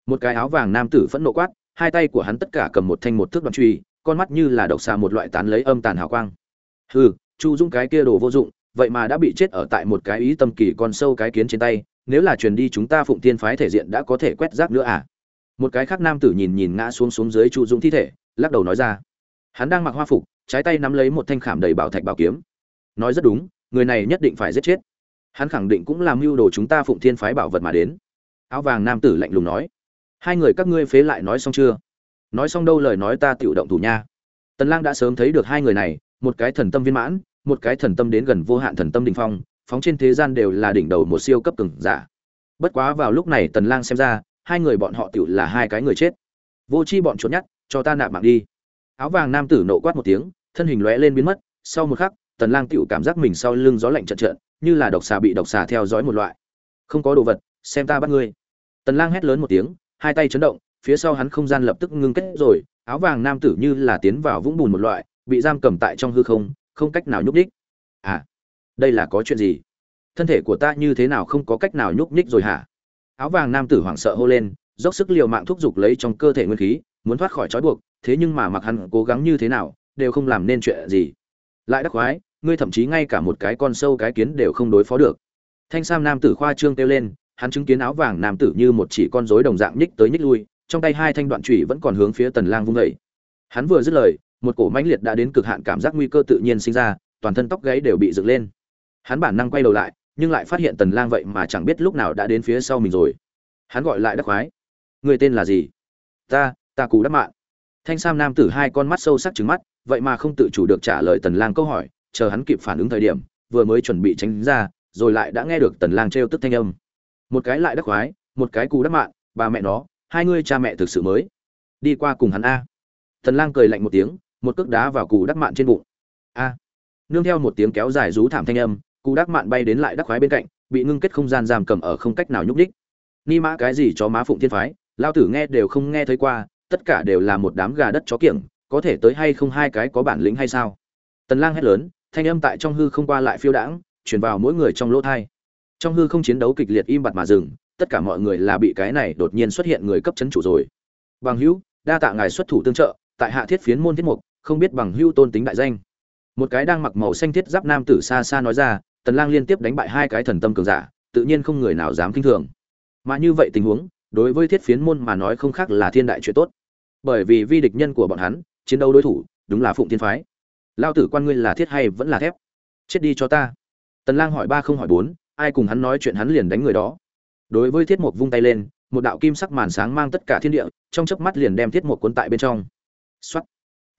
Một cái áo vàng nam tử phẫn nộ quát, hai tay của hắn tất cả cầm một thanh một thước đoạn truy, con mắt như là độc xà một loại tán lấy âm tàn hào quang. Hừ, chu dũng cái kia đồ vô dụng, vậy mà đã bị chết ở tại một cái ý tâm kỳ con sâu cái kiến trên tay nếu là truyền đi chúng ta phụng tiên phái thể diện đã có thể quét rác nữa à? Một cái khác nam tử nhìn nhìn ngã xuống xuống dưới chu dũng thi thể, lắc đầu nói ra. Hắn đang mặc hoa phục, trái tay nắm lấy một thanh khảm đầy bảo thạch bảo kiếm. Nói rất đúng, người này nhất định phải giết chết. Hắn khẳng định cũng làm mưu đồ chúng ta phụng thiên phái bảo vật mà đến. Áo vàng nam tử lạnh lùng nói. Hai người các ngươi phế lại nói xong chưa? Nói xong đâu lời nói ta tự động thủ nha. Tần lang đã sớm thấy được hai người này, một cái thần tâm viên mãn, một cái thần tâm đến gần vô hạn thần tâm đỉnh phong phóng trên thế gian đều là đỉnh đầu một siêu cấp cường giả. Bất quá vào lúc này tần lang xem ra, hai người bọn họ tiểu là hai cái người chết. Vô chi bọn chuột nhát cho ta nạp mạng đi. Áo vàng nam tử nộ quát một tiếng, thân hình lóe lên biến mất. Sau một khắc, tần lang tiểu cảm giác mình sau lưng gió lạnh trận trận, như là độc xà bị độc xà theo dõi một loại. Không có đồ vật, xem ta bắt ngươi. Tần lang hét lớn một tiếng, hai tay chấn động, phía sau hắn không gian lập tức ngưng kết rồi, áo vàng nam tử như là tiến vào vũng bùn một loại, bị giam cầm tại trong hư không không cách nào nhúc nhích đây là có chuyện gì? Thân thể của ta như thế nào không có cách nào nhúc nhích rồi hả? Áo vàng nam tử hoảng sợ hô lên, dốc sức liều mạng thúc giục lấy trong cơ thể nguyên khí, muốn thoát khỏi trói buộc, thế nhưng mà mặc hắn cố gắng như thế nào, đều không làm nên chuyện gì. Lại đắc khoái ngươi thậm chí ngay cả một cái con sâu cái kiến đều không đối phó được. Thanh sam nam tử khoa trương kêu lên, hắn chứng kiến áo vàng nam tử như một chỉ con rối đồng dạng nhích tới nhích lui, trong tay hai thanh đoạn trụy vẫn còn hướng phía tần lang vung dậy. Hắn vừa dứt lời, một cổ mãnh liệt đã đến cực hạn cảm giác nguy cơ tự nhiên sinh ra, toàn thân tóc gáy đều bị dựng lên hắn bản năng quay đầu lại, nhưng lại phát hiện tần lang vậy mà chẳng biết lúc nào đã đến phía sau mình rồi. Hắn gọi lại đắc khoái. Người tên là gì? Ta ta cù đắc mạng. thanh sam nam tử hai con mắt sâu sắc trừng mắt, vậy mà không tự chủ được trả lời tần lang câu hỏi, chờ hắn kịp phản ứng thời điểm, vừa mới chuẩn bị tránh ra, rồi lại đã nghe được tần lang treo tức thanh âm. Một cái lại đắc khoái, một cái cù đắc mạng. bà mẹ nó, hai ngươi cha mẹ thực sự mới. Đi qua cùng hắn a. Tần lang cười lạnh một tiếng, một cước đá vào cù đắc mạng trên bụng. A. Nương theo một tiếng kéo dài rú thảm thanh âm Cú đắc mạn bay đến lại đắc khoái bên cạnh, bị ngưng kết không gian giam cầm ở không cách nào nhúc đích ni mã cái gì cho má phụng thiên phái, lao tử nghe đều không nghe thấy qua, tất cả đều là một đám gà đất chó kiểng, có thể tới hay không hai cái có bản lĩnh hay sao? Tần lang hét lớn, thanh âm tại trong hư không qua lại phiêu đãng, truyền vào mỗi người trong lỗ thai. Trong hư không chiến đấu kịch liệt im bặt mà dừng, tất cả mọi người là bị cái này đột nhiên xuất hiện người cấp chấn chủ rồi. Bằng hữu, đa tạ ngài xuất thủ tương trợ, tại hạ thiết phiến môn thiết mục, không biết bằng hữu tôn tính đại danh. Một cái đang mặc màu xanh thiết giáp nam tử xa xa nói ra tần lang liên tiếp đánh bại hai cái thần tâm cường giả, tự nhiên không người nào dám kinh thường. Mà như vậy tình huống, đối với thiết phiến môn mà nói không khác là thiên đại chuyện tốt. Bởi vì vi địch nhân của bọn hắn, chiến đấu đối thủ, đúng là phụng thiên phái. Lao tử quan ngươi là thiết hay vẫn là thép? Chết đi cho ta. Tần lang hỏi ba không hỏi bốn, ai cùng hắn nói chuyện hắn liền đánh người đó. Đối với thiết mục vung tay lên, một đạo kim sắc màn sáng mang tất cả thiên địa, trong chớp mắt liền đem thiết mục cuốn tại bên trong. Soát.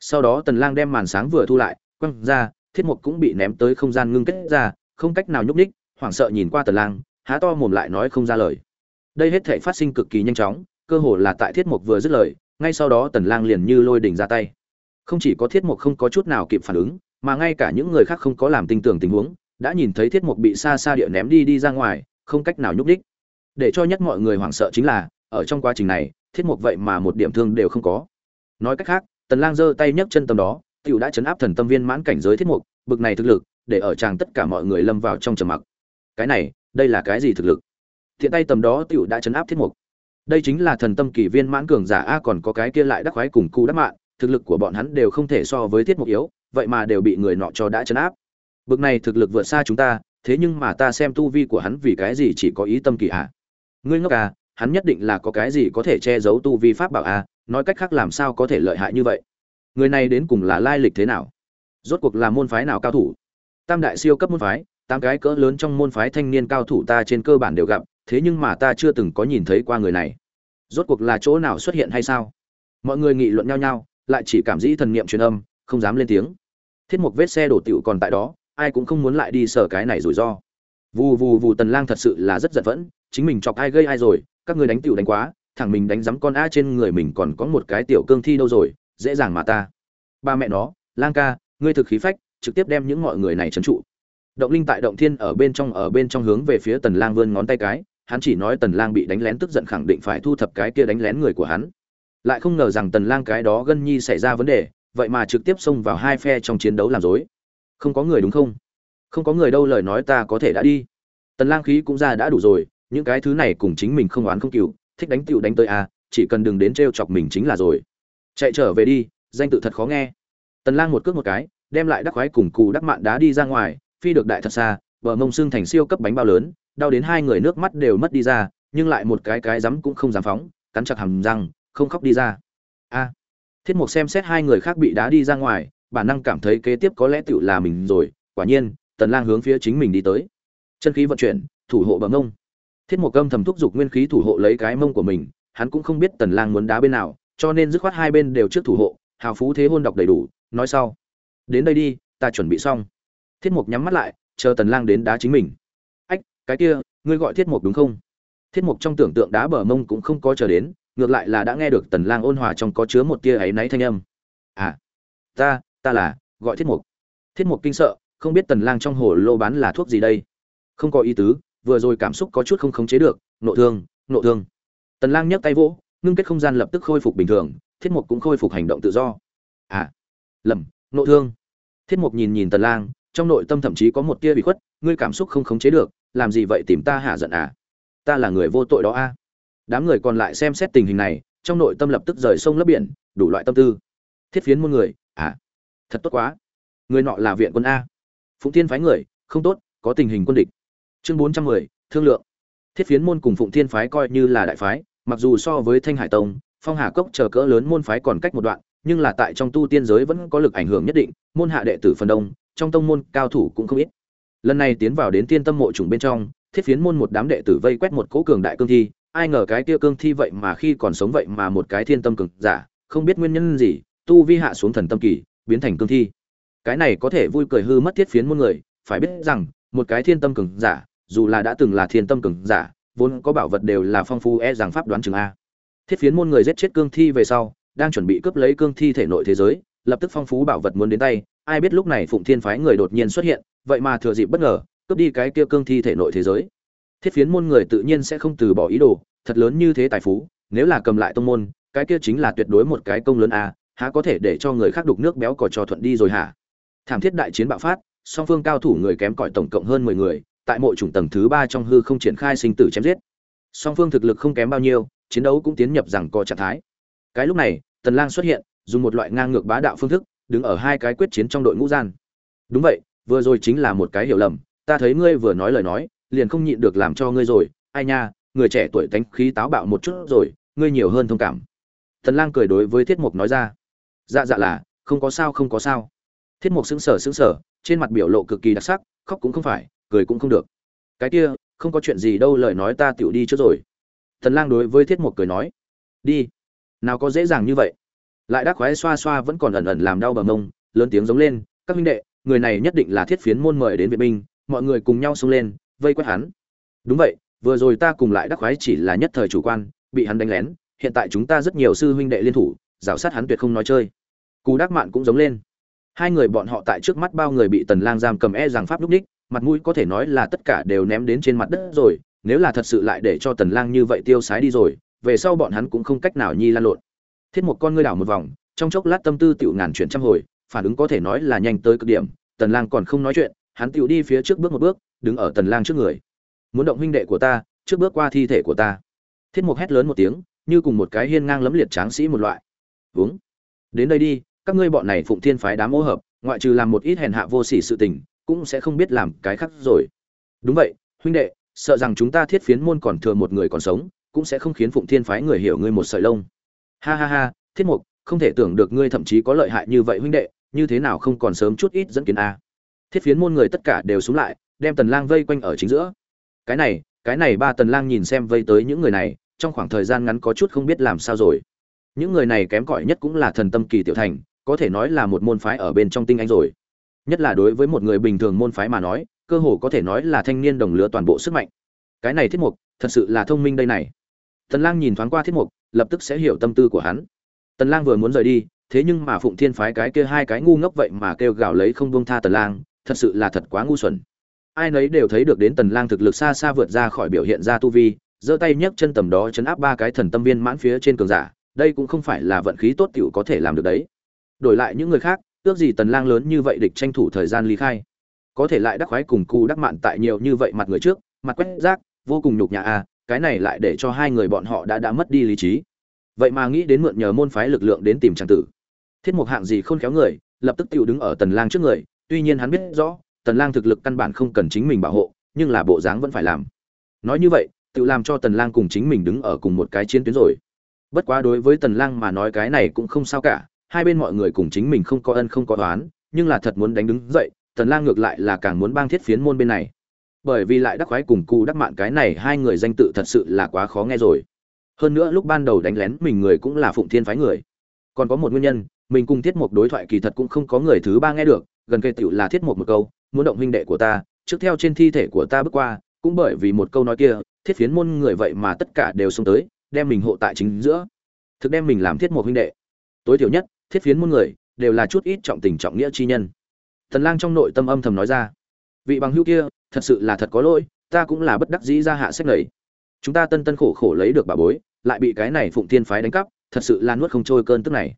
sau đó tần lang đem màn sáng vừa thu lại, quăng ra, thiết mục cũng bị ném tới không gian ngưng kết ra không cách nào nhúc nhích, hoảng sợ nhìn qua tần lang, há to mồm lại nói không ra lời. Đây hết thảy phát sinh cực kỳ nhanh chóng, cơ hồ là tại thiết mục vừa dứt lời, ngay sau đó tần lang liền như lôi đỉnh ra tay. Không chỉ có thiết mục không có chút nào kịp phản ứng, mà ngay cả những người khác không có làm tin tưởng tình huống, đã nhìn thấy thiết mục bị xa xa địa ném đi đi ra ngoài, không cách nào nhúc đích để cho nhất mọi người hoảng sợ chính là, ở trong quá trình này, thiết mục vậy mà một điểm thương đều không có. Nói cách khác, tần lang giơ tay nhấc chân tâm đó, tiểu đã chấn áp thần tâm viên mãn cảnh giới thiết mục bực này thực lực để ở chàng tất cả mọi người lâm vào trong trầm mặc. Cái này, đây là cái gì thực lực? Thiện tay tầm đó tiểu đã chấn áp thiết mục. Đây chính là thần tâm kỳ viên mãn cường giả, a, còn có cái kia lại đắc khoái cùng cu đắc mạng thực lực của bọn hắn đều không thể so với thiết mục yếu, vậy mà đều bị người nọ cho đã chấn áp. Bực này thực lực vượt xa chúng ta, thế nhưng mà ta xem tu vi của hắn vì cái gì chỉ có ý tâm kỳ à ngươi ngốc à hắn nhất định là có cái gì có thể che giấu tu vi pháp bảo a? nói cách khác làm sao có thể lợi hại như vậy? Người này đến cùng là lai lịch thế nào? Rốt cuộc là môn phái nào cao thủ? Tam đại siêu cấp môn phái, tám cái cỡ lớn trong môn phái thanh niên cao thủ ta trên cơ bản đều gặp, thế nhưng mà ta chưa từng có nhìn thấy qua người này. Rốt cuộc là chỗ nào xuất hiện hay sao? Mọi người nghị luận nhau nhau, lại chỉ cảm dĩ thần niệm truyền âm, không dám lên tiếng. Thiết mục vết xe đổ tiểu còn tại đó, ai cũng không muốn lại đi sở cái này rủi ro. Vù vù vù tần lang thật sự là rất giận vẫn, chính mình chọc ai gây ai rồi, các người đánh tiểu đánh quá thằng mình đánh giấm con a trên người mình còn có một cái tiểu cương thi đâu rồi, dễ dàng mà ta. Ba mẹ nó, lang ca, ngươi thực khí phách trực tiếp đem những mọi người này trấn trụ. Động linh tại động thiên ở bên trong ở bên trong hướng về phía tần lang vươn ngón tay cái hắn chỉ nói tần lang bị đánh lén tức giận khẳng định phải thu thập cái kia đánh lén người của hắn. Lại không ngờ rằng tần lang cái đó gần nhi xảy ra vấn đề vậy mà trực tiếp xông vào hai phe trong chiến đấu làm rối. Không có người đúng không? Không có người đâu lời nói ta có thể đã đi. Tần lang khí cũng ra đã đủ rồi những cái thứ này cùng chính mình không oán không kỷ, thích đánh tiểu đánh tới a chỉ cần đừng đến treo chọc mình chính là rồi. Chạy trở về đi danh tự thật khó nghe. Tần lang một cước một cái đem lại đắc khoái cùng cụ đắc mạn đá đi ra ngoài, phi được đại thật xa, bờ mông xương thành siêu cấp bánh bao lớn, đau đến hai người nước mắt đều mất đi ra, nhưng lại một cái cái rắm cũng không dám phóng, cắn chặt hầm răng, không khóc đi ra. A. Thiết mục xem xét hai người khác bị đá đi ra ngoài, bản năng cảm thấy kế tiếp có lẽ tựu là mình rồi, quả nhiên, tần lang hướng phía chính mình đi tới. Chân khí vận chuyển, thủ hộ bờ mông. Thiết mục âm thầm thúc giục nguyên khí thủ hộ lấy cái mông của mình, hắn cũng không biết tần lang muốn đá bên nào, cho nên dứt khoát hai bên đều trước thủ hộ, hào phú thế hôn đọc đầy đủ, nói sau đến đây đi, ta chuẩn bị xong. Thiết mục nhắm mắt lại, chờ tần lang đến đá chính mình. Ách, cái kia, ngươi gọi thiết mục đúng không? Thiết mục trong tưởng tượng đá bờ mông cũng không có chờ đến, ngược lại là đã nghe được tần lang ôn hòa trong có chứa một tia ấy náy thanh âm. À ta ta là, gọi thiết mục. Thiết mục kinh sợ, không biết tần lang trong hồ lô bán là thuốc gì đây? Không có ý tứ, vừa rồi cảm xúc có chút không khống chế được, nộ thương nộ thương. Tần lang nhấc tay vỗ, ngưng kết không gian lập tức khôi phục bình thường, thiết mục cũng khôi phục hành động tự do. À lầm nộ thương. Thiết mục nhìn nhìn tần lang, trong nội tâm thậm chí có một tia bị khuất, ngươi cảm xúc không khống chế được, làm gì vậy tìm ta hạ giận à? Ta là người vô tội đó a. À? đám người còn lại xem xét tình hình này, trong nội tâm lập tức rời sông lấp biển, đủ loại tâm tư. Thiết phiến muôn người à thật tốt quá. Người nọ là viện quân a. Phụng thiên phái người, không tốt, có tình hình quân địch. Chương bốn trăm mười, thương lượng. Thiết phiến môn cùng phụng thiên phái coi như là đại phái, mặc dù so với thanh hải tông, phong hà cốc chờ cỡ lớn môn phái còn cách một đoạn nhưng là tại trong tu tiên giới vẫn có lực ảnh hưởng nhất định, môn hạ đệ tử phần đông, trong tông môn cao thủ cũng không ít. Lần này tiến vào đến tiên tâm mộ trùng bên trong, thiết phiến môn một đám đệ tử vây quét một cỗ cường đại cương thi, ai ngờ cái kia cương thi vậy mà khi còn sống vậy mà một cái thiên tâm cường giả, không biết nguyên nhân gì, tu vi hạ xuống thần tâm kỳ, biến thành cương thi. Cái này có thể vui cười hư mất thiết phiến môn người, phải biết rằng, một cái thiên tâm cường giả, dù là đã từng là thiên tâm cường giả, vốn có bảo vật đều là phong phú e rằng pháp đoán chừng a. Thiết phiến môn người giết chết cương thi về sau đang chuẩn bị cướp lấy cương thi thể nội thế giới, lập tức phong phú bảo vật muốn đến tay, ai biết lúc này phụng thiên phái người đột nhiên xuất hiện, vậy mà thừa dịp bất ngờ, cướp đi cái kia cương thi thể nội thế giới. Thiết phiến môn người tự nhiên sẽ không từ bỏ ý đồ, thật lớn như thế tài phú, nếu là cầm lại tông môn, cái kia chính là tuyệt đối một cái công lớn a há có thể để cho người khác đục nước béo cò trò thuận đi rồi hả? Thảm thiết đại chiến bạo phát, song phương cao thủ người kém cỏi tổng cộng hơn mười người, tại mộ chủng tầng thứ ba trong hư không triển khai sinh tử chém giết. Song phương thực lực không kém bao nhiêu, chiến đấu cũng tiến nhập rằng co trạng thái cái lúc này, tần lang xuất hiện, dùng một loại ngang ngược bá đạo phương thức, đứng ở hai cái quyết chiến trong đội ngũ gian. Đúng vậy, vừa rồi chính là một cái hiểu lầm, ta thấy ngươi vừa nói lời nói, liền không nhịn được làm cho ngươi rồi. Ai nha, người trẻ tuổi tánh khí táo bạo một chút rồi, ngươi nhiều hơn thông cảm. Tần lang cười đối với thiết mục nói ra. Dạ dạ là, không có sao, không có sao. Thiết mục sững sờ sững sờ, trên mặt biểu lộ cực kỳ đặc sắc, khóc cũng không phải, cười cũng không được. Cái kia, không có chuyện gì đâu, lời nói ta tiểu đi trước rồi. Tần lang đối với thiết mục cười nói. Đi nào có dễ dàng như vậy. Lại đắc khoái xoa xoa vẫn còn ẩn ẩn làm đau bờ mông, lớn tiếng giống lên, các huynh đệ, người này nhất định là thiết phiến môn mời đến vệ binh, mọi người cùng nhau xông lên, vây quét hắn. Đúng vậy, vừa rồi ta cùng lại đắc khoái chỉ là nhất thời chủ quan, bị hắn đánh lén, hiện tại chúng ta rất nhiều sư huynh đệ liên thủ, rào sát hắn tuyệt không nói chơi. Cú đắc mạn cũng giống lên. Hai người bọn họ tại trước mắt bao người bị tần lang giam cầm e rằng pháp lúc đích, mặt mũi có thể nói là tất cả đều ném đến trên mặt đất rồi, nếu là thật sự lại để cho tần lang như vậy tiêu sái đi rồi về sau bọn hắn cũng không cách nào nhi lan lộn. Thiết một con ngươi đảo một vòng, trong chốc lát tâm tư tiểu ngàn chuyển trăm hồi, phản ứng có thể nói là nhanh tới cực điểm, tần lang còn không nói chuyện, hắn tiểu đi phía trước bước một bước, đứng ở tần lang trước người. Muốn động huynh đệ của ta, trước bước qua thi thể của ta. Thiết mục hét lớn một tiếng, như cùng một cái hiên ngang lấm liệt tráng sĩ một loại. Uống đến đây đi, các ngươi bọn này phụng thiên phái đám ô hợp, ngoại trừ làm một ít hèn hạ vô sỉ sự tình, cũng sẽ không biết làm cái khác rồi. Đúng vậy, huynh đệ, sợ rằng chúng ta thiết phiến môn còn thừa một người còn sống cũng sẽ không khiến phụng thiên phái người hiểu ngươi một sợi lông. Ha ha ha, thiết mục, không thể tưởng được ngươi thậm chí có lợi hại như vậy huynh đệ, như thế nào không còn sớm chút ít dẫn kiến a. Thiết phiến môn người tất cả đều xuống lại, đem tần lang vây quanh ở chính giữa. Cái này cái này ba tần lang nhìn xem vây tới những người này, trong khoảng thời gian ngắn có chút không biết làm sao rồi. Những người này kém cỏi nhất cũng là thần tâm kỳ tiểu thành, có thể nói là một môn phái ở bên trong tinh anh rồi. Nhất là đối với một người bình thường môn phái mà nói, cơ hồ có thể nói là thanh niên đồng lứa toàn bộ sức mạnh. Cái này thiết mục, thật sự là thông minh đây này tần lang nhìn thoáng qua thiết mục lập tức sẽ hiểu tâm tư của hắn. Tần lang vừa muốn rời đi thế nhưng mà phụng thiên phái cái kia hai cái ngu ngốc vậy mà kêu gào lấy không buông tha tần lang thật sự là thật quá ngu xuẩn. Ai nấy đều thấy được đến tần lang thực lực xa xa vượt ra khỏi biểu hiện ra tu vi giơ tay nhấc chân tầm đó chấn áp ba cái thần tâm viên mãn phía trên cường giả đây cũng không phải là vận khí tốt tiểu có thể làm được đấy. Đổi lại những người khác ước gì tần lang lớn như vậy địch tranh thủ thời gian ly khai. Có thể lại đắc khoái cùng cu đắc mạn tại nhiều như vậy mặt người trước mặt quét rác vô cùng nhục nhã a à, cái này lại để cho hai người bọn họ đã đã mất đi lý trí. Vậy mà nghĩ đến mượn nhờ môn phái lực lượng đến tìm trang tử. Thiết mục hạng gì khôn khéo người, lập tức Tự đứng ở tần lang trước người, tuy nhiên hắn biết rõ, tần lang thực lực căn bản không cần chính mình bảo hộ, nhưng là bộ dáng vẫn phải làm. Nói như vậy tự làm cho tần lang cùng chính mình đứng ở cùng một cái chiến tuyến rồi. Bất quá đối với tần lang mà nói cái này cũng không sao cả, hai bên mọi người cùng chính mình không có ân không có oán, nhưng là thật muốn đánh đứng dậy, tần lang ngược lại là càng muốn bang thiết phiến môn bên này bởi vì lại đắc khoái cùng cụ đắc mạn cái này hai người danh tự thật sự là quá khó nghe rồi. Hơn nữa lúc ban đầu đánh lén mình người cũng là phụng thiên phái người. Còn có một nguyên nhân, mình cùng thiết mục đối thoại kỳ thật cũng không có người thứ ba nghe được, gần kề tựu là thiết mục một câu, muốn động huynh đệ của ta, trước theo trên thi thể của ta bước qua, cũng bởi vì một câu nói kia, thiết phiến môn người vậy mà tất cả đều xông tới, đem mình hộ tại chính giữa. Thực đem mình làm thiết mục huynh đệ. Tối thiểu nhất, thiết phiến môn người đều là chút ít trọng tình trọng nghĩa chi nhân. Thần lang trong nội tâm âm thầm nói ra. Vị bằng hữu kia thật sự là thật có lỗi, ta cũng là bất đắc dĩ ra hạ sách lầy chúng ta tân tân khổ khổ lấy được bà bối, lại bị cái này phụng thiên phái đánh cắp, thật sự là nuốt không trôi cơn tức này.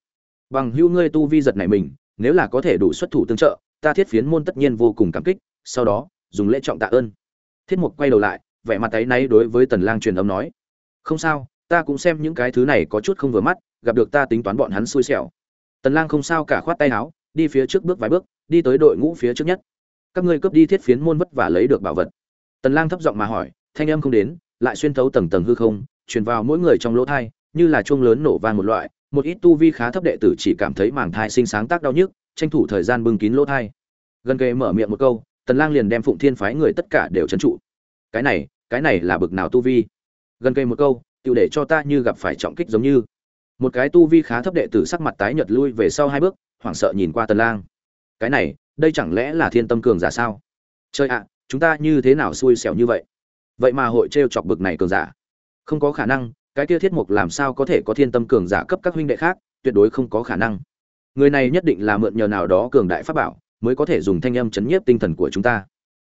Bằng hữu ngươi tu vi giật này mình, nếu là có thể đủ xuất thủ tương trợ, ta thiết phiến môn tất nhiên vô cùng cảm kích, sau đó, dùng lễ trọng tạ ơn. Thiết mục quay đầu lại, vẻ mặt tay náy đối với tần lang truyền âm nói, không sao, ta cũng xem những cái thứ này có chút không vừa mắt, gặp được ta tính toán bọn hắn xui xẻo. Tần lang không sao cả khoát tay áo, đi phía trước bước vài bước, đi tới đội ngũ phía trước nhất các ngươi cướp đi thiết phiến môn vất vả lấy được bảo vật. Tần lang thấp giọng mà hỏi, thanh âm không đến, lại xuyên thấu tầng tầng hư không, truyền vào mỗi người trong lỗ thai, như là chuông lớn nổ vang một loại, một ít tu vi khá thấp đệ tử chỉ cảm thấy màng thai sinh sáng tác đau nhức, tranh thủ thời gian bưng kín lỗ thai. Gần kề mở miệng một câu, tần lang liền đem phụng thiên phái người tất cả đều chấn trụ. Cái này cái này là bực nào tu vi? Gần kề một câu tự để cho ta như gặp phải trọng kích giống như. Một cái tu vi khá thấp đệ tử sắc mặt tái nhợt lui về sau hai bước, hoảng sợ nhìn qua tần lang. Cái này đây chẳng lẽ là thiên tâm cường giả sao? Chơi ạ, chúng ta như thế nào xui xẻo như vậy? Vậy mà hội trêu chọc bực này cường giả. Không có khả năng, cái kia thiết mục làm sao có thể có thiên tâm cường giả cấp các huynh đệ khác, tuyệt đối không có khả năng. Người này nhất định là mượn nhờ nào đó cường đại pháp bảo, mới có thể dùng thanh âm chấn nhiếp tinh thần của chúng ta.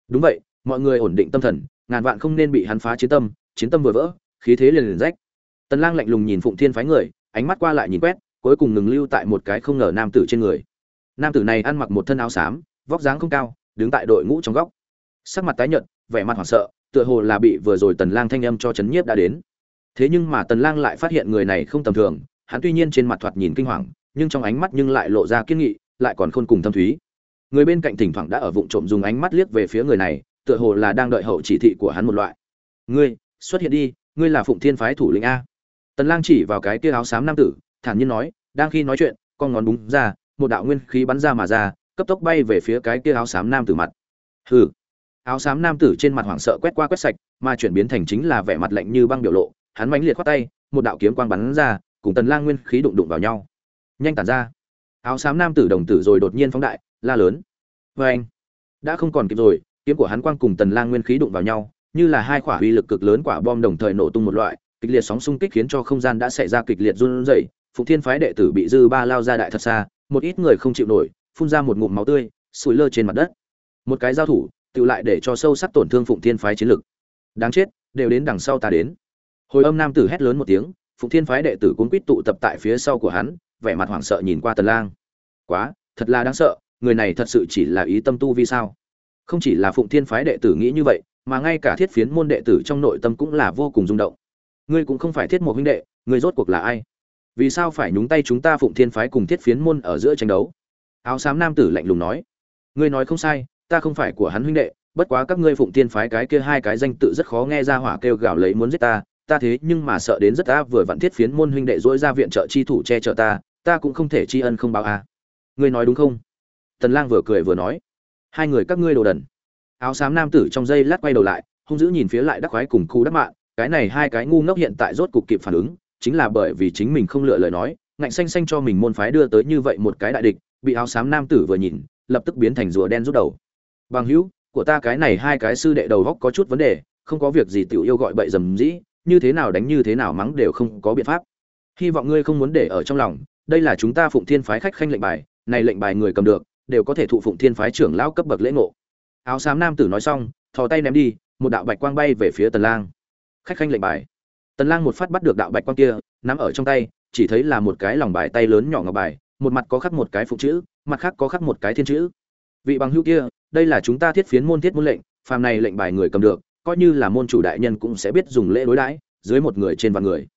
Đúng vậy, mọi người ổn định tâm thần, ngàn vạn không nên bị hắn phá chiến tâm chiến tâm vừa vỡ, khí thế liền liền rách. Tần lang lạnh lùng nhìn phụng thiên phái người, ánh mắt qua lại nhìn quét, cuối cùng ngừng lưu tại một cái không ngờ nam tử trên người nam tử này ăn mặc một thân áo xám, vóc dáng không cao, đứng tại đội ngũ trong góc. Sắc mặt tái nhợt, vẻ mặt hoảng sợ, tựa hồ là bị vừa rồi tần lang thanh âm cho chấn nhiếp đã đến. Thế nhưng mà tần lang lại phát hiện người này không tầm thường, hắn tuy nhiên trên mặt thoạt nhìn kinh hoàng, nhưng trong ánh mắt nhưng lại lộ ra kiên nghị, lại còn khôn cùng thâm thúy. Người bên cạnh thỉnh thoảng đã ở vụng trộm dùng ánh mắt liếc về phía người này, tựa hồ là đang đợi hậu chỉ thị của hắn một loại. Ngươi, xuất hiện đi, ngươi là phụng thiên phái thủ lĩnh a. Tần lang chỉ vào cái kia áo xám nam tử, thản nhiên nói, đang khi nói chuyện, con ngón búng ra một đạo nguyên khí bắn ra mà ra, cấp tốc bay về phía cái kia áo xám nam tử mặt. Hừ. Áo xám nam tử trên mặt hoảng sợ quét qua quét sạch, mà chuyển biến thành chính là vẻ mặt lạnh như băng biểu lộ, hắn mãnh liệt khoát tay, một đạo kiếm quang bắn ra, cùng tần lang nguyên khí đụng đụng vào nhau. Nhanh tản ra. Áo xám nam tử đồng tử rồi đột nhiên phóng đại, la lớn. Với anh, đã không còn kịp rồi, kiếm của hắn quang cùng tần lang nguyên khí đụng vào nhau, như là hai quả uy lực cực lớn quả bom đồng thời nổ tung một loại, kịch liệt sóng xung kích khiến cho không gian đã xảy ra kịch liệt run rẩy phụng thiên phái đệ tử bị dư ba lao ra đại thật xa một ít người không chịu nổi, phun ra một ngụm máu tươi, sủi lơ trên mặt đất. Một cái giao thủ, tự lại để cho sâu sắc tổn thương phụng thiên phái chiến lực. Đáng chết, đều đến đằng sau ta đến. Hồi âm nam tử hét lớn một tiếng, phụng thiên phái đệ tử cuốn quýt tụ tập tại phía sau của hắn, vẻ mặt hoảng sợ nhìn qua tần lang. Quá, thật là đáng sợ, người này thật sự chỉ là ý tâm tu vi sao? Không chỉ là phụng thiên phái đệ tử nghĩ như vậy, mà ngay cả thiết phiến môn đệ tử trong nội tâm cũng là vô cùng rung động. Ngươi cũng không phải thiết một huynh đệ, ngươi rốt cuộc là ai? Vì sao phải nhúng tay chúng ta phụng thiên phái cùng thiết phiến môn ở giữa tranh đấu? Áo xám nam tử lạnh lùng nói, ngươi nói không sai, ta không phải của hắn huynh đệ, bất quá các ngươi phụng thiên phái cái kia hai cái danh tự rất khó nghe ra hỏa kêu gào lấy muốn giết ta ta thế nhưng mà sợ đến rất ta vừa vặn thiết phiến môn huynh đệ dỗi ra viện trợ chi thủ che chở ta ta cũng không thể tri ân không báo a. Ngươi nói đúng không? Tần lang vừa cười vừa nói, hai người các ngươi đồ đần. Áo xám nam tử trong giây lát quay đầu lại, hung dữ nhìn phía lại đắc khoái cùng khu đắc mạng cái này hai cái ngu ngốc hiện tại rốt cục kịp phản ứng chính là bởi vì chính mình không lựa lời nói, ngạnh xanh xanh cho mình môn phái đưa tới như vậy một cái đại địch, bị áo xám nam tử vừa nhìn, lập tức biến thành rùa đen rút đầu. Bằng hữu, của ta cái này hai cái sư đệ đầu góc có chút vấn đề, không có việc gì tiểu yêu gọi bậy dầm dĩ, như thế nào đánh như thế nào mắng đều không có biện pháp. Hy vọng ngươi không muốn để ở trong lòng, đây là chúng ta phụng thiên phái khách khanh lệnh bài, này lệnh bài người cầm được, đều có thể thụ phụng thiên phái trưởng lão cấp bậc lễ ngộ. Áo xám nam tử nói xong, thò tay ném đi, một đạo bạch quang bay về phía tần lang. Khách khanh lệnh bài tần lang một phát bắt được đạo bạch quang kia, nắm ở trong tay, chỉ thấy là một cái lòng bài tay lớn nhỏ ngọc bài, một mặt có khắc một cái phụ chữ, mặt khác có khắc một cái thiên chữ. Vị bằng hữu kia, đây là chúng ta thiết phiến môn thiết môn lệnh, phàm này lệnh bài người cầm được, coi như là môn chủ đại nhân cũng sẽ biết dùng lễ đối đãi, dưới một người trên vạn người.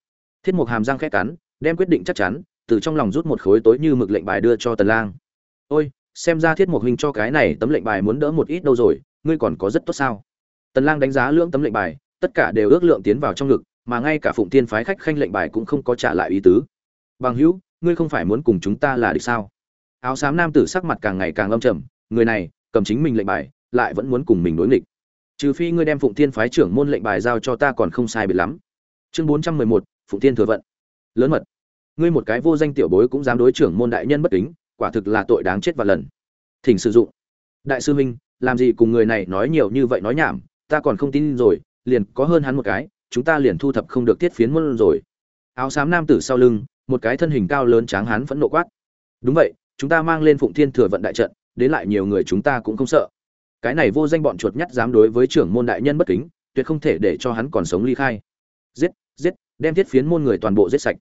Thiết mục hàm răng khẽ cắn, đem quyết định chắc chắn, từ trong lòng rút một khối tối như mực lệnh bài đưa cho tần lang. Ôi, xem ra thiết mục huynh cho cái này tấm lệnh bài muốn đỡ một ít đâu rồi, ngươi còn có rất tốt sao? Tần lang đánh giá lưỡng tấm lệnh bài, tất cả đều ước lượng tiến vào trong ngực mà ngay cả phụng tiên phái khách khanh lệnh bài cũng không có trả lại ý tứ. Bằng hữu ngươi không phải muốn cùng chúng ta là địch sao? Áo xám nam tử sắc mặt càng ngày càng lâm trầm người này cầm chính mình lệnh bài lại vẫn muốn cùng mình đối nghịch. Trừ phi ngươi đem phụng tiên phái trưởng môn lệnh bài giao cho ta còn không sai biệt lắm. Chương 411, phụng tiên thừa vận. Lớn mật. Ngươi một cái vô danh tiểu bối cũng dám đối trưởng môn đại nhân bất kính quả thực là tội đáng chết và lần. Thỉnh sử dụng. Đại sư huynh làm gì cùng người này nói nhiều như vậy nói nhảm ta còn không tin rồi liền có hơn hắn một cái chúng ta liền thu thập không được tiết phiến môn rồi. Áo xám nam tử sau lưng, một cái thân hình cao lớn tráng hán phẫn nộ quát. Đúng vậy, chúng ta mang lên phụng thiên thừa vận đại trận, đến lại nhiều người chúng ta cũng không sợ. Cái này vô danh bọn chuột nhắt dám đối với trưởng môn đại nhân bất kính, tuyệt không thể để cho hắn còn sống ly khai. Giết giết, đem thiết phiến môn người toàn bộ giết sạch.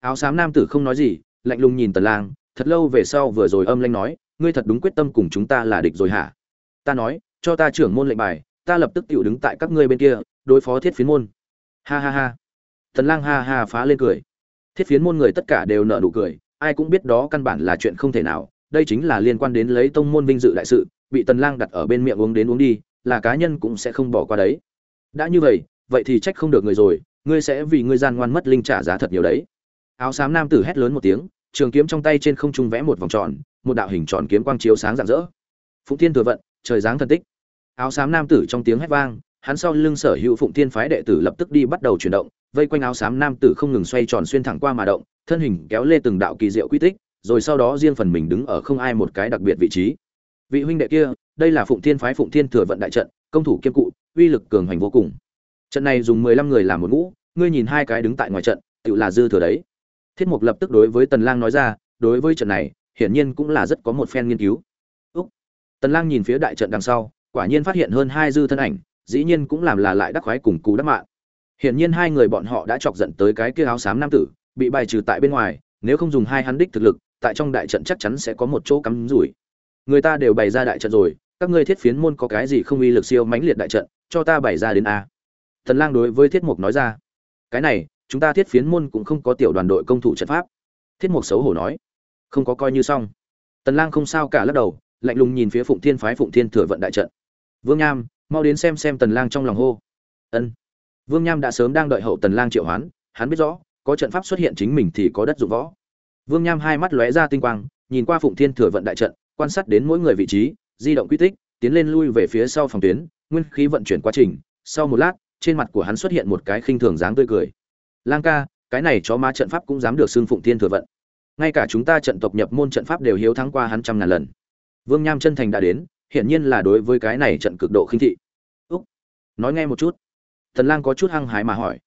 Áo xám nam tử không nói gì, lạnh lùng nhìn tần lang, thật lâu về sau vừa rồi âm lanh nói, ngươi thật đúng quyết tâm cùng chúng ta là địch rồi hả? Ta nói, cho ta trưởng môn lệnh bài, ta lập tức tiểu đứng tại các ngươi bên kia, đối phó thiết phiến môn ha ha ha. Tần lang ha ha phá lên cười. Thiết phiến môn người tất cả đều nở nụ cười, ai cũng biết đó căn bản là chuyện không thể nào, đây chính là liên quan đến lấy tông môn vinh dự đại sự, bị tần lang đặt ở bên miệng uống đến uống đi, là cá nhân cũng sẽ không bỏ qua đấy. Đã như vậy vậy thì trách không được người rồi, ngươi sẽ vì ngươi gian ngoan mất linh trả giá thật nhiều đấy. Áo xám nam tử hét lớn một tiếng, trường kiếm trong tay trên không trung vẽ một vòng tròn, một đạo hình tròn kiếm quang chiếu sáng rạng rỡ. Phụng thiên thừa vận, trời giáng thần tích. Áo xám nam tử trong tiếng hét vang hắn sau lưng sở hữu phụng thiên phái đệ tử lập tức đi bắt đầu chuyển động, vây quanh áo xám nam tử không ngừng xoay tròn xuyên thẳng qua mà động, thân hình kéo lê từng đạo kỳ diệu quy tích, rồi sau đó riêng phần mình đứng ở không ai một cái đặc biệt vị trí. Vị huynh đệ kia, đây là phụng thiên phái phụng thiên thừa vận đại trận, công thủ kiêm cụ, uy lực cường hành vô cùng. Trận này dùng mười lăm người làm một ngũ, ngươi nhìn hai cái đứng tại ngoài trận tự là dư thừa đấy. Thiết mục lập tức đối với tần lang nói ra, đối với trận này, hiển nhiên cũng là rất có một phen nghiên cứu. Úc. tần lang nhìn phía đại trận đằng sau, quả nhiên phát hiện hơn hai dư thân ảnh dĩ nhiên cũng làm là lại đắc khoái cùng cú đắc mạng. Hiển nhiên hai người bọn họ đã chọc giận tới cái kia áo xám nam tử, bị bài trừ tại bên ngoài, nếu không dùng hai hắn đích thực lực, tại trong đại trận chắc chắn sẽ có một chỗ cắm rủi. Người ta đều bày ra đại trận rồi, các ngươi thiết phiến môn có cái gì không uy lực siêu mãnh liệt đại trận, cho ta bày ra đến a. Thần lang đối với thiết mục nói ra. Cái này, chúng ta thiết phiến môn cũng không có tiểu đoàn đội công thủ trận pháp. Thiết mục xấu hổ nói. Không có coi như xong. Tần lang không sao cả lắc đầu, lạnh lùng nhìn phía phụng thiên phái phụng thiên thừa vận đại trận. Vương nham mau đến xem xem tần lang trong lòng hô. Ân. Vương nham đã sớm đang đợi hậu tần lang triệu hoán, hắn biết rõ, có trận pháp xuất hiện chính mình thì có đất dụng võ. Vương nham hai mắt lóe ra tinh quang, nhìn qua phụng thiên thừa vận đại trận, quan sát đến mỗi người vị trí, di động quy tích, tiến lên lui về phía sau phòng tuyến, nguyên khí vận chuyển quá trình. Sau một lát, trên mặt của hắn xuất hiện một cái khinh thường dáng tươi cười. Lang ca, cái này chó ma trận pháp cũng dám được xưng phụng thiên thừa vận. Ngay cả chúng ta trận tộc nhập môn trận pháp đều hiếu thắng qua hắn trăm ngàn lần. Vương nham chân thành đã đến hiển nhiên là đối với cái này trận cực độ khinh thị. Úc, nói nghe một chút. Thần lang có chút hăng hái mà hỏi.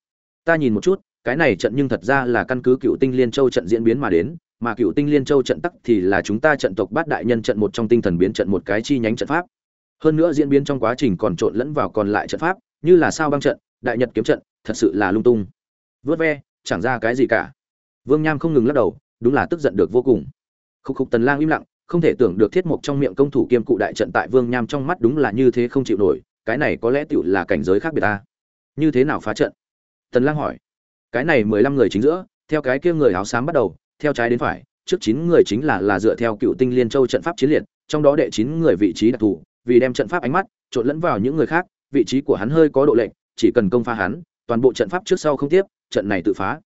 Ta nhìn một chút, cái này trận nhưng thật ra là căn cứ cựu tinh liên châu trận diễn biến mà đến, mà cựu tinh liên châu trận tắc thì là chúng ta trận tộc bát đại nhân trận một trong tinh thần biến trận một cái chi nhánh trận pháp. Hơn nữa diễn biến trong quá trình còn trộn lẫn vào còn lại trận pháp, như là sao băng trận, đại nhật kiếm trận, thật sự là lung tung. Vớt ve, chẳng ra cái gì cả. Vương nham không ngừng lắc đầu, đúng là tức giận được vô cùng. Khúc khúc tần lang im lặng không thể tưởng được thiết mục trong miệng công thủ kiêm cụ đại trận tại vương nham trong mắt đúng là như thế không chịu nổi, cái này có lẽ tựu là cảnh giới khác biệt ta. Như thế nào phá trận? Tần lang hỏi. Cái này mười lăm người chính giữa, theo cái kia người áo xám bắt đầu, theo trái đến phải, trước chín người chính là là dựa theo cựu tinh liên châu trận pháp chiến liệt, trong đó đệ chín người vị trí đặc thù, vì đem trận pháp ánh mắt trộn lẫn vào những người khác, vị trí của hắn hơi có độ lệnh chỉ cần công phá hắn, toàn bộ trận pháp trước sau không tiếp, trận này tự phá.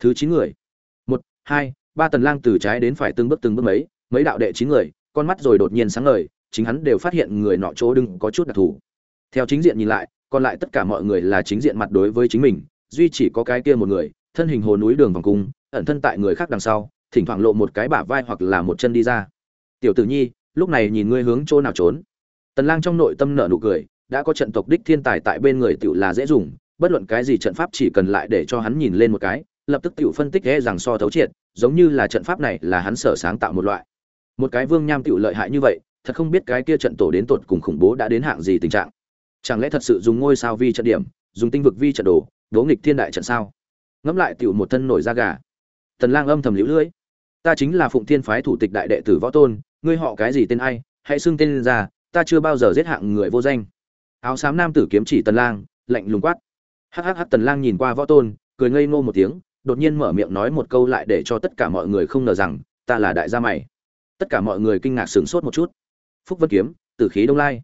Thứ chín người. Một, hai, ba tần lang từ trái đến phải từng bước từng bước mấy mấy đạo đệ chín người, con mắt rồi đột nhiên sáng ngời, chính hắn đều phát hiện người nọ chỗ đừng có chút đặc thù. Theo chính diện nhìn lại, còn lại tất cả mọi người là chính diện mặt đối với chính mình, duy chỉ có cái kia một người, thân hình hồ núi đường vòng cung, ẩn thân tại người khác đằng sau, thỉnh thoảng lộ một cái bả vai hoặc là một chân đi ra. Tiểu tử nhi, lúc này nhìn ngươi hướng chỗ nào trốn? Tần lang trong nội tâm nở nụ cười, đã có trận tộc đích thiên tài tại bên người tiểu là dễ dùng, bất luận cái gì trận pháp chỉ cần lại để cho hắn nhìn lên một cái, lập tức tiểu phân tích e rằng so thấu triệt, giống như là trận pháp này là hắn sở sáng tạo một loại một cái vương nham tựu lợi hại như vậy, thật không biết cái kia trận tổ đến tột cùng khủng bố đã đến hạng gì tình trạng. Chẳng lẽ thật sự dùng ngôi sao vi trận điểm, dùng tinh vực vi trận đồ, đố nghịch thiên đại trận sao? Ngẫm lại tựu một thân nổi da gà. Tần lang âm thầm liễu lưỡi ta chính là phụng thiên phái thủ tịch đại đệ tử võ tôn, ngươi họ cái gì tên ai, hãy xưng tên ra, ta chưa bao giờ giết hạng người vô danh. Áo xám nam tử kiếm chỉ tần lang, lạnh lùng quát. Hắc hắc, tần lang nhìn qua võ tôn, cười ngây ngô một tiếng, đột nhiên mở miệng nói một câu lại để cho tất cả mọi người không ngờ rằng, ta là đại gia mày tất cả mọi người kinh ngạc sửng sốt một chút. Phúc vân kiếm, tử khí đông lai.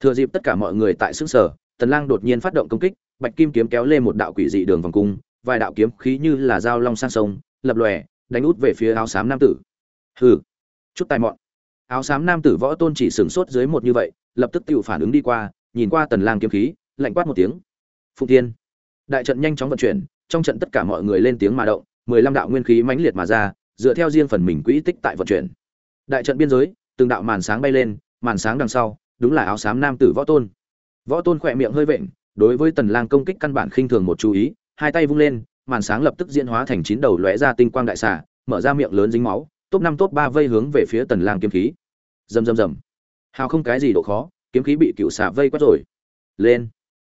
Thừa dịp tất cả mọi người tại xứ sở tần lang đột nhiên phát động công kích, bạch kim kiếm kéo lên một đạo quỷ dị đường vòng cung, vài đạo kiếm khí như là dao long sang sông, lập lòe, đánh út về phía áo xám nam tử. Hừ, chút tài mọn. Áo xám nam tử võ tôn chỉ sửng sốt dưới một như vậy, lập tức tự phản ứng đi qua, nhìn qua tần lang kiếm khí, lạnh quát một tiếng. Phụng thiên. Đại trận nhanh chóng vận chuyển, trong trận tất cả mọi người lên tiếng mà động, mười lăm đạo nguyên khí mãnh liệt mà ra, dựa theo riêng phần mình quỹ tích tại vận chuyển đại trận biên giới, từng đạo màn sáng bay lên, màn sáng đằng sau, đúng là áo xám nam tử võ tôn. Võ tôn khỏe miệng hơi vện, đối với tần lang công kích căn bản khinh thường một chú ý, hai tay vung lên, màn sáng lập tức diễn hóa thành chín đầu lóe ra tinh quang đại xà, mở ra miệng lớn dính máu, top năm top ba vây hướng về phía tần lang kiếm khí. Rầm rầm rầm. Hào không cái gì độ khó, kiếm khí bị cựu xà vây quét rồi. Lên.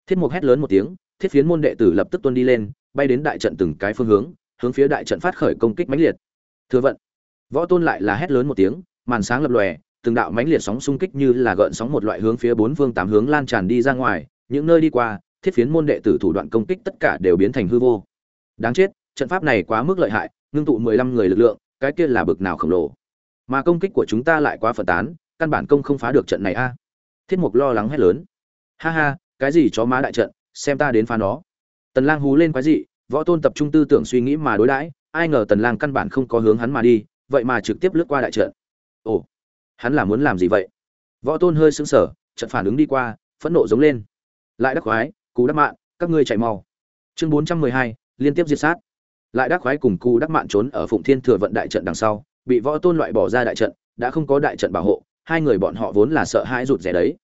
Thiết mục hét lớn một tiếng, thiết phiến môn đệ tử lập tức tuôn đi lên, bay đến đại trận từng cái phương hướng hướng phía đại trận phát khởi công kích mãnh liệt. Thừa vận võ tôn lại là hét lớn một tiếng, màn sáng lập lòe, từng đạo mãnh liệt sóng xung kích như là gợn sóng một loại hướng phía bốn phương tám hướng lan tràn đi ra ngoài, những nơi đi qua, thiết phiến môn đệ tử thủ đoạn công kích tất cả đều biến thành hư vô. Đáng chết, trận pháp này quá mức lợi hại, ngưng tụ mười lăm người lực lượng, cái kia là bực nào khổng lồ. Mà công kích của chúng ta lại quá phân tán, căn bản công không phá được trận này a. Thiết mục lo lắng hét lớn. Ha ha, cái gì chó má đại trận, xem ta đến phá nó. Tần lang hú lên quái dị, võ tôn tập trung tư tưởng suy nghĩ mà đối đãi, ai ngờ tần lang căn bản không có hướng hắn mà đi vậy mà trực tiếp lướt qua đại trận. Ồ hắn là muốn làm gì vậy? Võ tôn hơi sững sờ trận phản ứng đi qua phẫn nộ giống lên. Lại đắc khoái cú đắc mạn các ngươi chạy mau. Chương 412, liên tiếp diệt sát. Lại đắc khoái cùng cú đắc mạn trốn ở phụng thiên thừa vận đại trận đằng sau bị võ tôn loại bỏ ra đại trận đã không có đại trận bảo hộ hai người bọn họ vốn là sợ hãi rụt rè đấy.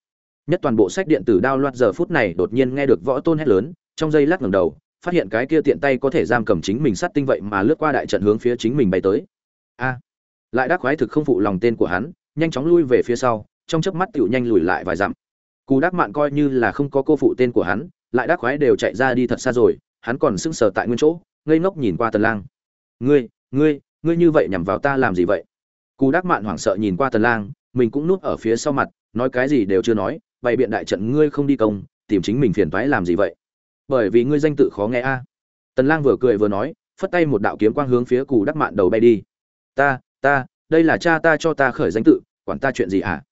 Nhất toàn bộ sách điện tử đao loạt giờ phút này đột nhiên nghe được võ tôn hét lớn trong giây lát ngẩng đầu phát hiện cái kia tiện tay có thể giam cầm chính mình sát tinh vậy mà lướt qua đại trận hướng phía chính mình bay tới a. Lại đắc khoái thực không phụ lòng tên của hắn, nhanh chóng lui về phía sau, trong chớp mắt tựu nhanh lùi lại vài dặm. Cú đắc mạn coi như là không có cô phụ tên của hắn, lại đắc khoái đều chạy ra đi thật xa rồi, hắn còn sững sờ tại nguyên chỗ, ngây ngốc nhìn qua tần lang. Ngươi ngươi ngươi như vậy nhằm vào ta làm gì vậy? Cú đắc mạn hoảng sợ nhìn qua tần lang, mình cũng núp ở phía sau mặt, nói cái gì đều chưa nói, bày biện đại trận ngươi không đi công, tìm chính mình phiền toái làm gì vậy? Bởi vì ngươi danh tự khó nghe a. Tần lang vừa cười vừa nói, phất tay một đạo kiếm quang hướng phía cù đắc mạn đầu bay đi ta ta, đây là cha ta cho ta khởi danh tự, quản ta chuyện gì hả?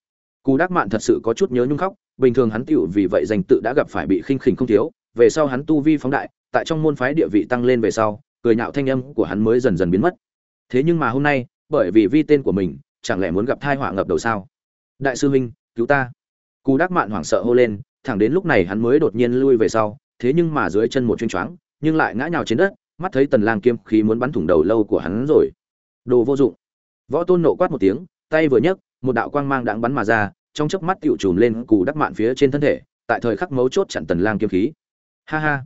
Cù đắc mạn thật sự có chút nhớ nhung khóc, bình thường hắn tựu vì vậy danh tự đã gặp phải bị khinh khỉnh không thiếu, về sau hắn tu vi phóng đại, tại trong môn phái địa vị tăng lên về sau, cười nhạo thanh âm của hắn mới dần dần biến mất. Thế nhưng mà hôm nay, bởi vì vi tên của mình, chẳng lẽ muốn gặp thai họa ngập đầu sao? Đại sư huynh, cứu ta. Cù đắc mạn hoảng sợ hô lên, thẳng đến lúc này hắn mới đột nhiên lui về sau, thế nhưng mà dưới chân một chuyên choáng, nhưng lại ngã nhào trên đất, mắt thấy tần lang kiếm khí muốn bắn thủng đầu lâu của hắn rồi đồ vô dụng. Võ tôn nộ quát một tiếng, tay vừa nhấc, một đạo quang mang đáng bắn mà ra, trong chớp mắt tựu trùm lên cù đắc mạn phía trên thân thể, tại thời khắc mấu chốt chặn tần lang kiếm khí. Ha ha.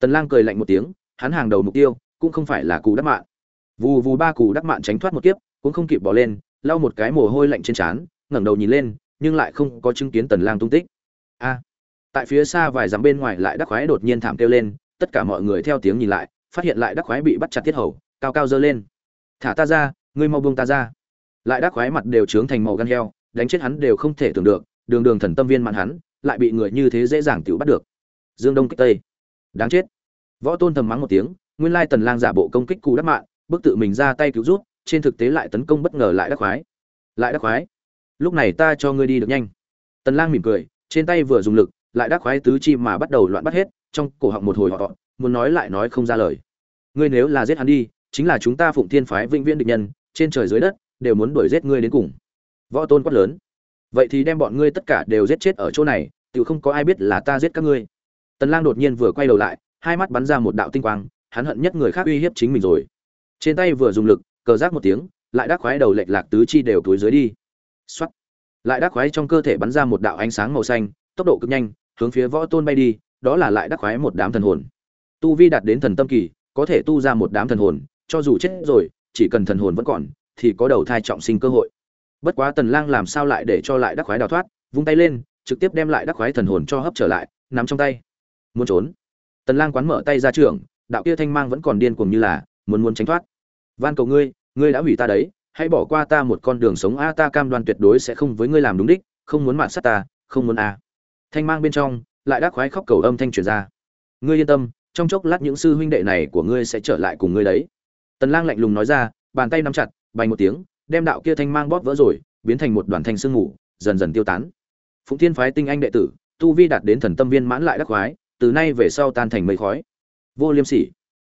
Tần lang cười lạnh một tiếng, hắn hàng đầu mục tiêu, cũng không phải là cù đắc mạn. Vù vù ba cù đắc mạn tránh thoát một kiếp, cũng không kịp bỏ lên, lau một cái mồ hôi lạnh trên trán, ngẩng đầu nhìn lên, nhưng lại không có chứng kiến tần lang tung tích. A. Tại phía xa vài dặm bên ngoài lại đắc khoái đột nhiên thảm kêu lên, tất cả mọi người theo tiếng nhìn lại, phát hiện lại đắc khoái bị bắt chặt tiết hầu, cao cao dơ lên thả ta ra, ngươi mau buông ta ra. Lại đắc khoái mặt đều trướng thành màu gan heo, đánh chết hắn đều không thể tưởng được, đường đường thần tâm viên mạn hắn, lại bị người như thế dễ dàng tiểu bắt được. Dương đông kích tây. Đáng chết. Võ tôn thầm mắng một tiếng, nguyên lai tần lang giả bộ công kích cù đắc mạng bước tự mình ra tay cứu rút, trên thực tế lại tấn công bất ngờ lại đắc khoái. Lại đắc khoái. Lúc này ta cho ngươi đi được nhanh. Tần lang mỉm cười, trên tay vừa dùng lực, lại đắc khoái tứ chi mà bắt đầu loạn bắt hết, trong cổ họng một hồi họ muốn nói lại nói không ra lời. Ngươi nếu là giết hắn đi chính là chúng ta phụng thiên phái vĩnh viễn địch nhân, trên trời dưới đất, đều muốn đuổi giết ngươi đến cùng. Võ tôn quát lớn. Vậy thì đem bọn ngươi tất cả đều giết chết ở chỗ này tự không có ai biết là ta giết các ngươi. Tần lang đột nhiên vừa quay đầu lại, hai mắt bắn ra một đạo tinh quang, hắn hận nhất người khác uy hiếp chính mình rồi. Trên tay vừa dùng lực, cờ giác một tiếng, lại đắc khoái đầu lệch lạc tứ chi đều túi dưới đi. Xoát. Lại đắc khoái trong cơ thể bắn ra một đạo ánh sáng màu xanh, tốc độ cực nhanh, hướng phía võ tôn bay đi, đó là lại đắc khoái một đám thần hồn. Tu vi đạt đến thần tâm kỳ, có thể tu ra một đám thần hồn cho dù chết rồi, chỉ cần thần hồn vẫn còn, thì có đầu thai trọng sinh cơ hội. Bất quá tần lang làm sao lại để cho lại đắc khoái đào thoát, vung tay lên, trực tiếp đem lại đắc khoái thần hồn cho hấp trở lại, nắm trong tay. Muốn trốn. Tần lang quán mở tay ra trường, đạo kia thanh mang vẫn còn điên cuồng như là, muốn muốn tránh thoát. Van cầu ngươi ngươi đã hủy ta đấy, hãy bỏ qua ta một con đường sống. A, ta cam đoan tuyệt đối sẽ không với ngươi làm đúng đích, không muốn mạn sát ta, không muốn a. Thanh mang bên trong, lại đắc khoái khóc cầu âm thanh truyền ra. Ngươi yên tâm, trong chốc lát những sư huynh đệ này của ngươi sẽ trở lại cùng ngươi đấy tần lang lạnh lùng nói ra, bàn tay nắm chặt, bay một tiếng, đem đạo kia thanh mang bóp vỡ rồi, biến thành một đoàn thanh sương ngủ dần dần tiêu tán. Phụng thiên phái tinh anh đệ tử, tu vi đạt đến thần tâm viên mãn lại đắc khoái, từ nay về sau tan thành mây khói. Vô liêm sỉ.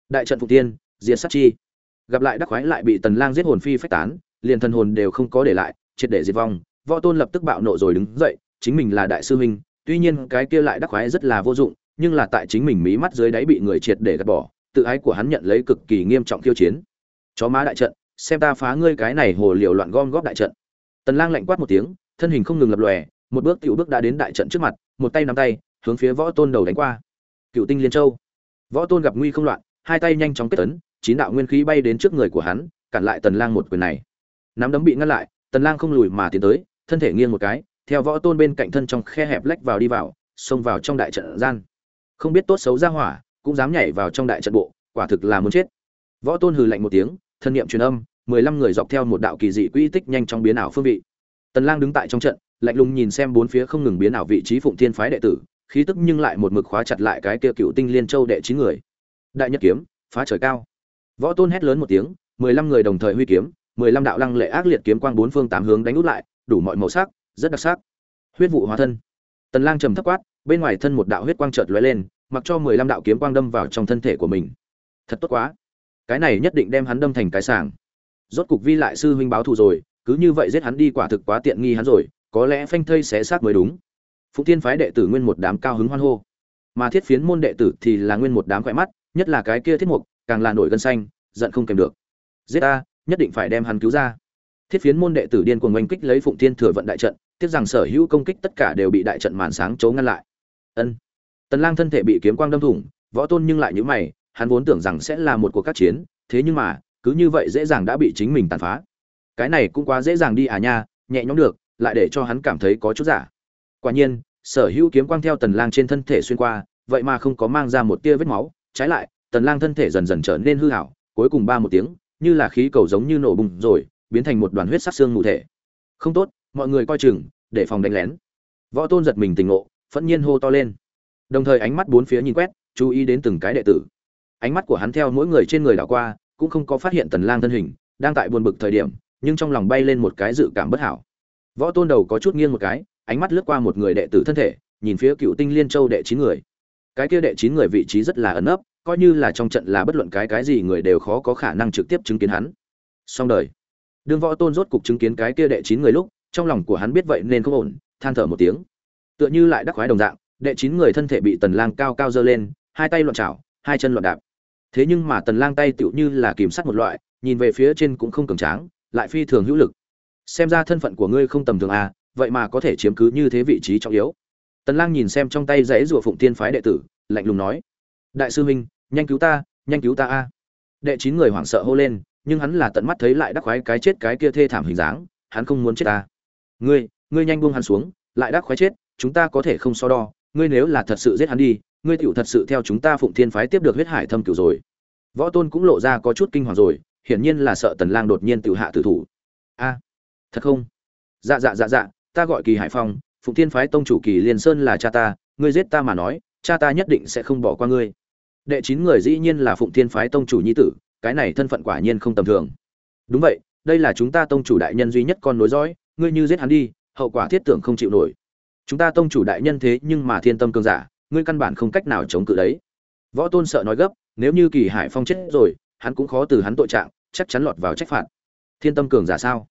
Đại trận phụng tiên diệt sát chi. Gặp lại đắc khoái lại bị tần lang giết hồn phi phách tán, liền thần hồn đều không có để lại, triệt để diệt vong. Võ tôn lập tức bạo nộ rồi đứng dậy, chính mình là đại sư huynh, tuy nhiên cái kia lại đắc khoái rất là vô dụng, nhưng là tại chính mình mí mắt dưới đáy bị người triệt để gạt bỏ tự ái của hắn nhận lấy cực kỳ nghiêm trọng khiêu chiến. Chó má đại trận, xem ta phá ngươi cái này hồ liều loạn gom góp đại trận. Tần lang lạnh quát một tiếng, thân hình không ngừng lập lòe, một bước tiểu bước đã đến đại trận trước mặt, một tay nắm tay, hướng phía võ tôn đầu đánh qua. Cựu tinh liên châu. Võ tôn gặp nguy không loạn, hai tay nhanh chóng kết tấn chín đạo nguyên khí bay đến trước người của hắn, cản lại tần lang một quyền này. Nắm đấm bị ngăn lại, tần lang không lùi mà tiến tới, thân thể nghiêng một cái, theo võ tôn bên cạnh thân trong khe hẹp lách vào đi vào, xông vào trong đại trận gian. Không biết tốt xấu ra hỏa cũng dám nhảy vào trong đại trận bộ, quả thực là muốn chết. Võ tôn hừ lạnh một tiếng, thân niệm truyền âm, mười lăm người dọc theo một đạo kỳ dị quỹ tích nhanh chóng biến ảo phương vị. Tần lang đứng tại trong trận, lạnh lùng nhìn xem bốn phía không ngừng biến ảo vị trí phụng thiên phái đệ tử, khí tức nhưng lại một mực khóa chặt lại cái kia cựu tinh liên châu đệ chín người. Đại nhất kiếm, phá trời cao. Võ tôn hét lớn một tiếng, mười lăm người đồng thời huy kiếm, mười lăm đạo lăng lệ ác liệt kiếm quang bốn phương tám hướng đánh út lại, đủ mọi màu sắc, rất đặc sắc. Huyết vụ hóa thân. Tần lang trầm thấp quát, bên ngoài thân một đạo huyết quang chợt lóe lên mặc cho mười lăm đạo kiếm quang đâm vào trong thân thể của mình. Thật tốt quá. Cái này nhất định đem hắn đâm thành cái sàng rốt cục vi lại sư huynh báo thù rồi, cứ như vậy giết hắn đi quả thực quá tiện nghi hắn rồi, có lẽ phanh thây xé xác mới đúng. Phụng tiên phái đệ tử nguyên một đám cao hứng hoan hô. Mà thiết phiến môn đệ tử thì là nguyên một đám khỏe mắt, nhất là cái kia thiết mục, càng là nổi gân xanh, giận không kèm được. Giết ta, nhất định phải đem hắn cứu ra. Thiết phiến môn đệ tử điên cuồng oanh kích lấy phụng Thiên thừa vận đại trận, tiếc rằng sở hữu công kích tất cả đều bị đại trận màn sáng chấu ngăn lại. Ân tần lang thân thể bị kiếm quang đâm thủng, võ tôn nhưng lại như mày, hắn vốn tưởng rằng sẽ là một cuộc các chiến, thế nhưng mà, cứ như vậy dễ dàng đã bị chính mình tàn phá. Cái này cũng quá dễ dàng đi à nha, nhẹ nhõm được, lại để cho hắn cảm thấy có chút giả. Quả nhiên, sở hữu kiếm quang theo tần lang trên thân thể xuyên qua, vậy mà không có mang ra một tia vết máu. Trái lại, tần lang thân thể dần dần trở nên hư hảo, cuối cùng ba một tiếng, như là khí cầu giống như nổ bùng rồi, biến thành một đoàn huyết sắc xương mù thể. Không tốt, mọi người coi chừng, để phòng đánh lén. Võ tôn giật mình tỉnh ngộ, phẫn nhiên hô to lên đồng thời ánh mắt bốn phía nhìn quét, chú ý đến từng cái đệ tử. Ánh mắt của hắn theo mỗi người trên người đảo qua, cũng không có phát hiện tần lang thân hình, đang tại buồn bực thời điểm, nhưng trong lòng bay lên một cái dự cảm bất hảo. Võ tôn đầu có chút nghiêng một cái, ánh mắt lướt qua một người đệ tử thân thể, nhìn phía cựu tinh liên châu đệ chín người. Cái kia đệ chín người vị trí rất là ẩn ấp coi như là trong trận là bất luận cái cái gì người đều khó có khả năng trực tiếp chứng kiến hắn. Xong đời. Đương võ tôn rốt cục chứng kiến cái kia đệ chín người lúc, trong lòng của hắn biết vậy nên không ổn, than thở một tiếng. Tựa như lại đắc khoái đồng dạng đệ chín người thân thể bị tần lang cao cao dơ lên, hai tay loạn chảo, hai chân loạn đạp. Thế nhưng mà tần lang tay tựu như là kìm sắt một loại, nhìn về phía trên cũng không cường tráng, lại phi thường hữu lực. Xem ra thân phận của ngươi không tầm thường à vậy mà có thể chiếm cứ như thế vị trí trọng yếu. Tần lang nhìn xem trong tay giấy rùa phụng tiên phái đệ tử, lạnh lùng nói, đại sư huynh, nhanh cứu ta, nhanh cứu ta a. Đệ chín người hoảng sợ hô lên, nhưng hắn là tận mắt thấy lại đắc khoái cái chết cái kia thê thảm hình dáng, hắn không muốn chết ta. Ngươi ngươi nhanh buông hắn xuống, lại đắc khoái chết, chúng ta có thể không so đo ngươi nếu là thật sự giết hắn đi, ngươi tựu thật sự theo chúng ta phụng thiên phái tiếp được huyết hải thâm cửu rồi. Võ tôn cũng lộ ra có chút kinh hoàng rồi, hiển nhiên là sợ tần lang đột nhiên tự hạ tử thủ. A, thật không? Dạ dạ dạ dạ ta gọi kỳ hải phong, phụng thiên phái tông chủ kỳ liên sơn là cha ta, ngươi giết ta mà nói, cha ta nhất định sẽ không bỏ qua ngươi. Đệ chín người dĩ nhiên là phụng thiên phái tông chủ nhi tử, cái này thân phận quả nhiên không tầm thường. Đúng vậy, đây là chúng ta tông chủ đại nhân duy nhất con nối dõi, ngươi như giết hắn đi, hậu quả thiết tưởng không chịu nổi chúng ta tông chủ đại nhân thế nhưng mà thiên tâm cường giả, ngươi căn bản không cách nào chống cự đấy. Võ tôn sợ nói gấp, nếu như kỳ hải phong chết rồi, hắn cũng khó từ hắn tội trạng, chắc chắn lọt vào trách phạt. Thiên tâm cường giả sao?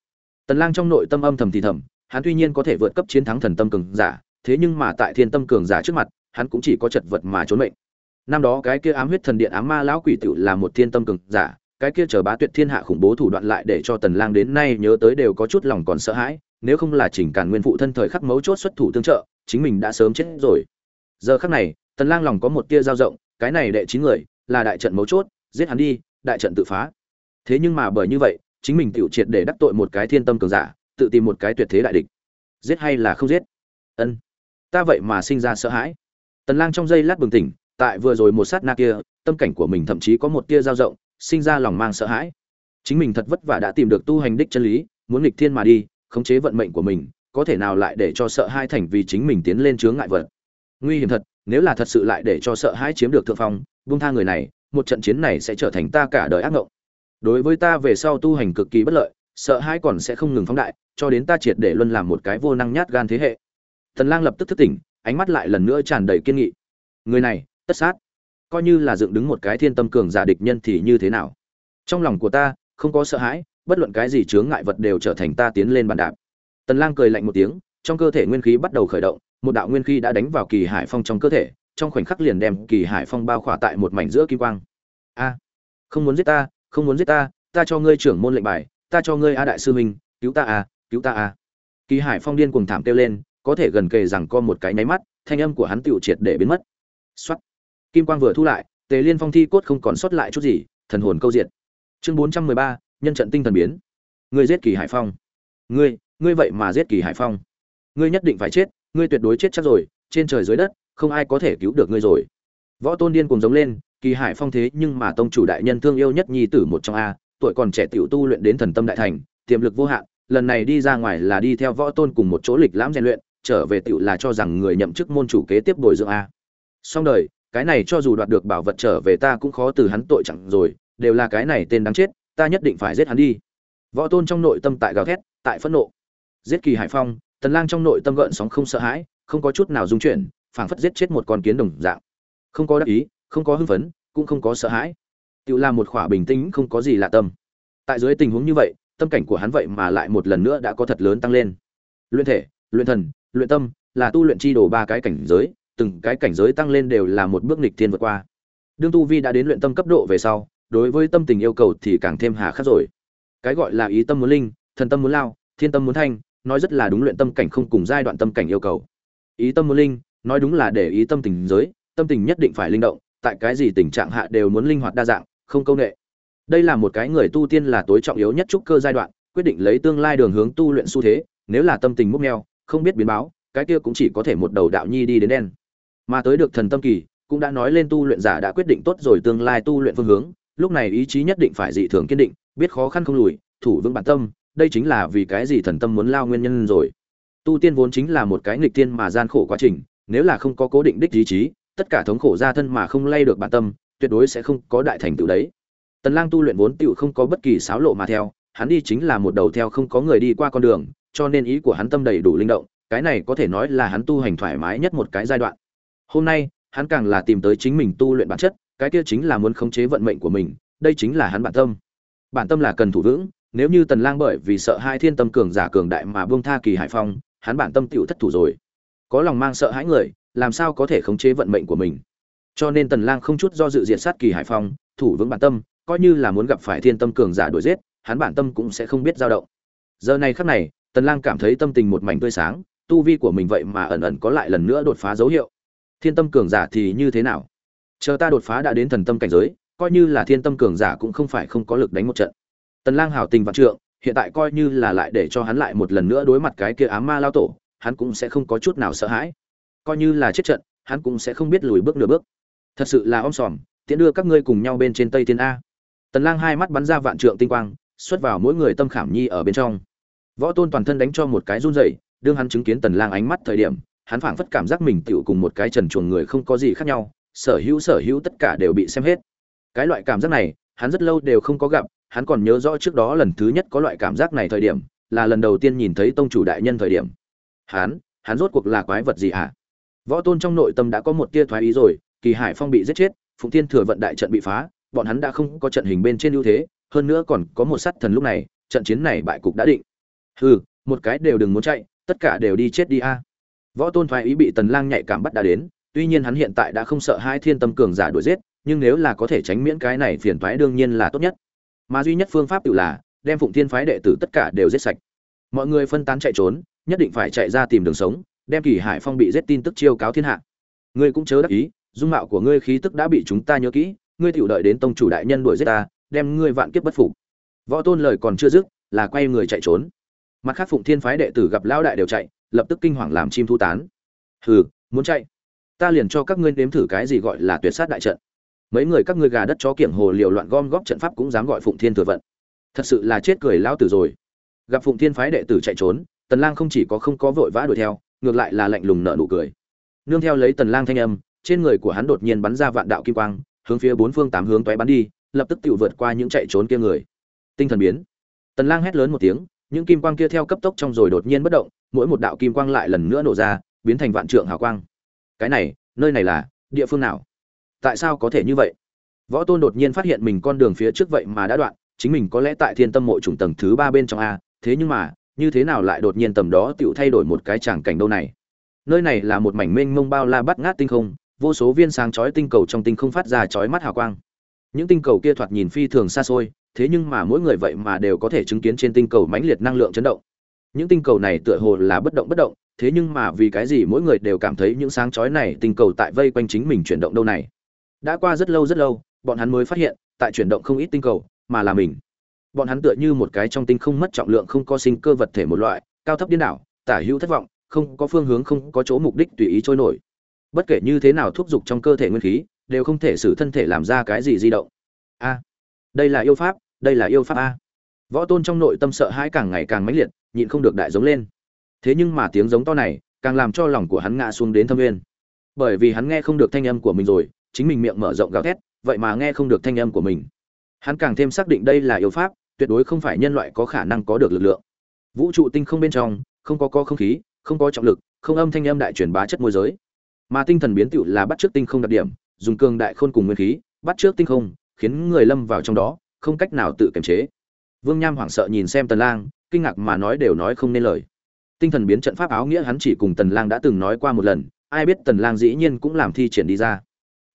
Tần lang trong nội tâm âm thầm thì thầm, hắn tuy nhiên có thể vượt cấp chiến thắng thần tâm cường giả, thế nhưng mà tại thiên tâm cường giả trước mặt, hắn cũng chỉ có chật vật mà trốn mệnh. Năm đó cái kia ám huyết thần điện ám ma lão quỷ tiểu là một thiên tâm cường giả, cái kia chờ bá tuyệt thiên hạ khủng bố thủ đoạn lại để cho tần lang đến nay nhớ tới đều có chút lòng còn sợ hãi nếu không là chỉnh càn nguyên phụ thân thời khắc mấu chốt xuất thủ tương trợ, chính mình đã sớm chết rồi. Giờ khắc này, tần lang lòng có một tia dao rộng, cái này đệ chín người, là đại trận mấu chốt, giết hắn đi, đại trận tự phá. Thế nhưng mà bởi như vậy, chính mình tiểu triệt để đắc tội một cái thiên tâm cường giả, tự tìm một cái tuyệt thế đại địch. Giết hay là không giết? Ân. Ta vậy mà sinh ra sợ hãi. Tần lang trong giây lát bừng tỉnh, tại vừa rồi một sát na kia, tâm cảnh của mình thậm chí có một tia dao rộng, sinh ra lòng mang sợ hãi. Chính mình thật vất vả đã tìm được tu hành đích chân lý, muốn nghịch thiên mà đi khống chế vận mệnh của mình, có thể nào lại để cho sợ hai thành vì chính mình tiến lên chướng ngại vật? Nguy hiểm thật, nếu là thật sự lại để cho sợ hãi chiếm được thượng phong, buông tha người này, một trận chiến này sẽ trở thành ta cả đời ác ngộng. Đối với ta về sau tu hành cực kỳ bất lợi, sợ hãi còn sẽ không ngừng phóng đại, cho đến ta triệt để luân làm một cái vô năng nhát gan thế hệ. Thần lang lập tức thức tỉnh, ánh mắt lại lần nữa tràn đầy kiên nghị. Người này, tất sát. Coi như là dựng đứng một cái thiên tâm cường giả địch nhân thì như thế nào? Trong lòng của ta, không có sợ hãi bất luận cái gì chướng ngại vật đều trở thành ta tiến lên bàn đạp. Tần lang cười lạnh một tiếng, trong cơ thể nguyên khí bắt đầu khởi động, một đạo nguyên khí đã đánh vào kỳ hải phong trong cơ thể, trong khoảnh khắc liền đem kỳ hải phong bao khỏa tại một mảnh giữa kim quang. A, không muốn giết ta, không muốn giết ta ta cho ngươi trưởng môn lệnh bài, ta cho ngươi a đại sư huynh, cứu ta a, cứu ta a. Kỳ hải phong điên cuồng thảm kêu lên, có thể gần kề rằng co một cái nháy mắt, thanh âm của hắn tựu triệt để biến mất. Soát. kim quang vừa thu lại, tề liên phong thi cốt không còn sót lại chút gì, thần hồn câu diệt. Chương bốn trăm mười ba nhân trận tinh thần biến. Ngươi giết kỳ hải phong. Ngươi ngươi vậy mà giết kỳ hải phong. Ngươi nhất định phải chết, ngươi tuyệt đối chết chắc rồi, trên trời dưới đất, không ai có thể cứu được ngươi rồi. Võ tôn điên cùng giống lên, kỳ hải phong thế nhưng mà tông chủ đại nhân thương yêu nhất nhi tử một trong a, tuổi còn trẻ tiểu tu luyện đến thần tâm đại thành, tiềm lực vô hạn, lần này đi ra ngoài là đi theo võ tôn cùng một chỗ lịch lãm rèn luyện, trở về tiểu là cho rằng người nhậm chức môn chủ kế tiếp bồi dưỡng a. Xong đời, cái này cho dù đoạt được bảo vật trở về ta cũng khó từ hắn tội chẳng rồi, đều là cái này tên đáng chết ta nhất định phải giết hắn đi. Võ tôn trong nội tâm tại gào thét, tại phẫn nộ. Giết kỳ hải phong, tần lang trong nội tâm gợn sóng không sợ hãi, không có chút nào dung chuyển, phảng phất giết chết một con kiến đồng dạng. Không có đắc ý, không có hưng phấn, cũng không có sợ hãi. Tự Lam một khỏa bình tĩnh, không có gì lạ tâm. Tại dưới tình huống như vậy, tâm cảnh của hắn vậy mà lại một lần nữa đã có thật lớn tăng lên. Luyện thể, luyện thần, luyện tâm là tu luyện chi đồ ba cái cảnh giới, từng cái cảnh giới tăng lên đều là một bước nghịch thiên vượt qua. Đương tu vi đã đến luyện tâm cấp độ về sau đối với tâm tình yêu cầu thì càng thêm hà khắc rồi. Cái gọi là ý tâm muốn linh, thần tâm muốn lao, thiên tâm muốn thanh, nói rất là đúng luyện tâm cảnh không cùng giai đoạn tâm cảnh yêu cầu. Ý tâm muốn linh, nói đúng là để ý tâm tình giới, tâm tình nhất định phải linh động, tại cái gì tình trạng hạ đều muốn linh hoạt đa dạng, không câu nệ. Đây là một cái người tu tiên là tối trọng yếu nhất trúc cơ giai đoạn, quyết định lấy tương lai đường hướng tu luyện xu thế, nếu là tâm tình múc meo, không biết biến báo, cái kia cũng chỉ có thể một đầu đạo nhi đi đến đen. Mà tới được thần tâm kỳ, cũng đã nói lên tu luyện giả đã quyết định tốt rồi tương lai tu luyện phương hướng lúc này ý chí nhất định phải dị thường kiên định, biết khó khăn không lùi, thủ vững bản tâm, đây chính là vì cái gì thần tâm muốn lao nguyên nhân rồi. Tu tiên vốn chính là một cái nghịch tiên mà gian khổ quá trình, nếu là không có cố định đích ý chí, tất cả thống khổ ra thân mà không lay được bản tâm, tuyệt đối sẽ không có đại thành tựu đấy. Tần lang tu luyện vốn tựu không có bất kỳ xáo lộ mà theo, hắn đi chính là một đầu theo không có người đi qua con đường, cho nên ý của hắn tâm đầy đủ linh động, cái này có thể nói là hắn tu hành thoải mái nhất một cái giai đoạn. Hôm nay, hắn càng là tìm tới chính mình tu luyện bản chất cái kia chính là muốn khống chế vận mệnh của mình, đây chính là hắn bản tâm. Bản tâm là cần thủ vững, nếu như tần lang bởi vì sợ hai thiên tâm cường giả cường đại mà buông tha kỳ hải phong, hắn bản tâm tiểu thất thủ rồi. Có lòng mang sợ hãi người, làm sao có thể khống chế vận mệnh của mình? Cho nên tần lang không chút do dự diệt sát kỳ hải phong, thủ vững bản tâm, coi như là muốn gặp phải thiên tâm cường giả đuổi giết, hắn bản tâm cũng sẽ không biết dao động. Giờ này khắc này, tần lang cảm thấy tâm tình một mảnh tươi sáng, tu vi của mình vậy mà ẩn ẩn có lại lần nữa đột phá dấu hiệu. Thiên tâm cường giả thì như thế nào? Chờ ta đột phá đã đến thần tâm cảnh giới, coi như là thiên tâm cường giả cũng không phải không có lực đánh một trận. Tần lang hảo tình vạn trượng, hiện tại coi như là lại để cho hắn lại một lần nữa đối mặt cái kia ám ma lao tổ, hắn cũng sẽ không có chút nào sợ hãi. Coi như là chết trận, hắn cũng sẽ không biết lùi bước nửa bước. Thật sự là om sòm, tiễn đưa các ngươi cùng nhau bên trên tây thiên a. Tần lang hai mắt bắn ra vạn trượng tinh quang, xuất vào mỗi người tâm khảm nhi ở bên trong. Võ tôn toàn thân đánh cho một cái run rẩy, đương hắn chứng kiến tần lang ánh mắt thời điểm, hắn phảng phất cảm giác mình tiểu cùng một cái trần chuồng người không có gì khác nhau sở hữu sở hữu tất cả đều bị xem hết. Cái loại cảm giác này, hắn rất lâu đều không có gặp, hắn còn nhớ rõ trước đó lần thứ nhất có loại cảm giác này thời điểm, là lần đầu tiên nhìn thấy tông chủ đại nhân thời điểm. Hắn hắn rốt cuộc là quái vật gì hả? Võ tôn trong nội tâm đã có một tia thoái ý rồi, kỳ hải phong bị giết chết, phụng thiên thừa vận đại trận bị phá, bọn hắn đã không có trận hình bên trên ưu thế, hơn nữa còn có một sát thần lúc này, trận chiến này bại cục đã định. Hừ, một cái đều đừng muốn chạy, tất cả đều đi chết đi a. Võ tôn thoái ý bị tần lang nhạy cảm bắt đã đến tuy nhiên hắn hiện tại đã không sợ hai thiên tâm cường giả đuổi giết, nhưng nếu là có thể tránh miễn cái này phiền toái đương nhiên là tốt nhất. Mà duy nhất phương pháp tự là đem phụng thiên phái đệ tử tất cả đều giết sạch. Mọi người phân tán chạy trốn, nhất định phải chạy ra tìm đường sống, đem kỳ hải phong bị giết tin tức chiêu cáo thiên hạ. Ngươi cũng chớ đắc ý, dung mạo của ngươi khí tức đã bị chúng ta nhớ kỹ, ngươi tiểu đợi đến tông chủ đại nhân đuổi giết ta, đem ngươi vạn kiếp bất phục. Võ tôn lời còn chưa dứt, là quay người chạy trốn. Mặt khác phụng thiên phái đệ tử gặp lão đại đều chạy, lập tức kinh hoàng làm chim thu tán. Hừ, muốn chạy ta liền cho các ngươi nếm thử cái gì gọi là tuyệt sát đại trận. Mấy người các ngươi gà đất chó kiểng hồ liều loạn gom góp trận pháp cũng dám gọi phụng thiên thừa vận. Thật sự là chết cười lao tử rồi. Gặp phụng thiên phái đệ tử chạy trốn, tần lang không chỉ có không có vội vã đuổi theo, ngược lại là lạnh lùng nở nụ cười. Nương theo lấy tần lang thanh âm, trên người của hắn đột nhiên bắn ra vạn đạo kim quang, hướng phía bốn phương tám hướng toé bắn đi, lập tức tự vượt qua những chạy trốn kia người. Tinh thần biến. Tần lang hét lớn một tiếng, những kim quang kia theo cấp tốc trong rồi đột nhiên bất động, mỗi một đạo kim quang lại lần nữa nổ ra, biến thành vạn trượng hào quang cái này, nơi này là địa phương nào? Tại sao có thể như vậy? Võ tôn đột nhiên phát hiện mình con đường phía trước vậy mà đã đoạn, chính mình có lẽ tại thiên tâm mộ trùng tầng thứ ba bên trong a, thế nhưng mà, như thế nào lại đột nhiên tầm đó tựu thay đổi một cái tràng cảnh đâu này? Nơi này là một mảnh mênh mông bao la bắt ngát tinh không, vô số viên sáng chói tinh cầu trong tinh không phát ra chói mắt hào quang. Những tinh cầu kia thoạt nhìn phi thường xa xôi, thế nhưng mà mỗi người vậy mà đều có thể chứng kiến trên tinh cầu mãnh liệt năng lượng chấn động. Những tinh cầu này tựa hồ là bất động bất động thế nhưng mà vì cái gì mỗi người đều cảm thấy những sáng chói này tinh cầu tại vây quanh chính mình chuyển động đâu này? Đã qua rất lâu rất lâu, bọn hắn mới phát hiện, tại chuyển động không ít tinh cầu, mà là mình. Bọn hắn tựa như một cái trong tinh không mất trọng lượng không có sinh cơ vật thể một loại, cao thấp điên đảo, tả hữu thất vọng, không có phương hướng không có chỗ mục đích tùy ý trôi nổi. Bất kể như thế nào thúc giục trong cơ thể nguyên khí, đều không thể xử thân thể làm ra cái gì di động. A, đây là yêu pháp, đây là yêu pháp a. Võ tôn trong nội tâm sợ hãi càng ngày càng mãnh liệt, nhịn không được đại giống lên thế nhưng mà tiếng giống to này càng làm cho lòng của hắn ngã xuống đến thâm nguyên bởi vì hắn nghe không được thanh âm của mình rồi, chính mình miệng mở rộng gào thét, vậy mà nghe không được thanh âm của mình. Hắn càng thêm xác định đây là yêu pháp, tuyệt đối không phải nhân loại có khả năng có được lực lượng. Vũ trụ tinh không bên trong, không có co không khí, không có trọng lực, không âm thanh âm đại truyền bá chất môi giới. Mà tinh thần biến tựu là bắt chước tinh không đặc điểm, dùng cường đại khôn cùng nguyên khí, bắt trước tinh không, khiến người lâm vào trong đó, không cách nào tự kiềm chế. Vương nham hoảng sợ nhìn xem tần lang, kinh ngạc mà nói đều nói không nên lời tinh thần biến trận pháp áo nghĩa hắn chỉ cùng tần lang đã từng nói qua một lần, ai biết tần lang dĩ nhiên cũng làm thi triển đi ra.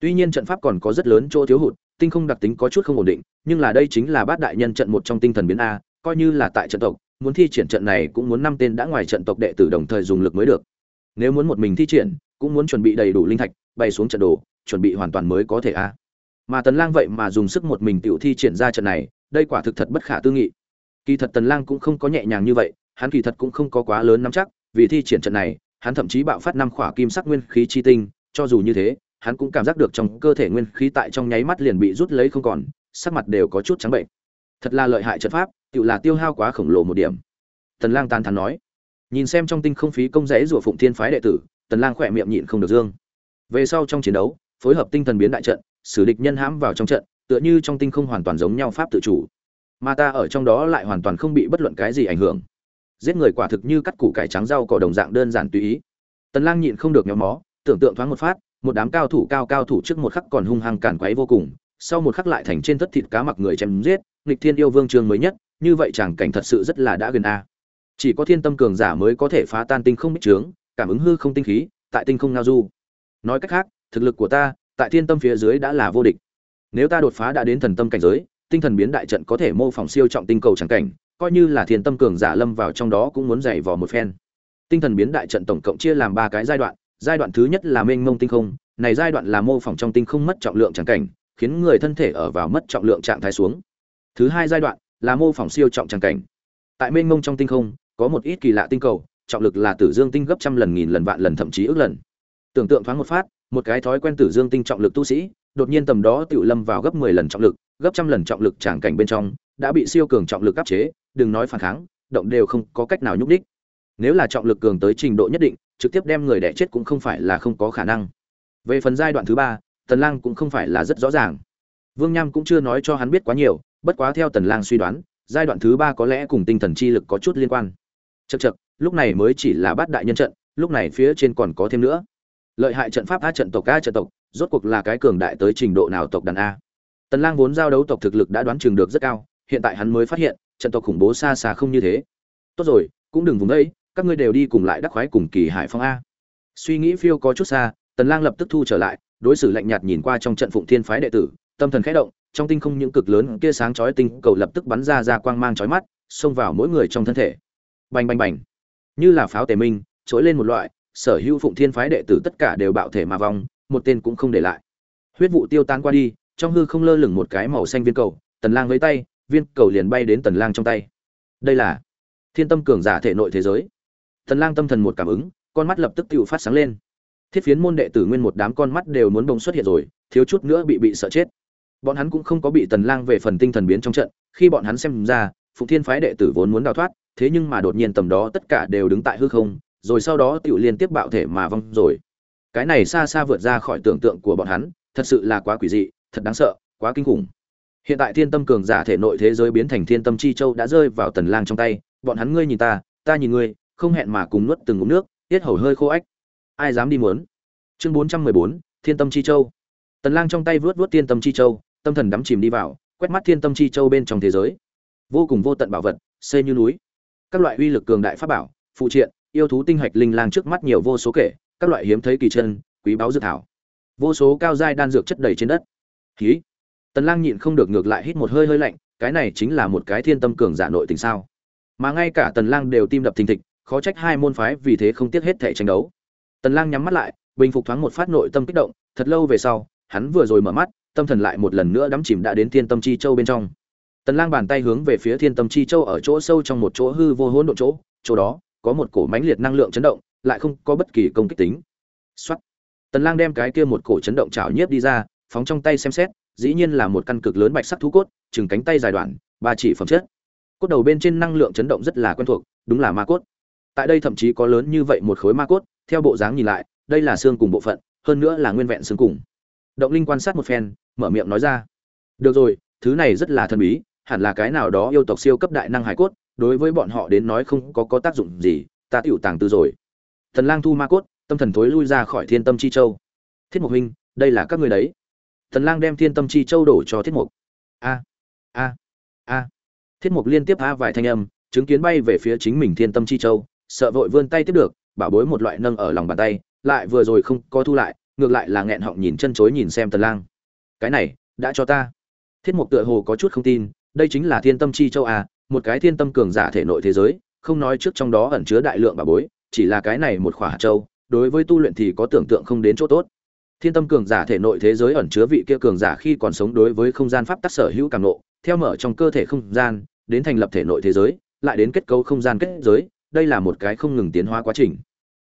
Tuy nhiên trận pháp còn có rất lớn chỗ thiếu hụt, tinh không đặc tính có chút không ổn định, nhưng là đây chính là bát đại nhân trận một trong tinh thần biến a, coi như là tại trận tộc, muốn thi triển trận này cũng muốn năm tên đã ngoài trận tộc đệ tử đồng thời dùng lực mới được. Nếu muốn một mình thi triển, cũng muốn chuẩn bị đầy đủ linh thạch, bay xuống trận đồ, chuẩn bị hoàn toàn mới có thể a. Mà tần lang vậy mà dùng sức một mình tiểu thi triển ra trận này, đây quả thực thật bất khả tư nghị. Kỳ thật tần lang cũng không có nhẹ nhàng như vậy hắn kỳ thật cũng không có quá lớn nắm chắc, vì thi triển trận này, hắn thậm chí bạo phát năm khỏa kim sắc nguyên khí chi tinh, cho dù như thế, hắn cũng cảm giác được trong cơ thể nguyên khí tại trong nháy mắt liền bị rút lấy không còn, sắc mặt đều có chút trắng bệnh. Thật là lợi hại trận pháp, tựu là tiêu hao quá khổng lồ một điểm. Tần lang tán thán nói. Nhìn xem trong tinh không phí công rẽ rủa phụng thiên phái đệ tử, tần lang khỏe miệng nhịn không được dương. Về sau trong chiến đấu, phối hợp tinh thần biến đại trận xử địch nhân hãm vào trong trận, tựa như trong tinh không hoàn toàn giống nhau pháp tự chủ. Mà ta ở trong đó lại hoàn toàn không bị bất luận cái gì ảnh hưởng giết người quả thực như cắt củ cải trắng rau cỏ đồng dạng đơn giản tùy ý. Tần lang nhịn không được nhóm mó, tưởng tượng thoáng một phát, một đám cao thủ cao cao thủ trước một khắc còn hung hăng cản quấy vô cùng, sau một khắc lại thành trên thất thịt cá mặc người chém giết, nghịch thiên yêu vương trường mới nhất, như vậy chẳng cảnh thật sự rất là đã gần a. Chỉ có thiên tâm cường giả mới có thể phá tan tinh không bích trướng, cảm ứng hư không tinh khí, tại tinh không ngao du. Nói cách khác, thực lực của ta, tại thiên tâm phía dưới đã là vô địch. Nếu ta đột phá đã đến thần tâm cảnh giới, tinh thần biến đại trận có thể mô phỏng siêu trọng tinh cầu chẳng cảnh coi như là thiên tâm cường giả lâm vào trong đó cũng muốn dày vò một phen. Tinh thần biến đại trận tổng cộng chia làm ba cái giai đoạn giai đoạn thứ nhất là mênh mông tinh không, này giai đoạn là mô phỏng trong tinh không mất trọng lượng chẳng cảnh, khiến người thân thể ở vào mất trọng lượng trạng thái xuống. Thứ hai giai đoạn là mô phỏng siêu trọng chẳng cảnh. Tại mênh mông trong tinh không, có một ít kỳ lạ tinh cầu, trọng lực là tử dương tinh gấp trăm lần, nghìn lần, vạn lần, thậm chí ước lần. Tưởng tượng thoáng một phát, một cái thói quen tử dương tinh trọng lực tu sĩ, đột nhiên tầm đó tự lâm vào gấp 10 lần trọng lực, gấp trăm lần trọng lực tràng cảnh bên trong, đã bị siêu cường trọng lực áp chế đừng nói phản kháng, động đều không có cách nào nhúc đích nếu là trọng lực cường tới trình độ nhất định, trực tiếp đem người đẻ chết cũng không phải là không có khả năng. Về phần giai đoạn thứ ba, tần lang cũng không phải là rất rõ ràng. Vương nham cũng chưa nói cho hắn biết quá nhiều, bất quá theo tần lang suy đoán, giai đoạn thứ ba có lẽ cùng tinh thần chi lực có chút liên quan. Chật chật lúc này mới chỉ là bát đại nhân trận, lúc này phía trên còn có thêm nữa. Lợi hại trận pháp a trận tộc a trận tộc, rốt cuộc là cái cường đại tới trình độ nào tộc đàn a. Tần lang vốn giao đấu tộc thực lực đã đoán chừng được rất cao hiện tại hắn mới phát hiện trận tộc khủng bố xa xa không như thế. Tốt rồi cũng đừng vùng đây, các ngươi đều đi cùng lại đắc khoái cùng kỳ hải phong a. Suy nghĩ phiêu có chút xa tần lang lập tức thu trở lại đối xử lạnh nhạt nhìn qua trong trận phụng thiên phái đệ tử tâm thần khẽ động trong tinh không những cực lớn kia sáng chói tinh cầu lập tức bắn ra ra quang mang chói mắt xông vào mỗi người trong thân thể. Bành bành bành. Như là pháo tề minh trỗi lên một loại sở hữu phụng thiên phái đệ tử tất cả đều bạo thể mà vong một tên cũng không để lại. Huyết vụ tiêu tan qua đi trong hư không lơ lửng một cái màu xanh viên cầu tần lang với tay viên cầu liền bay đến tần lang trong tay. Đây là thiên tâm cường giả thể nội thế giới. Tần lang tâm thần một cảm ứng, con mắt lập tức tự phát sáng lên. Thiết phiến môn đệ tử nguyên một đám con mắt đều muốn bông xuất hiện rồi, thiếu chút nữa bị bị sợ chết. Bọn hắn cũng không có bị tần lang về phần tinh thần biến trong trận, khi bọn hắn xem ra, phụng thiên phái đệ tử vốn muốn đào thoát, thế nhưng mà đột nhiên tầm đó tất cả đều đứng tại hư không, rồi sau đó tiểu liên tiếp bạo thể mà vong rồi. Cái này xa xa vượt ra khỏi tưởng tượng của bọn hắn, thật sự là quá quỷ dị, thật đáng sợ, quá kinh khủng hiện tại thiên tâm cường giả thể nội thế giới biến thành thiên tâm chi châu đã rơi vào tần lang trong tay bọn hắn ngươi nhìn ta ta nhìn ngươi không hẹn mà cùng nuốt từng ngụm nước tiết hầu hơi khô ách. Ai dám đi muốn? Chương 414, thiên tâm chi châu. Tần lang trong tay vớt vớt thiên tâm chi châu tâm thần đắm chìm đi vào quét mắt thiên tâm chi châu bên trong thế giới. Vô cùng vô tận bảo vật xây như núi. Các loại uy lực cường đại pháp bảo phụ triện yêu thú tinh hạch linh lang trước mắt nhiều vô số kể các loại hiếm thấy kỳ chân quý báu dược thảo. Vô số cao giai đan dược chất đầy trên đất. Khí tần lang nhịn không được ngược lại hít một hơi hơi lạnh, cái này chính là một cái thiên tâm cường giả nội tình sao? Mà ngay cả tần lang đều tim đập thình thịch, khó trách hai môn phái vì thế không tiếc hết thể tranh đấu. Tần lang nhắm mắt lại, bình phục thoáng một phát nội tâm kích động, thật lâu về sau, hắn vừa rồi mở mắt, tâm thần lại một lần nữa đắm chìm đã đến thiên tâm chi châu bên trong. Tần lang bàn tay hướng về phía thiên tâm chi châu ở chỗ sâu trong một chỗ hư vô hỗn độn chỗ chỗ đó có một cổ mãnh liệt năng lượng chấn động, lại không có bất kỳ công kích tính. Soát. tần lang đem cái kia một cổ chấn động chảo nhiếp đi ra, phóng trong tay xem xét dĩ nhiên là một căn cực lớn bạch sắc thú cốt, chừng cánh tay dài đoạn, ba chỉ phẩm chất. Cốt đầu bên trên năng lượng chấn động rất là quen thuộc, đúng là ma cốt. Tại đây thậm chí có lớn như vậy một khối ma cốt, theo bộ dáng nhìn lại, đây là xương cùng bộ phận, hơn nữa là nguyên vẹn xương cùng. Động linh quan sát một phen, mở miệng nói ra. Được rồi, thứ này rất là thần bí, hẳn là cái nào đó yêu tộc siêu cấp đại năng hải cốt, đối với bọn họ đến nói không có có tác dụng gì, ta tiểu tàng tư rồi. Thần lang thu ma cốt, tâm thần thối lui ra khỏi thiên tâm chi châu. Thiết Mộc huynh, đây là các người đấy tần lang đem thiên tâm chi châu đổ cho thiết mục. A a a. Thiết mục liên tiếp a vài thanh âm, chứng kiến bay về phía chính mình thiên tâm chi châu, sợ vội vươn tay tiếp được, bảo bối một loại nâng ở lòng bàn tay, lại vừa rồi không có thu lại, ngược lại là nghẹn họng nhìn chân chối nhìn xem tần lang. Cái này, đã cho ta. Thiết mục tựa hồ có chút không tin, đây chính là thiên tâm chi châu a một cái thiên tâm cường giả thể nội thế giới, không nói trước trong đó ẩn chứa đại lượng bảo bối, chỉ là cái này một khỏa châu, đối với tu luyện thì có tưởng tượng không đến chỗ tốt thiên tâm cường giả thể nội thế giới ẩn chứa vị kia cường giả khi còn sống đối với không gian pháp tắc sở hữu càng nộ, theo mở trong cơ thể không gian, đến thành lập thể nội thế giới, lại đến kết cấu không gian kết giới, đây là một cái không ngừng tiến hóa quá trình.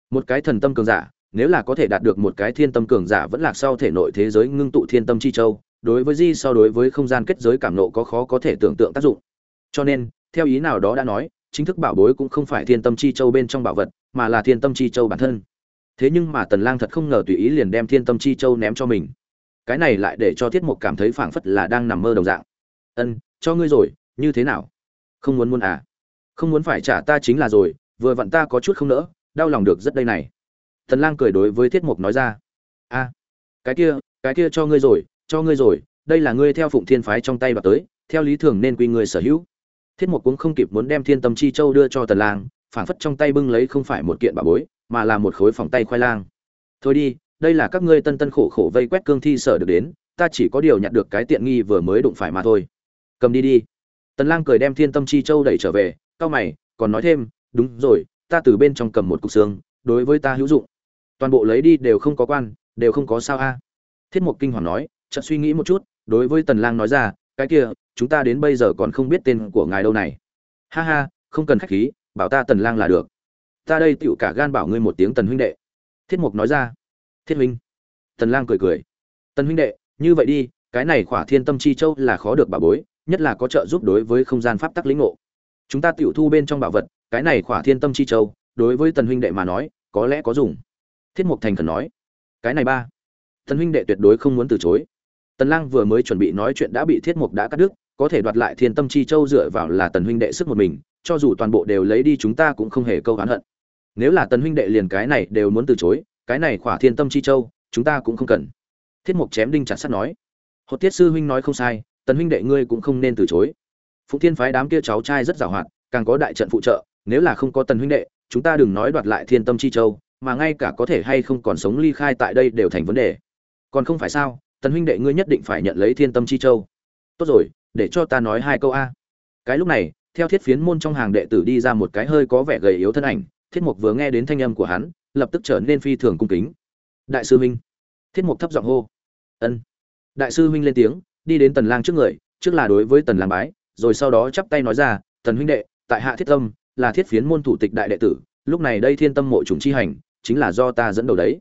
Một cái thần tâm cường giả, nếu là có thể đạt được một cái thiên tâm cường giả vẫn lạc sau thể nội thế giới ngưng tụ thiên tâm chi châu, đối với di so đối với không gian kết giới cảm nộ có khó có thể tưởng tượng tác dụng. Cho nên, theo ý nào đó đã nói, chính thức bảo bối cũng không phải thiên tâm chi châu bên trong bảo vật, mà là thiên tâm chi châu bản thân thế nhưng mà tần lang thật không ngờ tùy ý liền đem thiên tâm chi châu ném cho mình. Cái này lại để cho thiết mục cảm thấy phảng phất là đang nằm mơ đồng dạng. Ân, cho ngươi rồi, như thế nào? Không muốn muốn à. Không muốn phải trả ta chính là rồi, vừa vặn ta có chút không nỡ, đau lòng được rất đây này. Tần lang cười đối với thiết mục nói ra. A, cái kia cái kia cho ngươi rồi, cho ngươi rồi, đây là ngươi theo phụng thiên phái trong tay và tới, theo lý thường nên quy người sở hữu. Thiết mục cũng không kịp muốn đem thiên tâm chi châu đưa cho tần lang, phảng phất trong tay bưng lấy không phải một kiện bà bối mà là một khối phòng tay khoai lang. Thôi đi, đây là các ngươi tân tân khổ khổ vây quét cương thi sở được đến, ta chỉ có điều nhặt được cái tiện nghi vừa mới đụng phải mà thôi. Cầm đi đi. Tần lang cười đem thiên tâm chi châu đẩy trở về cao mày, còn nói thêm, đúng rồi, ta từ bên trong cầm một cục xương, đối với ta hữu dụng. Toàn bộ lấy đi đều không có quan, đều không có sao a. Thiết mục kinh hoàng nói, chợt suy nghĩ một chút, đối với tần lang nói ra, cái kia, chúng ta đến bây giờ còn không biết tên của ngài đâu này. Ha ha, không cần khách khí, bảo ta tần lang là được ta đây tựu cả gan bảo ngươi một tiếng tần huynh đệ. Thiết mục nói ra. Thiết huynh. Tần lang cười cười. Tần huynh đệ, như vậy đi, cái này khỏa thiên tâm chi châu là khó được bảo bối, nhất là có trợ giúp đối với không gian pháp tắc lĩnh ngộ. Chúng ta tiểu thu bên trong bảo vật, cái này khỏa thiên tâm chi châu, đối với tần huynh đệ mà nói, có lẽ có dùng. Thiết mục thành khẩn nói. Cái này ba. Tần huynh đệ tuyệt đối không muốn từ chối. Tần lang vừa mới chuẩn bị nói chuyện đã bị thiết mục đã cắt đứt, có thể đoạt lại thiên tâm chi châu dựa vào là tần huynh đệ sức một mình, cho dù toàn bộ đều lấy đi chúng ta cũng không hề câu oán hận nếu là tần huynh đệ liền cái này đều muốn từ chối, cái này khỏa thiên tâm chi châu, chúng ta cũng không cần. Thiết mục chém đinh chặt sắt nói. Hột tiết sư huynh nói không sai, tần huynh đệ ngươi cũng không nên từ chối. Phụ thiên phái đám kia cháu trai rất giàu hoạt, càng có đại trận phụ trợ, nếu là không có tần huynh đệ, chúng ta đừng nói đoạt lại thiên tâm chi châu, mà ngay cả có thể hay không còn sống ly khai tại đây đều thành vấn đề. Còn không phải sao, tần huynh đệ ngươi nhất định phải nhận lấy thiên tâm chi châu. Tốt rồi, để cho ta nói hai câu a. Cái lúc này, theo thiết phiến môn trong hàng đệ tử đi ra một cái hơi có vẻ gầy yếu thân ảnh thiết mục vừa nghe đến thanh âm của hắn, lập tức trở nên phi thường cung kính. Đại sư huynh. Thiết mục thấp giọng hô. Ân. Đại sư huynh lên tiếng, đi đến tần lang trước người, trước là đối với tần lang bái, rồi sau đó chắp tay nói ra, tần huynh đệ, tại hạ thiết tâm là thiết phiến môn thủ tịch đại đệ tử, lúc này đây thiên tâm mộ trùng chi hành, chính là do ta dẫn đầu đấy.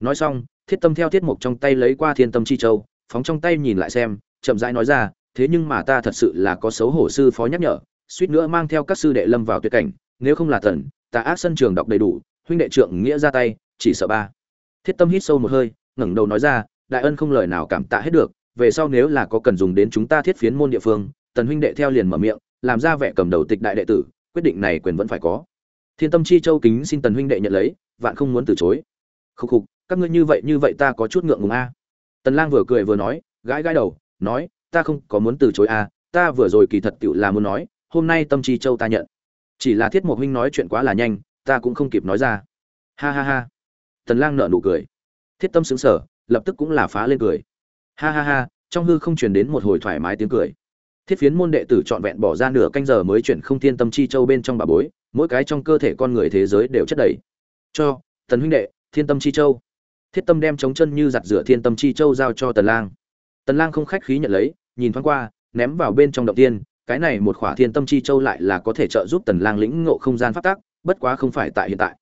Nói xong, thiết tâm theo thiết mục trong tay lấy qua thiên tâm chi châu, phóng trong tay nhìn lại xem, chậm rãi nói ra, thế nhưng mà ta thật sự là có xấu hổ sư phó nhắc nhở, suýt nữa mang theo các sư đệ lâm vào tuyệt cảnh, nếu không là thần ta ác sân trường đọc đầy đủ, huynh đệ trượng nghĩa ra tay, chỉ sợ ba. Thiết tâm hít sâu một hơi, ngẩng đầu nói ra, đại ân không lời nào cảm tạ hết được, về sau nếu là có cần dùng đến chúng ta thiết phiến môn địa phương, tần huynh đệ theo liền mở miệng, làm ra vẻ cầm đầu tịch đại đệ tử, quyết định này quyền vẫn phải có. Thiên tâm chi châu kính xin tần huynh đệ nhận lấy, vạn không muốn từ chối. Khúc khục, các ngươi như vậy như vậy ta có chút ngượng ngùng a. Tần lang vừa cười vừa nói, gãi gãi đầu, nói, ta không có muốn từ chối a, ta vừa rồi kỳ thật tựu là muốn nói, hôm nay tâm chi châu ta nhận chỉ là thiết mộc huynh nói chuyện quá là nhanh, ta cũng không kịp nói ra. Ha ha ha. Tần lang nở nụ cười. Thiết tâm sững sờ, lập tức cũng là phá lên cười. Ha ha ha, trong hư không truyền đến một hồi thoải mái tiếng cười. Thiết phiến môn đệ tử trọn vẹn bỏ ra nửa canh giờ mới chuyển không thiên tâm chi châu bên trong bà bối, mỗi cái trong cơ thể con người thế giới đều chất đầy. Cho, tần huynh đệ, thiên tâm chi châu. Thiết tâm đem chống chân như giặt rửa thiên tâm chi châu giao cho tần lang. Tần lang không khách khí nhận lấy, nhìn thoáng qua, ném vào bên trong động tiên cái này một khỏa thiên tâm chi châu lại là có thể trợ giúp tần lang lĩnh ngộ không gian pháp tắc, bất quá không phải tại hiện tại.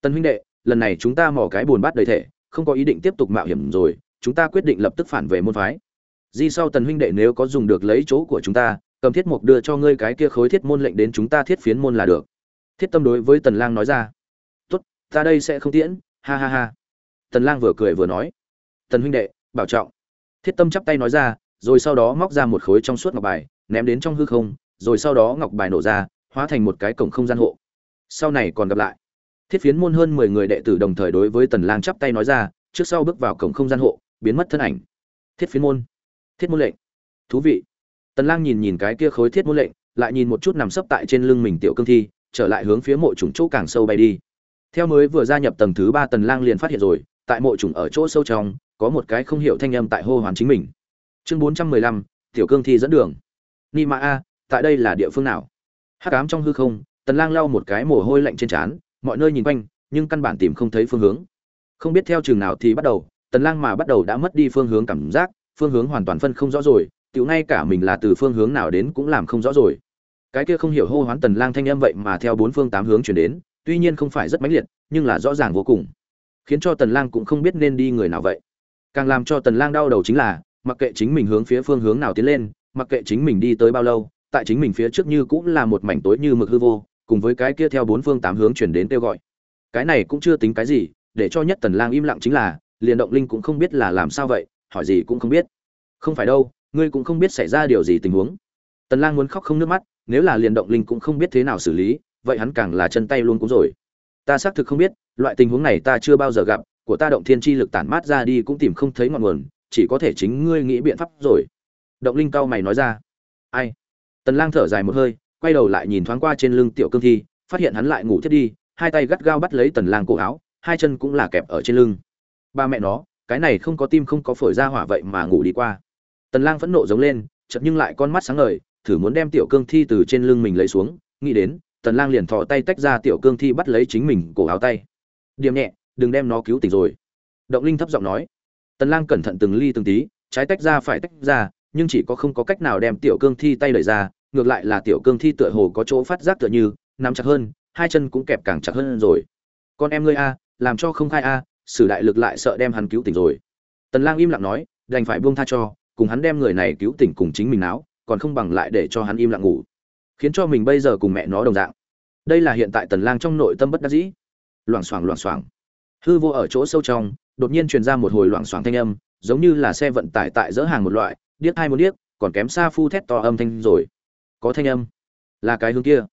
Tần huynh đệ, lần này chúng ta mò cái buồn bát đầy thể, không có ý định tiếp tục mạo hiểm rồi, chúng ta quyết định lập tức phản về môn phái. Di sau tần huynh đệ nếu có dùng được lấy chỗ của chúng ta, cầm thiết mục đưa cho ngươi cái kia khối thiết môn lệnh đến chúng ta thiết phiến môn là được. Thiết tâm đối với tần lang nói ra. Tốt, ta đây sẽ không tiễn, ha ha ha. Tần lang vừa cười vừa nói. Tần huynh đệ, bảo trọng. Thiết tâm chắp tay nói ra, rồi sau đó móc ra một khối trong suốt ngọc bài ném đến trong hư không rồi sau đó ngọc bài nổ ra hóa thành một cái cổng không gian hộ. Sau này còn gặp lại. Thiết phiến môn hơn 10 người đệ tử đồng thời đối với tần lang chắp tay nói ra trước sau bước vào cổng không gian hộ biến mất thân ảnh. Thiết phiến môn. Thiết môn lệnh. Thú vị. Tần lang nhìn nhìn cái kia khối thiết môn lệnh lại nhìn một chút nằm sấp tại trên lưng mình tiểu cương thi trở lại hướng phía mộ trùng chỗ càng sâu bay đi. Theo mới vừa gia nhập tầng thứ ba tần lang liền phát hiện rồi tại mộ trùng ở chỗ sâu trong có một cái không hiểu thanh âm tại hô hoán chính mình. Chương 415, tiểu cương thi dẫn đường ni ma a, tại đây là địa phương nào? Hắc ám trong hư không, tần lang lau một cái mồ hôi lạnh trên trán, mọi nơi nhìn quanh, nhưng căn bản tìm không thấy phương hướng. Không biết theo trường nào thì bắt đầu, tần lang mà bắt đầu đã mất đi phương hướng cảm giác, phương hướng hoàn toàn phân không rõ rồi, tiểu ngay cả mình là từ phương hướng nào đến cũng làm không rõ rồi. Cái kia không hiểu hô hoán tần lang thanh âm vậy mà theo bốn phương tám hướng truyền đến, tuy nhiên không phải rất mãnh liệt, nhưng là rõ ràng vô cùng. Khiến cho tần lang cũng không biết nên đi người nào vậy. Càng làm cho tần lang đau đầu chính là, mặc kệ chính mình hướng phía phương hướng nào tiến lên mặc kệ chính mình đi tới bao lâu, tại chính mình phía trước như cũng là một mảnh tối như mực hư vô, cùng với cái kia theo bốn phương tám hướng truyền đến kêu gọi. Cái này cũng chưa tính cái gì, để cho nhất tần lang im lặng chính là, liền động linh cũng không biết là làm sao vậy, hỏi gì cũng không biết. Không phải đâu, ngươi cũng không biết xảy ra điều gì tình huống. Tần lang muốn khóc không nước mắt, nếu là liền động linh cũng không biết thế nào xử lý, vậy hắn càng là chân tay luôn cũng rồi. Ta xác thực không biết, loại tình huống này ta chưa bao giờ gặp, của ta động thiên chi lực tản mát ra đi cũng tìm không thấy ngọn nguồn, chỉ có thể chính ngươi nghĩ biện pháp rồi động linh cao mày nói ra. Ai? Tần lang thở dài một hơi, quay đầu lại nhìn thoáng qua trên lưng tiểu cương thi, phát hiện hắn lại ngủ thiết đi, hai tay gắt gao bắt lấy tần lang cổ áo, hai chân cũng là kẹp ở trên lưng. Ba mẹ nó, cái này không có tim không có phổi ra hỏa vậy mà ngủ đi qua. Tần lang phẫn nộ giống lên, chợt nhưng lại con mắt sáng ngời, thử muốn đem tiểu cương thi từ trên lưng mình lấy xuống, nghĩ đến, tần lang liền thò tay tách ra tiểu cương thi bắt lấy chính mình cổ áo tay. Điểm nhẹ, đừng đem nó cứu tỉnh rồi. Động linh thấp giọng nói. Tần lang cẩn thận từng ly từng tí, trái tách ra phải tách ra nhưng chỉ có không có cách nào đem tiểu cương thi tay đẩy ra, ngược lại là tiểu cương thi tựa hồ có chỗ phát giác tựa như, nắm chặt hơn, hai chân cũng kẹp càng chặt hơn rồi. Con em ngươi a, làm cho không khai a, sử đại lực lại sợ đem hắn cứu tỉnh rồi. Tần lang im lặng nói, đành phải buông tha cho, cùng hắn đem người này cứu tỉnh cùng chính mình não còn không bằng lại để cho hắn im lặng ngủ. Khiến cho mình bây giờ cùng mẹ nó đồng dạng. Đây là hiện tại tần lang trong nội tâm bất đắc dĩ. Loảng xoảng loảng xoảng. Hư vô ở chỗ sâu trong, đột nhiên truyền ra một hồi loảng xoảng thanh âm, giống như là xe vận tải tại dỡ hàng một loại điếc hai một điếc, còn kém xa phu thét to âm thanh rồi. Có thanh âm. Là cái hướng kia.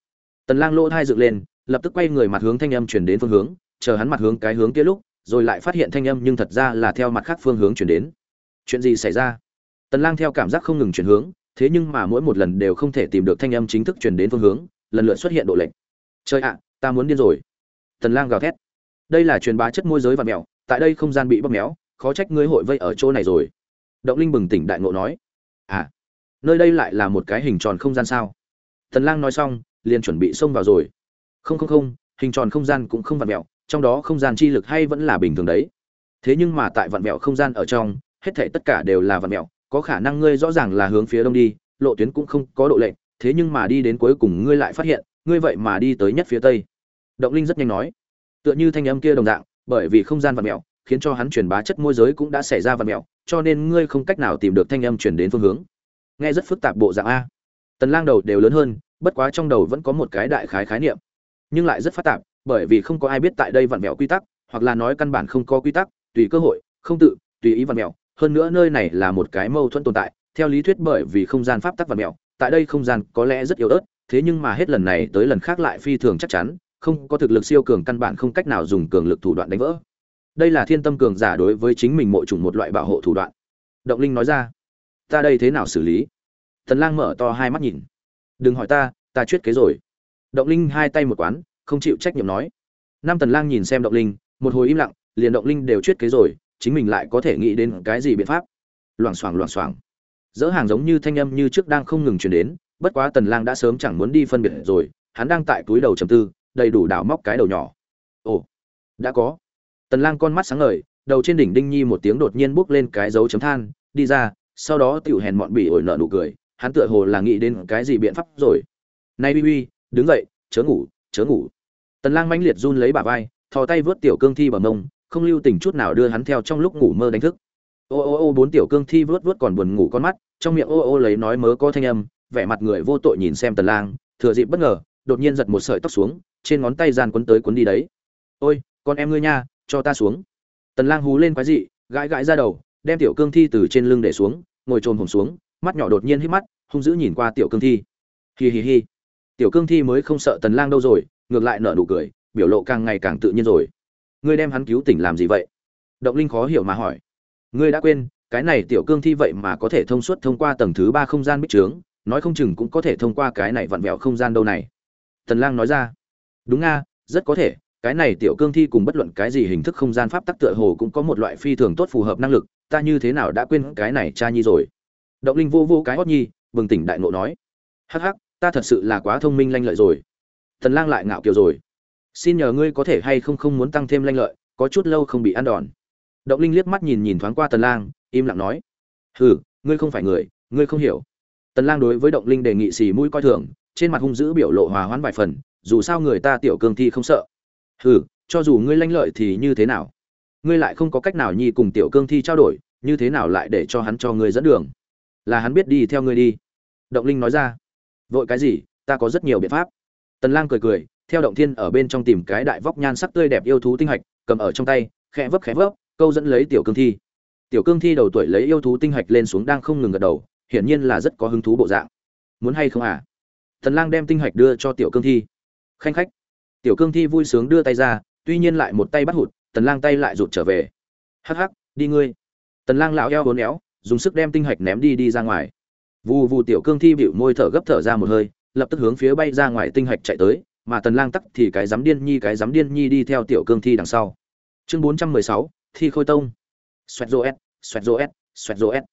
Tần lang lỗ thai dựng lên, lập tức quay người mặt hướng thanh âm truyền đến phương hướng, chờ hắn mặt hướng cái hướng kia lúc, rồi lại phát hiện thanh âm nhưng thật ra là theo mặt khác phương hướng truyền đến. Chuyện gì xảy ra? Tần lang theo cảm giác không ngừng chuyển hướng, thế nhưng mà mỗi một lần đều không thể tìm được thanh âm chính thức truyền đến phương hướng, lần lượt xuất hiện độ lệch. Trời ạ, ta muốn điên rồi. Tần lang gào thét. Đây là truyền bá chất môi giới và mèo tại đây không gian bị bóp méo, khó trách ngươi hội vây ở chỗ này rồi động linh bừng tỉnh đại ngộ nói à nơi đây lại là một cái hình tròn không gian sao? Tần lang nói xong, liền chuẩn bị xông vào rồi. Không không không, hình tròn không gian cũng không vặn mèo trong đó không gian chi lực hay vẫn là bình thường đấy. Thế nhưng mà tại vặn mèo không gian ở trong, hết thảy tất cả đều là vặn mèo có khả năng ngươi rõ ràng là hướng phía đông đi, lộ tuyến cũng không có độ lệnh thế nhưng mà đi đến cuối cùng ngươi lại phát hiện, ngươi vậy mà đi tới nhất phía tây. Động linh rất nhanh nói, tựa như thanh âm kia đồng dạng, bởi vì không gian vật mẹo khiến cho hắn truyền bá chất môi giới cũng đã xảy ra vật mẹo cho nên ngươi không cách nào tìm được thanh âm truyền đến phương hướng. Nghe rất phức tạp bộ dạng a. Tần lang đầu đều lớn hơn bất quá trong đầu vẫn có một cái đại khái khái niệm. Nhưng lại rất phức tạp bởi vì không có ai biết tại đây vặn mẹo quy tắc hoặc là nói căn bản không có quy tắc tùy cơ hội không tự tùy ý vặn mẹo, hơn nữa nơi này là một cái mâu thuẫn tồn tại theo lý thuyết bởi vì không gian pháp tắc vặn mẹo, tại đây không gian có lẽ rất yếu ớt thế nhưng mà hết lần này tới lần khác lại phi thường chắc chắn không có thực lực siêu cường căn bản không cách nào dùng cường lực thủ đoạn đánh vỡ đây là thiên tâm cường giả đối với chính mình mộ chủng một loại bảo hộ thủ đoạn. Động linh nói ra. Ta đây thế nào xử lý? Thần lang mở to hai mắt nhìn. Đừng hỏi ta ta chuyết kế rồi. Động linh hai tay một quán, không chịu trách nhiệm nói. Nam tần lang nhìn xem động linh, một hồi im lặng, liền động linh đều chuyết kế rồi, chính mình lại có thể nghĩ đến cái gì biện pháp? Loảng xoảng loảng xoảng. Dỡ hàng giống như thanh âm như trước đang không ngừng truyền đến, bất quá tần lang đã sớm chẳng muốn đi phân biệt rồi, hắn đang tại túi đầu trầm tư, đầy đủ đảo móc cái đầu nhỏ. Ồ, đã có tần lang con mắt sáng ngời, đầu trên đỉnh đinh nhi một tiếng đột nhiên bước lên cái dấu chấm than, đi ra, sau đó tiểu hèn mọn bỉ ổi nở nụ cười, hắn tựa hồ là nghĩ đến cái gì biện pháp rồi. Này bi bi, đứng dậy, chớ ngủ chớ ngủ. Tần lang mãnh liệt run lấy bả vai, thò tay vớt tiểu cương thi bằng mông, không lưu tình chút nào đưa hắn theo trong lúc ngủ mơ đánh thức. Ô ô ô bốn tiểu cương thi vớt vớt còn buồn ngủ con mắt, trong miệng ô ô lấy nói mớ có thanh âm, vẻ mặt người vô tội nhìn xem tần lang, thừa dịp bất ngờ, đột nhiên giật một sợi tóc xuống, trên ngón tay giàn quấn tới quấn đi đấy. Ôi, con em ngươi nha cho ta xuống. Tần lang hú lên quái dị, gãi gãi ra đầu, đem tiểu cương thi từ trên lưng để xuống, ngồi trồn hổm xuống, mắt nhỏ đột nhiên hít mắt, hung dữ nhìn qua tiểu cương thi. Hi hi hi. Tiểu cương thi mới không sợ tần lang đâu rồi, ngược lại nở nụ cười, biểu lộ càng ngày càng tự nhiên rồi. Ngươi đem hắn cứu tỉnh làm gì vậy? Động linh khó hiểu mà hỏi. Ngươi đã quên, cái này tiểu cương thi vậy mà có thể thông suốt thông qua tầng thứ ba không gian bích trướng, nói không chừng cũng có thể thông qua cái này vặn vẹo không gian đâu này. Tần lang nói ra. Đúng nga rất có thể cái này tiểu cương thi cùng bất luận cái gì hình thức không gian pháp tắc tựa hồ cũng có một loại phi thường tốt phù hợp năng lực, ta như thế nào đã quên cái này cha nhi rồi. Động linh vô vô cái hót nhi, bừng tỉnh đại ngộ nói. Hắc hắc, ta thật sự là quá thông minh lanh lợi rồi. Tần lang lại ngạo kiều rồi. Xin nhờ ngươi có thể hay không không muốn tăng thêm lanh lợi, có chút lâu không bị ăn đòn. Động linh liếc mắt nhìn nhìn thoáng qua tần lang, im lặng nói. Hừ, ngươi không phải người, ngươi không hiểu. Tần lang đối với động linh đề nghị xì mũi coi thường, trên mặt hung dữ biểu lộ hòa hoãn vài phần, dù sao người ta tiểu cương thi không sợ hừ, cho dù ngươi lanh lợi thì như thế nào? Ngươi lại không có cách nào nhi cùng tiểu cương thi trao đổi, như thế nào lại để cho hắn cho ngươi dẫn đường? Là hắn biết đi theo ngươi đi. Động linh nói ra. Vội cái gì? Ta có rất nhiều biện pháp. Tần lang cười cười, theo động thiên ở bên trong tìm cái đại vóc nhan sắc tươi đẹp yêu thú tinh hạch, cầm ở trong tay, khẽ vấp khẽ vấp, câu dẫn lấy tiểu cương thi. Tiểu cương thi đầu tuổi lấy yêu thú tinh hạch lên xuống đang không ngừng gật đầu, hiển nhiên là rất có hứng thú bộ dạng. Muốn hay không à? Tần lang đem tinh hạch đưa cho tiểu cương thi. Khanh khách tiểu cương thi vui sướng đưa tay ra tuy nhiên lại một tay bắt hụt tần lang tay lại rụt trở về. Hắc hắc đi ngươi. Tần lang lão eo uốn éo dùng sức đem tinh hạch ném đi đi ra ngoài. Vù vù tiểu cương thi bịu môi thở gấp thở ra một hơi lập tức hướng phía bay ra ngoài tinh hạch chạy tới mà tần lang tắc thì cái dám điên nhi cái dám điên nhi đi theo tiểu cương thi đằng sau. Chương 416, thi khôi tông. Xoẹt rô s xoẹt rô s xoẹt rô s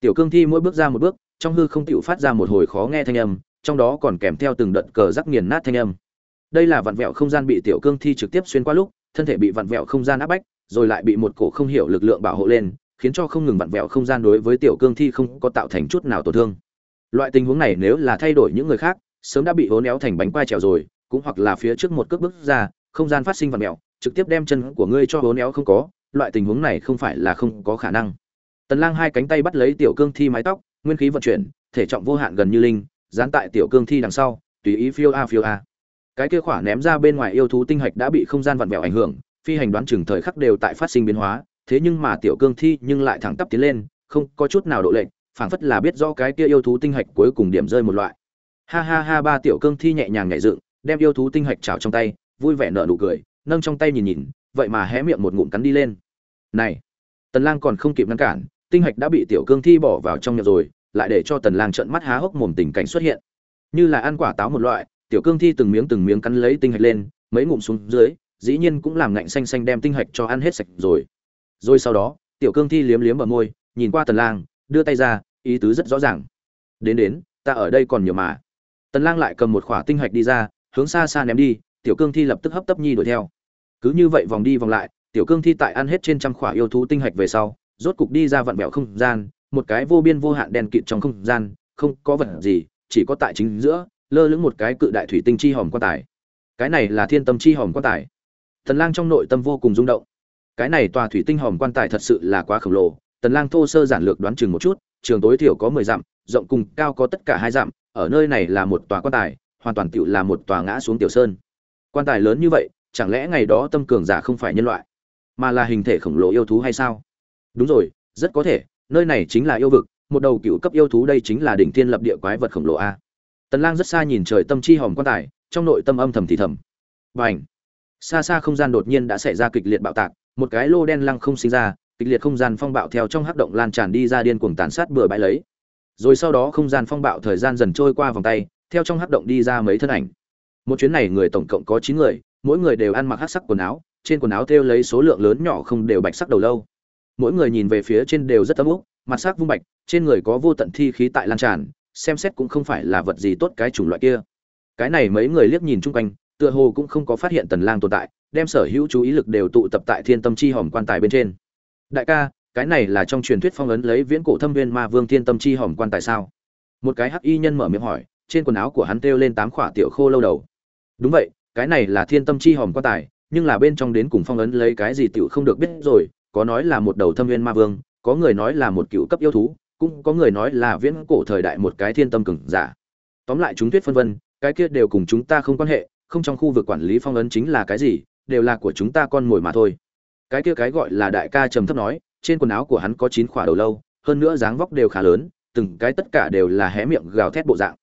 tiểu cương thi mỗi bước ra một bước trong hư không tiểu phát ra một hồi khó nghe thanh âm trong đó còn kèm theo từng đợt cờ rắc nghiền nát thanh âm đây là vặn vẹo không gian bị tiểu cương thi trực tiếp xuyên qua lúc, thân thể bị vặn vẹo không gian áp bách, rồi lại bị một cổ không hiểu lực lượng bảo hộ lên, khiến cho không ngừng vặn vẹo không gian đối với tiểu cương thi không có tạo thành chút nào tổn thương. Loại tình huống này nếu là thay đổi những người khác, sớm đã bị hố néo thành bánh quai trèo rồi, cũng hoặc là phía trước một cước bước ra, không gian phát sinh vặn vẹo, trực tiếp đem chân của ngươi cho hố néo không có, loại tình huống này không phải là không có khả năng. Tần lang hai cánh tay bắt lấy tiểu cương thi mái tóc, nguyên khí vận chuyển, thể trọng vô hạn gần như linh, dán tại tiểu cương thi đằng sau, tùy ý phiêu a phiêu a cái kia khỏa ném ra bên ngoài yêu thú tinh hạch đã bị không gian vặn vẹo ảnh hưởng, phi hành đoán chừng thời khắc đều tại phát sinh biến hóa, thế nhưng mà tiểu cương thi nhưng lại thẳng tắp tiến lên, không có chút nào độ lệnh phảng phất là biết rõ cái kia yêu thú tinh hạch cuối cùng điểm rơi một loại. Ha ha ha, ba tiểu cương thi nhẹ nhàng nhảy dựng, đem yêu thú tinh hạch trào trong tay, vui vẻ nở nụ cười, nâng trong tay nhìn nhìn, vậy mà hé miệng một ngụm cắn đi lên. Này, tần lang còn không kịp ngăn cản, tinh hạch đã bị tiểu cương thi bỏ vào trong miệng rồi, lại để cho tần lang trợn mắt há hốc mồm tình cảnh xuất hiện. Như là ăn quả táo một loại tiểu cương thi từng miếng từng miếng cắn lấy tinh hạch lên, mấy ngụm xuống dưới, dĩ nhiên cũng làm ngạnh xanh xanh đem tinh hạch cho ăn hết sạch rồi. Rồi sau đó, tiểu cương thi liếm liếm ở môi, nhìn qua tần lang, đưa tay ra, ý tứ rất rõ ràng. Đến đến, ta ở đây còn nhiều mà. Tần lang lại cầm một khỏa tinh hạch đi ra, hướng xa xa ném đi, tiểu cương thi lập tức hấp tấp nhi đuổi theo. Cứ như vậy vòng đi vòng lại, tiểu cương thi tại ăn hết trên trăm khỏa yêu thú tinh hạch về sau, rốt cục đi ra vặn vẹo không gian, một cái vô biên vô hạn đen kịt trong không gian, không có vật gì, chỉ có tại chính giữa lơ lửng một cái cự đại thủy tinh chi hòm quan tài. Cái này là thiên tâm chi hòm quan tài. Tần lang trong nội tâm vô cùng rung động. Cái này tòa thủy tinh hòm quan tài thật sự là quá khổng lồ. Tần lang thô sơ giản lược đoán chừng một chút, trường tối thiểu có 10 dặm, rộng cùng cao có tất cả hai dặm, ở nơi này là một tòa quan tài, hoàn toàn tựu là một tòa ngã xuống tiểu sơn. Quan tài lớn như vậy, chẳng lẽ ngày đó tâm cường giả không phải nhân loại, mà là hình thể khổng lồ yêu thú hay sao? Đúng rồi, rất có thể, nơi này chính là yêu vực, một đầu cựu cấp yêu thú đây chính là đỉnh thiên lập địa quái vật khổng lồ a tần lang rất xa nhìn trời tâm chi hòm quan tài, trong nội tâm âm thầm thì thầm. Bành! Xa xa không gian đột nhiên đã xảy ra kịch liệt bạo tạc, một cái lô đen lăng không sinh ra, kịch liệt không gian phong bạo theo trong hắc động lan tràn đi ra điên cuồng tàn sát bừa bãi lấy. Rồi sau đó không gian phong bạo thời gian dần trôi qua vòng tay, theo trong hắc động đi ra mấy thân ảnh. Một chuyến này người tổng cộng có chín người, mỗi người đều ăn mặc hắc sắc quần áo, trên quần áo thêu lấy số lượng lớn nhỏ không đều bạch sắc đầu lâu. Mỗi người nhìn về phía trên đều rất âm úc mặt sắc vung bạch, trên người có vô tận thi khí tại lan tràn xem xét cũng không phải là vật gì tốt cái chủng loại kia. Cái này mấy người liếc nhìn chung quanh, tựa hồ cũng không có phát hiện tần lang tồn tại, đem sở hữu chú ý lực đều tụ tập tại thiên tâm chi hòm quan tài bên trên. Đại ca, cái này là trong truyền thuyết phong ấn lấy viễn cổ thâm viên ma vương thiên tâm chi hòm quan tài sao? Một cái hắc y nhân mở miệng hỏi, trên quần áo của hắn treo lên tám khỏa tiểu khô lâu đầu. Đúng vậy, cái này là thiên tâm chi hòm quan tài, nhưng là bên trong đến cùng phong ấn lấy cái gì tiểu không được biết rồi, có nói là một đầu thâm viên ma vương, có người nói là một cựu cấp yêu thú cũng có người nói là viễn cổ thời đại một cái thiên tâm cường giả. Tóm lại chúng thuyết phân vân, cái kia đều cùng chúng ta không quan hệ, không trong khu vực quản lý phong ấn chính là cái gì, đều là của chúng ta con mồi mà thôi. Cái kia cái gọi là đại ca trầm thấp nói, trên quần áo của hắn có chín khỏa đầu lâu, hơn nữa dáng vóc đều khá lớn, từng cái tất cả đều là hé miệng gào thét bộ dạng.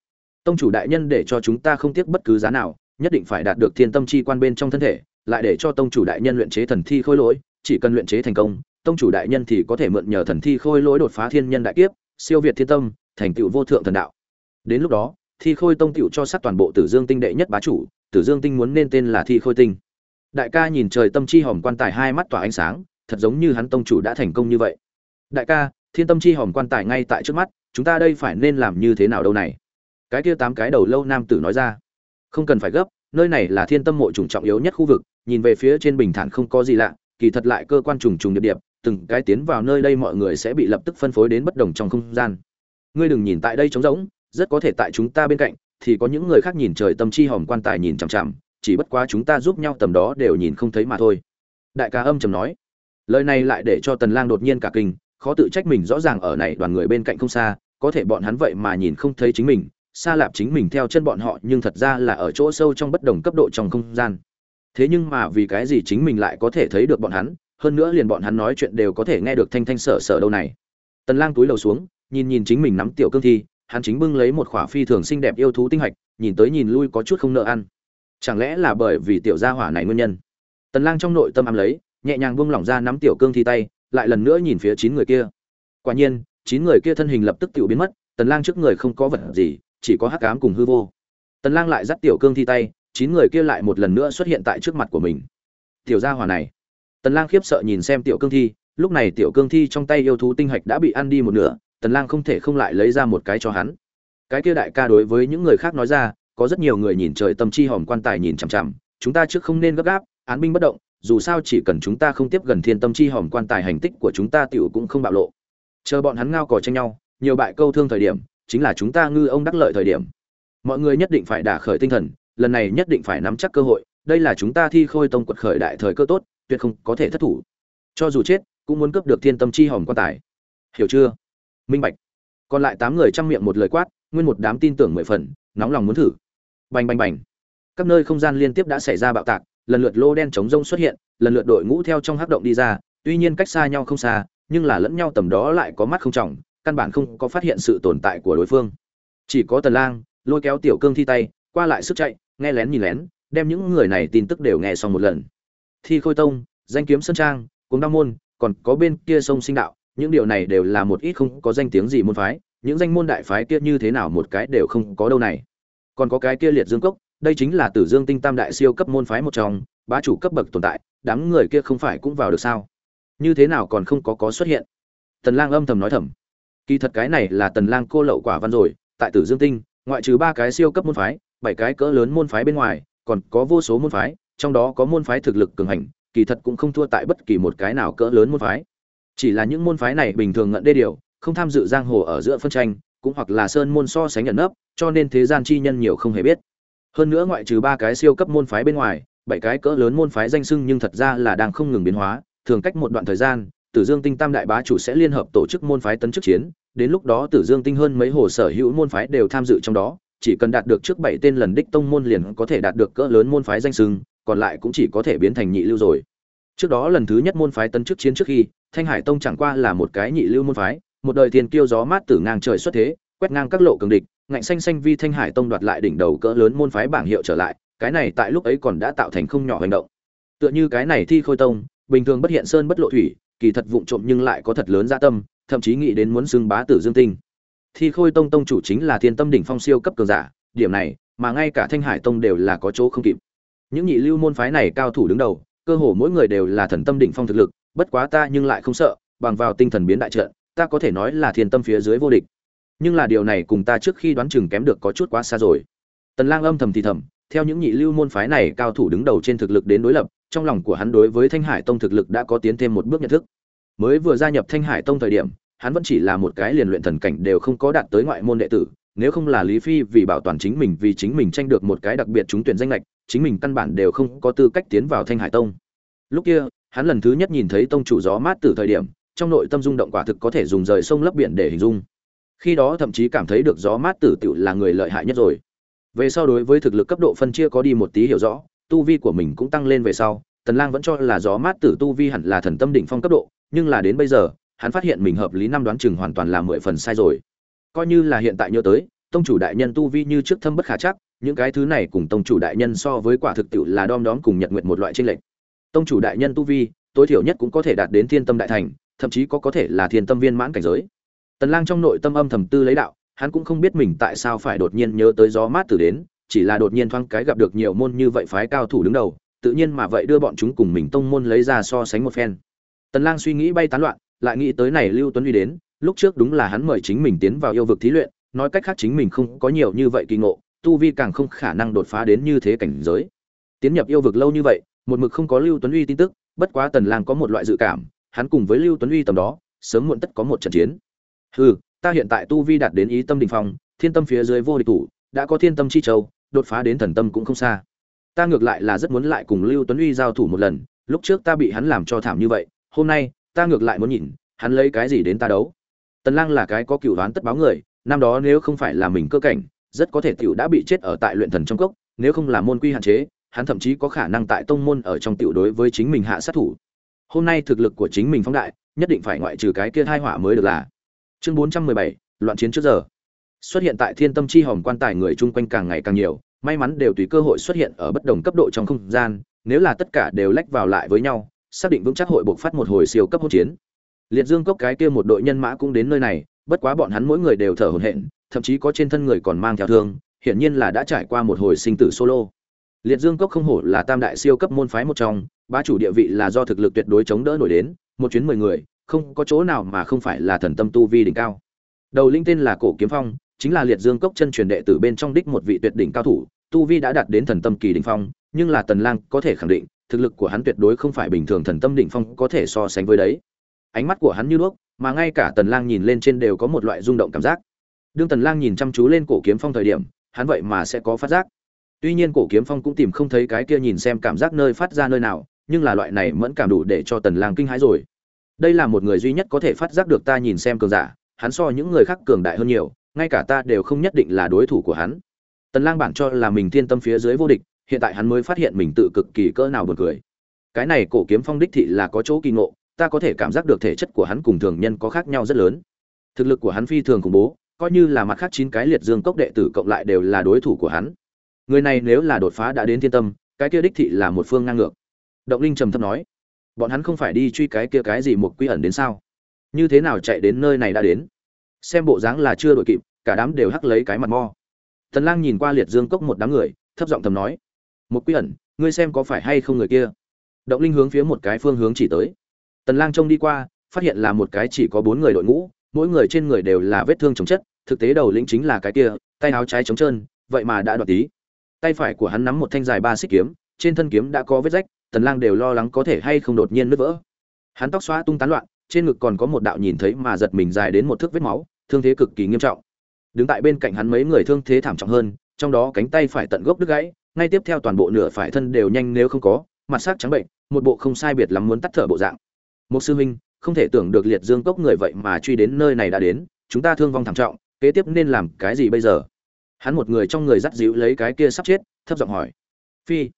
Tông chủ đại nhân để cho chúng ta không tiếc bất cứ giá nào, nhất định phải đạt được thiên tâm chi quan bên trong thân thể, lại để cho tông chủ đại nhân luyện chế thần thi khôi lỗi, chỉ cần luyện chế thành công tông chủ đại nhân thì có thể mượn nhờ thần thi khôi lỗi đột phá thiên nhân đại kiếp, siêu việt thiên tâm, thành tựu vô thượng thần đạo. Đến lúc đó, thi khôi tông tựu cho sát toàn bộ tử dương tinh đệ nhất bá chủ, tử dương tinh muốn nên tên là thi khôi tinh. Đại ca nhìn trời tâm chi hòm quan tài hai mắt tỏa ánh sáng, thật giống như hắn tông chủ đã thành công như vậy. Đại ca, thiên tâm chi hòm quan tài ngay tại trước mắt, chúng ta đây phải nên làm như thế nào đâu này? Cái kia tám cái đầu lâu nam tử nói ra. Không cần phải gấp, nơi này là thiên tâm mộ trùng trọng yếu nhất khu vực, nhìn về phía trên bình thản không có gì lạ, kỳ thật lại cơ quan trùng trùng điệp điệp từng cái tiến vào nơi đây mọi người sẽ bị lập tức phân phối đến bất đồng trong không gian. Ngươi đừng nhìn tại đây trống rỗng, rất có thể tại chúng ta bên cạnh, thì có những người khác nhìn trời tâm chi hòm quan tài nhìn chằm chằm, chỉ bất quá chúng ta giúp nhau tầm đó đều nhìn không thấy mà thôi. Đại ca âm trầm nói. Lời này lại để cho tần lang đột nhiên cả kinh, khó tự trách mình rõ ràng ở này đoàn người bên cạnh không xa, có thể bọn hắn vậy mà nhìn không thấy chính mình, xa lạp chính mình theo chân bọn họ, nhưng thật ra là ở chỗ sâu trong bất đồng cấp độ trong không gian. Thế nhưng mà vì cái gì chính mình lại có thể thấy được bọn hắn hơn nữa liền bọn hắn nói chuyện đều có thể nghe được thanh thanh sở sở đâu này. Tần lang túi lầu xuống, nhìn nhìn chính mình nắm tiểu cương thi, hắn chính bưng lấy một khỏa phi thường xinh đẹp yêu thú tinh hạch, nhìn tới nhìn lui có chút không nợ ăn. Chẳng lẽ là bởi vì tiểu gia hỏa này nguyên nhân? Tần lang trong nội tâm ám lấy, nhẹ nhàng buông lỏng ra nắm tiểu cương thi tay, lại lần nữa nhìn phía chín người kia. Quả nhiên, chín người kia thân hình lập tức tiểu biến mất, tần lang trước người không có vật gì, chỉ có hắc ám cùng hư vô. Tần lang lại dắt tiểu cương thi tay, chín người kia lại một lần nữa xuất hiện tại trước mặt của mình. Tiểu gia hỏa này tần lang khiếp sợ nhìn xem tiểu cương thi, lúc này tiểu cương thi trong tay yêu thú tinh hạch đã bị ăn đi một nửa, tần lang không thể không lại lấy ra một cái cho hắn. Cái kia đại ca đối với những người khác nói ra, có rất nhiều người nhìn trời tâm chi hòm quan tài nhìn chằm chằm, chúng ta trước không nên gấp gáp, án binh bất động, dù sao chỉ cần chúng ta không tiếp gần thiên tâm chi hòm quan tài hành tích của chúng ta tiểu cũng không bạo lộ. Chờ bọn hắn ngao cò tranh nhau, nhiều bại câu thương thời điểm, chính là chúng ta ngư ông đắc lợi thời điểm. Mọi người nhất định phải đả khởi tinh thần, lần này nhất định phải nắm chắc cơ hội, đây là chúng ta thi khôi tông quật khởi đại thời cơ tốt tuyệt không có thể thất thủ. Cho dù chết, cũng muốn cướp được thiên tâm chi hòm quan tài. Hiểu chưa? Minh bạch. Còn lại tám người chăm miệng một lời quát, nguyên một đám tin tưởng mười phần, nóng lòng muốn thử. Bành bành bành. Các nơi không gian liên tiếp đã xảy ra bạo tạc, lần lượt lô đen chống rông xuất hiện, lần lượt đội ngũ theo trong hắc động đi ra, tuy nhiên cách xa nhau không xa, nhưng là lẫn nhau tầm đó lại có mắt không trọng, căn bản không có phát hiện sự tồn tại của đối phương. Chỉ có tần lang, lôi kéo tiểu cương thi tay, qua lại sức chạy, nghe lén nhìn lén, đem những người này tin tức đều nghe xong một lần thi khôi tông, danh kiếm sơn trang, cuồng đao môn, còn có bên kia sông sinh đạo, những điều này đều là một ít không có danh tiếng gì môn phái, những danh môn đại phái kia như thế nào một cái đều không có đâu này. Còn có cái kia liệt dương cốc, đây chính là tử dương tinh tam đại siêu cấp môn phái một trong, bá chủ cấp bậc tồn tại, đám người kia không phải cũng vào được sao? Như thế nào còn không có có xuất hiện? Tần lang âm thầm nói thầm. Kỳ thật cái này là tần lang cô lậu quả văn rồi, tại tử dương tinh, ngoại trừ ba cái siêu cấp môn phái, bảy cái cỡ lớn môn phái bên ngoài, còn có vô số môn phái trong đó có môn phái thực lực cường hành, kỳ thật cũng không thua tại bất kỳ một cái nào cỡ lớn môn phái. Chỉ là những môn phái này bình thường ngận đê điều, không tham dự giang hồ ở giữa phân tranh, cũng hoặc là sơn môn so sánh ẩn nấp, cho nên thế gian chi nhân nhiều không hề biết. Hơn nữa ngoại trừ ba cái siêu cấp môn phái bên ngoài, bảy cái cỡ lớn môn phái danh sưng nhưng thật ra là đang không ngừng biến hóa, thường cách một đoạn thời gian, tử dương tinh tam đại bá chủ sẽ liên hợp tổ chức môn phái tấn chức chiến, đến lúc đó tử dương tinh hơn mấy hồ sở hữu môn phái đều tham dự trong đó, chỉ cần đạt được trước bảy tên lần đích tông môn liền có thể đạt được cỡ lớn môn phái danh sưng còn lại cũng chỉ có thể biến thành nhị lưu rồi. Trước đó lần thứ nhất môn phái tấn chức chiến trước khi, thanh hải tông chẳng qua là một cái nhị lưu môn phái, một đời tiền kiêu gió mát tử ngang trời xuất thế, quét ngang các lộ cường địch, ngạnh xanh xanh vi thanh hải tông đoạt lại đỉnh đầu cỡ lớn môn phái bảng hiệu trở lại, cái này tại lúc ấy còn đã tạo thành không nhỏ hành động. Tựa như cái này thi khôi tông, bình thường bất hiện sơn bất lộ thủy, kỳ thật vụng trộm nhưng lại có thật lớn dạ tâm, thậm chí nghĩ đến muốn xưng bá tử dương tinh. Thi khôi tông tông chủ chính là thiên tâm đỉnh phong siêu cấp cường giả, điểm này mà ngay cả thanh hải tông đều là có chỗ không kịp những nhị lưu môn phái này cao thủ đứng đầu, cơ hồ mỗi người đều là thần tâm đỉnh phong thực lực, bất quá ta nhưng lại không sợ, bằng vào tinh thần biến đại trận, ta có thể nói là thiên tâm phía dưới vô địch. Nhưng là điều này cùng ta trước khi đoán chừng kém được có chút quá xa rồi. Tần lang âm thầm thì thầm, theo những nhị lưu môn phái này cao thủ đứng đầu trên thực lực đến đối lập, trong lòng của hắn đối với thanh hải tông thực lực đã có tiến thêm một bước nhận thức. Mới vừa gia nhập thanh hải tông thời điểm, hắn vẫn chỉ là một cái liền luyện thần cảnh đều không có đạt tới ngoại môn đệ tử, nếu không là lý phi vì bảo toàn chính mình vì chính mình tranh được một cái đặc biệt trúng tuyển danh lệch chính mình căn bản đều không có tư cách tiến vào thanh hải tông. Lúc kia, hắn lần thứ nhất nhìn thấy tông chủ gió mát từ thời điểm, trong nội tâm rung động quả thực có thể dùng rời sông lấp biển để hình dung. Khi đó thậm chí cảm thấy được gió mát tử tựu là người lợi hại nhất rồi. Về sau đối với thực lực cấp độ phân chia có đi một tí hiểu rõ, tu vi của mình cũng tăng lên về sau, tần lang vẫn cho là gió mát tử tu vi hẳn là thần tâm đỉnh phong cấp độ, nhưng là đến bây giờ, hắn phát hiện mình hợp lý năm đoán chừng hoàn toàn là mười phần sai rồi. Coi như là hiện tại nhớ tới, tông chủ đại nhân tu vi như trước thâm bất khả chắc những cái thứ này cùng tông chủ đại nhân so với quả thực tiệu là đom đóm cùng nhật nguyện một loại tranh lệch. Tông chủ đại nhân tu vi, tối thiểu nhất cũng có thể đạt đến thiên tâm đại thành, thậm chí có có thể là thiên tâm viên mãn cảnh giới. Tần lang trong nội tâm âm thầm tư lấy đạo, hắn cũng không biết mình tại sao phải đột nhiên nhớ tới gió mát từ đến, chỉ là đột nhiên thoáng cái gặp được nhiều môn như vậy phái cao thủ đứng đầu, tự nhiên mà vậy đưa bọn chúng cùng mình tông môn lấy ra so sánh một phen. Tần lang suy nghĩ bay tán loạn, lại nghĩ tới này lưu tuấn uy đến, lúc trước đúng là hắn mời chính mình tiến vào yêu vực thí luyện, nói cách khác chính mình không có nhiều như vậy kỳ ngộ tu vi càng không khả năng đột phá đến như thế cảnh giới. Tiến nhập yêu vực lâu như vậy, một mực không có lưu tuấn uy tin tức, bất quá tần lang có một loại dự cảm, hắn cùng với lưu tuấn uy tầm đó, sớm muộn tất có một trận chiến. Hừ, ta hiện tại tu vi đạt đến ý tâm đỉnh phong, thiên tâm phía dưới vô địch thủ, đã có thiên tâm chi châu, đột phá đến thần tâm cũng không xa. Ta ngược lại là rất muốn lại cùng lưu tuấn uy giao thủ một lần, lúc trước ta bị hắn làm cho thảm như vậy, hôm nay, ta ngược lại muốn nhìn, hắn lấy cái gì đến ta đấu. Tần lang là cái có cửu đoán tất báo người, năm đó nếu không phải là mình cơ cảnh rất có thể tiểu đã bị chết ở tại luyện thần trong cốc nếu không là môn quy hạn chế hắn thậm chí có khả năng tại tông môn ở trong tiểu đối với chính mình hạ sát thủ. Hôm nay thực lực của chính mình phóng đại nhất định phải ngoại trừ cái kia tai họa mới được là. Chương 417, loạn chiến trước giờ. Xuất hiện tại thiên tâm chi hòm quan tài người chung quanh càng ngày càng nhiều may mắn đều tùy cơ hội xuất hiện ở bất đồng cấp độ trong không gian nếu là tất cả đều lách vào lại với nhau xác định vững chắc hội buộc phát một hồi siêu cấp hỗn chiến. Liệt dương cốc cái kia một đội nhân mã cũng đến nơi này bất quá bọn hắn mỗi người đều thở hổn hển thậm chí có trên thân người còn mang theo thương, hiển nhiên là đã trải qua một hồi sinh tử solo. Liệt dương cốc không hổ là tam đại siêu cấp môn phái một trong ba chủ địa vị là do thực lực tuyệt đối chống đỡ nổi đến, một chuyến mười người, không có chỗ nào mà không phải là thần tâm tu vi đỉnh cao. Đầu linh tên là cổ kiếm phong, chính là liệt dương cốc chân truyền đệ tử bên trong đích một vị tuyệt đỉnh cao thủ, tu vi đã đạt đến thần tâm kỳ đỉnh phong, nhưng là tần lang có thể khẳng định, thực lực của hắn tuyệt đối không phải bình thường thần tâm đỉnh phong có thể so sánh với đấy. Ánh mắt của hắn như đuốc, mà ngay cả tần lang nhìn lên trên đều có một loại rung động cảm giác đương tần lang nhìn chăm chú lên cổ kiếm phong thời điểm, hắn vậy mà sẽ có phát giác. Tuy nhiên cổ kiếm phong cũng tìm không thấy cái kia nhìn xem cảm giác nơi phát ra nơi nào, nhưng là loại này mẫn cảm đủ để cho tần lang kinh hãi rồi. Đây là một người duy nhất có thể phát giác được ta nhìn xem cường giả, hắn so những người khác cường đại hơn nhiều, ngay cả ta đều không nhất định là đối thủ của hắn. Tần lang bản cho là mình thiên tâm phía dưới vô địch, hiện tại hắn mới phát hiện mình tự cực kỳ cỡ nào buồn cười. Cái này cổ kiếm phong đích thị là có chỗ kỳ ngộ, ta có thể cảm giác được thể chất của hắn cùng thường nhân có khác nhau rất lớn. Thực lực của hắn phi thường khủng bố coi như là mặt khác chín cái liệt dương cốc đệ tử cộng lại đều là đối thủ của hắn. Người này nếu là đột phá đã đến thiên tâm, cái kia đích thị là một phương ngang ngược. Động linh trầm thấp nói, bọn hắn không phải đi truy cái kia cái gì một quy ẩn đến sao? Như thế nào chạy đến nơi này đã đến? Xem bộ dáng là chưa đội kịp, cả đám đều hắc lấy cái mặt mo. Tần lang nhìn qua liệt dương cốc một đám người, thấp giọng thầm nói, một quy ẩn, ngươi xem có phải hay không người kia? Động linh hướng phía một cái phương hướng chỉ tới. Tần lang trông đi qua, phát hiện là một cái chỉ có bốn người đội ngũ mỗi người trên người đều là vết thương chống chất, thực tế đầu lĩnh chính là cái kia, tay áo trái chống trơn, vậy mà đã đoạt tí. Tay phải của hắn nắm một thanh dài ba xích kiếm, trên thân kiếm đã có vết rách, tần lang đều lo lắng có thể hay không đột nhiên nứt vỡ. Hắn tóc xóa tung tán loạn, trên ngực còn có một đạo nhìn thấy mà giật mình dài đến một thước vết máu, thương thế cực kỳ nghiêm trọng. Đứng tại bên cạnh hắn mấy người thương thế thảm trọng hơn, trong đó cánh tay phải tận gốc đứt gãy, ngay tiếp theo toàn bộ nửa phải thân đều nhanh nếu không có, mặt sắc trắng bệnh, một bộ không sai biệt lắm muốn tắt thở bộ dạng. Một sư huynh không thể tưởng được liệt dương cốc người vậy mà truy đến nơi này đã đến, chúng ta thương vong thảm trọng, kế tiếp nên làm cái gì bây giờ? Hắn một người trong người dắt dịu lấy cái kia sắp chết, thấp giọng hỏi. Phi.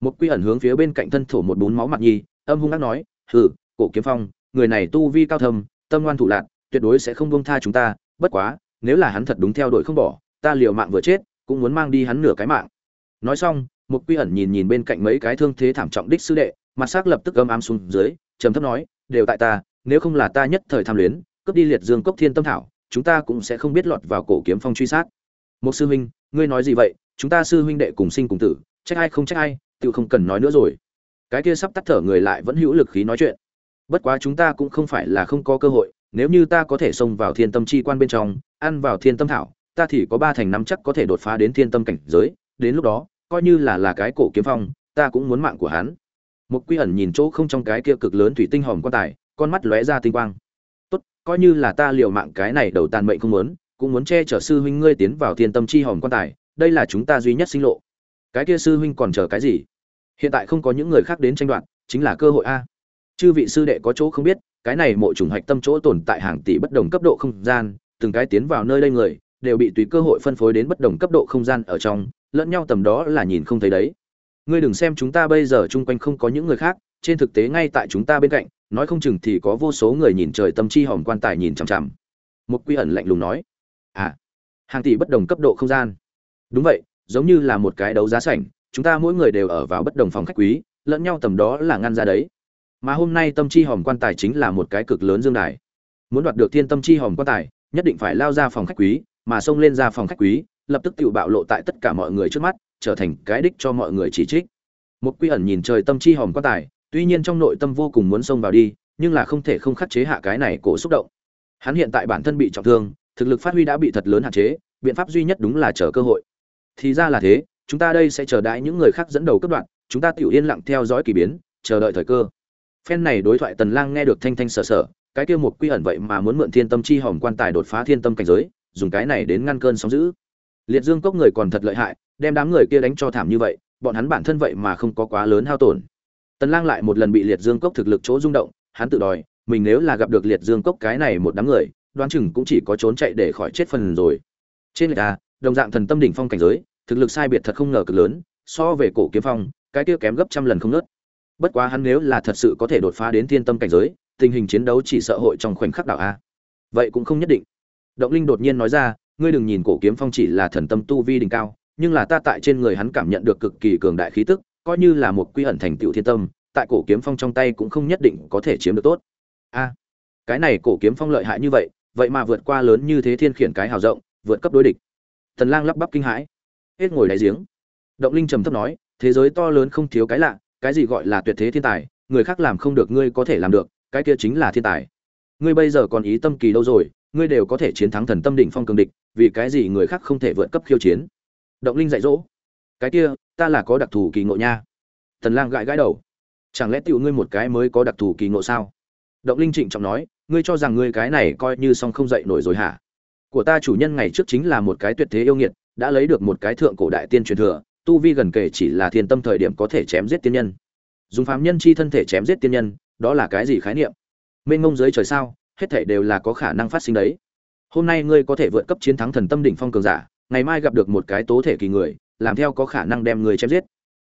Một quy ẩn hướng phía bên cạnh thân thổ một bún máu mặt nhi, âm hung ác nói, hừ, cổ kiếm phong, người này tu vi cao thâm, tâm ngoan thủ lạc tuyệt đối sẽ không buông tha chúng ta, bất quá, nếu là hắn thật đúng theo đuổi không bỏ, ta liều mạng vừa chết, cũng muốn mang đi hắn nửa cái mạng. Nói xong một quy ẩn nhìn nhìn bên cạnh mấy cái thương thế thảm trọng đích sư đệ, mặt sắc lập tức âm ám xuống dưới, trầm thấp nói, đều tại ta nếu không là ta nhất thời tham luyến, cướp đi liệt dương cốc thiên tâm thảo, chúng ta cũng sẽ không biết lọt vào cổ kiếm phong truy sát. Một sư huynh, ngươi nói gì vậy? Chúng ta sư huynh đệ cùng sinh cùng tử, trách ai không trách ai, tự không cần nói nữa rồi. Cái kia sắp tắt thở người lại vẫn hữu lực khí nói chuyện. Bất quá chúng ta cũng không phải là không có cơ hội, nếu như ta có thể xông vào thiên tâm chi quan bên trong, ăn vào thiên tâm thảo, ta thì có ba thành năm chắc có thể đột phá đến thiên tâm cảnh giới, đến lúc đó, coi như là là cái cổ kiếm phong, ta cũng muốn mạng của hắn. Một quy ẩn nhìn chỗ không trong cái kia cực lớn thủy tinh hòm quan tài con mắt lóe ra tinh quang. Tốt, coi như là ta liều mạng cái này đầu tàn mệnh không muốn, cũng muốn che chở sư huynh ngươi tiến vào thiên tâm chi hòm quan tài, đây là chúng ta duy nhất sinh lộ. Cái kia sư huynh còn chờ cái gì? Hiện tại không có những người khác đến tranh đoạt, chính là cơ hội a. Chư vị sư đệ có chỗ không biết, cái này mộ trùng hạch tâm chỗ tồn tại hàng tỷ bất đồng cấp độ không gian, từng cái tiến vào nơi đây người, đều bị tùy cơ hội phân phối đến bất đồng cấp độ không gian ở trong, lẫn nhau tầm đó là nhìn không thấy đấy. Ngươi đừng xem chúng ta bây giờ chung quanh không có những người khác, trên thực tế ngay tại chúng ta bên cạnh nói không chừng thì có vô số người nhìn trời tâm chi hòm quan tài nhìn chằm chằm. Một quy ẩn lạnh lùng nói à hàng tỷ bất đồng cấp độ không gian. Đúng vậy, giống như là một cái đấu giá sảnh, chúng ta mỗi người đều ở vào bất đồng phòng khách quý, lẫn nhau tầm đó là ngăn ra đấy. Mà hôm nay tâm chi hòm quan tài chính là một cái cực lớn dương đài. Muốn đoạt được thiên tâm chi hòm quan tài, nhất định phải lao ra phòng khách quý, mà xông lên ra phòng khách quý, lập tức tự bạo lộ tại tất cả mọi người trước mắt, trở thành cái đích cho mọi người chỉ trích. Một quy ẩn nhìn trời tâm chi hòm quan tài tuy nhiên trong nội tâm vô cùng muốn xông vào đi, nhưng là không thể không khắc chế hạ cái này cổ xúc động. Hắn hiện tại bản thân bị trọng thương, thực lực phát huy đã bị thật lớn hạn chế, biện pháp duy nhất đúng là chờ cơ hội. Thì ra là thế, chúng ta đây sẽ chờ đãi những người khác dẫn đầu cấp đoạn, chúng ta tiểu yên lặng theo dõi kỳ biến, chờ đợi thời cơ. Phen này đối thoại tần lang nghe được thanh thanh sở sở cái kia một quy ẩn vậy mà muốn mượn thiên tâm chi hòm quan tài đột phá thiên tâm cảnh giới, dùng cái này đến ngăn cơn sóng dữ. Liệt dương cốc người còn thật lợi hại, đem đám người kia đánh cho thảm như vậy, bọn hắn bản thân vậy mà không có quá lớn hao tổn tần lang lại một lần bị liệt dương cốc thực lực chỗ rung động, hắn tự đòi, mình nếu là gặp được liệt dương cốc cái này một đám người, đoán chừng cũng chỉ có trốn chạy để khỏi chết phần rồi. Trên lệch à đồng dạng thần tâm đỉnh phong cảnh giới, thực lực sai biệt thật không ngờ cực lớn, so về cổ kiếm phong, cái kia kém gấp trăm lần không ngớt. bất quá hắn nếu là thật sự có thể đột phá đến thiên tâm cảnh giới, tình hình chiến đấu chỉ sợ hội trong khoảnh khắc đảo a. Vậy cũng không nhất định. Động linh đột nhiên nói ra, ngươi đừng nhìn cổ kiếm phong chỉ là thần tâm tu vi đỉnh cao, nhưng là ta tại trên người hắn cảm nhận được cực kỳ cường đại khí tức coi như là một quy ẩn thành tựu thiên tâm, tại cổ kiếm phong trong tay cũng không nhất định có thể chiếm được tốt. A, cái này cổ kiếm phong lợi hại như vậy vậy mà vượt qua lớn như thế thiên khiển cái hào rộng, vượt cấp đối địch. Thần lang lắp bắp kinh hãi. Hết ngồi đáy giếng. Động linh trầm thấp nói, thế giới to lớn không thiếu cái lạ, cái gì gọi là tuyệt thế thiên tài, người khác làm không được ngươi có thể làm được, cái kia chính là thiên tài. Ngươi bây giờ còn ý tâm kỳ đâu rồi, ngươi đều có thể chiến thắng thần tâm đỉnh phong cường địch, vì cái gì người khác không thể vượt cấp khiêu chiến? Động linh dạy dỗ. Cái kia ta là có đặc thù kỳ ngộ nha. Thần lang gãi gãi đầu. Chẳng lẽ tiểu ngươi một cái mới có đặc thù kỳ ngộ sao? Động linh trịnh trọng nói, ngươi cho rằng ngươi cái này coi như xong không dậy nổi rồi hả? Của ta chủ nhân ngày trước chính là một cái tuyệt thế yêu nghiệt, đã lấy được một cái thượng cổ đại tiên truyền thừa, tu vi gần kể chỉ là thiên tâm thời điểm có thể chém giết tiên nhân. Dùng phàm nhân chi thân thể chém giết tiên nhân, đó là cái gì khái niệm? Mênh ngông dưới trời sao, hết thể đều là có khả năng phát sinh đấy. Hôm nay ngươi có thể vượt cấp chiến thắng thần tâm đỉnh phong cường giả, ngày mai gặp được một cái tố thể kỳ người làm theo có khả năng đem người chém giết.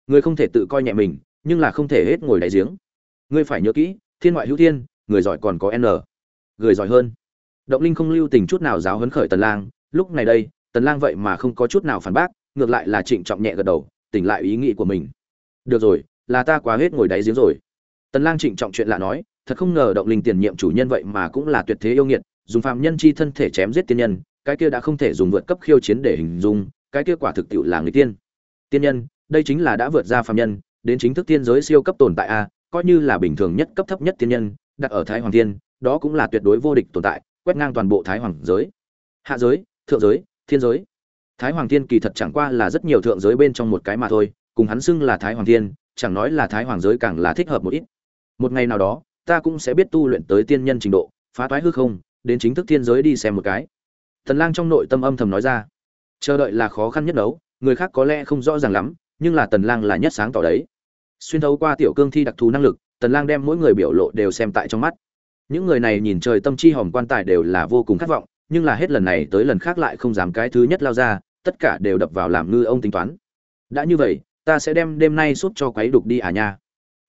Ngươi không thể tự coi nhẹ mình, nhưng là không thể hết ngồi đáy giếng. Ngươi phải nhớ kỹ, thiên ngoại hữu thiên, người giỏi còn có n. Người giỏi hơn. Động linh không lưu tình chút nào giáo hấn khởi tần lang, lúc này đây, tần lang vậy mà không có chút nào phản bác, ngược lại là trịnh trọng nhẹ gật đầu, tỉnh lại ý nghĩ của mình. Được rồi, là ta quá hết ngồi đáy giếng rồi. Tần lang trịnh trọng chuyện lạ nói, thật không ngờ động linh tiền nhiệm chủ nhân vậy mà cũng là tuyệt thế yêu nghiệt, dùng phàm nhân chi thân thể chém giết tiên nhân, cái kia đã không thể dùng vượt cấp khiêu chiến để hình dung cái kia quả thực tiệu là người tiên. Tiên nhân, đây chính là đã vượt ra phàm nhân, đến chính thức tiên giới siêu cấp tồn tại a, coi như là bình thường nhất cấp thấp nhất tiên nhân, đặt ở thái hoàng tiên, đó cũng là tuyệt đối vô địch tồn tại, quét ngang toàn bộ thái hoàng giới. Hạ giới, thượng giới, thiên giới. Thái hoàng thiên kỳ thật chẳng qua là rất nhiều thượng giới bên trong một cái mà thôi, cùng hắn xưng là thái hoàng thiên chẳng nói là thái hoàng giới càng là thích hợp một ít. Một ngày nào đó, ta cũng sẽ biết tu luyện tới tiên nhân trình độ, phá toái hư không, đến chính thức thiên giới đi xem một cái. Thần lang trong nội tâm âm thầm nói ra chờ đợi là khó khăn nhất đấu, người khác có lẽ không rõ ràng lắm, nhưng là tần lang là nhất sáng tỏ đấy. Xuyên thấu qua tiểu cương thi đặc thù năng lực, tần lang đem mỗi người biểu lộ đều xem tại trong mắt. Những người này nhìn trời tâm chi hòm quan tài đều là vô cùng khát vọng, nhưng là hết lần này tới lần khác lại không dám cái thứ nhất lao ra, tất cả đều đập vào làm ngư ông tính toán. Đã như vậy, ta sẽ đem đêm nay suốt cho quấy đục đi à nha.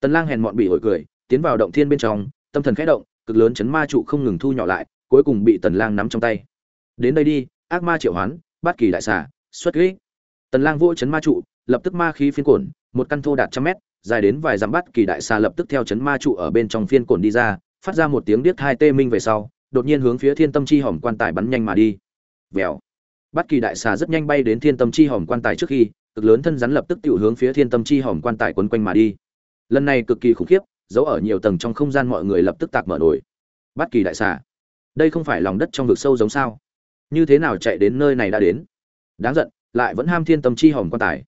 Tần lang hèn mọn bị ổi cười, tiến vào động thiên bên trong, tâm thần khẽ động, cực lớn chấn ma trụ không ngừng thu nhỏ lại, cuối cùng bị tần lang nắm trong tay. Đến đây đi, ác ma triệu hoán bát kỳ đại xà, xuất kích. Tần lang vỗ chấn ma trụ, lập tức ma khí phiên cổn, một căn thô đạt trăm mét, dài đến vài dặm bát kỳ đại xà lập tức theo chấn ma trụ ở bên trong phiên cổn đi ra, phát ra một tiếng điếc hai tê minh về sau, đột nhiên hướng phía thiên tâm chi hòm quan tài bắn nhanh mà đi. Vèo. Bát kỳ đại xà rất nhanh bay đến thiên tâm chi hòm quan tài trước khi, cực lớn thân rắn lập tức tiểu hướng phía thiên tâm chi hòm quan tài quấn quanh mà đi. Lần này cực kỳ khủng khiếp, giấu ở nhiều tầng trong không gian mọi người lập tức tạc mở nổi bát kỳ đại xà. Đây không phải lòng đất trong vực sâu giống sao? Như thế nào chạy đến nơi này đã đến? Đáng giận, lại vẫn ham thiên tâm chi hỏng quan tài.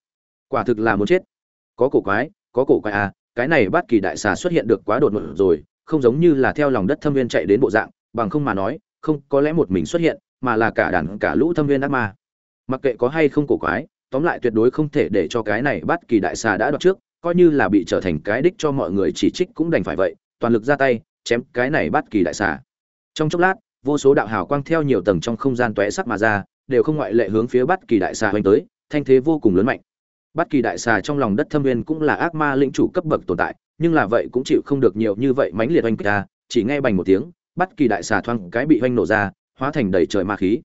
Quả thực là muốn chết. Có cổ quái, có cổ quái à cái này bát kỳ đại xà xuất hiện được quá đột ngột rồi, không giống như là theo lòng đất thâm viên chạy đến bộ dạng, bằng không mà nói, không có lẽ một mình xuất hiện, mà là cả đàn cả lũ thâm viên ác ma. Mặc kệ có hay không cổ quái, tóm lại tuyệt đối không thể để cho cái này bắt kỳ đại xà đã đoạt trước, coi như là bị trở thành cái đích cho mọi người chỉ trích cũng đành phải vậy, toàn lực ra tay, chém cái này bắt kỳ đại xà. Trong chốc lát vô số đạo hào quang theo nhiều tầng trong không gian tóe sắc mà ra, đều không ngoại lệ hướng phía bất kỳ đại xà hoành tới, thanh thế vô cùng lớn mạnh. Bất kỳ đại xà trong lòng đất thâm nguyên cũng là ác ma lĩnh chủ cấp bậc tồn tại, nhưng là vậy cũng chịu không được nhiều như vậy mãnh liệt oanh kích ra, chỉ nghe bành một tiếng bất kỳ đại xà thoang cái bị hoành nổ ra, hóa thành đầy trời ma khí.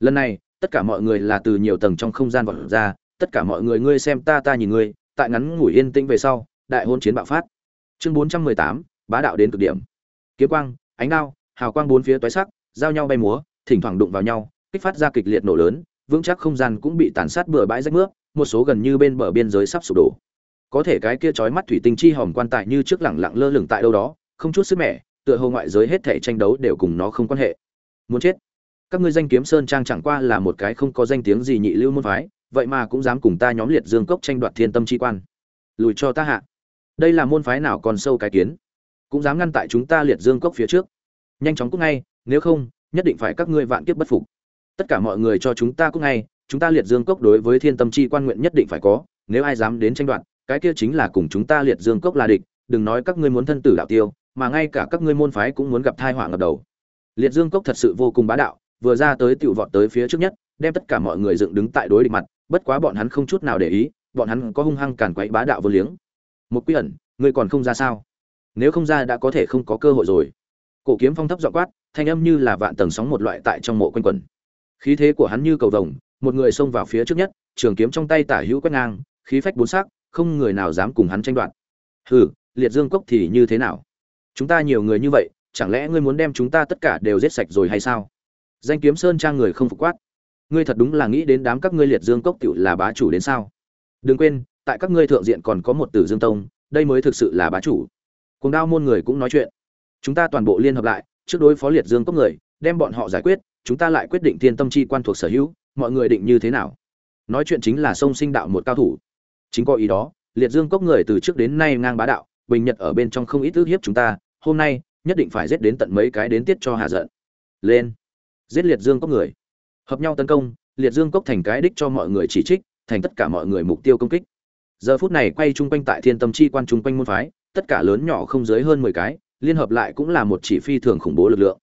Lần này, tất cả mọi người là từ nhiều tầng trong không gian vọt ra, tất cả mọi người ngươi xem ta ta nhìn ngươi, tại ngắn ngủi yên tĩnh về sau, đại hôn chiến bạo phát. Chương bốn trăm mười tám, bá đạo đến cực điểm. Kiếm quang, ánh đao, hào quang bốn phía tóe sắc giao nhau bay múa, thỉnh thoảng đụng vào nhau, kích phát ra kịch liệt nổ lớn, vững chắc không gian cũng bị tàn sát bừa bãi rách nước một số gần như bên bờ biên giới sắp sụp đổ. Có thể cái kia chói mắt thủy tinh chi hòm quan tài như trước lẳng lặng lơ lửng tại đâu đó, không chút sức mẻ, tựa hồ ngoại giới hết thể tranh đấu đều cùng nó không quan hệ. Muốn chết. Các ngươi danh kiếm sơn trang chẳng qua là một cái không có danh tiếng gì nhị lưu môn phái, vậy mà cũng dám cùng ta nhóm liệt dương cốc tranh đoạt thiên tâm chi quan. Lùi cho ta hạ. Đây là môn phái nào còn sâu cái kiến? Cũng dám ngăn tại chúng ta liệt dương cốc phía trước. Nhanh chóng cúc ngay nếu không, nhất định phải các ngươi vạn kiếp bất phục. Tất cả mọi người cho chúng ta cũng ngay, chúng ta liệt dương cốc đối với thiên tâm chi quan nguyện nhất định phải có, nếu ai dám đến tranh đoạt, cái kia chính là cùng chúng ta liệt dương cốc là địch, đừng nói các ngươi muốn thân tử đạo tiêu, mà ngay cả các ngươi môn phái cũng muốn gặp thai họa ngập đầu. Liệt dương cốc thật sự vô cùng bá đạo, vừa ra tới tiểu vọt tới phía trước nhất, đem tất cả mọi người dựng đứng tại đối địch mặt, bất quá bọn hắn không chút nào để ý, bọn hắn có hung hăng càn quấy bá đạo vô liếng. Một quy ẩn, ngươi còn không ra sao? Nếu không ra đã có thể không có cơ hội rồi. Cổ kiếm phong thấp dọ quát thanh âm như là vạn tầng sóng một loại tại trong mộ quanh quẩn khí thế của hắn như cầu vồng, một người xông vào phía trước nhất, trường kiếm trong tay tả hữu quét ngang, khí phách bốn sắc, không người nào dám cùng hắn tranh đoạt. Hừ, liệt dương cốc thì như thế nào? Chúng ta nhiều người như vậy, chẳng lẽ ngươi muốn đem chúng ta tất cả đều giết sạch rồi hay sao? Danh kiếm sơn trang người không phục quát. Ngươi thật đúng là nghĩ đến đám các ngươi liệt dương cốc cựu là bá chủ đến sao? Đừng quên, tại các ngươi thượng diện còn có một tử dương tông, đây mới thực sự là bá chủ. Cùng đao môn người cũng nói chuyện. Chúng ta toàn bộ liên hợp lại trước đối phó liệt dương cốc người, đem bọn họ giải quyết, chúng ta lại quyết định thiên tâm chi quan thuộc sở hữu, mọi người định như thế nào? Nói chuyện chính là sông sinh đạo một cao thủ. Chính có ý đó, liệt dương cốc người từ trước đến nay ngang bá đạo, bình nhật ở bên trong không ít ước hiếp chúng ta, hôm nay, nhất định phải giết đến tận mấy cái đến tiết cho hạ giận. Lên. Giết liệt dương cốc người. Hợp nhau tấn công, liệt dương cốc thành cái đích cho mọi người chỉ trích, thành tất cả mọi người mục tiêu công kích. Giờ phút này quay chung quanh tại thiên tâm chi quan chung quanh môn phái, tất cả lớn nhỏ không dưới hơn mười cái liên hợp lại cũng là một chỉ phi thường khủng bố lực lượng.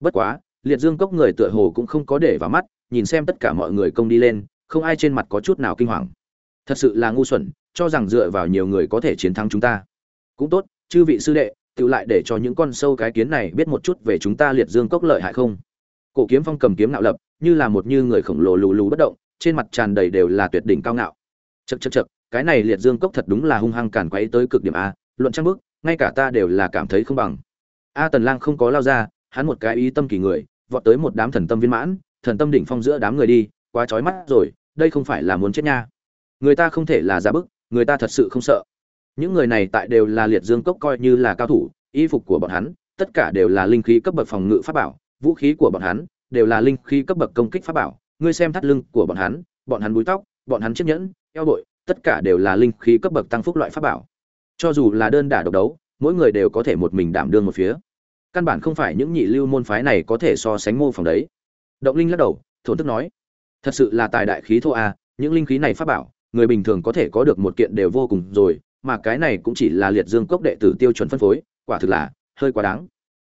Bất quá liệt dương cốc người tựa hồ cũng không có để vào mắt nhìn xem tất cả mọi người công đi lên không ai trên mặt có chút nào kinh hoàng. Thật sự là ngu xuẩn cho rằng dựa vào nhiều người có thể chiến thắng chúng ta. Cũng tốt chư vị sư đệ tự lại để cho những con sâu cái kiến này biết một chút về chúng ta liệt dương cốc lợi hại không? Cổ kiếm phong cầm kiếm nạo lập như là một như người khổng lồ lù lù bất động trên mặt tràn đầy đều là tuyệt đỉnh cao ngạo. Chậc chậc chậc, cái này liệt dương cốc thật đúng là hung hăng càn quấy tới cực điểm a luận trang bức ngay cả ta đều là cảm thấy không bằng. A tần lang không có lao ra, hắn một cái ý tâm kỳ người, vọt tới một đám thần tâm viên mãn, thần tâm đỉnh phong giữa đám người đi, quá chói mắt rồi, đây không phải là muốn chết nha. Người ta không thể là giả bức, người ta thật sự không sợ. Những người này tại đều là liệt dương cốc coi như là cao thủ, y phục của bọn hắn, tất cả đều là linh khí cấp bậc phòng ngự pháp bảo, vũ khí của bọn hắn đều là linh khí cấp bậc công kích pháp bảo. Ngươi xem thắt lưng của bọn hắn bọn hắn búi tóc, bọn hắn chiếc nhẫn, eo bội, tất cả đều là linh khí cấp bậc tăng phúc loại pháp bảo cho dù là đơn đả độc đấu, mỗi người đều có thể một mình đảm đương một phía. Căn bản không phải những nhị lưu môn phái này có thể so sánh mô phỏng đấy. Động linh lắc đầu, thổn thức nói, thật sự là tài đại khí thô a, những linh khí này pháp bảo, người bình thường có thể có được một kiện đều vô cùng rồi, mà cái này cũng chỉ là liệt dương cốc đệ tử tiêu chuẩn phân phối, quả thực là hơi quá đáng.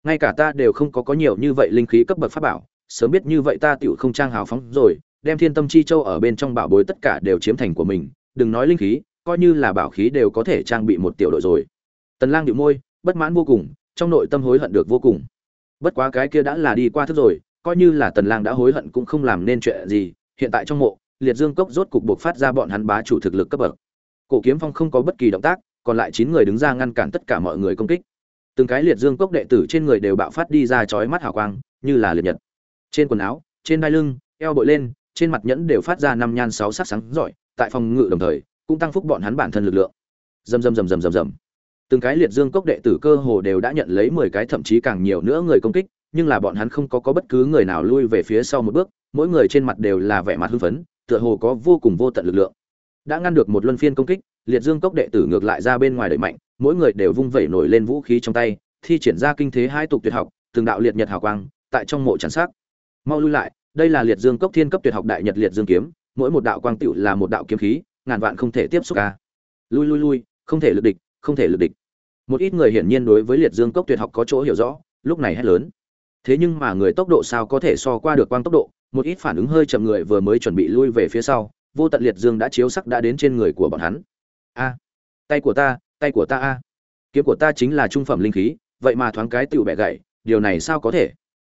Ngay cả ta đều không có có nhiều như vậy linh khí cấp bậc pháp bảo, sớm biết như vậy ta tựu không trang hào phóng rồi, đem thiên tâm chi châu ở bên trong bảo bối tất cả đều chiếm thành của mình, đừng nói linh khí coi như là bảo khí đều có thể trang bị một tiểu đội rồi. Tần lang điệu môi, bất mãn vô cùng, trong nội tâm hối hận được vô cùng. Bất quá cái kia đã là đi qua thức rồi, coi như là tần lang đã hối hận cũng không làm nên chuyện gì, hiện tại trong mộ, liệt dương cốc rốt cục buộc phát ra bọn hắn bá chủ thực lực cấp bậc. Cổ kiếm phong không có bất kỳ động tác, còn lại chín người đứng ra ngăn cản tất cả mọi người công kích. Từng cái liệt dương cốc đệ tử trên người đều bạo phát đi ra chói mắt hào quang, như là liệt nhật. Trên quần áo, trên đai lưng, eo bội lên, trên mặt nhẫn đều phát ra năm nhan sáu sắc sáng giỏi tại phòng ngự đồng thời cũng tăng phúc bọn hắn bản thân lực lượng. Rầm rầm rầm rầm rầm rầm. Từng cái liệt dương cốc đệ tử cơ hồ đều đã nhận lấy mười cái thậm chí càng nhiều nữa người công kích, nhưng là bọn hắn không có có bất cứ người nào lui về phía sau một bước, mỗi người trên mặt đều là vẻ mặt hưng phấn, tựa hồ có vô cùng vô tận lực lượng. Đã ngăn được một luân phiên công kích, liệt dương cốc đệ tử ngược lại ra bên ngoài đẩy mạnh, mỗi người đều vung vẩy nổi lên vũ khí trong tay, thi triển ra kinh thế hai tục tuyệt học, từng đạo liệt nhật hào quang, tại trong mộ tràn sắc. Mau lui lại, đây là liệt dương cốc thiên cấp tuyệt học đại nhật liệt dương kiếm, mỗi một đạo quang tựu là một đạo kiếm khí ngàn vạn không thể tiếp xúc ca. Lui lui lui, không thể lực địch, không thể lực địch. Một ít người hiển nhiên đối với liệt dương cốc tuyệt học có chỗ hiểu rõ, lúc này hét lớn. Thế nhưng mà người tốc độ sao có thể so qua được quang tốc độ? Một ít phản ứng hơi chậm người vừa mới chuẩn bị lui về phía sau, vô tận liệt dương đã chiếu sắc đã đến trên người của bọn hắn. A, tay của ta, tay của ta a. Kiếm của ta chính là trung phẩm linh khí, vậy mà thoáng cái tựu bẻ gậy điều này sao có thể?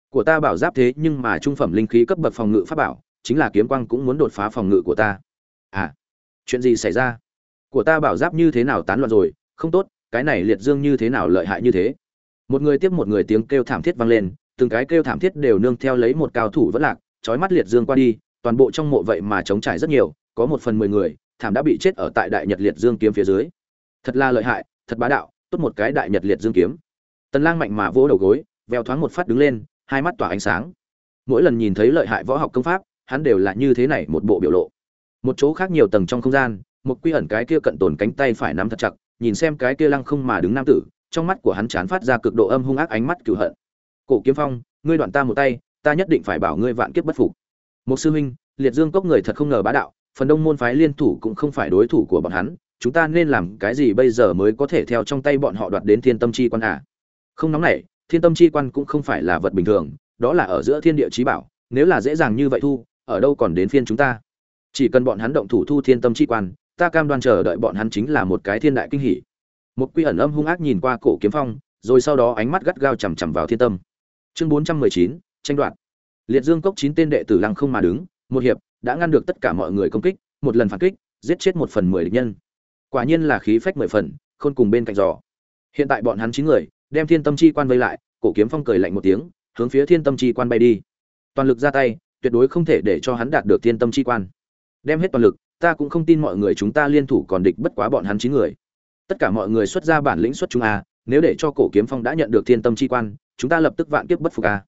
Của ta bảo giáp thế nhưng mà trung phẩm linh khí cấp bậc phòng ngự pháp bảo, chính là kiếm quang cũng muốn đột phá phòng ngự của ta. À chuyện gì xảy ra? Của ta bảo giáp như thế nào tán loạn rồi? Không tốt, cái này liệt dương như thế nào lợi hại như thế? Một người tiếp một người tiếng kêu thảm thiết vang lên, từng cái kêu thảm thiết đều nương theo lấy một cao thủ vẫn lạc trói mắt liệt dương qua đi, toàn bộ trong mộ vậy mà chống trải rất nhiều, có một phần mười người, thảm đã bị chết ở tại đại nhật liệt dương kiếm phía dưới. Thật là lợi hại, thật bá đạo, tốt một cái đại nhật liệt dương kiếm. Tần lang mạnh mà vỗ đầu gối, veo thoáng một phát đứng lên, hai mắt tỏa ánh sáng. Mỗi lần nhìn thấy lợi hại võ học công pháp, hắn đều là như thế này một bộ biểu lộ một chỗ khác nhiều tầng trong không gian, một quy ẩn cái kia cận tồn cánh tay phải nắm thật chặt, nhìn xem cái kia lăng không mà đứng nam tử, trong mắt của hắn chán phát ra cực độ âm hung ác ánh mắt cửu hận. Cổ kiếm phong, ngươi đoạn ta một tay, ta nhất định phải bảo ngươi vạn kiếp bất phục. Một sư huynh, liệt dương cốc người thật không ngờ bá đạo, phần đông môn phái liên thủ cũng không phải đối thủ của bọn hắn, chúng ta nên làm cái gì bây giờ mới có thể theo trong tay bọn họ đoạt đến thiên tâm chi quan à? Không nóng nảy, thiên tâm chi quan cũng không phải là vật bình thường, đó là ở giữa thiên địa trí bảo, nếu là dễ dàng như vậy thu, ở đâu còn đến phiên chúng ta? Chỉ cần bọn hắn động thủ thu thiên tâm chi quan, ta cam đoan chờ đợi bọn hắn chính là một cái thiên đại kinh hỷ một quy ẩn âm hung ác nhìn qua cổ kiếm phong, rồi sau đó ánh mắt gắt gao chằm chằm vào thiên tâm. Chương bốn trăm mười chín, tranh đoạt. Liệt dương cốc chín tên đệ tử lăng không mà đứng, một hiệp, đã ngăn được tất cả mọi người công kích, một lần phản kích, giết chết một phần mười địch nhân. Quả nhiên là khí phách mười phần, khôn cùng bên cạnh giò. Hiện tại bọn hắn chín người, đem thiên tâm chi quan vây lại, cổ kiếm phong cười lạnh một tiếng, hướng phía thiên tâm chi quan bay đi. Toàn lực ra tay, tuyệt đối không thể để cho hắn đạt được thiên tâm chi quan đem hết toàn lực, ta cũng không tin mọi người chúng ta liên thủ còn địch bất quá bọn hắn chín người. Tất cả mọi người xuất ra bản lĩnh xuất chúng a, nếu để cho cổ kiếm phong đã nhận được thiên tâm chi quan, chúng ta lập tức vạn kiếp bất phục a.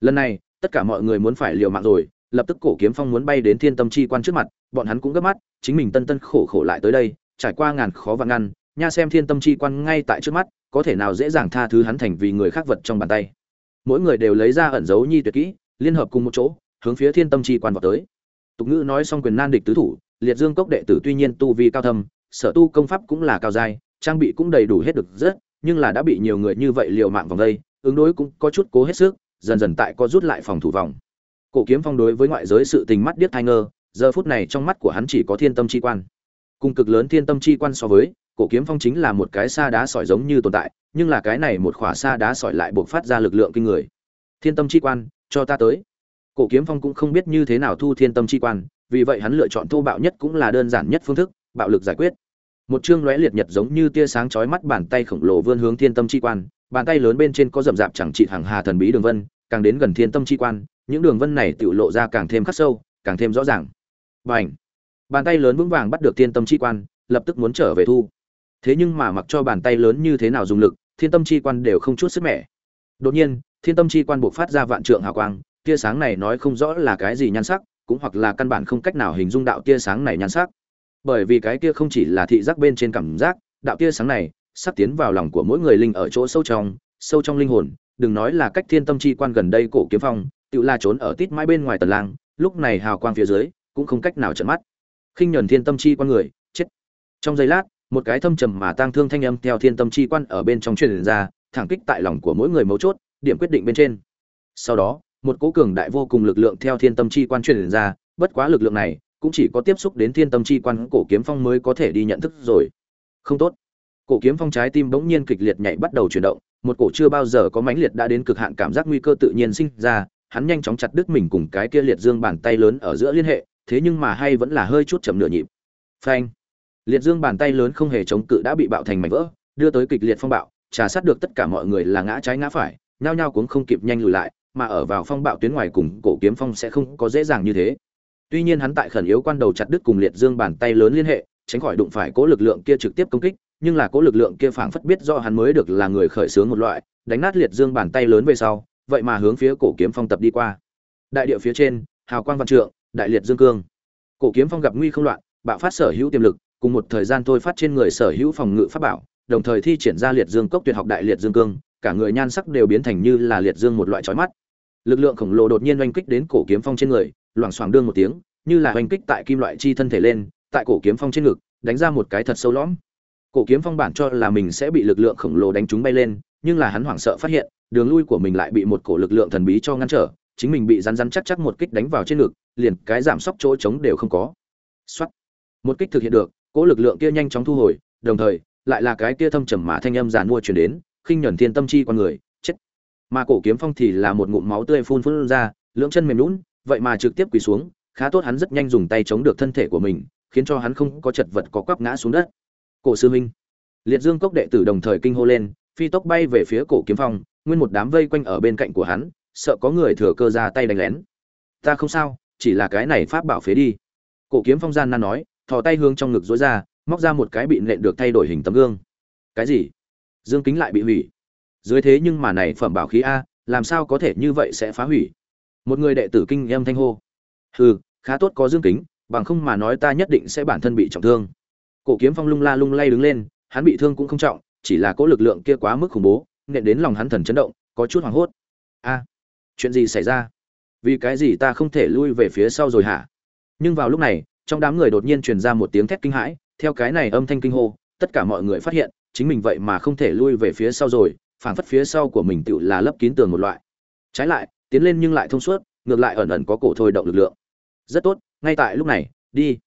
Lần này, tất cả mọi người muốn phải liều mạng rồi, lập tức cổ kiếm phong muốn bay đến thiên tâm chi quan trước mặt, bọn hắn cũng gấp mắt, chính mình tân tân khổ khổ lại tới đây, trải qua ngàn khó vạn ngăn, nha xem thiên tâm chi quan ngay tại trước mắt, có thể nào dễ dàng tha thứ hắn thành vì người khác vật trong bàn tay. Mỗi người đều lấy ra ẩn dấu nhi tuyệt kỹ, liên hợp cùng một chỗ, hướng phía thiên tâm chi quan vào tới tục ngữ nói xong quyền nan địch tứ thủ, liệt dương cốc đệ tử tuy nhiên tu vi cao thâm, sở tu công pháp cũng là cao giai, trang bị cũng đầy đủ hết được rất, nhưng là đã bị nhiều người như vậy liều mạng vòng đây, ứng đối cũng có chút cố hết sức, dần dần tại có rút lại phòng thủ vòng. Cổ kiếm phong đối với ngoại giới sự tình mắt điếc thai ngơ, giờ phút này trong mắt của hắn chỉ có thiên tâm chi quan. Cùng cực lớn thiên tâm chi quan so với, cổ kiếm phong chính là một cái xa đá sỏi giống như tồn tại, nhưng là cái này một khỏa xa đá sỏi lại buộc phát ra lực lượng kinh người. Thiên tâm chi quan, cho ta tới cổ kiếm phong cũng không biết như thế nào thu thiên tâm chi quan, vì vậy hắn lựa chọn thô bạo nhất cũng là đơn giản nhất phương thức, bạo lực giải quyết. Một chương lóe liệt nhật giống như tia sáng chói mắt bàn tay khổng lồ vươn hướng thiên tâm chi quan, bàn tay lớn bên trên có rậm rạp chẳng trị hàng hà thần bí đường vân, càng đến gần thiên tâm chi quan, những đường vân này tự lộ ra càng thêm khắc sâu, càng thêm rõ ràng. Và ảnh bàn tay lớn vững vàng bắt được thiên tâm chi quan, lập tức muốn trở về thu. Thế nhưng mà mặc cho bàn tay lớn như thế nào dùng lực, thiên tâm chi quan đều không chút sức mẻ. Đột nhiên, thiên tâm chi quan buộc phát ra vạn trượng hào quang tia sáng này nói không rõ là cái gì nhan sắc, cũng hoặc là căn bản không cách nào hình dung đạo tia sáng này nhan sắc. Bởi vì cái kia không chỉ là thị giác bên trên cảm giác, đạo tia sáng này sắp tiến vào lòng của mỗi người linh ở chỗ sâu trong sâu trong linh hồn, đừng nói là cách thiên tâm chi quan gần đây cổ kiếm phong, tự la trốn ở tít mãi bên ngoài tần lang, lúc này hào quang phía dưới cũng không cách nào trợn mắt. Khinh nhẫn thiên tâm chi quan người, chết. Trong giây lát, một cái thâm trầm mà tang thương thanh âm theo thiên tâm chi quan ở bên trong truyền ra, thẳng kích tại lòng của mỗi người mấu chốt, điểm quyết định bên trên. Sau đó một cố cường đại vô cùng lực lượng theo thiên tâm chi quan truyền ra, bất quá lực lượng này cũng chỉ có tiếp xúc đến thiên tâm chi quan, cổ kiếm phong mới có thể đi nhận thức rồi. Không tốt. Cổ kiếm phong trái tim bỗng nhiên kịch liệt nhảy bắt đầu chuyển động, một cổ chưa bao giờ có mãnh liệt đã đến cực hạn cảm giác nguy cơ tự nhiên sinh ra, hắn nhanh chóng chặt đứt mình cùng cái kia liệt dương bàn tay lớn ở giữa liên hệ, thế nhưng mà hay vẫn là hơi chút chậm nửa nhịp. Phanh. Liệt dương bàn tay lớn không hề chống cự đã bị bạo thành mảnh vỡ, đưa tới kịch liệt phong bạo, trà sát được tất cả mọi người là ngã trái ngã phải, nhao nhao cũng không kịp nhanh lùi lại mà ở vào phong bạo tuyến ngoài cùng cổ kiếm phong sẽ không có dễ dàng như thế. Tuy nhiên hắn tại khẩn yếu quan đầu chặt đứt cùng liệt dương bàn tay lớn liên hệ, tránh khỏi đụng phải cố lực lượng kia trực tiếp công kích, nhưng là cố lực lượng kia phảng phất biết do hắn mới được là người khởi xướng một loại, đánh nát liệt dương bàn tay lớn về sau, vậy mà hướng phía cổ kiếm phong tập đi qua. Đại địa phía trên, hào quang văn trượng, đại liệt dương cương. Cổ kiếm phong gặp nguy không loạn, bạo phát sở hữu tiềm lực, cùng một thời gian thôi phát trên người sở hữu phòng ngự pháp bảo, đồng thời thi triển ra liệt dương cốc tuyệt học đại liệt dương cương cả người nhan sắc đều biến thành như là liệt dương một loại chói mắt. Lực lượng khổng lồ đột nhiên oanh kích đến cổ kiếm phong trên người, loảng xoảng đương một tiếng, như là oanh kích tại kim loại chi thân thể lên, tại cổ kiếm phong trên ngực, đánh ra một cái thật sâu lõm. Cổ kiếm phong bản cho là mình sẽ bị lực lượng khổng lồ đánh trúng bay lên, nhưng là hắn hoảng sợ phát hiện, đường lui của mình lại bị một cổ lực lượng thần bí cho ngăn trở, chính mình bị rắn rắn chắc chắc một kích đánh vào trên ngực, liền cái giảm sóc chỗ trống đều không có. Soát. một kích thực hiện được, cỗ lực lượng kia nhanh chóng thu hồi, đồng thời, lại là cái kia thâm trầm mà thanh âm giàn mua truyền đến khinh nhẫn thiên tâm chi con người, chết. Mà cổ kiếm phong thì là một ngụm máu tươi phun phun ra, lưỡng chân mềm lún vậy mà trực tiếp quỳ xuống, khá tốt hắn rất nhanh dùng tay chống được thân thể của mình, khiến cho hắn không có chật vật có quắp ngã xuống đất. Cổ sư huynh. Liệt dương cốc đệ tử đồng thời kinh hô lên, phi tốc bay về phía cổ kiếm phong, nguyên một đám vây quanh ở bên cạnh của hắn, sợ có người thừa cơ ra tay đánh lén. Ta không sao, chỉ là cái này pháp bảo phế đi. Cổ kiếm phong gian nan nói, thò tay hướng trong ngực dối ra, móc ra một cái bị nện được thay đổi hình tấm gương. Cái gì? Dương kính lại bị hủy. Dưới thế nhưng mà này phẩm bảo khí a, làm sao có thể như vậy sẽ phá hủy? Một người đệ tử kinh em thanh hô. Hừ, khá tốt có dương kính, bằng không mà nói ta nhất định sẽ bản thân bị trọng thương. Cổ kiếm phong lung la lung lay đứng lên, hắn bị thương cũng không trọng, chỉ là cỗ lực lượng kia quá mức khủng bố nện đến lòng hắn thần chấn động, có chút hoảng hốt. A, chuyện gì xảy ra? Vì cái gì ta không thể lui về phía sau rồi hả? Nhưng vào lúc này, trong đám người đột nhiên truyền ra một tiếng thét kinh hãi, theo cái này âm thanh kinh hô, tất cả mọi người phát hiện chính mình vậy mà không thể lui về phía sau rồi, phảng phất phía sau của mình tự là lấp kín tường một loại. Trái lại, tiến lên nhưng lại thông suốt, ngược lại ẩn ẩn có cổ thôi động lực lượng. Rất tốt, ngay tại lúc này, đi.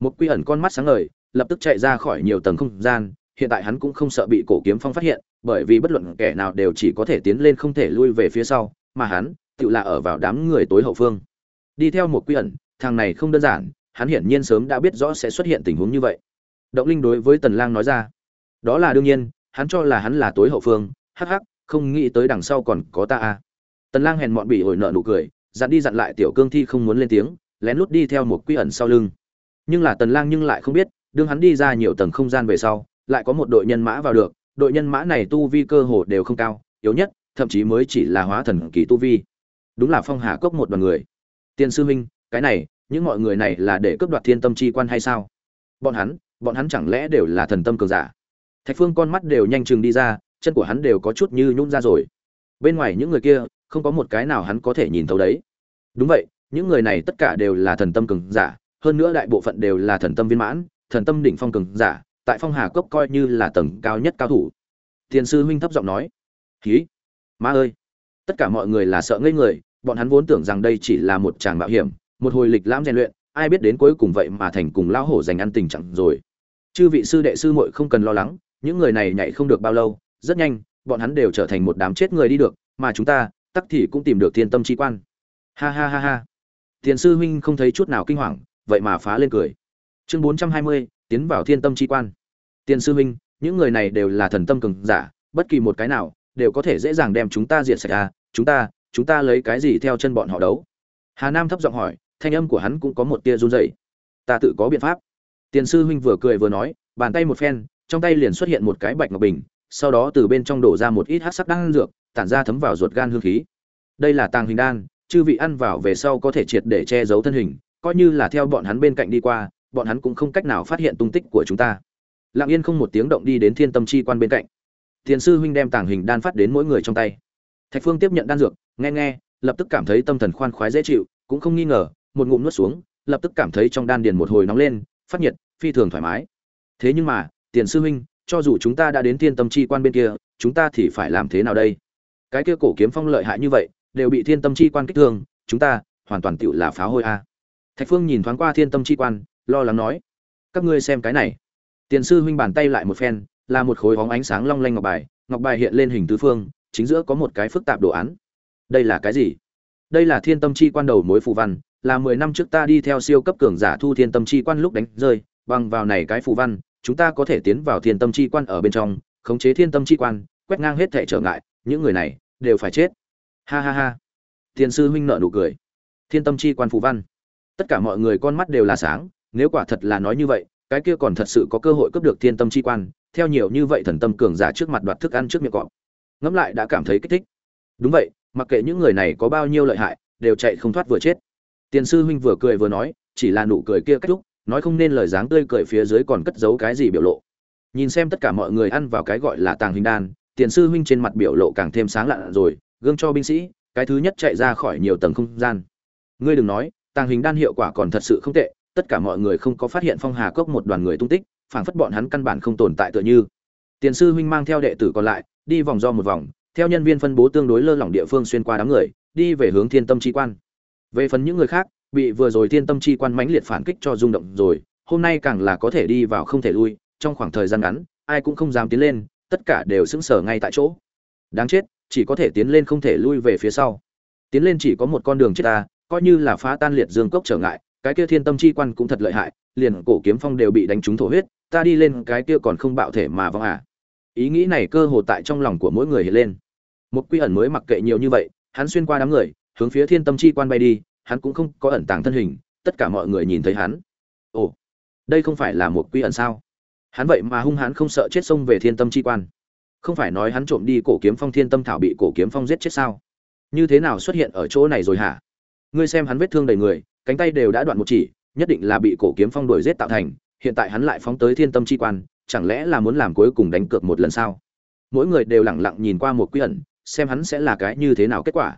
Một quy ẩn con mắt sáng ngời, lập tức chạy ra khỏi nhiều tầng không gian, hiện tại hắn cũng không sợ bị cổ kiếm phong phát hiện, bởi vì bất luận kẻ nào đều chỉ có thể tiến lên không thể lui về phía sau, mà hắn tự là ở vào đám người tối hậu phương. Đi theo một quy ẩn, thằng này không đơn giản, hắn hiển nhiên sớm đã biết rõ sẽ xuất hiện tình huống như vậy. Động linh đối với tần lang nói ra đó là đương nhiên, hắn cho là hắn là tối hậu phương, hắc hắc, không nghĩ tới đằng sau còn có ta a à. tần lang hèn mọn bị ổi nợ nụ cười, dặn đi dặn lại tiểu cương thi không muốn lên tiếng, lén lút đi theo một quy ẩn sau lưng. Nhưng là tần lang nhưng lại không biết, đương hắn đi ra nhiều tầng không gian về sau, lại có một đội nhân mã vào được, đội nhân mã này tu vi cơ hồ đều không cao, yếu nhất, thậm chí mới chỉ là hóa thần kỳ tu vi. Đúng là phong hà cốc một đoàn người. Tiên sư minh cái này, những mọi người này là để cướp đoạt thiên tâm chi quan hay sao? Bọn hắn bọn hắn chẳng lẽ đều là thần tâm cường giả? Thạch phương con mắt đều nhanh chừng đi ra, chân của hắn đều có chút như nhún ra rồi. Bên ngoài những người kia, không có một cái nào hắn có thể nhìn thấu đấy. Đúng vậy, những người này tất cả đều là thần tâm cường giả, hơn nữa đại bộ phận đều là thần tâm viên mãn, thần tâm đỉnh phong cường giả, tại phong hà cốc coi như là tầng cao nhất cao thủ. Tiền sư huynh thấp giọng nói, hí, ma ơi. Tất cả mọi người là sợ ngây người, bọn hắn vốn tưởng rằng đây chỉ là một tràng mạo hiểm, một hồi lịch lãm rèn luyện, ai biết đến cuối cùng vậy mà thành cùng lão hổ giành ăn tình trạng rồi. Chư vị sư đệ sư muội không cần lo lắng những người này nhảy không được bao lâu, rất nhanh, bọn hắn đều trở thành một đám chết người đi được, mà chúng ta, tắc thì cũng tìm được thiên tâm chi quan. Ha ha ha ha. Tiền sư huynh không thấy chút nào kinh hoàng, vậy mà phá lên cười. Chương bốn trăm hai mươi, tiến vào thiên tâm chi quan. Tiền sư huynh, những người này đều là thần tâm cường giả, bất kỳ một cái nào đều có thể dễ dàng đem chúng ta diệt sạch à chúng ta chúng ta lấy cái gì theo chân bọn họ đấu? Hà nam thấp giọng hỏi, thanh âm của hắn cũng có một tia run rẩy. Ta tự có biện pháp. Tiền sư huynh vừa cười vừa nói, bàn tay một phen trong tay liền xuất hiện một cái bạch ngọc bình, sau đó từ bên trong đổ ra một ít hắc sắc đan dược, tản ra thấm vào ruột gan hương khí. Đây là tàng hình đan, chư vị ăn vào về sau có thể triệt để che giấu thân hình, coi như là theo bọn hắn bên cạnh đi qua, bọn hắn cũng không cách nào phát hiện tung tích của chúng ta. Lặng yên không một tiếng động đi đến thiên tâm chi quan bên cạnh. Thiền sư huynh đem tàng hình đan phát đến mỗi người trong tay. Thạch phương tiếp nhận đan dược, nghe nghe, lập tức cảm thấy tâm thần khoan khoái dễ chịu, cũng không nghi ngờ, một ngụm nuốt xuống, lập tức cảm thấy trong đan điền một hồi nóng lên, phát nhiệt, phi thường thoải mái. Thế nhưng mà tiền sư huynh, cho dù chúng ta đã đến thiên tâm chi quan bên kia, chúng ta thì phải làm thế nào đây? Cái kia cổ kiếm phong lợi hại như vậy, đều bị thiên tâm chi quan kích thương, chúng ta hoàn toàn tựu là pháo hôi a. Thạch phương nhìn thoáng qua thiên tâm chi quan, lo lắng nói, các ngươi xem cái này. Tiền sư huynh bàn tay lại một phen, là một khối bóng ánh sáng long lanh ngọc bài ngọc bài hiện lên hình tứ phương, chính giữa có một cái phức tạp đồ án. Đây là cái gì? Đây là thiên tâm chi quan đầu mối phù văn, là mười năm trước ta đi theo siêu cấp cường giả thu thiên tâm chi quan lúc đánh rơi, bằng vào này cái phù văn chúng ta có thể tiến vào thiên tâm chi quan ở bên trong, khống chế thiên tâm chi quan, quét ngang hết thể trở ngại, những người này đều phải chết. Ha ha ha. Tiền sư huynh nợ nụ cười. Thiên tâm chi quan phù văn. Tất cả mọi người con mắt đều là sáng, nếu quả thật là nói như vậy, cái kia còn thật sự có cơ hội cướp được thiên tâm chi quan, theo nhiều như vậy thần tâm cường giả trước mặt đoạt thức ăn trước miệng cọp. Ngẫm lại đã cảm thấy kích thích. Đúng vậy, mặc kệ những người này có bao nhiêu lợi hại, đều chạy không thoát vừa chết. Tiền sư huynh vừa cười vừa nói, chỉ là nụ cười kia kết thúc nói không nên lời dáng tươi cười phía dưới còn cất giấu cái gì biểu lộ. Nhìn xem tất cả mọi người ăn vào cái gọi là tàng hình đan, tiền sư huynh trên mặt biểu lộ càng thêm sáng lạ rồi, gương cho binh sĩ, cái thứ nhất chạy ra khỏi nhiều tầng không gian. Ngươi đừng nói, tàng hình đan hiệu quả còn thật sự không tệ, tất cả mọi người không có phát hiện phong hà cốc một đoàn người tung tích, phảng phất bọn hắn căn bản không tồn tại tựa như. Tiền sư huynh mang theo đệ tử còn lại, đi vòng do một vòng, theo nhân viên phân bố tương đối lơ lỏng địa phương xuyên qua đám người, đi về hướng thiên tâm chi quan. Về phần những người khác bị vừa rồi thiên tâm chi quan mãnh liệt phản kích cho rung động rồi, hôm nay càng là có thể đi vào không thể lui, trong khoảng thời gian ngắn, ai cũng không dám tiến lên, tất cả đều sững sờ ngay tại chỗ. Đáng chết, chỉ có thể tiến lên không thể lui về phía sau. Tiến lên chỉ có một con đường chết ta, coi như là phá tan liệt dương cốc trở ngại, cái kia thiên tâm chi quan cũng thật lợi hại, liền cổ kiếm phong đều bị đánh trúng thổ huyết, ta đi lên cái kia còn không bạo thể mà vong à. Ý nghĩ này cơ hồ tại trong lòng của mỗi người hiện lên. Một quy ẩn mới mặc kệ nhiều như vậy, hắn xuyên qua đám người, hướng phía thiên tâm chi quan bay đi hắn cũng không có ẩn tàng thân hình, tất cả mọi người nhìn thấy hắn. Ồ, đây không phải là một quy ẩn sao? Hắn vậy mà hung hãn không sợ chết xông về thiên tâm chi quan. Không phải nói hắn trộm đi cổ kiếm phong thiên tâm thảo bị cổ kiếm phong giết chết sao? Như thế nào xuất hiện ở chỗ này rồi hả? Ngươi xem hắn vết thương đầy người, cánh tay đều đã đoạn một chỉ, nhất định là bị cổ kiếm phong đuổi giết tạo thành, hiện tại hắn lại phóng tới thiên tâm chi quan, chẳng lẽ là muốn làm cuối cùng đánh cược một lần sao? Mỗi người đều lẳng lặng nhìn qua một quy ẩn, xem hắn sẽ là cái như thế nào kết quả.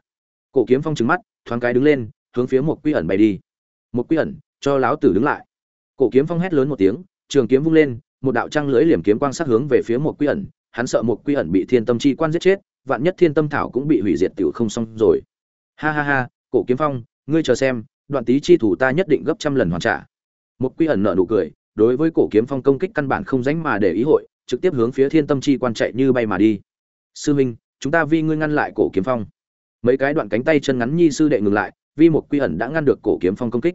Cổ kiếm phong trứng mắt, thoáng cái đứng lên hướng phía một quy ẩn bay đi. Một quy ẩn, cho láo tử đứng lại. Cổ kiếm phong hét lớn một tiếng, trường kiếm vung lên, một đạo trăng lưới liềm kiếm quang sát hướng về phía một quy ẩn, hắn sợ một quy ẩn bị thiên tâm chi quan giết chết, vạn nhất thiên tâm thảo cũng bị hủy diệt tiểu không xong rồi. Ha ha ha, cổ kiếm phong, ngươi chờ xem, đoạn tí chi thủ ta nhất định gấp trăm lần hoàn trả. Một quy ẩn nợ nụ cười, đối với cổ kiếm phong công kích căn bản không dánh mà để ý hội, trực tiếp hướng phía thiên tâm chi quan chạy như bay mà đi. Sư minh, chúng ta vi ngươi ngăn lại cổ kiếm phong. Mấy cái đoạn cánh tay chân ngắn nhi sư đệ ngừng lại vi một quy ẩn đã ngăn được cổ kiếm phong công kích.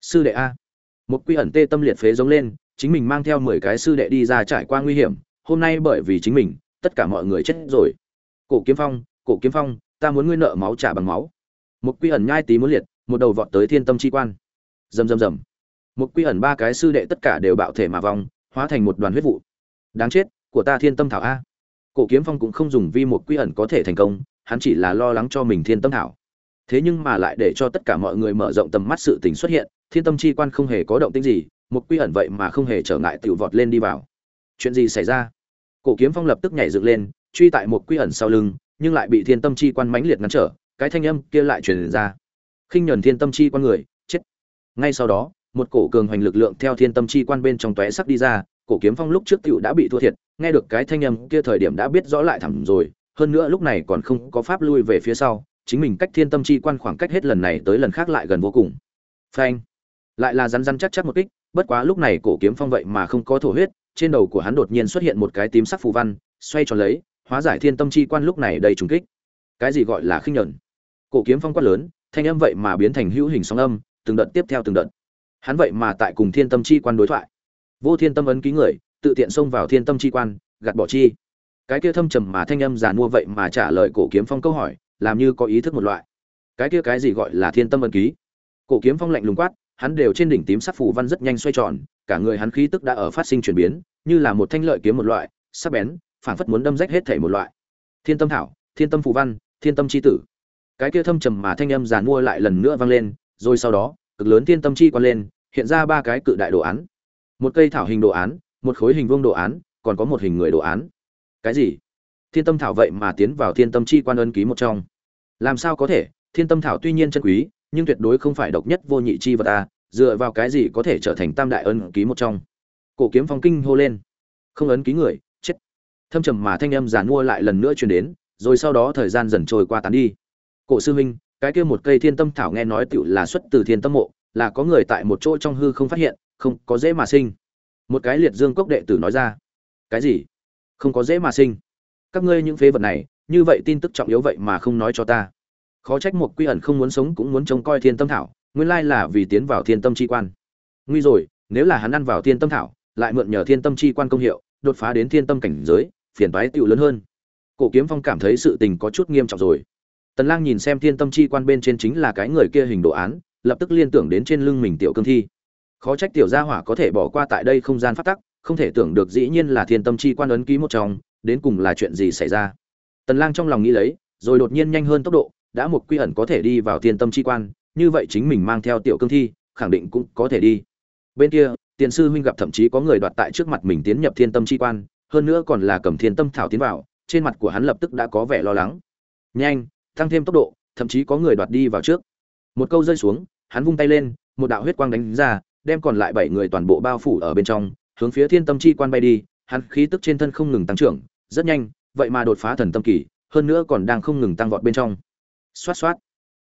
Sư đệ a. Một quy ẩn tê tâm liệt phế giống lên, chính mình mang theo mười cái sư đệ đi ra trải qua nguy hiểm, hôm nay bởi vì chính mình, tất cả mọi người chết rồi. Cổ kiếm phong, cổ kiếm phong, ta muốn ngươi nợ máu trả bằng máu. Một quy ẩn nhai tí muốn liệt, một đầu vọt tới thiên tâm chi quan. Rầm rầm rầm. Một quy ẩn ba cái sư đệ tất cả đều bạo thể mà vong, hóa thành một đoàn huyết vụ. Đáng chết, của ta thiên tâm thảo a. Cổ kiếm phong cũng không dùng vi một quy ẩn có thể thành công, hắn chỉ là lo lắng cho mình thiên tâm thảo thế nhưng mà lại để cho tất cả mọi người mở rộng tầm mắt sự tình xuất hiện, thiên tâm chi quan không hề có động tĩnh gì, một quy ẩn vậy mà không hề trở ngại tiểu vọt lên đi vào. Chuyện gì xảy ra? Cổ kiếm phong lập tức nhảy dựng lên, truy tại một quy ẩn sau lưng, nhưng lại bị thiên tâm chi quan mãnh liệt ngăn trở, cái thanh âm kia lại truyền ra. Khinh nhẫn thiên tâm chi quan người, chết. Ngay sau đó, một cổ cường hoành lực lượng theo thiên tâm chi quan bên trong tóe sắc đi ra, cổ kiếm phong lúc trước tiểu đã bị thua thiệt, nghe được cái thanh âm kia thời điểm đã biết rõ lại thẳm rồi, hơn nữa lúc này còn không có pháp lui về phía sau chính mình cách thiên tâm chi quan khoảng cách hết lần này tới lần khác lại gần vô cùng. Phanh. Lại là rắn rắn chắc chắc một kích, bất quá lúc này cổ kiếm phong vậy mà không có thổ huyết, trên đầu của hắn đột nhiên xuất hiện một cái tím sắc phù văn, xoay tròn lấy, hóa giải thiên tâm chi quan lúc này đầy trùng kích. Cái gì gọi là khinh nhẫn? Cổ kiếm phong quát lớn, thanh âm vậy mà biến thành hữu hình sóng âm, từng đợt tiếp theo từng đợt. Hắn vậy mà tại cùng thiên tâm chi quan đối thoại. Vô thiên tâm ấn ký người, tự tiện xông vào thiên tâm chi quan, gạt bỏ chi. Cái kia thâm trầm mà thanh âm giàn mua vậy mà trả lời cổ kiếm phong câu hỏi làm như có ý thức một loại. Cái kia cái gì gọi là thiên tâm ấn ký? Cổ kiếm phong lạnh lùng quát, hắn đều trên đỉnh tím sắc phù văn rất nhanh xoay tròn, cả người hắn khí tức đã ở phát sinh chuyển biến, như là một thanh lợi kiếm một loại, sắc bén, phảng phất muốn đâm rách hết thể một loại. Thiên tâm thảo, thiên tâm phù văn, thiên tâm chi tử. Cái kia thâm trầm mà thanh âm giàn mua lại lần nữa vang lên, rồi sau đó, cực lớn thiên tâm chi quan lên, hiện ra ba cái cự đại đồ án. Một cây thảo hình đồ án, một khối hình vuông đồ án, còn có một hình người đồ án. Cái gì? Thiên tâm thảo vậy mà tiến vào thiên tâm chi quan ân ký một trong. Làm sao có thể? Thiên tâm thảo tuy nhiên chân quý, nhưng tuyệt đối không phải độc nhất vô nhị chi vật ta dựa vào cái gì có thể trở thành tam đại ân ký một trong? Cổ kiếm phong kinh hô lên. Không ấn ký người, chết. Thâm trầm mà thanh âm giàn mua lại lần nữa truyền đến, rồi sau đó thời gian dần trôi qua tán đi. Cổ sư huynh, cái kia một cây thiên tâm thảo nghe nói tựu là xuất từ thiên tâm mộ, là có người tại một chỗ trong hư không phát hiện, không có dễ mà sinh. Một cái liệt dương cốc đệ tử nói ra. Cái gì? Không có dễ mà sinh các ngươi những phế vật này, như vậy tin tức trọng yếu vậy mà không nói cho ta. Khó trách một quy ẩn không muốn sống cũng muốn trông coi thiên tâm thảo, nguyên lai là vì tiến vào thiên tâm chi quan. Nguy rồi, nếu là hắn ăn vào thiên tâm thảo, lại mượn nhờ thiên tâm chi quan công hiệu, đột phá đến thiên tâm cảnh giới, phiền toái tựu lớn hơn. Cổ kiếm phong cảm thấy sự tình có chút nghiêm trọng rồi. Tần lang nhìn xem thiên tâm chi quan bên trên chính là cái người kia hình đồ án, lập tức liên tưởng đến trên lưng mình tiểu cương thi. Khó trách tiểu gia hỏa có thể bỏ qua tại đây không gian phát tắc, không thể tưởng được dĩ nhiên là thiên tâm chi quan ấn ký một trong đến cùng là chuyện gì xảy ra? Tần lang trong lòng nghĩ lấy, rồi đột nhiên nhanh hơn tốc độ, đã một quy ẩn có thể đi vào thiên tâm chi quan, như vậy chính mình mang theo tiểu cương thi, khẳng định cũng có thể đi. Bên kia, tiền sư huynh gặp thậm chí có người đoạt tại trước mặt mình tiến nhập thiên tâm chi quan, hơn nữa còn là cầm thiên tâm thảo tiến vào, trên mặt của hắn lập tức đã có vẻ lo lắng. Nhanh, tăng thêm tốc độ, thậm chí có người đoạt đi vào trước. Một câu rơi xuống, hắn vung tay lên, một đạo huyết quang đánh ra, đem còn lại bảy người toàn bộ bao phủ ở bên trong, hướng phía thiên tâm chi quan bay đi, hắn khí tức trên thân không ngừng tăng trưởng rất nhanh, vậy mà đột phá thần tâm kỳ, hơn nữa còn đang không ngừng tăng vọt bên trong. Xoát xoát,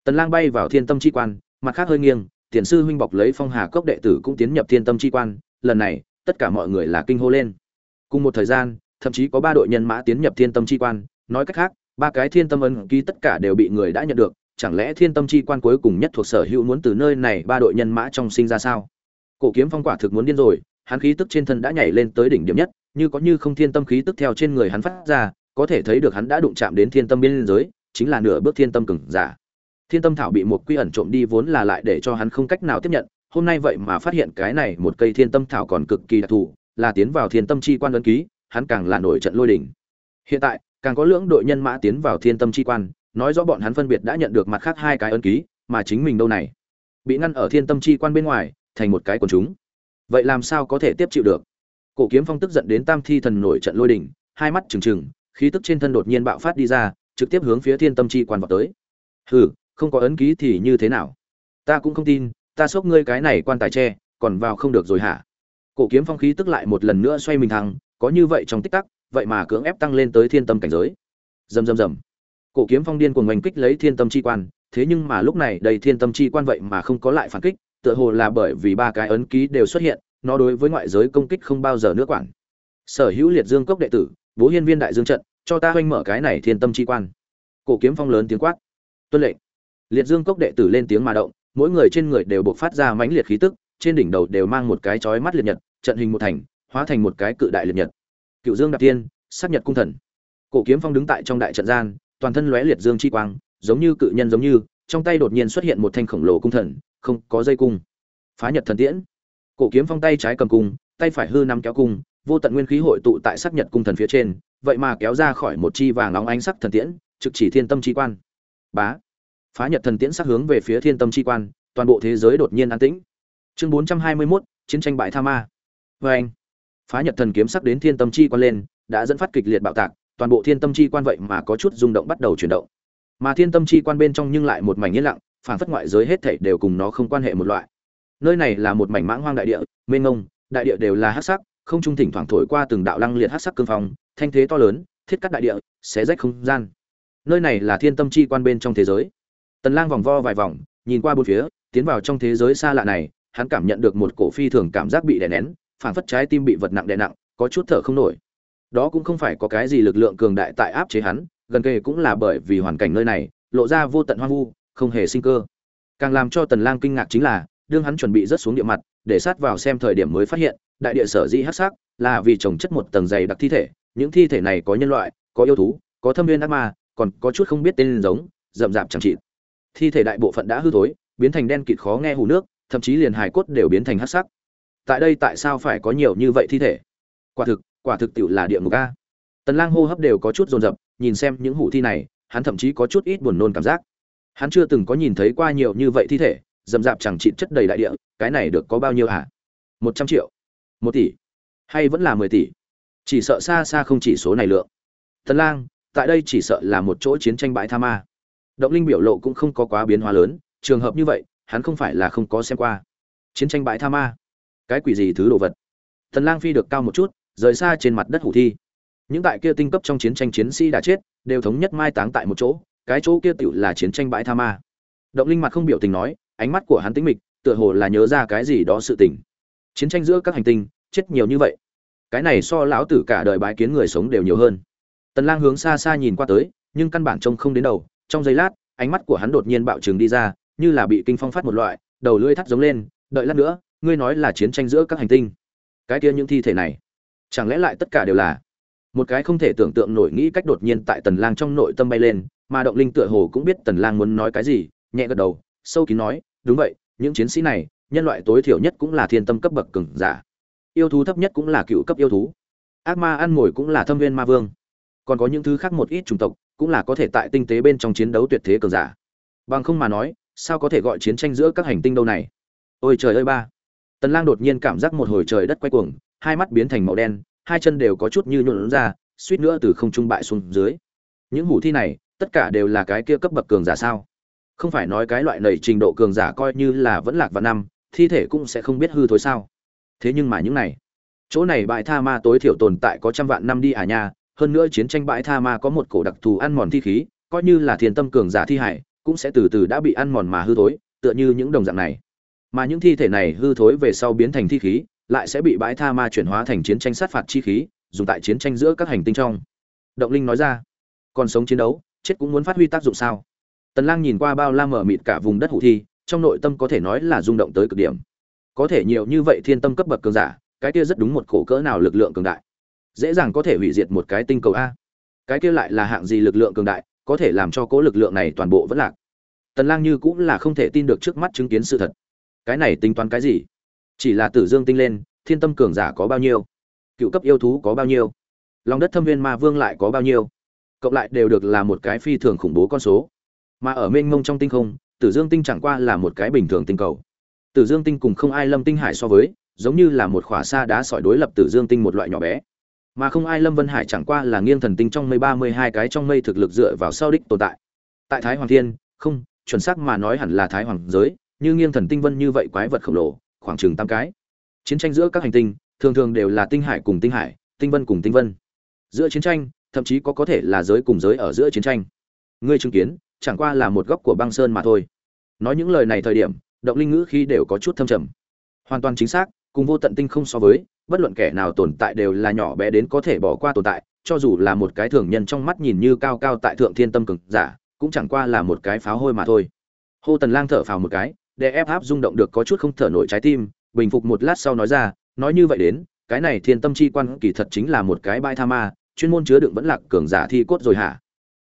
tần lang bay vào thiên tâm chi quan, mặt khác hơi nghiêng, tiền sư huynh bọc lấy phong hà cốc đệ tử cũng tiến nhập thiên tâm chi quan, lần này, tất cả mọi người là kinh hô lên. Cùng một thời gian, thậm chí có ba đội nhân mã tiến nhập thiên tâm chi quan, nói cách khác, ba cái thiên tâm ân ký tất cả đều bị người đã nhận được, chẳng lẽ thiên tâm chi quan cuối cùng nhất thuộc sở hữu muốn từ nơi này ba đội nhân mã trong sinh ra sao? Cổ kiếm phong quả thực muốn điên rồi, hắn khí tức trên thân đã nhảy lên tới đỉnh điểm nhất như có như không thiên tâm khí tức theo trên người hắn phát ra, có thể thấy được hắn đã đụng chạm đến thiên tâm biên giới, chính là nửa bước thiên tâm cường giả. Thiên tâm thảo bị một quy ẩn trộm đi vốn là lại để cho hắn không cách nào tiếp nhận, hôm nay vậy mà phát hiện cái này một cây thiên tâm thảo còn cực kỳ đặc thù, là tiến vào thiên tâm chi quan ấn ký, hắn càng là nổi trận lôi đình. hiện tại, càng có lưỡng đội nhân mã tiến vào thiên tâm chi quan, nói rõ bọn hắn phân biệt đã nhận được mặt khác hai cái ấn ký, mà chính mình đâu này? Bị ngăn ở thiên tâm chi quan bên ngoài, thành một cái quần chúng. Vậy làm sao có thể tiếp chịu được? Cổ kiếm phong tức giận đến tam thi thần nổi trận lôi đỉnh hai mắt trừng trừng, khí tức trên thân đột nhiên bạo phát đi ra, trực tiếp hướng phía thiên tâm chi quan vào tới. Hừ, không có ấn ký thì như thế nào? Ta cũng không tin, ta xốc ngươi cái này quan tài tre còn vào không được rồi hả? Cổ kiếm phong khí tức lại một lần nữa xoay mình thăng có như vậy trong tích tắc, vậy mà cưỡng ép tăng lên tới thiên tâm cảnh giới. Rầm rầm rầm. Cổ kiếm phong điên cuồng oanh kích lấy thiên tâm chi quan, thế nhưng mà lúc này đầy thiên tâm chi quan vậy mà không có lại phản kích, tựa hồ là bởi vì ba cái ấn ký đều xuất hiện nó đối với ngoại giới công kích không bao giờ nữa quản. Sở hữu liệt dương cốc đệ tử, bố hiên viên đại dương trận, cho ta oanh mở cái này thiên tâm chi quan. Cổ kiếm phong lớn tiếng quát. Tuân lệnh. Liệt dương cốc đệ tử lên tiếng mà động, mỗi người trên người đều bộc phát ra mãnh liệt khí tức, trên đỉnh đầu đều mang một cái chói mắt liệt nhật, trận hình một thành, hóa thành một cái cự đại liệt nhật. Cựu dương đạp tiên, sát nhật cung thần. Cổ kiếm phong đứng tại trong đại trận gian, toàn thân lóe liệt dương chi quang, giống như cự nhân giống như, trong tay đột nhiên xuất hiện một thanh khổng lồ cung thần, không có dây cung. Phá nhật thần tiễn cổ kiếm phong tay trái cầm cung tay phải hư năm kéo cung vô tận nguyên khí hội tụ tại sắc nhật cung thần phía trên vậy mà kéo ra khỏi một chi vàng nóng ánh sắc thần tiễn trực chỉ thiên tâm chi quan. Bá! Phá nhật thần tiễn sắc hướng về phía thiên tâm chi quan toàn bộ thế giới đột nhiên an tĩnh. Chương bốn trăm hai mươi 421, chiến tranh bại tha ma. Vê anh phá nhật thần kiếm sắc đến thiên tâm chi quan lên đã dẫn phát kịch liệt bạo tạc toàn bộ thiên tâm chi quan vậy mà có chút rung động bắt đầu chuyển động. Mà thiên tâm chi quan bên trong nhưng lại một mảnh yên lặng phản phất ngoại giới hết thảy đều cùng nó không quan hệ một loại nơi này là một mảnh mãng hoang đại địa, mênh ngông đại địa đều là hắc sắc, không trung thỉnh thoảng thổi qua từng đạo lăng liệt hắc sắc cương phong, thanh thế to lớn, thiết cắt đại địa, xé rách không gian. Nơi này là thiên tâm chi quan bên trong thế giới. Tần lang vòng vo vài vòng, nhìn qua bốn phía, tiến vào trong thế giới xa lạ này, hắn cảm nhận được một cổ phi thường cảm giác bị đè nén phản phất trái tim bị vật nặng đè nặng, có chút thở không nổi. Đó cũng không phải có cái gì lực lượng cường đại tại áp chế hắn, gần kề cũng là bởi vì hoàn cảnh nơi này, lộ ra vô tận hoang vu, không hề sinh cơ. Càng làm cho tần lang kinh ngạc chính là đương hắn chuẩn bị rớt xuống địa mặt, để sát vào xem thời điểm mới phát hiện, đại địa sở dĩ hắc sắc là vì trồng chất một tầng dày đặc thi thể, những thi thể này có nhân loại, có yêu thú, có thâm viên ác ma, còn có chút không biết tên giống, rậm rạp chẳng chịt. thi thể đại bộ phận đã hư thối, biến thành đen kịt khó nghe hù nước, thậm chí liền hài cốt đều biến thành hắc sắc. Tại đây tại sao phải có nhiều như vậy thi thể? Quả thực quả thực tiệu là địa ngục a. Tần lang hô hấp đều có chút rồn rập nhìn xem những hủ thi này, hắn thậm chí có chút ít buồn nôn cảm giác. Hắn chưa từng có nhìn thấy qua nhiều như vậy thi thể dầm dạp chẳng trị chất đầy đại địa, cái này được có bao nhiêu hả một trăm triệu. Một tỷ. Hay vẫn là mười tỷ? Chỉ sợ xa xa không chỉ số này lượng. Tần lang, tại đây chỉ sợ là một chỗ chiến tranh bãi tha ma. Động linh biểu lộ cũng không có quá biến hóa lớn, trường hợp như vậy, hắn không phải là không có xem qua. Chiến tranh bãi tha ma. Cái quỷ gì thứ đồ vật? Tần lang phi được cao một chút, rời xa trên mặt đất hủ thi. Những tại kia tinh cấp trong chiến tranh chiến sĩ đã chết, đều thống nhất mai táng tại một chỗ, cái chỗ kia tựu là chiến tranh bãi tha ma. Động linh mặt không biểu tình nói ánh mắt của hắn tĩnh mịch, tựa hồ là nhớ ra cái gì đó sự tình. Chiến tranh giữa các hành tinh, chết nhiều như vậy. Cái này so lão tử cả đời bái kiến người sống đều nhiều hơn. Tần lang hướng xa xa nhìn qua tới, nhưng căn bản trông không đến đầu. Trong giây lát, ánh mắt của hắn đột nhiên bạo trừng đi ra, như là bị kinh phong phát một loại, đầu lưỡi thắt giống lên, đợi lát nữa, ngươi nói là chiến tranh giữa các hành tinh. Cái kia những thi thể này, chẳng lẽ lại tất cả đều là? Một cái không thể tưởng tượng nổi nghĩ cách đột nhiên tại tần lang trong nội tâm bay lên, mà động linh tựa hồ cũng biết tần lang muốn nói cái gì, nhẹ gật đầu sâu kín nói, đúng vậy, những chiến sĩ này, nhân loại tối thiểu nhất cũng là thiên tâm cấp bậc cường giả. Yêu thú thấp nhất cũng là cựu cấp yêu thú. Ác ma ăn mồi cũng là thâm viên ma vương. Còn có những thứ khác một ít chủng tộc, cũng là có thể tại tinh tế bên trong chiến đấu tuyệt thế cường giả. Bằng không mà nói, sao có thể gọi chiến tranh giữa các hành tinh đâu này? Ôi trời ơi ba! Tần lang đột nhiên cảm giác một hồi trời đất quay cuồng, hai mắt biến thành màu đen, hai chân đều có chút như nhuộn ra, suýt nữa từ không trung bại xuống dưới. Những hủ thi này, tất cả đều là cái kia cấp bậc cường giả sao? Không phải nói cái loại nầy trình độ cường giả coi như là vẫn lạc vào năm, thi thể cũng sẽ không biết hư thối sao. Thế nhưng mà những này, chỗ này bãi tha ma tối thiểu tồn tại có trăm vạn năm đi à nha, hơn nữa chiến tranh bãi tha ma có một cổ đặc thù ăn mòn thi khí, coi như là thiên tâm cường giả thi hải, cũng sẽ từ từ đã bị ăn mòn mà hư thối, tựa như những đồng dạng này. Mà những thi thể này hư thối về sau biến thành thi khí, lại sẽ bị bãi tha ma chuyển hóa thành chiến tranh sát phạt chi khí, dùng tại chiến tranh giữa các hành tinh trong. Động linh nói ra, còn sống chiến đấu, chết cũng muốn phát huy tác dụng sao? Tần lang nhìn qua bao la mở mịt cả vùng đất hủ thi, trong nội tâm có thể nói là rung động tới cực điểm. Có thể nhiều như vậy thiên tâm cấp bậc cường giả, cái kia rất đúng một cổ cỡ nào lực lượng cường đại. Dễ dàng có thể hủy diệt một cái tinh cầu a. Cái kia lại là hạng gì lực lượng cường đại, có thể làm cho cố lực lượng này toàn bộ vẫn lạc. Tần lang như cũng là không thể tin được trước mắt chứng kiến sự thật. Cái này tính toán cái gì? Chỉ là tử dương tinh lên, thiên tâm cường giả có bao nhiêu? Cựu cấp yêu thú có bao nhiêu? Lòng đất thâm viên ma vương lại có bao nhiêu? Cộng lại đều được là một cái phi thường khủng bố con số mà ở mênh mông trong tinh không, tử dương tinh chẳng qua là một cái bình thường tinh cầu. Tử dương tinh cùng không ai lâm tinh hải so với, giống như là một khỏa xa đá sỏi đối lập tử dương tinh một loại nhỏ bé. Mà không ai lâm vân hải chẳng qua là nghiêng thần tinh trong mây ba mươi hai cái trong mây thực lực dựa vào sao đích tồn tại. Tại thái hoàng thiên, không, chuẩn xác mà nói hẳn là thái hoàng giới, như nghiêng thần tinh vân như vậy quái vật khổng lồ, khoảng chừng tám cái. Chiến tranh giữa các hành tinh, thường thường đều là tinh hải cùng tinh hải, tinh vân cùng tinh vân. Giữa chiến tranh, thậm chí có có thể là giới cùng giới ở giữa chiến tranh. Ngươi chứng kiến chẳng qua là một góc của băng sơn mà thôi. Nói những lời này thời điểm, động linh ngữ khi đều có chút thâm trầm. Hoàn toàn chính xác, cùng vô tận tinh không so với, bất luận kẻ nào tồn tại đều là nhỏ bé đến có thể bỏ qua tồn tại, cho dù là một cái thường nhân trong mắt nhìn như cao cao tại thượng thiên tâm cực giả, cũng chẳng qua là một cái pháo hôi mà thôi. Hô tần lang thở phào một cái, để ép áp rung động được có chút không thở nổi trái tim, bình phục một lát sau nói ra, nói như vậy đến, cái này thiên tâm chi quan kỳ thật chính là một cái bãi tha ma, chuyên môn chứa đựng vẫn lạc cường giả thi cốt rồi hả?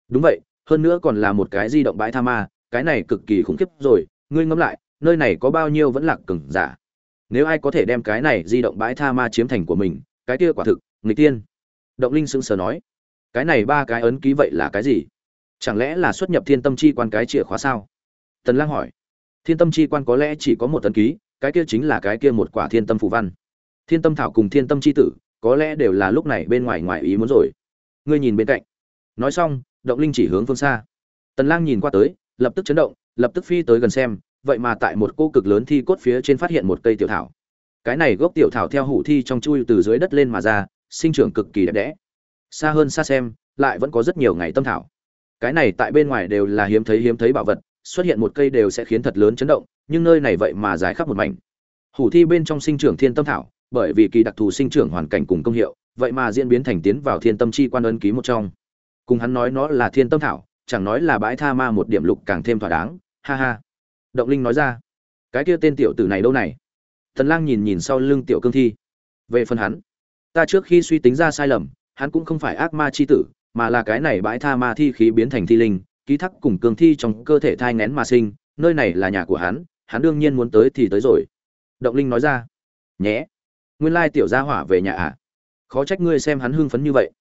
Đúng vậy hơn nữa còn là một cái di động bãi tha ma, cái này cực kỳ khủng khiếp rồi, ngươi ngẫm lại, nơi này có bao nhiêu vẫn lạc cừng giả? Nếu ai có thể đem cái này di động bãi tha ma chiếm thành của mình, cái kia quả thực người tiên. Động linh sững sờ nói, cái này ba cái ấn ký vậy là cái gì? Chẳng lẽ là xuất nhập thiên tâm chi quan cái chìa khóa sao? Tần lang hỏi, thiên tâm chi quan có lẽ chỉ có một ấn ký, cái kia chính là cái kia một quả thiên tâm phù văn. Thiên tâm thảo cùng thiên tâm chi tử, có lẽ đều là lúc này bên ngoài ngoài ý muốn rồi. Ngươi nhìn bên cạnh. Nói xong động linh chỉ hướng phương xa. Tần lang nhìn qua tới, lập tức chấn động, lập tức phi tới gần xem, vậy mà tại một cô cực lớn thi cốt phía trên phát hiện một cây tiểu thảo. Cái này gốc tiểu thảo theo hủ thi trong chui từ dưới đất lên mà ra, sinh trưởng cực kỳ đẹp đẽ. Xa hơn xa xem, lại vẫn có rất nhiều ngày tâm thảo. Cái này tại bên ngoài đều là hiếm thấy hiếm thấy bảo vật, xuất hiện một cây đều sẽ khiến thật lớn chấn động, nhưng nơi này vậy mà dài khắp một mảnh. Hủ thi bên trong sinh trưởng thiên tâm thảo, bởi vì kỳ đặc thù sinh trưởng hoàn cảnh cùng công hiệu, vậy mà diễn biến thành tiến vào thiên tâm chi quan ấn ký một trong cùng hắn nói nó là thiên tâm thảo, chẳng nói là bãi tha ma một điểm lục càng thêm thỏa đáng, ha ha. Động linh nói ra, cái kia tên tiểu tử này đâu này? Thần lang nhìn nhìn sau lưng tiểu cương thi. Về phần hắn, ta trước khi suy tính ra sai lầm, hắn cũng không phải ác ma chi tử, mà là cái này bãi tha ma thi khí biến thành thi linh, ký thắc cùng cương thi trong cơ thể thai ngén mà sinh, nơi này là nhà của hắn hắn đương nhiên muốn tới thì tới rồi. Động linh nói ra, nhé. Nguyên lai tiểu gia hỏa về nhà à? Khó trách ngươi xem hắn hưng phấn như vậy.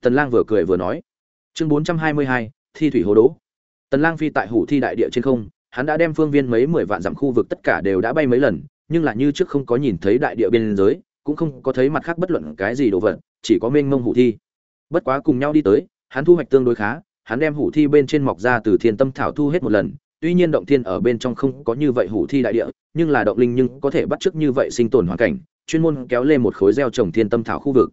Tần lang vừa cười vừa nói chương 422, thi thủy hồ đỗ. Tần lang phi tại hủ thi đại địa trên không hắn đã đem phương viên mấy mười vạn dặm khu vực tất cả đều đã bay mấy lần nhưng là như trước không có nhìn thấy đại địa biên giới cũng không có thấy mặt khác bất luận cái gì đồ vật chỉ có mênh mông hủ thi. Bất quá cùng nhau đi tới hắn thu hoạch tương đối khá hắn đem hủ thi bên trên mọc ra từ thiên tâm thảo thu hết một lần tuy nhiên động thiên ở bên trong không có như vậy hủ thi đại địa nhưng là động linh nhưng có thể bắt chước như vậy sinh tồn hoàn cảnh chuyên môn kéo lên một khối gieo trồng thiên tâm thảo khu vực.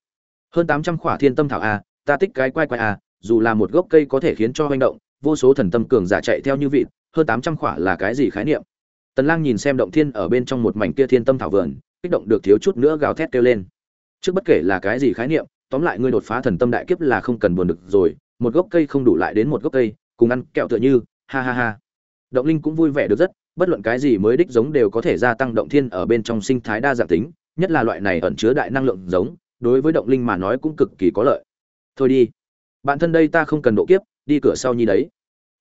Hơn tám trăm khỏa thiên tâm thảo a ta tích cái quay quay a dù là một gốc cây có thể khiến cho hoành động, vô số thần tâm cường giả chạy theo như vị hơn tám trăm khỏa là cái gì khái niệm? Tần lang nhìn xem động thiên ở bên trong một mảnh kia thiên tâm thảo vườn, kích động được thiếu chút nữa gào thét kêu lên. Trước bất kể là cái gì khái niệm, tóm lại ngươi đột phá thần tâm đại kiếp là không cần buồn được rồi, một gốc cây không đủ lại đến một gốc cây, cùng ăn kẹo tựa như, ha ha ha. Động linh cũng vui vẻ được rất, bất luận cái gì mới đích giống đều có thể gia tăng động thiên ở bên trong sinh thái đa dạng tính, nhất là loại này ẩn chứa đại năng lượng giống, đối với động linh mà nói cũng cực kỳ có lợi. Thôi đi bạn thân đây ta không cần độ kiếp, đi cửa sau nhi đấy.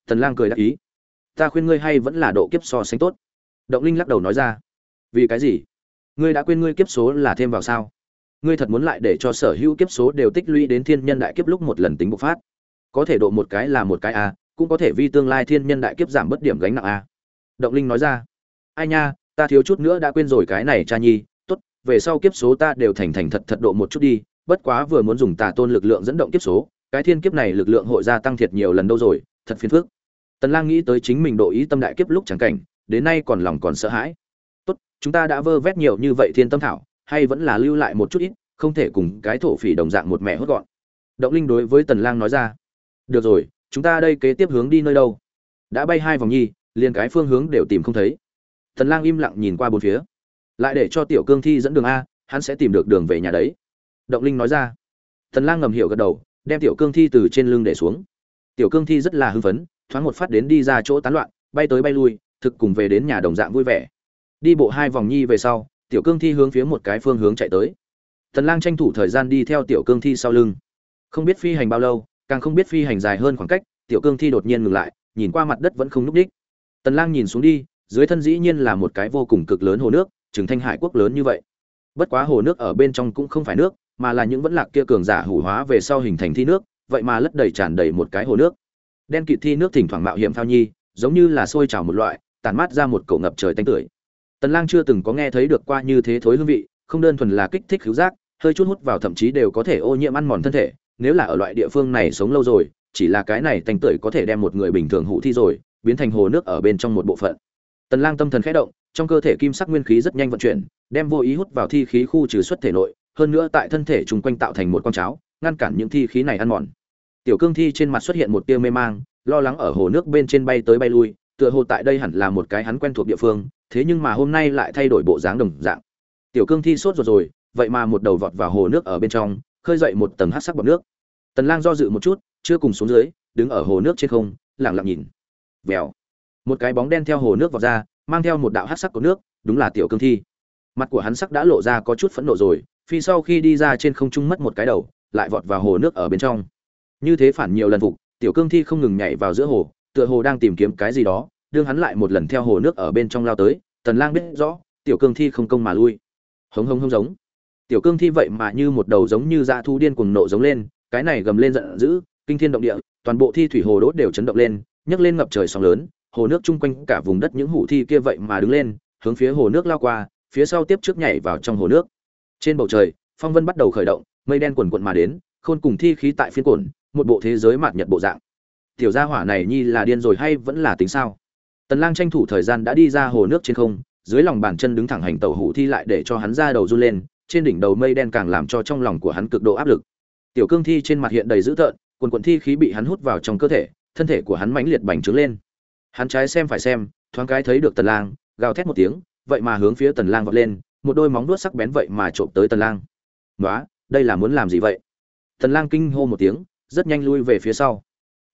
Tần lang cười đáp ý. Ta khuyên ngươi hay vẫn là độ kiếp so sánh tốt. Động linh lắc đầu nói ra. Vì cái gì? Ngươi đã quên ngươi kiếp số là thêm vào sao? Ngươi thật muốn lại để cho sở hữu kiếp số đều tích lũy đến thiên nhân đại kiếp lúc một lần tính bộc phát. Có thể độ một cái là một cái a, cũng có thể vi tương lai thiên nhân đại kiếp giảm bất điểm gánh nặng a. Động linh nói ra. Ai nha, ta thiếu chút nữa đã quên rồi cái này, cha nhi. Tốt, về sau kiếp số ta đều thành thành thật thật độ một chút đi. Bất quá vừa muốn dùng tà tôn lực lượng dẫn động kiếp số cái thiên kiếp này lực lượng hội gia tăng thiệt nhiều lần đâu rồi, thật phiền phức. Tần lang nghĩ tới chính mình độ ý tâm đại kiếp lúc chẳng cảnh, đến nay còn lòng còn sợ hãi. Tốt, chúng ta đã vơ vét nhiều như vậy thiên tâm thảo, hay vẫn là lưu lại một chút ít, không thể cùng cái thổ phỉ đồng dạng một mẹ hốt gọn. Động linh đối với tần lang nói ra. Được rồi, chúng ta đây kế tiếp hướng đi nơi đâu? Đã bay hai vòng nhi, liền cái phương hướng đều tìm không thấy. Tần lang im lặng nhìn qua bốn phía. Lại để cho tiểu cương thi dẫn đường a, hắn sẽ tìm được đường về nhà đấy. Động linh nói ra. Tần lang ngầm hiểu gật đầu đem tiểu cương thi từ trên lưng để xuống. Tiểu cương thi rất là hưng phấn, thoáng một phát đến đi ra chỗ tán loạn, bay tới bay lui, thực cùng về đến nhà đồng dạng vui vẻ. Đi bộ hai vòng nhi về sau, tiểu cương thi hướng phía một cái phương hướng chạy tới. Tần lang tranh thủ thời gian đi theo tiểu cương thi sau lưng. Không biết phi hành bao lâu, càng không biết phi hành dài hơn khoảng cách, tiểu cương thi đột nhiên ngừng lại, nhìn qua mặt đất vẫn không núc đích. Tần lang nhìn xuống đi, dưới thân dĩ nhiên là một cái vô cùng cực lớn hồ nước, trường thanh hải quốc lớn như vậy. Bất quá hồ nước ở bên trong cũng không phải nước mà là những vẫn lạc kia cường giả hủ hóa về sau hình thành thi nước, vậy mà lất đầy tràn đầy một cái hồ nước. Đen kịt thi nước thỉnh thoảng mạo hiểm phao nhi, giống như là sôi trào một loại tàn mát ra một cổ ngập trời tanh tưởi. Tần lang chưa từng có nghe thấy được qua như thế thối hương vị, không đơn thuần là kích thích khứu giác, hơi chút hút vào thậm chí đều có thể ô nhiễm ăn mòn thân thể, nếu là ở loại địa phương này sống lâu rồi, chỉ là cái này tanh tưởi có thể đem một người bình thường hủ thi rồi, biến thành hồ nước ở bên trong một bộ phận. Tần lang tâm thần khẽ động, trong cơ thể kim sắc nguyên khí rất nhanh vận chuyển, đem vô ý hút vào thi khí khu trừ xuất thể nội hơn nữa tại thân thể chung quanh tạo thành một con cháo, ngăn cản những thi khí này ăn mòn. Tiểu cương thi trên mặt xuất hiện một tia mê mang, lo lắng ở hồ nước bên trên bay tới bay lui, tựa hồ tại đây hẳn là một cái hắn quen thuộc địa phương, thế nhưng mà hôm nay lại thay đổi bộ dáng đồng dạng. Tiểu cương thi sốt ruột rồi, vậy mà một đầu vọt vào hồ nước ở bên trong, khơi dậy một tầng hắc sắc bọt nước. Tần lang do dự một chút, chưa cùng xuống dưới, đứng ở hồ nước trên không, lặng lặng nhìn. Vèo. Một cái bóng đen theo hồ nước vọt ra, mang theo một đạo hắc sắc của nước, đúng là tiểu cương thi. Mặt của hắn sắc đã lộ ra có chút phẫn nộ rồi phi sau khi đi ra trên không trung mất một cái đầu, lại vọt vào hồ nước ở bên trong. Như thế phản nhiều lần phục, tiểu cương thi không ngừng nhảy vào giữa hồ, tựa hồ đang tìm kiếm cái gì đó, đương hắn lại một lần theo hồ nước ở bên trong lao tới, tần lang biết rõ, tiểu cương thi không công mà lui. Hống hống hống giống. Tiểu cương thi vậy mà như một đầu giống như dã thu điên cuồng nộ giống lên, cái này gầm lên giận dữ, kinh thiên động địa, toàn bộ thi thủy hồ đốt đều chấn động lên, nhấc lên ngập trời sóng lớn, hồ nước chung quanh cả vùng đất những hủ thi kia vậy mà đứng lên, hướng phía hồ nước lao qua, phía sau tiếp trước nhảy vào trong hồ nước trên bầu trời, phong vân bắt đầu khởi động, mây đen quần quận mà đến, khôn cùng thi khí tại phiên cồn một bộ thế giới mạt nhật bộ dạng. Tiểu gia hỏa này nhi là điên rồi hay vẫn là tính sao? Tần lang tranh thủ thời gian đã đi ra hồ nước trên không, dưới lòng bàn chân đứng thẳng hành tẩu hủ thi lại để cho hắn ra đầu run lên, trên đỉnh đầu mây đen càng làm cho trong lòng của hắn cực độ áp lực. Tiểu cương thi trên mặt hiện đầy dữ tợn quần quần thi khí bị hắn hút vào trong cơ thể, thân thể của hắn mãnh liệt bành trướng lên. Hắn trái xem phải xem, thoáng cái thấy được tần lang, gào thét một tiếng, vậy mà hướng phía tần lang vọt lên một đôi móng vuốt sắc bén vậy mà trộm tới tần lang. Nói đây là muốn làm gì vậy? Tần lang kinh hô một tiếng, rất nhanh lui về phía sau.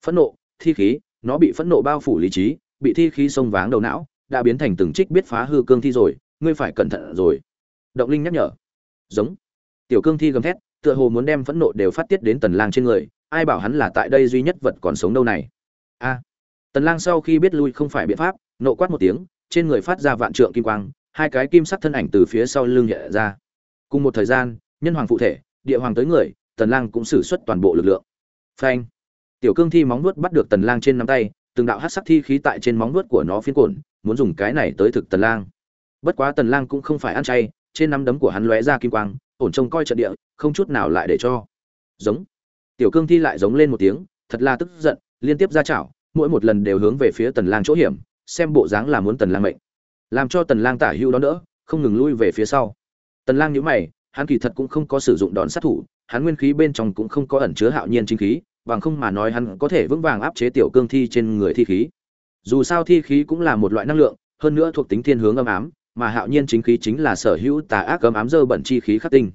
Phẫn nộ, thi khí, nó bị phẫn nộ bao phủ lý trí, bị thi khí xông váng đầu não, đã biến thành từng trích biết phá hư cương thi rồi, ngươi phải cẩn thận rồi. Động linh nhắc nhở. Giống. Tiểu cương thi gầm thét, tựa hồ muốn đem phẫn nộ đều phát tiết đến tần lang trên người, ai bảo hắn là tại đây duy nhất vật còn sống đâu này. A. Tần lang sau khi biết lui không phải biện pháp, nộ quát một tiếng, trên người phát ra vạn trượng kim quang hai cái kim sắc thân ảnh từ phía sau lưng nhẹ ra. Cùng một thời gian, nhân hoàng phụ thể, địa hoàng tới người, tần lang cũng sử xuất toàn bộ lực lượng. Phanh. Tiểu cương thi móng vuốt bắt được tần lang trên nắm tay, từng đạo hắc sắc thi khí tại trên móng vuốt của nó phiến cuộn, muốn dùng cái này tới thực tần lang. Bất quá tần lang cũng không phải ăn chay, trên nắm đấm của hắn lóe ra kim quang, ổn trông coi trận địa, không chút nào lại để cho. Giống. Tiểu cương thi lại giống lên một tiếng, thật là tức giận, liên tiếp ra chảo, mỗi một lần đều hướng về phía tần lang chỗ hiểm, xem bộ dáng là muốn tần lang mệnh làm cho tần lang tả hưu đó nữa không ngừng lui về phía sau. Tần lang nhíu mày, hắn kỳ thật cũng không có sử dụng đòn sát thủ, hắn nguyên khí bên trong cũng không có ẩn chứa hạo nhiên chính khí, bằng không mà nói hắn có thể vững vàng áp chế tiểu cương thi trên người thi khí. Dù sao thi khí cũng là một loại năng lượng, hơn nữa thuộc tính thiên hướng âm ám, mà hạo nhiên chính khí chính là sở hữu tà ác âm ám dơ bẩn chi khí khắc tinh.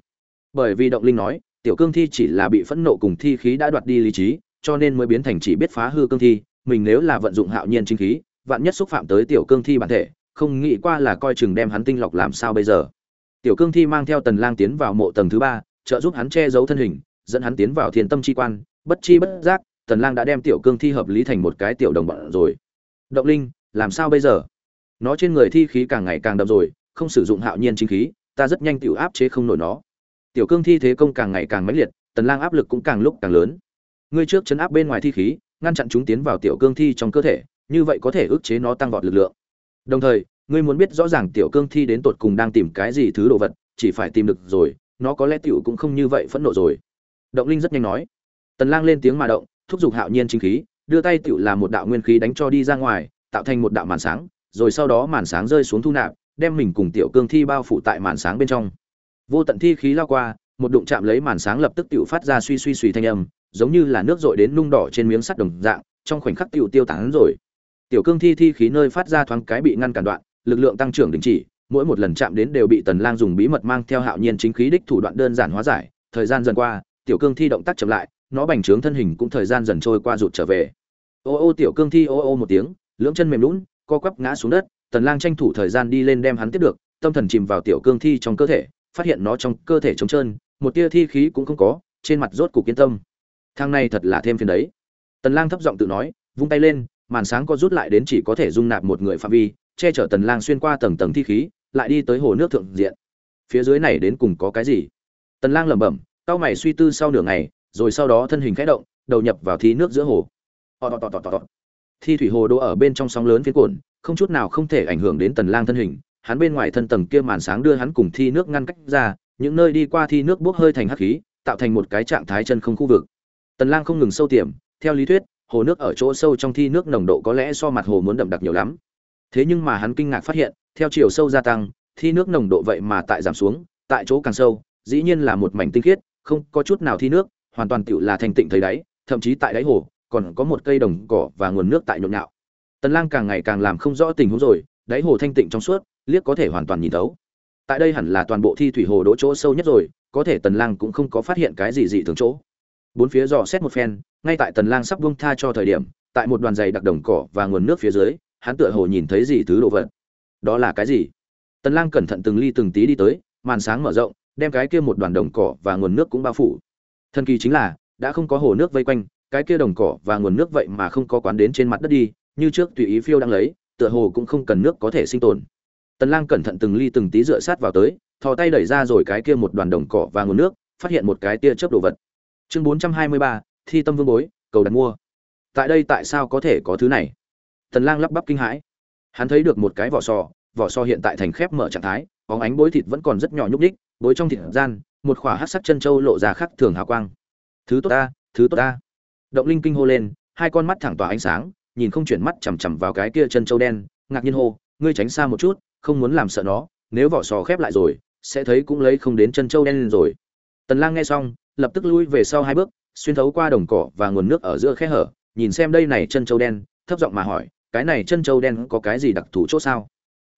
Bởi vì động linh nói, tiểu cương thi chỉ là bị phẫn nộ cùng thi khí đã đoạt đi lý trí, cho nên mới biến thành chỉ biết phá hư cương thi, mình nếu là vận dụng hạo nhiên chính khí, vạn nhất xúc phạm tới tiểu cương thi bản thể không nghĩ qua là coi chừng đem hắn tinh lọc làm sao bây giờ. Tiểu cương thi mang theo tần lang tiến vào mộ tầng thứ ba, trợ giúp hắn che giấu thân hình, dẫn hắn tiến vào thiên tâm chi quan. Bất chi bất giác, tần lang đã đem tiểu cương thi hợp lý thành một cái tiểu đồng bọn rồi. Động linh, làm sao bây giờ? Nó trên người thi khí càng ngày càng đậm rồi, không sử dụng hạo nhiên chính khí, ta rất nhanh tiểu áp chế không nổi nó. Tiểu cương thi thế công càng ngày càng mãnh liệt, tần lang áp lực cũng càng lúc càng lớn. Ngươi trước chấn áp bên ngoài thi khí, ngăn chặn chúng tiến vào tiểu cương thi trong cơ thể, như vậy có thể ức chế nó tăng vọt lực lượng đồng thời, ngươi muốn biết rõ ràng tiểu cương thi đến tột cùng đang tìm cái gì thứ đồ vật, chỉ phải tìm được rồi, nó có lẽ tiểu cũng không như vậy phẫn nộ rồi. Động linh rất nhanh nói. Tần lang lên tiếng mà động, thúc giục hạo nhiên chính khí, đưa tay tiểu là một đạo nguyên khí đánh cho đi ra ngoài, tạo thành một đạo màn sáng, rồi sau đó màn sáng rơi xuống thu nạp, đem mình cùng tiểu cương thi bao phủ tại màn sáng bên trong. Vô tận thi khí lao qua, một đụng chạm lấy màn sáng lập tức tiểu phát ra suy suy suy thanh âm, giống như là nước dội đến nung đỏ trên miếng sắt đồng dạng, trong khoảnh khắc tiểu tiêu tán rồi tiểu cương thi thi khí nơi phát ra thoáng cái bị ngăn cản đoạn, lực lượng tăng trưởng đình chỉ, mỗi một lần chạm đến đều bị tần lang dùng bí mật mang theo hạo nhiên chính khí đích thủ đoạn đơn giản hóa giải. Thời gian dần qua, tiểu cương thi động tác chậm lại, nó bành trướng thân hình cũng thời gian dần trôi qua rụt trở về. Ô ô tiểu cương thi ô ô một tiếng, lưỡng chân mềm lún, co quắp ngã xuống đất, tần lang tranh thủ thời gian đi lên đem hắn tiếp được, tâm thần chìm vào tiểu cương thi trong cơ thể, phát hiện nó trong cơ thể trống trơn, một tia thi khí cũng không có, trên mặt rốt cục kiên tâm. Thang này thật là thêm phiền đấy. Tần lang thấp giọng tự nói, vung tay lên màn sáng có rút lại đến chỉ có thể dung nạp một người phạm vi, che chở tần lang xuyên qua tầng tầng thi khí, lại đi tới hồ nước thượng diện. Phía dưới này đến cùng có cái gì? Tần lang lẩm bẩm cao mày suy tư sau nửa ngày, rồi sau đó thân hình khẽ động, đầu nhập vào thi nước giữa hồ. Thi thủy hồ đỗ ở bên trong sóng lớn phiến cuộn, không chút nào không thể ảnh hưởng đến tần lang thân hình. Hắn bên ngoài thân tầng kia màn sáng đưa hắn cùng thi nước ngăn cách ra, những nơi đi qua thi nước bốc hơi thành hắc khí, tạo thành một cái trạng thái chân không khu vực. Tần lang không ngừng sâu tiềm, theo lý thuyết hồ nước ở chỗ sâu trong thi nước nồng độ có lẽ so mặt hồ muốn đậm đặc nhiều lắm. Thế nhưng mà hắn kinh ngạc phát hiện, theo chiều sâu gia tăng, thi nước nồng độ vậy mà tại giảm xuống, tại chỗ càng sâu, dĩ nhiên là một mảnh tinh khiết, không có chút nào thi nước, hoàn toàn tựu là thành tịnh thấy đáy, thậm chí tại đáy hồ, còn có một cây đồng cỏ và nguồn nước tại nhộn nhạo. Tần lang càng ngày càng làm không rõ tình huống rồi, đáy hồ thanh tịnh trong suốt, liếc có thể hoàn toàn nhìn thấu. Tại đây hẳn là toàn bộ thi thủy hồ đỗ chỗ sâu nhất rồi, có thể tần lang cũng không có phát hiện cái gì dị thường chỗ bốn phía dò xét một phen, ngay tại tần lang sắp buông tha cho thời điểm, tại một đoàn giày đặc đồng cỏ và nguồn nước phía dưới, hắn tựa hồ nhìn thấy gì thứ đồ vật. Đó là cái gì? Tần lang cẩn thận từng ly từng tí đi tới, màn sáng mở rộng, đem cái kia một đoàn đồng cỏ và nguồn nước cũng bao phủ. Thần kỳ chính là, đã không có hồ nước vây quanh, cái kia đồng cỏ và nguồn nước vậy mà không có quán đến trên mặt đất đi, như trước tùy ý phiêu đang lấy, tựa hồ cũng không cần nước có thể sinh tồn. Tần lang cẩn thận từng ly từng tí dựa sát vào tới, thò tay đẩy ra rồi cái kia một đoàn đồng cỏ và nguồn nước, phát hiện một cái tia chớp đồ vật chương 423, thi tâm vương bối cầu đặt mua. Tại đây tại sao có thể có thứ này? Tần lang lắp bắp kinh hãi. Hắn thấy được một cái vỏ sò vỏ sò hiện tại thành khép mở trạng thái bóng ánh bối thịt vẫn còn rất nhỏ nhúc nhích bối trong thịt gian một khỏa hắc sắc chân châu lộ ra khắc thường hào quang. Thứ tốt ta thứ tốt ta. Động linh kinh hô lên hai con mắt thẳng tỏa ánh sáng nhìn không chuyển mắt chằm chằm vào cái kia chân châu đen ngạc nhiên hô ngươi tránh xa một chút không muốn làm sợ nó nếu vỏ sò khép lại rồi sẽ thấy cũng lấy không đến chân châu đen lên rồi. Tần lang nghe xong lập tức lui về sau hai bước, xuyên thấu qua đồng cỏ và nguồn nước ở giữa khe hở, nhìn xem đây này chân châu đen, thấp giọng mà hỏi, cái này chân châu đen có cái gì đặc thù chỗ sao?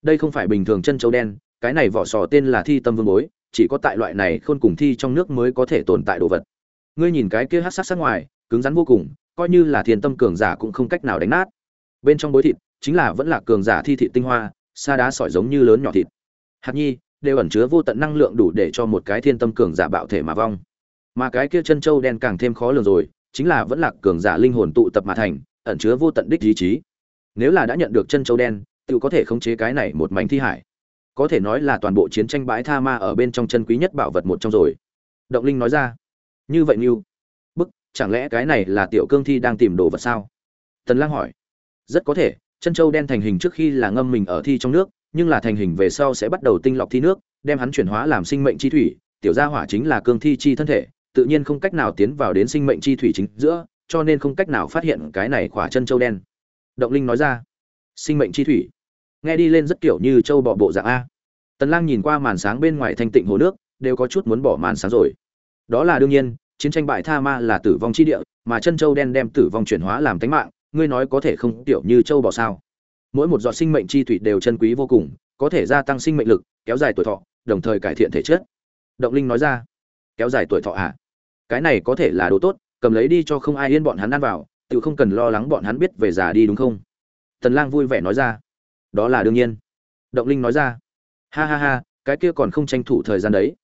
Đây không phải bình thường chân châu đen, cái này vỏ sò tên là thi tâm vương bối, chỉ có tại loại này khôn cùng thi trong nước mới có thể tồn tại đồ vật. Ngươi nhìn cái kia hắc sắc sắc ngoài, cứng rắn vô cùng, coi như là thiên tâm cường giả cũng không cách nào đánh nát. Bên trong bối thịt, chính là vẫn là cường giả thi thịt tinh hoa, sa đá sỏi giống như lớn nhỏ thịt. Hạt nhi, đều ẩn chứa vô tận năng lượng đủ để cho một cái thiên tâm cường giả bạo thể mà vong mà cái kia chân châu đen càng thêm khó lường rồi, chính là vẫn là cường giả linh hồn tụ tập mà thành, ẩn chứa vô tận đích ý chí. Nếu là đã nhận được chân châu đen, tự có thể khống chế cái này một mảnh thi hải. Có thể nói là toàn bộ chiến tranh bãi tha ma ở bên trong chân quý nhất bảo vật một trong rồi. Động linh nói ra. Như vậy như bức, chẳng lẽ cái này là tiểu cương thi đang tìm đồ vật sao? Tần lang hỏi. Rất có thể, chân châu đen thành hình trước khi là ngâm mình ở thi trong nước, nhưng là thành hình về sau sẽ bắt đầu tinh lọc thi nước, đem hắn chuyển hóa làm sinh mệnh chi thủy, tiểu gia hỏa chính là cương thi chi thân thể tự nhiên không cách nào tiến vào đến sinh mệnh chi thủy chính giữa, cho nên không cách nào phát hiện cái này khỏa chân châu đen. Động linh nói ra, sinh mệnh chi thủy. Nghe đi lên rất kiểu như châu bọ bộ dạng a. Tần lang nhìn qua màn sáng bên ngoài thanh tịnh hồ nước, đều có chút muốn bỏ màn sáng rồi. Đó là đương nhiên, chiến tranh bại tha ma là tử vong chi địa, mà chân châu đen đem tử vong chuyển hóa làm tánh mạng, ngươi nói có thể không tiểu như châu bò sao? Mỗi một giọt sinh mệnh chi thủy đều chân quý vô cùng, có thể gia tăng sinh mệnh lực, kéo dài tuổi thọ, đồng thời cải thiện thể chất. Động linh nói ra, kéo dài tuổi thọ à? Cái này có thể là đồ tốt, cầm lấy đi cho không ai yên bọn hắn ăn vào, tự không cần lo lắng bọn hắn biết về già đi đúng không? Tần lang vui vẻ nói ra. Đó là đương nhiên. Động linh nói ra. Ha ha ha, cái kia còn không tranh thủ thời gian đấy.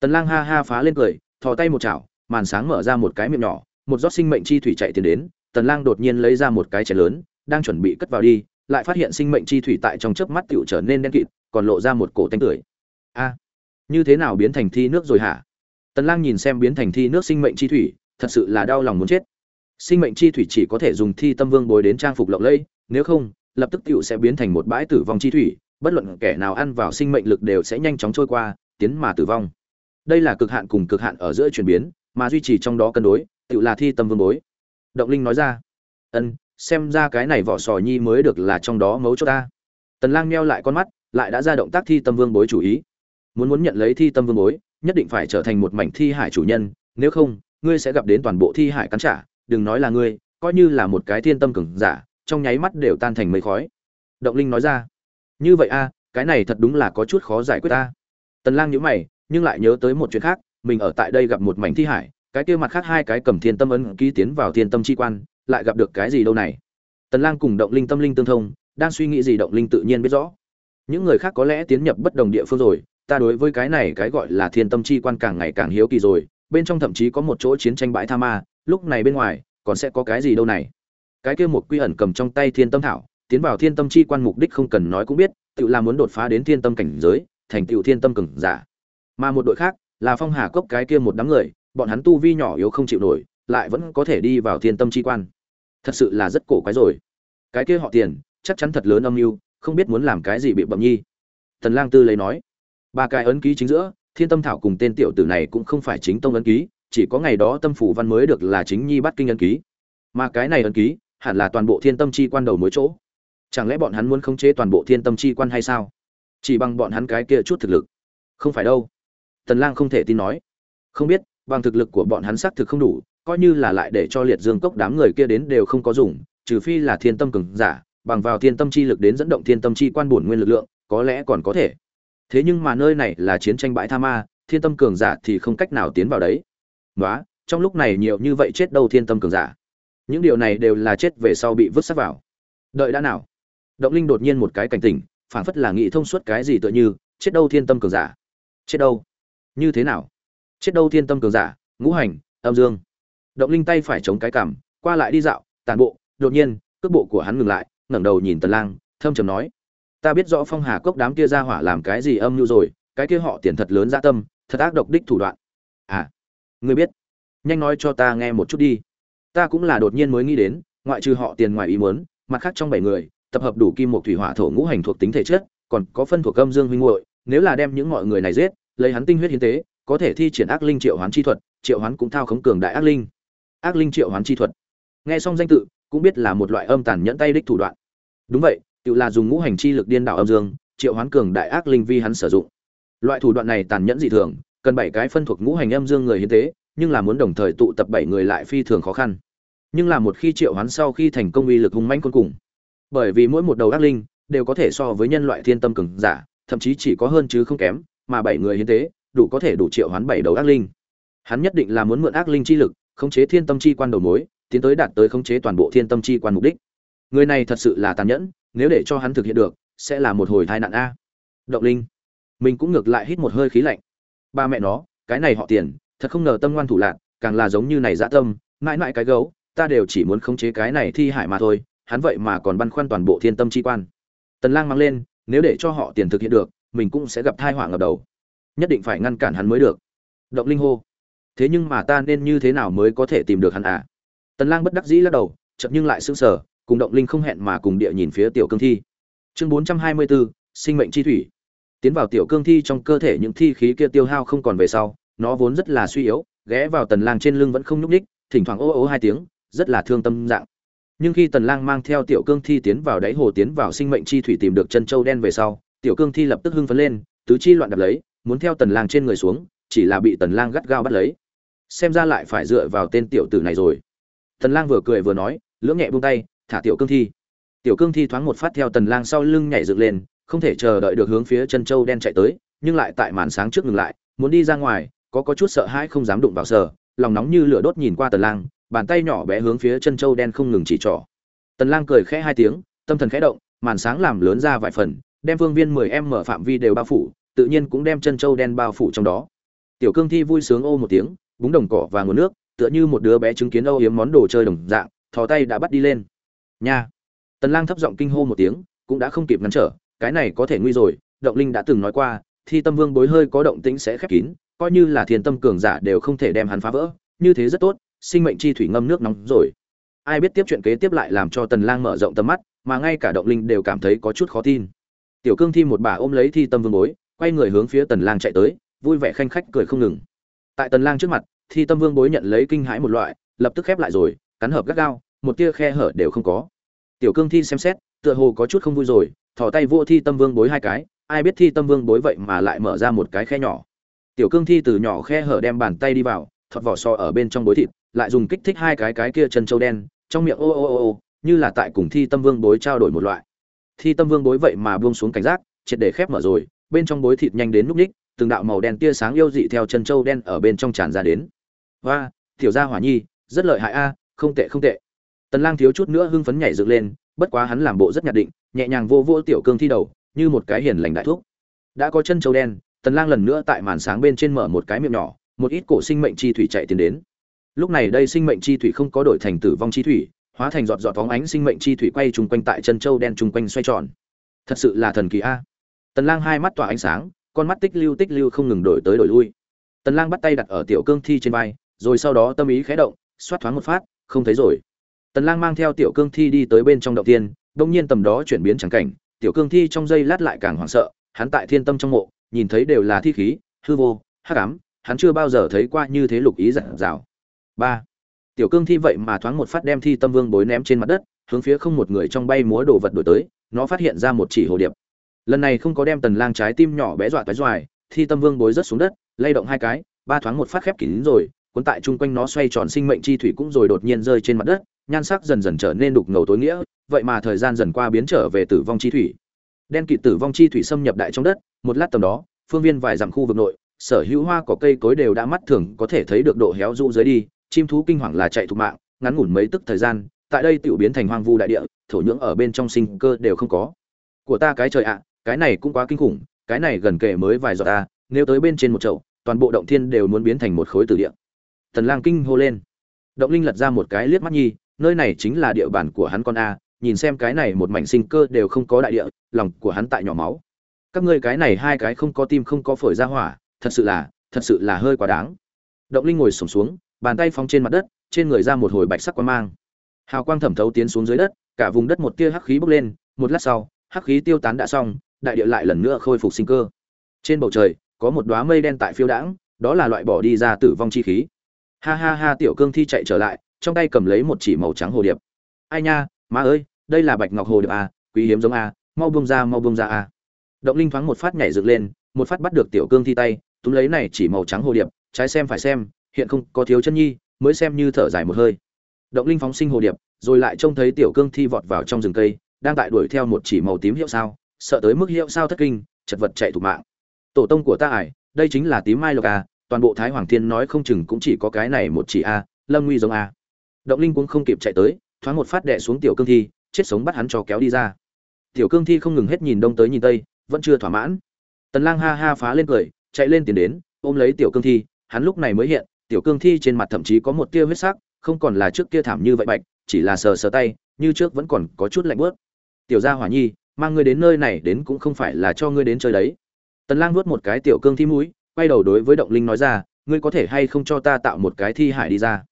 Tần lang ha ha phá lên cười, thò tay một chảo, màn sáng mở ra một cái miệng nhỏ, một giọt sinh mệnh chi thủy chạy tiến đến, tần lang đột nhiên lấy ra một cái chén lớn, đang chuẩn bị cất vào đi, lại phát hiện sinh mệnh chi thủy tại trong chớp mắt tiểu trở nên đen kịt, còn lộ ra một cổ tanh tưởi. A, như thế nào biến thành thi nước rồi hả? Tần lang nhìn xem biến thành thi nước sinh mệnh chi thủy, thật sự là đau lòng muốn chết. Sinh mệnh chi thủy chỉ có thể dùng thi tâm vương bồi đến trang phục lộng lẫy, nếu không, lập tức Tiểu sẽ biến thành một bãi tử vong chi thủy, bất luận kẻ nào ăn vào sinh mệnh lực đều sẽ nhanh chóng trôi qua, tiến mà tử vong. Đây là cực hạn cùng cực hạn ở giữa chuyển biến, mà duy trì trong đó cân đối, Tiểu là thi tâm vương bối. Động linh nói ra, ân, xem ra cái này vỏ sò nhi mới được là trong đó mấu cho ta. Tần lang nheo lại con mắt, lại đã ra động tác thi tâm vương bối chủ ý. Muốn muốn nhận lấy thi tâm vương bối nhất định phải trở thành một mảnh thi hải chủ nhân, nếu không, ngươi sẽ gặp đến toàn bộ thi hải cắn trả, đừng nói là ngươi, coi như là một cái thiên tâm cường giả, trong nháy mắt đều tan thành mây khói. Động linh nói ra. Như vậy a, cái này thật đúng là có chút khó giải quyết ta. Tần lang nhíu mày, nhưng lại nhớ tới một chuyện khác, mình ở tại đây gặp một mảnh thi hải, cái kia mặt khác hai cái cầm thiên tâm ấn ký tiến vào thiên tâm chi quan, lại gặp được cái gì đâu này? Tần lang cùng động linh tâm linh tương thông, đang suy nghĩ gì động linh tự nhiên biết rõ. Những người khác có lẽ tiến nhập bất đồng địa phương rồi ta đối với cái này cái gọi là thiên tâm chi quan càng ngày càng hiếu kỳ rồi, bên trong thậm chí có một chỗ chiến tranh bãi tha ma, lúc này bên ngoài, còn sẽ có cái gì đâu này? Cái kia một quy ẩn cầm trong tay thiên tâm thảo, tiến vào thiên tâm chi quan mục đích không cần nói cũng biết, tự là muốn đột phá đến thiên tâm cảnh giới, thành tựu thiên tâm cường giả. Mà một đội khác, là phong hà cốc cái kia một đám người, bọn hắn tu vi nhỏ yếu không chịu nổi, lại vẫn có thể đi vào thiên tâm chi quan. Thật sự là rất cổ quái rồi. Cái kia họ tiền, chắc chắn thật lớn âm mưu, không biết muốn làm cái gì bị bậm nhi. Tần lang tư lấy nói ba cái ấn ký chính giữa, thiên tâm thảo cùng tên tiểu tử này cũng không phải chính tông ấn ký, chỉ có ngày đó tâm phủ văn mới được là chính nhi bắt kinh ấn ký. Mà cái này ấn ký, hẳn là toàn bộ thiên tâm chi quan đầu mối chỗ. Chẳng lẽ bọn hắn muốn khống chế toàn bộ thiên tâm chi quan hay sao? Chỉ bằng bọn hắn cái kia chút thực lực. Không phải đâu. Tần lang không thể tin nói. Không biết, bằng thực lực của bọn hắn xác thực không đủ, coi như là lại để cho liệt dương cốc đám người kia đến đều không có dùng, trừ phi là thiên tâm cường giả, bằng vào thiên tâm chi lực đến dẫn động thiên tâm chi quan bổn nguyên lực lượng, có lẽ còn có thể thế nhưng mà nơi này là chiến tranh bãi tha ma, thiên tâm cường giả thì không cách nào tiến vào đấy. Nói trong lúc này nhiều như vậy chết đâu thiên tâm cường giả? Những điều này đều là chết về sau bị vứt xác vào. Đợi đã nào? Động linh đột nhiên một cái cảnh tỉnh, phảng phất là nghĩ thông suốt cái gì tựa như, chết đâu thiên tâm cường giả? Chết đâu? Như thế nào? Chết đâu thiên tâm cường giả? Ngũ hành, âm dương. Động linh tay phải chống cái cằm, qua lại đi dạo, tàn bộ, đột nhiên, cước bộ của hắn ngừng lại, ngẩng đầu nhìn tần lang, thâm trầm nói ta biết rõ phong hà cốc đám kia ra hỏa làm cái gì âm mưu rồi, cái kia họ tiền thật lớn dã tâm, thật ác độc đích thủ đoạn. À ngươi biết. Nhanh nói cho ta nghe một chút đi. Ta cũng là đột nhiên mới nghĩ đến, ngoại trừ họ tiền ngoài ý muốn, mặt khác trong bảy người, tập hợp đủ kim một thủy hỏa thổ ngũ hành thuộc tính thể chất, còn có phân thuộc âm dương huynh muội, nếu là đem những mọi người này giết, lấy hắn tinh huyết hiến tế, có thể thi triển ác linh triệu hoán chi thuật, triệu hoán cũng thao khống cường đại ác linh. Ác linh triệu hoán chi thuật. Nghe xong danh tự, cũng biết là một loại âm tàn nhẫn tay đích thủ đoạn. Đúng vậy tự là dùng ngũ hành chi lực điên đảo âm dương, triệu hoán cường đại ác linh vi hắn sử dụng. Loại thủ đoạn này tàn nhẫn dị thường, cần bảy cái phân thuộc ngũ hành âm dương người hiến tế, nhưng là muốn đồng thời tụ tập bảy người lại phi thường khó khăn. Nhưng là một khi triệu hoán sau khi thành công uy lực hung mãnh cuối cùng. Bởi vì mỗi một đầu ác linh đều có thể so với nhân loại thiên tâm cường giả, thậm chí chỉ có hơn chứ không kém, mà bảy người hiến tế đủ có thể đủ triệu hoán bảy đầu ác linh. Hắn nhất định là muốn mượn ác linh chi lực, khống chế thiên tâm chi quan đầu mối, tiến tới đạt tới khống chế toàn bộ thiên tâm chi quan mục đích. Người này thật sự là tàn nhẫn nếu để cho hắn thực hiện được, sẽ là một hồi tai nạn a. Động linh, mình cũng ngược lại hít một hơi khí lạnh. Ba mẹ nó, cái này họ tiền, thật không ngờ tâm ngoan thủ lạc, càng là giống như này dã tâm, mãi mãi cái gấu, ta đều chỉ muốn khống chế cái này thi hải mà thôi, hắn vậy mà còn băn khoăn toàn bộ thiên tâm chi quan. Tần lang mang lên, nếu để cho họ tiền thực hiện được, mình cũng sẽ gặp tai họa ngập đầu. Nhất định phải ngăn cản hắn mới được. Động linh hô, thế nhưng mà ta nên như thế nào mới có thể tìm được hắn à? Tần lang bất đắc dĩ lắc đầu, chợt nhưng lại sững sờ cùng động linh không hẹn mà cùng địa nhìn phía tiểu cương thi. Chương 424, sinh mệnh chi thủy. Tiến vào tiểu cương thi trong cơ thể những thi khí kia tiêu hao không còn về sau nó vốn rất là suy yếu ghé vào tần lang trên lưng vẫn không nhúc nhích thỉnh thoảng ô ô hai tiếng rất là thương tâm dạng. Nhưng khi tần lang mang theo tiểu cương thi tiến vào đáy hồ tiến vào sinh mệnh chi thủy tìm được chân châu đen về sau tiểu cương thi lập tức hưng phấn lên tứ chi loạn đập lấy muốn theo tần lang trên người xuống chỉ là bị tần lang gắt gao bắt lấy. Xem ra lại phải dựa vào tên tiểu tử này rồi. Tần lang vừa cười vừa nói lưỡng nhẹ buông tay thả tiểu cương thi. Tiểu cương thi thoáng một phát theo tần lang sau lưng nhảy dựng lên, không thể chờ đợi được hướng phía chân châu đen chạy tới, nhưng lại tại màn sáng trước ngừng lại, muốn đi ra ngoài, có có chút sợ hãi không dám đụng vào sờ, lòng nóng như lửa đốt nhìn qua tần lang, bàn tay nhỏ bé hướng phía chân châu đen không ngừng chỉ trỏ. Tần lang cười khẽ hai tiếng, tâm thần khẽ động, màn sáng làm lớn ra vài phần, đem vương viên 10 em mở phạm vi đều bao phủ, tự nhiên cũng đem chân châu đen bao phủ trong đó. Tiểu cương thi vui sướng ô một tiếng, búng đồng cỏ và nguồn nước, tựa như một đứa bé chứng kiến âu yếm món đồ chơi đồng dạng, thò tay đã bắt đi lên nha. Tần lang thấp giọng kinh hô một tiếng, cũng đã không kịp ngăn trở, cái này có thể nguy rồi, động linh đã từng nói qua, thi tâm vương bối hơi có động tĩnh sẽ khép kín, coi như là thiên tâm cường giả đều không thể đem hắn phá vỡ, như thế rất tốt, sinh mệnh chi thủy ngâm nước nóng rồi. Ai biết tiếp chuyện kế tiếp lại làm cho tần lang mở rộng tầm mắt, mà ngay cả động linh đều cảm thấy có chút khó tin. Tiểu cương thi một bà ôm lấy thi tâm vương bối, quay người hướng phía tần lang chạy tới, vui vẻ khanh khách cười không ngừng. Tại tần lang trước mặt, thi tâm vương bối nhận lấy kinh hãi một loại, lập tức khép lại rồi, cắn hợp gắt gao, một tia khe hở đều không có tiểu cương thi xem xét, tựa hồ có chút không vui rồi, thò tay vô thi tâm vương bối hai cái, ai biết thi tâm vương bối vậy mà lại mở ra một cái khe nhỏ. Tiểu cương thi từ nhỏ khe hở đem bàn tay đi vào, thọt vỏ sò ở bên trong bối thịt, lại dùng kích thích hai cái cái kia chân châu đen, trong miệng ô ô ô ô, như là tại cùng thi tâm vương bối trao đổi một loại. Thi tâm vương bối vậy mà buông xuống cảnh giác, triệt để khép mở rồi, bên trong bối thịt nhanh đến núp ních, từng đạo màu đen tia sáng yêu dị theo chân châu đen ở bên trong tràn ra đến. Và tiểu gia hỏa nhi, rất lợi hại a, không tệ không tệ tần lang thiếu chút nữa hưng phấn nhảy dựng lên, bất quá hắn làm bộ rất nhạt định, nhẹ nhàng vô vô tiểu cương thi đầu, như một cái hiền lành đại thuốc đã có chân châu đen, tần lang lần nữa tại màn sáng bên trên mở một cái miệng nhỏ, một ít cổ sinh mệnh chi thủy chạy tiến đến. Lúc này đây sinh mệnh chi thủy không có đổi thành tử vong chi thủy, hóa thành giọt giọt phóng ánh sinh mệnh chi thủy quay trung quanh tại chân châu đen trung quanh xoay tròn. Thật sự là thần kỳ a. Tần lang hai mắt tỏa ánh sáng, con mắt tích lưu tích lưu không ngừng đổi tới đổi lui. Tần lang bắt tay đặt ở tiểu cương thi trên vai, rồi sau đó tâm ý khẽ động, xoát thoáng một phát, không thấy rồi tần lang mang theo tiểu cương thi đi tới bên trong động tiên đung nhiên tầm đó chuyển biến chẳng cảnh, tiểu cương thi trong giây lát lại càng hoảng sợ, hắn tại thiên tâm trong mộ, nhìn thấy đều là thi khí, hư vô, hắc ám, hắn chưa bao giờ thấy qua như thế lục ý giận dào. Ba. Tiểu cương thi vậy mà thoáng một phát đem thi tâm vương bối ném trên mặt đất, hướng phía không một người trong bay múa đồ vật đổi tới, nó phát hiện ra một chỉ hồ điệp. Lần này không có đem tần lang trái tim nhỏ bé dọa toái doài, thi tâm vương bối rất xuống đất, lay động hai cái, ba thoáng một phát khép kín rồi, cuốn tại chung quanh nó xoay tròn sinh mệnh chi thủy cũng rồi đột nhiên rơi trên mặt đất nhan sắc dần dần trở nên đục ngầu tối nghĩa, vậy mà thời gian dần qua biến trở về tử vong chi thủy. Đen kịt tử vong chi thủy xâm nhập đại trong đất, một lát tầm đó, phương viên vài dặm khu vực nội, sở hữu hoa cỏ cây cối đều đã mắt thường có thể thấy được độ héo rũ dưới đi, chim thú kinh hoàng là chạy thục mạng, ngắn ngủn mấy tức thời gian, tại đây tiểu biến thành hoang vu đại địa, thổ nhưỡng ở bên trong sinh cơ đều không có. Của ta cái trời ạ, cái này cũng quá kinh khủng, cái này gần kể mới vài giọt ta, nếu tới bên trên một chậu, toàn bộ động thiên đều muốn biến thành một khối tử địa. Thần lang kinh hô lên. Động linh lật ra một cái liếc mắt nhi nơi này chính là địa bàn của hắn con a, nhìn xem cái này một mảnh sinh cơ đều không có đại địa, lòng của hắn tại nhỏ máu. Các ngươi cái này hai cái không có tim không có phổi ra hỏa, thật sự là, thật sự là hơi quá đáng. Động linh ngồi sổm xuống, bàn tay phóng trên mặt đất, trên người ra một hồi bạch sắc quang mang. Hào quang thẩm thấu tiến xuống dưới đất, cả vùng đất một tia hắc khí bốc lên, một lát sau, hắc khí tiêu tán đã xong, đại địa lại lần nữa khôi phục sinh cơ. Trên bầu trời, có một đóa mây đen tại phiêu đãng, đó là loại bỏ đi ra tử vong chi khí. Ha ha ha, tiểu cương thi chạy trở lại trong tay cầm lấy một chỉ màu trắng hồ điệp. Ai nha má ơi đây là bạch ngọc hồ điệp à, quý hiếm giống a à, mau bông ra mau bông ra a à. động linh thoáng một phát nhảy dựng lên một phát bắt được tiểu cương thi tay túm lấy này chỉ màu trắng hồ điệp trái xem phải xem hiện không có thiếu chân nhi mới xem như thở dài một hơi. Động linh phóng sinh hồ điệp rồi lại trông thấy tiểu cương thi vọt vào trong rừng cây đang tại đuổi theo một chỉ màu tím hiệu sao sợ tới mức hiệu sao thất kinh chật vật chạy thủ mạng. Tổ tông của ta ải đây chính là tím mai lộc a toàn bộ thái hoàng thiên nói không chừng cũng chỉ có cái này một chỉ a lâm nguy giống a động linh cũng không kịp chạy tới, thoáng một phát đẻ xuống tiểu cương thi, chết sống bắt hắn cho kéo đi ra. Tiểu cương thi không ngừng hết nhìn đông tới nhìn tây, vẫn chưa thỏa mãn. Tần lang ha ha phá lên cười, chạy lên tiền đến, ôm lấy tiểu cương thi, hắn lúc này mới hiện, tiểu cương thi trên mặt thậm chí có một tia huyết sắc, không còn là trước kia thảm như vậy bạch, chỉ là sờ sờ tay, như trước vẫn còn có chút lạnh bớt tiểu gia hỏa nhi, mang ngươi đến nơi này đến cũng không phải là cho ngươi đến chơi đấy. Tần lang nuốt một cái tiểu cương thi mũi, quay đầu đối với động linh nói ra, ngươi có thể hay không cho ta tạo một cái thi hải đi ra?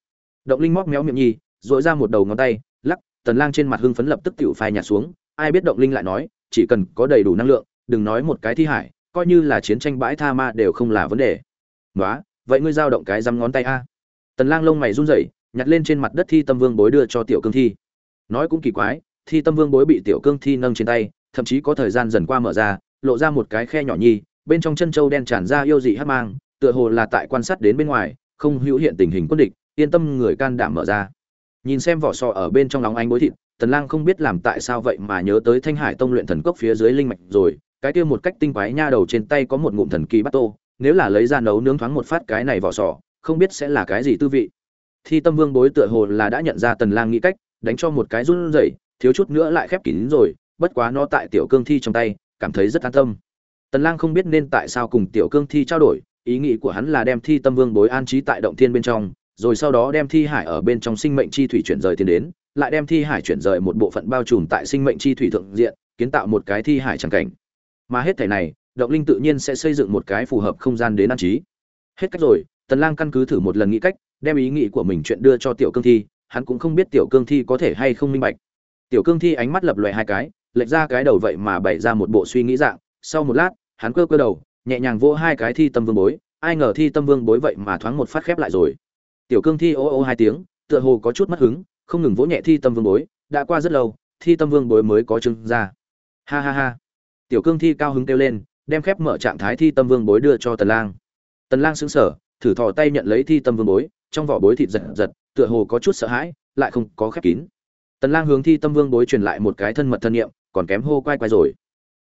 Động linh móc méo miệng nhi dội ra một đầu ngón tay, lắc, tần lang trên mặt hưng phấn lập tức tiểu phai nhạt xuống, ai biết động linh lại nói, chỉ cần có đầy đủ năng lượng, đừng nói một cái thi hải, coi như là chiến tranh bãi tha ma đều không là vấn đề. Nói vậy ngươi giao động cái dăm ngón tay a? Tần lang lông mày run rẩy, nhặt lên trên mặt đất thi tâm vương bối đưa cho tiểu cương thi. Nói cũng kỳ quái, thi tâm vương bối bị tiểu cương thi nâng trên tay, thậm chí có thời gian dần qua mở ra, lộ ra một cái khe nhỏ nhi, bên trong chân châu đen tràn ra yêu dị hắc mang, tựa hồ là tại quan sát đến bên ngoài, không hữu hiện tình hình quân địch yên tâm người can đảm mở ra. Nhìn xem vỏ sò ở bên trong lóng ánh bối thịt, tần lang không biết làm tại sao vậy mà nhớ tới thanh hải tông luyện thần cốc phía dưới linh mạch rồi, cái kia một cách tinh quái nha đầu trên tay có một ngụm thần kỳ bắt tô, nếu là lấy ra nấu nướng thoáng một phát cái này vỏ sò, không biết sẽ là cái gì tư vị. Thi tâm vương bối tựa hồ là đã nhận ra tần lang nghĩ cách, đánh cho một cái run rẩy, thiếu chút nữa lại khép kín rồi, bất quá nó tại tiểu cương thi trong tay, cảm thấy rất an tâm. Tần lang không biết nên tại sao cùng tiểu cương thi trao đổi, ý nghĩ của hắn là đem thi tâm vương bối an trí tại động thiên bên trong rồi sau đó đem thi hải ở bên trong sinh mệnh chi thủy chuyển rời tiến đến, lại đem thi hải chuyển rời một bộ phận bao trùm tại sinh mệnh chi thủy thượng diện, kiến tạo một cái thi hải chẳng cảnh. Mà hết thể này, động linh tự nhiên sẽ xây dựng một cái phù hợp không gian đến an trí. Hết cách rồi, tần lang căn cứ thử một lần nghĩ cách, đem ý nghĩ của mình chuyện đưa cho tiểu cương thi, hắn cũng không biết tiểu cương thi có thể hay không minh bạch. Tiểu cương thi ánh mắt lập lòe hai cái, lệch ra cái đầu vậy mà bày ra một bộ suy nghĩ dạng, sau một lát, hắn cơ cơ đầu, nhẹ nhàng vỗ hai cái thi tâm vương bối, ai ngờ thi tâm vương bối vậy mà thoáng một phát khép lại rồi tiểu cương thi ô ô hai tiếng, tựa hồ có chút mất hứng, không ngừng vỗ nhẹ thi tâm vương bối, đã qua rất lâu, thi tâm vương bối mới có chứng ra. Ha ha ha. Tiểu cương thi cao hứng kêu lên, đem khép mở trạng thái thi tâm vương bối đưa cho tần lang. Tần lang sững sờ, thử thò tay nhận lấy thi tâm vương bối, trong vỏ bối thịt giật giật, tựa hồ có chút sợ hãi, lại không có khép kín. Tần lang hướng thi tâm vương bối truyền lại một cái thân mật thân niệm, còn kém hô quay quay rồi.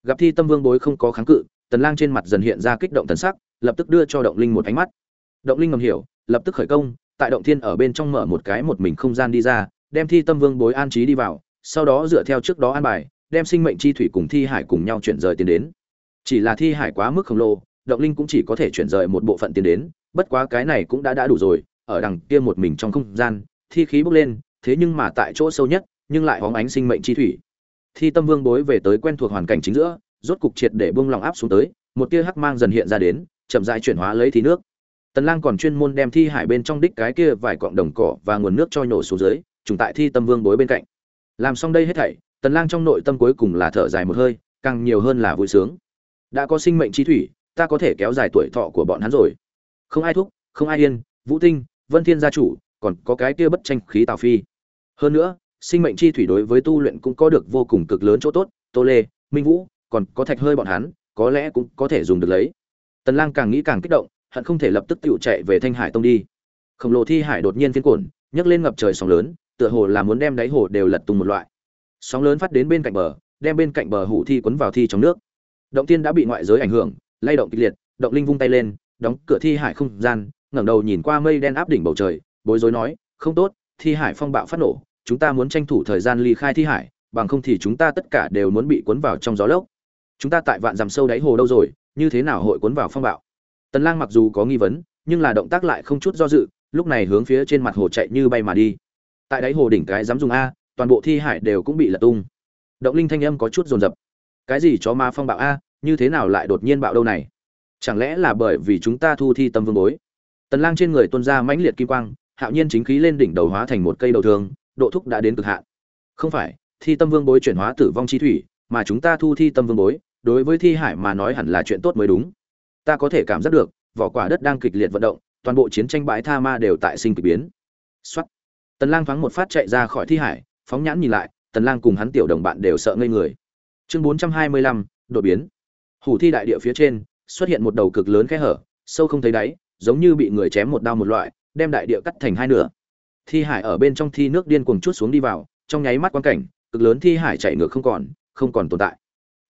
Gặp thi tâm vương bối không có kháng cự, tần lang trên mặt dần hiện ra kích động thần sắc, lập tức đưa cho động linh một ánh mắt. Động linh ngầm hiểu, lập tức khởi công tại động thiên ở bên trong mở một cái một mình không gian đi ra, đem thi tâm vương bối an trí đi vào, sau đó dựa theo trước đó an bài, đem sinh mệnh chi thủy cùng thi hải cùng nhau chuyển rời tiền đến. Chỉ là thi hải quá mức khổng lồ, động linh cũng chỉ có thể chuyển rời một bộ phận tiền đến, bất quá cái này cũng đã đã đủ rồi, ở đằng kia một mình trong không gian, thi khí bốc lên, thế nhưng mà tại chỗ sâu nhất, nhưng lại hóng ánh sinh mệnh chi thủy. Thi tâm vương bối về tới quen thuộc hoàn cảnh chính giữa, rốt cục triệt để bông lòng áp xuống tới, một tia hắc mang dần hiện ra đến, chậm rãi chuyển hóa lấy thi nước tần lang còn chuyên môn đem thi hải bên trong đích cái kia vài cọng đồng cỏ và nguồn nước cho nhổ xuống dưới, trùng tại thi tâm vương bối bên cạnh. Làm xong đây hết thảy, tần lang trong nội tâm cuối cùng là thở dài một hơi, càng nhiều hơn là vui sướng. Đã có sinh mệnh chi thủy, ta có thể kéo dài tuổi thọ của bọn hắn rồi. Không ai thúc, không ai yên, vũ tinh, vân thiên gia chủ, còn có cái kia bất tranh khí tào phi. Hơn nữa, sinh mệnh chi thủy đối với tu luyện cũng có được vô cùng cực lớn chỗ tốt, tô lê, minh vũ, còn có thạch hơi bọn hắn, có lẽ cũng có thể dùng được lấy. Tần lang càng nghĩ càng kích động hận không thể lập tức tựu chạy về thanh hải tông đi. Khổng lồ thi hải đột nhiên phiên cuộn, nhấc lên ngập trời sóng lớn, tựa hồ là muốn đem đáy hồ đều lật tung một loại. Sóng lớn phát đến bên cạnh bờ, đem bên cạnh bờ hủ thi cuốn vào thi trong nước. Động tiên đã bị ngoại giới ảnh hưởng, lay động kịch liệt, động linh vung tay lên, đóng cửa thi hải không gian, ngẩng đầu nhìn qua mây đen áp đỉnh bầu trời, bối rối nói, không tốt, thi hải phong bạo phát nổ, chúng ta muốn tranh thủ thời gian ly khai thi hải, bằng không thì chúng ta tất cả đều muốn bị cuốn vào trong gió lốc. Chúng ta tại vạn dằm sâu đáy hồ đâu rồi, như thế nào hội cuốn vào phong bạo? Tần lang mặc dù có nghi vấn nhưng là động tác lại không chút do dự lúc này hướng phía trên mặt hồ chạy như bay mà đi. Tại đáy hồ đỉnh cái dám dùng a toàn bộ thi hải đều cũng bị lật tung. Động linh thanh âm có chút rồn rập cái gì chó ma phong bạo a như thế nào lại đột nhiên bạo đâu này? Chẳng lẽ là bởi vì chúng ta thu thi tâm vương bối? Tần lang trên người tuôn ra mãnh liệt kim quang hạo nhiên chính khí lên đỉnh đầu hóa thành một cây đầu thương, độ thúc đã đến cực hạn. Không phải thi tâm vương bối chuyển hóa tử vong chi thủy mà chúng ta thu thi tâm vương bối đối với thi hải mà nói hẳn là chuyện tốt mới đúng ta có thể cảm giác được vỏ quả đất đang kịch liệt vận động toàn bộ chiến tranh bãi tha ma đều tại sinh kỳ biến. Xuất tần lang thoáng một phát chạy ra khỏi thi hải phóng nhãn nhìn lại tần lang cùng hắn tiểu đồng bạn đều sợ ngây người. Chương 425, đột biến. Hủ thi đại địa phía trên xuất hiện một đầu cực lớn khe hở sâu không thấy đáy giống như bị người chém một đao một loại đem đại địa cắt thành hai nửa. Thi hải ở bên trong thi nước điên cuồng chút xuống đi vào trong nháy mắt quan cảnh cực lớn thi hải chạy ngược không còn không còn tồn tại.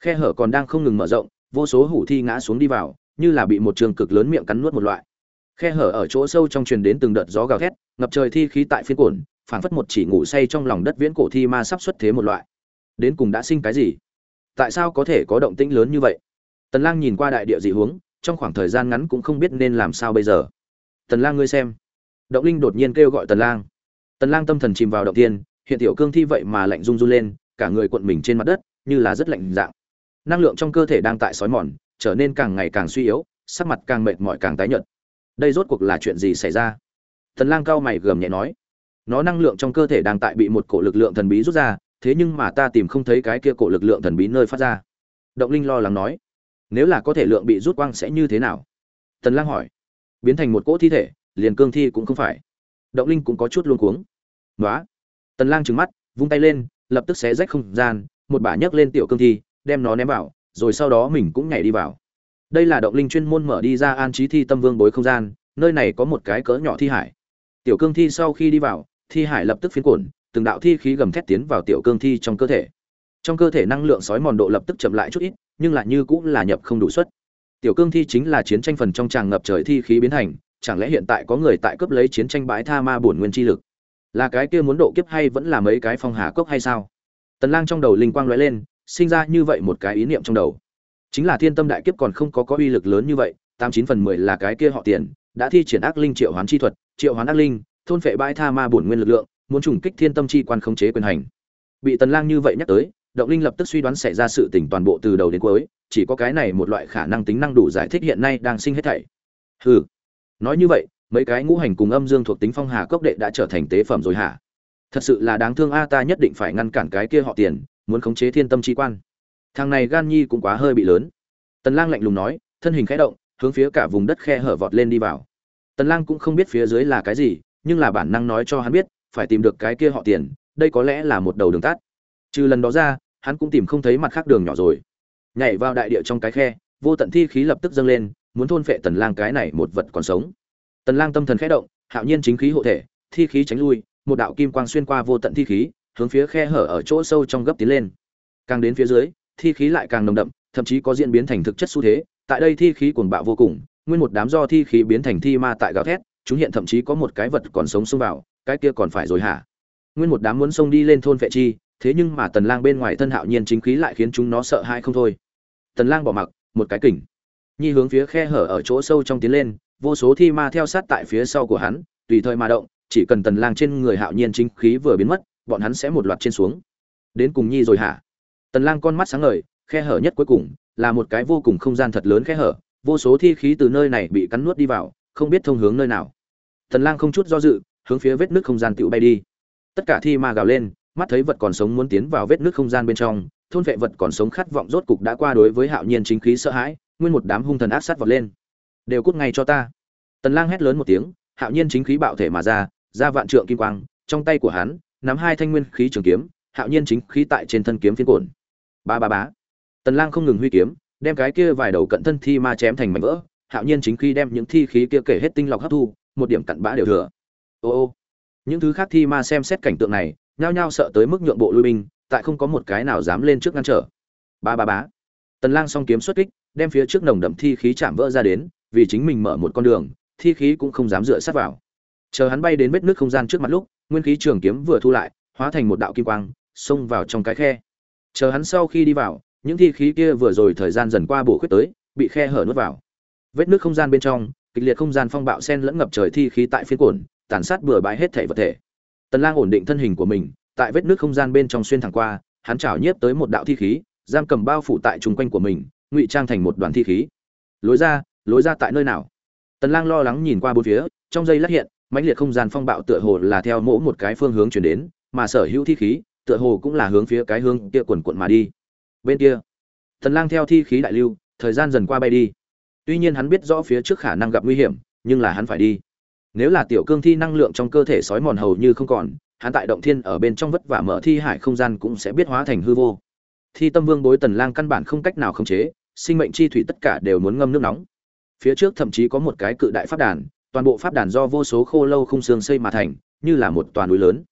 Khe hở còn đang không ngừng mở rộng vô số hủ thi ngã xuống đi vào như là bị một trường cực lớn miệng cắn nuốt một loại. Khe hở ở chỗ sâu trong truyền đến từng đợt gió gào thét, ngập trời thi khí tại phiên cồn phảng phất một chỉ ngủ say trong lòng đất viễn cổ thi ma sắp xuất thế một loại. Đến cùng đã sinh cái gì? Tại sao có thể có động tĩnh lớn như vậy? Tần lang nhìn qua đại địa dị hướng, trong khoảng thời gian ngắn cũng không biết nên làm sao bây giờ. Tần lang ngươi xem. Động linh đột nhiên kêu gọi tần lang. Tần lang tâm thần chìm vào động tiên, hiện tiểu cương thi vậy mà lạnh run run lên, cả người cuộn mình trên mặt đất, như là rất lạnh dạng. Năng lượng trong cơ thể đang tại sói mòn trở nên càng ngày càng suy yếu, sắc mặt càng mệt mỏi càng tái nhợt. Đây rốt cuộc là chuyện gì xảy ra? Tần lang cao mày gầm nhẹ nói. Nó năng lượng trong cơ thể đang tại bị một cổ lực lượng thần bí rút ra, thế nhưng mà ta tìm không thấy cái kia cổ lực lượng thần bí nơi phát ra. Động linh lo lắng nói. Nếu là có thể lượng bị rút quang sẽ như thế nào? Tần lang hỏi. Biến thành một cỗ thi thể, liền cương thi cũng không phải. Động linh cũng có chút luống cuống. Nói tần lang trừng mắt, vung tay lên, lập tức xé rách không gian, một bả nhấc lên tiểu cương thi, đem nó ném vào rồi sau đó mình cũng nhảy đi vào. Đây là động linh chuyên môn mở đi ra an trí thi tâm vương bối không gian, nơi này có một cái cỡ nhỏ thi hải. Tiểu cương thi sau khi đi vào, thi hải lập tức phiến cuộn, từng đạo thi khí gầm thét tiến vào tiểu cương thi trong cơ thể. Trong cơ thể năng lượng sói mòn độ lập tức chậm lại chút ít, nhưng lại như cũng là nhập không đủ suất. Tiểu cương thi chính là chiến tranh phần trong tràng ngập trời thi khí biến thành, chẳng lẽ hiện tại có người tại cướp lấy chiến tranh bãi tha ma bổn nguyên chi lực? Là cái kia muốn độ kiếp hay vẫn là mấy cái phong hà cốc hay sao? Tần lang trong đầu linh quang lóe lên sinh ra như vậy một cái ý niệm trong đầu. Chính là thiên tâm đại kiếp còn không có có uy lực lớn như vậy, tám chín phần mười là cái kia họ tiền, đã thi triển ác linh triệu hoán chi thuật, triệu hoán ác linh, thôn phệ bãi tha ma bổn nguyên lực lượng, muốn trùng kích thiên tâm chi quan khống chế quyền hành. Bị tần lang như vậy nhắc tới, động linh lập tức suy đoán xảy ra sự tình toàn bộ từ đầu đến cuối, chỉ có cái này một loại khả năng tính năng đủ giải thích hiện nay đang sinh hết thảy. Hừ. Nói như vậy, mấy cái ngũ hành cùng âm dương thuộc tính phong hà cốc đệ đã trở thành tế phẩm rồi hả? Thật sự là đáng thương a, ta nhất định phải ngăn cản cái kia họ tiền muốn khống chế thiên tâm chi quan. Thằng này gan nhi cũng quá hơi bị lớn. Tần lang lạnh lùng nói, thân hình khẽ động, hướng phía cả vùng đất khe hở vọt lên đi vào. Tần lang cũng không biết phía dưới là cái gì, nhưng là bản năng nói cho hắn biết, phải tìm được cái kia họ tiền, đây có lẽ là một đầu đường tắt. Trừ lần đó ra, hắn cũng tìm không thấy mặt khác đường nhỏ rồi. Nhảy vào đại địa trong cái khe, vô tận thi khí lập tức dâng lên, muốn thôn phệ tần lang cái này một vật còn sống. Tần lang tâm thần khẽ động, hạo nhiên chính khí hộ thể, thi khí tránh lui, một đạo kim quang xuyên qua vô tận thi khí hướng phía khe hở ở chỗ sâu trong gấp tiến lên. Càng đến phía dưới, thi khí lại càng nồng đậm, thậm chí có diễn biến thành thực chất xu thế. Tại đây thi khí cuồng bạo vô cùng, nguyên một đám do thi khí biến thành thi ma tại gào thét, chúng hiện thậm chí có một cái vật còn sống xông vào, cái kia còn phải rồi hả? Nguyên một đám muốn xông đi lên thôn vệ chi, thế nhưng mà tần lang bên ngoài thân hạo nhiên chính khí lại khiến chúng nó sợ hãi không thôi. Tần lang bỏ mặc, một cái kình. Nhi hướng phía khe hở ở chỗ sâu trong tiến lên, vô số thi ma theo sát tại phía sau của hắn, tùy thời mà động, chỉ cần tần lang trên người hạo nhiên chính khí vừa biến mất bọn hắn sẽ một loạt trên xuống. Đến cùng nhi rồi hả? Tần lang con mắt sáng ngời, khe hở nhất cuối cùng là một cái vô cùng không gian thật lớn khe hở, vô số thi khí từ nơi này bị cắn nuốt đi vào, không biết thông hướng nơi nào. Tần lang không chút do dự, hướng phía vết nước không gian tựu bay đi. Tất cả thi ma gào lên, mắt thấy vật còn sống muốn tiến vào vết nước không gian bên trong, thôn vệ vật còn sống khát vọng rốt cục đã qua đối với hạo nhiên chính khí sợ hãi, nguyên một đám hung thần ác sát vọt lên. Đều cút ngay cho ta. Tần lang hét lớn một tiếng, hạo nhiên chính khí bạo thể mà ra ra vạn trượng kim quang, trong tay của hắn nắm hai thanh nguyên khí trường kiếm, hạo nhiên chính khí tại trên thân kiếm phiến cồn ba ba bá tần lang không ngừng huy kiếm, đem cái kia vài đầu cận thân thi ma chém thành mảnh vỡ, hạo nhiên chính khí đem những thi khí kia kể hết tinh lọc hấp thu, một điểm cặn bã đều thừa. Ô ô. Những thứ khác thi ma xem xét cảnh tượng này, nhao nhao sợ tới mức nhượng bộ lui binh, tại không có một cái nào dám lên trước ngăn trở. Ba ba bá tần lang song kiếm xuất kích, đem phía trước nồng đậm thi khí chạm vỡ ra đến, vì chính mình mở một con đường, thi khí cũng không dám dựa sát vào. Chờ hắn bay đến vết nước không gian trước mặt lúc nguyên khí trường kiếm vừa thu lại hóa thành một đạo kim quang xông vào trong cái khe. Chờ hắn sau khi đi vào những thi khí kia vừa rồi thời gian dần qua bổ khuyết tới bị khe hở nuốt vào. Vết nước không gian bên trong kịch liệt không gian phong bạo sen lẫn ngập trời thi khí tại phiến cuộn, tàn sát bừa bãi hết thể vật thể. Tần lang ổn định thân hình của mình tại vết nước không gian bên trong xuyên thẳng qua hắn chảo nhiếp tới một đạo thi khí giam cầm bao phủ tại trung quanh của mình ngụy trang thành một đoàn thi khí. Lối ra lối ra tại nơi nào? Tần lang lo lắng nhìn qua bốn phía trong giây lát hiện mãnh liệt không gian phong bạo tựa hồ là theo mỗi một cái phương hướng chuyển đến, mà sở hữu thi khí, tựa hồ cũng là hướng phía cái hướng kia quần quận mà đi. Bên kia, thần lang theo thi khí đại lưu, thời gian dần qua bay đi. Tuy nhiên hắn biết rõ phía trước khả năng gặp nguy hiểm, nhưng là hắn phải đi. Nếu là tiểu cương thi năng lượng trong cơ thể sói mòn hầu như không còn, hắn tại động thiên ở bên trong vất vả mở thi hải không gian cũng sẽ biết hóa thành hư vô. Thi tâm vương bối tần lang căn bản không cách nào khống chế, sinh mệnh chi thủy tất cả đều muốn ngâm nước nóng. Phía trước thậm chí có một cái cự đại pháp đàn toàn bộ pháp đàn do vô số khô lâu khung xương xây mà thành, như là một toàn núi lớn.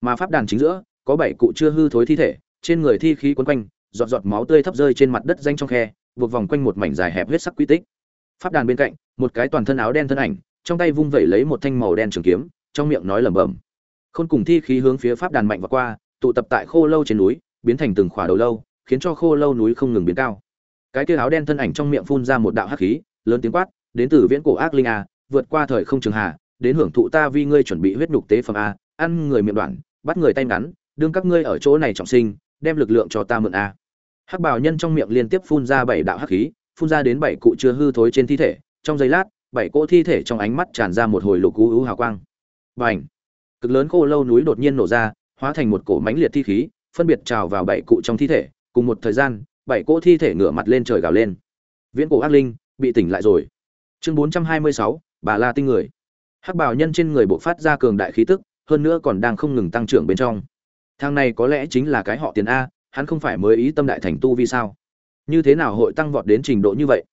Mà pháp đàn chính giữa, có bảy cụ chưa hư thối thi thể, trên người thi khí quấn quanh, giọt giọt máu tươi thấp rơi trên mặt đất danh trong khe, buộc vòng quanh một mảnh dài hẹp huyết sắc quy tích. Pháp đàn bên cạnh, một cái toàn thân áo đen thân ảnh, trong tay vung vẩy lấy một thanh màu đen trường kiếm, trong miệng nói lẩm bẩm. Khôn cùng thi khí hướng phía pháp đàn mạnh và qua, tụ tập tại khô lâu trên núi, biến thành từng khỏa đầu lâu, khiến cho khô lâu núi không ngừng biến cao. Cái kia áo đen thân ảnh trong miệng phun ra một đạo hắc khí, lớn tiếng quát, đến từ viễn cổ ác linh a vượt qua thời không trường hà, đến hưởng thụ ta vì ngươi chuẩn bị huyết nhục tế phẩm a, ăn người miệng đoạn, bắt người tay ngắn, đương các ngươi ở chỗ này trọng sinh, đem lực lượng cho ta mượn a. Hắc bảo nhân trong miệng liên tiếp phun ra bảy đạo hắc khí, phun ra đến bảy cụ chưa hư thối trên thi thể, trong giây lát, bảy cỗ thi thể trong ánh mắt tràn ra một hồi lục cú hữu hào quang. Bành! Cực lớn khô lâu núi đột nhiên nổ ra, hóa thành một cổ mánh liệt thi khí, phân biệt trào vào bảy cụ trong thi thể, cùng một thời gian, bảy cỗ thi thể ngửa mặt lên trời gào lên. Viễn cổ ác linh, bị tỉnh lại rồi. Chương bốn trăm hai mươi sáu bà la tinh người. Hắc bảo nhân trên người bộ phát ra cường đại khí tức, hơn nữa còn đang không ngừng tăng trưởng bên trong. Thang này có lẽ chính là cái họ tiền a, hắn không phải mới ý tâm đại thành tu vì sao? Như thế nào hội tăng vọt đến trình độ như vậy?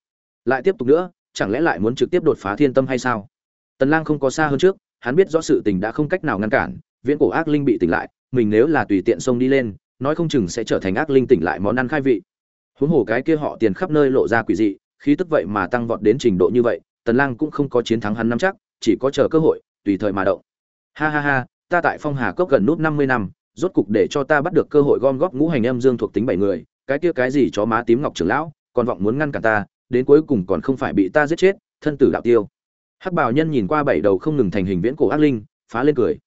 Lại tiếp tục nữa, chẳng lẽ lại muốn trực tiếp đột phá thiên tâm hay sao? Tần lang không có xa hơn trước, hắn biết rõ sự tình đã không cách nào ngăn cản, viễn cổ ác linh bị tỉnh lại, mình nếu là tùy tiện xông đi lên, nói không chừng sẽ trở thành ác linh tỉnh lại món ăn khai vị. Huống hồ cái kia họ tiền khắp nơi lộ ra quỷ dị, khí tức vậy mà tăng vọt đến trình độ như vậy tần lang cũng không có chiến thắng hắn nắm chắc, chỉ có chờ cơ hội, tùy thời mà động. Ha ha ha, ta tại phong hà cốc gần nút 50 năm, rốt cục để cho ta bắt được cơ hội gom góp ngũ hành âm dương thuộc tính bảy người, cái kia cái gì chó má tím ngọc trưởng lão, còn vọng muốn ngăn cản ta, đến cuối cùng còn không phải bị ta giết chết, thân tử đạo tiêu. Hắc bảo nhân nhìn qua bảy đầu không ngừng thành hình viễn cổ ác linh, phá lên cười.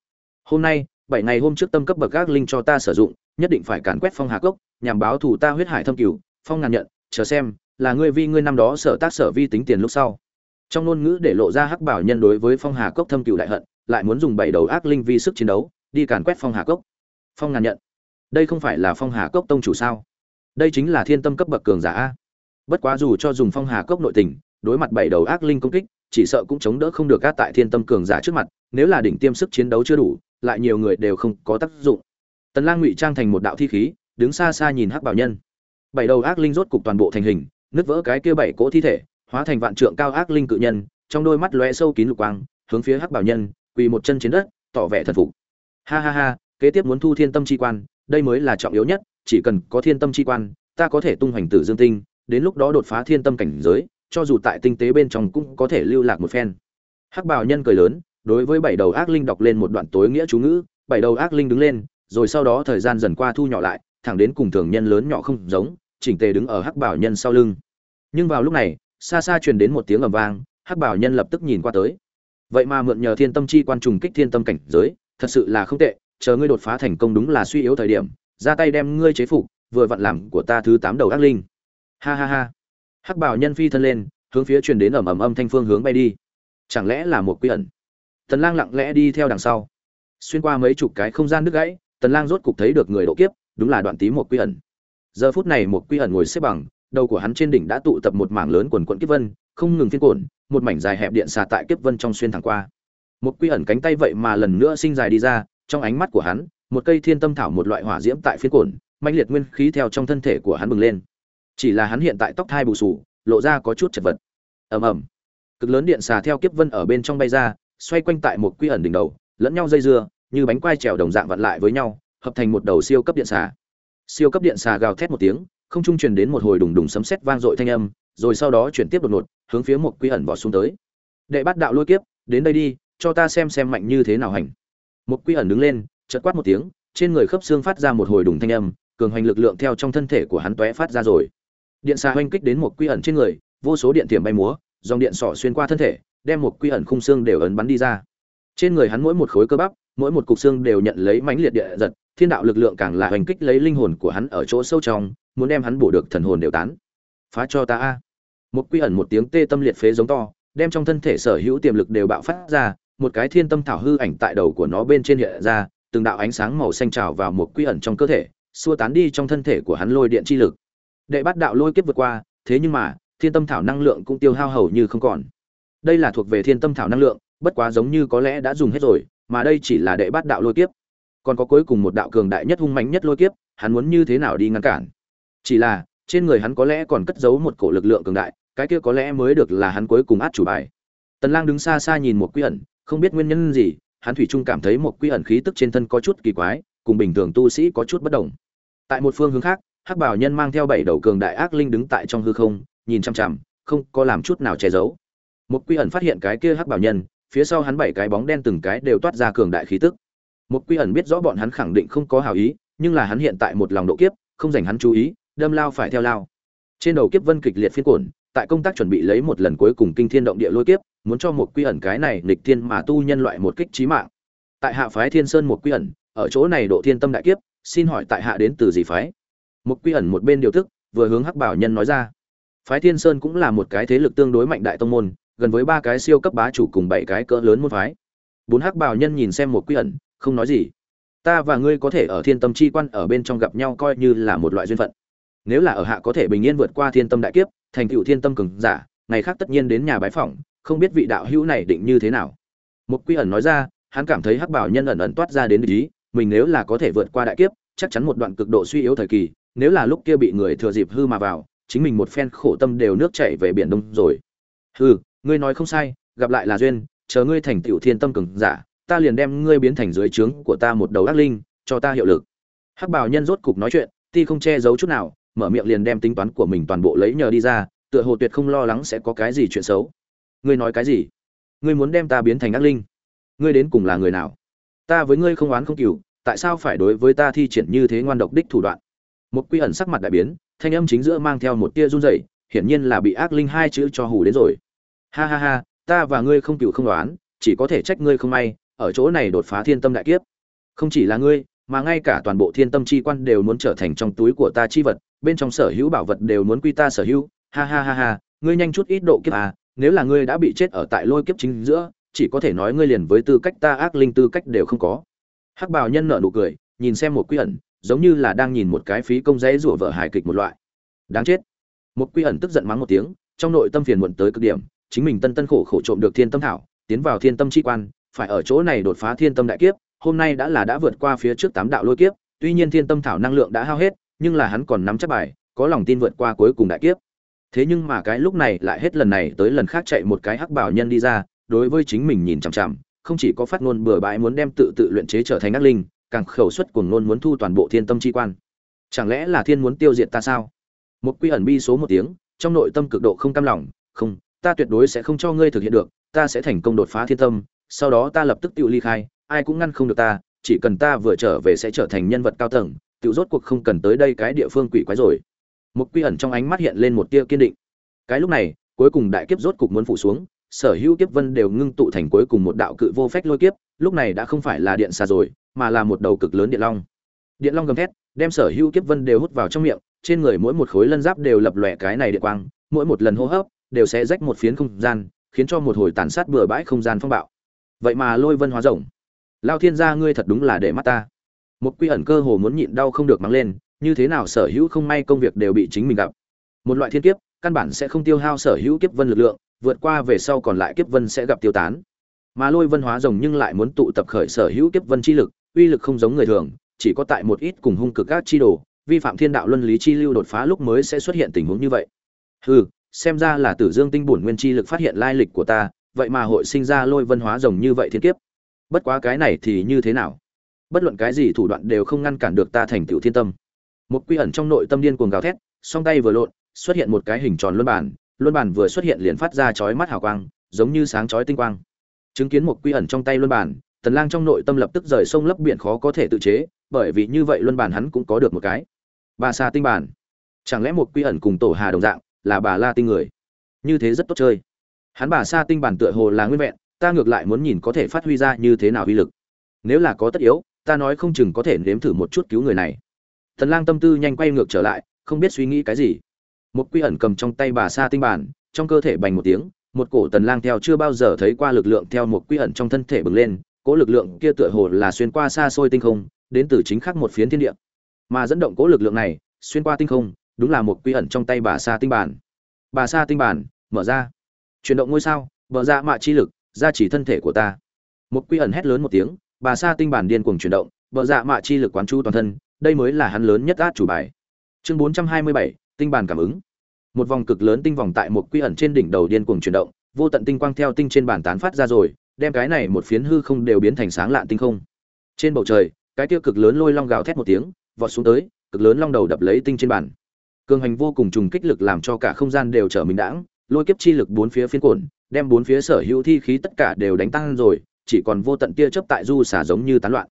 Hôm nay, bảy ngày hôm trước tâm cấp bậc ác linh cho ta sử dụng, nhất định phải càn quét phong hà cốc, nhằm báo thù ta huyết hải thâm cửu. Phong ngàn nhận, chờ xem, là ngươi vi ngươi năm đó sở tác sở vi tính tiền lúc sau trong ngôn ngữ để lộ ra hắc bảo nhân đối với phong hà cốc thâm cựu đại hận, lại muốn dùng bảy đầu ác linh vi sức chiến đấu, đi càn quét phong hà cốc. Phong ngàn nhận. Đây không phải là phong hà cốc tông chủ sao? Đây chính là thiên tâm cấp bậc cường giả a. Bất quá dù cho dùng phong hà cốc nội tình, đối mặt bảy đầu ác linh công kích, chỉ sợ cũng chống đỡ không được các tại thiên tâm cường giả trước mặt, nếu là đỉnh tiêm sức chiến đấu chưa đủ, lại nhiều người đều không có tác dụng. Tần lang ngụy trang thành một đạo thi khí, đứng xa xa nhìn hắc bảo nhân. Bảy đầu ác linh rốt cục toàn bộ thành hình, nứt vỡ cái kia bảy cỗ thi thể hóa thành vạn trượng cao ác linh cự nhân, trong đôi mắt lóe sâu kín lục quang, hướng phía hắc bảo nhân, quỳ một chân trên đất, tỏ vẻ thần phục. Ha ha ha, kế tiếp muốn thu thiên tâm chi quan, đây mới là trọng yếu nhất, chỉ cần có thiên tâm chi quan, ta có thể tung hoành tử dương tinh, đến lúc đó đột phá thiên tâm cảnh giới, cho dù tại tinh tế bên trong cũng có thể lưu lạc một phen. Hắc bảo nhân cười lớn, đối với bảy đầu ác linh đọc lên một đoạn tối nghĩa chú ngữ, bảy đầu ác linh đứng lên, rồi sau đó thời gian dần qua thu nhỏ lại, thẳng đến cùng thường nhân lớn nhỏ không giống, chỉnh tề đứng ở hắc bảo nhân sau lưng. Nhưng vào lúc này xa xa truyền đến một tiếng ầm vang, hắc bảo nhân lập tức nhìn qua tới. Vậy mà mượn nhờ thiên tâm chi quan trùng kích thiên tâm cảnh giới, thật sự là không tệ, chờ ngươi đột phá thành công đúng là suy yếu thời điểm, ra tay đem ngươi chế phục, vừa vặn làm của ta thứ tám đầu ác linh. Ha ha ha. Hắc bảo nhân phi thân lên, hướng phía truyền đến ầm ầm âm thanh phương hướng bay đi. Chẳng lẽ là một quy ẩn? Tần lang lặng lẽ đi theo đằng sau. Xuyên qua mấy chục cái không gian đứt gãy, tần lang rốt cục thấy được người độ kiếp, đúng là đoạn tí một quy ẩn. Giờ phút này một quy ẩn ngồi xếp bằng đầu của hắn trên đỉnh đã tụ tập một mảng lớn quần quận kiếp vân, không ngừng phiên cuộn, một mảnh dài hẹp điện xà tại kiếp vân trong xuyên thẳng qua. Một quy ẩn cánh tay vậy mà lần nữa sinh dài đi ra, trong ánh mắt của hắn, một cây thiên tâm thảo một loại hỏa diễm tại phiên cuộn, mãnh liệt nguyên khí theo trong thân thể của hắn bừng lên. Chỉ là hắn hiện tại tóc thai bù sù, lộ ra có chút chật vật. Ầm ầm. Cực lớn điện xà theo kiếp vân ở bên trong bay ra, xoay quanh tại một quy ẩn đỉnh đầu, lẫn nhau dây dưa, như bánh quai trèo đồng dạng vặn lại với nhau, hợp thành một đầu siêu cấp điện xà. Siêu cấp điện xà gào thét một tiếng không trung truyền đến một hồi đùng đùng sấm sét vang dội thanh âm, rồi sau đó chuyển tiếp đột ngột, hướng phía một quy ẩn vọt xuống tới. Đệ bắt đạo lôi kiếp, đến đây đi, cho ta xem xem mạnh như thế nào hành. Một quy ẩn đứng lên, chợt quát một tiếng, trên người khớp xương phát ra một hồi đùng thanh âm, cường hoành lực lượng theo trong thân thể của hắn tóe phát ra rồi. Điện xà hoanh kích đến một quy ẩn trên người, vô số điện tiềm bay múa, dòng điện sỏ xuyên qua thân thể, đem một quy ẩn khung xương đều ấn bắn đi ra. Trên người hắn mỗi một khối cơ bắp mỗi một cục xương đều nhận lấy mãnh liệt địa giật, thiên đạo lực lượng càng là hoành kích lấy linh hồn của hắn ở chỗ sâu trong, muốn đem hắn bổ được thần hồn đều tán. Phá cho ta a. Một quy ẩn một tiếng tê tâm liệt phế giống to, đem trong thân thể sở hữu tiềm lực đều bạo phát ra, một cái thiên tâm thảo hư ảnh tại đầu của nó bên trên hiện ra, từng đạo ánh sáng màu xanh trào vào một quy ẩn trong cơ thể, xua tán đi trong thân thể của hắn lôi điện chi lực. Đệ bắt đạo lôi kiếp vượt qua, thế nhưng mà, thiên tâm thảo năng lượng cũng tiêu hao hầu như không còn. Đây là thuộc về thiên tâm thảo năng lượng, bất quá giống như có lẽ đã dùng hết rồi mà đây chỉ là đệ bắt đạo lôi kiếp. Còn có cuối cùng một đạo cường đại nhất hung mạnh nhất lôi kiếp, hắn muốn như thế nào đi ngăn cản? Chỉ là, trên người hắn có lẽ còn cất giấu một cổ lực lượng cường đại, cái kia có lẽ mới được là hắn cuối cùng át chủ bài. Tần lang đứng xa xa nhìn một quy ẩn, không biết nguyên nhân gì, hắn thủy chung cảm thấy một quy ẩn khí tức trên thân có chút kỳ quái, cùng bình thường tu sĩ có chút bất đồng. Tại một phương hướng khác, hắc bảo nhân mang theo bảy đầu cường đại ác linh đứng tại trong hư không, nhìn chăm chăm không có làm chút nào che giấu. Một quy ẩn phát hiện cái kia hắc bảo nhân phía sau hắn bảy cái bóng đen từng cái đều toát ra cường đại khí tức. Một quy ẩn biết rõ bọn hắn khẳng định không có hảo ý nhưng là hắn hiện tại một lòng độ kiếp không dành hắn chú ý đâm lao phải theo lao. Trên đầu kiếp vân kịch liệt phiên cuộn, tại công tác chuẩn bị lấy một lần cuối cùng kinh thiên động địa lôi kiếp muốn cho một quy ẩn cái này nghịch thiên mà tu nhân loại một kích chí mạng. Tại hạ phái thiên sơn một quy ẩn ở chỗ này độ thiên tâm đại kiếp xin hỏi tại hạ đến từ gì phái? Một quy ẩn một bên điều tức vừa hướng hắc bảo nhân nói ra. Phái thiên sơn cũng là một cái thế lực tương đối mạnh đại tông môn gần với ba cái siêu cấp bá chủ cùng bảy cái cỡ lớn môn phái. Bốn hắc bào nhân nhìn xem một quy ẩn, không nói gì. Ta và ngươi có thể ở thiên tâm chi quan ở bên trong gặp nhau coi như là một loại duyên phận. Nếu là ở hạ có thể bình yên vượt qua thiên tâm đại kiếp, thành tựu thiên tâm cường giả, ngày khác tất nhiên đến nhà bái phỏng, không biết vị đạo hữu này định như thế nào. Một quy ẩn nói ra, hắn cảm thấy hắc bảo nhân ẩn ẩn toát ra đến ý, mình nếu là có thể vượt qua đại kiếp, chắc chắn một đoạn cực độ suy yếu thời kỳ, nếu là lúc kia bị người thừa dịp hư mà vào, chính mình một phen khổ tâm đều nước chảy về biển đông rồi. Hư ngươi nói không sai, gặp lại là duyên, chờ ngươi thành tựu thiên tâm cường giả, ta liền đem ngươi biến thành dưới trướng của ta một đầu ác linh, cho ta hiệu lực. Hắc bảo nhân rốt cục nói chuyện, ti không che giấu chút nào, mở miệng liền đem tính toán của mình toàn bộ lấy nhờ đi ra, tựa hồ tuyệt không lo lắng sẽ có cái gì chuyện xấu. Ngươi nói cái gì? Ngươi muốn đem ta biến thành ác linh? Ngươi đến cùng là người nào? Ta với ngươi không oán không cừu, tại sao phải đối với ta thi triển như thế ngoan độc đích thủ đoạn? Một quy ẩn sắc mặt đại biến, thanh âm chính giữa mang theo một tia run rẩy, hiển nhiên là bị ác linh hai chữ cho hù đến rồi ha ha ha, ta và ngươi không cựu không đoán, chỉ có thể trách ngươi không may, ở chỗ này đột phá thiên tâm đại kiếp. Không chỉ là ngươi, mà ngay cả toàn bộ thiên tâm chi quan đều muốn trở thành trong túi của ta chi vật, bên trong sở hữu bảo vật đều muốn quy ta sở hữu. Ha ha ha ha, ngươi nhanh chút ít độ kiếp à nếu là ngươi đã bị chết ở tại lôi kiếp chính giữa, chỉ có thể nói ngươi liền với tư cách ta ác linh tư cách đều không có. Hắc bào nhân nợ nụ cười, nhìn xem một quy ẩn, giống như là đang nhìn một cái phí công dãy rủa vợ hài kịch một loại. Đáng chết. Một quy ẩn tức giận mắng một tiếng, trong nội tâm phiền muộn tới cực điểm chính mình tân tân khổ khổ trộm được thiên tâm thảo, tiến vào thiên tâm chi quan, phải ở chỗ này đột phá thiên tâm đại kiếp, hôm nay đã là đã vượt qua phía trước tám đạo lôi kiếp, tuy nhiên thiên tâm thảo năng lượng đã hao hết, nhưng là hắn còn nắm chắc bài, có lòng tin vượt qua cuối cùng đại kiếp. Thế nhưng mà cái lúc này lại hết lần này tới lần khác chạy một cái hắc bảo nhân đi ra, đối với chính mình nhìn chằm chằm, không chỉ có phát ngôn bừa bãi muốn đem tự tự luyện chế trở thành ác linh, càng khẩu suất cuồng ngôn muốn thu toàn bộ thiên tâm chi quan. Chẳng lẽ là thiên muốn tiêu diệt ta sao? Một quy ẩn bi số một tiếng, trong nội tâm cực độ không cam lòng, không ta tuyệt đối sẽ không cho ngươi thực hiện được, ta sẽ thành công đột phá thiên tâm, sau đó ta lập tức tự ly khai, ai cũng ngăn không được ta, chỉ cần ta vừa trở về sẽ trở thành nhân vật cao tầng, tự rốt cuộc không cần tới đây cái địa phương quỷ quái rồi. Một quy ẩn trong ánh mắt hiện lên một tia kiên định. Cái lúc này, cuối cùng đại kiếp rốt cục muốn phủ xuống, sở hữu kiếp vân đều ngưng tụ thành cuối cùng một đạo cự vô phách lôi kiếp, lúc này đã không phải là điện xà rồi, mà là một đầu cực lớn điện long. Điện long gầm thét, đem sở hữu kiếp vân đều hút vào trong miệng, trên người mỗi một khối lân giáp đều lập lòe cái này điện quang, mỗi một lần hô hấp đều sẽ rách một phiến không gian, khiến cho một hồi tàn sát bừa bãi không gian phong bạo. Vậy mà lôi vân hóa rồng. Lao thiên gia ngươi thật đúng là để mắt ta. Một quy ẩn cơ hồ muốn nhịn đau không được mắng lên, như thế nào sở hữu không may công việc đều bị chính mình gặp. Một loại thiên kiếp, căn bản sẽ không tiêu hao sở hữu kiếp vân lực lượng, vượt qua về sau còn lại kiếp vân sẽ gặp tiêu tán. Mà lôi vân hóa rồng nhưng lại muốn tụ tập khởi sở hữu kiếp vân chi lực, uy lực không giống người thường, chỉ có tại một ít cùng hung cực các chi đồ, vi phạm thiên đạo luân lý chi lưu đột phá lúc mới sẽ xuất hiện tình huống như vậy. Hừ xem ra là tử dương tinh bổn nguyên chi lực phát hiện lai lịch của ta, vậy mà hội sinh ra lôi vân hóa rồng như vậy thiên kiếp. Bất quá cái này thì như thế nào? Bất luận cái gì thủ đoạn đều không ngăn cản được ta thành tựu thiên tâm. Một quy ẩn trong nội tâm điên cuồng gào thét, song tay vừa lộn, xuất hiện một cái hình tròn luân bản luân bản vừa xuất hiện liền phát ra chói mắt hào quang, giống như sáng chói tinh quang. Chứng kiến một quy ẩn trong tay luân bản, tần lang trong nội tâm lập tức rời sông lấp biển khó có thể tự chế, bởi vì như vậy luân bản hắn cũng có được một cái. Ba sa tinh bản. Chẳng lẽ một quy ẩn cùng tổ hà đồng dạng là bà la tinh người như thế rất tốt chơi hắn bà sa tinh bản tựa hồ là nguyên vẹn ta ngược lại muốn nhìn có thể phát huy ra như thế nào uy lực nếu là có tất yếu ta nói không chừng có thể nếm thử một chút cứu người này Thần Lang tâm tư nhanh quay ngược trở lại, không biết suy nghĩ cái gì. Một quy ẩn cầm trong tay bà sa tinh bản, trong cơ thể bành một tiếng, một cổ Tần Lang theo chưa bao giờ thấy qua lực lượng theo một quy ẩn trong thân thể bừng lên, cỗ lực lượng kia tựa hồ là xuyên qua xa xôi tinh không, đến từ chính khắc một phiến thiên địa. Mà dẫn động cỗ lực lượng này, xuyên qua tinh không, đúng là một quy ẩn trong tay bà sa tinh bản. Bà sa tinh bản, mở ra. Chuyển động ngôi sao, bờ ra mạ chi lực, ra chỉ thân thể của ta. Một quy ẩn hét lớn một tiếng, bà sa tinh bản điên cuồng chuyển động, bờ dạ mạ chi lực quán chu toàn thân, đây mới là hắn lớn nhất át chủ bài chương 427, tinh Bản cảm ứng một vòng cực lớn tinh vòng tại một quy ẩn trên đỉnh đầu điên cuồng chuyển động vô tận tinh quang theo tinh trên bản tán phát ra rồi đem cái này một phiến hư không đều biến thành sáng lạn tinh không trên bầu trời cái tiêu cực lớn lôi long gào thét một tiếng vọt xuống tới cực lớn long đầu đập lấy tinh trên bản cường hành vô cùng trùng kích lực làm cho cả không gian đều trở mình đãng, lôi kiếp chi lực bốn phía phiến cuộn, đem bốn phía sở hữu thi khí tất cả đều đánh tăng rồi, chỉ còn vô tận tia chớp tại du xả giống như tán loạn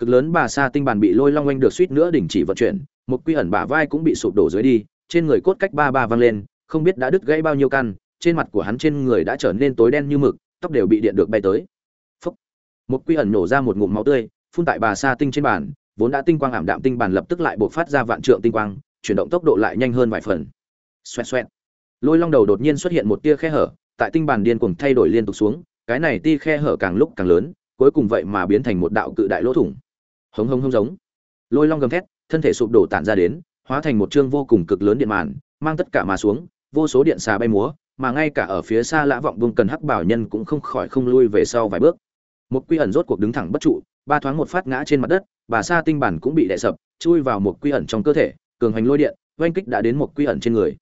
cực lớn bà sa tinh bàn bị lôi long oanh được suýt nữa đình chỉ vận chuyển, một quy ẩn bả vai cũng bị sụp đổ dưới đi, trên người cốt cách ba ba văng lên, không biết đã đứt gãy bao nhiêu căn, trên mặt của hắn trên người đã trở nên tối đen như mực, tóc đều bị điện được bay tới Phúc. một quy ẩn nổ ra một ngụm máu tươi, phun tại bà sa tinh trên bàn, vốn đã tinh quang ảm đạm tinh bàn lập tức lại bộc phát ra vạn trượng tinh quang chuyển động tốc độ lại nhanh hơn vài phần. Xoẹt xoẹt. Lôi long đầu đột nhiên xuất hiện một tia khe hở, tại tinh bàn điên cuồng thay đổi liên tục xuống, cái này tia khe hở càng lúc càng lớn, cuối cùng vậy mà biến thành một đạo cự đại lỗ thủng. Hống hống hống giống. Lôi long gầm thét, thân thể sụp đổ tản ra đến, hóa thành một chương vô cùng cực lớn điện màn, mang tất cả mà xuống, vô số điện xà bay múa, mà ngay cả ở phía xa lã vọng vương cần hắc bảo nhân cũng không khỏi không lui về sau vài bước. Một quy ẩn rốt cuộc đứng thẳng bất trụ, ba thoáng một phát ngã trên mặt đất, bà sa tinh bản cũng bị đè sập, chui vào một quy ẩn trong cơ thể cường hành lôi điện, oanh kích đã đến một quy ẩn trên người.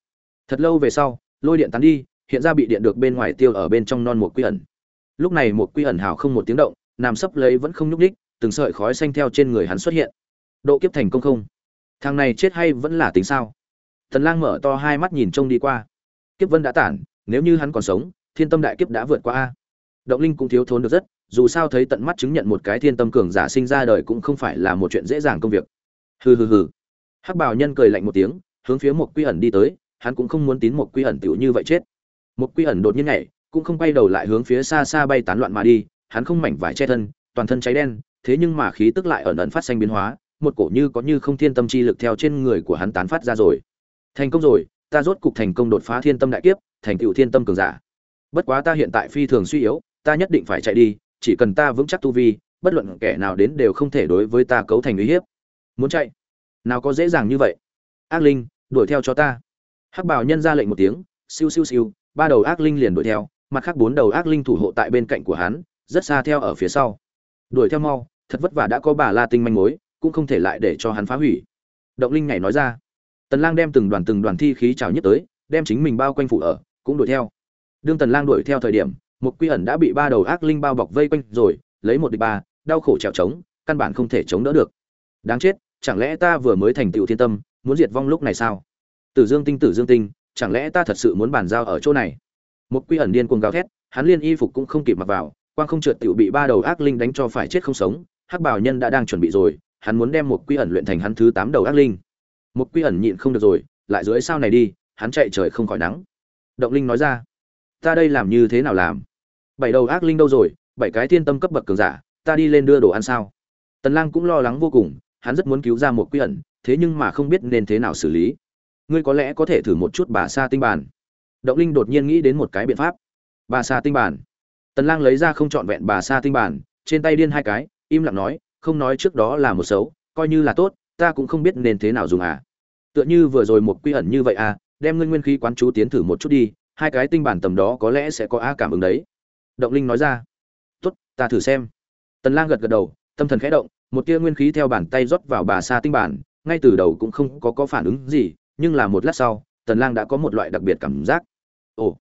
Thật lâu về sau, lôi điện tán đi, hiện ra bị điện được bên ngoài tiêu ở bên trong non một quy ẩn. Lúc này một quy ẩn hào không một tiếng động, nằm sấp lấy vẫn không nhúc ních từng sợi khói xanh theo trên người hắn xuất hiện. Độ kiếp thành công không? Thằng này chết hay vẫn là tính sao? Thần lang mở to hai mắt nhìn trông đi qua. Kiếp vân đã tản, nếu như hắn còn sống, thiên tâm đại kiếp đã vượt qua a. Động linh cũng thiếu thốn được rất, dù sao thấy tận mắt chứng nhận một cái thiên tâm cường giả sinh ra đời cũng không phải là một chuyện dễ dàng công việc. Hừ hừ hừ hắc bảo nhân cười lạnh một tiếng hướng phía một quy ẩn đi tới hắn cũng không muốn tín một quy ẩn tiểu như vậy chết một quy ẩn đột nhiên nhảy cũng không quay đầu lại hướng phía xa xa bay tán loạn mà đi hắn không mảnh vải che thân toàn thân cháy đen thế nhưng mà khí tức lại ẩn ẩn phát sinh biến hóa, một cổ như có như không thiên tâm chi lực theo trên người của hắn tán phát ra rồi. Thành công rồi, ta rốt cục thành công đột phá thiên tâm đại kiếp, thành tựu thiên tâm cường giả. Bất quá ta hiện tại phi thường suy yếu, ta nhất định phải chạy đi, chỉ cần ta vững chắc tu vi, bất luận kẻ nào đến đều không thể đối với ta cấu thành uy hiếp. Muốn chạy? Nào có dễ dàng như vậy. Ác linh, đuổi theo cho ta. Hắc Bảo nhân ra lệnh một tiếng, siêu siêu siêu, ba đầu ác linh liền đuổi theo, mặt khác bốn đầu ác linh thủ hộ tại bên cạnh của hắn, rất xa theo ở phía sau. Đuổi theo mau thật vất vả đã có bà la tinh manh mối cũng không thể lại để cho hắn phá hủy. Động linh nhảy nói ra. Tần lang đem từng đoàn từng đoàn thi khí trào nhất tới đem chính mình bao quanh phủ ở cũng đuổi theo. Đương tần lang đuổi theo thời điểm một quy ẩn đã bị ba đầu ác linh bao bọc vây quanh rồi lấy một địch ba đau khổ trèo trống căn bản không thể chống đỡ được. Đáng chết chẳng lẽ ta vừa mới thành tựu thiên tâm, muốn diệt vong lúc này sao? Tử dương tinh, tử dương tinh, chẳng lẽ ta thật sự muốn bàn giao ở chỗ này? Một quy ẩn điên cuồng gào thét, hắn liên y phục cũng không kịp mặc vào, quang không trượt tiểu bị ba đầu ác linh đánh cho phải chết không sống, hắc bảo nhân đã đang chuẩn bị rồi, hắn muốn đem một quy ẩn luyện thành hắn thứ tám đầu ác linh. Một quy ẩn nhịn không được rồi, lại dưới sao này đi, hắn chạy trời không khỏi nắng. Động linh nói ra, ta đây làm như thế nào làm? Bảy đầu ác linh đâu rồi? Bảy cái thiên tâm cấp bậc cường giả, ta đi lên đưa đồ ăn sao? Tần lang cũng lo lắng vô cùng hắn rất muốn cứu ra một quy ẩn, thế nhưng mà không biết nên thế nào xử lý. Ngươi có lẽ có thể thử một chút bà sa tinh bản động linh đột nhiên nghĩ đến một cái biện pháp. Bà sa tinh bản tần lang lấy ra không chọn vẹn bà sa tinh bản trên tay điên hai cái, im lặng nói, không nói trước đó là một xấu, coi như là tốt, ta cũng không biết nên thế nào dùng à. Tựa như vừa rồi một quy ẩn như vậy à đem ngươi nguyên khí quán chú tiến thử một chút đi, hai cái tinh bản tầm đó có lẽ sẽ có a cảm ứng đấy. Động linh nói ra. Tốt, ta thử xem. Tần lang gật gật đầu, tâm thần khẽ động một tia nguyên khí theo bàn tay rót vào bà sa tinh bản, ngay từ đầu cũng không có có phản ứng gì, nhưng là một lát sau, tần lang đã có một loại đặc biệt cảm giác. Ồ,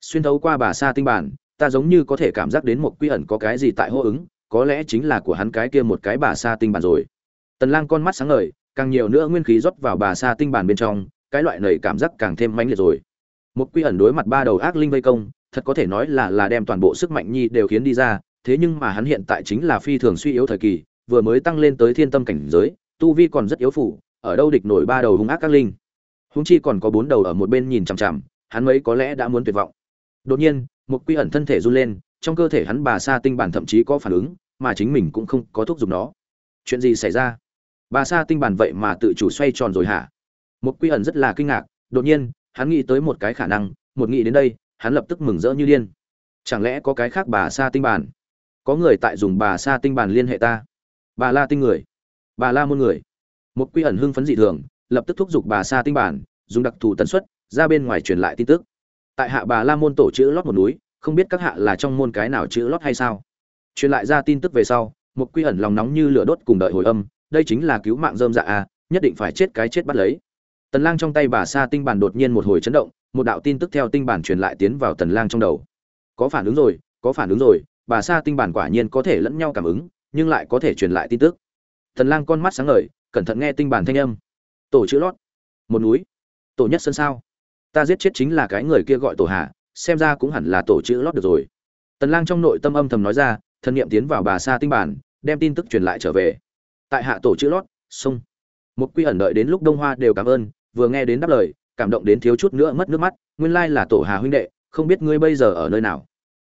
xuyên thấu qua bà sa tinh bản, ta giống như có thể cảm giác đến một quy ẩn có cái gì tại hô ứng, có lẽ chính là của hắn cái kia một cái bà sa tinh bản rồi. Tần lang con mắt sáng ngời, càng nhiều nữa nguyên khí rót vào bà sa tinh bản bên trong, cái loại này cảm giác càng thêm mãnh liệt rồi. Một quy ẩn đối mặt ba đầu ác linh vây công, thật có thể nói là là đem toàn bộ sức mạnh nhi đều khiến đi ra, thế nhưng mà hắn hiện tại chính là phi thường suy yếu thời kỳ vừa mới tăng lên tới thiên tâm cảnh giới, tu vi còn rất yếu phủ, ở đâu địch nổi ba đầu hung ác các linh. Hung chi còn có bốn đầu ở một bên nhìn chằm chằm, hắn mấy có lẽ đã muốn tuyệt vọng. Đột nhiên, một quy ẩn thân thể run lên, trong cơ thể hắn bà sa tinh bản thậm chí có phản ứng, mà chính mình cũng không có thuốc dùng nó. Chuyện gì xảy ra? Bà sa tinh bản vậy mà tự chủ xoay tròn rồi hả? Một quy ẩn rất là kinh ngạc, đột nhiên, hắn nghĩ tới một cái khả năng, một nghĩ đến đây, hắn lập tức mừng rỡ như điên. Chẳng lẽ có cái khác bà sa tinh bản? Có người tại dùng bà sa tinh bản liên hệ ta? Bà la tinh người. Bà la môn người. Một quy ẩn hưng phấn dị thường, lập tức thúc giục bà sa tinh bản, dùng đặc thù tần suất, ra bên ngoài truyền lại tin tức. Tại hạ bà la môn tổ chữ lót một núi, không biết các hạ là trong môn cái nào chữ lót hay sao. Truyền lại ra tin tức về sau, một quy ẩn lòng nóng như lửa đốt cùng đợi hồi âm, đây chính là cứu mạng dơm dạ a, nhất định phải chết cái chết bắt lấy. Tần lang trong tay bà sa tinh bản đột nhiên một hồi chấn động, một đạo tin tức theo tinh bản truyền lại tiến vào tần lang trong đầu. Có phản ứng rồi, có phản ứng rồi, bà sa tinh bản quả nhiên có thể lẫn nhau cảm ứng nhưng lại có thể truyền lại tin tức. Thần lang con mắt sáng ngời, cẩn thận nghe tinh bản thanh âm. Tổ chữ lót. Một núi. Tổ nhất sân sao? Ta giết chết chính là cái người kia gọi tổ hà xem ra cũng hẳn là tổ chữ lót được rồi. Tần lang trong nội tâm âm thầm nói ra, thần niệm tiến vào bà sa tinh bản, đem tin tức truyền lại trở về. Tại hạ tổ chữ lót sông một quy ẩn đợi đến lúc đông hoa đều cảm ơn, vừa nghe đến đáp lời, cảm động đến thiếu chút nữa mất nước mắt, nguyên lai là tổ hà huynh đệ, không biết ngươi bây giờ ở nơi nào.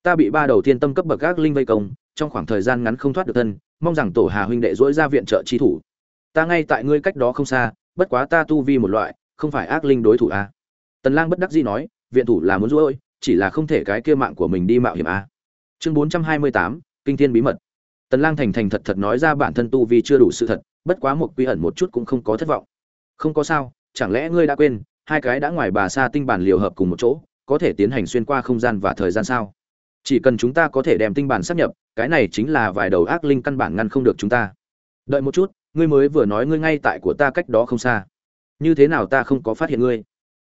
Ta bị ba đầu tiên tâm cấp bậc các linh vây công trong khoảng thời gian ngắn không thoát được thân mong rằng tổ hà huynh đệ dỗi ra viện trợ chi thủ ta ngay tại ngươi cách đó không xa bất quá ta tu vi một loại không phải ác linh đối thủ a à. tần lang bất đắc dĩ nói viện thủ là muốn dỗi chỉ là không thể cái kia mạng của mình đi mạo hiểm a à. chương 428, kinh thiên bí mật tần lang thành thành thật thật nói ra bản thân tu vi chưa đủ sự thật bất quá một quy ẩn một chút cũng không có thất vọng không có sao chẳng lẽ ngươi đã quên hai cái đã ngoài bà sa tinh bản liều hợp cùng một chỗ có thể tiến hành xuyên qua không gian và thời gian sao chỉ cần chúng ta có thể đem tinh bản sắp nhập, cái này chính là vài đầu ác linh căn bản ngăn không được chúng ta. Đợi một chút, ngươi mới vừa nói ngươi ngay tại của ta cách đó không xa. Như thế nào ta không có phát hiện ngươi?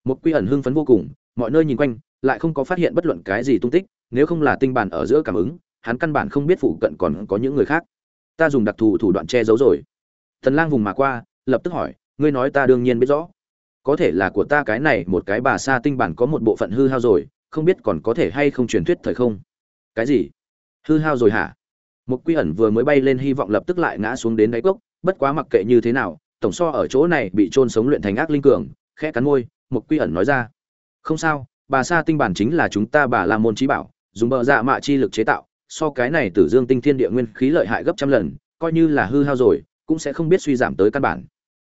Một quy ẩn hưng phấn vô cùng, mọi nơi nhìn quanh, lại không có phát hiện bất luận cái gì tung tích, nếu không là tinh bản ở giữa cảm ứng, hắn căn bản không biết phụ cận còn có những người khác. Ta dùng đặc thù thủ đoạn che giấu rồi. Thần lang vùng mà qua, lập tức hỏi, ngươi nói ta đương nhiên biết rõ. Có thể là của ta cái này, một cái bà sa tinh bản có một bộ phận hư hao rồi không biết còn có thể hay không truyền thuyết thời không. Cái gì? Hư hao rồi hả? Một quy ẩn vừa mới bay lên hy vọng lập tức lại ngã xuống đến đáy cốc, bất quá mặc kệ như thế nào, tổng so ở chỗ này bị trôn sống luyện thành ác linh cường, khẽ cắn môi một quy ẩn nói ra. Không sao, bà sa tinh bản chính là chúng ta bà la môn trí bảo, dùng bờ dạ mạ chi lực chế tạo, so cái này tử dương tinh thiên địa nguyên khí lợi hại gấp trăm lần, coi như là hư hao rồi, cũng sẽ không biết suy giảm tới căn bản.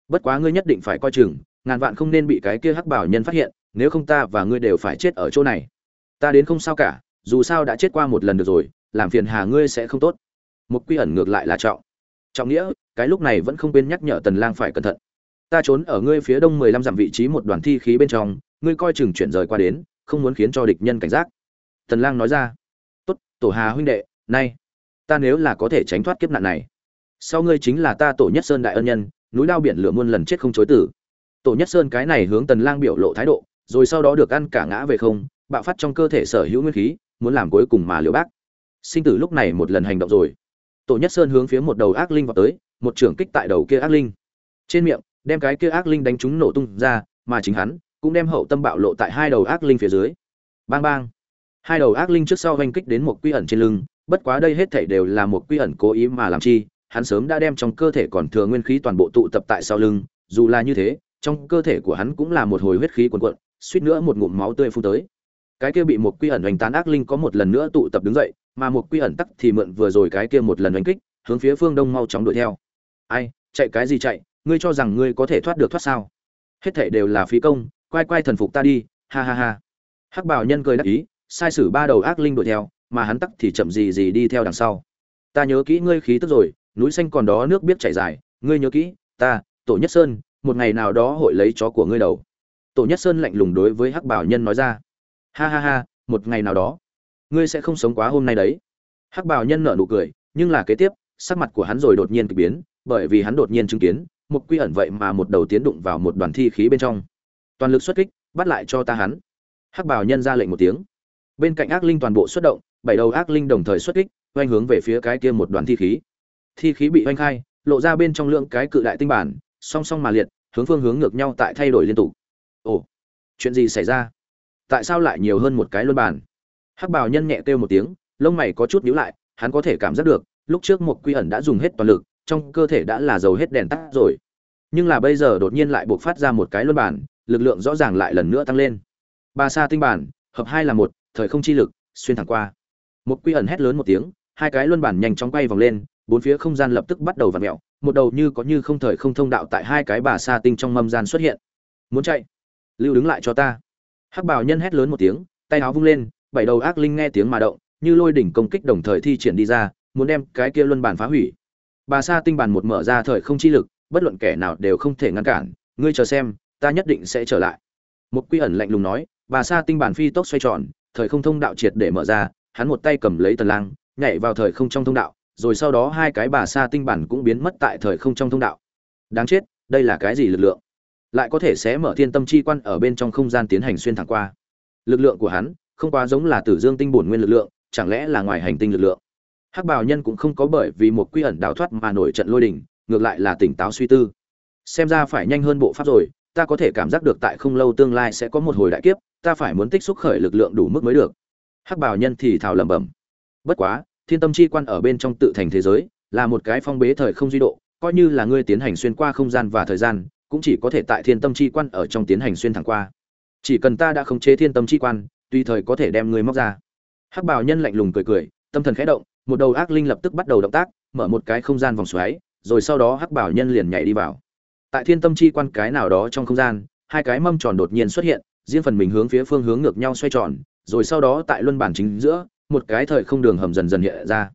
Bất quá ngươi nhất định phải coi chừng ngàn vạn không nên bị cái kia hắc bảo nhân phát hiện, nếu không ta và ngươi đều phải chết ở chỗ này. Ta đến không sao cả, dù sao đã chết qua một lần được rồi, làm phiền hà ngươi sẽ không tốt. Một quy ẩn ngược lại là trọng. Trọng nghĩa, cái lúc này vẫn không quên nhắc nhở tần lang phải cẩn thận. Ta trốn ở ngươi phía đông mười lăm dặm vị trí một đoàn thi khí bên trong, ngươi coi chừng chuyển rời qua đến, không muốn khiến cho địch nhân cảnh giác. Tần lang nói ra. Tốt, tổ hà huynh đệ, nay, ta nếu là có thể tránh thoát kiếp nạn này. Sau ngươi chính là ta tổ nhất sơn đại ân nhân, núi đao biển lửa muôn lần chết không chối tử tổ nhất sơn cái này hướng tần lang biểu lộ thái độ, rồi sau đó được ăn cả ngã về không, bạo phát trong cơ thể sở hữu nguyên khí, muốn làm cuối cùng mà liều bác. Sinh tử lúc này một lần hành động rồi. Tổ nhất sơn hướng phía một đầu ác linh vào tới, một trưởng kích tại đầu kia ác linh. Trên miệng, đem cái kia ác linh đánh trúng nổ tung ra, mà chính hắn cũng đem hậu tâm bạo lộ tại hai đầu ác linh phía dưới. Bang bang. Hai đầu ác linh trước sau vanh kích đến một quy ẩn trên lưng, bất quá đây hết thảy đều là một quy ẩn cố ý mà làm chi, hắn sớm đã đem trong cơ thể còn thừa nguyên khí toàn bộ tụ tập tại sau lưng, dù là như thế trong cơ thể của hắn cũng là một hồi huyết khí cuồn cuộn, suýt nữa một ngụm máu tươi phun tới. Cái kia bị một quy ẩn đánh tán ác linh có một lần nữa tụ tập đứng dậy, mà một quy ẩn tắc thì mượn vừa rồi cái kia một lần đánh kích, hướng phía phương đông mau chóng đuổi theo. Ai, chạy cái gì chạy, ngươi cho rằng ngươi có thể thoát được thoát sao? Hết thảy đều là phí công, quay quay thần phục ta đi, ha ha ha. Hắc bảo nhân cười đắc ý, sai sử ba đầu ác linh đuổi theo, mà hắn tắc thì chậm gì gì đi theo đằng sau. Ta nhớ kỹ ngươi khí tức rồi, núi xanh còn đó nước biết chảy dài, ngươi nhớ kỹ, ta, tổ nhất sơn một ngày nào đó hội lấy chó của ngươi đầu. Tổ nhất sơn lạnh lùng đối với hắc bảo nhân nói ra. Ha ha ha, một ngày nào đó, ngươi sẽ không sống quá hôm nay đấy. Hắc bảo nhân nở nụ cười, nhưng là kế tiếp, sắc mặt của hắn rồi đột nhiên k ỳ biến, bởi vì hắn đột nhiên chứng kiến, một quy ẩn vậy mà một đầu tiến đụng vào một đoàn thi khí bên trong. Toàn lực xuất kích, bắt lại cho ta hắn. Hắc bảo nhân ra lệnh một tiếng. Bên cạnh ác linh toàn bộ xuất động, bảy đầu ác linh đồng thời xuất kích, oanh hướng về phía cái kia một đoàn thi khí. Thi khí bị oanh khai, lộ ra bên trong lượng cái cự đại tinh bản song song mà liệt, hướng phương hướng ngược nhau tại thay đổi liên tục. Ồ, chuyện gì xảy ra? Tại sao lại nhiều hơn một cái luân bản hắc bảo nhân nhẹ kêu một tiếng, lông mày có chút nhíu lại, hắn có thể cảm giác được, lúc trước một quy ẩn đã dùng hết toàn lực, trong cơ thể đã là dầu hết đèn tắt rồi. Nhưng là bây giờ đột nhiên lại buộc phát ra một cái luân bản lực lượng rõ ràng lại lần nữa tăng lên. Ba sa tinh bản hợp hai là một, thời không chi lực, xuyên thẳng qua. Một quy ẩn hét lớn một tiếng, hai cái luân bản nhanh chóng quay vòng lên bốn phía không gian lập tức bắt đầu vặn mẹo, một đầu như có như không thời không thông đạo tại hai cái bà sa tinh trong mâm gian xuất hiện. Muốn chạy? Lưu đứng lại cho ta. Hắc bảo nhân hét lớn một tiếng, tay áo vung lên, bảy đầu ác linh nghe tiếng mà động, như lôi đỉnh công kích đồng thời thi triển đi ra, muốn đem cái kia luân bản phá hủy. Bà sa tinh bản một mở ra thời không chi lực, bất luận kẻ nào đều không thể ngăn cản, ngươi chờ xem, ta nhất định sẽ trở lại. Một quy ẩn lạnh lùng nói, bà sa tinh bản phi tốc xoay tròn, thời không thông đạo triệt để mở ra, hắn một tay cầm lấy tần lang, nhảy vào thời không trong thông đạo rồi sau đó hai cái bà sa tinh bản cũng biến mất tại thời không trong thông đạo. Đáng chết, đây là cái gì lực lượng? Lại có thể sẽ mở thiên tâm chi quan ở bên trong không gian tiến hành xuyên thẳng qua. Lực lượng của hắn không quá giống là tử dương tinh bổn nguyên lực lượng, chẳng lẽ là ngoài hành tinh lực lượng? Hắc bào nhân cũng không có bởi vì một quy ẩn đào thoát mà nổi trận lôi đình, ngược lại là tỉnh táo suy tư. Xem ra phải nhanh hơn bộ pháp rồi, ta có thể cảm giác được tại không lâu tương lai sẽ có một hồi đại kiếp, ta phải muốn tích xúc khởi lực lượng đủ mức mới được. Hắc bào nhân thì thào lẩm bẩm. Bất quá thiên tâm chi quan ở bên trong tự thành thế giới, là một cái phong bế thời không duy độ, coi như là ngươi tiến hành xuyên qua không gian và thời gian, cũng chỉ có thể tại thiên tâm chi quan ở trong tiến hành xuyên thẳng qua. Chỉ cần ta đã khống chế thiên tâm chi quan, tùy thời có thể đem ngươi móc ra. Hắc bào nhân lạnh lùng cười cười, tâm thần khẽ động, một đầu ác linh lập tức bắt đầu động tác, mở một cái không gian vòng xoáy, rồi sau đó hắc bảo nhân liền nhảy đi vào. Tại thiên tâm chi quan cái nào đó trong không gian, hai cái mâm tròn đột nhiên xuất hiện, riêng phần mình hướng phía phương hướng ngược nhau xoay tròn, rồi sau đó tại luân bản chính giữa một cái thời không đường hầm dần dần hiện ra.